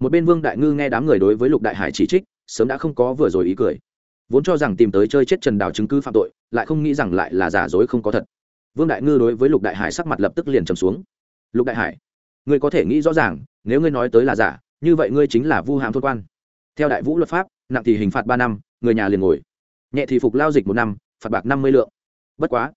Một bên vương đại ngư nghe đám người đối với lục đại hải chỉ trích, sớm đã không có vừa rồi ý cười. Vốn cho rằng tìm tới chơi chết trần đào chứng cứ phạm tội, lại không nghĩ rằng lại là giả dối không có thật. Vương đại ngư đối với lục đại hải sắc mặt lập tức liền trầm xuống. Lục đại hải, ngươi có thể nghĩ rõ ràng, nếu ngươi nói tới là giả, như vậy ngươi chính là vu hàm thôn quan. Theo đại vũ luật pháp, nặng thì hình phạt ba năm, người nhà liền ngồi. Nhẹ thì phục lao dịch một năm phạt bạc năm mươi lượng. Bất quá,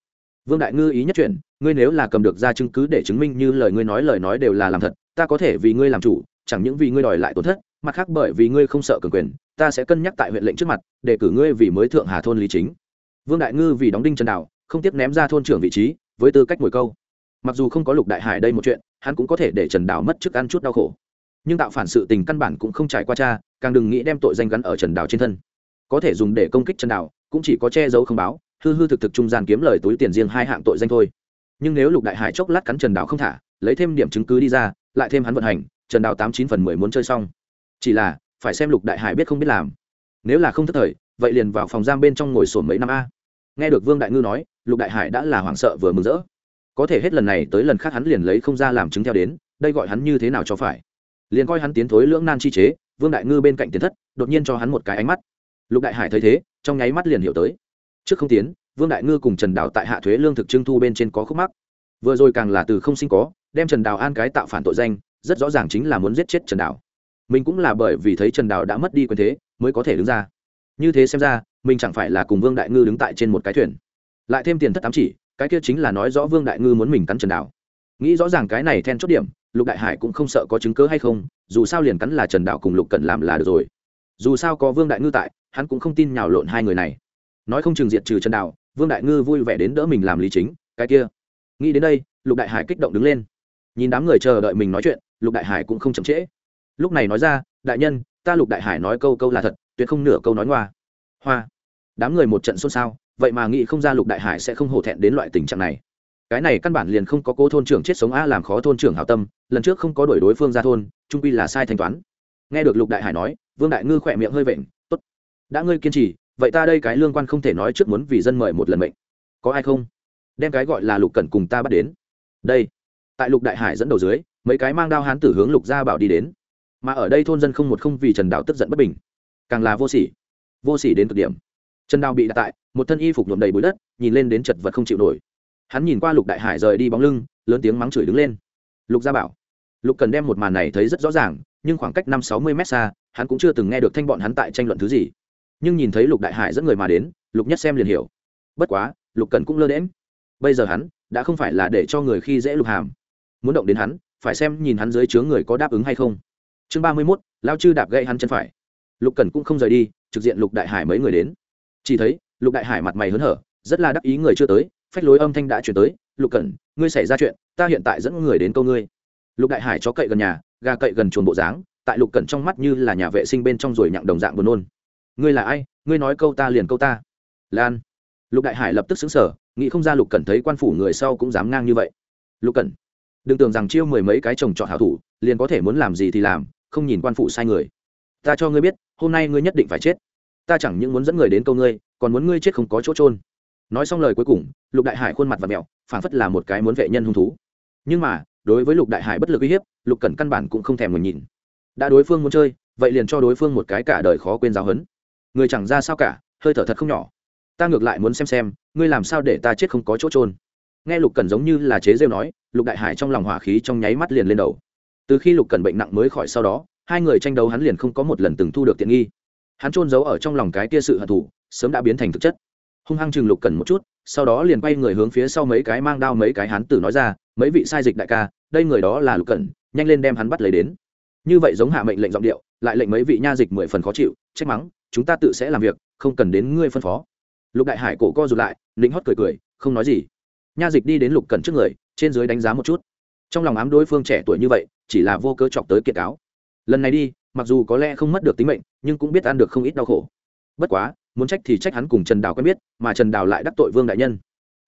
vương đại ngư ý nhất chuyển, ngươi nếu là cầm được ra chứng cứ để chứng minh như lời ngươi nói, lời nói đều là làm thật, ta có thể vì ngươi làm chủ, chẳng những vì ngươi đòi lại tổn thất, mặt khác bởi vì ngươi không sợ cường quyền, ta sẽ cân nhắc tại huyện lệnh trước mặt, để cử ngươi vì mới thượng hà thôn lý chính. Vương đại ngư vì đóng đinh trần đạo, không tiếc ném ra thôn trưởng vị trí, với tư cách ngồi câu. Mặc dù không có lục đại hải đây một chuyện, hắn cũng có thể để trần đào mất chức ăn chút đau khổ. Nhưng tạo phản sự tình căn bản cũng không trải qua cha, càng đừng nghĩ đem tội danh gắn ở trần đào trên thân. Có thể dùng để công kích trần đào cũng chỉ có che giấu không báo, hư hư thực thực trung gian kiếm lời túi tiền riêng hai hạng tội danh thôi. Nhưng nếu lục đại hải chốc lát cắn trần đào không thả, lấy thêm điểm chứng cứ đi ra, lại thêm hắn vận hành, trần đào tám chín phần mười muốn chơi xong. Chỉ là, phải xem lục đại hải biết không biết làm. Nếu là không thất thời, vậy liền vào phòng giam bên trong ngồi sổn mấy năm a. Nghe được vương đại ngư nói, lục đại hải đã là hoảng sợ vừa mừng rỡ. Có thể hết lần này tới lần khác hắn liền lấy không ra làm chứng theo đến, đây gọi hắn như thế nào cho phải. Liền coi hắn tiến thối lưỡng nan chi chế, vương đại ngư bên cạnh tiến thất, đột nhiên cho hắn một cái ánh mắt. Lục đại hải thấy thế trong nháy mắt liền hiểu tới. Trước không tiến, vương đại ngư cùng trần đào tại hạ thuế lương thực trưng thu bên trên có khúc mắc. Vừa rồi càng là từ không sinh có, đem trần đào an cái tạo phản tội danh, rất rõ ràng chính là muốn giết chết trần đào. Mình cũng là bởi vì thấy trần đào đã mất đi quyền thế, mới có thể đứng ra. Như thế xem ra, mình chẳng phải là cùng vương đại ngư đứng tại trên một cái thuyền. Lại thêm tiền thất tám chỉ, cái kia chính là nói rõ vương đại ngư muốn mình cắn trần đào. Nghĩ rõ ràng cái này then chốt điểm, lục đại hải cũng không sợ có chứng cớ hay không, dù sao liền cắn là trần đạo cùng lục cần làm là được rồi. Dù sao có vương đại ngư tại hắn cũng không tin nhào lộn hai người này. Nói không chừng diệt trừ trần đạo, vương đại ngư vui vẻ đến đỡ mình làm lý chính, cái kia. Nghĩ đến đây, lục đại hải kích động đứng lên. Nhìn đám người chờ đợi mình nói chuyện, lục đại hải cũng không chậm trễ. Lúc này nói ra, đại nhân, ta lục đại hải nói câu câu là thật, tuyệt không nửa câu nói ngoa. Hoa. Đám người một trận xôn xao, vậy mà nghĩ không ra lục đại hải sẽ không hổ thẹn đến loại tình trạng này. Cái này căn bản liền không có cô thôn trưởng chết sống a làm khó thôn trưởng hảo tâm, lần trước không có đổi đối phương ra thôn, trung quy là sai thanh toán. Nghe được lục đại hải nói, vương đại ngư khỏe miệng hơi vện đã ngươi kiên trì, vậy ta đây cái lương quan không thể nói trước muốn vì dân mời một lần mệnh. Có ai không? Đem cái gọi là lục cần cùng ta bắt đến. Đây. Tại lục đại hải dẫn đầu dưới, mấy cái mang đao hán tử hướng lục gia bảo đi đến. Mà ở đây thôn dân không một không vì trần đạo tức giận bất bình. Càng là vô sỉ. Vô sỉ đến cực điểm. Trần đào bị đặt tại, một thân y phục nhuộm đầy bụi đất, nhìn lên đến chật vật không chịu nổi. Hắn nhìn qua lục đại hải rời đi bóng lưng, lớn tiếng mắng chửi đứng lên. Lục gia bảo. Lục cần đem một màn này thấy rất rõ ràng, nhưng khoảng cách năm sáu mươi mét xa, hắn cũng chưa từng nghe được thanh bọn hắn tại tranh luận thứ gì nhưng nhìn thấy lục đại hải dẫn người mà đến, lục nhất xem liền hiểu. Bất quá, lục cần cũng lơ đễm bây giờ hắn đã không phải là để cho người khi dễ lục hàm. Muốn động đến hắn, phải xem nhìn hắn dưới chướng người có đáp ứng hay không. Chương ba mươi mốt, lao chư đạp gậy hắn chân phải. Lục cần cũng không rời đi, trực diện lục đại hải mấy người đến. Chỉ thấy, lục đại hải mặt mày hớn hở, rất là đắc ý người chưa tới, phách lối âm thanh đã chuyển tới, lục cần, ngươi xảy ra chuyện, ta hiện tại dẫn người đến câu ngươi. Lục đại hải chó cậy gần nhà, gà cậy gần chuồn bộ dáng, tại lục cẩn trong mắt như là nhà vệ sinh bên trong rồi nhặng đồng dạng buồn nôn ngươi là ai, ngươi nói câu ta liền câu ta. Lan. Lục đại hải lập tức xứng sở nghĩ không ra lục cẩn thấy quan phủ người sau cũng dám ngang như vậy. Lục cẩn, đừng tưởng rằng chiêu mười mấy cái chồng chọn hảo thủ, liền có thể muốn làm gì thì làm, không nhìn quan phủ sai người. Ta cho ngươi biết, hôm nay ngươi nhất định phải chết. Ta chẳng những muốn dẫn người đến câu ngươi, còn muốn ngươi chết không có chỗ trôn nói xong lời cuối cùng, lục đại hải khuôn mặt và mẹo phản phất là một cái muốn vệ nhân hung thú. Nhưng mà, đối với lục đại hải bất lực uy hiếp, lục cẩn căn bản cũng không thèm ngừng nhìn. Đã đối phương muốn chơi, vậy liền cho đối phương một cái cả đời khó quên giáo hấn người chẳng ra sao cả, hơi thở thật không nhỏ. Ta ngược lại muốn xem xem, ngươi làm sao để ta chết không có chỗ trôn nghe lục cần giống như là chế rêu nói, lục đại hải trong lòng hỏa khí trong nháy mắt liền lên đầu. Từ khi lục cần bệnh nặng mới khỏi sau đó, hai người tranh đấu hắn liền không có một lần từng thu được tiện nghi. Hắn trôn giấu ở trong lòng cái tia sự hận thù, sớm đã biến thành thực chất. Hung hăng chừng lục cần một chút, sau đó liền quay người hướng phía sau mấy cái mang đao mấy cái hắn tử nói ra, mấy vị sai dịch đại ca, đây người đó là lục cần nhanh lên đem hắn bắt lấy đến. Như vậy giống hạ mệnh lệnh giọng điệu, lại lệnh mấy vị nha dịch mười phần khó chịu, trách mắng chúng ta tự sẽ làm việc, không cần đến ngươi phân phó. Lục đại hải cổ co rụt lại lính hót cười cười, không nói gì. Nha dịch đi đến lục cẩn trước người, trên dưới đánh giá một chút. Trong lòng ám đối phương trẻ tuổi như vậy, chỉ là vô cớ chọc tới kiệt cáo. Lần này đi, mặc dù có lẽ không mất được tính mệnh, nhưng cũng biết ăn được không ít đau khổ. Bất quá, muốn trách thì trách hắn cùng trần đào quen biết, mà trần đào lại đắc tội vương đại nhân.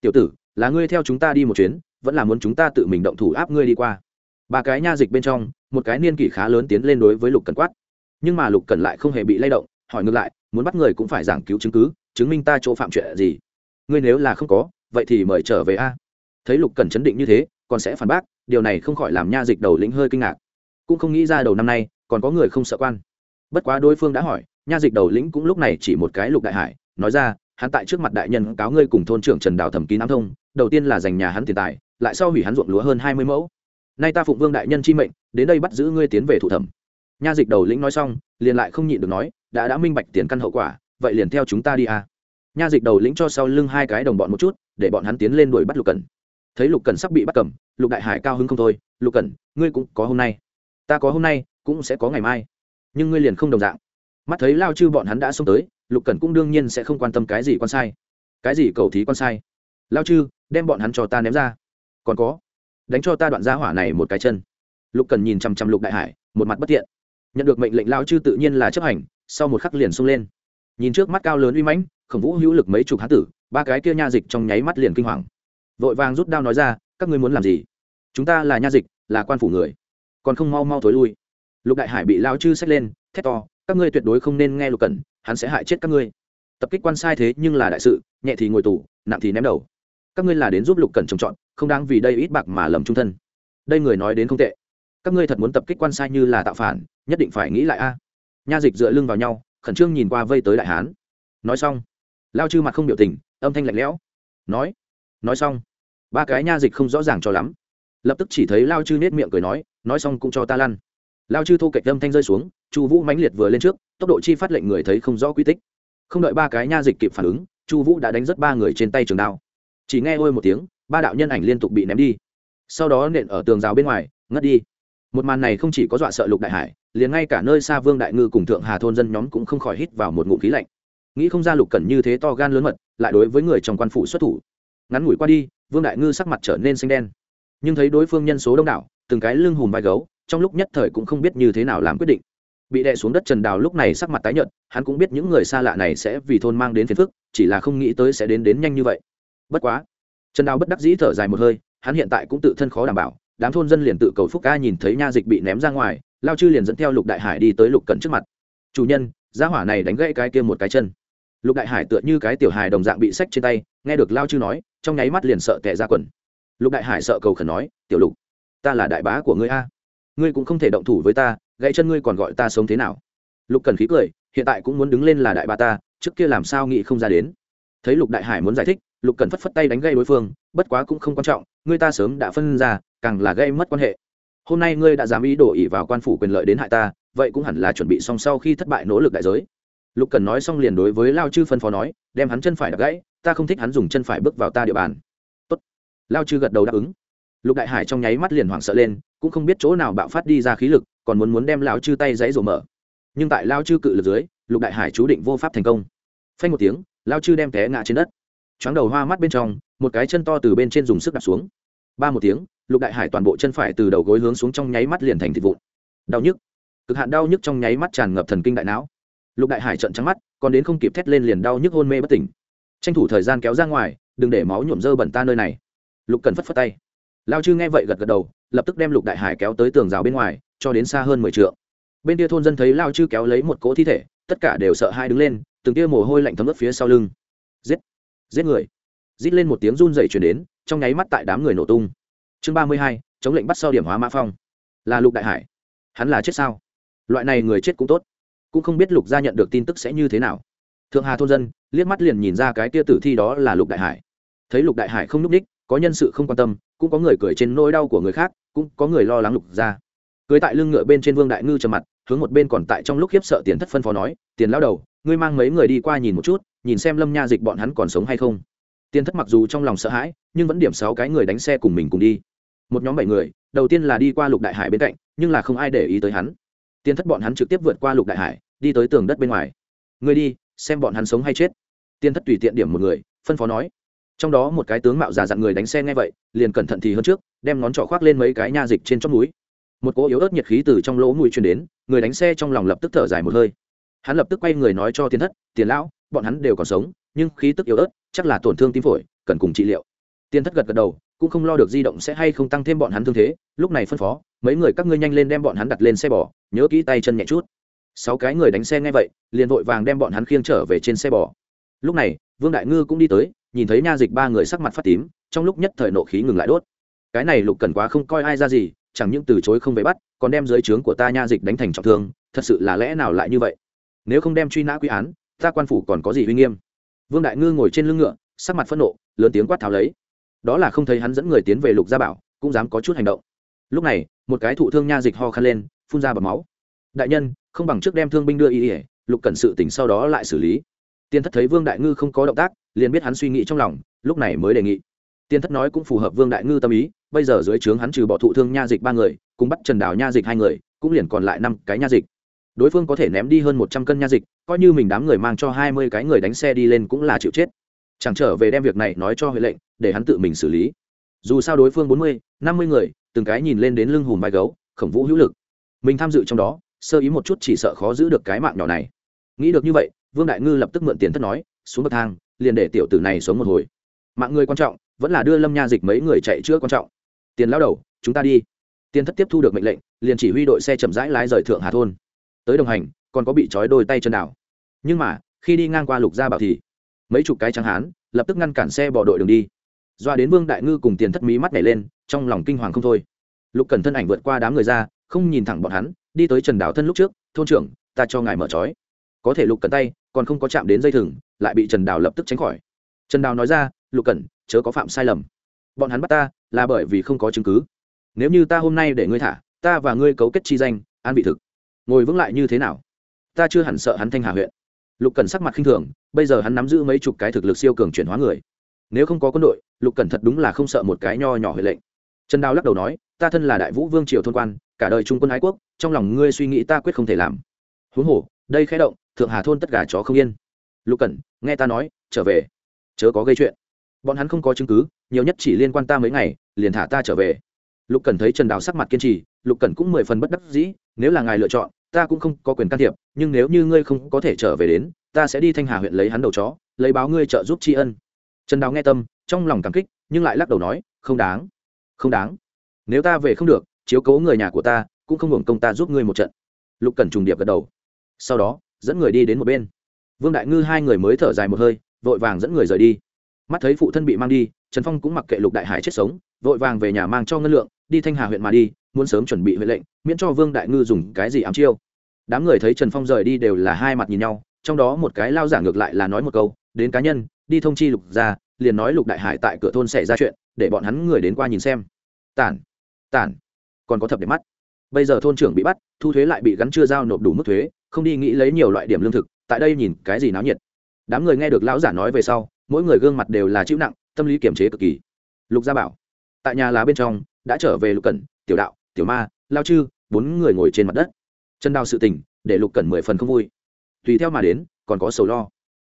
Tiểu tử, là ngươi theo chúng ta đi một chuyến, vẫn là muốn chúng ta tự mình động thủ áp ngươi đi qua. Ba cái nha dịch bên trong, một cái niên kỷ khá lớn tiến lên đối với lục cần quát. Nhưng mà lục cần lại không hề bị lay động hỏi ngược lại, muốn bắt người cũng phải giảng cứu chứng cứ, chứng minh ta chỗ phạm chuyện gì. Ngươi nếu là không có, vậy thì mời trở về a. Thấy lục cần chấn định như thế, còn sẽ phản bác, điều này không khỏi làm nha dịch đầu lĩnh hơi kinh ngạc. Cũng không nghĩ ra đầu năm nay, còn có người không sợ quan. Bất quá đối phương đã hỏi, nha dịch đầu lĩnh cũng lúc này chỉ một cái lục đại hải, nói ra, hắn tại trước mặt đại nhân cáo ngươi cùng thôn trưởng trần đào thẩm ký nam thông, đầu tiên là giành nhà hắn tiền tài, lại sau hủy hắn ruộng lúa hơn hai mươi mẫu. Nay ta phụng vương đại nhân chi mệnh, đến đây bắt giữ ngươi tiến về thủ thẩm. Nha dịch đầu lĩnh nói xong, liền lại không nhịn được nói đã đã minh bạch tiền căn hậu quả, vậy liền theo chúng ta đi à. nha dịch đầu lĩnh cho sau lưng hai cái đồng bọn một chút, để bọn hắn tiến lên đuổi bắt lục cần thấy lục cần sắp bị bắt cầm, lục đại hải cao hứng không thôi, lục cần ngươi cũng có hôm nay. Ta có hôm nay, cũng sẽ có ngày mai. Nhưng ngươi liền không đồng dạng. Mắt thấy lao chư bọn hắn đã xông tới, lục cần cũng đương nhiên sẽ không quan tâm cái gì con sai. Cái gì cầu thí con sai? Lao chư, đem bọn hắn cho ta ném ra. Còn có, đánh cho ta đoạn giá hỏa này một cái chân. Lục cần nhìn chằm chằm lục đại hải, một mặt bất tiện. Nhận được mệnh lệnh, lao chư tự nhiên là chấp hành sau một khắc liền xông lên. Nhìn trước mắt cao lớn uy mãnh, khổng vũ hữu lực mấy chục hán tử, ba cái kia nha dịch trong nháy mắt liền kinh hoàng. Vội vàng rút đao nói ra, các ngươi muốn làm gì? Chúng ta là nha dịch, là quan phủ người, còn không mau mau thối lui. Lục đại hải bị lao chư xách lên, thét to, các ngươi tuyệt đối không nên nghe lục cẩn, hắn sẽ hại chết các ngươi. Tập kích quan sai thế nhưng là đại sự, nhẹ thì ngồi tù, nặng thì ném đầu. Các ngươi là đến giúp lục cẩn trồng trọt, không đáng vì đây ít bạc mà lầm trung thân. Đây người nói đến không tệ. Các ngươi thật muốn tập kích quan sai như là tạo phản, nhất định phải nghĩ lại a nha dịch dựa lưng vào nhau, khẩn trương nhìn qua vây tới đại hán. Nói xong, lao chư mặt không biểu tình, âm thanh lạnh lẽo. Nói nói xong, ba cái nha dịch không rõ ràng cho lắm. Lập tức chỉ thấy lao chư nết miệng cười nói nói xong cũng cho ta lăn. Lao chư thô kệch âm thanh rơi xuống, chu vũ mãnh liệt vừa lên trước, tốc độ chi phát lệnh người thấy không rõ quy tích. Không đợi ba cái nha dịch kịp phản ứng, chu vũ đã đánh rất ba người trên tay trường đao. Chỉ nghe ôi một tiếng, ba đạo nhân ảnh liên tục bị ném đi. Sau đó nện ở tường rào bên ngoài, ngất đi một màn này không chỉ có dọa sợ lục đại hải, liền ngay cả nơi xa vương đại ngư cùng thượng hà thôn dân nhóm cũng không khỏi hít vào một ngụm khí lạnh. Nghĩ không ra lục cẩn như thế to gan lớn mật, lại đối với người trong quan phủ xuất thủ. Ngắn ngủi qua đi, vương đại ngư sắc mặt trở nên xanh đen. Nhưng thấy đối phương nhân số đông đảo, từng cái lưng hùm vai gấu, trong lúc nhất thời cũng không biết như thế nào làm quyết định. Bị đè xuống đất trần đào lúc này sắc mặt tái nhợt, hắn cũng biết những người xa lạ này sẽ vì thôn mang đến phiền phức, chỉ là không nghĩ tới sẽ đến đến nhanh như vậy. Bất quá, trần đào bất đắc dĩ thở dài một hơi, hắn hiện tại cũng tự thân khó đảm bảo đám thôn dân liền tự cầu phúc ca nhìn thấy nha dịch bị ném ra ngoài, lao chư liền dẫn theo lục đại hải đi tới lục cẩn trước mặt. Chủ nhân, gia hỏa này đánh gãy cái kia một cái chân. Lục đại hải tựa như cái tiểu hài đồng dạng bị sách trên tay, nghe được lao chư nói, trong nháy mắt liền sợ tệ ra quần. Lục đại hải sợ cầu khẩn nói, tiểu lục, ta là đại bá của ngươi a. Ngươi cũng không thể động thủ với ta, gãy chân ngươi còn gọi ta sống thế nào? Lục cần khí cười, hiện tại cũng muốn đứng lên là đại bá ta, trước kia làm sao nghĩ không ra đến. Thấy lục đại hải muốn giải thích, lục cần phất phất tay đánh gây đối phương, bất quá cũng không quan trọng, ngươi ta sớm đã phân ra càng là gây mất quan hệ. Hôm nay ngươi đã dám ý đổ ỉ vào quan phủ quyền lợi đến hại ta, vậy cũng hẳn là chuẩn bị xong sau khi thất bại nỗ lực đại giới. Lục cần nói xong liền đối với lao chư phân phó nói, đem hắn chân phải đập gãy, ta không thích hắn dùng chân phải bước vào ta địa bàn. Tốt. lao chư gật đầu đáp ứng. Lục đại hải trong nháy mắt liền hoảng sợ lên, cũng không biết chỗ nào bạo phát đi ra khí lực, còn muốn muốn đem lao chư tay dãy rổ mở. Nhưng tại lao chư cự lực dưới, lục đại hải chú định vô pháp thành công. Phanh một tiếng, lao chư đem té ngã trên đất. Choáng đầu hoa mắt bên trong, một cái chân to từ bên trên dùng sức đạp xuống. Ba một tiếng lục đại hải toàn bộ chân phải từ đầu gối hướng xuống trong nháy mắt liền thành thịt vụn. Đau nhức. Cực hạn đau nhức trong nháy mắt tràn ngập thần kinh đại não. Lục đại hải trận trắng mắt, còn đến không kịp thét lên liền đau nhức hôn mê bất tỉnh. Tranh thủ thời gian kéo ra ngoài, đừng để máu nhuộm dơ bẩn ta nơi này. Lục cần phất phất tay. Lao chư nghe vậy gật gật đầu, lập tức đem lục đại hải kéo tới tường rào bên ngoài, cho đến xa hơn mười t bên kia thôn dân thấy lao chư kéo lấy một cỗ thi thể, tất cả đều sợ hai đứng lên, từng tia mồ hôi lạnh thấm ướt phía sau lưng. Giết! Giết người! Rít lên một tiếng run dày chuyển đến, trong nháy mắt tại đám người nổ tung chương ba mươi hai, chống lệnh bắt sau điểm hóa mã phong. Là lục đại hải. Hắn là chết sao? Loại này người chết cũng tốt. Cũng không biết lục gia nhận được tin tức sẽ như thế nào. Thượng hà thôn dân liếc mắt liền nhìn ra cái tia tử thi đó là lục đại hải. Thấy lục đại hải không n ú c ních, có nhân sự không quan tâm, cũng có người cười trên nỗi đau của người khác, cũng có người lo lắng lục gia. Cưới tại lưng ngựa bên trên vương đại ngư trầm mặt, hướng một bên còn tại trong lúc khiếp sợ tiền thất phân phó nói, tiền lao đầu, ngươi mang mấy người đi qua nhìn một chút, nhìn xem lâm nha dịch bọn hắn còn sống hay không tiền thất mặc dù trong lòng sợ hãi, nhưng vẫn điểm sáu cái người đánh xe cùng mình cùng đi. Một nhóm bảy người, đầu tiên là đi qua lục đại hải bên cạnh, nhưng là không ai để ý tới hắn. Tiền thất bọn hắn trực tiếp vượt qua lục đại hải, đi tới tường đất bên ngoài. Người đi, xem bọn hắn sống hay chết. Tiền thất tùy tiện điểm một người, phân phó nói. Trong đó một cái tướng mạo già dặn người đánh xe nghe vậy, liền cẩn thận thì hơn trước, đem ngón trỏ khoác lên mấy cái nha dịch trên chóp núi. Một cỗ yếu ớt nhiệt khí từ trong lỗ mũi truyền đến, người đánh xe trong lòng lập tức thở dài một hơi. Hắn lập tức quay người nói cho tiền thất, tiền lão bọn hắn đều còn sống, nhưng khí tức yếu ớt, chắc là tổn thương tim phổi, cần cùng trị liệu. Tiên thất gật gật đầu, cũng không lo được di động sẽ hay không tăng thêm bọn hắn thương thế, lúc này phân phó, mấy người các ngươi nhanh lên đem bọn hắn đặt lên xe bò, nhớ kỹ tay chân nhẹ chút. Sáu cái người đánh xe nghe vậy, liền vội vàng đem bọn hắn khiêng trở về trên xe bò. Lúc này, vương đại ngư cũng đi tới, nhìn thấy nha dịch ba người sắc mặt phát tím, trong lúc nhất thời nộ khí ngừng lại đốt. Cái này lục cần quá không coi ai ra gì, chẳng những từ chối không về bắt, còn đem dưới trướng của ta nha dịch đánh thành trọng thương, thật sự là lẽ nào lại như vậy? Nếu không đem truy nã quy án ta quan phủ còn có gì uy nghiêm? Vương đại ngư ngồi trên lưng ngựa, sắc mặt phẫn nộ, lớn tiếng quát tháo lấy. Đó là không thấy hắn dẫn người tiến về lục gia bảo, cũng dám có chút hành động. Lúc này, một cái thụ thương nha dịch ho khăn lên, phun ra bọc máu. Đại nhân, không bằng trước đem thương binh đưa y ỉa lục cần sự tỉnh sau đó lại xử lý. Tiên thất thấy vương đại ngư không có động tác, liền biết hắn suy nghĩ trong lòng, lúc này mới đề nghị. Tiên thất nói cũng phù hợp vương đại ngư tâm ý, bây giờ dưới trướng hắn trừ bỏ thụ thương nha dịch ba người, cùng bắt trần đào nha dịch hai người, cũng liền còn lại năm cái nha dịch đối phương có thể ném đi hơn một trăm cân nha dịch, coi như mình đám người mang cho hai mươi cái người đánh xe đi lên cũng là chịu chết. Chẳng trở về đem việc này nói cho huệ lệnh, để hắn tự mình xử lý. Dù sao đối phương bốn mươi, năm mươi người, từng cái nhìn lên đến lưng hùm vai gấu, khổng vũ hữu lực. Mình tham dự trong đó, sơ ý một chút chỉ sợ khó giữ được cái mạng nhỏ này. Nghĩ được như vậy, vương đại ngư lập tức mượn tiền thất nói, xuống bậc thang, liền để tiểu tử này sống một hồi. Mạng người quan trọng, vẫn là đưa lâm nha dịch mấy người chạy chữa quan trọng. Tiền lao đầu, chúng ta đi. Tiền thất tiếp thu được mệnh lệnh, liền chỉ huy đội xe chậm rãi lái rời thượng hà thôn tới đồng hành, còn có bị trói đôi tay chân đảo nhưng mà, khi đi ngang qua lục gia bảo thì, mấy chục cái trắng hán, lập tức ngăn cản xe bỏ đội đường đi. Doa đến vương đại ngư cùng tiền thất mí mắt nhảy lên, trong lòng kinh hoàng không thôi. Lục cần thân ảnh vượt qua đám người ra, không nhìn thẳng bọn hắn, đi tới trần đảo thân lúc trước, thôn trưởng, ta cho ngài mở trói. Có thể lục cần tay, còn không có chạm đến dây thừng, lại bị trần đào lập tức tránh khỏi. Trần đào nói ra, lục cần chớ có phạm sai lầm. Bọn hắn bắt ta là bởi vì không có chứng cứ. Nếu như ta hôm nay để ngươi thả, ta và ngươi cấu kết chi danh, an vị thực ngồi vững lại như thế nào? Ta chưa hẳn sợ hắn thanh hà huyện. Lục cần sắc mặt khinh thường, bây giờ hắn nắm giữ mấy chục cái thực lực siêu cường chuyển hóa người. Nếu không có quân đội, lục cần thật đúng là không sợ một cái nho nhỏ huệ lệnh. Trần đào lắc đầu nói, ta thân là đại vũ vương triều thôn quan, cả đời trung quân ái quốc, trong lòng ngươi suy nghĩ ta quyết không thể làm. Huống hồ, đây khẽ động, thượng hà thôn tất cả chó không yên. Lục cẩn, nghe ta nói, trở về. Chớ có gây chuyện. Bọn hắn không có chứng cứ, nhiều nhất chỉ liên quan ta mấy ngày, liền thả ta trở về. Lục cẩn thấy trần đào sắc mặt kiên trì, lục cẩn cũng mười phần bất đắc dĩ, nếu là ngài lựa chọn ta cũng không có quyền can thiệp, nhưng nếu như ngươi không có thể trở về đến, ta sẽ đi thanh hà huyện lấy hắn đầu chó, lấy báo ngươi trợ giúp tri ân. Trần đào nghe tâm, trong lòng cảm kích, nhưng lại lắc đầu nói, không đáng không đáng. Nếu ta về không được, chiếu cố người nhà của ta, cũng không hưởng công ta giúp ngươi một trận. Lục cẩn trùng điệp gật đầu. Sau đó, dẫn người đi đến một bên. Vương đại ngư hai người mới thở dài một hơi, vội vàng dẫn người rời đi. Mắt thấy phụ thân bị mang đi, trần phong cũng mặc kệ lục đại hải chết sống, vội vàng về nhà mang cho ngân lượng, đi thanh hà huyện mà đi muốn sớm chuẩn bị huệ lệnh, miễn cho vương đại ngư dùng cái gì ám chiêu. Đám người thấy trần phong rời đi đều là hai mặt nhìn nhau, trong đó một cái lao giả ngược lại là nói một câu, đến cá nhân, đi thông chi lục ra liền nói lục đại hải tại cửa thôn xảy ra chuyện, để bọn hắn người đến qua nhìn xem. Tản tản, còn có thập để mắt. Bây giờ thôn trưởng bị bắt, thu thuế lại bị gắn chưa giao nộp đủ mức thuế, không đi nghĩ lấy nhiều loại điểm lương thực, tại đây nhìn cái gì náo nhiệt. Đám người nghe được lão giả nói về sau, mỗi người gương mặt đều là chịu nặng, tâm lý kiềm chế cực kỳ. Lục gia bảo, tại nhà lá bên trong, đã trở về lục cẩn tiểu đạo, tiểu ma, lao chư, bốn người ngồi trên mặt đất. Chân đào sự tình, để lục cẩn mười phần không vui. Tùy theo mà đến, còn có sầu lo.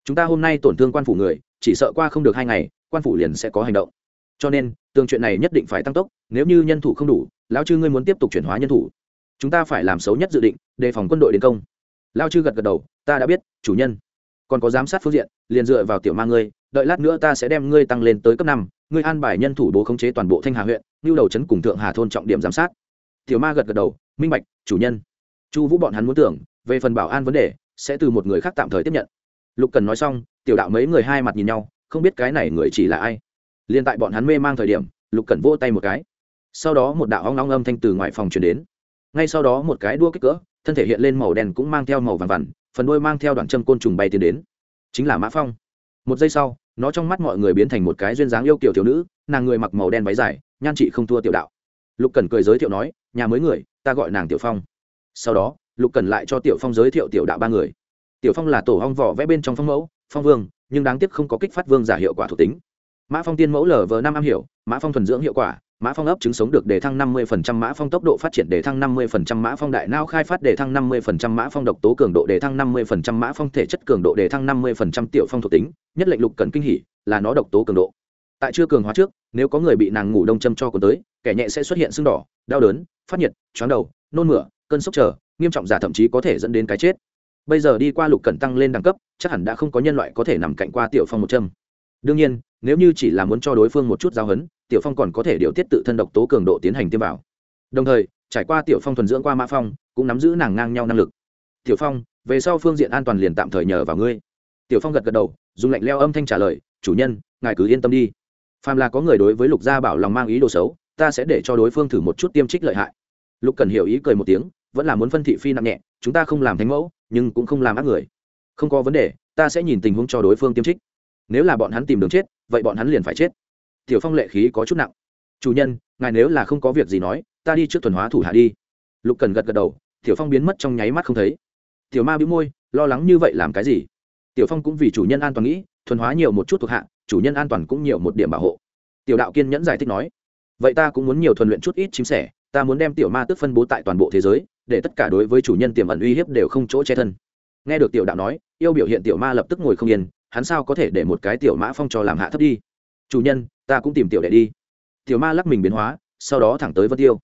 Chúng ta hôm nay tổn thương quan phủ người, chỉ sợ qua không được hai ngày, quan phủ liền sẽ có hành động. Cho nên tương chuyện này nhất định phải tăng tốc, nếu như nhân thủ không đủ lão chư ngươi muốn tiếp tục chuyển hóa nhân thủ. Chúng ta phải làm xấu nhất dự định, đề phòng quân đội đến công. Lao chư gật gật đầu, ta đã biết, chủ nhân. Còn có giám sát phương diện, liền dựa vào tiểu ma ngươi, đợi lát nữa ta sẽ đem ngươi tăng lên tới cấp năm ngươi an bài nhân thủ bố khống chế toàn bộ thanh hà huyện lưu đầu trấn cùng thượng hà thôn trọng điểm giám sát. Tiểu ma gật gật đầu, minh bạch, chủ nhân. Chu vũ bọn hắn muốn tưởng, về phần bảo an vấn đề, sẽ từ một người khác tạm thời tiếp nhận. Lục cần nói xong, tiểu đạo mấy người hai mặt nhìn nhau, không biết cái này người chỉ là ai. Liên tại bọn hắn mê mang thời điểm, lục cần vỗ tay một cái. Sau đó một đạo ong ong âm thanh từ ngoài phòng truyền đến. Ngay sau đó một cái đua kích cỡ, thân thể hiện lên màu đen cũng mang theo màu vàng vằn, phần đuôi mang theo đoạn châm côn trùng bay tiến đến. Chính là mã phong. Một giây sau nó trong mắt mọi người biến thành một cái duyên dáng yêu kiểu thiếu nữ, nàng người mặc màu đen váy dài, nhan chị không thua tiểu đạo. Lục cần cười giới thiệu nói, nhà mới người, ta gọi nàng tiểu phong. Sau đó, lục cần lại cho tiểu phong giới thiệu tiểu đạo ba người. Tiểu phong là tổ hong vỏ vẽ bên trong phong mẫu, phong vương, nhưng đáng tiếc không có kích phát vương giả hiệu quả thuộc tính. Mã phong tiên mẫu lv năm am hiểu, mã phong thuần dưỡng hiệu quả mã phong ấp trứng sống được để thăng 50% mã phong tốc độ phát triển để thăng 50% mã phong đại não khai phát để thăng 50% mã phong độc tố cường độ để thăng 50% mã phong thể chất cường độ để thăng 50% tiểu phong thuộc tính, nhất lệnh lục cần kinh hỉ, là nó độc tố cường độ. Tại chưa cường hóa trước, nếu có người bị nàng ngủ đông châm cho cuốn tới, kẻ nhẹ sẽ xuất hiện sưng đỏ, đau đớn, phát nhiệt chóng đầu, nôn mửa, cơn sốc trở nghiêm trọng giả thậm chí có thể dẫn đến cái chết. Bây giờ đi qua lục cần tăng lên đẳng cấp, chắc hẳn đã không có nhân loại có thể nằm cạnh qua tiểu phong một châm. Đương nhiên, nếu như chỉ là muốn cho đối phương một chút giao hấn tiểu phong còn có thể điều tiết tự thân độc tố cường độ tiến hành tiêm vào. Đồng thời, trải qua tiểu phong thuần dưỡng qua mã phong, cũng nắm giữ nàng ngang nhau năng lực. Tiểu phong, về sau phương diện an toàn liền tạm thời nhờ vào ngươi. Tiểu phong gật gật đầu, dùng lạnh leo âm thanh trả lời, chủ nhân, ngài cứ yên tâm đi. Phàm là có người đối với lục gia bảo lòng mang ý đồ xấu, ta sẽ để cho đối phương thử một chút tiêm trích lợi hại. Lục cần hiểu ý cười một tiếng, vẫn là muốn phân thị phi nặng nhẹ, chúng ta không làm thánh mẫu, nhưng cũng không làm ác người. Không có vấn đề, ta sẽ nhìn tình huống cho đối phương tiêm trích. Nếu là bọn hắn tìm đường chết, vậy bọn hắn liền phải chết tiểu phong lệ khí có chút nặng. Chủ nhân, ngài nếu là không có việc gì nói, ta đi trước thuần hóa thủ hạ đi. Lục cần gật gật đầu, tiểu phong biến mất trong nháy mắt không thấy. Tiểu ma bĩu môi, lo lắng như vậy làm cái gì? Tiểu phong cũng vì chủ nhân an toàn nghĩ, thuần hóa nhiều một chút thuộc hạ, chủ nhân an toàn cũng nhiều một điểm bảo hộ. Tiểu đạo kiên nhẫn giải thích nói, vậy ta cũng muốn nhiều thuần luyện chút ít chim sẻ, ta muốn đem tiểu ma tức phân bố tại toàn bộ thế giới, để tất cả đối với chủ nhân tiềm ẩn uy hiếp đều không chỗ che thân. Nghe được tiểu đạo nói, yêu biểu hiện tiểu ma lập tức ngồi không yên, hắn sao có thể để một cái tiểu mã phong cho làm hạ thấp đi? Chủ nhân ta cũng tìm tiểu đệ đi. Tiểu ma lắc mình biến hóa, sau đó thẳng tới vân tiêu.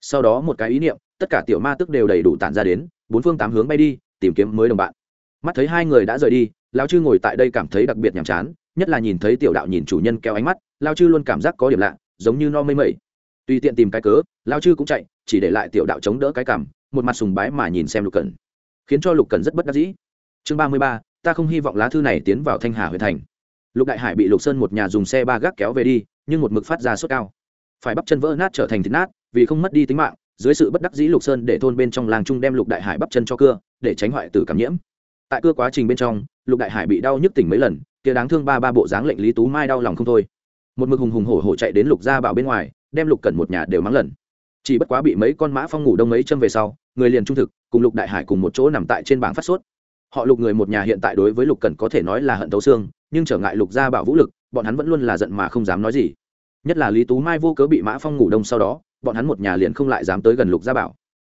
Sau đó một cái ý niệm, tất cả tiểu ma tức đều đầy đủ tản ra đến, bốn phương tám hướng bay đi, tìm kiếm mới đồng bạn. Mắt thấy hai người đã rời đi, lao chư ngồi tại đây cảm thấy đặc biệt nhàm chán, nhất là nhìn thấy tiểu đạo nhìn chủ nhân kéo ánh mắt, lao chư luôn cảm giác có điểm lạ, giống như no mây mẩy. Tùy tiện tìm cái cớ, lao chư cũng chạy, chỉ để lại tiểu đạo chống đỡ cái cảm, một mặt sùng bái mà nhìn xem lục cần khiến cho lục cần rất bất đắc dĩ. Chương ba mươi ba, ta không hy vọng lá thư này tiến vào thanh hà huyện thành lục đại hải bị lục sơn một nhà dùng xe ba gác kéo về đi, nhưng một mực phát ra sốt cao. Phải bắp chân vỡ nát trở thành thịt nát, vì không mất đi tính mạng, dưới sự bất đắc dĩ lục sơn để thôn bên trong làng trung đem lục đại hải bắp chân cho cưa, để tránh hoại tử cảm nhiễm. Tại cưa quá trình bên trong, lục đại hải bị đau nhức tỉnh mấy lần, kia đáng thương ba ba bộ dáng lệnh lý tú mai đau lòng không thôi. Một mực hùng hùng hổ hổ chạy đến lục gia bảo bên ngoài, đem lục cẩn một nhà đều mắng lần. Chỉ bất quá bị mấy con mã phong ngủ đông mấy châm về sau, người liền trung thực, cùng lục đại hải cùng một chỗ nằm tại trên bảng phát sốt họ lục người một nhà hiện tại đối với lục cần có thể nói là hận thấu xương, nhưng trở ngại lục gia bảo vũ lực, bọn hắn vẫn luôn là giận mà không dám nói gì. Nhất là lý tú mai vô cớ bị mã phong ngủ đông sau đó, bọn hắn một nhà liền không lại dám tới gần lục gia bảo.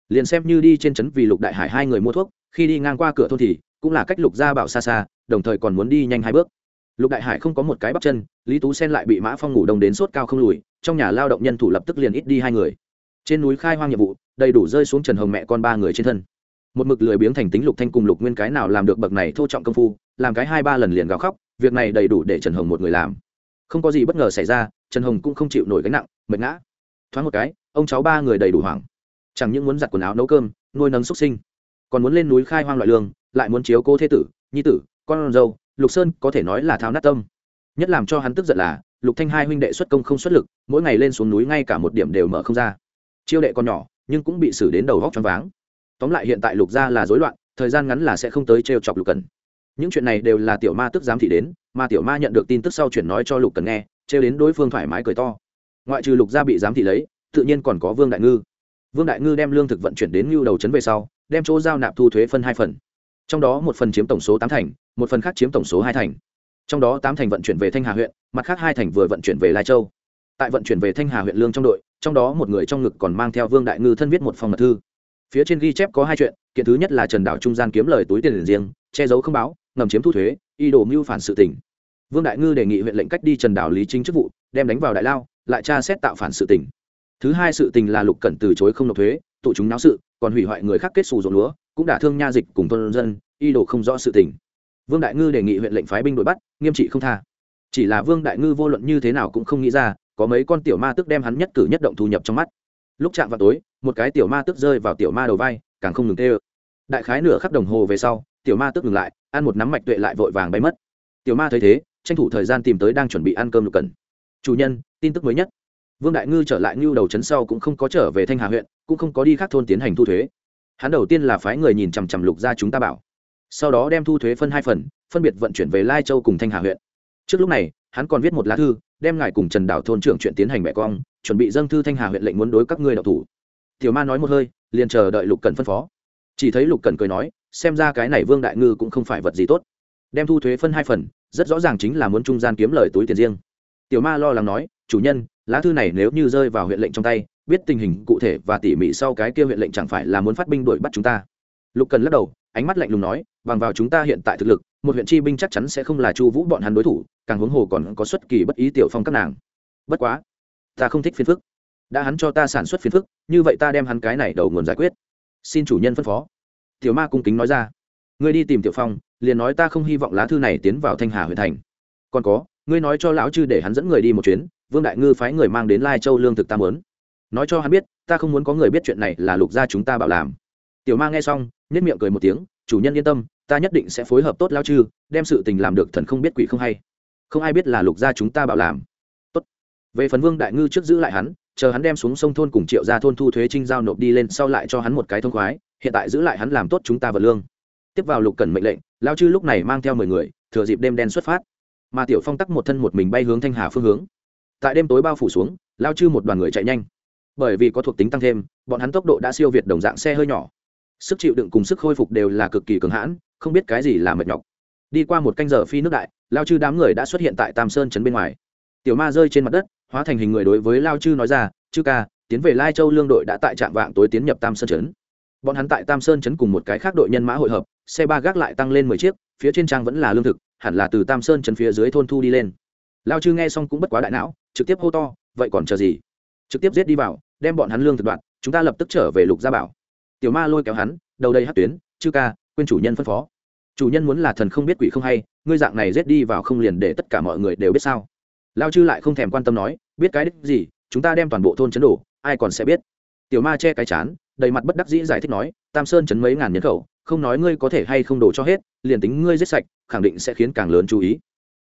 Liền xem như đi trên trấn vì lục đại hải hai người mua thuốc, khi đi ngang qua cửa thôn thì, cũng là cách lục gia bảo xa xa, đồng thời còn muốn đi nhanh hai bước. Lục đại hải không có một cái bắp chân, lý tú sen lại bị mã phong ngủ đông đến sốt cao không lùi, trong nhà lao động nhân thủ lập tức liền ít đi hai người. Trên núi khai hoang nhiệm vụ, đầy đủ rơi xuống trần hồng mẹ con ba người trên thân một mực lười biếng thành tính lục thanh cùng lục nguyên cái nào làm được bậc này thô trọng công phu, làm cái hai ba lần liền gào khóc, việc này đầy đủ để trần hồng một người làm. Không có gì bất ngờ xảy ra, trần hồng cũng không chịu nổi gánh nặng, mệt ngã. Thoáng một cái, ông cháu ba người đầy đủ hoảng. Chẳng những muốn giặt quần áo nấu cơm, nuôi nấng xuất sinh, còn muốn lên núi khai hoang loại lương, lại muốn chiếu cô thế tử, nhi tử, con dâu, lục sơn có thể nói là thao nát tâm. Nhất làm cho hắn tức giận là, lục thanh hai huynh đệ xuất công không xuất lực, mỗi ngày lên xuống núi ngay cả một điểm đều mở không ra. Chiêu đệ còn nhỏ, nhưng cũng bị xử đến đầu góc choáng váng tóm lại hiện tại lục gia là rối loạn, thời gian ngắn là sẽ không tới trêu chọc lục cần. Những chuyện này đều là tiểu ma tức giám thị đến, mà tiểu ma nhận được tin tức sau chuyển nói cho lục cần nghe, trêu đến đối phương thoải mái cười to. Ngoại trừ lục gia bị giám thị lấy, tự nhiên còn có vương đại ngư. Vương đại ngư đem lương thực vận chuyển đến ngưu đầu trấn về sau, đem chỗ giao nạp thu thuế phân hai phần. Trong đó một phần chiếm tổng số tám thành, một phần khác chiếm tổng số hai thành. Trong đó tám thành vận chuyển về thanh hà huyện, mặt khác hai thành vừa vận chuyển về lai châu. Tại vận chuyển về thanh hà huyện lương trong đội, trong đó một người trong ngực còn mang theo vương đại ngư thân viết một phòng mật thư phía trên ghi chép có hai chuyện, kiện thứ nhất là trần đảo trung gian kiếm lời túi tiền riêng, che giấu không báo, ngầm chiếm thu thuế, y đồ mưu phản sự tỉnh vương đại ngư đề nghị huyện lệnh cách đi trần đảo lý chính chức vụ, đem đánh vào đại lao, lại tra xét tạo phản sự tỉnh thứ hai sự tình là lục cẩn từ chối không nộp thuế, tụ chúng náo sự, còn hủy hoại người khác kết xù ruộng lúa, cũng đả thương nha dịch cùng thôn dân, y đồ không rõ sự tình. Vương đại ngư đề nghị huyện lệnh phái binh đội bắt, nghiêm trị không tha. Chỉ là vương đại ngư vô luận như thế nào cũng không nghĩ ra, có mấy con tiểu ma tức đem hắn nhất cử nhất động thu nhập trong mắt lúc chạm vào tối, một cái tiểu ma tức rơi vào tiểu ma đầu vai, càng không ngừng tê ơ đại khái nửa khắc đồng hồ về sau, tiểu ma tức ngừng lại, ăn một nắm mạch tuệ lại vội vàng bay mất. Tiểu ma thấy thế, tranh thủ thời gian tìm tới đang chuẩn bị ăn cơm lục cần chủ nhân, tin tức mới nhất. Vương đại ngư trở lại ngưu đầu trấn sau cũng không có trở về thanh hà huyện, cũng không có đi các thôn tiến hành thu thuế. Hắn đầu tiên là phái người nhìn chằm chằm lục ra chúng ta bảo, sau đó đem thu thuế phân hai phần, phân biệt vận chuyển về lai châu cùng thanh hà huyện. Trước lúc này, hắn còn viết một lá thư, đem ngài cùng trần đảo thôn trưởng chuyện tiến hành mẹ cong chuẩn bị dâng thư thanh hà huyện lệnh muốn đối các ngươi đậu thủ. Tiểu ma nói một hơi, liền chờ đợi lục cần phân phó. Chỉ thấy lục cần cười nói, xem ra cái này vương đại ngư cũng không phải vật gì tốt. Đem thu thuế phân hai phần, rất rõ ràng chính là muốn trung gian kiếm lời túi tiền riêng. Tiểu ma lo lắng nói, chủ nhân, lá thư này nếu như rơi vào huyện lệnh trong tay, biết tình hình cụ thể và tỉ mỉ sau cái kia huyện lệnh chẳng phải là muốn phát binh đuổi bắt chúng ta. Lục cần lắc đầu, ánh mắt lạnh lùng nói, bằng vào chúng ta hiện tại thực lực, một huyện chi binh chắc chắn sẽ không là chu vũ bọn hắn đối thủ, càng huống hồ còn có xuất kỳ bất ý tiểu phong các nàng. Bất quá ta không thích phiền phức. Đã hắn cho ta sản xuất phiền phức, như vậy ta đem hắn cái này đầu nguồn giải quyết. Xin chủ nhân phân phó. Tiểu ma cung kính nói ra. Ngươi đi tìm tiểu phong, liền nói ta không hy vọng lá thư này tiến vào thanh hà huyện thành. Còn có, ngươi nói cho lão chư để hắn dẫn người đi một chuyến, vương đại ngư phái người mang đến lai châu lương thực ta muốn. Nói cho hắn biết, ta không muốn có người biết chuyện này là lục gia chúng ta bảo làm. Tiểu ma nghe xong nhất miệng cười một tiếng, chủ nhân yên tâm, ta nhất định sẽ phối hợp tốt lao chư, đem sự tình làm được thần không biết quỷ không hay. Không ai biết là lục gia chúng ta bảo làm về phần vương đại ngư trước giữ lại hắn, chờ hắn đem xuống sông thôn cùng triệu ra thôn thu thuế trinh giao nộp đi lên, sau lại cho hắn một cái thông khoái, hiện tại giữ lại hắn làm tốt chúng ta vật lương. Tiếp vào lục cần mệnh lệnh, lao chư lúc này mang theo mười người, thừa dịp đêm đen xuất phát. Mà tiểu phong tắc một thân một mình bay hướng thanh hà phương hướng. Tại đêm tối bao phủ xuống, lao chư một đoàn người chạy nhanh. Bởi vì có thuộc tính tăng thêm, bọn hắn tốc độ đã siêu việt đồng dạng xe hơi nhỏ. Sức chịu đựng cùng sức khôi phục đều là cực kỳ cường hãn, không biết cái gì là mệt nhọc. Đi qua một canh giờ phi nước đại, lao chư đám người đã xuất hiện tại tam sơn trấn bên ngoài. Tiểu ma rơi trên mặt đất hóa thành hình người đối với lao chư nói ra, chư ca, tiến về lai châu lương đội đã tại trạm vạng tối tiến nhập tam sơn trấn. Bọn hắn tại tam sơn trấn cùng một cái khác đội nhân mã hội hợp, xe ba gác lại tăng lên mười chiếc, phía trên trang vẫn là lương thực, hẳn là từ tam sơn trấn phía dưới thôn thu đi lên. Lao chư nghe xong cũng bất quá đại não, trực tiếp hô to, vậy còn chờ gì? Trực tiếp giết đi vào, đem bọn hắn lương thực đoạn chúng ta lập tức trở về lục gia bảo. Tiểu ma lôi kéo hắn, đầu đây hát tuyến, chư ca, quên chủ nhân phân phó. Chủ nhân muốn là thần không biết quỷ không hay, ngươi dạng này giết đi vào không liền để tất cả mọi người đều biết sao? Lao chư lại không thèm quan tâm nói, biết cái đích gì, chúng ta đem toàn bộ thôn chấn đổ, ai còn sẽ biết. Tiểu ma che cái chán, đầy mặt bất đắc dĩ giải thích nói, tam sơn chấn mấy ngàn nhân khẩu, không nói ngươi có thể hay không đổ cho hết, liền tính ngươi giết sạch, khẳng định sẽ khiến càng lớn chú ý.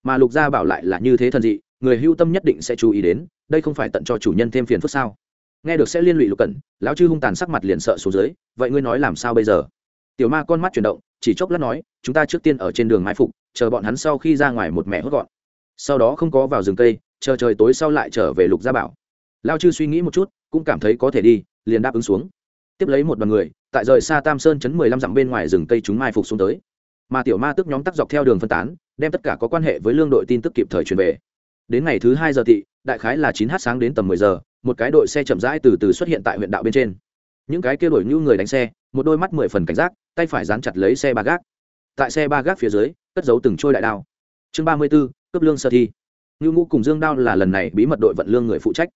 Mà lục gia bảo lại là như thế thần dị, người hưu tâm nhất định sẽ chú ý đến, đây không phải tận cho chủ nhân thêm phiền phức sao? Nghe được sẽ liên lụy lục cẩn, lão chư hung tàn sắc mặt liền sợ xuống dưới, vậy ngươi nói làm sao bây giờ? Tiểu ma con mắt chuyển động, chỉ chốc lát nói, chúng ta trước tiên ở trên đường mai phục, chờ bọn hắn sau khi ra ngoài một mẹ hốt gọn sau đó không có vào rừng cây, chờ trời tối sau lại trở về lục gia bảo. Lao chư suy nghĩ một chút, cũng cảm thấy có thể đi, liền đáp ứng xuống. Tiếp lấy một đoàn người, tại rời xa tam sơn chấn mười lăm dặm bên ngoài rừng cây chúng mai phục xuống tới. Mà tiểu ma tức nhóm tắc dọc theo đường phân tán, đem tất cả có quan hệ với lương đội tin tức kịp thời truyền về. Đến ngày thứ hai giờ thị, đại khái là chín h sáng đến tầm mười giờ, một cái đội xe chậm rãi từ từ xuất hiện tại huyện đạo bên trên. Những cái kia đổi như người đánh xe, một đôi mắt mười phần cảnh giác, tay phải dán chặt lấy xe ba gác. Tại xe ba gác phía dưới, cất giấu từng trôi đại đao. Chương ba mươi b ố cấp lương sơ thi. Ngưu ngũ cùng dương đao là lần này bí mật đội vận lương người phụ trách.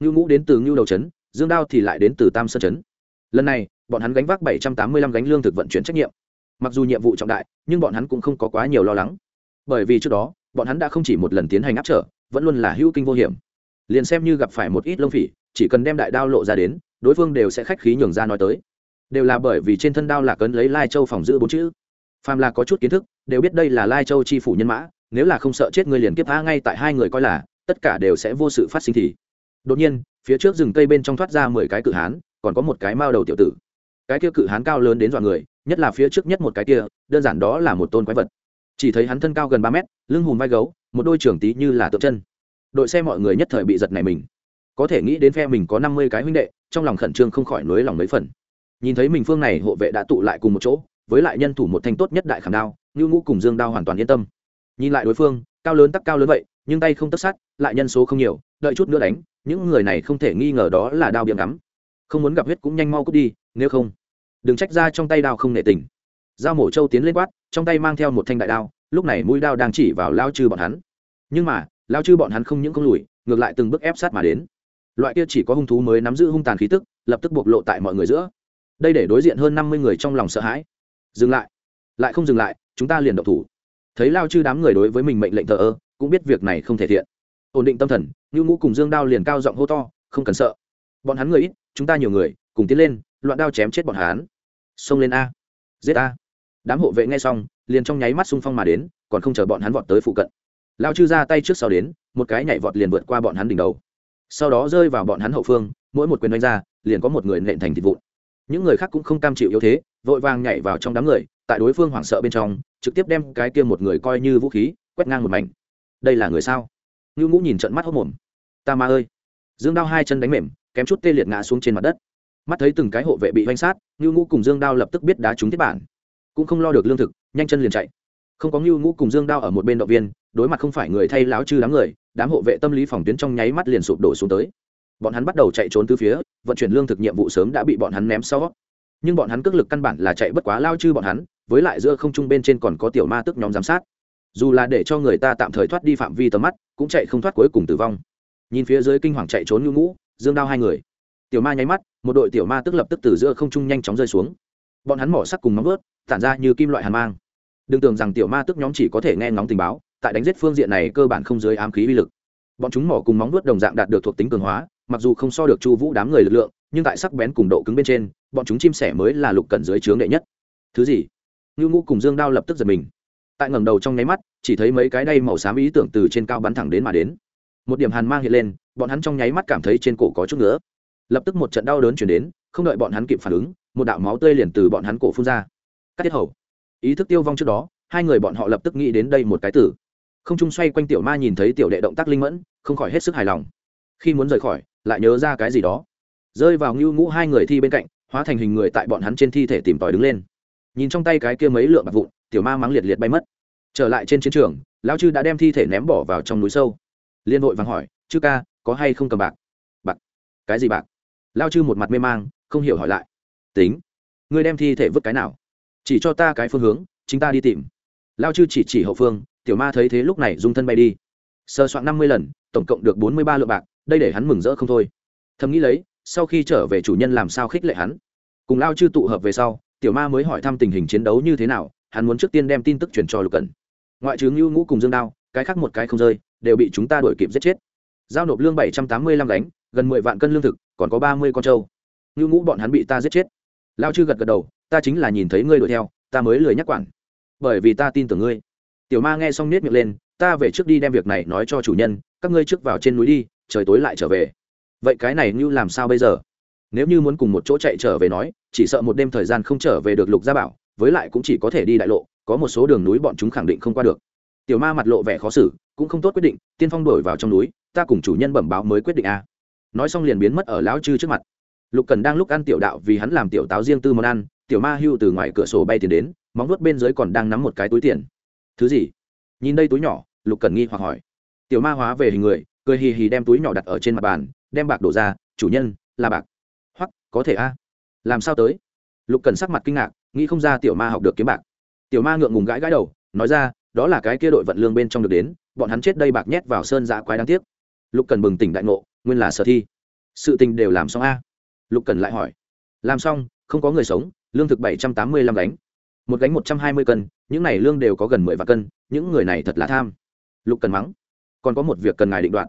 Ngưu ngũ đến từ ngưu đầu trấn, dương đao thì lại đến từ tam sơn trấn. Lần này, bọn hắn gánh vác bảy trăm tám mươi lăm gánh lương thực vận chuyển trách nhiệm. Mặc dù nhiệm vụ trọng đại, nhưng bọn hắn cũng không có quá nhiều lo lắng. Bởi vì trước đó, bọn hắn đã không chỉ một lần tiến hành áp trở, vẫn luôn là hữu kinh vô hiểm. Liền xem như gặp phải một ít lông phỉ, chỉ cần đem đại đao lộ ra đến, đối phương đều sẽ khách khí nhường ra nói tới. Đều là bởi vì trên thân đao là cấn lấy lai châu phòng giữ bốn chữ. Phàm là có chút kiến thức, đều biết đây là lai châu chi phủ nhân mã nếu là không sợ chết người liền kiếp tha ngay tại hai người coi là, tất cả đều sẽ vô sự phát sinh thì. Đột nhiên, phía trước rừng cây bên trong thoát ra mười cái cự hán, còn có một cái mao đầu tiểu tử. Cái kia cự hán cao lớn đến dọa người, nhất là phía trước nhất một cái kia, đơn giản đó là một tôn quái vật. Chỉ thấy hắn thân cao gần ba mét, lưng hùm vai gấu, một đôi trưởng tí như là tượng chân. Đội xe mọi người nhất thời bị giật này mình. Có thể nghĩ đến phe mình có năm mươi cái huynh đệ, trong lòng khẩn trương không khỏi nối lòng mấy phần. Nhìn thấy mình phương này, hộ vệ đã tụ lại cùng một chỗ, với lại nhân thủ một thanh tốt nhất đại khảm đao như ngũ cùng dương đao hoàn toàn yên tâm nhìn lại đối phương, cao lớn tắc cao lớn vậy, nhưng tay không tất sát, lại nhân số không nhiều, đợi chút nữa đánh, những người này không thể nghi ngờ đó là đao biệm ngắm. Không muốn gặp huyết cũng nhanh mau cút đi, nếu không, đừng trách ra trong tay đao không nể tình. Dao mổ trâu tiến lên quát, trong tay mang theo một thanh đại đao, lúc này mũi đao đang chỉ vào lao chư bọn hắn. Nhưng mà, lao chư bọn hắn không những không lùi, ngược lại từng bước ép sát mà đến. Loại kia chỉ có hung thú mới nắm giữ hung tàn khí tức, lập tức bộc lộ tại mọi người giữa. Đây để đối diện hơn năm mươi người trong lòng sợ hãi. Dừng lại. Lại không dừng lại, chúng ta liền động thủ thấy lao chư đám người đối với mình mệnh lệnh thờ ơ, cũng biết việc này không thể thiện. Ổn định tâm thần như ngũ cùng dương đao liền cao giọng hô to, không cần sợ. Bọn hắn người ít, chúng ta nhiều người, cùng tiến lên, loạn đao chém chết bọn hắn. Xông lên a. Giết a. Đám hộ vệ nghe xong, liền trong nháy mắt xung phong mà đến, còn không chờ bọn hắn vọt tới phụ cận. Lao chư ra tay trước sau đến, một cái nhảy vọt liền vượt qua bọn hắn đỉnh đầu. Sau đó rơi vào bọn hắn hậu phương, mỗi một quyền đánh ra, liền có một người nện thành thịt vụn. Những người khác cũng không cam chịu yếu thế, vội vàng nhảy vào trong đám người, tại đối phương hoảng sợ bên trong trực tiếp đem cái kia một người coi như vũ khí, quét ngang một mảnh. Đây là người sao? Ngưu ngũ nhìn trận mắt hốc mồm. Ta ma ơi. Dương đao hai chân đánh mềm, kém chút tê liệt ngã xuống trên mặt đất. Mắt thấy từng cái hộ vệ bị oanh sát, ngưu ngũ cùng dương đao lập tức biết đá trúng tiếp bản. Cũng không lo được lương thực, nhanh chân liền chạy. Không có ngưu ngũ cùng dương đao ở một bên động viên, đối mặt không phải người thay láo chư đám người, đám hộ vệ tâm lý phòng tuyến trong nháy mắt liền sụp đổ xuống tới. Bọn hắn bắt đầu chạy trốn từ phía, vận chuyển lương thực nhiệm vụ sớm đã bị bọn hắn ném sau. Nhưng bọn hắn cước lực căn bản là chạy bất quá lao chư bọn hắn với lại giữa không trung bên trên còn có tiểu ma tức nhóm giám sát. Dù là để cho người ta tạm thời thoát đi phạm vi tầm mắt, cũng chạy không thoát cuối cùng tử vong. Nhìn phía dưới kinh hoàng chạy trốn ngưu ngũ, dương đao hai người. Tiểu ma nháy mắt, một đội tiểu ma tức lập tức từ giữa không trung nhanh chóng rơi xuống. Bọn hắn mỏ sắc cùng nóng vớt tản ra như kim loại hàn mang. Đừng tưởng rằng tiểu ma tức nhóm chỉ có thể nghe ngóng tình báo, tại đánh giết phương diện này cơ bản không dưới ám khí uy lực. Bọn chúng mỏ cùng móng vuốt đồng dạng đạt được thuộc tính cường hóa, mặc dù không so được chu vũ đám người lực lượng, nhưng tại sắc bén cùng độ cứng bên trên, bọn chúng chim sẻ mới là lục cận dưới trướng đệ nhất. Thứ gì? Ngưu ngũ cùng dương đao lập tức giật mình. Tại ngẩng đầu trong nháy mắt, chỉ thấy mấy cái đay màu xám ý tưởng từ trên cao bắn thẳng đến mà đến. Một điểm hàn mang hiện lên, bọn hắn trong nháy mắt cảm thấy trên cổ có chút nữa lập tức một trận đau đớn chuyển đến, không đợi bọn hắn kịp phản ứng, một đạo máu tươi liền từ bọn hắn cổ phun ra. Cắt tiết hầu. Ý thức tiêu vong trước đó, hai người bọn họ lập tức nghĩ đến đây một cái tử. Không trung xoay quanh tiểu ma nhìn thấy tiểu đệ động tác linh mẫn, không khỏi hết sức hài lòng. Khi muốn rời khỏi, lại nhớ ra cái gì đó. Rơi vào ngưu ngũ hai người thi bên cạnh, hóa thành hình người tại bọn hắn trên thi thể tìm tòi đứng lên nhìn trong tay cái kia mấy lượng bạc vụn, tiểu ma mắng liệt liệt bay mất. Trở lại trên chiến trường, lão chư đã đem thi thể ném bỏ vào trong núi sâu. Liên hội vàng hỏi, chư ca, có hay không cầm bạc? Bạc? Cái gì bạc? Lao chư một mặt mê mang, không hiểu hỏi lại, tính, ngươi đem thi thể vứt cái nào? Chỉ cho ta cái phương hướng, chính ta đi tìm. Lao chư chỉ chỉ hậu phương, tiểu ma thấy thế lúc này dùng thân bay đi. Sơ soạn năm mươi lần, tổng cộng được bốn mươi ba lượng bạc, đây để hắn mừng rỡ không thôi. Thầm nghĩ lấy, sau khi trở về chủ nhân làm sao khích lệ hắn? Cùng lao chư tụ hợp về sau tiểu ma mới hỏi thăm tình hình chiến đấu như thế nào, hắn muốn trước tiên đem tin tức truyền cho lục cần ngoại trừ ngưu ngũ cùng dương đao, cái khác một cái không rơi, đều bị chúng ta đuổi kịp giết chết. Giao nộp lương bảy trăm tám mươi lăm đánh gần mười vạn cân lương thực, còn có ba mươi con trâu. Ngưu ngũ bọn hắn bị ta giết chết. Lao chư gật gật đầu, ta chính là nhìn thấy ngươi đuổi theo, ta mới lười nhắc quản. Bởi vì ta tin tưởng ngươi. Tiểu ma nghe xong nết miệng lên, ta về trước đi đem việc này nói cho chủ nhân, các ngươi trước vào trên núi đi, trời tối lại trở về. Vậy cái này như làm sao bây giờ? Nếu như muốn cùng một chỗ chạy trở về nói, chỉ sợ một đêm thời gian không trở về được lục gia bảo, với lại cũng chỉ có thể đi đại lộ, có một số đường núi bọn chúng khẳng định không qua được. Tiểu ma mặt lộ vẻ khó xử, cũng không tốt quyết định, tiên phong đổi vào trong núi, ta cùng chủ nhân bẩm báo mới quyết định a. Nói xong liền biến mất ở lão chư trước mặt. Lục cần đang lúc ăn tiểu đạo vì hắn làm tiểu táo riêng tư món ăn, tiểu ma hưu từ ngoài cửa sổ bay tiền đến, móng nuốt bên dưới còn đang nắm một cái túi tiền. Thứ gì? Nhìn đây túi nhỏ, lục cần nghi hoặc hỏi. Tiểu ma hóa về hình người, cười hì hì đem túi nhỏ đặt ở trên mặt bàn, đem bạc đổ ra, chủ nhân, là bạc có thể a? Làm sao tới? Lục cần sắc mặt kinh ngạc, nghĩ không ra tiểu ma học được kiếm bạc. Tiểu ma ngượng ngùng gãi gãi đầu, nói ra, đó là cái kia đội vận lương bên trong được đến, bọn hắn chết đây bạc nhét vào sơn dã quái đáng tiếc. Lục cần bừng tỉnh đại ngộ, nguyên là sở thi. Sự tình đều làm xong a? Lục cần lại hỏi. Làm xong, không có người sống, lương thực bảy trăm tám mươi lăm gánh. Một gánh một trăm hai mươi cân, những này lương đều có gần mười vạn cân, những người này thật là tham. Lục cần mắng. Còn có một việc cần ngài định đoạt.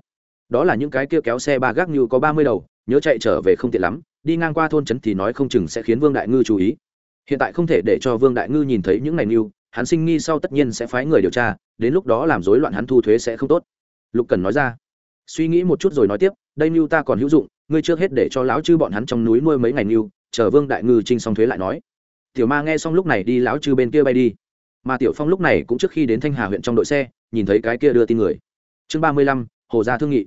Đó là những cái kia kéo xe ba gác như có ba mươi đầu, nhớ chạy trở về không tiện lắm đi ngang qua thôn trấn thì nói không chừng sẽ khiến vương đại ngư chú ý. Hiện tại không thể để cho vương đại ngư nhìn thấy những ngày mưu hắn sinh nghi sau tất nhiên sẽ phái người điều tra, đến lúc đó làm rối loạn hắn thu thuế sẽ không tốt. Lục cần nói ra. Suy nghĩ một chút rồi nói tiếp, đây mưu ta còn hữu dụng, ngươi trước hết để cho lão chư bọn hắn trong núi nuôi mấy ngày mưu chờ vương đại ngư trinh xong thuế lại nói. Tiểu ma nghe xong lúc này đi lão chư bên kia bay đi. Mà tiểu phong lúc này cũng trước khi đến thanh hà huyện trong đội xe, nhìn thấy cái kia đưa tin người. Chương ba mươi lăm, hồ gia thương nghị.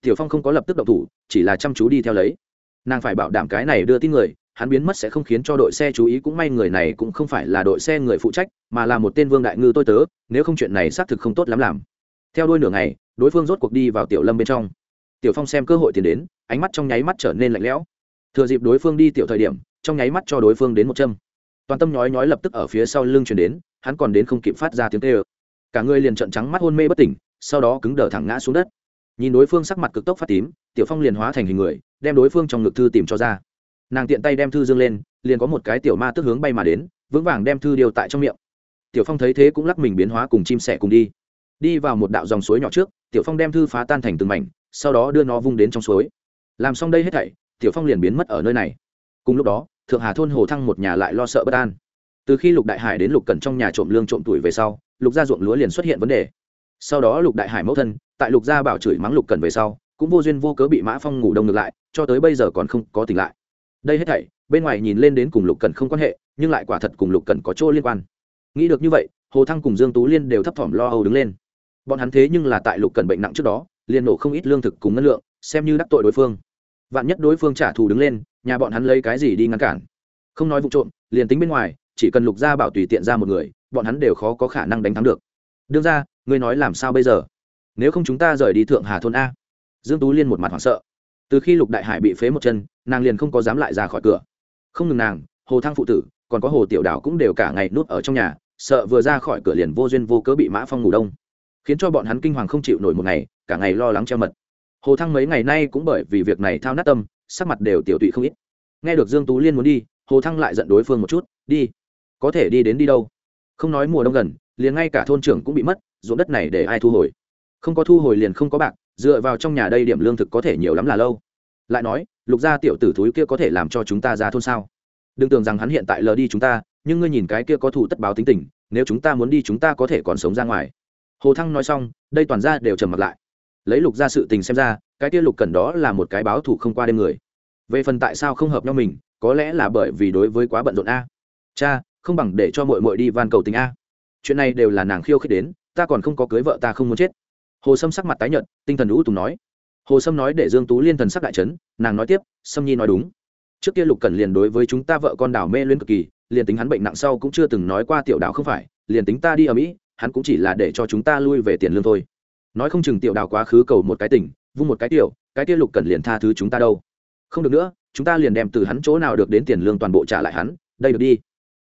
Tiểu phong không có lập tức động thủ, chỉ là chăm chú đi theo lấy nàng phải bảo đảm cái này đưa tin người, hắn biến mất sẽ không khiến cho đội xe chú ý cũng may người này cũng không phải là đội xe người phụ trách, mà là một tên vương đại ngư tôi tớ, nếu không chuyện này xác thực không tốt lắm làm. Theo đuôi nửa ngày, đối phương rốt cuộc đi vào tiểu lâm bên trong. Tiểu phong xem cơ hội tiến đến, ánh mắt trong nháy mắt trở nên lạnh lẽo. Thừa dịp đối phương đi tiểu thời điểm, trong nháy mắt cho đối phương đến một châm. Toàn tâm nhói nhói lập tức ở phía sau lưng chuyển đến, hắn còn đến không kịp phát ra tiếng tê ơ cả người liền trợn trắng mắt hôn mê bất tỉnh, sau đó cứng đờ thẳng ngã xuống đất. Nhìn đối phương sắc mặt cực tốc phát tím, tiểu phong liền hóa thành hình người đem đối phương trong ngực thư tìm cho ra. Nàng tiện tay đem thư dương lên, liền có một cái tiểu ma tức hướng bay mà đến, vững vàng đem thư điều tại trong miệng. Tiểu phong thấy thế cũng lắc mình biến hóa cùng chim sẻ cùng đi. Đi vào một đạo dòng suối nhỏ trước, tiểu phong đem thư phá tan thành từng mảnh, sau đó đưa nó vung đến trong suối. Làm xong đây hết thảy, tiểu phong liền biến mất ở nơi này. Cùng lúc đó, thượng hà thôn hồ thăng một nhà lại lo sợ bất an. Từ khi lục đại hải đến lục cẩn trong nhà trộm lương trộm tuổi về sau, lục gia ruộng lúa liền xuất hiện vấn đề. Sau đó lục đại hải mẫu thân, tại lục gia bảo chửi mắng lục cẩn về sau cũng vô duyên vô cớ bị mã phong ngủ đông ngược lại, cho tới bây giờ còn không có tỉnh lại. Đây hết thảy, bên ngoài nhìn lên đến cùng lục cẩn không quan hệ, nhưng lại quả thật cùng lục cẩn có chỗ liên quan. Nghĩ được như vậy, hồ thăng cùng dương tú liên đều thấp thỏm lo âu đứng lên. Bọn hắn thế nhưng là tại lục cẩn bệnh nặng trước đó, liền nổ không ít lương thực cùng ngân lượng, xem như đắc tội đối phương. Vạn nhất đối phương trả thù đứng lên, nhà bọn hắn lấy cái gì đi ngăn cản? Không nói vụ trộm, liền tính bên ngoài, chỉ cần lục gia bảo tùy tiện ra một người, bọn hắn đều khó có khả năng đánh thắng được. Đương ra ngươi nói làm sao bây giờ? Nếu không chúng ta rời đi thượng hà thôn a dương tú liên một mặt hoảng sợ. Từ khi lục đại hải bị phế một chân, nàng liền không có dám lại ra khỏi cửa. Không ngừng nàng, hồ thăng phụ tử, còn có hồ tiểu đảo cũng đều cả ngày nuốt ở trong nhà, sợ vừa ra khỏi cửa liền vô duyên vô cớ bị mã phong ngủ đông. Khiến cho bọn hắn kinh hoàng không chịu nổi một ngày, cả ngày lo lắng treo mật. Hồ thăng mấy ngày nay cũng bởi vì việc này thao nát tâm, sắc mặt đều tiểu tụy không ít. Nghe được dương tú liên muốn đi, hồ thăng lại giận đối phương một chút, đi, có thể đi đến đi đâu? Không nói mùa đông gần, liền ngay cả thôn trưởng cũng bị mất, ruộng đất này để ai thu hồi? Không có thu hồi liền không có bạc dựa vào trong nhà đây điểm lương thực có thể nhiều lắm là lâu. Lại nói, lục gia tiểu tử thúi kia có thể làm cho chúng ta ra thôn sao? Đừng tưởng rằng hắn hiện tại lờ đi chúng ta, nhưng ngươi nhìn cái kia có thủ tất báo tính tình, nếu chúng ta muốn đi chúng ta có thể còn sống ra ngoài. Hồ thăng nói xong, đây toàn ra đều trầm mặt lại. Lấy lục ra sự tình xem ra, cái kia lục cần đó là một cái báo thủ không qua đêm người. Về phần tại sao không hợp nhau mình, có lẽ là bởi vì đối với quá bận rộn a. Cha, không bằng để cho mội mội đi van cầu tình a. Chuyện này đều là nàng khiêu khích đến, ta còn không có cưới vợ ta không muốn chết hồ sâm sắc mặt tái nhợt, tinh thần lũ tùng nói. Hồ sâm nói để dương tú liên thần sắc đại trấn nàng nói tiếp, sâm nhi nói đúng. Trước kia lục cẩn liền đối với chúng ta vợ con đảo mê luyến cực kỳ, liền tính hắn bệnh nặng sau cũng chưa từng nói qua tiểu đảo không phải, liền tính ta đi ở mỹ, hắn cũng chỉ là để cho chúng ta lui về tiền lương thôi. Nói không chừng tiểu đảo quá khứ cầu một cái tỉnh, vung một cái tiểu, cái kia lục cẩn liền tha thứ chúng ta đâu. Không được nữa, chúng ta liền đem từ hắn chỗ nào được đến tiền lương toàn bộ trả lại hắn, đây được đi.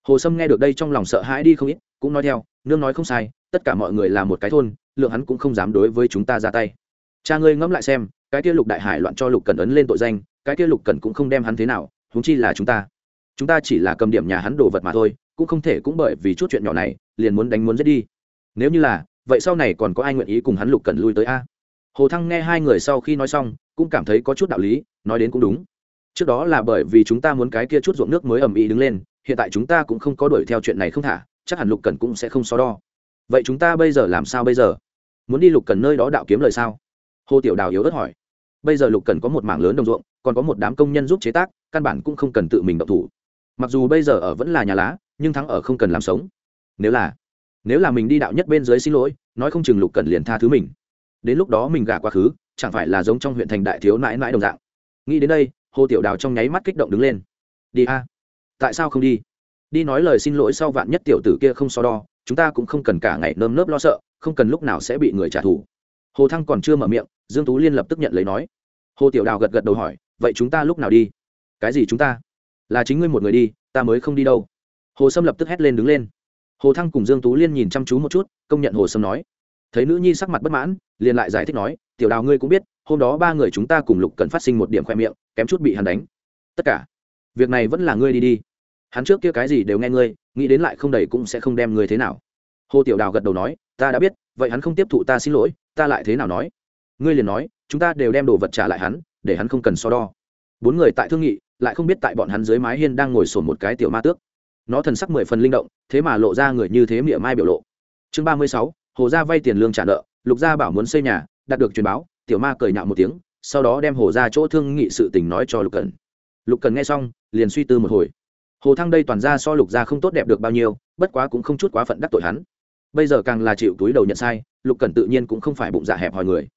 Hồ sâm nghe được đây trong lòng sợ hãi đi không ít, cũng nói theo, nương nói không sai, tất cả mọi người là một cái thôn lượng hắn cũng không dám đối với chúng ta ra tay. Cha ngươi ngẫm lại xem, cái kia lục đại hải loạn cho lục cần ấn lên tội danh, cái kia lục cần cũng không đem hắn thế nào, huống chi là chúng ta. Chúng ta chỉ là cầm điểm nhà hắn đồ vật mà thôi, cũng không thể cũng bởi vì chút chuyện nhỏ này, liền muốn đánh muốn giết đi. Nếu như là, vậy sau này còn có ai nguyện ý cùng hắn lục cần lui tới a? Hồ thăng nghe hai người sau khi nói xong, cũng cảm thấy có chút đạo lý, nói đến cũng đúng. Trước đó là bởi vì chúng ta muốn cái kia chút ruộng nước mới ầm ĩ đứng lên, hiện tại chúng ta cũng không có đuổi theo chuyện này không thả, chắc hẳn lục cần cũng sẽ không so đo vậy chúng ta bây giờ làm sao bây giờ? Muốn đi lục cần nơi đó đạo kiếm lời sao? Hồ tiểu đào yếu ớt hỏi. Bây giờ lục cần có một mảng lớn đồng ruộng, còn có một đám công nhân giúp chế tác, căn bản cũng không cần tự mình động thủ. Mặc dù bây giờ ở vẫn là nhà lá, nhưng thắng ở không cần làm sống. Nếu là nếu là mình đi đạo nhất bên dưới xin lỗi, nói không chừng lục cần liền tha thứ mình. Đến lúc đó mình gả quá khứ, chẳng phải là giống trong huyện thành đại thiếu mãi mãi đồng dạng. Nghĩ đến đây, hồ tiểu đào trong nháy mắt kích động đứng lên. Đi a. Tại sao không đi? Đi nói lời xin lỗi sau vạn nhất tiểu tử kia không so đo, chúng ta cũng không cần cả ngày nơm nớp lo sợ, không cần lúc nào sẽ bị người trả thù. Hồ thăng còn chưa mở miệng, dương tú liên lập tức nhận lấy nói. Hồ tiểu đào gật gật đầu hỏi, vậy chúng ta lúc nào đi? Cái gì chúng ta? Là chính ngươi một người đi, ta mới không đi đâu. Hồ sâm lập tức hét lên đứng lên. Hồ thăng cùng dương tú liên nhìn chăm chú một chút, công nhận hồ sâm nói. Thấy nữ nhi sắc mặt bất mãn, liền lại giải thích nói, tiểu đào ngươi cũng biết, hôm đó ba người chúng ta cùng lục cần phát sinh một điểm khoe miệng, kém chút bị hắn đánh. Tất cả, việc này vẫn là ngươi đi đi hắn trước kia cái gì đều nghe ngươi, nghĩ đến lại không đầy cũng sẽ không đem ngươi thế nào. Hồ tiểu đào gật đầu nói, ta đã biết, vậy hắn không tiếp thụ ta xin lỗi, ta lại thế nào nói? Ngươi liền nói, chúng ta đều đem đồ vật trả lại hắn, để hắn không cần so đo. Bốn người tại thương nghị, lại không biết tại bọn hắn dưới mái hiên đang ngồi sổn một cái tiểu ma tước. Nó thần sắc mười phần linh động, thế mà lộ ra người như thế miệng mai biểu lộ. Chương ba mươi sáu, hồ gia vay tiền lương trả nợ, lục gia bảo muốn xây nhà, đạt được truyền báo, tiểu ma cười nhạo một tiếng, sau đó đem hồ ra chỗ thương nghị sự tình nói cho lục cần lục cần nghe xong, liền suy tư một hồi hồ thăng đây toàn ra so lục gia không tốt đẹp được bao nhiêu, bất quá cũng không chút quá phận đắc tội hắn. Bây giờ càng là chịu túi đầu nhận sai, lục cần tự nhiên cũng không phải bụng dạ hẹp hòi người.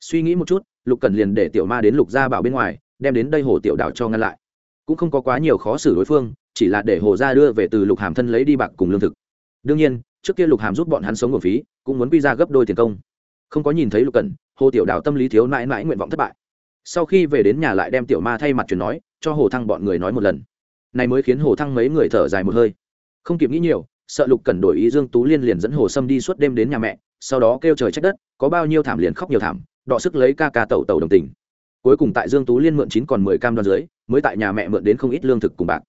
Suy nghĩ một chút, lục cần liền để tiểu ma đến lục gia bảo bên ngoài, đem đến đây hồ tiểu đảo cho ngăn lại. Cũng không có quá nhiều khó xử đối phương, chỉ là để hồ gia đưa về từ lục hàm thân lấy đi bạc cùng lương thực. Đương nhiên, trước kia lục hàm giúp bọn hắn sống nguồn phí, cũng muốn quy ra gấp đôi tiền công. Không có nhìn thấy lục cần hồ tiểu đảo tâm lý thiếu mãi mãi nguyện vọng thất bại. Sau khi về đến nhà lại đem tiểu ma thay mặt truyền nói, cho hồ thăng bọn người nói một lần này mới khiến hồ thăng mấy người thở dài một hơi. Không kịp nghĩ nhiều, sợ lục cần đổi ý dương tú liên liền dẫn hồ sâm đi suốt đêm đến nhà mẹ, sau đó kêu trời trách đất, có bao nhiêu thảm liền khóc nhiều thảm, đọ sức lấy ca ca tẩu tẩu đồng tình. Cuối cùng tại dương tú liên mượn chín còn mười cam đoan dưới, mới tại nhà mẹ mượn đến không ít lương thực cùng bạc.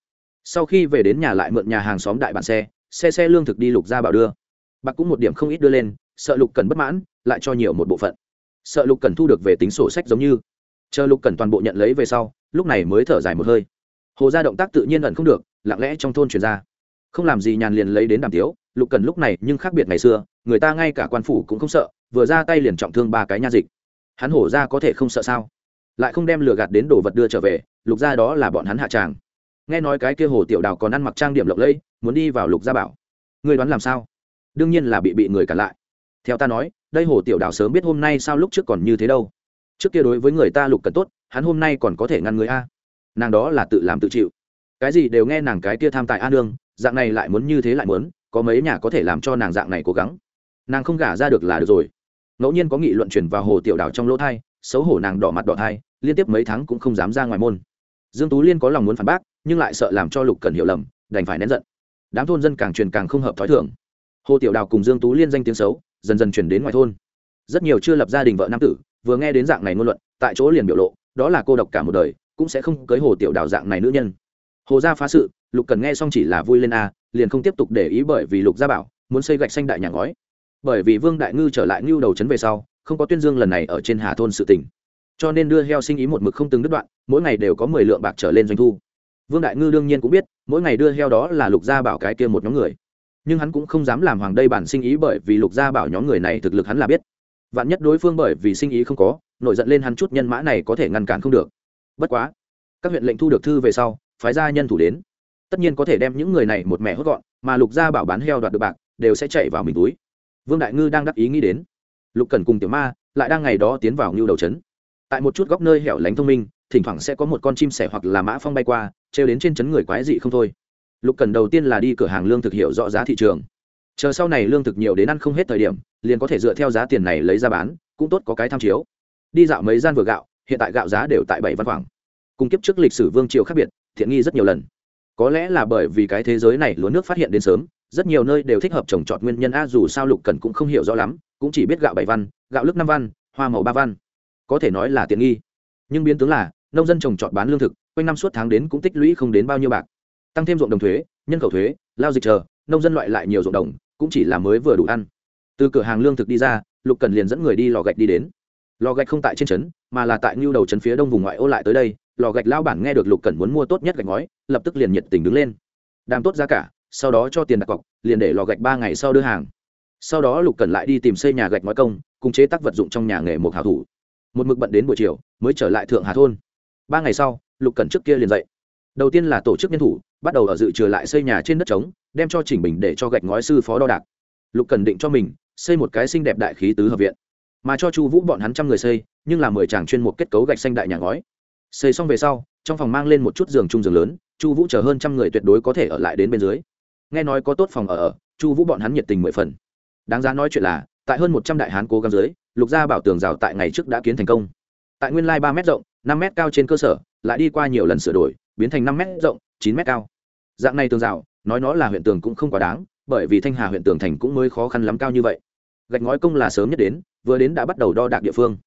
Sau khi về đến nhà lại mượn nhà hàng xóm đại bản xe xe xe lương thực đi lục ra bảo đưa. Bạc cũng một điểm không ít đưa lên, sợ lục cần bất mãn, lại cho nhiều một bộ phận. Sợ lục cần thu được về tính sổ sách giống như. Chờ lục cần toàn bộ nhận lấy về sau, lúc này mới thở dài một hơi hồ ra động tác tự nhiên ẩn không được lặng lẽ trong thôn truyền ra không làm gì nhàn liền lấy đến đàm tiếu lục cần lúc này nhưng khác biệt ngày xưa người ta ngay cả quan phủ cũng không sợ vừa ra tay liền trọng thương ba cái nha dịch hắn hổ ra có thể không sợ sao lại không đem lừa gạt đến đồ vật đưa trở về lục ra đó là bọn hắn hạ tràng nghe nói cái kia hồ tiểu đào còn ăn mặc trang điểm lộng lẫy muốn đi vào lục gia bảo ngươi đoán làm sao đương nhiên là bị bị người cản lại theo ta nói đây hồ tiểu đào sớm biết hôm nay sao lúc trước còn như thế đâu trước kia đối với người ta lục cần tốt hắn hôm nay còn có thể ngăn người a nàng đó là tự làm tự chịu. Cái gì đều nghe nàng cái kia tham tài a nương dạng này lại muốn như thế lại muốn, có mấy nhà có thể làm cho nàng dạng này cố gắng. Nàng không gả ra được là được rồi. Ngẫu nhiên có nghị luận chuyển vào hồ tiểu đảo trong lỗ thai, xấu hổ nàng đỏ mặt đỏ thai, liên tiếp mấy tháng cũng không dám ra ngoài môn. Dương tú liên có lòng muốn phản bác, nhưng lại sợ làm cho lục cần hiểu lầm, đành phải nén giận. Đám thôn dân càng truyền càng không hợp thói thường. Hồ tiểu đào cùng dương tú liên danh tiếng xấu, dần dần chuyển đến ngoài thôn. Rất nhiều chưa lập gia đình vợ nam tử, vừa nghe đến dạng này ngôn luận, tại chỗ liền biểu lộ, đó là cô độc cả một đời cũng sẽ không cưới hồ tiểu đào dạng này nữ nhân. Hồ gia phá sự, lục cần nghe xong chỉ là vui lên a, liền không tiếp tục để ý bởi vì lục gia bảo, muốn xây gạch xanh đại nhà ngói. Bởi vì vương đại ngư trở lại ngưu đầu trấn về sau, không có tuyên dương lần này ở trên hà thôn sự tỉnh cho nên đưa heo sinh ý một mực không từng đứt đoạn, mỗi ngày đều có mười lượng bạc trở lên doanh thu. Vương đại ngư đương nhiên cũng biết, mỗi ngày đưa heo đó là lục gia bảo cái kia một nhóm người. Nhưng hắn cũng không dám làm hoàng đây bản sinh ý bởi vì lục gia bảo nhóm người này thực lực hắn là biết. Vạn nhất đối phương bởi vì sinh ý không có, nổi giận lên hắn chút nhân mã này có thể ngăn cản không được bất quá, các huyện lệnh thu được thư về sau, phái gia nhân thủ đến. Tất nhiên có thể đem những người này một mẹ hốt gọn, mà lục gia bảo bán heo đoạt được bạc, đều sẽ chạy vào mình túi. Vương đại ngư đang đắc ý nghĩ đến. Lục cần cùng tiểu ma lại đang ngày đó tiến vào ngưu đầu trấn. Tại một chút góc nơi hẻo lánh thông minh, thỉnh thoảng sẽ có một con chim sẻ hoặc là mã phong bay qua, trêu đến trên trấn người quái dị không thôi. Lục cần đầu tiên là đi cửa hàng lương thực hiểu rõ giá thị trường. Chờ sau này lương thực nhiều đến ăn không hết thời điểm, liền có thể dựa theo giá tiền này lấy ra bán, cũng tốt có cái tham chiếu. Đi dạo mấy gian vừa gạo hiện tại gạo giá đều tại bảy văn khoảng. Cùng kiếp trước lịch sử vương triều khác biệt, thiện nghi rất nhiều lần. Có lẽ là bởi vì cái thế giới này lúa nước phát hiện đến sớm, rất nhiều nơi đều thích hợp trồng trọt nguyên nhân a, dù sao lục cần cũng không hiểu rõ lắm, cũng chỉ biết gạo bảy văn, gạo lức năm văn, hoa màu ba văn. Có thể nói là tiện nghi. Nhưng biến tướng là, nông dân trồng trọt bán lương thực, quanh năm suốt tháng đến cũng tích lũy không đến bao nhiêu bạc. Tăng thêm ruộng đồng thuế, nhân khẩu thuế, lao dịch chờ, nông dân loại lại nhiều ruộng đồng, cũng chỉ là mới vừa đủ ăn. Từ cửa hàng lương thực đi ra, lục cần liền dẫn người đi lò gạch đi đến lò gạch không tại trên trấn, mà là tại ngưu đầu trấn phía đông vùng ngoại ô lại tới đây, lò gạch lao bản nghe được lục cần muốn mua tốt nhất gạch ngói, lập tức liền nhiệt tình đứng lên. Đàm tốt giá cả, sau đó cho tiền đặt cọc, liền để lò gạch ba ngày sau đưa hàng. Sau đó lục cần lại đi tìm xây nhà gạch ngói công, cùng chế tác vật dụng trong nhà nghề một hảo thủ. Một mực bận đến buổi chiều, mới trở lại thượng hà thôn. Ba ngày sau, lục cần trước kia liền dậy. Đầu tiên là tổ chức nhân thủ, bắt đầu ở dự trừ lại xây nhà trên đất trống, đem cho chỉnh bình để cho gạch ngói sư phó đo đạc. Lục cần định cho mình xây một cái xinh đẹp đại khí tứ hợp viện mà cho chu vũ bọn hắn trăm người xây, nhưng là mười chàng chuyên một kết cấu gạch xanh đại nhà ngói. Xây xong về sau, trong phòng mang lên một chút giường chung giường lớn, chu vũ chờ hơn trăm người tuyệt đối có thể ở lại đến bên dưới. Nghe nói có tốt phòng ở ở, chu vũ bọn hắn nhiệt tình mười phần. Đáng giá nói chuyện là, tại hơn một trăm đại hán cố gắng dưới, lục gia bảo tường rào tại ngày trước đã kiến thành công. Tại nguyên lai ba m rộng, năm m cao trên cơ sở, lại đi qua nhiều lần sửa đổi, biến thành năm m rộng, chín m cao. Dạng này tường rào, nói nó là huyện tường cũng không quá đáng, bởi vì thanh hà huyện tường thành cũng mới khó khăn lắm cao như vậy gạch ngói công là sớm nhất đến, vừa đến đã bắt đầu đo đạc địa phương.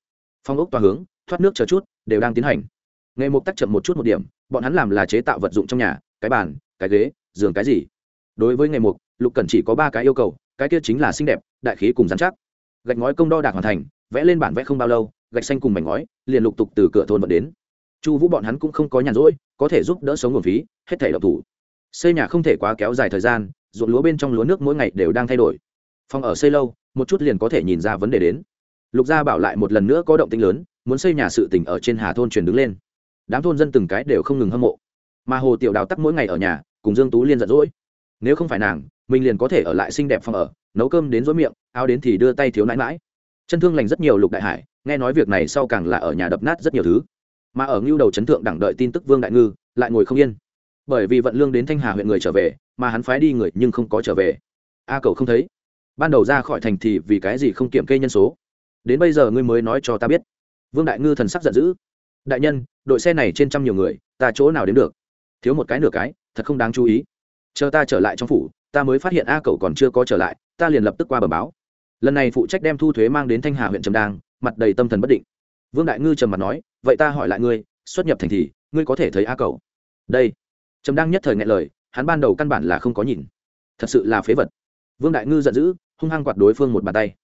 Phong ốc tòa hướng, thoát nước chờ chút, đều đang tiến hành. Nghề mục tắc chậm một chút một điểm, bọn hắn làm là chế tạo vật dụng trong nhà, cái bàn, cái ghế, giường cái gì. Đối với nghề mục lục cần chỉ có ba cái yêu cầu, cái kia chính là xinh đẹp, đại khí cùng dán chắc. Gạch ngói công đo đạc hoàn thành, vẽ lên bản vẽ không bao lâu, gạch xanh cùng mảnh ngói, liền lục tục từ cửa thôn vận đến. Chu vũ bọn hắn cũng không có nhàn rỗi, có thể giúp đỡ sống nguồn phí, hết thể độc thủ. Xây nhà không thể quá kéo dài thời gian, ruộng lúa bên trong lúa nước mỗi ngày đều đang thay đổi. Phòng ở xây lâu một chút liền có thể nhìn ra vấn đề đến. Lục gia bảo lại một lần nữa có động tĩnh lớn, muốn xây nhà sự tỉnh ở trên hà thôn truyền đứng lên. Đám thôn dân từng cái đều không ngừng hâm mộ. Mà hồ tiểu đào tắc mỗi ngày ở nhà, cùng dương tú liên giận dỗi. Nếu không phải nàng, mình liền có thể ở lại xinh đẹp phòng ở, nấu cơm đến rối miệng, áo đến thì đưa tay thiếu nãi mãi chân thương lành rất nhiều lục đại hải, nghe nói việc này sau càng là ở nhà đập nát rất nhiều thứ. Mà ở ngưu đầu chấn thượng đẳng đợi tin tức vương đại ngư, lại ngồi không yên. Bởi vì vận lương đến thanh hà huyện người trở về, mà hắn phái đi người nhưng không có trở về. A cậu không thấy ban đầu ra khỏi thành thì vì cái gì không kiểm kê nhân số? Đến bây giờ ngươi mới nói cho ta biết. Vương đại ngư thần sắc giận dữ. Đại nhân, đội xe này trên trăm nhiều người, ta chỗ nào đến được? Thiếu một cái nửa cái, thật không đáng chú ý. Chờ ta trở lại trong phủ, ta mới phát hiện a cậu còn chưa có trở lại, ta liền lập tức qua bờ báo. Lần này phụ trách đem thu thuế mang đến thanh hà huyện trầm đang mặt đầy tâm thần bất định. Vương đại ngư trầm mặt nói, vậy ta hỏi lại ngươi, xuất nhập thành thì, ngươi có thể thấy a cậu đây. Trầm đang nhất thời ngại lời, hắn ban đầu căn bản là không có nhìn. Thật sự là phế vật. Vương đại ngư giận dữ hung hăng quạt đối phương một bàn tay.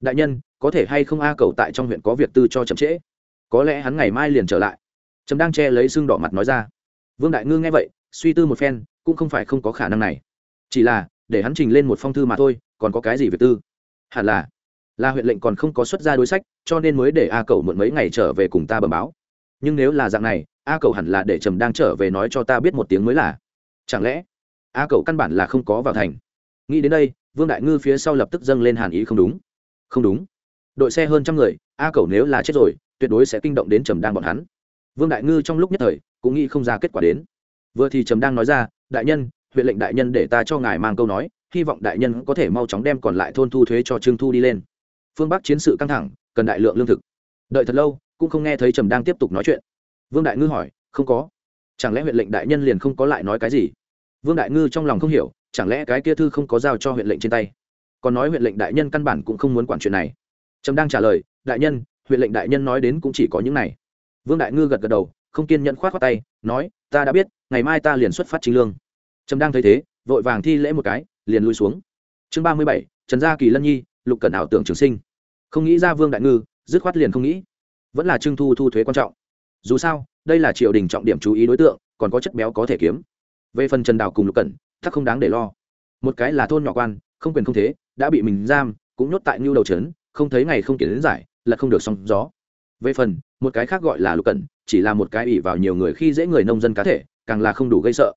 Đại nhân, có thể hay không a cầu tại trong huyện có việc tư cho chậm trễ? Có lẽ hắn ngày mai liền trở lại. Trầm đang che lấy xương đỏ mặt nói ra. Vương đại ngư nghe vậy, suy tư một phen, cũng không phải không có khả năng này. Chỉ là, để hắn trình lên một phong thư mà thôi, còn có cái gì việc tư? Hẳn là là huyện lệnh còn không có xuất ra đối sách, cho nên mới để a cầu mượn mấy ngày trở về cùng ta bẩm báo. Nhưng nếu là dạng này, a cầu hẳn là để trầm đang trở về nói cho ta biết một tiếng mới là. Chẳng lẽ, a cầu căn bản là không có vào thành? Nghĩ đến đây vương đại ngư phía sau lập tức dâng lên hàn ý không đúng. Không đúng. Đội xe hơn trăm người, a cầu nếu là chết rồi, tuyệt đối sẽ kinh động đến trầm đang bọn hắn. Vương đại ngư trong lúc nhất thời, cũng nghĩ không ra kết quả đến. Vừa thì trầm đang nói ra, đại nhân, huyện lệnh đại nhân để ta cho ngài mang câu nói, hy vọng đại nhân có thể mau chóng đem còn lại thôn thu thuế cho trương thu đi lên. Phương bắc chiến sự căng thẳng, cần đại lượng lương thực. Đợi thật lâu, cũng không nghe thấy trầm đang tiếp tục nói chuyện. Vương đại ngư hỏi, không có. Chẳng lẽ huyện lệnh đại nhân liền không có lại nói cái gì? Vương đại ngư trong lòng không hiểu chẳng lẽ cái kia thư không có giao cho huyện lệnh trên tay? Còn nói huyện lệnh đại nhân căn bản cũng không muốn quản chuyện này. Trâm đang trả lời, đại nhân, huyện lệnh đại nhân nói đến cũng chỉ có những này. Vương đại ngư gật gật đầu, không kiên nhẫn khoát khoát tay, nói, ta đã biết, ngày mai ta liền xuất phát chính lương. Trâm đang thấy thế, vội vàng thi lễ một cái, liền lui xuống. Chương ba mươi bảy, trần gia kỳ lân nhi, lục cẩn ảo tưởng trường sinh. Không nghĩ ra vương đại ngư, dứt khoát liền không nghĩ. Vẫn là trưng thu thu thuế quan trọng. Dù sao, đây là triều đình trọng điểm chú ý đối tượng, còn có chất béo có thể kiếm. Về phần trần đào cùng lục cẩn thắc không đáng để lo. Một cái là thôn nhỏ quan, không quyền không thế, đã bị mình giam, cũng nhốt tại ngưu đầu trấn, không thấy ngày không kể đến giải, là không được song gió. Về phần, một cái khác gọi là lục cẩn, chỉ là một cái ỷ vào nhiều người khi dễ người nông dân cá thể, càng là không đủ gây sợ.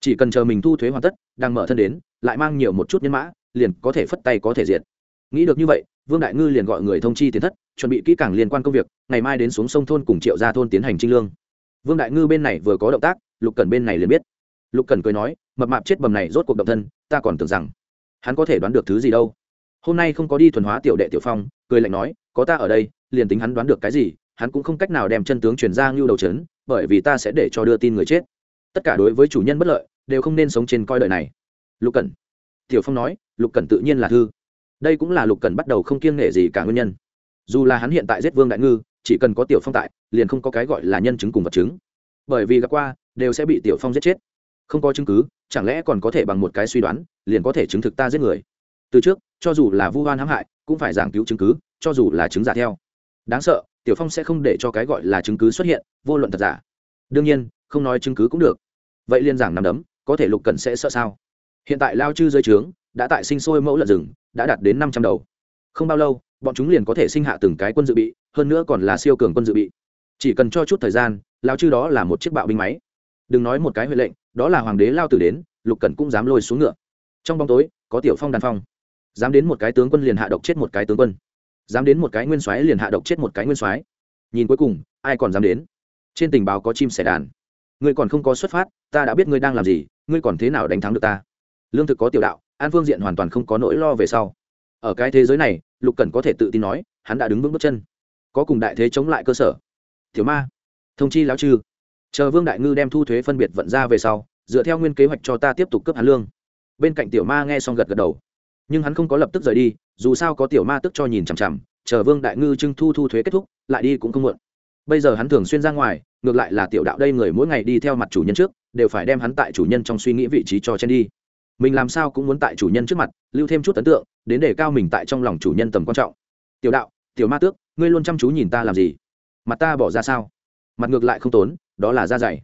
Chỉ cần chờ mình thu thuế hoàn tất, đang mở thân đến, lại mang nhiều một chút nhân mã, liền có thể phất tay có thể diệt. Nghĩ được như vậy, vương đại ngư liền gọi người thông chi tiến thất, chuẩn bị kỹ càng liên quan công việc, ngày mai đến xuống sông thôn cùng triệu ra thôn tiến hành trinh lương. Vương đại ngư bên này vừa có động tác, lục cần bên này liền biết lục cần cười nói, mập mạp chết bầm này rốt cuộc động thân, ta còn tưởng rằng hắn có thể đoán được thứ gì đâu. Hôm nay không có đi thuần hóa tiểu đệ tiểu phong, cười lạnh nói, có ta ở đây, liền tính hắn đoán được cái gì, hắn cũng không cách nào đem chân tướng chuyển ra ngưu đầu trấn, bởi vì ta sẽ để cho đưa tin người chết. Tất cả đối với chủ nhân bất lợi, đều không nên sống trên coi đời này. Lục cẩn tiểu phong nói, lục cẩn tự nhiên là thư. Đây cũng là lục cẩn bắt đầu không kiêng nghệ gì cả nguyên nhân. Dù là hắn hiện tại giết vương đại ngư, chỉ cần có tiểu phong tại, liền không có cái gọi là nhân chứng cùng vật chứng. Bởi vì gặp qua, đều sẽ bị tiểu phong giết chết không có chứng cứ, chẳng lẽ còn có thể bằng một cái suy đoán, liền có thể chứng thực ta giết người? Từ trước, cho dù là vu hoan hãm hại, cũng phải giảng cứu chứng cứ, cho dù là chứng giả theo. Đáng sợ, tiểu phong sẽ không để cho cái gọi là chứng cứ xuất hiện, vô luận thật giả. Đương nhiên, không nói chứng cứ cũng được. Vậy liên giảng nằm đấm, có thể lục cần sẽ sợ sao? Hiện tại lao chư dưới trướng, đã tại sinh sôi mẫu lợn rừng, đã đạt đến năm trăm đầu. Không bao lâu, bọn chúng liền có thể sinh hạ từng cái quân dự bị, hơn nữa còn là siêu cường quân dự bị. Chỉ cần cho chút thời gian, lao chư đó là một chiếc bạo binh máy. Đừng nói một cái huệ lệnh đó là hoàng đế lao tử đến, lục cẩn cũng dám lôi xuống ngựa. Trong bóng tối, có tiểu phong đàn phong. Dám đến một cái tướng quân liền hạ độc chết một cái tướng quân. Dám đến một cái nguyên soái liền hạ độc chết một cái nguyên soái. Nhìn cuối cùng, ai còn dám đến? Trên tình báo có chim sẻ đàn. Ngươi còn không có xuất phát, ta đã biết ngươi đang làm gì, ngươi còn thế nào đánh thắng được ta? Lương thực có tiểu đạo, an phương diện hoàn toàn không có nỗi lo về sau. Ở cái thế giới này, lục cần có thể tự tin nói, hắn đã đứng vững bước chân. Có cùng đại thế chống lại cơ sở. Thiếu ma, thông chi lão chư chờ vương đại ngư đem thu thuế phân biệt vận ra về sau dựa theo nguyên kế hoạch cho ta tiếp tục cấp hắn lương bên cạnh tiểu ma nghe xong gật gật đầu nhưng hắn không có lập tức rời đi dù sao có tiểu ma tức cho nhìn chằm chằm chờ vương đại ngư trưng thu thu thuế kết thúc lại đi cũng không muộn bây giờ hắn thường xuyên ra ngoài ngược lại là tiểu đạo đây người mỗi ngày đi theo mặt chủ nhân trước đều phải đem hắn tại chủ nhân trong suy nghĩ vị trí cho chen đi mình làm sao cũng muốn tại chủ nhân trước mặt lưu thêm chút ấn tượng đến để cao mình tại trong lòng chủ nhân tầm quan trọng tiểu đạo tiểu ma tước ngươi luôn chăm chú nhìn ta làm gì mặt ta bỏ ra sao mặt ngược lại không tốn đó là da dày.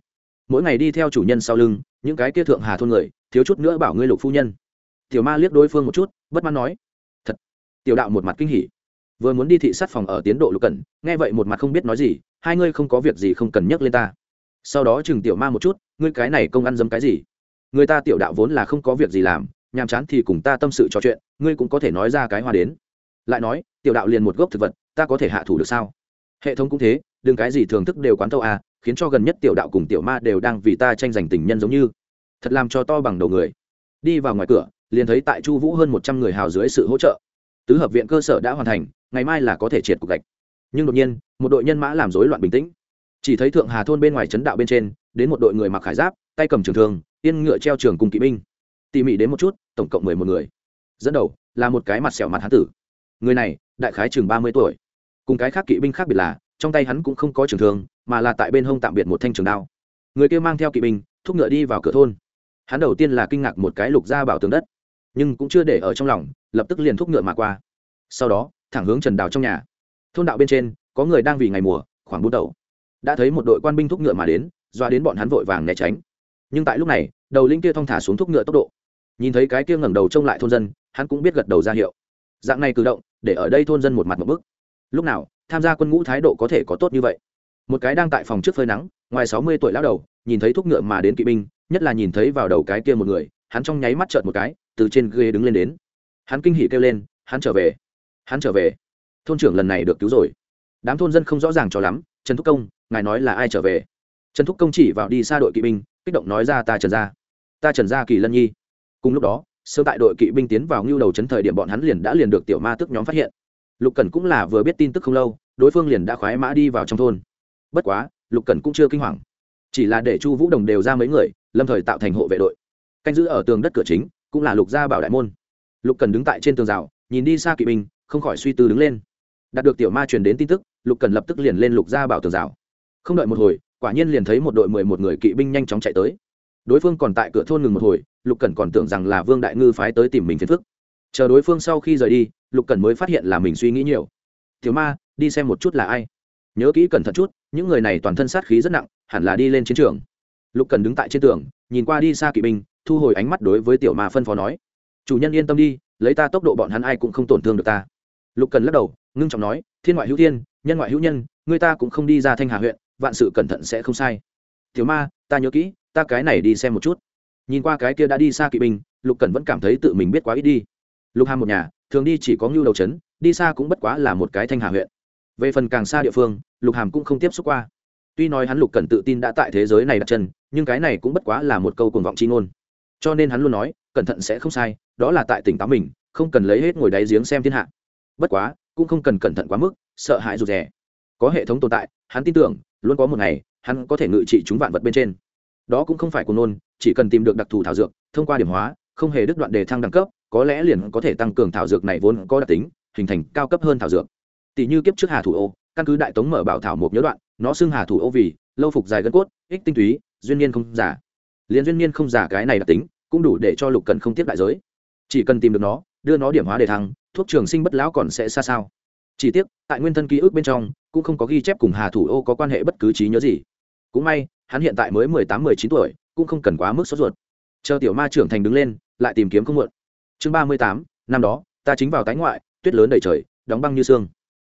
Mỗi ngày đi theo chủ nhân sau lưng, những cái kia thượng hà thôn người, thiếu chút nữa bảo ngươi lục phu nhân. Tiểu ma liếc đối phương một chút, bất mãn nói, thật. Tiểu đạo một mặt kinh hỉ. Vừa muốn đi thị sát phòng ở tiến độ lục cẩn nghe vậy một mặt không biết nói gì, hai ngươi không có việc gì không cần nhắc lên ta. Sau đó chừng tiểu ma một chút, ngươi cái này công ăn dấm cái gì? Người ta tiểu đạo vốn là không có việc gì làm, nhàm chán thì cùng ta tâm sự trò chuyện, ngươi cũng có thể nói ra cái hoa đến. Lại nói, tiểu đạo liền một gốc thực vật, ta có thể hạ thủ được sao? Hệ thống cũng thế, đừng cái gì thưởng thức đều quán tâu à khiến cho gần nhất tiểu đạo cùng tiểu ma đều đang vì ta tranh giành tình nhân giống như. Thật làm cho to bằng đầu người. Đi vào ngoài cửa, liền thấy tại chu vũ hơn một trăm người hào dưới sự hỗ trợ. Tứ hợp viện cơ sở đã hoàn thành, ngày mai là có thể triệt cục gạch. Nhưng đột nhiên, một đội nhân mã làm rối loạn bình tĩnh. Chỉ thấy thượng hà thôn bên ngoài trấn đạo bên trên, đến một đội người mặc khải giáp, tay cầm trường thương, yên ngựa treo trường cùng kỵ binh. Tỉ mỉ đến một chút, tổng cộng mười một người. Dẫn đầu, là một cái mặt sẹo mặt hán tử. Người này, đại khái chừng ba mươi tuổi. Cùng cái khác kỵ binh khác biệt là trong tay hắn cũng không có trường thương, mà là tại bên hông tạm biệt một thanh trường đao. Người kia mang theo kỵ binh, thúc ngựa đi vào cửa thôn. Hắn đầu tiên là kinh ngạc một cái lục ra bảo tường đất, nhưng cũng chưa để ở trong lòng, lập tức liền thúc ngựa mà qua. Sau đó, thẳng hướng trần đào trong nhà. Thôn đạo bên trên, có người đang vì ngày mùa, khoảng bút đầu đã thấy một đội quan binh thúc ngựa mà đến, doa đến bọn hắn vội vàng né tránh. Nhưng tại lúc này, đầu linh kia thong thả xuống thúc ngựa tốc độ. Nhìn thấy cái kia ngẩng đầu trông lại thôn dân, hắn cũng biết gật đầu ra hiệu. Dạng này cử động, để ở đây thôn dân một mặt một bức. Lúc nào tham gia quân ngũ thái độ có thể có tốt như vậy. Một cái đang tại phòng trước phơi nắng, ngoài sáu mươi tuổi lão đầu, nhìn thấy thuốc ngựa mà đến kỵ binh, nhất là nhìn thấy vào đầu cái kia một người, hắn trong nháy mắt trợn một cái, từ trên ghế đứng lên đến. Hắn kinh hỉ kêu lên, hắn trở về! Hắn trở về! Thôn trưởng lần này được cứu rồi! Đám thôn dân không rõ ràng cho lắm, trần thúc công, ngài nói là ai trở về? Trần thúc công chỉ vào đi xa đội kỵ binh, kích động nói ra, ta trần gia! Ta trần gia kỳ lân nhi! Cùng lúc đó sơ tại đội kỵ binh tiến vào ngưu đầu trấn thời điểm bọn hắn liền đã liền được tiểu ma tức nhóm phát hiện lục cẩn cũng là vừa biết tin tức không lâu, đối phương liền đã khoái mã đi vào trong thôn. Bất quá, lục cẩn cũng chưa kinh hoàng. Chỉ là để chu vũ đồng đều ra mấy người, lâm thời tạo thành hộ vệ đội. Canh giữ ở tường đất cửa chính, cũng là lục gia bảo đại môn. Lục cần đứng tại trên tường rào, nhìn đi xa kỵ binh, không khỏi suy tư đứng lên. Đạt được tiểu ma truyền đến tin tức, lục cần lập tức liền lên lục gia bảo tường rào. Không đợi một hồi, quả nhiên liền thấy một đội mười một người kỵ binh nhanh chóng chạy tới. Đối phương còn tại cửa thôn ngừng một hồi, lục cần còn tưởng rằng là vương đại ngư phái tới tìm mình phiền phức. Chờ đối phương sau khi rời đi lục cần mới phát hiện là mình suy nghĩ nhiều. Thiếu ma, đi xem một chút là ai. Nhớ kỹ cẩn thận chút, những người này toàn thân sát khí rất nặng, hẳn là đi lên chiến trường. Lục cần đứng tại trên tường, nhìn qua đi xa kỵ binh, thu hồi ánh mắt đối với tiểu ma phân phó nói. Chủ nhân yên tâm đi, lấy ta tốc độ bọn hắn ai cũng không tổn thương được ta. Lục cần lắc đầu, ngưng trọng nói, thiên ngoại hữu thiên, nhân ngoại hữu nhân, người ta cũng không đi ra thanh hà huyện, vạn sự cẩn thận sẽ không sai. Tiểu ma, ta nhớ kỹ, ta cái này đi xem một chút. Nhìn qua cái kia đã đi xa kỵ binh, lục cần vẫn cảm thấy tự mình biết quá ít đi lục hàm một nhà, thường đi chỉ có ngưu đầu trấn, đi xa cũng bất quá là một cái thanh hà huyện. Về phần càng xa địa phương, lục hàm cũng không tiếp xúc qua. Tuy nói hắn lục cần tự tin đã tại thế giới này đặt chân, nhưng cái này cũng bất quá là một câu cuồng vọng chi ngôn. Cho nên hắn luôn nói, cẩn thận sẽ không sai, đó là tại tỉnh táo mình, không cần lấy hết ngồi đáy giếng xem thiên hạ. Bất quá, cũng không cần cẩn thận quá mức, sợ hãi rụt rè. Có hệ thống tồn tại, hắn tin tưởng, luôn có một ngày, hắn có thể ngự trị chúng vạn vật bên trên. Đó cũng không phải cuồng nôn chỉ cần tìm được đặc thù thảo dược, thông qua điểm hóa, không hề đứt đoạn đề thăng đẳng cấp có lẽ liền có thể tăng cường thảo dược này vốn có đặc tính, hình thành cao cấp hơn thảo dược. Tỷ như kiếp trước hà thủ ô, căn cứ đại tống mở bảo thảo một nhớ đoạn, nó xưng hà thủ ô vì lâu phục dài gân cốt, ích tinh túy, duyên niên không giả. Liền duyên niên không giả cái này đặc tính, cũng đủ để cho lục cần không tiếp đại giới. Chỉ cần tìm được nó, đưa nó điểm hóa để thăng, thuốc trường sinh bất lão còn sẽ xa sao. Chỉ tiếc, tại nguyên thân ký ức bên trong, cũng không có ghi chép cùng hà thủ ô có quan hệ bất cứ trí nhớ gì. Cũng may, hắn hiện tại mới mười tám, mười chín tuổi, cũng không cần quá mức sốt ruột. Chờ tiểu ma trưởng thành đứng lên, lại tìm kiếm không muộn chương ba mươi tám, năm đó, ta chính vào tái ngoại, tuyết lớn đầy trời, đóng băng như xương.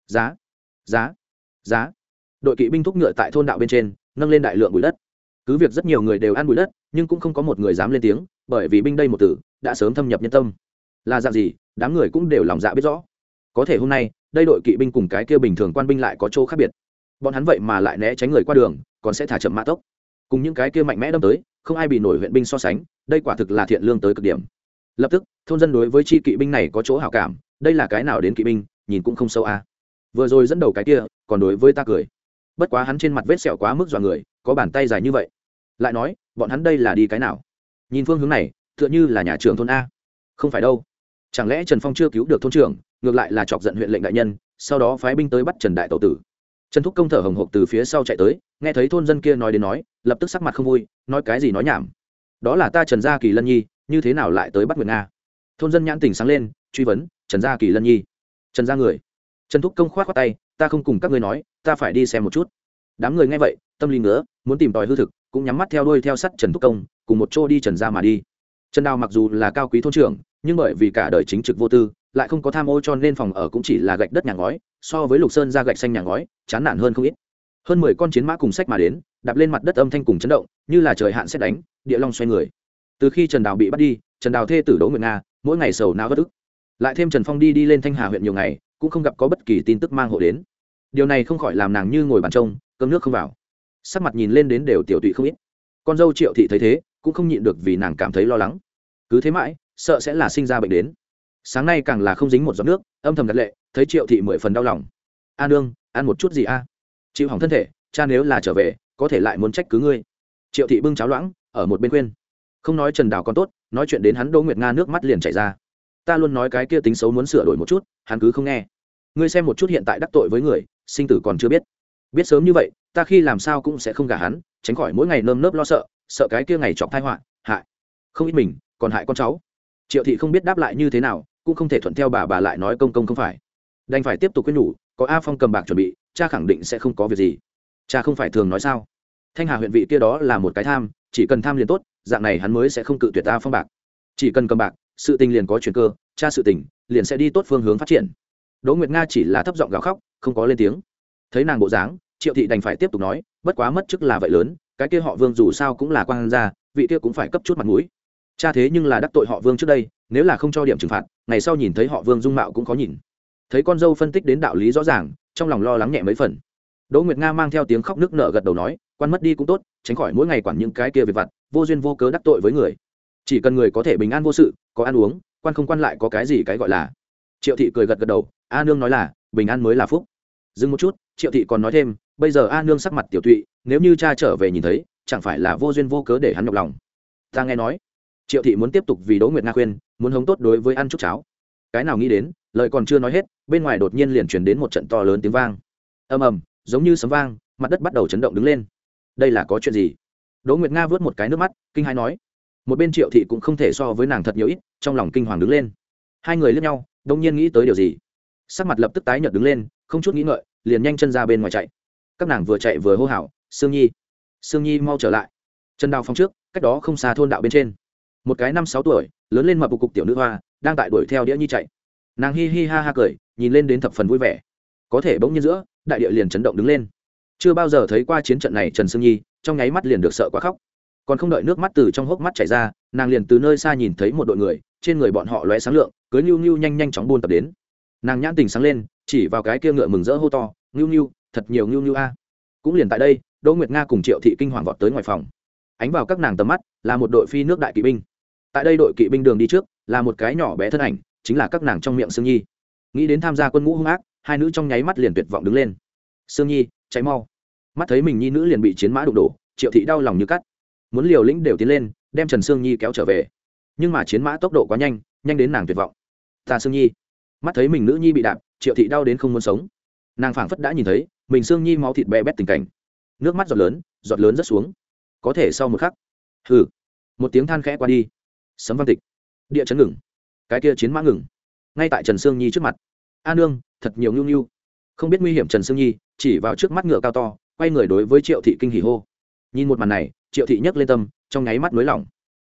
Giá giá giá. Đội kỵ binh thúc ngựa tại thôn đạo bên trên, nâng lên đại lượng bụi đất. Cứ việc rất nhiều người đều ăn bụi đất, nhưng cũng không có một người dám lên tiếng, bởi vì binh đây một tử, đã sớm thâm nhập nhân tâm. Là dạng gì, đám người cũng đều lòng dạ biết rõ. Có thể hôm nay, đây đội kỵ binh cùng cái kia bình thường quan binh lại có chỗ khác biệt. Bọn hắn vậy mà lại né tránh người qua đường, còn sẽ thả chậm mã tốc. Cùng những cái kia mạnh mẽ đâm tới, không ai bị nổi huyện binh so sánh, đây quả thực là thiện lương tới cực điểm lập tức, thôn dân đối với chi kỵ binh này có chỗ hảo cảm, đây là cái nào đến kỵ binh, nhìn cũng không sâu à. vừa rồi dẫn đầu cái kia, còn đối với ta cười. Bất quá hắn trên mặt vết sẹo quá mức dọa người, có bàn tay dài như vậy. Lại nói, bọn hắn đây là đi cái nào? Nhìn phương hướng này, tựa như là nhà trường thôn a. Không phải đâu. Chẳng lẽ trần phong chưa cứu được thôn trưởng, ngược lại là chọc giận huyện lệnh đại nhân, sau đó phái binh tới bắt trần đại tẩu tử. Trần thúc công thở hồng hộc từ phía sau chạy tới, nghe thấy thôn dân kia nói đến nói, lập tức sắc mặt không vui, nói cái gì nói nhảm. Đó là ta trần gia kỳ lân nhi như thế nào lại tới bắt nguyệt nga thôn dân nhãn tình sáng lên truy vấn trần gia kỳ lân nhi trần gia người trần thúc công k h o á t tay ta không cùng các ngươi nói ta phải đi xem một chút đám người nghe vậy tâm lý ngứa muốn tìm tòi hư thực cũng nhắm mắt theo đuôi theo sắt trần thúc công cùng một chỗ đi trần gia mà đi trần đào mặc dù là cao quý thôn trưởng nhưng bởi vì cả đời chính trực vô tư lại không có tham ô cho nên phòng ở cũng chỉ là gạch đất nhà ngói so với lục sơn ra gạch xanh nhà ngói chán nản hơn không ít hơn mười con chiến mã cùng sách mà đến đạp lên mặt đất âm thanh cùng chấn động như là trời hạn xét đánh địa long xoay người từ khi trần đào bị bắt đi, trần đào thê tử đỗ nguyệt nga, mỗi ngày sầu não bất ức. Lại thêm trần phong đi đi lên thanh hà huyện nhiều ngày, cũng không gặp có bất kỳ tin tức mang hộ đến. Điều này không khỏi làm nàng như ngồi bàn trông, cơm nước không vào. Sắc mặt nhìn lên đến đều tiểu tụy không ít. Con dâu triệu thị thấy thế, cũng không nhịn được vì nàng cảm thấy lo lắng. Cứ thế mãi, sợ sẽ là sinh ra bệnh đến. Sáng nay càng là không dính một giọt nước, âm thầm đặt lệ, thấy triệu thị mười phần đau lòng. A nương, ăn một chút gì a? Chịu hỏng thân thể, cha nếu là trở về, có thể lại muốn trách cứ ngươi. Triệu thị bưng cháo loãng, ở một bên khuyên không nói trần đào còn tốt, nói chuyện đến hắn đỗ nguyệt nga nước mắt liền chảy ra. Ta luôn nói cái kia tính xấu muốn sửa đổi một chút, hắn cứ không nghe. Ngươi xem một chút hiện tại đắc tội với người, sinh tử còn chưa biết. Biết sớm như vậy, ta khi làm sao cũng sẽ không gả hắn, tránh khỏi mỗi ngày nơm nớp lo sợ sợ cái kia ngày chọc thai họa, hại. Không ít mình, còn hại con cháu. Triệu thị không biết đáp lại như thế nào, cũng không thể thuận theo bà bà lại nói công công không phải. Đành phải tiếp tục quyết nhủ, có a phong cầm bạc chuẩn bị, cha khẳng định sẽ không có việc gì. Cha không phải thường nói sao? Thanh hà huyện vị kia đó là một cái tham, chỉ cần tham liền tốt dạng này hắn mới sẽ không cự tuyệt ta phong bạc. Chỉ cần cầm bạc, sự tình liền có chuyện cơ, cha sự tình liền sẽ đi tốt phương hướng phát triển. Đỗ nguyệt nga chỉ là thấp giọng gào khóc, không có lên tiếng. Thấy nàng bộ dáng, triệu thị đành phải tiếp tục nói, bất quá mất chức là vậy lớn, cái kia họ vương dù sao cũng là quan gia, vị kia cũng phải cấp chút mặt mũi. Cha thế nhưng là đắc tội họ vương trước đây, nếu là không cho điểm trừng phạt, ngày sau nhìn thấy họ vương dung mạo cũng khó nhìn. Thấy con dâu phân tích đến đạo lý rõ ràng, trong lòng lo lắng nhẹ mấy phần. Đỗ nguyệt nga mang theo tiếng khóc nước nở gật đầu nói quan mất đi cũng tốt, tránh khỏi mỗi ngày quản những cái kia việc vặt, vô duyên vô cớ đắc tội với người. Chỉ cần người có thể bình an vô sự, có ăn uống, quan không quan lại có cái gì cái gọi là. Triệu thị cười gật gật đầu, a nương nói là, bình an mới là phúc. Dừng một chút, triệu thị còn nói thêm, bây giờ a nương sắc mặt tiểu tụy, nếu như cha trở về nhìn thấy, chẳng phải là vô duyên vô cớ để hắn nhọc lòng. Ta nghe nói, triệu thị muốn tiếp tục vì đỗ nguyệt nga khuyên, muốn hống tốt đối với ăn chút cháo. Cái nào nghĩ đến, lời còn chưa nói hết, bên ngoài đột nhiên liền chuyển đến một trận to lớn tiếng vang. Ầm ầm, giống như sấm vang, mặt đất bắt đầu chấn động đứng lên đây là có chuyện gì? Đỗ nguyệt nga vớt một cái nước mắt, kinh hai nói. Một bên triệu thị cũng không thể so với nàng thật nhiều ít, trong lòng kinh hoàng đứng lên. Hai người lướt nhau, đông nhiên nghĩ tới điều gì? Sắc mặt lập tức tái nhợt đứng lên, không chút nghĩ ngợi, liền nhanh chân ra bên ngoài chạy. Các nàng vừa chạy vừa hô hào, sương nhi sương nhi mau trở lại. Chân đào phong trước, cách đó không xa thôn đạo bên trên. Một cái năm sáu tuổi, lớn lên mập bục cục tiểu nữ hoa, đang tại đuổi theo đĩa nhi chạy. Nàng hi hi ha ha cười, nhìn lên đến thập phần vui vẻ. Có thể bỗng nhiên giữa, đại địa liền chấn động đứng lên chưa bao giờ thấy qua chiến trận này, trần sương nhi, trong nháy mắt liền được sợ quá khóc. Còn không đợi nước mắt từ trong hốc mắt chảy ra, nàng liền từ nơi xa nhìn thấy một đội người, trên người bọn họ lóe sáng lượng, cưới nhu nhu nhanh nhanh chóng buôn tập đến. Nàng nhãn tình sáng lên, chỉ vào cái kia ngựa mừng rỡ hô to nhu nhu thật nhiều nhu nhu a. Cũng liền tại đây, đỗ nguyệt nga cùng triệu thị kinh hoàng vọt tới ngoài phòng. Ánh vào các nàng tầm mắt, là một đội phi nước đại kỵ binh. Tại đây đội kỵ binh đường đi trước, là một cái nhỏ bé thân ảnh, chính là các nàng trong miệng sương nhi. Nghĩ đến tham gia quân ngũ hung ác, hai nữ trong nháy mắt liền tuyệt vọng đứng lên. Sương nhi cháy mau. Mắt thấy mình nhi nữ liền bị chiến mã đụng đổ, triệu thị đau lòng như cắt. Muốn liều lĩnh đều tiến lên, đem trần sương nhi kéo trở về. Nhưng mà chiến mã tốc độ quá nhanh nhanh đến nàng tuyệt vọng. Ta sương nhi. Mắt thấy mình nữ nhi bị đạp, triệu thị đau đến không muốn sống. Nàng phảng phất đã nhìn thấy, mình sương nhi máu thịt bé bét tình cảnh. Nước mắt giọt lớn giọt lớn rất xuống. Có thể sau một khắc, hừ, một tiếng than khẽ qua đi. Sấm văn tịch. Địa chấn ngừng. Cái kia chiến mã ngừng. Ngay tại trần sương nhi trước mặt. A nương, thật nhiều nhu nhu. Không biết nguy hiểm trần sương nhi chỉ vào trước mắt ngựa cao to, quay người đối với triệu thị kinh hỉ hô. Nhìn một màn này, triệu thị nhấc lên tâm, trong nháy mắt nới lỏng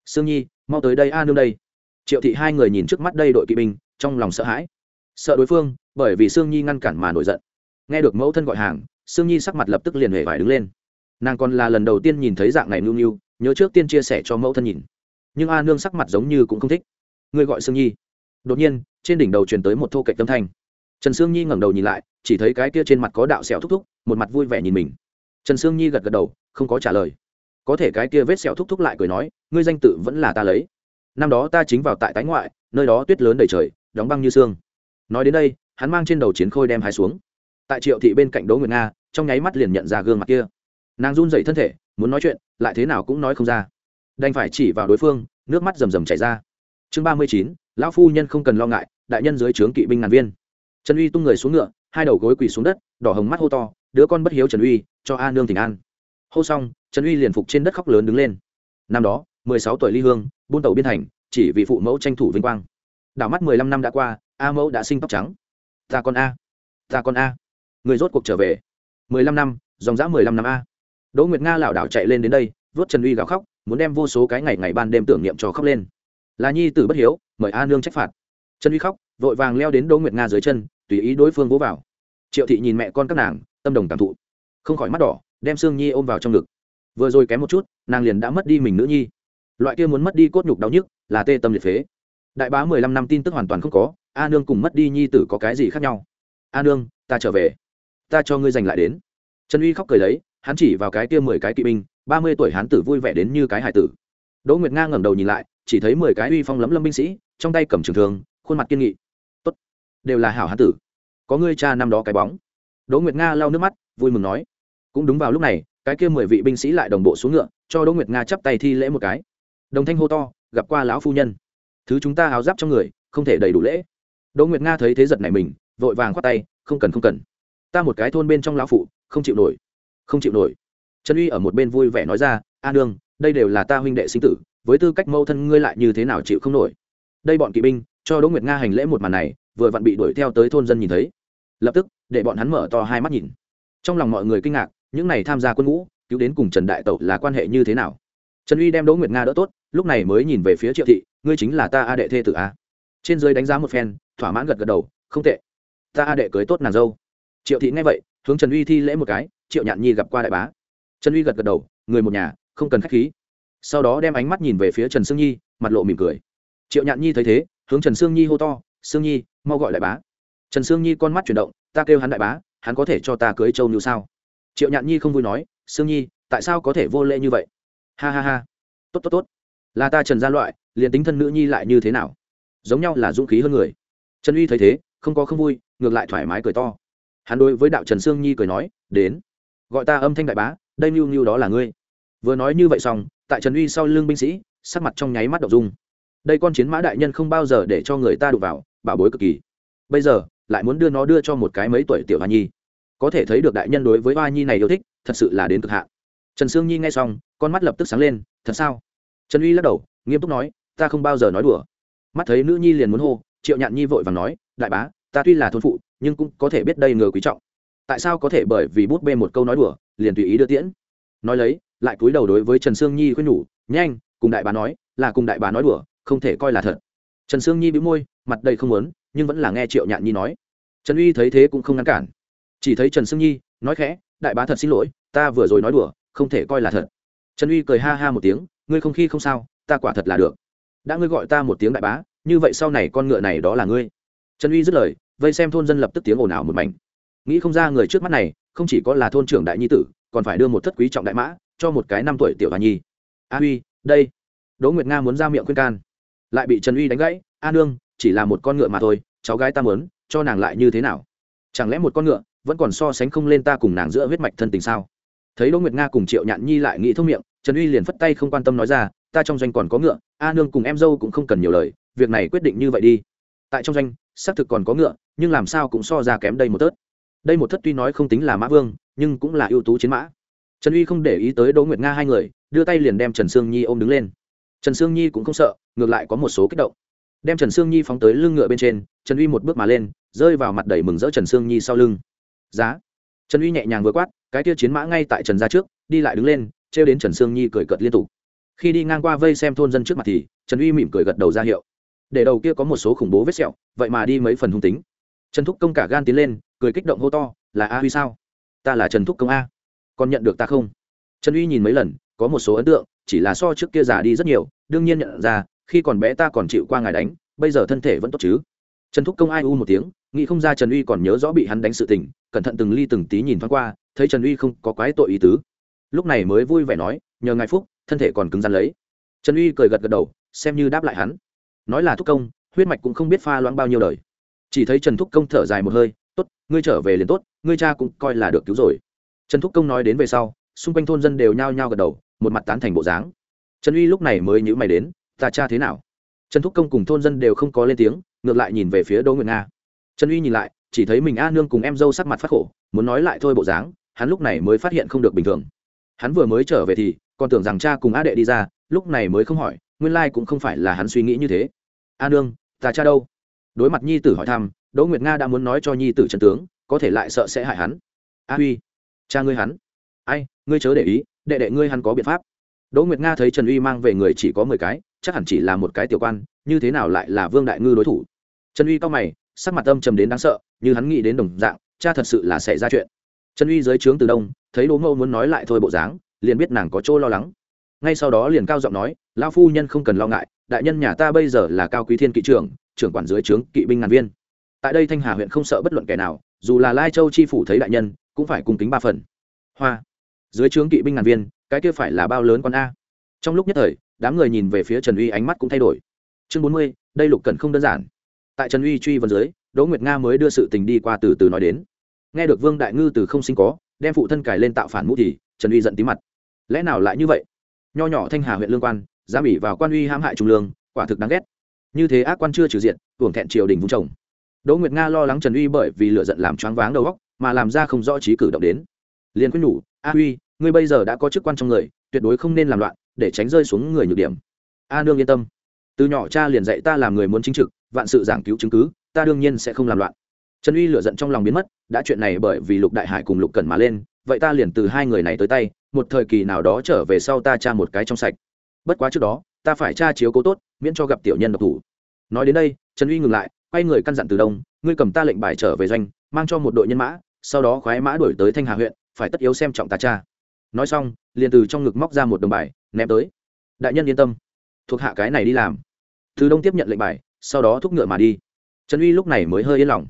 sương nhi, mau tới đây a nương đây. Triệu thị hai người nhìn trước mắt đây đội kỵ binh, trong lòng sợ hãi. Sợ đối phương, bởi vì sương nhi ngăn cản mà nổi giận. Nghe được mẫu thân gọi hàng, sương nhi sắc mặt lập tức liền hề vải đứng lên. Nàng còn là lần đầu tiên nhìn thấy dạng này nương nhu, nhớ trước tiên chia sẻ cho mẫu thân nhìn. Nhưng a nương sắc mặt giống như cũng không thích. Ngươi gọi sương nhi. Đột nhiên, trên đỉnh đầu truyền tới một thô cạnh tâm thanh. Trần sương nhi ngẩng đầu nhìn lại chỉ thấy cái kia trên mặt có đạo sẹo thúc thúc, một mặt vui vẻ nhìn mình. Trần sương nhi gật gật đầu, không có trả lời. Có thể cái kia vết sẹo thúc thúc lại cười nói, ngươi danh tự vẫn là ta lấy. Năm đó ta chính vào tại tái ngoại, nơi đó tuyết lớn đầy trời, đóng băng như xương. Nói đến đây, hắn mang trên đầu chiến khôi đem hai xuống. Tại triệu thị bên cạnh đỗ nguyệt nga, trong nháy mắt liền nhận ra gương mặt kia. Nàng run dậy thân thể, muốn nói chuyện, lại thế nào cũng nói không ra. Đành phải chỉ vào đối phương, nước mắt rầm rầm chảy ra. Chương ba mươi chín, lão phu nhân không cần lo ngại, đại nhân dưới trướng kỵ binh ngàn viên trần uy tung người xuống ngựa, hai đầu gối quỳ xuống đất, đỏ hồng mắt hô to, đứa con bất hiếu trần uy, cho a nương tỉnh an. Hô xong, trần uy liền phục trên đất khóc lớn đứng lên. Năm đó, mười sáu tuổi ly hương, buôn tàu biên thành, chỉ vì phụ mẫu tranh thủ vinh quang. Đảo mắt mười lăm năm đã qua, a mẫu đã sinh tóc trắng. Ta con a, ta con a. Người rốt cuộc trở về. mười lăm năm, dòng dã mười lăm năm a. Đỗ nguyệt nga lảo đảo chạy lên đến đây vớt trần uy gào khóc, muốn đem vô số cái ngày ngày ban đêm tưởng niệm cho khóc lên. Là nhi tử bất hiếu, mời a nương trách phạt trần uy khóc, vội vàng leo đến đỗ nguyệt nga dưới chân, tùy ý đối phương vỗ vào. Triệu thị nhìn mẹ con các nàng, tâm đồng cảm thụ. Không khỏi mắt đỏ, đem sương nhi ôm vào trong ngực. Vừa rồi kém một chút, nàng liền đã mất đi mình nữ nhi. Loại kia muốn mất đi cốt nhục đau nhức, là tê tâm liệt phế. Đại bá mười lăm năm tin tức hoàn toàn không có, a nương cùng mất đi nhi tử có cái gì khác nhau? A nương, ta trở về. Ta cho ngươi giành lại đến. Trần uy khóc cười lấy, hắn chỉ vào cái kia mười cái kỵ binh, ba mươi tuổi hán tử vui vẻ đến như cái hải tử. Đỗ nguyệt nga ngẩng đầu nhìn lại, chỉ thấy mười cái uy phong lấm lâm binh sĩ, trong tay cầm trường thương khuôn mặt kiên nghị. Tốt, đều là hảo hán tử. Có ngươi cha năm đó cái bóng. Đỗ nguyệt nga lau nước mắt, vui mừng nói. Cũng đúng vào lúc này, cái kia mười vị binh sĩ lại đồng bộ xuống ngựa, cho đỗ nguyệt nga chắp tay thi lễ một cái. Đồng thanh hô to, gặp qua lão phu nhân. Thứ chúng ta áo giáp trong người, không thể đầy đủ lễ. Đỗ nguyệt nga thấy thế giật này mình, vội vàng khoát tay, không cần không cần. Ta một cái thôn bên trong lão phụ, không chịu nổi, không chịu nổi. Trần uy ở một bên vui vẻ nói ra, a nương, đây đều là ta huynh đệ sinh tử, với tư cách mâu thân ngươi lại như thế nào chịu không nổi? Đây bọn kỵ binh cho đỗ nguyệt nga hành lễ một màn này, vừa vặn bị đuổi theo tới thôn dân nhìn thấy. Lập tức, để bọn hắn mở to hai mắt nhìn. Trong lòng mọi người kinh ngạc, những này tham gia quân ngũ, cứu đến cùng trần đại tẩu là quan hệ như thế nào? Trần uy đem đỗ nguyệt nga đỡ tốt, lúc này mới nhìn về phía triệu thị, ngươi chính là ta a đệ thê tử a. Trên dưới đánh giá một phen, thỏa mãn gật gật đầu, không tệ. Ta a đệ cưới tốt nàng dâu. Triệu thị nghe vậy, hướng trần uy thi lễ một cái, triệu nhạn nhi gặp qua đại bá. Trần uy gật gật đầu, người một nhà, không cần k h á c h khí. Sau đó đem ánh mắt nhìn về phía trần sương nhi, mặt lộ mỉm cười. Triệu nhạn nhi thấy thế hướng trần sương nhi hô to, sương nhi, mau gọi đại bá. Trần sương nhi con mắt chuyển động, ta kêu hắn đại bá, hắn có thể cho ta cưới châu như sao? Triệu nhạn nhi không vui nói, sương nhi, tại sao có thể vô lễ như vậy? Ha ha ha. Tốt tốt tốt. Là ta trần gia loại, liền tính thân nữ nhi lại như thế nào? Giống nhau là dũng khí hơn người. Trần uy thấy thế, không có không vui, ngược lại thoải mái cười to. Hắn đối với đạo trần sương nhi cười nói, đến, gọi ta âm thanh đại bá, đây mưu mưu đó là ngươi. Vừa nói như vậy xong, tại trần uy sau lưng binh sĩ, sắc mặt trong nháy mắt đậu dung đây con chiến mã đại nhân không bao giờ để cho người ta đụng vào, bảo bối cực kỳ. Bây giờ, lại muốn đưa nó đưa cho một cái mấy tuổi tiểu hoa nhi. Có thể thấy được đại nhân đối với hoa nhi này yêu thích, thật sự là đến cực hạn. Trần sương nhi nghe xong, con mắt lập tức sáng lên, thật sao? Trần uy lắc đầu, nghiêm túc nói, ta không bao giờ nói đùa. Mắt thấy nữ nhi liền muốn hô, triệu nhạn nhi vội vàng nói, đại bá, ta tuy là thôn phụ, nhưng cũng có thể biết đây ngờ quý trọng. Tại sao có thể bởi vì bút bê một câu nói đùa, liền tùy ý đưa tiễn? Nói lấy, lại cúi đầu đối với trần sương nhi khuyên nhủ, nhanh, cùng đại bá nói, là cùng đại bá nói đùa không thể coi là thật. Trần sương nhi bị môi, mặt đầy không muốn, nhưng vẫn là nghe triệu nhạn nhi nói. Trần uy thấy thế cũng không ngăn cản. Chỉ thấy trần sương nhi nói khẽ, đại bá thật xin lỗi, ta vừa rồi nói đùa, không thể coi là thật. Trần uy cười ha ha một tiếng, ngươi không khi không sao, ta quả thật là được. Đã ngươi gọi ta một tiếng đại bá, như vậy sau này con ngựa này đó là ngươi. Trần uy dứt lời, vây xem thôn dân lập tức tiếng ồn ào một mảnh. Nghĩ không ra người trước mắt này, không chỉ có là thôn trưởng đại nhi tử, còn phải đưa một thất quý trọng đại mã, cho một cái năm tuổi tiểu Hà nhi. A uy đây. Đỗ nguyệt nga muốn ra miệng khuyên can lại bị trần uy đánh gãy, a nương, chỉ là một con ngựa mà thôi, cháu gái ta muốn, cho nàng lại như thế nào? Chẳng lẽ một con ngựa vẫn còn so sánh không lên ta cùng nàng giữa huyết mạch thân tình sao? Thấy đỗ nguyệt nga cùng triệu nhạn nhi lại nghĩ thông miệng, trần uy liền phất tay không quan tâm nói ra, ta trong doanh còn có ngựa, a nương cùng em dâu cũng không cần nhiều lời, việc này quyết định như vậy đi. Tại trong doanh, xác thực còn có ngựa, nhưng làm sao cũng so ra kém đây một tớt. Đây một thất tuy nói không tính là mã vương, nhưng cũng là ưu tú chiến mã. Trần uy không để ý tới đỗ nguyệt nga hai người, đưa tay liền đem trần sương nhi ôm đứng lên trần sương nhi cũng không sợ, ngược lại có một số kích động. Đem trần sương nhi phóng tới lưng ngựa bên trên, trần uy một bước mà lên, rơi vào mặt đầy mừng rỡ trần sương nhi sau lưng. Giá. Trần uy nhẹ nhàng vừa quát, cái tia chiến mã ngay tại trần ra trước, đi lại đứng lên, trêu đến trần sương nhi cười cợt liên tục. Khi đi ngang qua vây xem thôn dân trước mặt thì, trần uy mỉm cười gật đầu ra hiệu. Để đầu kia có một số khủng bố vết sẹo, vậy mà đi mấy phần hung tính. Trần thúc công cả gan tiến lên, cười kích động hô to, là a huy sao? Ta là trần thúc công a. Còn nhận được ta không? Trần uy nhìn mấy lần, có một số ấn tượng chỉ là so trước kia già đi rất nhiều, đương nhiên nhận ra, khi còn bé ta còn chịu qua ngài đánh, bây giờ thân thể vẫn tốt chứ. Trần thúc công ai u một tiếng, nghĩ không ra trần uy còn nhớ rõ bị hắn đánh sự tình, cẩn thận từng ly từng tí nhìn thoáng qua, thấy trần uy không có quái tội ý tứ. Lúc này mới vui vẻ nói, nhờ ngài phúc, thân thể còn cứng rắn lấy. Trần uy cười gật gật đầu, xem như đáp lại hắn. Nói là thúc công, huyết mạch cũng không biết pha loãng bao nhiêu đời. Chỉ thấy trần thúc công thở dài một hơi, tốt, ngươi trở về liền tốt, ngươi cha cũng coi là được cứu rồi. Trần thúc công nói đến về sau, xung quanh thôn dân đều nhao nhao gật đầu một mặt tán thành bộ dáng. Trần uy lúc này mới nhữ mày đến, ta cha thế nào? Trần thúc công cùng thôn dân đều không có lên tiếng, ngược lại nhìn về phía đỗ nguyệt nga. Trần uy nhìn lại, chỉ thấy mình a nương cùng em dâu sắc mặt phát khổ, muốn nói lại thôi bộ dáng, hắn lúc này mới phát hiện không được bình thường. Hắn vừa mới trở về thì, còn tưởng rằng cha cùng a đệ đi ra, lúc này mới không hỏi, nguyên lai cũng không phải là hắn suy nghĩ như thế. A nương, ta cha đâu? Đối mặt nhi tử hỏi thăm, đỗ nguyệt nga đã muốn nói cho nhi tử trần tướng, có thể lại sợ sẽ hại hắn. A huy, cha ngươi hắn. Ai, ngươi chớ để ý đệ đệ ngươi hắn có biện pháp. Đỗ nguyệt nga thấy trần uy mang về người chỉ có mười cái, chắc hẳn chỉ là một cái tiểu quan, như thế nào lại là vương đại ngư đối thủ? Trần uy cao mày, sắc mặt âm trầm đến đáng sợ, như hắn nghĩ đến đồng dạng, cha thật sự là xảy ra chuyện. Trần uy dưới trướng từ đông, thấy đỗ mẫu muốn nói lại thôi bộ dáng, liền biết nàng có chỗ lo lắng. Ngay sau đó liền cao giọng nói lao phu nhân không cần lo ngại, đại nhân nhà ta bây giờ là cao quý thiên kỵ trưởng trưởng quản dưới trướng kỵ binh ngàn viên. Tại đây thanh hà huyện không sợ bất luận kẻ nào, dù là lai châu chi phủ thấy đại nhân, cũng phải cùng kính ba phần. Hoa dưới trướng kỵ binh ngàn viên, cái kia phải là bao lớn con a. Trong lúc nhất thời, đám người nhìn về phía trần uy ánh mắt cũng thay đổi. Chương bốn mươi, đây lục cần không đơn giản. Tại trần uy truy vấn dưới, đỗ nguyệt nga mới đưa sự tình đi qua từ từ nói đến. Nghe được vương đại ngư từ không sinh có, đem phụ thân cài lên tạo phản mũ thì, trần uy giận tí mặt. Lẽ nào lại như vậy? Nho nhỏ thanh hà huyện lương quan giam ỉ vào quan uy hãm hại trung lương, quả thực đáng ghét. Như thế ác quan chưa trừ diện, hưởng thẹn triều đình vung chồng. Đỗ nguyệt nga lo lắng trần uy bởi vì lựa giận làm choáng váng đầu óc, mà làm ra không rõ trí cử động đến. Liền quyết nhủ a uy ngươi bây giờ đã có chức quan trong người, tuyệt đối không nên làm loạn, để tránh rơi xuống người nhược điểm. A nương yên tâm. Từ nhỏ cha liền dạy ta làm người muốn chính trực, vạn sự giảng cứu chứng cứ, ta đương nhiên sẽ không làm loạn. Trần uy lựa giận trong lòng biến mất, đã chuyện này bởi vì lục đại hải cùng lục cẩn mà lên, vậy ta liền từ hai người này tới tay, một thời kỳ nào đó trở về sau ta tra một cái trong sạch. Bất quá trước đó, ta phải tra chiếu cố tốt, miễn cho gặp tiểu nhân độc thủ. Nói đến đây, trần uy ngừng lại, quay người căn dặn từ đông, ngươi cầm ta lệnh bài trở về doanh, mang cho một đội nhân mã, sau đó khoái mã đuổi tới thanh hà huyện phải tất yếu xem trọng ta cha. Nói xong, liền từ trong ngực móc ra một đồng bài, ném tới. Đại nhân yên tâm, thuộc hạ cái này đi làm. Từ đông tiếp nhận lệnh bài, sau đó thúc ngựa mà đi. Trần uy lúc này mới hơi yên lòng.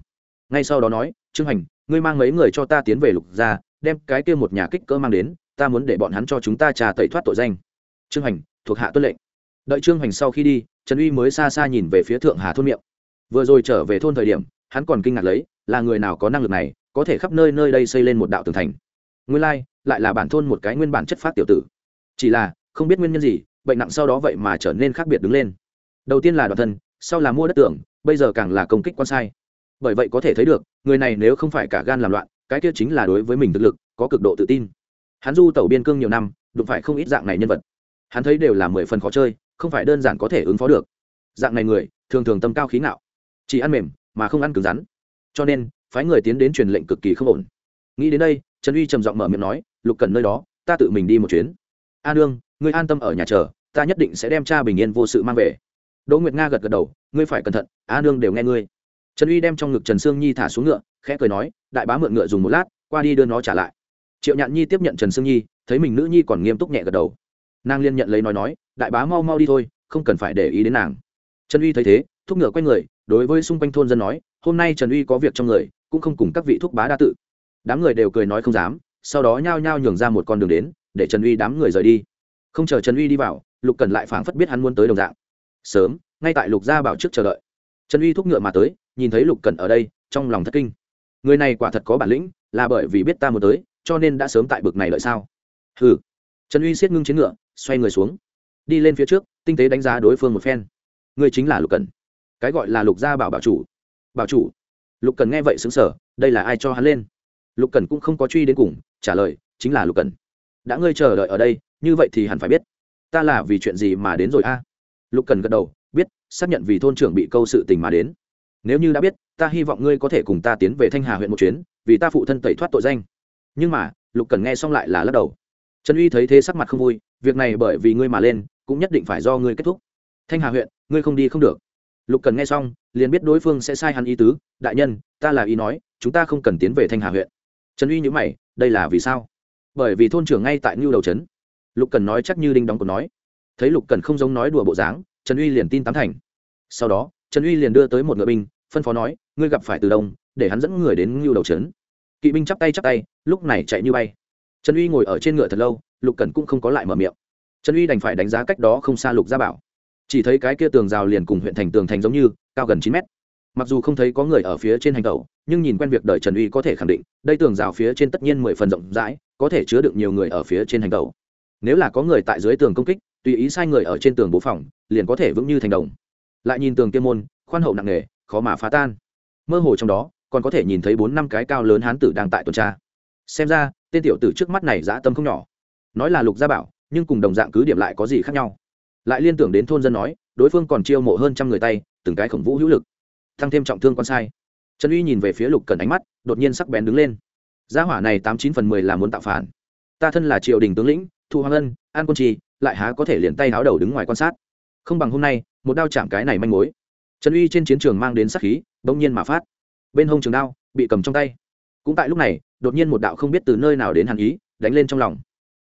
Ngay sau đó nói, trương hành, ngươi mang mấy người cho ta tiến về lục gia, đem cái kia một nhà kích cỡ mang đến, ta muốn để bọn hắn cho chúng ta trà tẩy thoát tội danh. Trương hành, thuộc hạ tuân lệnh. Đợi trương hành sau khi đi, trần uy mới xa xa nhìn về phía thượng hà thôn miệng. Vừa rồi trở về thôn thời điểm, hắn còn kinh ngạc lấy, là người nào có năng lực này, có thể khắp nơi nơi đây xây lên một đạo tường thành nguyên lai, lại là bản thôn một cái nguyên bản chất phát tiểu tử. Chỉ là, không biết nguyên nhân gì, bệnh nặng sau đó vậy mà trở nên khác biệt đứng lên. Đầu tiên là đoạn thân, sau là mua đất tưởng bây giờ càng là công kích quan sai. Bởi vậy có thể thấy được, người này nếu không phải cả gan làm loạn, cái kia chính là đối với mình thực lực, có cực độ tự tin. Hắn du tẩu biên cương nhiều năm, đụng phải không ít dạng này nhân vật. Hắn thấy đều là mười phần khó chơi, không phải đơn giản có thể ứng phó được. Dạng này người, thường thường tâm cao khí ngạo. Chỉ ăn mềm, mà không ăn cứng rắn. Cho nên, phái người tiến đến truyền lệnh cực kỳ không ổn. Nghĩ đến đây trần uy trầm giọng mở miệng nói, lục cần nơi đó, ta tự mình đi một chuyến. A nương, ngươi an tâm ở nhà chờ, ta nhất định sẽ đem cha bình yên vô sự mang về. Đỗ nguyệt nga gật gật đầu, ngươi phải cẩn thận, a nương đều nghe ngươi. Trần uy đem trong ngực trần sương nhi thả xuống ngựa, khẽ cười nói, đại bá mượn ngựa dùng một lát, qua đi đưa nó trả lại. Triệu nhạn nhi tiếp nhận trần sương nhi, thấy mình nữ nhi còn nghiêm túc nhẹ gật đầu. Nàng liên nhận lấy nói nói, đại bá mau mau đi thôi, không cần phải để ý đến nàng. Trần uy thấy thế, thúc ngựa quay người, đối với xung quanh thôn dân nói, hôm nay trần uy có việc trong người, cũng không cùng các vị thúc bá đa tự đám người đều cười nói không dám, sau đó nhao nhao nhường ra một con đường đến, để trần uy đám người rời đi. Không chờ trần uy đi vào, lục cần lại phảng phất biết hắn muốn tới đồng dạng. Sớm, ngay tại lục gia bảo trước chờ đợi. Trần uy thúc ngựa mà tới, nhìn thấy lục cần ở đây, trong lòng thất kinh. Người này quả thật có bản lĩnh, là bởi vì biết ta muốn tới, cho nên đã sớm tại bực này lợi sao? Hừ. Trần uy siết ngưng chiến ngựa, xoay người xuống. Đi lên phía trước, tinh tế đánh giá đối phương một phen. Người chính là lục cần cái gọi là lục gia bảo bảo chủ. Bảo chủ. Lục cần nghe vậy xứng sở đây là ai cho hắn lên? Lục cần cũng không có truy đến cùng, trả lời, chính là lục cần. Đã ngươi chờ đợi ở đây, như vậy thì hẳn phải biết. Ta là vì chuyện gì mà đến rồi a? Lục cần gật đầu, biết, xác nhận vì thôn trưởng bị câu sự tình mà đến. Nếu như đã biết, ta hy vọng ngươi có thể cùng ta tiến về thanh hà huyện một chuyến, vì ta phụ thân tẩy thoát tội danh. Nhưng mà, lục cần nghe xong lại là lắc đầu. Trần uy thấy thế sắc mặt không vui, việc này bởi vì ngươi mà lên, cũng nhất định phải do ngươi kết thúc. Thanh hà huyện, ngươi không đi không được. Lục cần nghe xong, liền biết đối phương sẽ sai hắn ý tứ. Đại nhân, ta là ý nói, chúng ta không cần tiến về thanh hà huyện trần uy nhữ mày, đây là vì sao? Bởi vì thôn trưởng ngay tại ngưu đầu trấn. Lục cần nói chắc như đinh đóng cột nói. Thấy lục cần không giống nói đùa bộ dáng, trần uy liền tin tám thành. Sau đó, trần uy liền đưa tới một ngựa binh, phân phó nói, ngươi gặp phải từ đông, để hắn dẫn người đến ngưu đầu trấn. Kỵ binh chắp tay chắp tay, lúc này chạy như bay. Trần uy ngồi ở trên ngựa thật lâu, lục cần cũng không có lại mở miệng. Trần uy đành phải đánh giá cách đó không xa lục gia bảo. Chỉ thấy cái kia tường rào liền cùng huyện thành tường thành giống như, cao gần chín mét mặc dù không thấy có người ở phía trên hành tàu nhưng nhìn quen việc đời trần uy có thể khẳng định, đây tường rào phía trên tất nhiên mười phần rộng rãi, có thể chứa được nhiều người ở phía trên hành tàu nếu là có người tại dưới tường công kích, tùy ý sai người ở trên tường bố phòng, liền có thể vững như thành đồng. Lại nhìn tường kiêm môn, khoan hậu nặng nề, khó mà phá tan. Mơ hồ trong đó, còn có thể nhìn thấy bốn năm cái cao lớn hán tử đang tại tuần tra. Xem ra, tên tiểu tử trước mắt này dã tâm không nhỏ. Nói là lục gia bảo, nhưng cùng đồng dạng cứ điểm lại có gì khác nhau. Lại liên tưởng đến thôn dân nói, đối phương còn chiêu mộ hơn trăm người tay, từng cái khổng vũ hữu lực tăng thêm trọng thương con sai. Trần uy nhìn về phía lục cần ánh mắt, đột nhiên sắc bén đứng lên. Gia hỏa này tám chín phần mười là muốn tạo phản. Ta thân là triều đình tướng lĩnh thu hoàng ân, an quân trì, lại há có thể liền tay háo đầu đứng ngoài quan sát. Không bằng hôm nay, một đao chạm cái này manh mối. Trần uy trên chiến trường mang đến sắc khí, bỗng nhiên mà phát. Bên hông trường đao, bị cầm trong tay. Cũng tại lúc này, đột nhiên một đạo không biết từ nơi nào đến hàn ý, đánh lên trong lòng.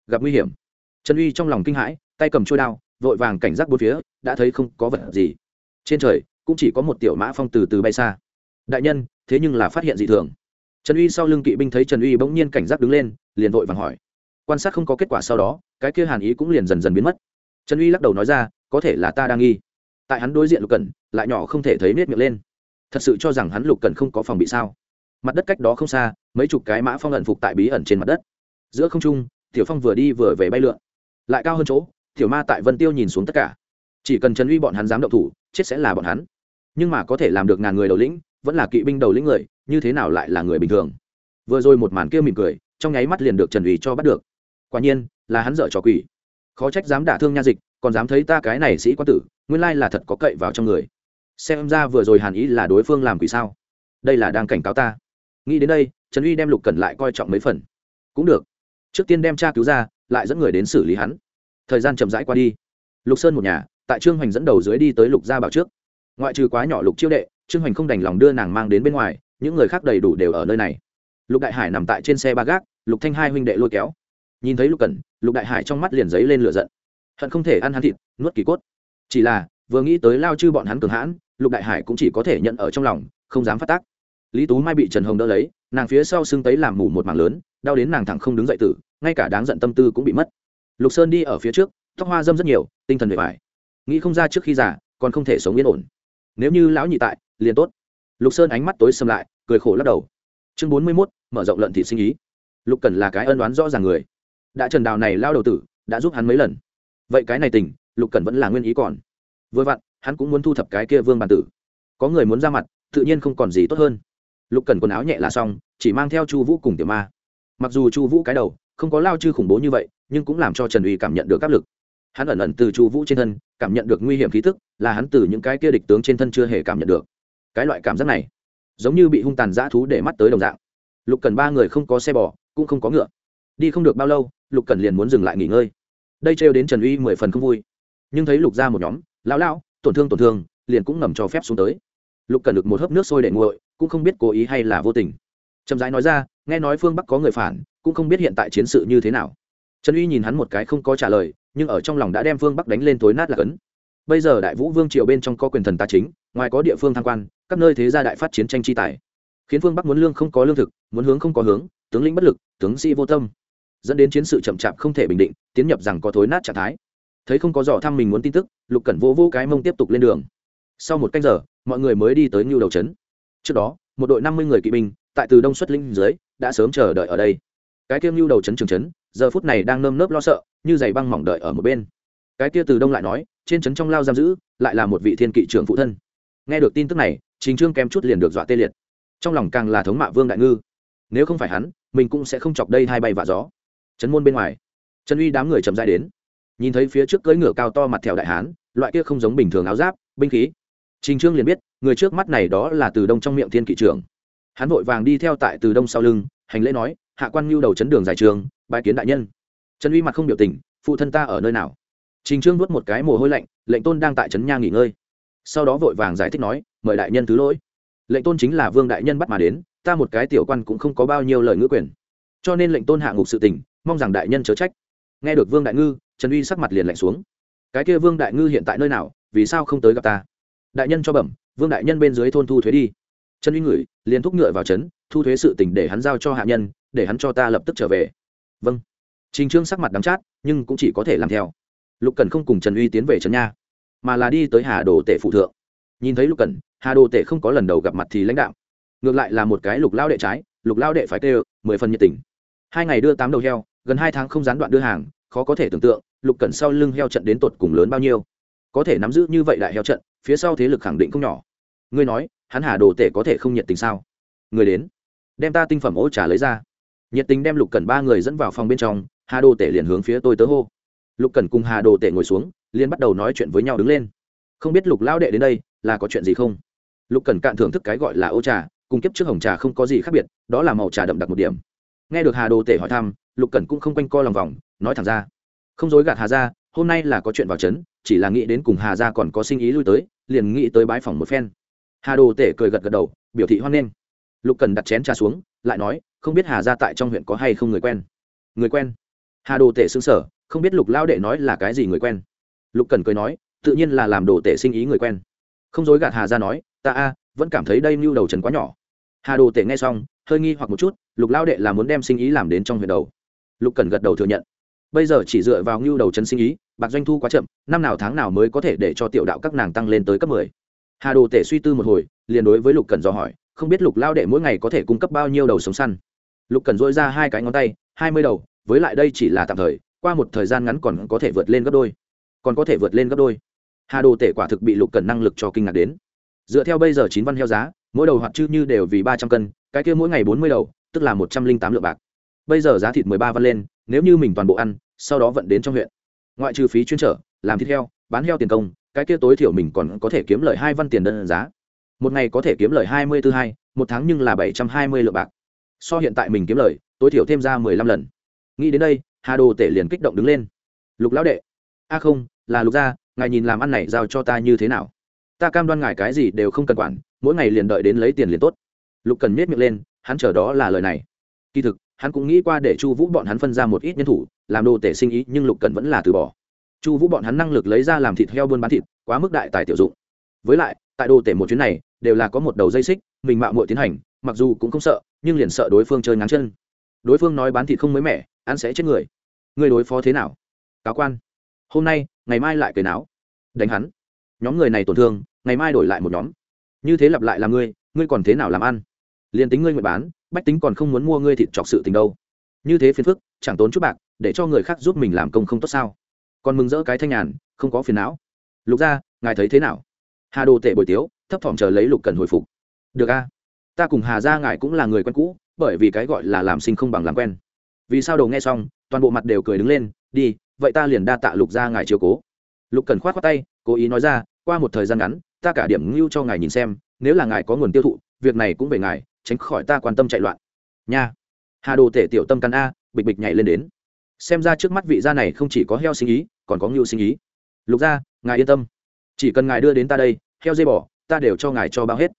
Gặp nguy hiểm. Trần uy trong lòng kinh hãi, tay cầm trôi đao, vội vàng cảnh giác bốn phía, đã thấy không có vật gì. Trên trời cũng chỉ có một tiểu mã phong từ từ bay xa. Đại nhân, thế nhưng là phát hiện dị thường. Trần uy sau lưng kỵ binh thấy trần uy bỗng nhiên cảnh giác đứng lên, liền vội vàng hỏi. Quan sát không có kết quả sau đó, cái kia hàn ý cũng liền dần dần biến mất. Trần uy lắc đầu nói ra, có thể là ta đang nghi. Tại hắn đối diện lục cẩn, lại nhỏ không thể thấy nết miệng lên. Thật sự cho rằng hắn lục cẩn không có phòng bị sao? Mặt đất cách đó không xa, mấy chục cái mã phong ẩn phục tại bí ẩn trên mặt đất. Giữa không trung, tiểu phong vừa đi vừa về bay lượn. Lại cao hơn chỗ, tiểu ma tại vân tiêu nhìn xuống tất cả. Chỉ cần trần uy bọn hắn dám động thủ, chết sẽ là bọn hắn nhưng mà có thể làm được ngàn người đầu lĩnh, vẫn là kỵ binh đầu lĩnh người, như thế nào lại là người bình thường? Vừa rồi một màn kia mỉm cười, trong nháy mắt liền được trần uy cho bắt được. Quả nhiên, là hắn dở trò quỷ. Khó trách dám đả thương nha dịch, còn dám thấy ta cái này sĩ quan tử, nguyên lai là thật có cậy vào trong người. Xem ra vừa rồi hàn ý là đối phương làm quỷ sao? Đây là đang cảnh cáo ta. Nghĩ đến đây, trần uy đem lục cẩn lại coi trọng mấy phần. Cũng được. Trước tiên đem cha cứu ra, lại dẫn người đến xử lý hắn. Thời gian chậm rãi qua đi. Lục sơn một nhà, tại trương hoành dẫn đầu dưới đi tới lục gia bảo trước ngoại trừ quá nhỏ lục chiêu đệ, trương hoành không đành lòng đưa nàng mang đến bên ngoài, những người khác đầy đủ đều ở nơi này. Lục đại hải nằm tại trên xe ba gác, lục thanh hai huynh đệ lôi kéo. Nhìn thấy lục cẩn, lục đại hải trong mắt liền giấy lên lửa giận. Hận không thể ăn hắn thịt, nuốt kỳ cốt. Chỉ là, vừa nghĩ tới lao chư bọn hắn cường hãn, lục đại hải cũng chỉ có thể nhận ở trong lòng, không dám phát tác. Lý tú mai bị trần hồng đỡ lấy, nàng phía sau xưng tấy làm mù một mảng lớn, đau đến nàng thẳng không đứng dậy tử, ngay cả đáng giận tâm tư cũng bị mất. Lục sơn đi ở phía trước, tóc hoa dâm rất nhiều, tinh thần bề bài nghĩ không ra trước khi già, còn không thể sống yên ổn nếu như lão nhị tại, liền tốt. Lục sơn ánh mắt tối xâm lại, cười khổ lắc đầu. Chương bốn mươi mốt, mở rộng lợn thị sinh ý. Lục cần là cái ân đoán rõ ràng người. Đã trần đào này lao đầu tử, đã giúp hắn mấy lần. Vậy cái này tình, lục cần vẫn là nguyên ý còn. Vừa vặn, hắn cũng muốn thu thập cái kia vương bàn tử. Có người muốn ra mặt, tự nhiên không còn gì tốt hơn. Lục cần quần áo nhẹ là xong, chỉ mang theo chu vũ cùng tiểu ma. Mặc dù chu vũ cái đầu, không có lao chư khủng bố như vậy, nhưng cũng làm cho trần uy cảm nhận được áp lực hắn ẩn ẩn từ chu vũ trên thân, cảm nhận được nguy hiểm khí thức là hắn từ những cái kia địch tướng trên thân chưa hề cảm nhận được. Cái loại cảm giác này, giống như bị hung tàn dã thú để mắt tới đồng dạng. Lục cần ba người không có xe bò, cũng không có ngựa. Đi không được bao lâu, lục cần liền muốn dừng lại nghỉ ngơi. Đây trêu đến trần uy mười phần không vui. Nhưng thấy lục ra một nhóm, lão lão, tổn thương tổn thương, liền cũng ngầm cho phép xuống tới. Lục cần được một hớp nước sôi để nguội, cũng không biết cố ý hay là vô tình. Trầm rãi nói ra, nghe nói phương bắc có người phản, cũng không biết hiện tại chiến sự như thế nào. Trần uy nhìn hắn một cái không có trả lời nhưng ở trong lòng đã đem phương bắc đánh lên tối nát là cấn. Bây giờ đại vũ vương triều bên trong có quyền thần ta chính, ngoài có địa phương tham quan, các nơi thế gia đại phát chiến tranh chi tài. Khiến phương bắc muốn lương không có lương thực, muốn hướng không có hướng, tướng lĩnh bất lực, tướng sĩ vô tâm. Dẫn đến chiến sự chậm chạp không thể bình định, tiến nhập rằng có thối nát trạng thái. Thấy không có dò thăm mình muốn tin tức, lục cẩn vô vô cái mông tiếp tục lên đường. Sau một canh giờ, mọi người mới đi tới ngưu đầu trấn. Trước đó, một đội năm mươi người kỵ binh, tại từ đông xuất linh dưới, đã sớm chờ đợi ở đây. Cái kia ngưu đầu trấn trường trấn, giờ phút này đang nơm nớp lo sợ như giày băng mỏng đợi ở một bên. Cái kia từ đông lại nói, trên trấn trong lao giam giữ, lại là một vị thiên kỵ trưởng phụ thân. Nghe được tin tức này chính trương kém chút liền được dọa tê liệt. Trong lòng càng là thống mạ vương đại ngư. Nếu không phải hắn, mình cũng sẽ không chọc đây hai bay vạ gió. Trấn môn bên ngoài, trần uy đám người chậm dại đến. Nhìn thấy phía trước cưỡi ngựa cao to mặt theo đại hán, loại kia không giống bình thường áo giáp, binh khí. Trình trương liền biết, người trước mắt này đó là từ đông trong miệng thiên kỵ trưởng. Hắn vội vàng đi theo tại từ đông sau lưng, hành lễ nói, hạ quan mưu đầu chấn đường giải trường bài kiến đại nhân trần uy mặt không biểu tình, phụ thân ta ở nơi nào? Trình trương nuốt một cái mồ hôi lạnh, lệnh tôn đang tại trấn nha nghỉ ngơi. Sau đó vội vàng giải thích nói, mời đại nhân thứ lỗi. Lệnh tôn chính là vương đại nhân bắt mà đến, ta một cái tiểu quan cũng không có bao nhiêu lời ngữ quyền. Cho nên lệnh tôn hạ ngục sự tình, mong rằng đại nhân chớ trách. Nghe được vương đại ngư, trần uy sắc mặt liền lạnh xuống. Cái kia vương đại ngư hiện tại nơi nào, vì sao không tới gặp ta? Đại nhân cho bẩm, vương đại nhân bên dưới thôn thu thuế đi. Trần uy ngửi, liền thúc ngựa vào trấn, thu thuế sự tình để hắn giao cho hạ nhân, để hắn cho ta lập tức trở về. Vâng trình trương sắc mặt đắng chát nhưng cũng chỉ có thể làm theo. Lục Cẩn không cùng trần uy tiến về trấn nha mà là đi tới hà đồ tể phụ thượng. Nhìn thấy lục Cẩn, hà đồ tể không có lần đầu gặp mặt thì lãnh đạo. Ngược lại là một cái lục lao đệ trái lục lao đệ phải kêu mười phần nhiệt tình. Hai ngày đưa tám đầu heo gần hai tháng không gián đoạn đưa hàng khó có thể tưởng tượng lục cẩn sau lưng heo trận đến tột cùng lớn bao nhiêu. Có thể nắm giữ như vậy đại heo trận phía sau thế lực khẳng định không nhỏ. Ngươi nói hắn hà đồ tể có thể không nhiệt tình sao? Người đến đem ta tinh phẩm ô trà lấy ra. Nhiệt tình đem lục cẩn ba người dẫn vào phòng bên trong hà đồ tể liền hướng phía tôi tớ hô. Lục cẩn cùng hà đồ tể ngồi xuống, liền bắt đầu nói chuyện với nhau đứng lên. Không biết lục lao đệ đến đây, là có chuyện gì không? Lục cẩn cạn thưởng thức cái gọi là ô trà, cùng kiếp trước hồng trà không có gì khác biệt, đó là màu trà đậm đặc một điểm. Nghe được hà đồ tể hỏi thăm, lục cẩn cũng không quanh co lòng vòng, nói thẳng ra. Không dối gạt hà ra hôm nay là có chuyện vào trấn chỉ là nghĩ đến cùng hà ra còn có sinh ý lui tới, liền nghĩ tới bãi phòng một phen. Hà đồ tể cười gật gật đầu, biểu thị hoan nghênh. Lục cần đặt chén trà xuống, lại nói, không biết hà ra tại trong huyện có hay không người quen? Người quen? Hà đồ tể xứng sở không biết lục lao đệ nói là cái gì người quen. Lục cần cười nói, tự nhiên là làm đồ tể sinh ý người quen. Không dối gạt hà ra nói, ta a, vẫn cảm thấy đây mưu đầu trần quá nhỏ. Hà đồ tể nghe xong, hơi nghi hoặc một chút, lục lao đệ là muốn đem sinh ý làm đến trong huyện đầu. Lục cần gật đầu thừa nhận. Bây giờ chỉ dựa vào ngưu đầu trần sinh ý, bạc doanh thu quá chậm, năm nào tháng nào mới có thể để cho tiểu đạo các nàng tăng lên tới cấp mười. Hà đồ tể suy tư một hồi, liền đối với lục cần dò hỏi, không biết lục lao đệ mỗi ngày có thể cung cấp bao nhiêu đầu sống săn? Lục cần dỗi ra hai cái ngón tay, hai mươi đầu với lại đây chỉ là tạm thời, qua một thời gian ngắn còn có thể vượt lên gấp đôi. Còn có thể vượt lên gấp đôi. Hà đồ tể quả thực bị lục cần năng lực cho kinh ngạc đến. Dựa theo bây giờ chín văn heo giá, mỗi đầu hoạt chư như đều vì ba trăm cân, cái kia mỗi ngày bốn mươi đầu, tức là một trăm linh tám lượng bạc. Bây giờ giá thịt mười ba văn lên, nếu như mình toàn bộ ăn, sau đó vận đến trong huyện. Ngoại trừ phí chuyên trở, làm thịt heo, bán heo tiền công, cái kia tối thiểu mình còn có thể kiếm lời hai văn tiền đơn giá. Một ngày có thể kiếm lời hai mươi tư hai, một tháng nhưng là bảy trăm hai mươi lượng bạc. So hiện tại mình kiếm lời, tối thiểu thêm ra mười lăm lần nghĩ đến đây, hà đồ tể liền kích động đứng lên. Lục lão đệ, a không, là lục gia, ngài nhìn làm ăn này giao cho ta như thế nào? Ta cam đoan ngài cái gì đều không cần quản, mỗi ngày liền đợi đến lấy tiền liền tốt. Lục cần miết miệng lên, hắn chờ đó là lời này. Kỳ thực, hắn cũng nghĩ qua để chu vũ bọn hắn phân ra một ít nhân thủ, làm đồ tể sinh ý, nhưng lục cần vẫn là từ bỏ. Chu vũ bọn hắn năng lực lấy ra làm thịt heo buôn bán thịt, quá mức đại tài tiểu dụng. Với lại, tại đồ tể một chuyến này, đều là có một đầu dây xích, mình mạo muội tiến hành, mặc dù cũng không sợ, nhưng liền sợ đối phương chơi ngắn chân. Đối phương nói bán thịt không mới mẻ ăn sẽ chết người. Người đối phó thế nào? Cáo quan. Hôm nay, ngày mai lại cười náo. Đánh hắn. Nhóm người này tổn thương, ngày mai đổi lại một nhóm. Như thế lặp lại là ngươi ngươi còn thế nào làm ăn? Liền tính ngươi nguyện bán, bách tính còn không muốn mua ngươi thịt chọc sự tình đâu. Như thế phiền phức, chẳng tốn chút bạc, để cho người khác giúp mình làm công không tốt sao? Còn mừng rỡ cái thanh nhàn, không có phiền não. Lục ra ngài thấy thế nào? Hà đồ tệ bồi tiếu, thấp thỏm chờ lấy lục cần hồi phục. Được a. Ta cùng hà ra ngài cũng là người quen cũ, bởi vì cái gọi là làm sinh không bằng làm quen vì sao đầu nghe xong, toàn bộ mặt đều cười đứng lên, đi, vậy ta liền đa tạ lục ra ngài chiều cố. Lục cần khoát khoát tay, cố ý nói ra, qua một thời gian ngắn, ta cả điểm ngưu cho ngài nhìn xem, nếu là ngài có nguồn tiêu thụ, việc này cũng về ngài, tránh khỏi ta quan tâm chạy loạn. Nha. Hà đồ tể tiểu tâm căn a, bịch bịch nhảy lên đến. Xem ra trước mắt vị gia này không chỉ có heo sinh ý, còn có ngưu sinh ý. Lục gia, ngài yên tâm. Chỉ cần ngài đưa đến ta đây, heo dây bỏ ta đều cho ngài cho bao hết.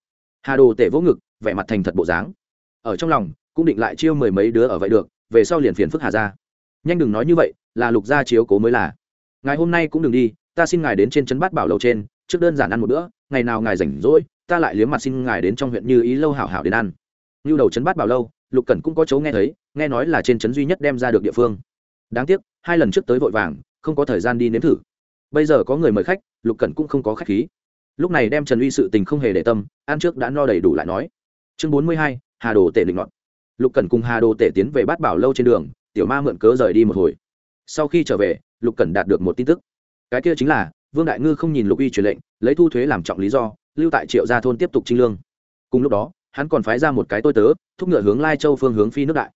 Hà đồ tể vỗ ngực, vẻ mặt thành thật bộ dáng. Ở trong lòng, cũng định lại chiêu mười mấy đứa ở vậy được về sau liền phiền phức hà ra nhanh đừng nói như vậy, là lục gia chiếu cố mới là. Ngài hôm nay cũng đừng đi, ta xin ngài đến trên trấn bát bảo lầu trên, trước đơn giản ăn một bữa, ngày nào ngài rảnh rỗi, ta lại liếm mặt xin ngài đến trong huyện như ý lâu hảo hảo đến ăn. Như đầu trấn bát bảo lâu, lục cẩn cũng có chỗ nghe thấy, nghe nói là trên trấn duy nhất đem ra được địa phương. Đáng tiếc, hai lần trước tới vội vàng, không có thời gian đi nếm thử. Bây giờ có người mời khách, lục cẩn cũng không có khách khí. Lúc này đem trần uy sự tình không hề để tâm, ăn trước đã no đầy đủ lại nói. Chương bốn mươi hai, hà đồ tệ định luận lục cẩn cùng hà đồ tể tiến về bát bảo lâu trên đường, tiểu ma mượn cớ rời đi một hồi. Sau khi trở về, lục cẩn đạt được một tin tức. Cái kia chính là, vương đại ngư không nhìn lục Y truyền lệnh, lấy thu thuế làm trọng lý do, lưu tại triệu gia thôn tiếp tục trinh lương. Cùng lúc đó, hắn còn phái ra một cái tôi tớ, thúc ngựa hướng lai châu phương hướng phi nước đại.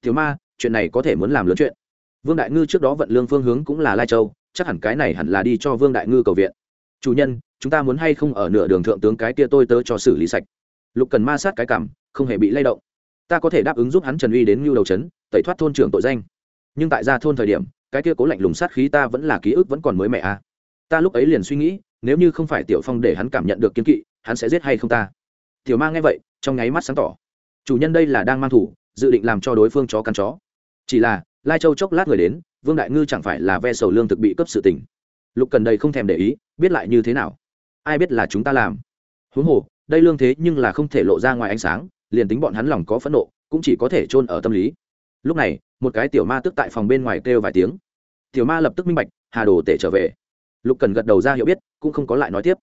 Tiểu ma, chuyện này có thể muốn làm lớn chuyện. Vương đại ngư trước đó vận lương phương hướng cũng là lai châu, chắc hẳn cái này hẳn là đi cho vương đại ngư cầu viện. Chủ nhân, chúng ta muốn hay không ở nửa đường thượng tướng cái kia tôi tớ cho xử lý sạch? Lục cần ma sát cái cảm, không hề bị lay động ta có thể đáp ứng giúp hắn trần uy đến ngưu đầu trấn, tẩy thoát thôn trưởng tội danh. Nhưng tại gia thôn thời điểm, cái kia cố lạnh lùng sát khí ta vẫn là ký ức vẫn còn mới mẹ a à. ta lúc ấy liền suy nghĩ, nếu như không phải tiểu phong để hắn cảm nhận được kiến kỵ, hắn sẽ giết hay không ta? Tiểu ma nghe vậy, trong nháy mắt sáng tỏ. Chủ nhân đây là đang mang thủ, dự định làm cho đối phương chó cắn chó. Chỉ là, lai châu chốc lát người đến, vương đại ngư chẳng phải là ve sầu lương thực bị cấp sự tình. Lục cần đây không thèm để ý, biết lại như thế nào? Ai biết là chúng ta làm? Huống hồ, đây lương thế nhưng là không thể lộ ra ngoài ánh sáng liền tính bọn hắn lòng có phẫn nộ, cũng chỉ có thể chôn ở tâm lý. Lúc này, một cái tiểu ma tức tại phòng bên ngoài kêu vài tiếng. Tiểu ma lập tức minh bạch, hà đồ tể trở về. Lục cần gật đầu ra hiểu biết, cũng không có lại nói tiếp.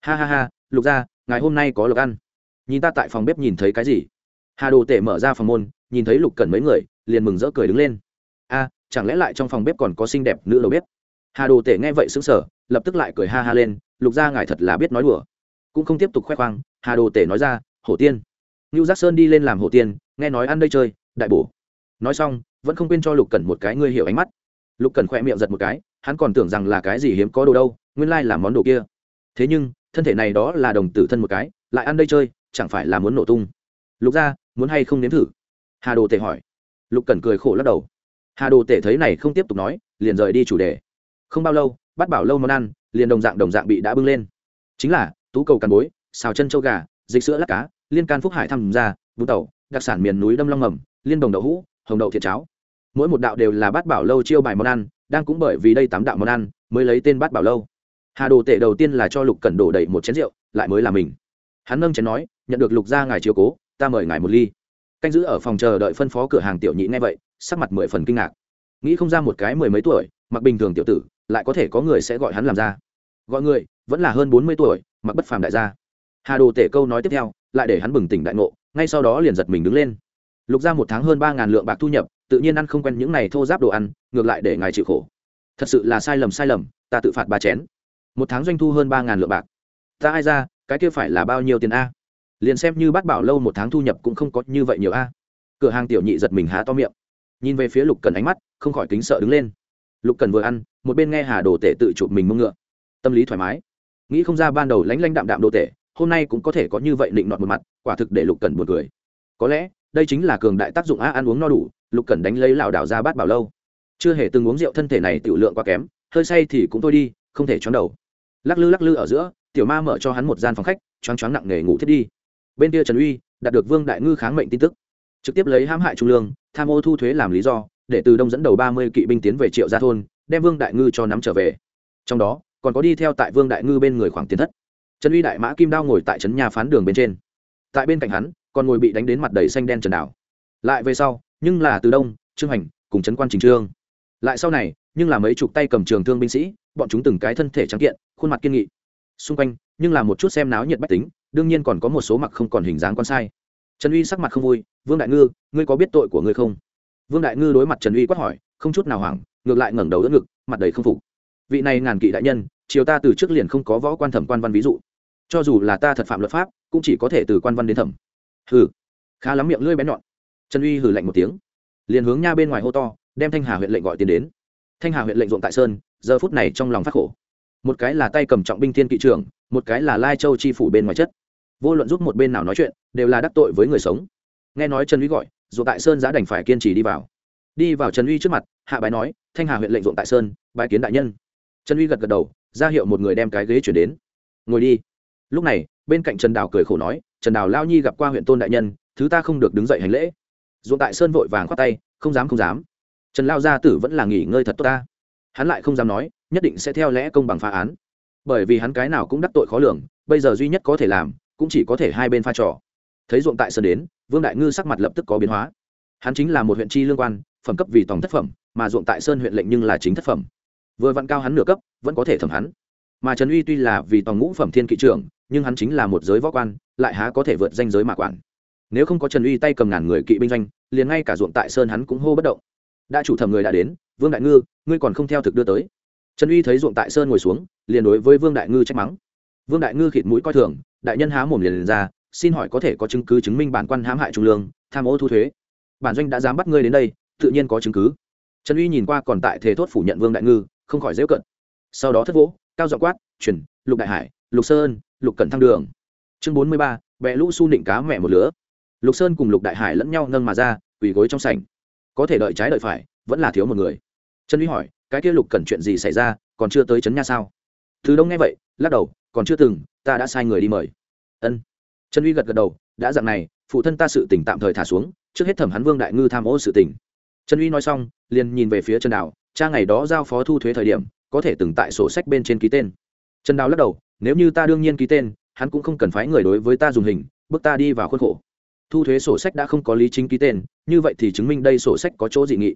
Ha ha ha, lục ra ngày hôm nay có lộc ăn. Nhìn ta tại phòng bếp nhìn thấy cái gì? Hà đồ tể mở ra phòng môn, nhìn thấy lục cần mấy người, liền mừng rỡ cười đứng lên. A, chẳng lẽ lại trong phòng bếp còn có xinh đẹp nữ đầu bếp? Hà đồ tể nghe vậy xứng sở lập tức lại cười ha ha lên, lục ra ngài thật là biết nói đùa. Cũng không tiếp tục khoe khoang, hà đồ tể nói ra, hổ tiên ngưu giác sơn đi lên làm hộ tiền, nghe nói ăn đây chơi đại bổ. Nói xong vẫn không quên cho lục cần một cái ngươi hiểu ánh mắt. Lục cần khoe miệng giật một cái hắn còn tưởng rằng là cái gì hiếm có đồ đâu nguyên lai là món đồ kia. Thế nhưng thân thể này đó là đồng tử thân một cái lại ăn đây chơi chẳng phải là muốn nổ tung. Lục ra muốn hay không nếm thử? Hà đồ tể hỏi. Lục cần cười khổ lắc đầu. Hà đồ tể thấy này không tiếp tục nói liền rời đi chủ đề. Không bao lâu bắt bảo lâu món ăn liền đồng dạng đồng dạng bị đã bưng lên. Chính là tú cầu càn bối xào chân châu gà dịch sữa lắc cá liên can phúc hải thăm ra vũ tàu, đặc sản miền núi đâm long mầm, liên đồng đậu hũ, hồng đậu thiệt cháo. Mỗi một đạo đều là bát bảo lâu chiêu bài món ăn, đang cũng bởi vì đây tám đạo món ăn mới lấy tên bát bảo lâu. Hà đồ tể đầu tiên là cho lục cẩn đổ đầy một chén rượu, lại mới là mình. Hắn nâng chén nói, nhận được lục ra ngài chiều cố, ta mời ngài một ly. Canh giữ ở phòng chờ đợi phân phó cửa hàng tiểu nhị nghe vậy, sắc mặt mười phần kinh ngạc. Nghĩ không ra một cái mười mấy tuổi, mặc bình thường tiểu tử, lại có thể có người sẽ gọi hắn làm ra. Gọi người, vẫn là hơn bốn mươi tuổi, mặc bất phàm đại gia. Hà đồ tể câu nói tiếp theo lại để hắn bừng tỉnh đại ngộ, ngay sau đó liền giật mình đứng lên. Lục ra một tháng hơn ba ngàn lượng bạc thu nhập, tự nhiên ăn không quen những này thô giáp đồ ăn, ngược lại để ngài chịu khổ. Thật sự là sai lầm sai lầm, ta tự phạt ba chén. Một tháng doanh thu hơn ba ngàn lượng bạc. Ta ai ra, cái kia phải là bao nhiêu tiền a? Liền xem như bát bảo lâu một tháng thu nhập cũng không có như vậy nhiều a. Cửa hàng tiểu nhị giật mình há to miệng. Nhìn về phía lục cần ánh mắt, không khỏi kính sợ đứng lên. Lục cần vừa ăn, một bên nghe hà đồ tể tự chụp mình mông ngựa. Tâm lý thoải mái. Nghĩ không ra ban đầu lánh lanh đạm đạm đồ tể hôm nay cũng có thể có như vậy định nọt một mặt, quả thực để lục cần buồn cười. Có lẽ, đây chính là cường đại tác dụng a ăn uống no đủ, lục cần đánh lấy lảo đảo ra bát bảo lâu. Chưa hề từng uống rượu thân thể này tiểu lượng quá kém, hơi say thì cũng thôi đi, không thể chóng đầu. Lắc lư lắc lư ở giữa, tiểu ma mở cho hắn một gian phòng khách, choáng choáng nặng nề ngủ thiết đi. Bên kia trần uy, đạt được vương đại ngư kháng mệnh tin tức. Trực tiếp lấy hãm hại trung lương, tham ô thu thuế làm lý do, để từ đông dẫn đầu ba mươi kỵ binh tiến về triệu gia thôn, đem vương đại ngư cho nắm trở về. Trong đó, còn có đi theo tại vương đại ngư bên người khoảng tiền thất trần uy đại mã kim đao ngồi tại trấn nhà phán đường bên trên. Tại bên cạnh hắn, còn ngồi bị đánh đến mặt đầy xanh đen trần đảo. Lại về sau, nhưng là từ đông, trương hành cùng trấn quan trình trương. Lại sau này, nhưng là mấy chục tay cầm trường thương binh sĩ, bọn chúng từng cái thân thể trắng kiện, khuôn mặt kiên nghị. Xung quanh, nhưng là một chút xem náo nhiệt bách tính, đương nhiên còn có một số mặc không còn hình dáng con sai. Trần uy sắc mặt không vui, vương đại ngư, ngươi có biết tội của ngươi không? Vương đại ngư đối mặt trần uy quát hỏi, không chút nào hoảng, ngược lại ngẩng đầu đỡ ngực, mặt đầy không phục. Vị này ngàn kỵ đại nhân chiều ta từ trước liền không có võ quan thẩm quan văn ví dụ cho dù là ta thật phạm luật pháp, cũng chỉ có thể từ quan văn đến thẩm. Hừ. Khá lắm miệng lưỡi bén nhọn. Trần uy hừ lạnh một tiếng. Liền hướng nha bên ngoài hô to, đem thanh hà huyện lệnh gọi tiền đến. Thanh hà huyện lệnh ruộng tại sơn, giờ phút này trong lòng phát khổ. Một cái là tay cầm trọng binh thiên kỵ trưởng, một cái là lai châu chi phủ bên ngoài chất. Vô luận giúp một bên nào nói chuyện, đều là đắc tội với người sống. Nghe nói trần uy gọi, ruộng tại sơn giá đành phải kiên trì đi vào. Đi vào trần uy trước mặt, hạ bái nói, thanh hà huyện lệnh ruộng tại sơn, bái kiến đại nhân. Trần uy gật gật đầu, ra hiệu một người đem cái ghế chuyển đến. Ngồi đi lúc này, bên cạnh trần đào cười khổ nói, trần đào lao nhi gặp qua huyện tôn đại nhân, thứ ta không được đứng dậy hành lễ. Ruộng tại sơn vội vàng khoát tay, không dám không dám. Trần lao gia tử vẫn là nghỉ ngơi thật tốt ta. Hắn lại không dám nói, nhất định sẽ theo lẽ công bằng phá án. Bởi vì hắn cái nào cũng đắc tội khó lường, bây giờ duy nhất có thể làm, cũng chỉ có thể hai bên pha trò. Thấy ruộng tại sơn đến, vương đại ngư sắc mặt lập tức có biến hóa. Hắn chính là một huyện tri lương quan, phẩm cấp vì tổng thất phẩm, mà ruộng tại sơn huyện lệnh nhưng là chính thất phẩm. Vừa vặn cao hắn nửa cấp, vẫn có thể thẩm hắn. Mà trần uy tuy là vì tòng ngũ phẩm thiên kỵ trưởng nhưng hắn chính là một giới võ quan lại há có thể vượt danh giới mà quản. Nếu không có trần uy tay cầm ngàn người kỵ binh doanh liền ngay cả ruộng tại sơn hắn cũng hô bất động. Đã chủ thẩm người đã đến vương đại ngư ngươi còn không theo thực đưa tới. Trần uy thấy ruộng tại sơn ngồi xuống liền đối với vương đại ngư trách mắng. Vương đại ngư khịt mũi coi thường đại nhân há mồm liền, liền ra xin hỏi có thể có chứng cứ chứng minh bản quan hãm hại trung lương tham ô thu thuế? Bản doanh đã dám bắt ngươi đến đây tự nhiên có chứng cứ. Trần uy nhìn qua còn tại thế thốt phủ nhận vương đại ngư không khỏi dễ cận sau đó thất vỗ cao dọ quát chuyển lục đại hải lục sơn lục cẩn thăng đường. Chương bốn mươi ba vẽ lũ su nịnh cá mẹ một lứa. Lục sơn cùng lục đại hải lẫn nhau nâng mà ra, quỳ gối trong sảnh. Có thể đợi trái đợi phải, vẫn là thiếu một người. Trần uy hỏi, cái kia lục cẩn chuyện gì xảy ra? Còn chưa tới trấn nha sao? Thứ đông nghe vậy, lắc đầu, còn chưa từng, ta đã sai người đi mời. Ân. Trần uy gật gật đầu, đã dặn này, phụ thân ta sự tỉnh tạm thời thả xuống, trước hết thẩm hắn vương đại ngư tham ô sự tỉnh trần uy nói xong, liền nhìn về phía trần đào, cha ngày đó giao phó thu thuế thời điểm, có thể từng tại sổ sách bên trên ký tên. Trần đào lắc đầu nếu như ta đương nhiên ký tên, hắn cũng không cần phái người đối với ta dùng hình, bước ta đi vào khuôn khổ. Thu thuế sổ sách đã không có lý chính ký tên, như vậy thì chứng minh đây sổ sách có chỗ dị nghị.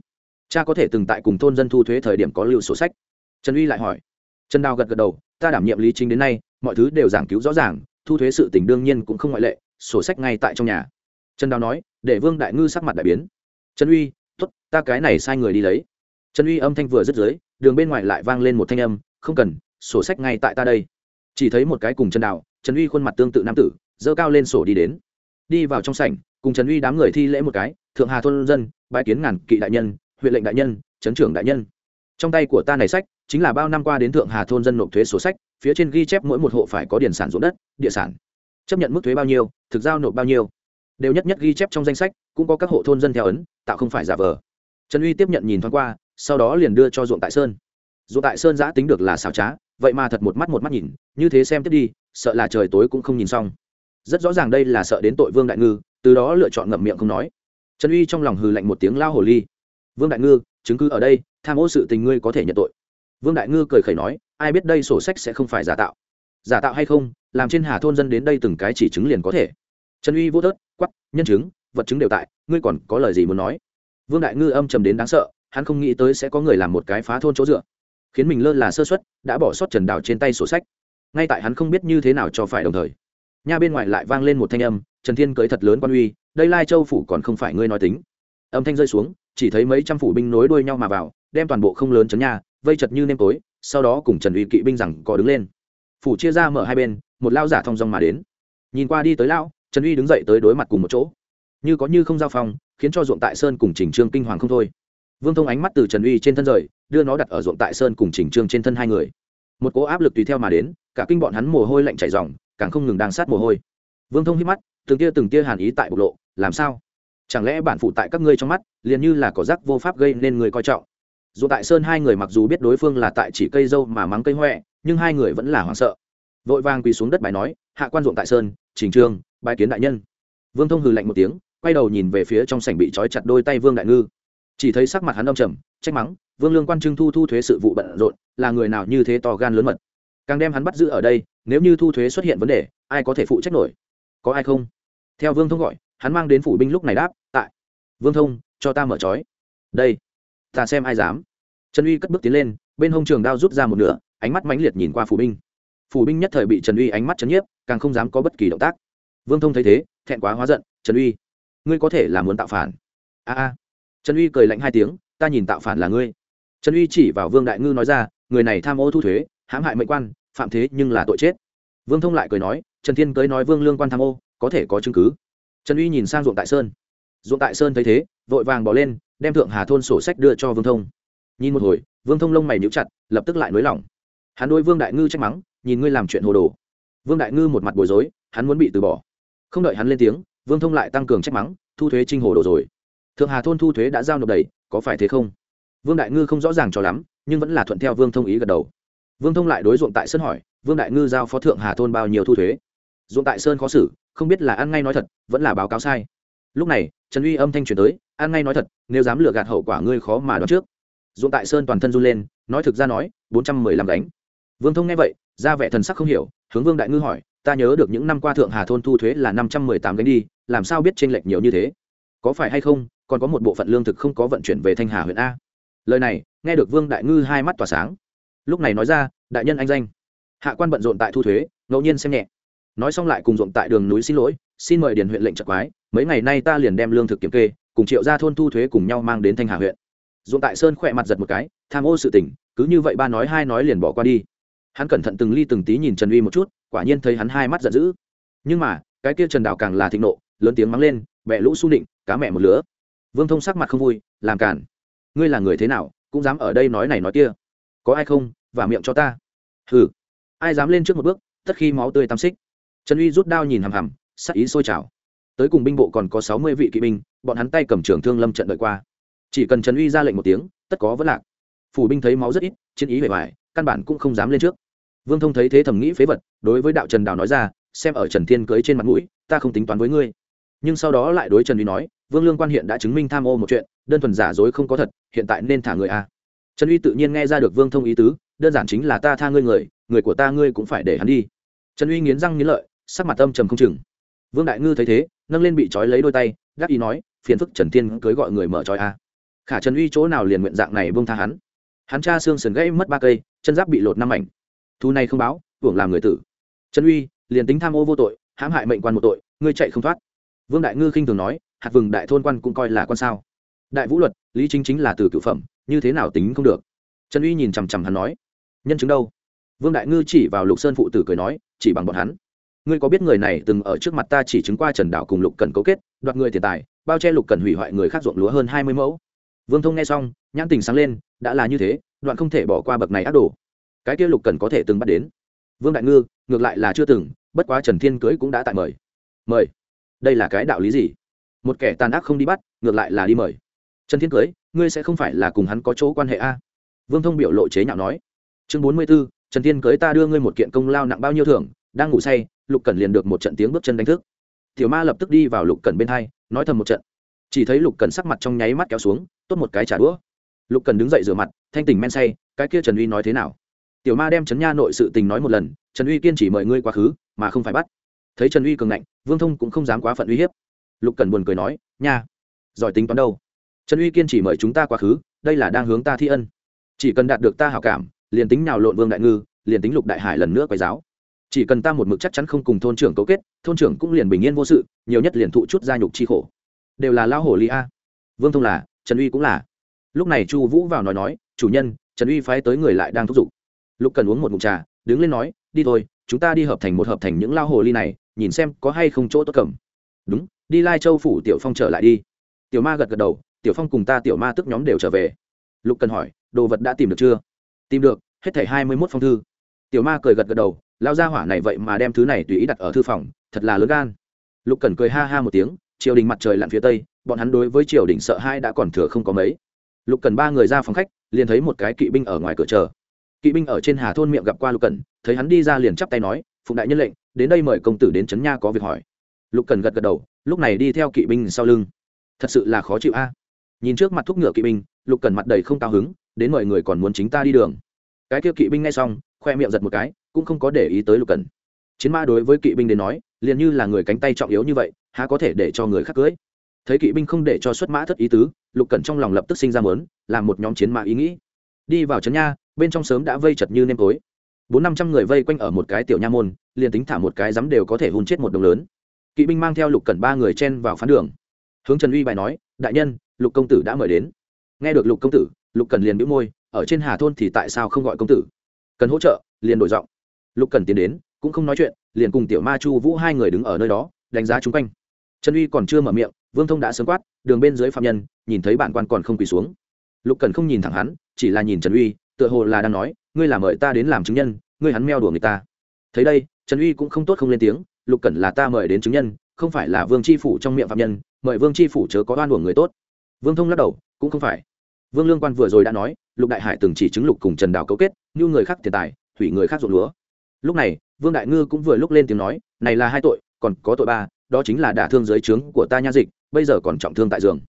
Cha có thể từng tại cùng thôn dân thu thuế thời điểm có lưu sổ sách. Trần uy lại hỏi. Trần đào gật gật đầu, ta đảm nhiệm lý chính đến nay, mọi thứ đều giảng cứu rõ ràng, thu thuế sự tình đương nhiên cũng không ngoại lệ, sổ sách ngay tại trong nhà. Trần đào nói, để vương đại ngư sắc mặt đại biến. Trần uy t ố t ta cái này sai người đi lấy. Trần uy âm thanh vừa dứt dưới, đường bên ngoài lại vang lên một thanh âm, không cần, sổ sách ngay tại ta đây chỉ thấy một cái cùng trần đào trần uy khuôn mặt tương tự nam tử dơ cao lên sổ đi đến. Đi vào trong sảnh, cùng trần uy đám người thi lễ một cái, thượng hà thôn dân bãi kiến ngàn kỵ đại nhân, huyện lệnh đại nhân trấn trưởng đại nhân. Trong tay của ta này sách, chính là bao năm qua đến thượng hà thôn dân nộp thuế số sách, phía trên ghi chép mỗi một hộ phải có điển sản ruộng đất, địa sản. Chấp nhận mức thuế bao nhiêu, thực giao nộp bao nhiêu. Đều nhất nhất ghi chép trong danh sách, cũng có các hộ thôn dân theo ấn, tạo không phải giả vờ. Trần uy tiếp nhận nhìn thoáng qua, sau đó liền đưa cho ruộng tại sơn. Ruộng tại sơn giã tính được là xảo trá vậy mà thật một mắt một mắt nhìn, như thế xem tiếp đi, sợ là trời tối cũng không nhìn xong. Rất rõ ràng đây là sợ đến tội vương đại ngư, từ đó lựa chọn ngậm miệng không nói. Trần uy trong lòng hừ lạnh một tiếng lao hồ ly. Vương đại ngư, chứng cứ ở đây, tham ô sự tình ngươi có thể nhận tội. Vương đại ngư cười khẩy nói, ai biết đây sổ sách sẽ không phải giả tạo. Giả tạo hay không, làm trên hà thôn dân đến đây từng cái chỉ chứng liền có thể. Trần uy vô tớt quắp nhân chứng, vật chứng đều tại, ngươi còn có lời gì muốn nói? Vương đại ngư âm trầm đến đáng sợ, hắn không nghĩ tới sẽ có người làm một cái phá thôn chỗ dựa khiến mình lơ là sơ xuất đã bỏ sót trần đào trên tay sổ sách. Ngay tại hắn không biết như thế nào cho phải đồng thời, nha bên ngoài lại vang lên một thanh âm, trần thiên cưới thật lớn quan uy, đây lai châu phủ còn không phải ngươi nói tính. Âm thanh rơi xuống, chỉ thấy mấy trăm phủ binh nối đuôi nhau mà vào, đem toàn bộ không lớn chấn nhà vây chật như nêm tối, sau đó cùng trần uy kỵ binh rằng có đứng lên. Phủ chia ra mở hai bên, một lao giả thong dong mà đến. Nhìn qua đi tới lão, trần uy đứng dậy tới đối mặt cùng một chỗ. Như có như không giao phong, khiến cho ruộng tại sơn cùng Trình trương kinh hoàng không thôi vương thông ánh mắt từ trần uy trên thân rời, đưa nó đặt ở ruộng tại sơn cùng chỉnh trương trên thân hai người. Một cỗ áp lực tùy theo mà đến, cả kinh bọn hắn mồ hôi lạnh chảy dòng càng không ngừng đang sát mồ hôi. Vương thông hít mắt, từng tia từng tia hàn ý tại bộc lộ, làm sao? Chẳng lẽ bản phụ tại các ngươi trong mắt, liền như là có rác vô pháp gây nên người coi trọng? Dù tại sơn hai người mặc dù biết đối phương là tại chỉ cây dâu mà mắng cây huệ nhưng hai người vẫn là hoảng sợ. Vội vàng quỳ xuống đất bài nói, hạ quan ruộng tại sơn trình trương bài kiến đại nhân. Vương thông hừ lạnh một tiếng, quay đầu nhìn về phía trong sảnh bị trói chặt đôi tay vương đại ngư chỉ thấy sắc mặt hắn đông trầm, trách mắng, vương lương quan trưng thu thu thuế sự vụ bận rộn, là người nào như thế to gan lớn mật? Càng đem hắn bắt giữ ở đây, nếu như thu thuế xuất hiện vấn đề, ai có thể phụ trách nổi? Có ai không? Theo vương thông gọi, hắn mang đến phủ binh lúc này đáp, tại. Vương thông, cho ta mở trói. Đây, ta xem ai dám. Trần uy cất bước tiến lên, bên hông trường đao rút ra một nửa, ánh mắt mãnh liệt nhìn qua phủ binh. Phủ binh nhất thời bị trần uy ánh mắt chấn nhiếp, càng không dám có bất kỳ động tác. Vương thông thấy thế, thẹn quá hóa giận, trần uy, ngươi có thể là muốn tạo phản? A a trần uy cười lạnh hai tiếng, ta nhìn tạo phản là ngươi. Trần uy chỉ vào vương đại ngư nói ra, người này tham ô thu thuế, hãm hại mệnh quan, phạm thế nhưng là tội chết. Vương thông lại cười nói, trần thiên cưới nói vương lương quan tham ô, có thể có chứng cứ. Trần uy nhìn sang ruộng tại sơn. Ruộng tại sơn thấy thế, vội vàng bỏ lên, đem thượng hà thôn sổ sách đưa cho vương thông. Nhìn một hồi, vương thông lông mày níu chặt, lập tức lại nới lỏng. Hắn đôi vương đại ngư trách mắng, nhìn ngươi làm chuyện hồ đồ. Vương đại ngư một mặt bối rối, hắn muốn bị từ bỏ. Không đợi hắn lên tiếng, vương thông lại tăng cường trách mắng, thu thuế trinh hồ đồ rồi thượng hà thôn thu thuế đã giao nộp đầy, có phải thế không? Vương đại ngư không rõ ràng cho lắm, nhưng vẫn là thuận theo vương thông ý gật đầu. Vương thông lại đối ruộng tại sơn hỏi, vương đại ngư giao phó thượng hà thôn bao nhiêu thu thuế? Ruộng tại sơn khó xử, không biết là ăn ngay nói thật, vẫn là báo cáo sai. Lúc này, trần uy âm thanh truyền tới, ăn ngay nói thật, nếu dám lừa gạt hậu quả ngươi khó mà đoán trước. Ruộng tại sơn toàn thân run lên, nói thực ra nói, bốn trăm mười lăm đánh vương thông nghe vậy, ra vẻ thần sắc không hiểu, hướng vương đại ngư hỏi, ta nhớ được những năm qua thượng hà thôn thu thuế là năm trăm mười tám gánh đi, làm sao biết t r ê n lệch nhiều như thế? Có phải hay không còn có một bộ phận lương thực không có vận chuyển về thanh hà huyện a. Lời này, nghe được vương đại ngư hai mắt tỏa sáng. Lúc này nói ra, đại nhân anh danh. Hạ quan bận rộn tại thu thuế, ngẫu nhiên xem nhẹ. Nói xong lại cùng rộn tại đường núi xin lỗi, xin mời điền huyện lệnh trật quái, mấy ngày nay ta liền đem lương thực kiểm kê, cùng triệu ra thôn thu thuế cùng nhau mang đến thanh hà huyện. Ruộng tại sơn khỏe mặt giật một cái, tham ô sự tỉnh cứ như vậy ba nói hai nói liền bỏ qua đi. Hắn cẩn thận từng ly từng tí nhìn trần uy một chút, quả nhiên thấy hắn hai mắt giận dữ. Nhưng mà, cái kia trần đào càng là thịnh nộ, lớn tiếng mắng lên mẹ lũ su nịnh, cá mẹ một lứa vương thông sắc mặt không vui làm cản ngươi là người thế nào cũng dám ở đây nói này nói kia? Có ai không và miệng cho ta. Hừ. Ai dám lên trước một bước tất khi máu tươi tam xích. Trần uy rút đao nhìn hằm hằm sắc ý sôi trào. Tới cùng binh bộ còn có sáu mươi vị kỵ binh bọn hắn tay cầm trường thương lâm trận đợi qua. Chỉ cần trần uy ra lệnh một tiếng tất có vẫn lạc. Phủ binh thấy máu rất ít chiến ý vẻ vải, căn bản cũng không dám lên trước. Vương thông thấy thế thầm nghĩ phế vật đối với đạo trần đào nói ra xem ở trần thiên cưới trên mặt mũi ta không tính toán với ngươi. Nhưng sau đó lại đối trần uy nói vương lương quan hiện đã chứng minh tham ô một chuyện, đơn thuần giả dối không có thật, hiện tại nên thả người a trần uy tự nhiên nghe ra được vương thông ý tứ, đơn giản chính là ta tha ngươi người người của ta ngươi cũng phải để hắn đi. Trần uy nghiến răng nghiến lợi, sắc mặt âm trầm không chừng. Vương đại ngư thấy thế, nâng lên bị trói lấy đôi tay gác ý nói, phiền phức trần thiên cưới gọi người mở trói a khả trần uy chỗ nào liền nguyện dạng này buông tha hắn? Hắn cha xương sườn gãy mất ba cây, chân giáp bị lột năm mảnh. Thu này không báo, hưởng làm người tử. Trần uy, liền tính tham ô vô tội, hãm hại mệnh quan một tội, ngươi chạy không thoát. Vương đại ngư khinh thường nói hạt vừng đại thôn quan cũng coi là con sao. Đại vũ luật, lý chính chính là từ cựu phẩm, như thế nào tính không được? Trần uy nhìn chằm chằm hắn nói, nhân chứng đâu? Vương đại ngư chỉ vào lục sơn phụ tử cười nói, chỉ bằng bọn hắn. Ngươi có biết người này từng ở trước mặt ta chỉ chứng qua trần đạo cùng lục cần cấu kết, đoạt người tiền tài, bao che lục cần hủy hoại người khác ruộng lúa hơn hai mươi mẫu? Vương thông nghe xong, nhãn tình sáng lên, đã là như thế, đoạn không thể bỏ qua bậc này ác đồ. Cái kia lục cần có thể từng bắt đến. Vương đại ngư, ngược lại là chưa từng, bất quá trần thiên cưới cũng đã tại mời. Mời? Đây là cái đạo lý gì? Một kẻ tàn ác không đi bắt, ngược lại là đi mời. Trần thiên cưới, ngươi sẽ không phải là cùng hắn có chỗ quan hệ a? Vương thông biểu lộ chế nhạo nói. Chương bốn mươi b ố trần thiên cưới ta đưa ngươi một kiện công lao nặng bao nhiêu thưởng, đang ngủ say, lục cẩn liền được một trận tiếng bước chân đánh thức. Tiểu ma lập tức đi vào lục cẩn bên hai, nói thầm một trận. Chỉ thấy lục cẩn sắc mặt trong nháy mắt kéo xuống, tốt một cái trả đũa. Lục cẩn đứng dậy rửa mặt, thanh tỉnh men say, cái kia trần uy nói thế nào? Tiểu ma đem trấn nha nội sự tình nói một lần, trần uy kiên chỉ mời ngươi quá khứ, mà không phải bắt. Thấy trần uy cường ngạnh, vương thông cũng không dám quá phận uy hiếp lục cần buồn cười nói, nha, giỏi tính toán đâu. Trần uy kiên chỉ mời chúng ta quá khứ, đây là đang hướng ta thi ân. Chỉ cần đạt được ta hảo cảm, liền tính nào lộn vương đại ngư, liền tính lục đại hải lần nữa quay giáo. Chỉ cần ta một mực chắc chắn không cùng thôn trưởng cấu kết, thôn trưởng cũng liền bình yên vô sự, nhiều nhất liền thụ chút gia nhục chi khổ. Đều là lao hổ lý a. Vương thông là, trần uy cũng là. Lúc này chu vũ vào nói nói, chủ nhân, trần uy phái tới người lại đang thúc giục. Lục cần uống một ngụm trà, đứng lên nói, đi thôi, chúng ta đi hợp thành một hợp thành những lao hồ ly này, nhìn xem có hay không chỗ tốt cầm. Đúng đi lai châu phủ tiểu phong trở lại đi. Tiểu ma gật gật đầu, tiểu phong cùng ta tiểu ma tức nhóm đều trở về. Lục cần hỏi, đồ vật đã tìm được chưa? Tìm được, hết thảy hai mươi mốt phong thư. Tiểu ma cười gật gật đầu lao ra hỏa này vậy mà đem thứ này tùy ý đặt ở thư phòng, thật là lớn gan. Lục cần cười ha ha một tiếng, triều đình mặt trời lặn phía tây, bọn hắn đối với triều đình sợ hai đã còn thừa không có mấy. Lục cần ba người ra phòng khách, liền thấy một cái kỵ binh ở ngoài cửa chờ. Kỵ binh ở trên hà thôn miệng gặp qua lục cần, thấy hắn đi ra liền chắp tay nói, phụng đại nhân lệnh, đến đây mời công tử đến trấn nha có việc hỏi lục cần gật gật đầu, lúc này đi theo kỵ binh sau lưng. Thật sự là khó chịu a. Nhìn trước mặt thúc ngựa kỵ binh, lục cần mặt đầy không cao hứng, đến mọi người còn muốn chính ta đi đường. Cái kia kỵ binh nghe xong, khoe miệng giật một cái, cũng không có để ý tới lục cần. Chiến mã đối với kỵ binh đến nói, liền như là người cánh tay trọng yếu như vậy, há có thể để cho người khác cưới? Thấy kỵ binh không để cho xuất mã thất ý tứ, lục cẩn trong lòng lập tức sinh ra mớn, làm một nhóm chiến mã ý nghĩ. Đi vào trấn nha, bên trong sớm đã vây chật như nêm tối. Bốn năm trăm người vây quanh ở một cái tiểu nha môn, liền tính thả một cái dám đều có thể hôn chết một đồng lớn kỵ binh mang theo lục cẩn ba người chen vào phán đường. Hướng trần uy bài nói, đại nhân, lục công tử đã mời đến. Nghe được lục công tử, lục cần liền bĩu môi, ở trên hà thôn thì tại sao không gọi công tử? Cần hỗ trợ, liền đổi giọng. Lục cần tiến đến, cũng không nói chuyện, liền cùng tiểu ma chu vũ hai người đứng ở nơi đó, đánh giá chung quanh. Trần uy còn chưa mở miệng, vương thông đã sớm quát, đường bên dưới phạm nhân, nhìn thấy bản quan còn không quỳ xuống. Lục cần không nhìn thẳng hắn, chỉ là nhìn trần uy, tựa hồ là đang nói, ngươi là mời ta đến làm chứng nhân, ngươi hắn meo đùa người ta. Thấy đây, trần uy cũng không tốt không lên tiếng lục Cẩn là ta mời đến chứng nhân, không phải là vương tri phủ trong miệng phạm nhân, mời vương tri phủ chớ có oan uổng người tốt. Vương thông lắc đầu, cũng không phải. Vương lương quan vừa rồi đã nói, lục đại hải từng chỉ chứng lục cùng trần đào cấu kết như người khác tiền tài, hủy người khác ruộng lúa. Lúc này, vương đại ngư cũng vừa lúc lên tiếng nói, này là hai tội, còn có tội ba, đó chính là đả thương giới trướng của ta nha dịch, bây giờ còn trọng thương tại giường.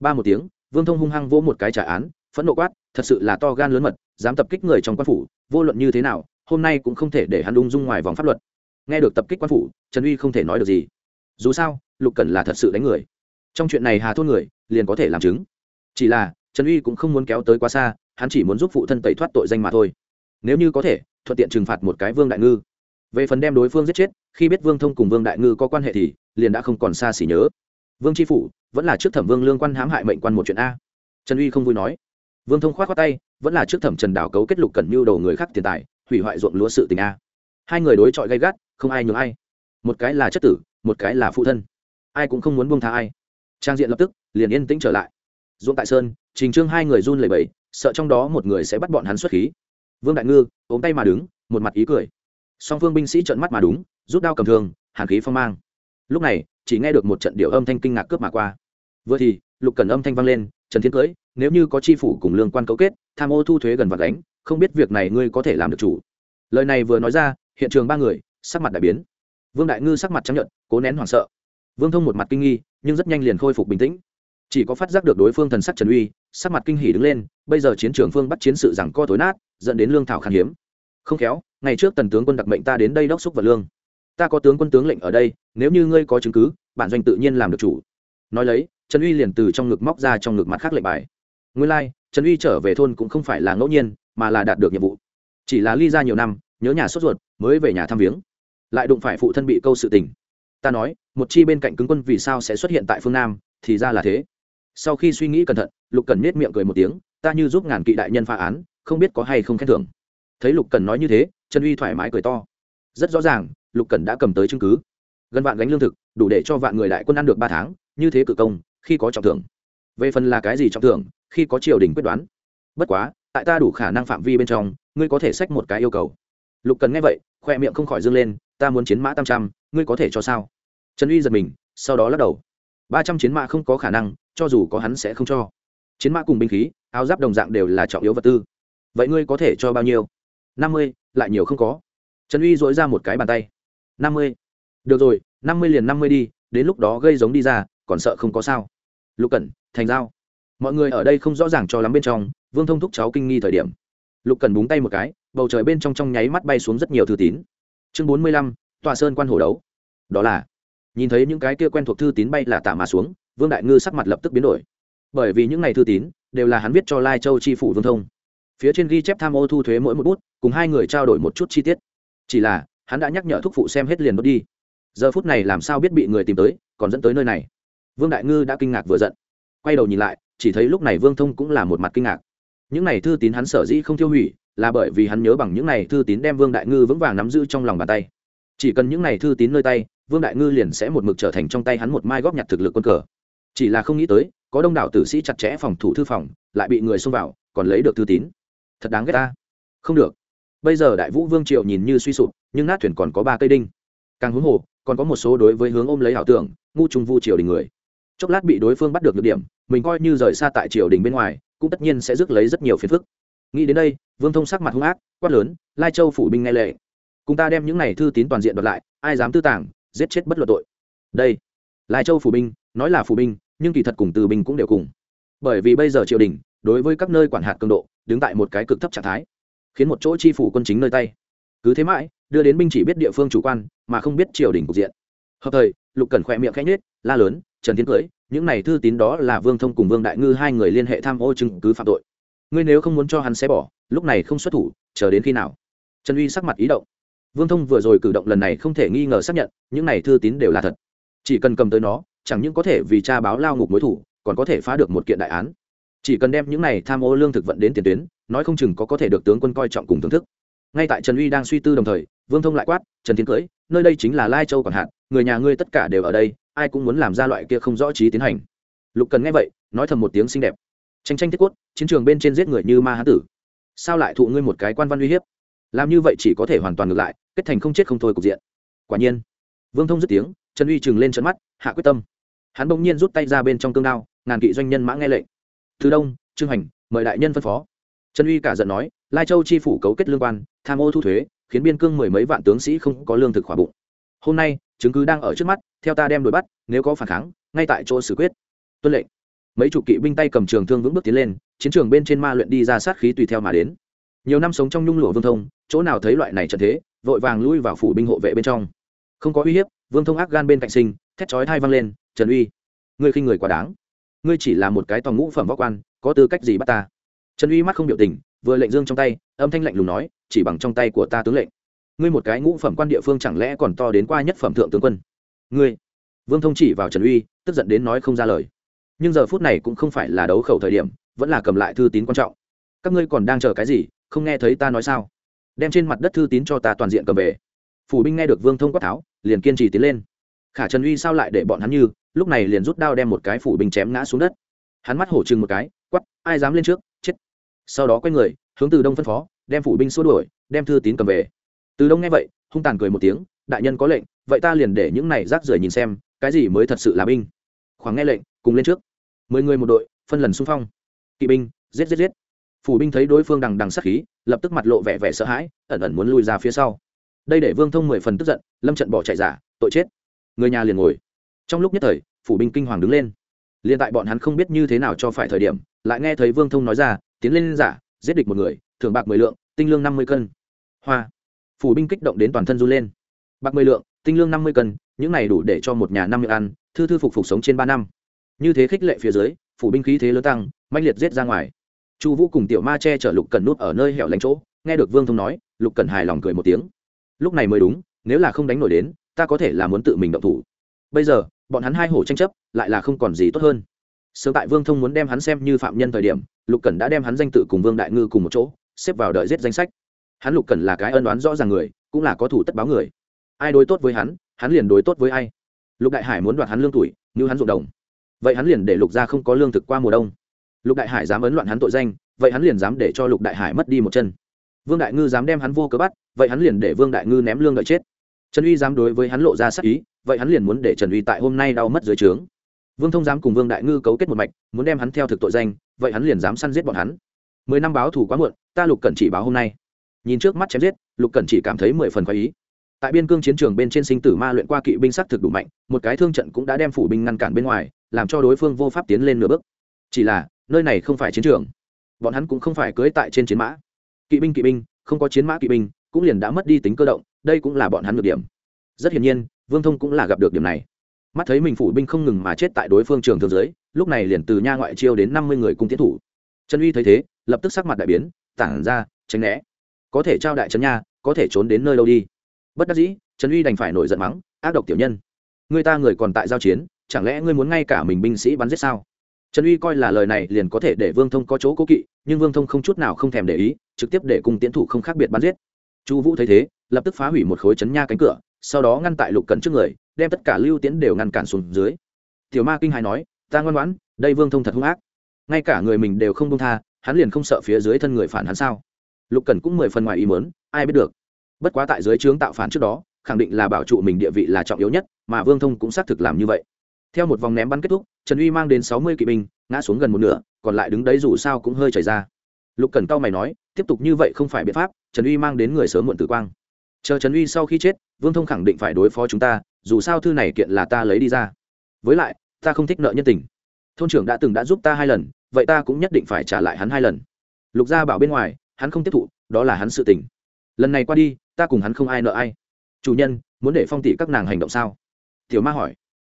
Ba một tiếng, vương thông hung hăng vỗ một cái trả án, phẫn nộ quát, thật sự là to gan lớn mật, dám tập kích người trong quan phủ, vô luận như thế nào, hôm nay cũng không thể để hắn ung dung ngoài vòng pháp luật nghe được tập kích quan phủ, trần uy không thể nói được gì. Dù sao, lục cần là thật sự đánh người. Trong chuyện này hà thôn người, liền có thể làm chứng. Chỉ là, trần uy cũng không muốn kéo tới quá xa, hắn chỉ muốn giúp phụ thân tẩy thoát tội danh mà thôi. Nếu như có thể, thuận tiện trừng phạt một cái vương đại ngư. Về phần đem đối phương giết chết, khi biết vương thông cùng vương đại ngư có quan hệ thì, liền đã không còn xa xỉ nhớ. Vương tri phủ, vẫn là trước thẩm vương lương quan hãm hại mệnh quan một chuyện a. Trần uy không vui nói. Vương thông k h o á t khoác tay, vẫn là trước thẩm trần đảo cấu kết lục cần mưu đầu người khác tiền tài, hủy hoại ruộng lúa sự tình a. Hai người đối chọi gay gắt không ai nhường ai. Một cái là chất tử, một cái là phụ thân. Ai cũng không muốn buông tha ai. Trang diện lập tức, liền yên tĩnh trở lại. Dũng tại sơn, trình trương hai người run lẩy bẩy, sợ trong đó một người sẽ bắt bọn hắn xuất khí. Vương đại ngư ôm tay mà đứng, một mặt ý cười. Song phương binh sĩ trợn mắt mà đúng, rút đao cầm thường hàn khí phong mang. Lúc này, chỉ nghe được một trận điệu âm thanh kinh ngạc cướp mà qua. Vừa thì, lục cần âm thanh vang lên, trần thiên cưới, nếu như có chi phủ cùng lương quan cấu kết, tham ô thu thuế gần vặt đánh không biết việc này ngươi có thể làm được chủ. Lời này vừa nói ra, hiện trường ba người sắc mặt đại biến. Vương đại ngư sắc mặt chấp nhận cố nén hoảng sợ. Vương thông một mặt kinh nghi nhưng rất nhanh liền khôi phục bình tĩnh. Chỉ có phát giác được đối phương thần sắc trần uy sắc mặt kinh hỉ đứng lên bây giờ chiến trường phương bắt chiến sự rằng co tối nát dẫn đến lương thảo khan hiếm. Không khéo ngày trước tần tướng quân đặc mệnh ta đến đây đốc xúc vật lương. Ta có tướng quân tướng lệnh ở đây nếu như ngươi có chứng cứ bản doanh tự nhiên làm được chủ. Nói lấy trần uy liền từ trong ngực móc ra trong ngực mặt khác lệnh bài. Nguyên lai、like, trần uy trở về thôn cũng không phải là ngẫu nhiên mà là đạt được nhiệm vụ. Chỉ là ly ra nhiều năm nhớ nhà sốt ruột mới về nhà thăm viếng lại đụng phải phụ thân bị câu sự tình. Ta nói, một chi bên cạnh cứng quân vì sao sẽ xuất hiện tại phương nam, thì ra là thế. Sau khi suy nghĩ cẩn thận, lục cần nết miệng cười một tiếng, ta như giúp ngàn kỵ đại nhân phá án, không biết có hay không khen thưởng. Thấy lục cần nói như thế, trần uy thoải mái cười to. Rất rõ ràng, lục cần đã cầm tới chứng cứ. Gần vạn gánh lương thực, đủ để cho vạn người đại quân ăn được ba tháng, như thế cự công, khi có trọng thưởng. Về phần là cái gì trọng thưởng, khi có triều đình quyết đoán. Bất quá, tại ta đủ khả năng phạm vi bên trong, ngươi có thể xách một cái yêu cầu. Lục cần nghe vậy, khoe miệng không khỏi dâng lên ta muốn chiến mã tam trăm, ngươi có thể cho sao? Trần uy giật mình, sau đó lắc đầu. Ba trăm chiến mã không có khả năng, cho dù có hắn sẽ không cho. Chiến mã cùng binh khí, áo giáp đồng dạng đều là trọng yếu vật tư. Vậy ngươi có thể cho bao nhiêu? Năm mươi, lại nhiều không có. Trần uy dỗi ra một cái bàn tay. Năm mươi. Được rồi, năm mươi liền năm mươi đi, đến lúc đó gây giống đi ra, còn sợ không có sao. Lục cẩn, thành giao. Mọi người ở đây không rõ ràng cho lắm bên trong, vương thông thúc cháu kinh nghi thời điểm. Lục cần búng tay một cái, bầu trời bên trong trong nháy mắt bay xuống rất nhiều thư tín chương bốn mươi lăm, tòa sơn quan hổ đấu. Đó là, nhìn thấy những cái kia quen thuộc thư tín bay là tạ mà xuống, vương đại ngư sắc mặt lập tức biến đổi. Bởi vì những ngày thư tín đều là hắn viết cho lai châu chi phủ vương thông. Phía trên ghi chép tham ô thu thuế mỗi một bút, cùng hai người trao đổi một chút chi tiết. Chỉ là, hắn đã nhắc nhở thúc phụ xem hết liền đốt đi. Giờ phút này làm sao biết bị người tìm tới, còn dẫn tới nơi này? Vương đại ngư đã kinh ngạc vừa giận. Quay đầu nhìn lại, chỉ thấy lúc này vương thông cũng là một mặt kinh ngạc. Những này thư tín hắn sở dĩ không tiêu hủy là bởi vì hắn nhớ bằng những này thư tín đem vương đại ngư vững vàng nắm giữ trong lòng bàn tay. Chỉ cần những này thư tín nơi tay, vương đại ngư liền sẽ một mực trở thành trong tay hắn một mai góp nhặt thực lực quân cờ. Chỉ là không nghĩ tới, có đông đảo tử sĩ chặt chẽ phòng thủ thư phòng, lại bị người xông vào, còn lấy được thư tín. Thật đáng ghét ta. Không được. Bây giờ đại vũ vương Triệu nhìn như suy sụp, nhưng nát thuyền còn có ba cây đinh. Càng huống hồ, còn có một số đối với hướng ôm lấy ảo tưởng, ngu trung vu triều đình người. Chốc lát bị đối phương bắt được được điểm, mình coi như rời xa tại triều đình bên ngoài, cũng tất nhiên sẽ rước lấy rất nhiều phiền phức nghĩ đến đây, vương thông sắc mặt hung ác, quát lớn, lai châu phủ binh nghe lệ. Cùng ta đem những này thư tín toàn diện đoạt lại, ai dám tư tảng giết chết bất luận tội. Đây, lai châu phủ binh, nói là phủ binh, nhưng kỳ thật cùng từ binh cũng đều cùng. Bởi vì bây giờ triều đình, đối với các nơi quản hạt cường độ, đứng tại một cái cực thấp trạng thái, khiến một chỗ chi phủ quân chính nơi tay. Cứ thế mãi, đưa đến binh chỉ biết địa phương chủ quan, mà không biết triều đình cục diện. Hợp thời, lục cần khỏe miệng khẽ nhết la lớn, trần tiến cưới, những này thư tín đó là vương thông cùng vương đại ngư hai người liên hệ tham ô chứng cứ phạm tội ngươi nếu không muốn cho hắn xé bỏ, lúc này không xuất thủ, chờ đến khi nào? Trần uy sắc mặt ý động. Vương thông vừa rồi cử động lần này không thể nghi ngờ xác nhận, những này thư tín đều là thật. Chỉ cần cầm tới nó, chẳng những có thể vì cha báo lao ngục mối thủ, còn có thể phá được một kiện đại án. Chỉ cần đem những này tham ô lương thực vận đến tiền tuyến, nói không chừng có có thể được tướng quân coi trọng cùng thưởng thức. Ngay tại trần uy đang suy tư đồng thời, vương thông lại quát, trần tiến cưới, nơi đây chính là lai châu còn hạn, người nhà ngươi tất cả đều ở đây, ai cũng muốn làm ra loại kia không rõ trí tiến hành. Lục cần nghe vậy, nói thầm một tiếng xinh đẹp tranh tranh thiết quất chiến trường bên trên giết người như ma hán tử. Sao lại thụ ngươi một cái quan văn uy hiếp? Làm như vậy chỉ có thể hoàn toàn ngược lại, kết thành không chết không thôi cục diện. Quả nhiên, vương thông dứt tiếng, trần uy chừng lên trận mắt, hạ quyết tâm. Hắn bỗng nhiên rút tay ra bên trong cương đao, ngàn kỵ doanh nhân mã nghe lệnh. Thứ đông, trương hành, mời đại nhân phân phó. Trần uy cả giận nói, lai châu chi phủ cấu kết lương quan, tham ô thu thuế, khiến biên cương mười mấy vạn tướng sĩ không có lương thực khỏa bụng. Hôm nay, chứng cứ đang ở trước mắt, theo ta đem đuổi bắt, nếu có phản kháng, ngay tại chỗ xử quyết. Tuân lệnh mấy chục kỵ binh tay cầm trường thương vững bước tiến lên, chiến trường bên trên ma luyện đi ra sát khí tùy theo mà đến. Nhiều năm sống trong nhung lụa vương thông, chỗ nào thấy loại này trận thế, vội vàng lui vào phủ binh hộ vệ bên trong. Không có uy hiếp, vương thông ác gan bên cạnh sinh, thét chói thai văng lên, trần uy, ngươi khinh người quá đáng. Ngươi chỉ là một cái tòng ngũ phẩm võ quan, có tư cách gì bắt ta? Trần uy mắt không biểu tình, vừa lệnh dương trong tay, âm thanh lạnh lùng nói, chỉ bằng trong tay của ta tướng lệnh. Ngươi một cái ngũ phẩm quan địa phương chẳng lẽ còn to đến qua nhất phẩm thượng tướng quân? Ngươi. Vương thông chỉ vào trần uy, tức giận đến nói không ra lời nhưng giờ phút này cũng không phải là đấu khẩu thời điểm, vẫn là cầm lại thư tín quan trọng. Các ngươi còn đang chờ cái gì, không nghe thấy ta nói sao? Đem trên mặt đất thư tín cho ta toàn diện cầm về. Phủ binh nghe được vương thông quát tháo, liền kiên trì tiến lên. Khả trần uy sao lại để bọn hắn như, lúc này liền rút đao đem một cái phủ binh chém ngã xuống đất. Hắn mắt hổ chừng một cái quắp ai dám lên trước, chết! Sau đó quay người, hướng từ đông phân phó, đem phủ binh xua đuổi, đem thư tín cầm về. Từ đông nghe vậy, hung tàn cười một tiếng, đại nhân có lệnh, vậy ta liền để những này rác rưởi nhìn xem, cái gì mới thật sự là binh? Khoảng nghe lệnh, cùng lên trước mười người một đội, phân lần xung phong. Kỵ binh, giết giết giết. Phủ binh thấy đối phương đằng đằng sát khí, lập tức mặt lộ vẻ vẻ sợ hãi, ẩn ẩn muốn lùi ra phía sau. Đây để vương thông mười phần tức giận, lâm trận bỏ chạy giả, tội chết. Người nhà liền ngồi. Trong lúc nhất thời, phủ binh kinh hoàng đứng lên. Liền tại bọn hắn không biết như thế nào cho phải thời điểm, lại nghe thấy vương thông nói ra, tiến lên giả, giết địch một người, thưởng bạc mười lượng, tinh lương năm mươi cân. Hoa. Phủ binh kích động đến toàn thân run lên. Bạc mười lượng, tinh lương năm mươi cân, những này đủ để cho một nhà năm miệng ăn, thư thư phục phục sống trên ba năm như thế khích lệ phía dưới, phủ binh khí thế lớn tăng mạnh liệt giết ra ngoài. Chu vũ cùng tiểu ma che chở lục cần nút ở nơi hẻo lánh chỗ, nghe được vương thông nói, lục cần hài lòng cười một tiếng. Lúc này mới đúng, nếu là không đánh nổi đến, ta có thể là muốn tự mình động thủ. Bây giờ, bọn hắn hai hổ tranh chấp, lại là không còn gì tốt hơn. Sớm tại vương thông muốn đem hắn xem như phạm nhân thời điểm, lục Cần đã đem hắn danh tự cùng vương đại ngư cùng một chỗ, xếp vào đợi giết danh sách. Hắn lục Cần là cái ân đoán rõ ràng người, cũng là có thủ tất báo người. Ai đối tốt với hắn hắn liền đối tốt với ai. Lục đại hải muốn đoạt hắn lương tuổi như hắn ruộng đồng vậy hắn liền để lục gia không có lương thực qua mùa đông. Lục đại hải dám ấn loạn hắn tội danh, vậy hắn liền dám để cho lục đại hải mất đi một chân. Vương đại ngư dám đem hắn vô cớ bắt, vậy hắn liền để vương đại ngư ném lương đợi chết. Trần uy dám đối với hắn lộ ra sắc ý, vậy hắn liền muốn để trần uy tại hôm nay đau mất dưới trướng. Vương thông dám cùng vương đại ngư cấu kết một mạch, muốn đem hắn theo thực tội danh, vậy hắn liền dám săn giết bọn hắn. Mười năm báo thù quá muộn, ta lục cẩn chỉ báo hôm nay. Nhìn trước mắt chém giết, lục cẩn chỉ cảm thấy mười phần khoái ý tại biên cương chiến trường bên trên sinh tử ma luyện qua kỵ binh sắc thực đủ mạnh, một cái thương trận cũng đã đem phủ binh ngăn cản bên ngoài, làm cho đối phương vô pháp tiến lên nửa bước. Chỉ là, nơi này không phải chiến trường. Bọn hắn cũng không phải cưới tại trên chiến mã. Kỵ binh kỵ binh, không có chiến mã kỵ binh, cũng liền đã mất đi tính cơ động, đây cũng là bọn hắn được điểm. Rất hiển nhiên, vương thông cũng là gặp được điểm này. Mắt thấy mình phủ binh không ngừng mà chết tại đối phương trường thương giới lúc này liền từ nha ngoại chiêu đến năm mươi người cung tiến thủ. Trần uy thấy thế, lập tức sắc mặt đại biến, tản ra, tránh né. Có thể trao đại trấn nha, có thể trốn đến nơi đâu đi bất đắc dĩ, trần uy đành phải nổi giận mắng, ác độc tiểu nhân, người ta người còn tại giao chiến, chẳng lẽ ngươi muốn ngay cả mình binh sĩ bắn giết sao? Trần uy coi là lời này liền có thể để vương thông có chỗ cố kỵ, nhưng vương thông không chút nào không thèm để ý, trực tiếp để cùng tiến thủ không khác biệt bắn giết. Chu vũ thấy thế, lập tức phá hủy một khối chấn nha cánh cửa, sau đó ngăn tại lục cẩn trước người, đem tất cả lưu tiễn đều ngăn cản xuống dưới. Tiểu ma kinh hài nói, ta ngoan ngoãn, đây vương thông thật hung ác. Ngay cả người mình đều không công tha, hắn liền không sợ phía dưới thân người phản hắn sao? Lục cẩn cũng mười phần ngoài ý mớn ai biết được bất quá tại dưới trướng tạo phản trước đó, khẳng định là bảo trụ mình địa vị là trọng yếu nhất, mà vương thông cũng xác thực làm như vậy. Theo một vòng ném bắn kết thúc, trần uy mang đến sáu mươi kỵ binh, ngã xuống gần một nửa, còn lại đứng đấy dù sao cũng hơi chảy ra. Lục cần cao mày nói, tiếp tục như vậy không phải biện pháp, trần uy mang đến người sớm muộn tử quang. Chờ trần uy sau khi chết, vương thông khẳng định phải đối phó chúng ta, dù sao thư này kiện là ta lấy đi ra. Với lại, ta không thích nợ nhân tình. Thôn trưởng đã từng đã giúp ta hai lần, vậy ta cũng nhất định phải trả lại hắn hai lần. Lục gia bảo bên ngoài, hắn không tiếp thụ, đó là hắn sự tình lần này qua đi, ta cùng hắn không ai nợ ai. Chủ nhân, muốn để phong tỷ các nàng hành động sao? Tiểu ma hỏi.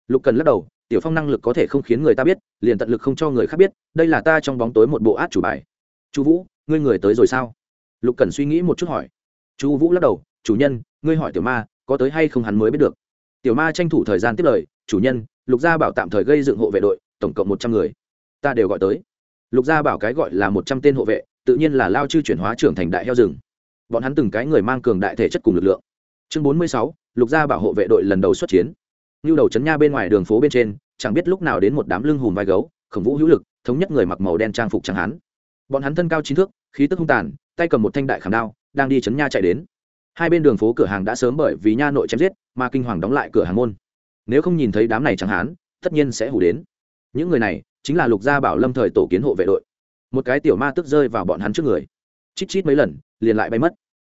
Lục cần lắc đầu, tiểu phong năng lực có thể không khiến người ta biết, liền tận lực không cho người khác biết, đây là ta trong bóng tối một bộ át chủ bài. Chu vũ, ngươi người tới rồi sao? Lục cần suy nghĩ một chút hỏi. Chu vũ lắc đầu, chủ nhân, ngươi hỏi tiểu ma, có tới hay không hắn mới biết được. Tiểu ma tranh thủ thời gian tiếp lời, chủ nhân, lục gia bảo tạm thời gây dựng hộ vệ đội, tổng cộng một trăm người. Ta đều gọi tới. Lục gia bảo cái gọi là một trăm tên hộ vệ, tự nhiên là lao chư chuyển hóa trưởng thành đại heo rừng bọn hắn từng cái người mang cường đại thể chất cùng lực lượng. Chương bốn mươi sáu, lục gia bảo hộ vệ đội lần đầu xuất chiến. Như đầu chấn nha bên ngoài đường phố bên trên, chẳng biết lúc nào đến một đám lưng hùm vai gấu, khổng vũ hữu lực, thống nhất người mặc màu đen trang phục chẳng hắn bọn hắn thân cao chín thước, khí tức hung tàn, tay cầm một thanh đại khảm đao, đang đi chấn nha chạy đến. Hai bên đường phố cửa hàng đã sớm bởi vì nha nội chém giết, mà kinh hoàng đóng lại cửa hàng môn. Nếu không nhìn thấy đám này chẳng hán, tất nhiên sẽ hủ đến. Những người này chính là lục gia bảo lâm thời tổ kiến hộ vệ đội. Một cái tiểu ma tức rơi vào bọn hắn trước người. Chít chít mấy lần, liền lại bay mất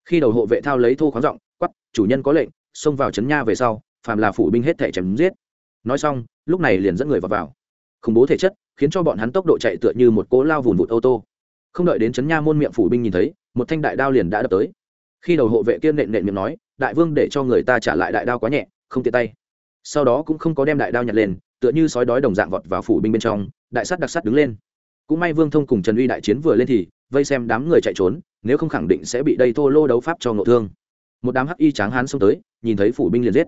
khi đầu hộ vệ thao lấy thô khoáng giọng quắp chủ nhân có lệnh, xông vào trấn nha về sau, phàm là phủ binh hết thể chém giết. Nói xong, lúc này liền dẫn người vào vào. Khủng bố thể chất, khiến cho bọn hắn tốc độ chạy tựa như một cỗ lao vùn vụt ô tô. Không đợi đến trấn nha môn miệng phủ binh nhìn thấy, một thanh đại đao liền đã đập tới. Khi đầu hộ vệ kia nện nện miệng nói, đại vương để cho người ta trả lại đại đao quá nhẹ, không tiện tay. Sau đó cũng không có đem đại đao nhặt lên, tựa như sói đói đồng dạng vọt vào phủ binh bên trong, đại sắt đặc sắt đứng lên. Cũng may vương thông cùng trần uy đại chiến vừa lên thì, vây xem đám người chạy trốn nếu không khẳng định sẽ bị đây thô lô đấu pháp cho ngộ thương. Một đám hắc y tráng hán xông tới, nhìn thấy phủ binh liền giết.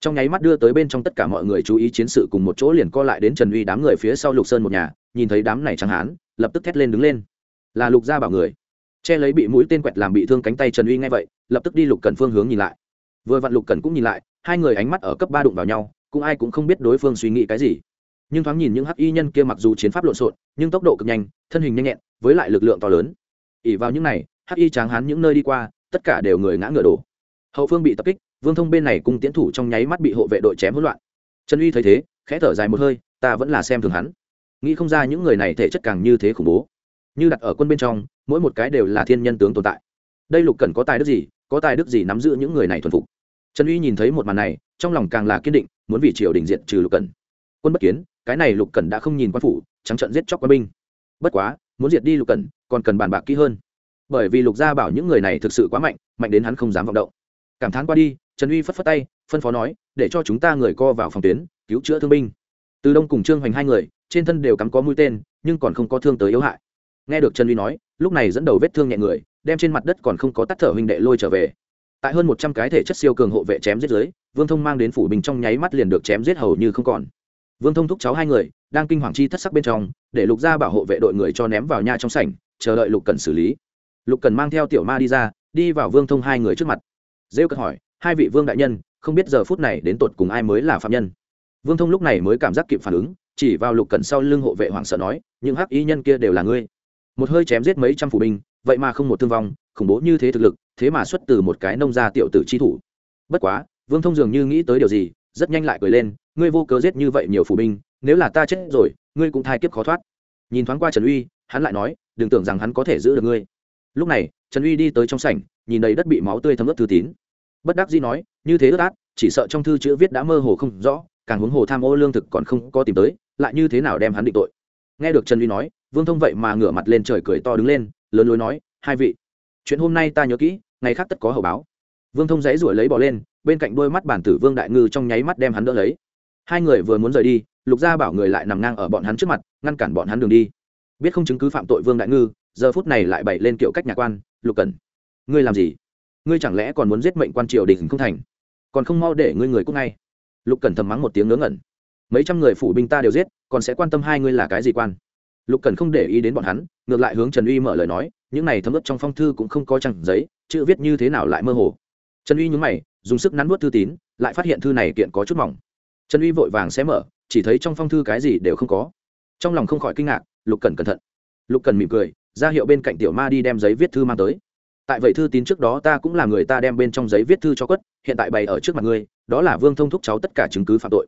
Trong nháy mắt đưa tới bên trong tất cả mọi người chú ý chiến sự cùng một chỗ liền co lại đến trần uy đám người phía sau lục sơn một nhà, nhìn thấy đám này tráng hán, lập tức thét lên đứng lên. Là lục gia bảo người. Che lấy bị mũi tên quẹt làm bị thương cánh tay trần uy ngay vậy, lập tức đi lục cần phương hướng nhìn lại. Vừa vặn lục cần cũng nhìn lại, hai người ánh mắt ở cấp ba đụng vào nhau, cũng ai cũng không biết đối phương suy nghĩ cái gì. Nhưng thoáng nhìn những hắc y nhân kia mặc dù chiến pháp lộn xộn, nhưng tốc độ cực nhanh, thân hình nhanh nhẹn, với lại lực lượng to lớn. Ỉ vào những này hắc y tráng hán những nơi đi qua, tất cả đều người ngã ngựa đổ. Hậu phương bị tập kích, vương thông bên này cùng tiến thủ trong nháy mắt bị hộ vệ đội chém hỗn loạn. Trần uy thấy thế, khẽ thở dài một hơi, ta vẫn là xem thường hắn. Nghĩ không ra những người này thể chất càng như thế khủng bố. Như đặt ở quân bên trong, mỗi một cái đều là thiên nhân tướng tồn tại. Đây lục cần có tài đức gì, có tài đức gì nắm giữ những người này thuần phục? Trần uy nhìn thấy một màn này, trong lòng càng là kiên định, muốn vì triều đình diện trừ lục cần quân bất kiến, cái này lục cần đã không nhìn quan phủ, trắng trận giết chóc quân binh. Bất quá, muốn diệt đi lục cần còn cần bàn bạc kỹ hơn bởi vì lục gia bảo những người này thực sự quá mạnh mạnh đến hắn không dám vọng động. Cảm thán qua đi, trần uy phất phất tay, phân phó nói, để cho chúng ta người co vào phòng tuyến, cứu chữa thương binh. Từ đông cùng trương hoành hai người, trên thân đều cắm có mũi tên, nhưng còn không có thương tới yếu hại. Nghe được trần uy nói, lúc này dẫn đầu vết thương nhẹ người, đem trên mặt đất còn không có tắt thở huynh đệ lôi trở về. Tại hơn một trăm cái thể chất siêu cường hộ vệ chém giết dưới, vương thông mang đến phủ bình trong nháy mắt liền được chém giết hầu như không còn. Vương thông thúc cháu hai người, đang kinh hoàng chi thất sắc bên trong, để lục gia bảo hộ vệ đội người cho ném vào nhà trong sảnh, chờ đợi lục cần xử lý lục cần mang theo tiểu ma đi ra, đi vào vương thông hai người trước mặt. Rêu cất hỏi, hai vị vương đại nhân, không biết giờ phút này đến tột cùng ai mới là phạm nhân? Vương thông lúc này mới cảm giác kịp phản ứng, chỉ vào lục cần sau lưng hộ vệ hoảng sợ nói, những hắc y nhân kia đều là ngươi. Một hơi chém giết mấy trăm phụ binh, vậy mà không một thương vong, khủng bố như thế thực lực, thế mà xuất từ một cái nông gia tiểu tử chi thủ. Bất quá, vương thông dường như nghĩ tới điều gì, rất nhanh lại cười lên, ngươi vô cớ giết như vậy nhiều phụ binh, nếu là ta chết rồi, ngươi cũng thai kiếp khó thoát. Nhìn thoáng qua trần uy, hắn lại nói, đừng tưởng rằng hắn có thể giữ được ngươi lúc này, trần uy đi tới trong sảnh, nhìn đầy đất bị máu tươi thấm ướt thư tín. Bất đắc dĩ nói, như thế ướt át, chỉ sợ trong thư chữ viết đã mơ hồ không rõ, càng huống hồ tham ô lương thực còn không có tìm tới, lại như thế nào đem hắn định tội? Nghe được trần uy nói, vương thông vậy mà ngửa mặt lên trời cười to đứng lên, lớn lối nói, hai vị, chuyện hôm nay ta nhớ kỹ, ngày khác tất có hậu báo. Vương thông dãy ruổi lấy bỏ lên, bên cạnh đôi mắt bản tử vương đại ngư trong nháy mắt đem hắn đỡ lấy. Hai người vừa muốn rời đi, lục gia bảo người lại nằm ngang ở bọn hắn trước mặt, ngăn cản bọn hắn đường đi. Biết không chứng cứ phạm tội vương đại ngư giờ phút này lại bày lên kiểu cách nhà quan, lục cần ngươi làm gì? Ngươi chẳng lẽ còn muốn giết mệnh quan triều đình không thành? Còn không mau để ngươi người cúc ngay. Lục cần thầm mắng một tiếng ngớ ngẩn. Mấy trăm người phủ binh ta đều giết, còn sẽ quan tâm hai ngươi là cái gì quan? Lục cần không để ý đến bọn hắn, ngược lại hướng trần uy mở lời nói, những này thấm ướt trong phong thư cũng không có chẳng giấy, chữ viết như thế nào lại mơ hồ? Trần uy nhúng mày, dùng sức nắn nuốt thư tín, lại phát hiện thư này kiện có chút mỏng. Trần uy vội vàng sẽ mở, chỉ thấy trong phong thư cái gì đều không có. Trong lòng không khỏi kinh ngạc, lục cần cẩn thận. Lục cần mỉm cười ra hiệu bên cạnh tiểu ma đi đem giấy viết thư mang tới. Tại vậy thư tín trước đó ta cũng là người ta đem bên trong giấy viết thư cho quất, hiện tại bày ở trước mặt ngươi, đó là vương thông thúc cháu tất cả chứng cứ phạm tội.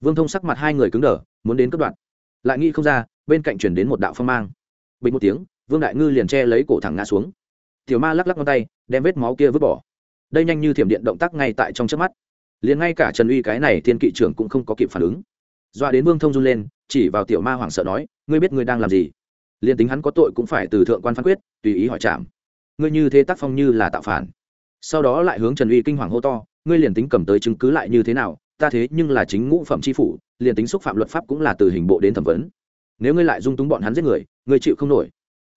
Vương thông sắc mặt hai người cứng đờ, muốn đến cất đoạn lại nghĩ không ra, bên cạnh chuyển đến một đạo phong mang. Bình một tiếng, vương đại ngư liền che lấy cổ thẳng ngã xuống. Tiểu ma lắc lắc ngón tay, đem vết máu kia vứt bỏ. Đây nhanh như thiểm điện động tác ngay tại trong trước mắt. Liền ngay cả trần uy cái này thiên kỵ trưởng cũng không có kịp phản ứng. Doa đến vương thông run lên, chỉ vào tiểu ma hoảng sợ nói, ngươi biết ngươi đang làm gì? Liền tính hắn có tội cũng phải từ thượng quan phán quyết, tùy ý hỏi chạm ngươi như thế tác phong như là tạo phản. Sau đó lại hướng trần uy kinh hoàng hô to, ngươi liền tính cầm tới chứng cứ lại như thế nào, ta thế nhưng là chính ngũ phẩm tri phủ, liền tính xúc phạm luật pháp cũng là từ hình bộ đến thẩm vấn. Nếu ngươi lại dung túng bọn hắn giết người, ngươi chịu không nổi.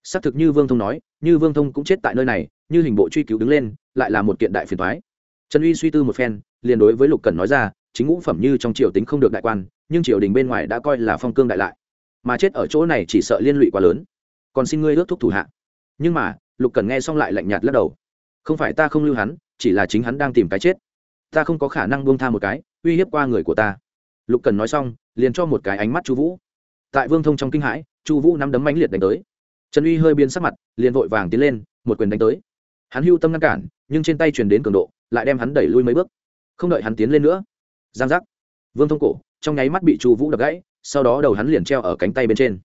Xác thực như vương thông nói, như vương thông cũng chết tại nơi này, như hình bộ truy cứu đứng lên, lại là một kiện đại phiền thoái trần uy suy tư một phen, liền đối với lục cần nói ra, chính ngũ phẩm như trong triều tính không được đại quan, nhưng triều đình bên ngoài đã coi là phong cương đại lại mà chết ở chỗ này chỉ sợ liên lụy quá lớn. Còn xin ngươi ước thúc thủ hạ. Nhưng mà, lục cần nghe xong lại lạnh nhạt lắc đầu. Không phải ta không lưu hắn, chỉ là chính hắn đang tìm cái chết. Ta không có khả năng buông tha một cái, uy hiếp qua người của ta. Lục cần nói xong, liền cho một cái ánh mắt chu vũ. Tại vương thông trong kinh hãi, chu vũ nắm đấm mãnh liệt đánh tới. Trần uy hơi biến sắc mặt, liền vội vàng tiến lên, một quyền đánh tới. Hắn hưu tâm ngăn cản, nhưng trên tay truyền đến cường độ, lại đem hắn đẩy lui mấy bước. Không đợi hắn tiến lên nữa. Giang giác. Vương thông cổ, trong nháy mắt bị chu vũ đập gãy sau đó đầu hắn liền treo ở cánh tay bên trên.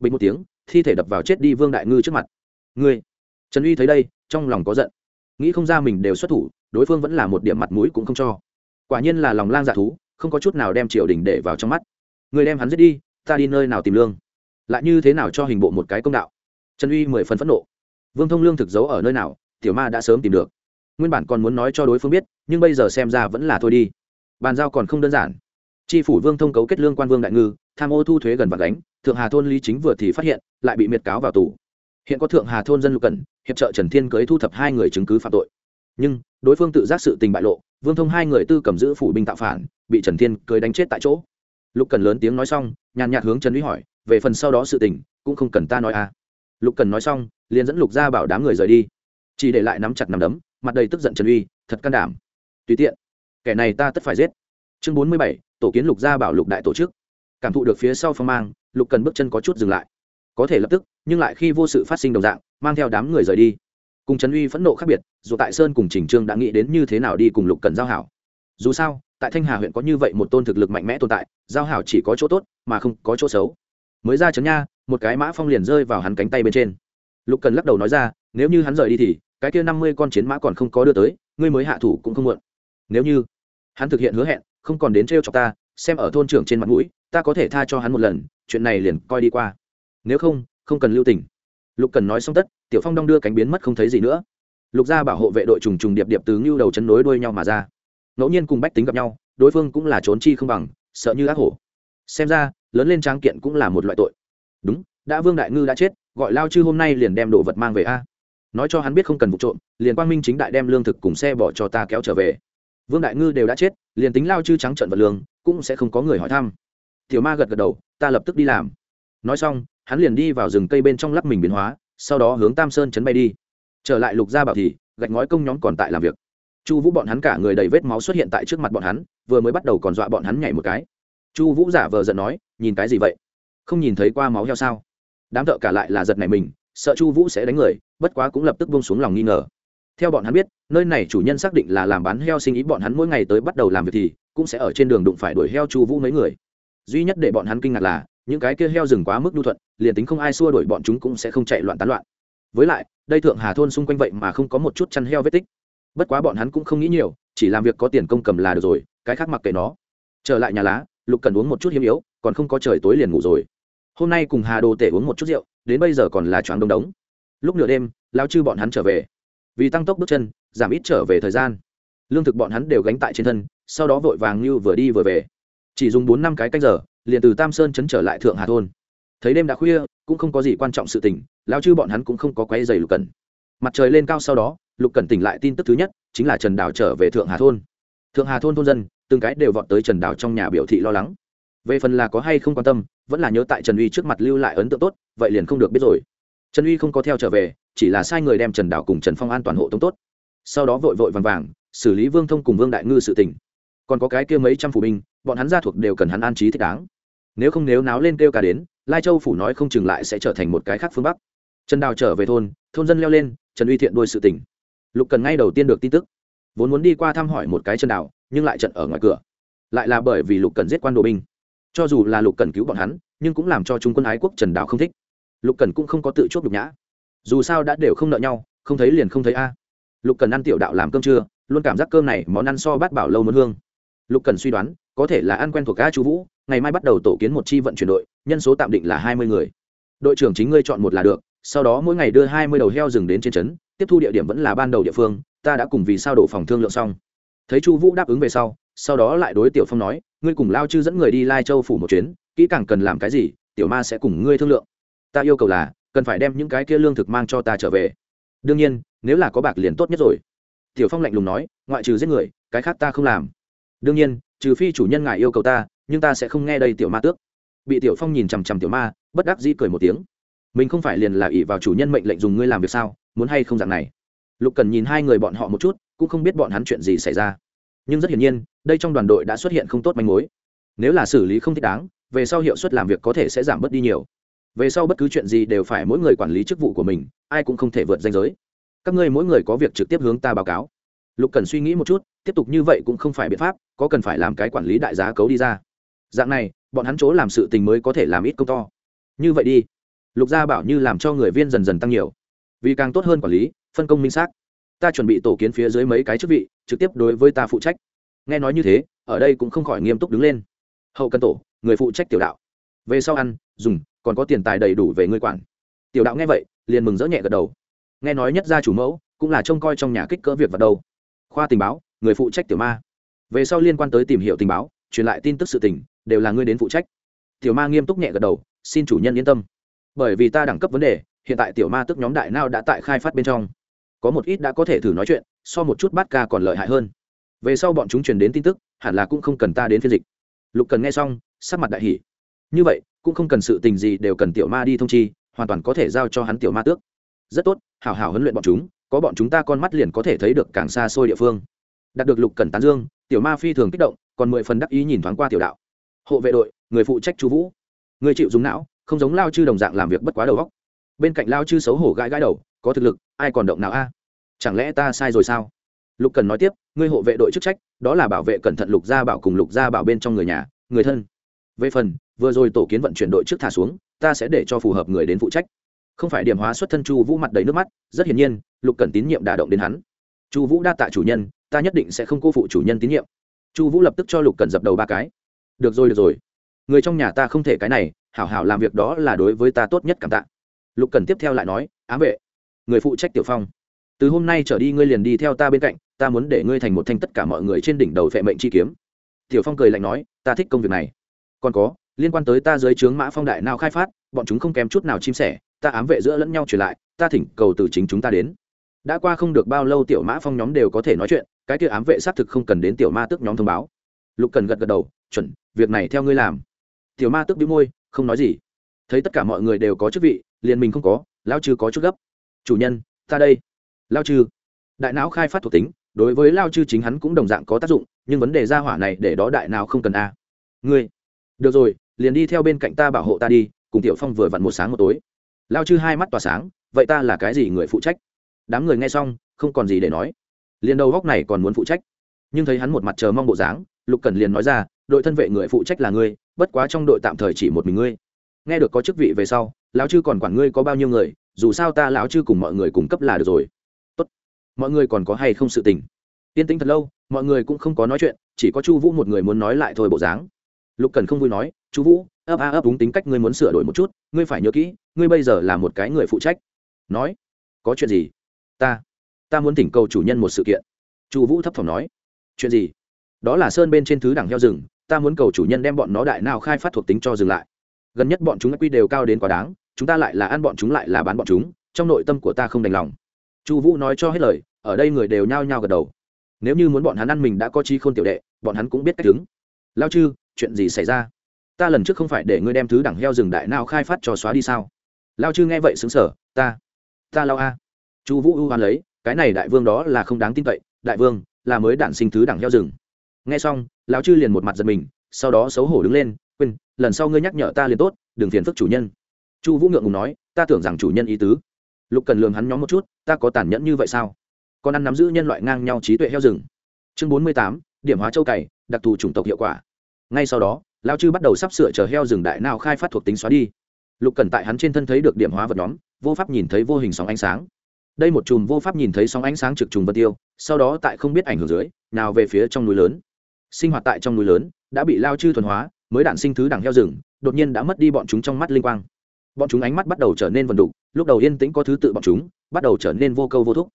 Bình một tiếng, thi thể đập vào chết đi vương đại ngư trước mặt. Ngươi? Trần uy thấy đây, trong lòng có giận. Nghĩ không ra mình đều xuất thủ, đối phương vẫn là một điểm mặt mũi cũng không cho. Quả nhiên là lòng lang dạ thú, không có chút nào đem triều đình để vào trong mắt. Người đem hắn giết đi, ta đi nơi nào tìm lương? Lại như thế nào cho hình bộ một cái công đạo? Trần uy mười phần phẫn nộ. Vương thông lương thực giấu ở nơi nào, tiểu ma đã sớm tìm được. Nguyên bản còn muốn nói cho đối phương biết, nhưng bây giờ xem ra vẫn là thôi đi. Bàn giao còn không đơn giản tri phủ vương thông cấu kết lương quan vương đại ngư, tham ô thu thuế gần vạt đánh thượng hà thôn lý chính vừa thì phát hiện, lại bị miệt cáo vào tù. Hiện có thượng hà thôn dân lục cần hiệp trợ trần thiên cưới thu thập hai người chứng cứ phạm tội. Nhưng, đối phương tự giác sự tình bại lộ, vương thông hai người tư cầm giữ phủ binh tạo phản, bị trần thiên cưới đánh chết tại chỗ. Lục cần lớn tiếng nói xong, nhàn nhạt hướng trần uy hỏi, về phần sau đó sự tình, cũng không cần ta nói à. Lục cần nói xong, liền dẫn lục ra bảo đám người rời đi. Chỉ để lại nắm chặt nắm đấm, mặt đầy tức giận trần uy, thật can đảm. Tùy tiện, kẻ này ta tất phải giết chương bốn mươi bảy, tổ kiến lục gia bảo lục đại tổ chức. Cảm thụ được phía sau phong mang, lục cần bước chân có chút dừng lại. Có thể lập tức, nhưng lại khi vô sự phát sinh đồng dạng, mang theo đám người rời đi. Cùng trấn uy phẫn nộ khác biệt, dù tại sơn cùng trình trương đã nghĩ đến như thế nào đi cùng lục cần giao hảo. Dù sao, tại thanh hà huyện có như vậy một tôn thực lực mạnh mẽ tồn tại, giao hảo chỉ có chỗ tốt, mà không có chỗ xấu. Mới ra trấn nha, một cái mã phong liền rơi vào hắn cánh tay bên trên. Lục cần lắc đầu nói ra, nếu như hắn rời đi thì, cái kia năm mươi con chiến mã còn không có đưa tới, ngươi mới hạ thủ cũng không muộn. Nếu như hắn thực hiện hứa hẹn không còn đến trêu cho ta, xem ở thôn trưởng trên mặt mũi, ta có thể tha cho hắn một lần, chuyện này liền coi đi qua. Nếu không không cần lưu tình. Lục cần nói xong tất, tiểu phong đong đưa cánh biến mất không thấy gì nữa. Lục gia bảo hộ vệ đội trùng trùng điệp điệp từ ngưu đầu chân nối đuôi nhau mà ra. Ngẫu nhiên cùng bách tính gặp nhau, đối phương cũng là trốn chi không bằng, sợ như ác hổ. Xem ra, lớn lên tráng kiện cũng là một loại tội. Đúng, đã vương đại ngư đã chết, gọi lao chư hôm nay liền đem đồ vật mang về a. Nói cho hắn biết không cần vụ trộm, liền quang minh chính đại đem lương thực cùng xe bỏ cho ta kéo trở về vương đại ngư đều đã chết, liền tính lao chư trắng trận vật lương cũng sẽ không có người hỏi thăm. Tiểu ma gật gật đầu, ta lập tức đi làm. Nói xong, hắn liền đi vào rừng cây bên trong lắp mình biến hóa, sau đó hướng tam sơn chấn bay đi. Trở lại lục gia bảo thì, gạch ngói công nhóm còn tại làm việc. Chu vũ bọn hắn cả người đầy vết máu xuất hiện tại trước mặt bọn hắn, vừa mới bắt đầu còn dọa bọn hắn nhảy một cái. Chu vũ giả vờ giận nói, nhìn cái gì vậy? Không nhìn thấy qua máu heo sao? Đám thợ cả lại là giật này mình, sợ chu vũ sẽ đánh người, bất quá cũng lập tức buông xuống lòng nghi ngờ theo bọn hắn biết, nơi này chủ nhân xác định là làm bán heo sinh ý, bọn hắn mỗi ngày tới bắt đầu làm việc thì cũng sẽ ở trên đường đụng phải đuổi heo chu vũ mấy người. Duy nhất để bọn hắn kinh ngạc là, những cái kia heo rừng quá mức nhu thuận, liền tính không ai xua đuổi bọn chúng cũng sẽ không chạy loạn tán loạn. Với lại, đây thượng hà thôn xung quanh vậy mà không có một chút chăn heo vết tích. Bất quá bọn hắn cũng không nghĩ nhiều, chỉ làm việc có tiền công cầm là được rồi, cái khác mặc kệ nó. Trở lại nhà lá, lục cần uống một chút hiếm yếu, còn không có trời tối liền ngủ rồi. Hôm nay cùng hà đồ tể uống một chút rượu, đến bây giờ còn là choáng đông đống. Lúc nửa đêm lao chư bọn hắn trở về vì tăng tốc bước chân, giảm ít trở về thời gian. Lương thực bọn hắn đều gánh tại trên thân, sau đó vội vàng như vừa đi vừa về. Chỉ dùng bốn năm cái canh giờ, liền từ tam sơn chấn trở lại thượng hà thôn. Thấy đêm đã khuya, cũng không có gì quan trọng sự tình lao chư bọn hắn cũng không có quay dày lục cần mặt trời lên cao sau đó, lục cần tỉnh lại tin tức thứ nhất, chính là trần đào trở về thượng hà thôn. Thượng hà thôn thôn dân, từng cái đều vọt tới trần đào trong nhà biểu thị lo lắng. Về phần là có hay không quan tâm, vẫn là nhớ tại trần uy trước mặt lưu lại ấn tượng tốt, vậy liền không được biết rồi trần uy không có theo trở về, chỉ là sai người đem trần đảo cùng trần phong an toàn hộ tống tốt. Sau đó vội vội vàng vàng, xử lý vương thông cùng vương đại ngư sự tình. Còn có cái kia mấy trăm phủ binh, bọn hắn gia thuộc đều cần hắn an trí thích đáng. Nếu không nếu náo lên kêu cả đến, lai châu phủ nói không chừng lại sẽ trở thành một cái khác phương bắc. Trần đào trở về thôn thôn dân leo lên, trần uy thiện đôi sự tình. Lục cần ngay đầu tiên được tin tức. Vốn muốn đi qua thăm hỏi một cái trần đào nhưng lại trận ở ngoài cửa. Lại là bởi vì lục cần giết quan đồ binh. Cho dù là lục cần cứu bọn hắn, nhưng cũng làm cho trung quân ái quốc trần đào không thích lục cần cũng không có tự chốt nhục nhã. Dù sao đã đều không nợ nhau, không thấy liền không thấy a. Lục cần ăn tiểu đạo làm cơm trưa, luôn cảm giác cơm này món ăn so bát bảo lâu muốn hương. Lục cần suy đoán, có thể là ăn quen thuộc ca chú vũ, ngày mai bắt đầu tổ kiến một chi vận chuyển đội, nhân số tạm định là hai mươi người. Đội trưởng chính ngươi chọn một là được, sau đó mỗi ngày đưa hai mươi đầu heo rừng đến trên trấn, tiếp thu địa điểm vẫn là ban đầu địa phương, ta đã cùng vì sao đổ phòng thương lượng xong. Thấy chu vũ đáp ứng về sau sau đó lại đối tiểu phong nói, ngươi cùng lao chư dẫn người đi lai châu phủ một chuyến, kỹ càng cần làm cái gì, tiểu ma sẽ cùng ngươi thương lượng ta yêu cầu là, cần phải đem những cái kia lương thực mang cho ta trở về. Đương nhiên, nếu là có bạc liền tốt nhất rồi. Tiểu phong lạnh lùng nói, ngoại trừ giết người, cái khác ta không làm. Đương nhiên, trừ phi chủ nhân ngài yêu cầu ta, nhưng ta sẽ không nghe đây tiểu ma tước. Bị tiểu phong nhìn chằm chằm tiểu ma, bất đắc dĩ cười một tiếng. Mình không phải liền là ỷ vào chủ nhân mệnh lệnh dùng ngươi làm việc sao, muốn hay không dạng này? Lục cần nhìn hai người bọn họ một chút, cũng không biết bọn hắn chuyện gì xảy ra. Nhưng rất hiển nhiên, đây trong đoàn đội đã xuất hiện không tốt manh mối. Nếu là xử lý không thích đáng, về sau hiệu suất làm việc có thể sẽ giảm bớt đi nhiều về sau bất cứ chuyện gì đều phải mỗi người quản lý chức vụ của mình, ai cũng không thể vượt danh giới. Các ngươi mỗi người có việc trực tiếp hướng ta báo cáo. Lục cần suy nghĩ một chút, tiếp tục như vậy cũng không phải biện pháp, có cần phải làm cái quản lý đại giá cấu đi ra. Dạng này, bọn hắn chỗ làm sự tình mới có thể làm ít công to. Như vậy đi. Lục gia bảo như làm cho người viên dần dần tăng nhiều. Vì càng tốt hơn quản lý, phân công minh xác. Ta chuẩn bị tổ kiến phía dưới mấy cái chức vị, trực tiếp đối với ta phụ trách. Nghe nói như thế, ở đây cũng không khỏi nghiêm túc đứng lên. Hậu cần tổ, người phụ trách tiểu đạo. Về sau ăn, dùng còn có tiền tài đầy đủ về ngươi quản. Tiểu đạo nghe vậy, liền mừng rỡ nhẹ gật đầu. Nghe nói nhất gia chủ mẫu cũng là trông coi trong nhà kích cỡ việc vào đâu. Khoa tình báo, người phụ trách tiểu ma. Về sau liên quan tới tìm hiểu tình báo, truyền lại tin tức sự tình, đều là ngươi đến phụ trách. Tiểu ma nghiêm túc nhẹ gật đầu, xin chủ nhân yên tâm. Bởi vì ta đẳng cấp vấn đề, hiện tại tiểu ma tức nhóm đại nao đã tại khai phát bên trong. Có một ít đã có thể thử nói chuyện, so một chút bát ca còn lợi hại hơn. Về sau bọn chúng truyền đến tin tức, hẳn là cũng không cần ta đến phiên dịch. Lục cần nghe xong, sắc mặt đại hỷ như vậy cũng không cần sự tình gì đều cần tiểu ma đi thông chi, hoàn toàn có thể giao cho hắn tiểu ma tước. Rất tốt, hảo hảo huấn luyện bọn chúng, có bọn chúng ta con mắt liền có thể thấy được càng xa xôi địa phương. Đạt được lục cần tán dương, tiểu ma phi thường kích động, còn mười phần đắc ý nhìn thoáng qua tiểu đạo. Hộ vệ đội, người phụ trách chú vũ. Người chịu dùng não, không giống lao chư đồng dạng làm việc bất quá đầu góc bên cạnh lao chư xấu hổ gãi gãi đầu, có thực lực, ai còn động nào a? Chẳng lẽ ta sai rồi sao? Lục cần nói tiếp, ngươi hộ vệ đội chức trách, đó là bảo vệ cẩn thận lục gia bảo cùng lục gia bảo bên trong người nhà, người thân. Về phần vừa rồi tổ kiến vận chuyển đội trước thả xuống, ta sẽ để cho phù hợp người đến phụ trách. Không phải điểm hóa xuất thân chu vũ mặt đầy nước mắt, rất hiển nhiên, lục cần tín nhiệm đả động đến hắn. Chu vũ đa tạ chủ nhân, ta nhất định sẽ không cô phụ chủ nhân tín nhiệm. Chu vũ lập tức cho lục cần dập đầu ba cái. Được rồi được rồi. Người trong nhà ta không thể cái này, hảo hảo làm việc đó là đối với ta tốt nhất cảm tạ. Lục cần tiếp theo lại nói, ám vệ, người phụ trách tiểu phong. Từ hôm nay trở đi ngươi liền đi theo ta bên cạnh, ta muốn để ngươi thành một thanh tất cả mọi người trên đỉnh đầu phệ mệnh chi kiếm. Tiểu phong cười lạnh nói, ta thích công việc này. Còn có liên quan tới ta dưới trướng mã phong đại nào khai phát, bọn chúng không kém chút nào chim sẻ, ta ám vệ giữa lẫn nhau truyền lại, ta thỉnh cầu từ chính chúng ta đến. Đã qua không được bao lâu tiểu mã phong nhóm đều có thể nói chuyện, cái kia ám vệ xác thực không cần đến tiểu ma tức nhóm thông báo. Lục cần gật gật đầu, chuẩn, việc này theo ngươi làm. Tiểu ma tức đĩu môi, không nói gì. Thấy tất cả mọi người đều có chức vị, liền mình không có lao chư có chút gấp. Chủ nhân, ta đây. Lao chư đại não khai phát thuộc tính, đối với lao chư chính hắn cũng đồng dạng có tác dụng, nhưng vấn đề ra hỏa này để đó đại nào không cần a. Ngươi. Được rồi liền đi theo bên cạnh ta bảo hộ ta đi, cùng tiểu phong vừa vặn một sáng một tối. Lao chư hai mắt tỏa sáng, vậy ta là cái gì người phụ trách? Đám người nghe xong, không còn gì để nói. Liền đầu góc này còn muốn phụ trách. Nhưng thấy hắn một mặt chờ mong bộ dáng, lục cần liền nói ra, đội thân vệ người phụ trách là ngươi, bất quá trong đội tạm thời chỉ một mình ngươi. Nghe được có chức vị về sau, lão chư còn quản ngươi có bao nhiêu người, dù sao ta lão chư cùng mọi người cung cấp là được rồi. Tốt. Mọi người còn có hay không sự tình? Yên tĩnh thật lâu, mọi người cũng không có nói chuyện, chỉ có chu vũ một người muốn nói lại thôi bộ dáng lục cần không vui nói, chú vũ, ấp a ấp đúng tính cách ngươi muốn sửa đổi một chút, ngươi phải nhớ kỹ, ngươi bây giờ là một cái người phụ trách. Nói, có chuyện gì? Ta ta muốn thỉnh cầu chủ nhân một sự kiện. Chu vũ thấp thỏm nói, chuyện gì? Đó là sơn bên trên thứ đẳng heo rừng, ta muốn cầu chủ nhân đem bọn nó đại nào khai phát thuộc tính cho dừng lại. Gần nhất bọn chúng quy đều cao đến quá đáng, chúng ta lại là ăn bọn chúng lại là bán bọn chúng, trong nội tâm của ta không đành lòng. Chu vũ nói cho hết lời, ở đây người đều nhao nhao gật đầu. Nếu như muốn bọn hắn ăn mình đã có chi khôn tiểu đệ, bọn hắn cũng biết cách đứng lao chư, chuyện gì xảy ra? Ta lần trước không phải để ngươi đem thứ đẳng heo rừng đại nào khai phát cho xóa đi sao? Lao chư nghe vậy xứng sở ta ta lao a. Chu vũ ưu hoan lấy, cái này đại vương đó là không đáng tin cậy, đại vương, là mới đản sinh thứ đẳng heo rừng. Nghe xong lão chư liền một mặt giật mình, sau đó xấu hổ đứng lên, quên, lần sau ngươi nhắc nhở ta liền tốt, đừng phiền phức chủ nhân. Chu vũ ngượng ngùng nói, ta tưởng rằng chủ nhân ý tứ. Lục cần lường hắn nhóm một chút, ta có tàn nhẫn như vậy sao? Con ăn nắm giữ nhân loại ngang nhau trí tuệ heo rừng. Chương bốn mươi tám, điểm hóa châu cày đặc thù chủng tộc hiệu quả. Ngay sau đó lao chư bắt đầu sắp sửa chờ heo rừng đại nào khai phát thuộc tính xóa đi. Lục cần tại hắn trên thân thấy được điểm hóa vật nhóm, vô pháp nhìn thấy vô hình sóng ánh sáng. Đây một chùm vô pháp nhìn thấy sóng ánh sáng trực trùng vân tiêu, sau đó tại không biết ảnh hưởng dưới, nào về phía trong núi lớn. Sinh hoạt tại trong núi lớn, đã bị lao chư thuần hóa, mới đạn sinh thứ đẳng heo rừng, đột nhiên đã mất đi bọn chúng trong mắt linh quang. Bọn chúng ánh mắt bắt đầu trở nên vần đục, lúc đầu yên tĩnh có thứ tự bọn chúng, bắt đầu trở nên vô câu vô thúc.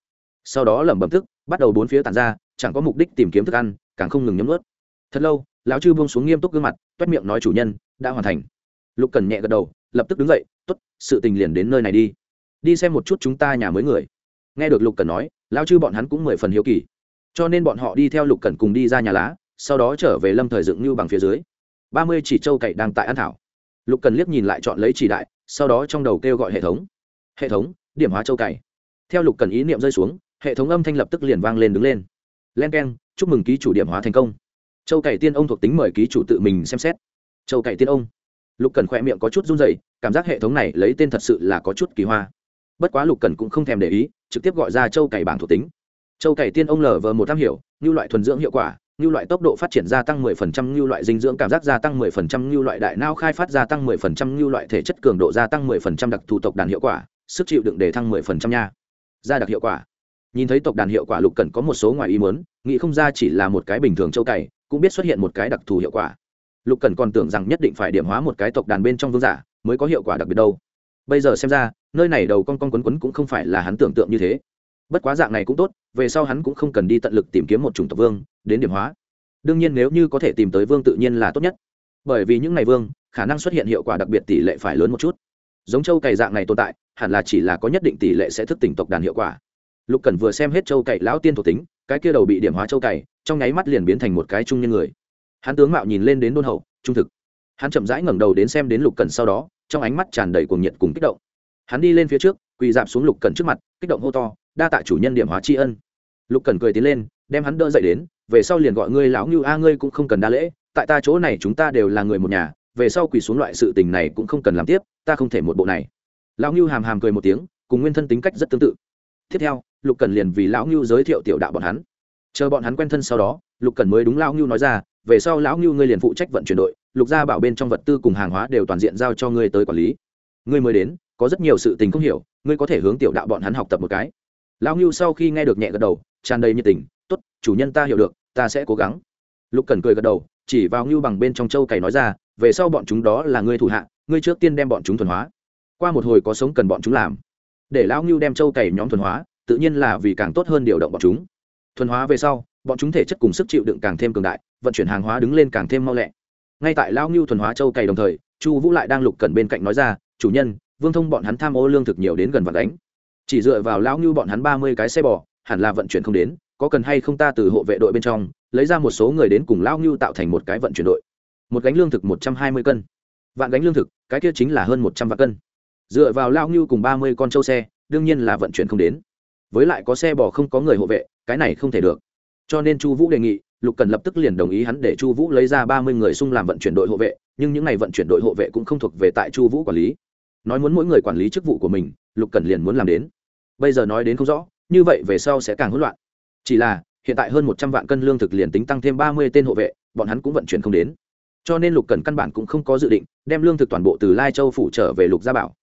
Sau đó lẩm bẩm thức bắt đầu bốn phía tàn ra, chẳng có mục đích tìm kiếm thức ăn, càng không ngừng nhấm ướt thật lâu, lão chư buông xuống nghiêm túc gương mặt, toét miệng nói chủ nhân, đã hoàn thành. Lục cần nhẹ gật đầu, lập tức đứng dậy t ố t sự tình liền đến nơi này đi. Đi xem một chút chúng ta nhà mới người. Nghe được lục cần nói, lão chư bọn hắn cũng mười phần hiếu kỳ. Cho nên bọn họ đi theo lục cần cùng đi ra nhà lá, sau đó trở về lâm thời dựng như bằng phía dưới. Ba mươi chỉ châu cậy đang tại ăn thảo. Lục cần liếc nhìn lại chọn lấy chỉ đại, sau đó trong đầu kêu gọi hệ thống. Hệ thống, điểm hóa châu cày. Theo lục cần ý niệm rơi xuống, hệ thống âm thanh lập tức liền vang lên đứng lên. Len k e n chúc mừng ký chủ điểm hóa thành công châu cày tiên ông thuộc tính mời ký chủ tự mình xem xét châu cày tiên ông lục cần khỏe miệng có chút run dày cảm giác hệ thống này lấy tên thật sự là có chút kỳ hoa bất quá lục cần cũng không thèm để ý trực tiếp gọi ra châu cày bảng thuộc tính châu cày tiên ông lờ vờ một tham hiểu như loại thuần dưỡng hiệu quả như loại tốc độ phát triển gia tăng 10%, như loại dinh dưỡng cảm giác gia tăng 10%, như loại đại não khai phát gia tăng 10%, như loại thể chất cường độ gia tăng 10% đặc thù tộc đàn hiệu quả, sức chịu đựng đề thăng 10% nha. Gia đặc hiệu quả. Nhìn thấy tộc đàn hiệu quả Lục Cẩn có một số ngoài ý muốn, nghĩ không ra chỉ là một cái bình thường châu cày, cũng biết xuất hiện một cái đặc thù hiệu quả. Lục Cẩn còn tưởng rằng nhất định phải điểm hóa một cái tộc đàn bên trong vương giả mới có hiệu quả đặc biệt đâu. Bây giờ xem ra, nơi này đầu con con quấn quấn cũng không phải là hắn tưởng tượng như thế. Bất quá dạng này cũng tốt về sau hắn cũng không cần đi tận lực tìm kiếm một chủng tộc vương đến điểm hóa. Đương nhiên nếu như có thể tìm tới vương tự nhiên là tốt nhất. Bởi vì những ngày vương khả năng xuất hiện hiệu quả đặc biệt tỷ lệ phải lớn một chút. Giống châu cày dạng này tồn tại hẳn là chỉ là có nhất định tỷ lệ sẽ thức tỉnh tộc đàn hiệu quả. Lục cần vừa xem hết châu cày lão tiên thuộc tính cái kia đầu bị điểm hóa châu cày trong nháy mắt liền biến thành một cái trung nhân người. Hắn tướng mạo nhìn lên đến đôn hậu, trung thực. Hắn chậm rãi ngẩng đầu đến xem đến lục cần sau đó, trong ánh mắt tràn đầy cuồng nhiệt cùng kích động. Hắn đi lên phía trước, quỳ dạp xuống lục cần trước mặt, kích động hô to, đa tạ chủ nhân điểm hóa tri ân. Lục cần cười tiến lên, đem hắn đỡ dậy đến, về sau liền gọi ngươi lão ngưu a, ngươi cũng không cần đa lễ, tại ta chỗ này chúng ta đều là người một nhà, về sau quỳ xuống loại sự tình này cũng không cần làm tiếp, ta không thể một bộ này. Lão ngưu hàm hàm cười một tiếng, cùng nguyên thân tính cách rất tương tự. Tiếp theo, lục cần liền vì lão ngưu giới thiệu tiểu đạo bọn hắn chờ bọn hắn quen thân sau đó, lục cần mới đúng lão ngưu nói ra, về sau lão ngưu ngươi liền phụ trách vận chuyển đội, lục gia bảo bên trong vật tư cùng hàng hóa đều toàn diện giao cho ngươi tới quản lý. Ngươi mới đến, có rất nhiều sự tình không hiểu, ngươi có thể hướng tiểu đạo bọn hắn học tập một cái. Lão ngưu sau khi nghe được nhẹ gật đầu, tràn đầy nhiệt tình, tốt, chủ nhân ta hiểu được, ta sẽ cố gắng. Lục cần cười gật đầu, chỉ vào ngưu bằng bên trong châu cày nói ra, về sau bọn chúng đó là ngươi thủ hạ, ngươi trước tiên đem bọn chúng thuần hóa. Qua một hồi có sống cần bọn chúng làm. Để lão ngưu đem châu cày nhóm thuần hóa, tự nhiên là vì càng tốt hơn điều động bọn chúng thuần hóa về sau, bọn chúng thể chất cùng sức chịu đựng càng thêm cường đại, vận chuyển hàng hóa đứng lên càng thêm mau lẹ. Ngay tại lão ngưu thuần hóa châu cày đồng thời, chu vũ lại đang lục cần bên cạnh nói ra, chủ nhân, vương thông bọn hắn tham ô lương thực nhiều đến gần vạn đánh chỉ dựa vào lão ngưu bọn hắn ba mươi cái xe bò, hẳn là vận chuyển không đến, có cần hay không ta từ hộ vệ đội bên trong, lấy ra một số người đến cùng lão ngưu tạo thành một cái vận chuyển đội. Một gánh lương thực một trăm hai mươi cân. Vạn gánh lương thực, cái kia chính là hơn một trăm vạn cân. Dựa vào lão ngưu cùng ba mươi con trâu xe, đương nhiên là vận chuyển không đến với lại có xe bò không có người hộ vệ, cái này không thể được. Cho nên chu vũ đề nghị, lục cần lập tức liền đồng ý hắn để chu vũ lấy ra ba mươi người xung làm vận chuyển đội hộ vệ, nhưng những n à y vận chuyển đội hộ vệ cũng không thuộc về tại chu vũ quản lý. Nói muốn mỗi người quản lý chức vụ của mình, lục cần liền muốn làm đến. Bây giờ nói đến không rõ, như vậy về sau sẽ càng hỗn loạn. Chỉ là, hiện tại hơn một trăm vạn cân lương thực liền tính tăng thêm ba mươi tên hộ vệ, bọn hắn cũng vận chuyển không đến. Cho nên lục cần căn bản cũng không có dự định đem lương thực toàn bộ từ lai châu phủ trở về lục gia bảo.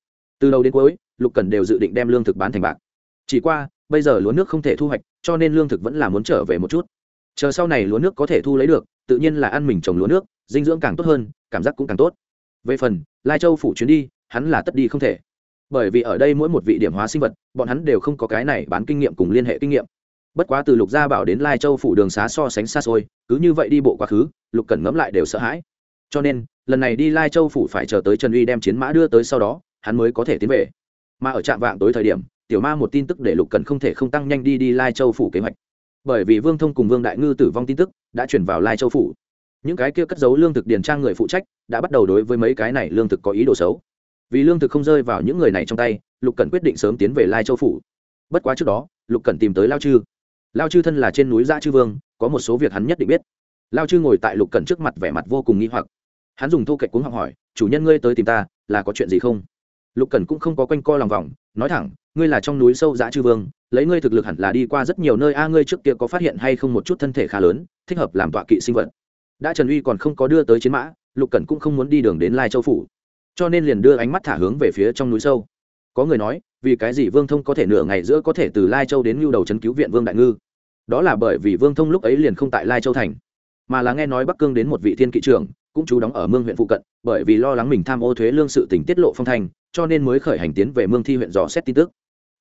Từ đầu đến cuối, lục cần đều dự định đem lương thực bán thành bạc. Chỉ qua bây giờ lúa nước không thể thu hoạch, cho nên lương thực vẫn là muốn trở về một chút. Chờ sau này lúa nước có thể thu lấy được, tự nhiên là ăn mình trồng lúa nước, dinh dưỡng càng tốt hơn, cảm giác cũng càng tốt. Về phần, lai châu phủ chuyến đi, hắn là tất đi không thể. Bởi vì ở đây mỗi một vị điểm hóa sinh vật, bọn hắn đều không có cái này bán kinh nghiệm cùng liên hệ kinh nghiệm. Bất quá từ lục gia bảo đến lai châu phủ đường xá so sánh xa xôi, cứ như vậy đi bộ quá khứ, lục cần ngẫm lại đều sợ hãi. Cho nên, lần này đi lai châu phủ phải chờ tới trần uy đem chiến mã đưa tới sau đó, hắn mới có thể tiến về. Mà ở trạm vạng tối thời điểm tiểu ma một tin tức để lục cần không thể không tăng nhanh đi đi lai châu phủ kế hoạch. Bởi vì vương thông cùng vương đại ngư tử vong tin tức đã chuyển vào lai châu phủ. Những cái kia cất giấu lương thực điền trang người phụ trách đã bắt đầu đối với mấy cái này lương thực có ý đồ xấu. Vì lương thực không rơi vào những người này trong tay, lục cần quyết định sớm tiến về lai châu phủ. Bất quá trước đó, lục cần tìm tới lao chư. Lao chư thân là trên núi giã chư vương, có một số việc hắn nhất định biết. Lao chư ngồi tại lục cần trước mặt vẻ mặt vô cùng nghi hoặc. Hắn dùng thu kệch cuống học hỏi, chủ nhân ngươi tới tìm ta, là có chuyện gì không? Lục cần cũng không có quanh co lòng vòng, nói thẳng ngươi là trong núi sâu dã chư vương, lấy ngươi thực lực hẳn là đi qua rất nhiều nơi, a, ngươi trước kia có phát hiện hay không một chút thân thể khá lớn, thích hợp làm tọa kỵ sinh vật? Đã trần uy còn không có đưa tới chiến mã, lục Cẩn cũng không muốn đi đường đến lai châu phủ, cho nên liền đưa ánh mắt thả hướng về phía trong núi sâu. Có người nói, vì cái gì vương thông có thể nửa ngày giữa có thể từ lai châu đến lưu đầu c cứu viện vương đại ngư? Đó là bởi vì vương thông lúc ấy liền không tại lai châu thành, mà là nghe nói bắc cương đến một vị thiên kỵ trưởng, cũng trú đóng ở mương huyện phụ cận, bởi vì lo lắng mình tham ô thuế lương sự tỉnh tiết lộ phong thành cho nên mới khởi hành tiến về mương thi huyện dò xét tin tức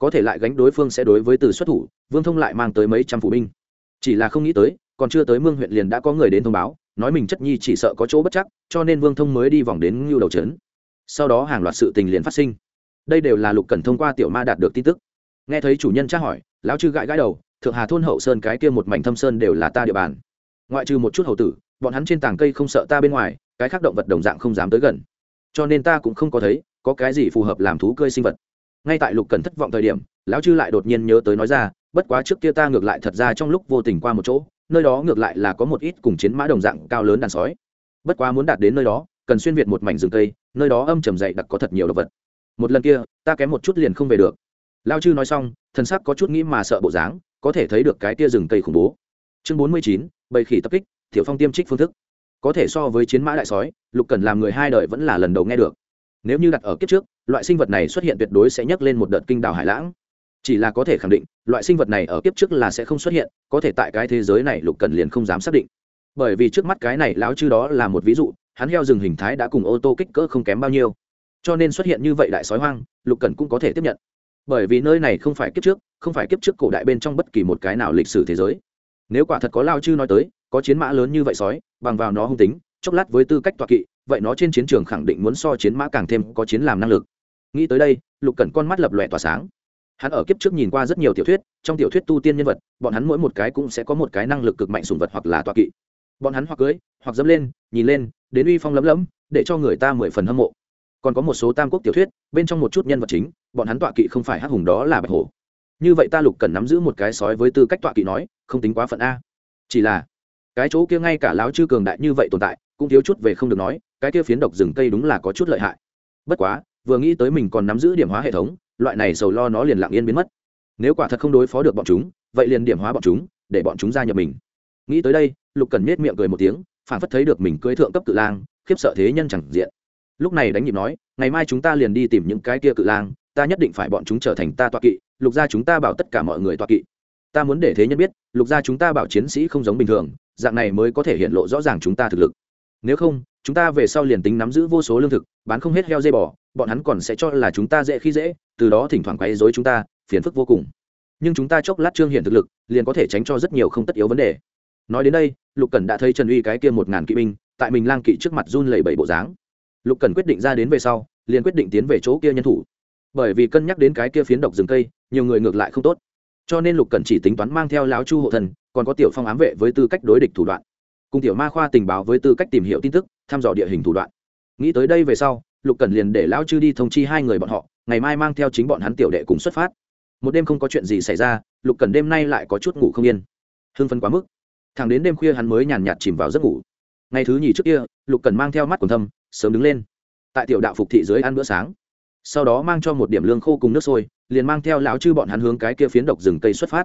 có thể lại gánh đối phương sẽ đối với từ xuất thủ, vương thông lại mang tới mấy trăm phụ binh. Chỉ là không nghĩ tới, còn chưa tới mương huyện liền đã có người đến thông báo, nói mình chất nhi chỉ sợ có chỗ bất chắc, cho nên vương thông mới đi vòng đến ngưu đầu trấn. Sau đó hàng loạt sự tình liền phát sinh. Đây đều là lục cần thông qua tiểu ma đạt được tin tức. Nghe thấy chủ nhân tra hỏi, lão chư gãi gãi đầu, thượng hà thôn hậu sơn cái kia một mảnh thâm sơn đều là ta địa bàn. Ngoại trừ một chút hậu tử, bọn hắn trên tảng cây không sợ ta bên ngoài, cái khác động vật đồng dạng không dám tới gần. Cho nên ta cũng không có thấy có cái gì phù hợp làm thú cơi sinh vật ngay tại lục cần thất vọng thời điểm, lão chư lại đột nhiên nhớ tới nói ra, bất quá trước kia ta ngược lại thật ra trong lúc vô tình qua một chỗ, nơi đó ngược lại là có một ít cùng chiến mã đồng dạng cao lớn đàn sói. Bất quá muốn đạt đến nơi đó, cần xuyên việt một mảnh rừng cây, nơi đó âm trầm dậy đặc có thật nhiều động vật. Một lần kia, ta kém một chút liền không về được. Lao chư nói xong, thần sắc có chút nghĩ mà sợ bộ dáng, có thể thấy được cái tia rừng cây khủng bố. Chương bốn mươi chín, bầy khỉ tập kích thiểu phong tiêm trích phương thức. Có thể so với chiến mã đại sói, lục cần làm người hai đời vẫn là lần đầu nghe được. Nếu như đặt ở kiếp trước loại sinh vật này xuất hiện tuyệt đối sẽ nhấc lên một đợt kinh đảo hải lãng. Chỉ là có thể khẳng định, loại sinh vật này ở kiếp trước là sẽ không xuất hiện, có thể tại cái thế giới này lục cần liền không dám xác định. Bởi vì trước mắt cái này lão chư đó là một ví dụ, hắn heo rừng hình thái đã cùng ô tô kích cỡ không kém bao nhiêu. Cho nên xuất hiện như vậy đại sói hoang, lục cần cũng có thể tiếp nhận. Bởi vì nơi này không phải kiếp trước, không phải kiếp trước cổ đại bên trong bất kỳ một cái nào lịch sử thế giới. Nếu quả thật có lao chư nói tới, có chiến mã lớn như vậy sói, bằng vào nó hung tính, chốc lát với tư cách toạ kỵ, vậy nó trên chiến trường khẳng định muốn so chiến mã càng thêm có chiến làm năng lực nghĩ tới đây, lục cẩn con mắt lập lòe tỏa sáng. Hắn ở kiếp trước nhìn qua rất nhiều tiểu thuyết, trong tiểu thuyết tu tiên nhân vật, bọn hắn mỗi một cái cũng sẽ có một cái năng lực cực mạnh sùng vật hoặc là tọa kỵ. Bọn hắn hoặc cưới, hoặc dẫm lên, nhìn lên, đến uy phong lấm lấm để cho người ta mười phần hâm mộ. Còn có một số tam quốc tiểu thuyết, bên trong một chút nhân vật chính, bọn hắn tọa kỵ không phải hắc hùng đó là bạch hổ. Như vậy ta lục cần nắm giữ một cái sói với tư cách tọa kỵ nói, không tính quá phận a. Chỉ là, cái chỗ kia ngay cả láo chư cường đại như vậy tồn tại, cũng thiếu chút về không được nói, cái kia phiến độc rừng cây đúng là có chút lợi hại. Bất quá vừa nghĩ tới mình còn nắm giữ điểm hóa hệ thống, loại này sầu lo nó liền lặng yên biến mất. Nếu quả thật không đối phó được bọn chúng, vậy liền điểm hóa bọn chúng, để bọn chúng gia nhập mình. Nghĩ tới đây, lục cần nết miệng cười một tiếng phản phất thấy được mình cưới thượng cấp cự lang, khiếp sợ thế nhân chẳng diện. Lúc này đánh nhịp nói, ngày mai chúng ta liền đi tìm những cái kia cự lang, ta nhất định phải bọn chúng trở thành ta toa kỵ, lục gia chúng ta bảo tất cả mọi người toa kỵ. Ta muốn để thế nhân biết, lục gia chúng ta bảo chiến sĩ không giống bình thường, dạng này mới có thể hiện lộ rõ ràng chúng ta thực lực nếu không, chúng ta về sau liền tính nắm giữ vô số lương thực, bán không hết heo dây bò, bọn hắn còn sẽ cho là chúng ta dễ khi dễ, từ đó thỉnh thoảng quấy dối chúng ta, phiền phức vô cùng. Nhưng chúng ta chốc lát trương hiện thực lực, liền có thể tránh cho rất nhiều không tất yếu vấn đề. Nói đến đây, lục cần đã thấy trần uy cái kia một ngàn kỵ binh, tại mình lang kỵ trước mặt run lẩy bẩy bộ dáng. Lục cần quyết định ra đến về sau, liền quyết định tiến về chỗ kia nhân thủ. Bởi vì cân nhắc đến cái kia phiến độc rừng cây, nhiều người ngược lại không tốt. Cho nên lục cần chỉ tính toán mang theo láo chu hộ thần, còn có tiểu phong ám vệ với tư cách đối địch thủ đoạn cùng tiểu ma khoa tình báo với tư cách tìm hiểu tin tức, thăm dò địa hình thủ đoạn. Nghĩ tới đây về sau, lục cần liền để lão chư đi thông chi hai người bọn họ, ngày mai mang theo chính bọn hắn tiểu đệ cùng xuất phát. Một đêm không có chuyện gì xảy ra, lục cần đêm nay lại có chút ngủ không yên. Hưng phân quá mức. Thẳng đến đêm khuya hắn mới nhàn nhạt chìm vào giấc ngủ. Ngày thứ nhì trước kia, lục cần mang theo mắt còn thâm, sớm đứng lên. Tại tiểu đạo phục thị dưới ăn bữa sáng, sau đó mang cho một điểm lương khô cùng nước sôi, liền mang theo lão chư bọn hắn hướng cái kia phiến độc rừng cây xuất phát.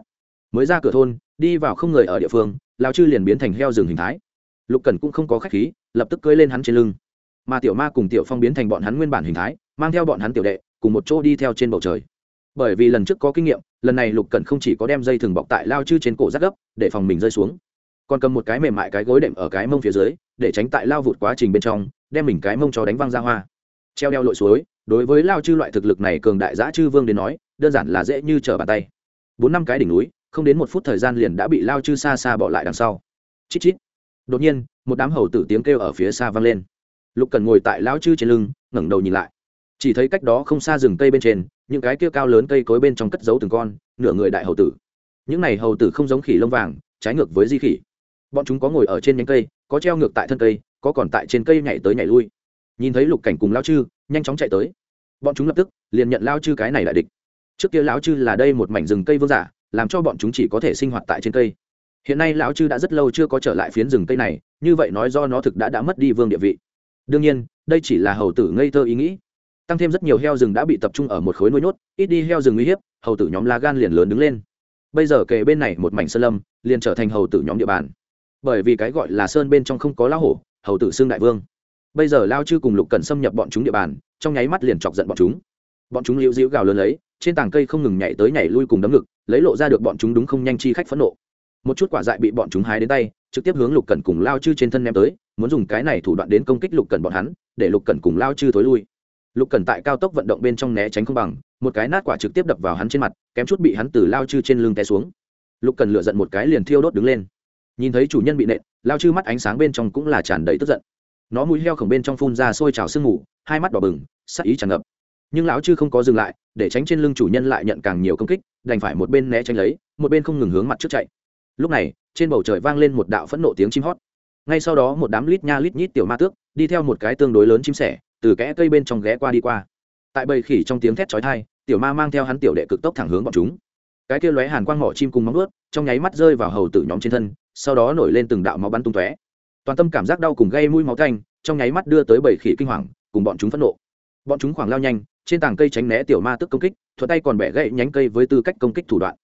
Mới ra cửa thôn, đi vào không người ở địa phương lão chư liền biến thành heo rừng hình thái. Lục cần cũng không có khách khí, lập tức cưỡi lên hắn trên lưng. Mà tiểu ma cùng tiểu phong biến thành bọn hắn nguyên bản hình thái, mang theo bọn hắn tiểu đệ, cùng một chỗ đi theo trên bầu trời. Bởi vì lần trước có kinh nghiệm, lần này lục cần không chỉ có đem dây thừng bọc tại lao chư trên cổ rác gấp, để phòng mình rơi xuống, còn cầm một cái mềm mại cái gối đệm ở cái mông phía dưới, để tránh tại lao vụt quá trình bên trong, đem mình cái mông cho đánh văng ra hoa. Treo đeo lội suối, đối với lao chư loại thực lực này cường đại giã chư vương đến nói, đơn giản là dễ như trở bàn tay. Bốn năm cái đỉnh núi không đến một phút thời gian liền đã bị lao chư xa xa bỏ lại đằng sau. Chít chít. Đột nhiên, một đám hầu tử tiếng kêu ở phía xa vang lên. Lục cần ngồi tại lao chư trên lưng, ngẩng đầu nhìn lại. Chỉ thấy cách đó không xa rừng cây bên trên, những cái kia cao lớn cây cối bên trong cất giấu từng con, nửa người đại hầu tử. Những này hầu tử không giống khỉ lông vàng, trái ngược với di khỉ. Bọn chúng có ngồi ở trên nhánh cây, có treo ngược tại thân cây, có còn tại trên cây nhảy tới nhảy lui. Nhìn thấy lục cảnh cùng lao chư, nhanh chóng chạy tới. Bọn chúng lập tức liền nhận lao chư cái này đại địch. Trước kia lão chư là đây một mảnh rừng cây vương giả làm cho bọn chúng chỉ có thể sinh hoạt tại trên cây. Hiện nay lão chư đã rất lâu chưa có trở lại phiến rừng cây này, như vậy nói do nó thực đã đã mất đi vương địa vị. Đương nhiên, đây chỉ là hầu tử ngây thơ ý nghĩ. Tăng thêm rất nhiều heo rừng đã bị tập trung ở một khối nuôi nhốt, ít đi heo rừng uy hiếp, hầu tử nhóm lá gan liền lớn đứng lên. Bây giờ kề bên này một mảnh sơn lâm, liền trở thành hầu tử nhóm địa bàn. Bởi vì cái gọi là sơn bên trong không có lão hổ, hầu tử xương đại vương. Bây giờ lao chư cùng lục cần xâm nhập bọn chúng địa bàn, trong nháy mắt liền chọc giận bọn chúng. Bọn chúng liễu dĩu gào lớn lấy trên tảng cây không ngừng nhảy tới nhảy lui cùng đấm ngực, lấy lộ ra được bọn chúng đúng không nhanh chi khách phẫn nộ. Một chút quả dại bị bọn chúng hái đến tay, trực tiếp hướng lục cẩn cùng lao chư trên thân ném tới, muốn dùng cái này thủ đoạn đến công kích lục cẩn bọn hắn, để lục cẩn cùng lao chư thối lui. Lục cẩn tại cao tốc vận động bên trong né tránh không bằng, một cái nát quả trực tiếp đập vào hắn trên mặt, kém chút bị hắn từ lao chư trên lưng té xuống. Lục cẩn lựa giận một cái liền thiêu đốt đứng lên. Nhìn thấy chủ nhân bị nện, lao chư mắt ánh sáng bên trong cũng là tràn đầy tức giận. Nó mũi heo khổng bên trong phun ra sôi trào sương mù, hai mắt đỏ bừng, sắc ý tràn ngập nhưng lão chư không có dừng lại, để tránh trên lưng chủ nhân lại nhận càng nhiều công kích, đành phải một bên né tránh lấy, một bên không ngừng hướng mặt trước chạy. Lúc này, trên bầu trời vang lên một đạo phẫn nộ tiếng chim hót. Ngay sau đó một đám lít nha lít nhít tiểu ma tước, đi theo một cái tương đối lớn chim sẻ, từ kẽ cây bên trong ghé qua đi qua. Tại bầy khỉ trong tiếng thét chói thai tiểu ma mang theo hắn tiểu đệ cực tốc thẳng hướng bọn chúng. Cái kia lóe hàn quang mỏ chim cùng móng ướt trong nháy mắt rơi vào hầu tử nhóm trên thân, sau đó nổi lên từng đạo máu bắn tung tóe. Toàn tâm cảm giác đau cùng gây mũi máu thanh trong nháy mắt đưa tới bầy khỉ kinh hoàng, cùng bọn chúng phẫn nộ. Bọn chúng khoảng lao nhanh trên tảng cây tránh né tiểu ma tức công kích, thuận tay còn bẻ gãy nhánh cây với tư cách công kích thủ đoạn.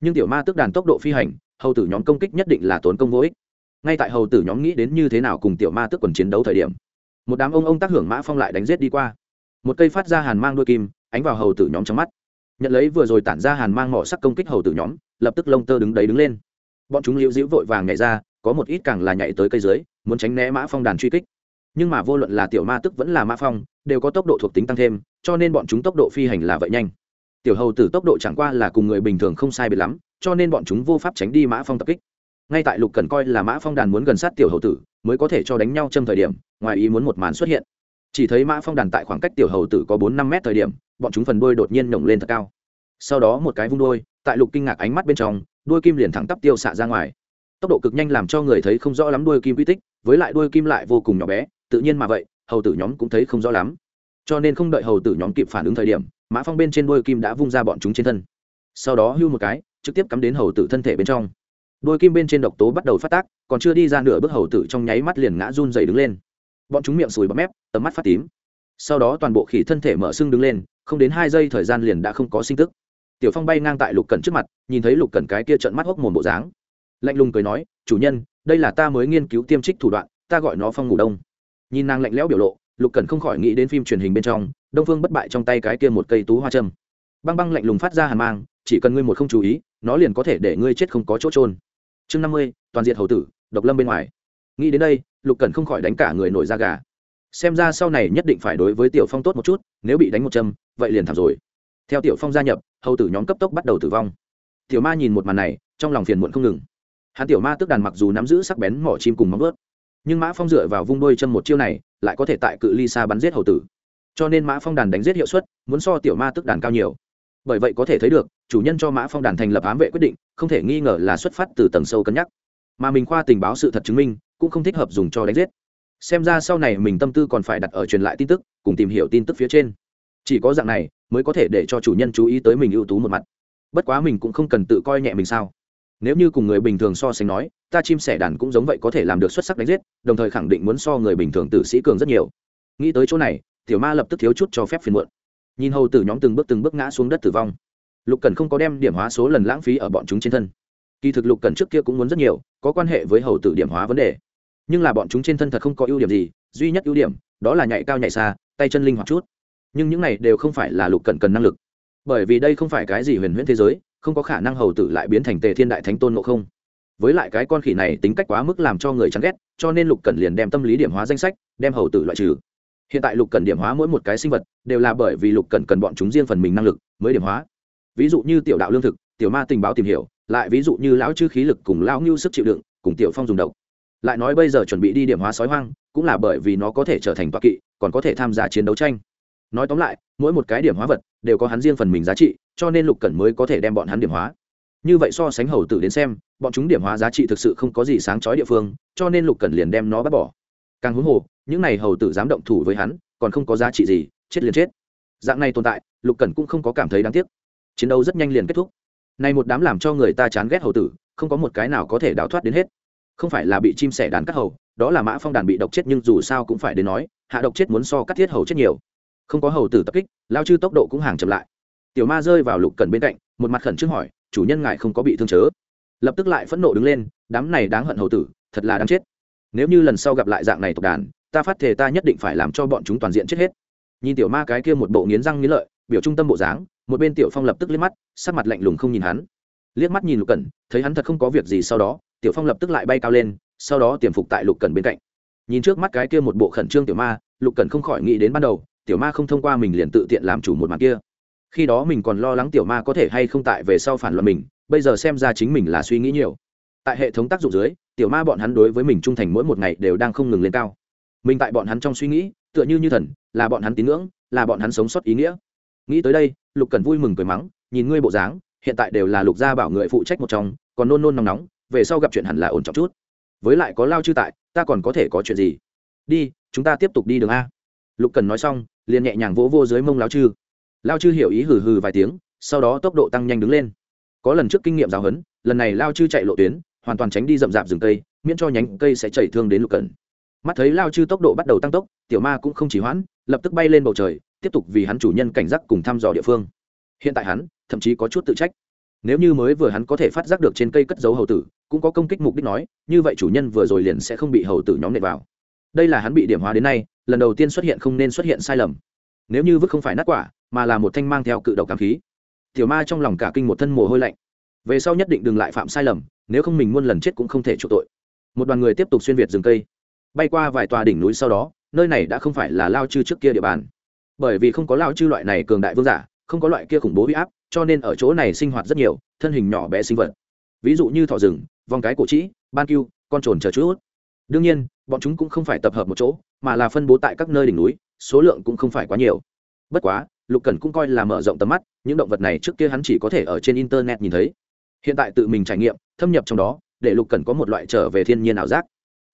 Nhưng tiểu ma tức đàn tốc độ phi hành, hầu tử nhóm công kích nhất định là tốn công vô ích. Ngay tại hầu tử nhóm nghĩ đến như thế nào cùng tiểu ma tức quần chiến đấu thời điểm, một đám ông ông tác hưởng mã phong lại đánh g i ế t đi qua. Một cây phát ra hàn mang đôi kim, ánh vào hầu tử nhóm trong mắt. Nhận lấy vừa rồi tản ra hàn mang mỏ sắc công kích hầu tử nhóm, lập tức lông tơ đứng đấy đứng lên. Bọn chúng liễu dĩu vội vàng nhảy ra, có một ít càng là nhảy tới cây dưới, muốn tránh né mã phong đàn truy kích. Nhưng mà vô luận là tiểu ma tức vẫn là mã phong đều có tốc độ thuộc tính tăng thêm, cho nên bọn chúng tốc độ phi hành là vậy nhanh. Tiểu hầu tử tốc độ chẳng qua là cùng người bình thường không sai biệt lắm, cho nên bọn chúng vô pháp tránh đi mã phong tập kích. Ngay tại lục cần coi là mã phong đàn muốn gần sát tiểu hầu tử, mới có thể cho đánh nhau châm thời điểm, ngoài ý muốn một màn xuất hiện. Chỉ thấy mã phong đàn tại khoảng cách tiểu hầu tử có bốn năm mét thời điểm, bọn chúng phần đuôi đột nhiên nổng lên thật cao. Sau đó một cái vung đuôi, tại lục kinh ngạc ánh mắt bên trong, đuôi kim liền thẳng tắp tiêu xạ ra ngoài. Tốc độ cực nhanh làm cho người thấy không rõ lắm đuôi kim quy tích, với lại đuôi kim lại vô cùng nhỏ bé, tự nhiên mà vậy hầu tử nhóm cũng thấy không rõ lắm. Cho nên không đợi hầu tử nhóm kịp phản ứng thời điểm, mã phong bên trên đôi kim đã vung ra bọn chúng trên thân. Sau đó hưu một cái, trực tiếp cắm đến hầu tử thân thể bên trong. Đôi kim bên trên độc tố bắt đầu phát tác, còn chưa đi ra nửa bước hầu tử trong nháy mắt liền ngã run dày đứng lên. Bọn chúng miệng sùi bấm mép, tầm mắt phát tím. Sau đó toàn bộ khỉ thân thể mở sưng đứng lên, không đến hai giây thời gian liền đã không có sinh tức. Tiểu phong bay ngang tại lục cẩn trước mặt, nhìn thấy lục cẩn cái kia trận mắt hốc mồm bộ dáng. Lạnh lùng cười nói, chủ nhân, đây là ta mới nghiên cứu tiêm trích thủ đoạn, ta gọi nó phong ngủ đông nhìn nàng lạnh lẽo biểu lộ, lục cẩn không khỏi nghĩ đến phim truyền hình bên trong, đông phương bất bại trong tay cái kia một cây tú hoa châm. Băng băng lạnh lùng phát ra hàn mang, chỉ cần ngươi một không chú ý, nó liền có thể để ngươi chết không có chỗ trôn chương năm mươi, toàn diện hầu tử, độc lâm bên ngoài. Nghĩ đến đây, lục cẩn không khỏi đánh cả người nổi da gà. Xem ra sau này nhất định phải đối với tiểu phong tốt một chút, nếu bị đánh một châm, vậy liền thảm rồi. Theo tiểu phong gia nhập, hầu tử nhóm cấp tốc bắt đầu tử vong. Tiểu ma nhìn một màn này, trong lòng phiền muộn không ngừng. Hắn tiểu ma tức đàn mặc dù nắm giữ sắc bén mỏ chim cùng móng ướt nhưng mã phong dựa vào vung đôi chân một chiêu này lại có thể tại cự ly xa bắn giết hầu tử. Cho nên mã phong đàn đánh giết hiệu suất, muốn so tiểu ma tức đàn cao nhiều. Bởi vậy có thể thấy được, chủ nhân cho mã phong đàn thành lập ám vệ quyết định, không thể nghi ngờ là xuất phát từ tầng sâu cân nhắc. Mà mình khoa tình báo sự thật chứng minh, cũng không thích hợp dùng cho đánh giết. Xem ra sau này mình tâm tư còn phải đặt ở truyền lại tin tức, cùng tìm hiểu tin tức phía trên. Chỉ có dạng này, mới có thể để cho chủ nhân chú ý tới mình ưu tú một mặt. Bất quá mình cũng không cần tự coi nhẹ mình sao nếu như cùng người bình thường so sánh nói, ta chim sẻ đàn cũng giống vậy có thể làm được xuất sắc đánh giết, đồng thời khẳng định muốn so người bình thường tử sĩ cường rất nhiều. Nghĩ tới chỗ này, tiểu ma lập tức thiếu chút cho phép phiền muộn. Nhìn hầu tử nhóm từng bước từng bước ngã xuống đất tử vong. Lục cần không có đem điểm hóa số lần lãng phí ở bọn chúng trên thân. Kỳ thực lục cần trước kia cũng muốn rất nhiều, có quan hệ với hầu tử điểm hóa vấn đề. Nhưng là bọn chúng trên thân thật không có ưu điểm gì, duy nhất ưu điểm, đó là nhạy cao nhạy xa, tay chân linh hoạt chút. Nhưng những này đều không phải là lục cần cần năng lực. Bởi vì đây không phải cái gì huyền huyễn thế giới không có khả năng hầu tử lại biến thành tề thiên đại thánh tôn ngộ không. Với lại cái con khỉ này tính cách quá mức làm cho người chán ghét, cho nên lục cần liền đem tâm lý điểm hóa danh sách, đem hầu tử loại trừ. Hiện tại lục cần điểm hóa mỗi một cái sinh vật, đều là bởi vì lục cần cần bọn chúng riêng phần mình năng lực mới điểm hóa. Ví dụ như tiểu đạo lương thực, tiểu ma tình báo tìm hiểu, lại ví dụ như lão chư khí lực cùng lão ngưu sức chịu đựng, cùng tiểu phong dùng độc. Lại nói bây giờ chuẩn bị đi điểm hóa sói hoang, cũng là bởi vì nó có thể trở thành toa kỵ, còn có thể tham gia chiến đấu tranh nói tóm lại, mỗi một cái điểm hóa vật đều có hắn riêng phần mình giá trị, cho nên lục cẩn mới có thể đem bọn hắn điểm hóa. Như vậy so sánh hầu tử đến xem, bọn chúng điểm hóa giá trị thực sự không có gì sáng chói địa phương, cho nên lục cẩn liền đem nó bắt bỏ. Càng huống hồ, những này hầu tử dám động thủ với hắn, còn không có giá trị gì, chết liền chết. Dạng này tồn tại, lục cẩn cũng không có cảm thấy đáng tiếc. Chiến đấu rất nhanh liền kết thúc. Này một đám làm cho người ta chán ghét hầu tử, không có một cái nào có thể đào thoát đến hết. Không phải là bị chim sẻ đàn cắt hầu, đó là mã phong đàn bị độc chết nhưng dù sao cũng phải đến nói, hạ độc chết muốn so cắt thiết hầu chết nhiều không có hầu tử tập kích, lao chư tốc độ cũng hàng chậm lại. Tiểu ma rơi vào lục cần bên cạnh, một mặt khẩn trương hỏi, chủ nhân ngài không có bị thương chớ? Lập tức lại phẫn nộ đứng lên, đám này đáng hận hầu tử, thật là đáng chết. Nếu như lần sau gặp lại dạng này tộc đàn, ta phát thể ta nhất định phải làm cho bọn chúng toàn diện chết hết. Nhìn tiểu ma cái kia một bộ nghiến răng nghiến lợi, biểu trung tâm bộ dáng, một bên tiểu phong lập tức liếc mắt, sắc mặt lạnh lùng không nhìn hắn. Liếc mắt nhìn lục cẩn, thấy hắn thật không có việc gì sau đó, tiểu phong lập tức lại bay cao lên, sau đó tiềm phục tại lục cẩn bên cạnh. Nhìn trước mắt cái kia một bộ khẩn trương tiểu ma, lục cẩn không khỏi nghĩ đến ban đầu tiểu ma không thông qua mình liền tự tiện làm chủ một mặt kia. Khi đó mình còn lo lắng tiểu ma có thể hay không tại về sau phản loạn mình, bây giờ xem ra chính mình là suy nghĩ nhiều. Tại hệ thống tác dụng dưới, tiểu ma bọn hắn đối với mình trung thành mỗi một ngày đều đang không ngừng lên cao. Mình tại bọn hắn trong suy nghĩ, tựa như như thần, là bọn hắn tín ngưỡng, là bọn hắn sống sót ý nghĩa. Nghĩ tới đây, lục cần vui mừng cười mắng, nhìn ngươi bộ dáng, hiện tại đều là lục gia bảo người phụ trách một trong, còn nôn nôn nóng nóng, về sau gặp chuyện hẳn là ổn trọng chút. Với lại có lao chư tại, ta còn có thể có chuyện gì? Đi, chúng ta tiếp tục đi đường a. Lục cần nói xong liền nhẹ nhàng vỗ vô dưới mông lao chư. Lao chư hiểu ý hừ hừ vài tiếng, sau đó tốc độ tăng nhanh đứng lên. Có lần trước kinh nghiệm giáo huấn, lần này lao chư chạy lộ tuyến, hoàn toàn tránh đi rậm rạp rừng cây, miễn cho nhánh cây sẽ chảy thương đến lục cần mắt thấy lao chư tốc độ bắt đầu tăng tốc, tiểu ma cũng không chỉ hoãn, lập tức bay lên bầu trời, tiếp tục vì hắn chủ nhân cảnh giác cùng thăm dò địa phương. Hiện tại hắn, thậm chí có chút tự trách. Nếu như mới vừa hắn có thể phát giác được trên cây cất dấu hầu tử, cũng có công kích mục đích nói, như vậy chủ nhân vừa rồi liền sẽ không bị hầu tử nhóm nệ vào đây là hắn bị điểm hóa đến nay, lần đầu tiên xuất hiện không nên xuất hiện sai lầm. Nếu như vứt không phải nát quả, mà là một thanh mang theo cự đầu cảm khí. Tiểu ma trong lòng cả kinh một thân mồ hôi lạnh. Về sau nhất định đừng lại phạm sai lầm, nếu không mình muôn lần chết cũng không thể chịu tội. Một đoàn người tiếp tục xuyên việt rừng cây. Bay qua vài tòa đỉnh núi sau đó, nơi này đã không phải là lao chư trước kia địa bàn. Bởi vì không có lao chư loại này cường đại vương giả, không có loại kia khủng bố huy áp, cho nên ở chỗ này sinh hoạt rất nhiều, thân hình nhỏ bé sinh vật. Ví dụ như thỏ rừng, vòng cái cổ trĩ, ban cưu, con trồn chờ chút đương nhiên, bọn chúng cũng không phải tập hợp một chỗ, mà là phân bố tại các nơi đỉnh núi, số lượng cũng không phải quá nhiều. Bất quá, lục cần cũng coi là mở rộng tầm mắt, những động vật này trước kia hắn chỉ có thể ở trên internet nhìn thấy. Hiện tại tự mình trải nghiệm, thâm nhập trong đó, để lục cần có một loại trở về thiên nhiên ảo giác.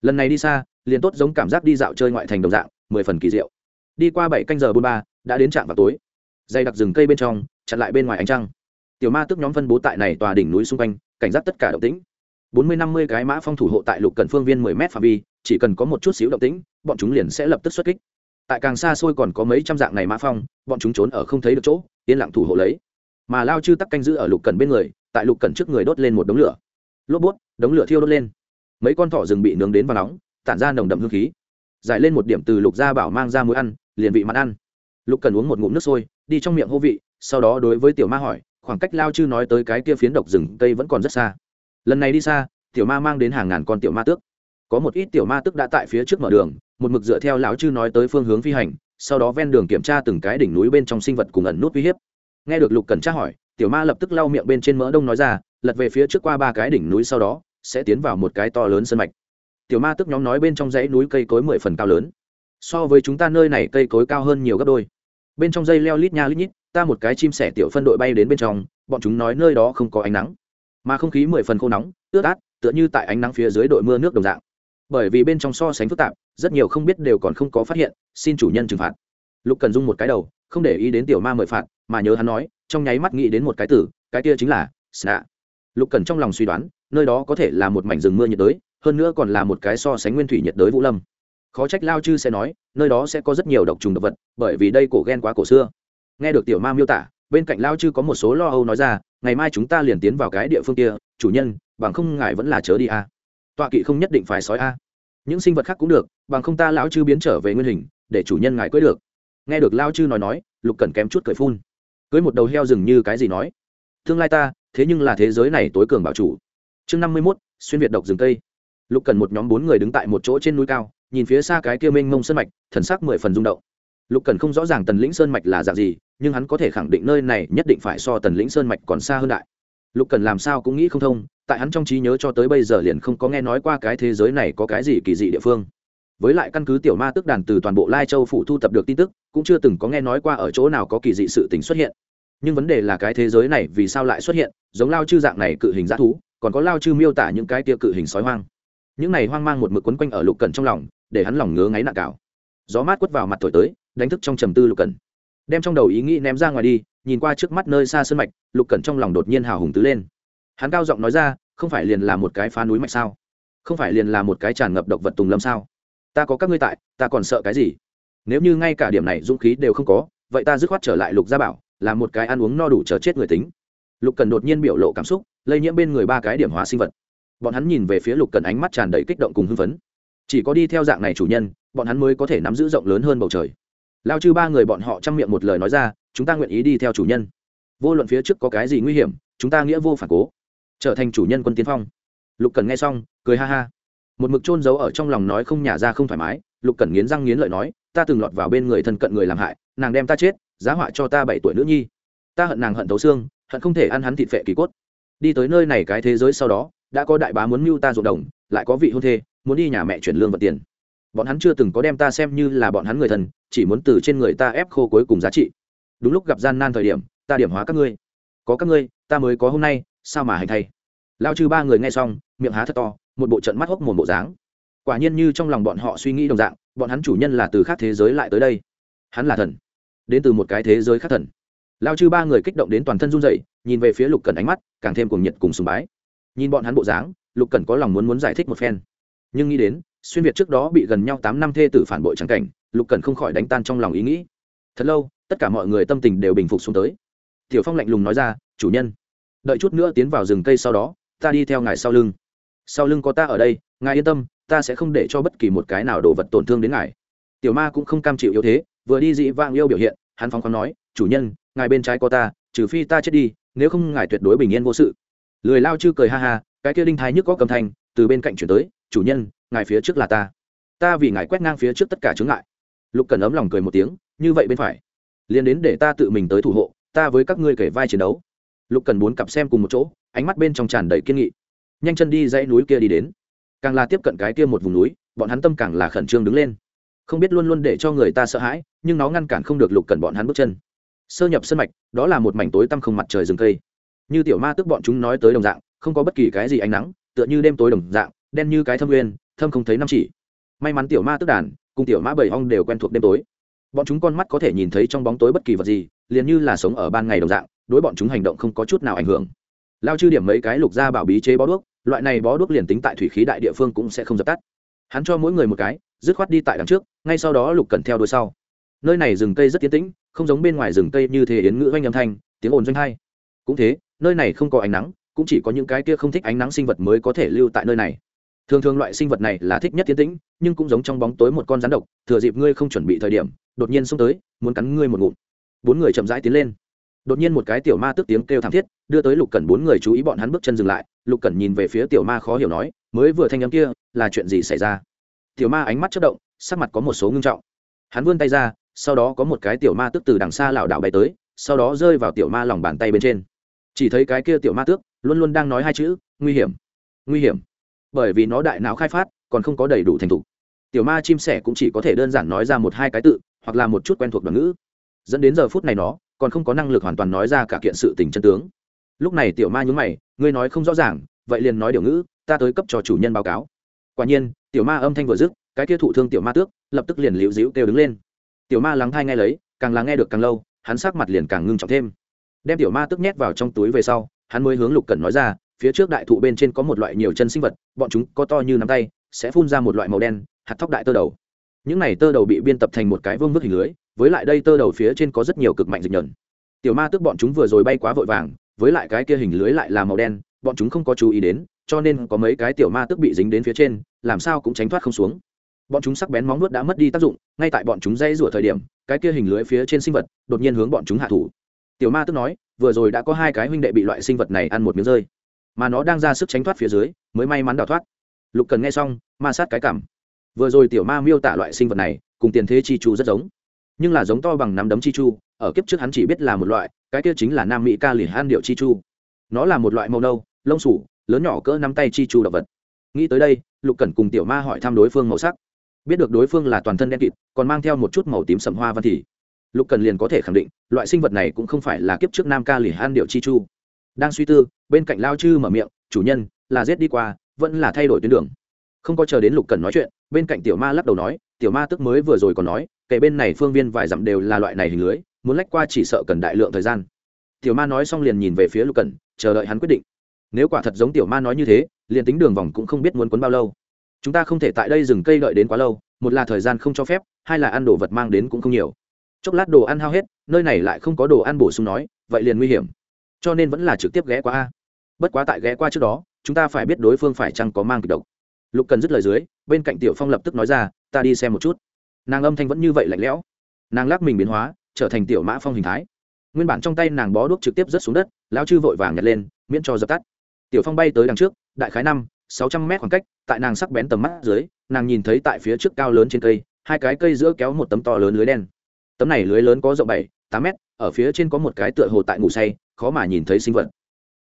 Lần này đi xa, liền tốt giống cảm giác đi dạo chơi ngoại thành đồng dạng, mười phần kỳ diệu. Đi qua bảy canh giờ bôn ba, đã đến trạm vào tối. Dày đặc rừng cây bên trong, chặn lại bên ngoài ánh trăng. Tiểu ma tức nhóm phân bố tại này tòa đỉnh núi xung quanh, cảnh giác tất cả động tĩnh bốn mươi năm mươi cái mã phong thủ hộ tại lục cần phương viên mười m phạm vi, chỉ cần có một chút xíu động tĩnh, bọn chúng liền sẽ lập tức xuất kích. Tại càng xa xôi còn có mấy trăm dạng này mã phong, bọn chúng trốn ở không thấy được chỗ, yên lặng thủ hộ lấy. Mà lao chư tắc canh giữ ở lục cần bên người, tại lục cần trước người đốt lên một đống lửa. Lốp bút đống lửa thiêu đốt lên. Mấy con thỏ rừng bị nướng đến và nóng, tản ra nồng đậm hương khí. Giải lên một điểm từ lục gia bảo mang ra muối ăn, liền vị mặn ăn. Lục cần uống một ngụm nước sôi, đi trong miệng hô vị, sau đó đối với tiểu ma hỏi, khoảng cách lao chư nói tới cái kia phiến độc rừng cây vẫn còn rất xa lần này đi xa, tiểu ma mang đến hàng ngàn con tiểu ma tước. Có một ít tiểu ma tước đã tại phía trước mở đường, một mực dựa theo lão chư nói tới phương hướng phi hành, sau đó ven đường kiểm tra từng cái đỉnh núi bên trong sinh vật cùng ẩn nút uy hiếp. Nghe được lục cần tra hỏi, tiểu ma lập tức lau miệng bên trên mỡ đông nói ra, lật về phía trước qua ba cái đỉnh núi sau đó, sẽ tiến vào một cái to lớn sân mạch. Tiểu ma tức nhóm nói bên trong dãy núi cây cối mười phần cao lớn. So với chúng ta nơi này cây cối cao hơn nhiều gấp đôi. Bên trong dây leo lít nha lít nhít, ta một cái chim sẻ tiểu phân đội bay đến bên trong, bọn chúng nói nơi đó không có ánh nắng mà không khí mười phần khô nóng, ướt át, tựa như tại ánh nắng phía dưới đội mưa nước đồng dạng. Bởi vì bên trong so sánh phức tạp, rất nhiều không biết đều còn không có phát hiện, xin chủ nhân trừng phạt. Lục cần dung một cái đầu, không để ý đến tiểu ma mời phạt, mà nhớ hắn nói, trong nháy mắt nghĩ đến một cái tử cái kia chính là sna lục cần trong lòng suy đoán, nơi đó có thể là một mảnh rừng mưa nhiệt đới, hơn nữa còn là một cái so sánh nguyên thủy nhiệt đới vũ lâm. Khó trách lao chư sẽ nói, nơi đó sẽ có rất nhiều độc trùng động vật, bởi vì đây cổ ghen quá cổ xưa. Nghe được tiểu ma miêu tả, bên cạnh lao chư có một số lo âu nói ra ngày mai chúng ta liền tiến vào cái địa phương kia, chủ nhân, bằng không ngài vẫn là chớ đi a. À. tọa kỵ không nhất định phải sói a. Những sinh vật khác cũng được, bằng không ta lão chư biến trở về nguyên hình, để chủ nhân ngài cưới được. Nghe được lao chư nói nói, lục cần kém chút cười phun. Cưới một đầu heo rừng như cái gì nói. Tương lai ta, thế nhưng là thế giới này tối cường bảo chủ. Chương năm mươi mốt, xuyên việt độc rừng tây lục cần một nhóm bốn người đứng tại một chỗ trên núi cao, nhìn phía xa cái kia mênh mông sơn mạch, thần sắc mười phần rung động lục cần không rõ ràng tần lĩnh sơn mạch là dạng gì, nhưng hắn có thể khẳng định nơi này nhất định phải so tần lĩnh sơn mạch còn xa hơn đại. Lục cần làm sao cũng nghĩ không thông, tại hắn trong trí nhớ cho tới bây giờ liền không có nghe nói qua cái thế giới này có cái gì kỳ dị địa phương. Với lại căn cứ tiểu ma tức đàn từ toàn bộ lai châu phủ thu tập được tin tức, cũng chưa từng có nghe nói qua ở chỗ nào có kỳ dị sự tình xuất hiện. Nhưng vấn đề là cái thế giới này vì sao lại xuất hiện, giống lao chư dạng này cự hình g thú, còn có lao chư miêu tả những cái tia cự hình sói hoang. Những này hoang mang một mực quấn quanh ở lục cẩn trong lòng, để hắn lòng ngứa ngáy nặng cào. Gió mát quất vào mặt thổi tới đánh thức trong trầm tư lục cẩn. Đem trong đầu ý nghĩ ném ra ngoài đi, nhìn qua trước mắt nơi xa sân mạch, lục cẩn trong lòng đột nhiên hào hùng tứ lên. Hắn cao giọng nói ra, không phải liền là một cái phá núi mạch sao? Không phải liền là một cái tràn ngập độc vật tùng lâm sao? Ta có các ngươi tại, ta còn sợ cái gì? Nếu như ngay cả điểm này dũng khí đều không có, vậy ta dứt khoát trở lại lục gia bảo là một cái ăn uống no đủ chờ chết người tính. Lục cần đột nhiên biểu lộ cảm xúc, lây nhiễm bên người ba cái điểm hóa sinh vật. Bọn hắn nhìn về phía lục cần ánh mắt tràn đầy kích động cùng hưng phấn. Chỉ có đi theo dạng này chủ nhân, bọn hắn mới có thể nắm giữ rộng lớn hơn bầu trời lao chư ba người bọn họ chăm miệng một lời nói ra, chúng ta nguyện ý đi theo chủ nhân. Vô luận phía trước có cái gì nguy hiểm, chúng ta nghĩa vô phản cố. Trở thành chủ nhân quân tiên phong. Lục cần nghe xong, cười ha ha. Một mực trôn giấu ở trong lòng nói không nhả ra không thoải mái, lục cần nghiến răng nghiến lợi nói, ta từng lọt vào bên người thân cận người làm hại, nàng đem ta chết, giá họa cho ta bảy tuổi nữ nhi. Ta hận nàng hận thấu xương, hận không thể ăn hắn thịt phệ kỳ cốt. Đi tới nơi này cái thế giới sau đó, đã có đại bá muốn mưu ta ruộng đồng, lại có vị hôn thê, muốn đi nhà mẹ chuyển lương vật tiền bọn hắn chưa từng có đem ta xem như là bọn hắn người thần, chỉ muốn từ trên người ta ép khô cuối cùng giá trị. Đúng lúc gặp gian nan thời điểm ta điểm hóa các ngươi. Có các ngươi ta mới có hôm nay sao mà hành thay? Lao trừ ba người nghe xong miệng há thật to một bộ trận mắt hốc một bộ dáng. Quả nhiên như trong lòng bọn họ suy nghĩ đồng dạng bọn hắn chủ nhân là từ khác thế giới lại tới đây. Hắn là thần. Đến từ một cái thế giới khác thần. Lao trừ ba người kích động đến toàn thân run rẩy, nhìn về phía lục cần ánh mắt càng thêm cuồng nhiệt cùng sùng bái. Nhìn bọn hắn bộ dáng lục cần có lòng muốn muốn giải thích một phen. Nhưng nghĩ đến xuyên việt trước đó bị gần nhau tám năm thê tử phản bội trắng cảnh, lục cần không khỏi đánh tan trong lòng ý nghĩ. Thật lâu, tất cả mọi người tâm tình đều bình phục xuống tới. Tiểu phong lạnh lùng nói ra, chủ nhân, đợi chút nữa tiến vào rừng cây sau đó, ta đi theo ngài sau lưng. Sau lưng có ta ở đây, ngài yên tâm, ta sẽ không để cho bất kỳ một cái nào đồ vật tổn thương đến ngài. Tiểu ma cũng không cam chịu yếu thế, vừa đi dị vang yêu biểu hiện, hắn phóng khoáng nói, chủ nhân, ngài bên trái có ta, trừ phi ta chết đi, nếu không ngài tuyệt đối bình yên vô sự. Lười lao chư cười ha ha, cái kia đinh thái nhức có cầm thanh, từ bên cạnh chuyển tới, chủ nhân ngài phía trước là ta. Ta vì ngài quét ngang phía trước tất cả chướng ngại. Lục cần ấm lòng cười một tiếng, như vậy bên phải. Liền đến để ta tự mình tới thủ hộ, ta với các ngươi kể vai chiến đấu. Lục cần bốn cặp xem cùng một chỗ, ánh mắt bên trong tràn đầy kiên nghị. Nhanh chân đi dãy núi kia đi đến. Càng là tiếp cận cái kia một vùng núi, bọn hắn tâm càng là khẩn trương đứng lên. Không biết luôn luôn để cho người ta sợ hãi, nhưng nó ngăn cản không được lục cần bọn hắn bước chân. Sơ nhập sân mạch, đó là một mảnh tối tăm không mặt trời rừng cây. Như tiểu ma tức bọn chúng nói tới đồng dạng, không có bất kỳ cái gì ánh nắng, tựa như đêm tối đồng dạng, đen như cái thâm nguyên thâm không thấy năm chỉ. May mắn tiểu ma tức đàn, cùng tiểu ma bảy ong đều quen thuộc đêm tối. Bọn chúng con mắt có thể nhìn thấy trong bóng tối bất kỳ vật gì, liền như là sống ở ban ngày đồng dạng, đối bọn chúng hành động không có chút nào ảnh hưởng. Lao chư điểm mấy cái lục ra bảo bí chế bó đuốc, loại này bó đuốc liền tính tại thủy khí đại địa phương cũng sẽ không dập tắt. Hắn cho mỗi người một cái, dứt khoát đi tại đằng trước, ngay sau đó lục cần theo đuôi sau. Nơi này rừng cây rất tiến tĩnh, không giống bên ngoài rừng cây như thế yến ngữ oanh âm thanh, tiếng ồn doanh hay cũng thế, nơi này không có ánh nắng, cũng chỉ có những cái kia không thích ánh nắng sinh vật mới có thể lưu tại nơi này thường thường loại sinh vật này là thích nhất tiến tĩnh, nhưng cũng giống trong bóng tối một con rắn độc, thừa dịp ngươi không chuẩn bị thời điểm, đột nhiên xông tới, muốn cắn ngươi một ngụm. Bốn người chậm rãi tiến lên. Đột nhiên một cái tiểu ma tức tiếng kêu thảm thiết, đưa tới lục cẩn bốn người chú ý bọn hắn bước chân dừng lại. Lục cẩn nhìn về phía tiểu ma khó hiểu nói, mới vừa thanh âm kia, là chuyện gì xảy ra? Tiểu ma ánh mắt chất động, sắc mặt có một số ngưng trọng. Hắn vươn tay ra, sau đó có một cái tiểu ma tức từ đằng xa lảo đảo bay tới, sau đó rơi vào tiểu ma lòng bàn tay bên trên. Chỉ thấy cái kia tiểu ma tước luôn luôn đang nói hai chữ, nguy hiểm nguy hiểm bởi vì nó đại não khai phát, còn không có đầy đủ thành thục. Tiểu ma chim sẻ cũng chỉ có thể đơn giản nói ra một hai cái tự, hoặc là một chút quen thuộc đoạn ngữ. Dẫn đến giờ phút này nó, còn không có năng lực hoàn toàn nói ra cả kiện sự tình chân tướng. Lúc này tiểu ma nhún mày, ngươi nói không rõ ràng, vậy liền nói điều ngữ, ta tới cấp cho chủ nhân báo cáo. Quả nhiên, tiểu ma âm thanh vừa dứt, cái kia thụ thương tiểu ma tước, lập tức liền liễu dĩu kêu đứng lên. Tiểu ma lắng thai nghe lấy, càng lắng nghe được càng lâu, hắn sắc mặt liền càng ngưng trọng thêm. Đem tiểu ma tức nhét vào trong túi về sau, hắn mới hướng lục cẩn nói ra phía trước đại thụ bên trên có một loại nhiều chân sinh vật, bọn chúng có to như nắm tay, sẽ phun ra một loại màu đen, hạt thóc đại tơ đầu. Những này tơ đầu bị biên tập thành một cái vương vức hình lưới, với lại đây tơ đầu phía trên có rất nhiều cực mạnh dịch nhờn. Tiểu ma tức bọn chúng vừa rồi bay quá vội vàng, với lại cái kia hình lưới lại là màu đen, bọn chúng không có chú ý đến, cho nên có mấy cái tiểu ma tức bị dính đến phía trên, làm sao cũng tránh thoát không xuống. Bọn chúng sắc bén móng nuốt đã mất đi tác dụng, ngay tại bọn chúng dây rủa thời điểm, cái kia hình lưới phía trên sinh vật đột nhiên hướng bọn chúng hạ thủ. Tiểu ma tức nói, vừa rồi đã có hai cái huynh đệ bị loại sinh vật này ăn một miếng rơi mà nó đang ra sức tránh thoát phía dưới, mới may mắn đào thoát. Lục cần nghe xong, ma sát cái cảm. Vừa rồi tiểu ma miêu tả loại sinh vật này, cùng tiền thế chi chu rất giống. Nhưng là giống to bằng nắm đấm chi chu, ở kiếp trước hắn chỉ biết là một loại, cái kia chính là nam mỹ ca lì han điệu chi chu. Nó là một loại màu nâu, lông sủ, lớn nhỏ cỡ nắm tay chi chu động vật. Nghĩ tới đây, lục cẩn cùng tiểu ma hỏi thăm đối phương màu sắc. Biết được đối phương là toàn thân đen kịt, còn mang theo một chút màu tím sầm hoa văn thì. Lục cần liền có thể khẳng định, loại sinh vật này cũng không phải là kiếp trước nam ca lì han điệu chi chu đang suy tư, bên cạnh lao chư mở miệng, chủ nhân, là giết đi qua, vẫn là thay đổi tuyến đường. Không có chờ đến lục cần nói chuyện, bên cạnh tiểu ma lắc đầu nói, tiểu ma tức mới vừa rồi còn nói kể bên này phương viên vài dặm đều là loại này hình lưới, muốn lách qua chỉ sợ cần đại lượng thời gian. Tiểu ma nói xong liền nhìn về phía lục cần chờ đợi hắn quyết định. Nếu quả thật giống tiểu ma nói như thế, liền tính đường vòng cũng không biết muốn quấn bao lâu. Chúng ta không thể tại đây dừng cây đợi đến quá lâu, một là thời gian không cho phép, hai là ăn đồ vật mang đến cũng không nhiều. Chốc lát đồ ăn hao hết, nơi này lại không có đồ ăn bổ sung nói, vậy liền nguy hiểm cho nên vẫn là trực tiếp ghé qua a. Bất quá tại ghé qua trước đó, chúng ta phải biết đối phương phải chăng có mang kịch độc. Lục cần dứt lời dưới, bên cạnh tiểu phong lập tức nói ra, ta đi xem một chút. Nàng âm thanh vẫn như vậy lạnh lẽo. Nàng lắc mình biến hóa, trở thành tiểu mã phong hình thái. Nguyên bản trong tay nàng bó đuốc trực tiếp rớt xuống đất, lão chư vội vàng nhặt lên, miễn cho dập tắt. Tiểu phong bay tới đằng trước, đại khái năm, sáu trăm mét khoảng cách, tại nàng sắc bén tầm mắt dưới, nàng nhìn thấy tại phía trước cao lớn trên cây, hai cái cây giữa kéo một tấm to lớn lưới đen. Tấm này lưới lớn có rộng bảy, tám mét, ở phía trên có một cái tựa hồ tại ngủ say khó mà nhìn thấy sinh vật.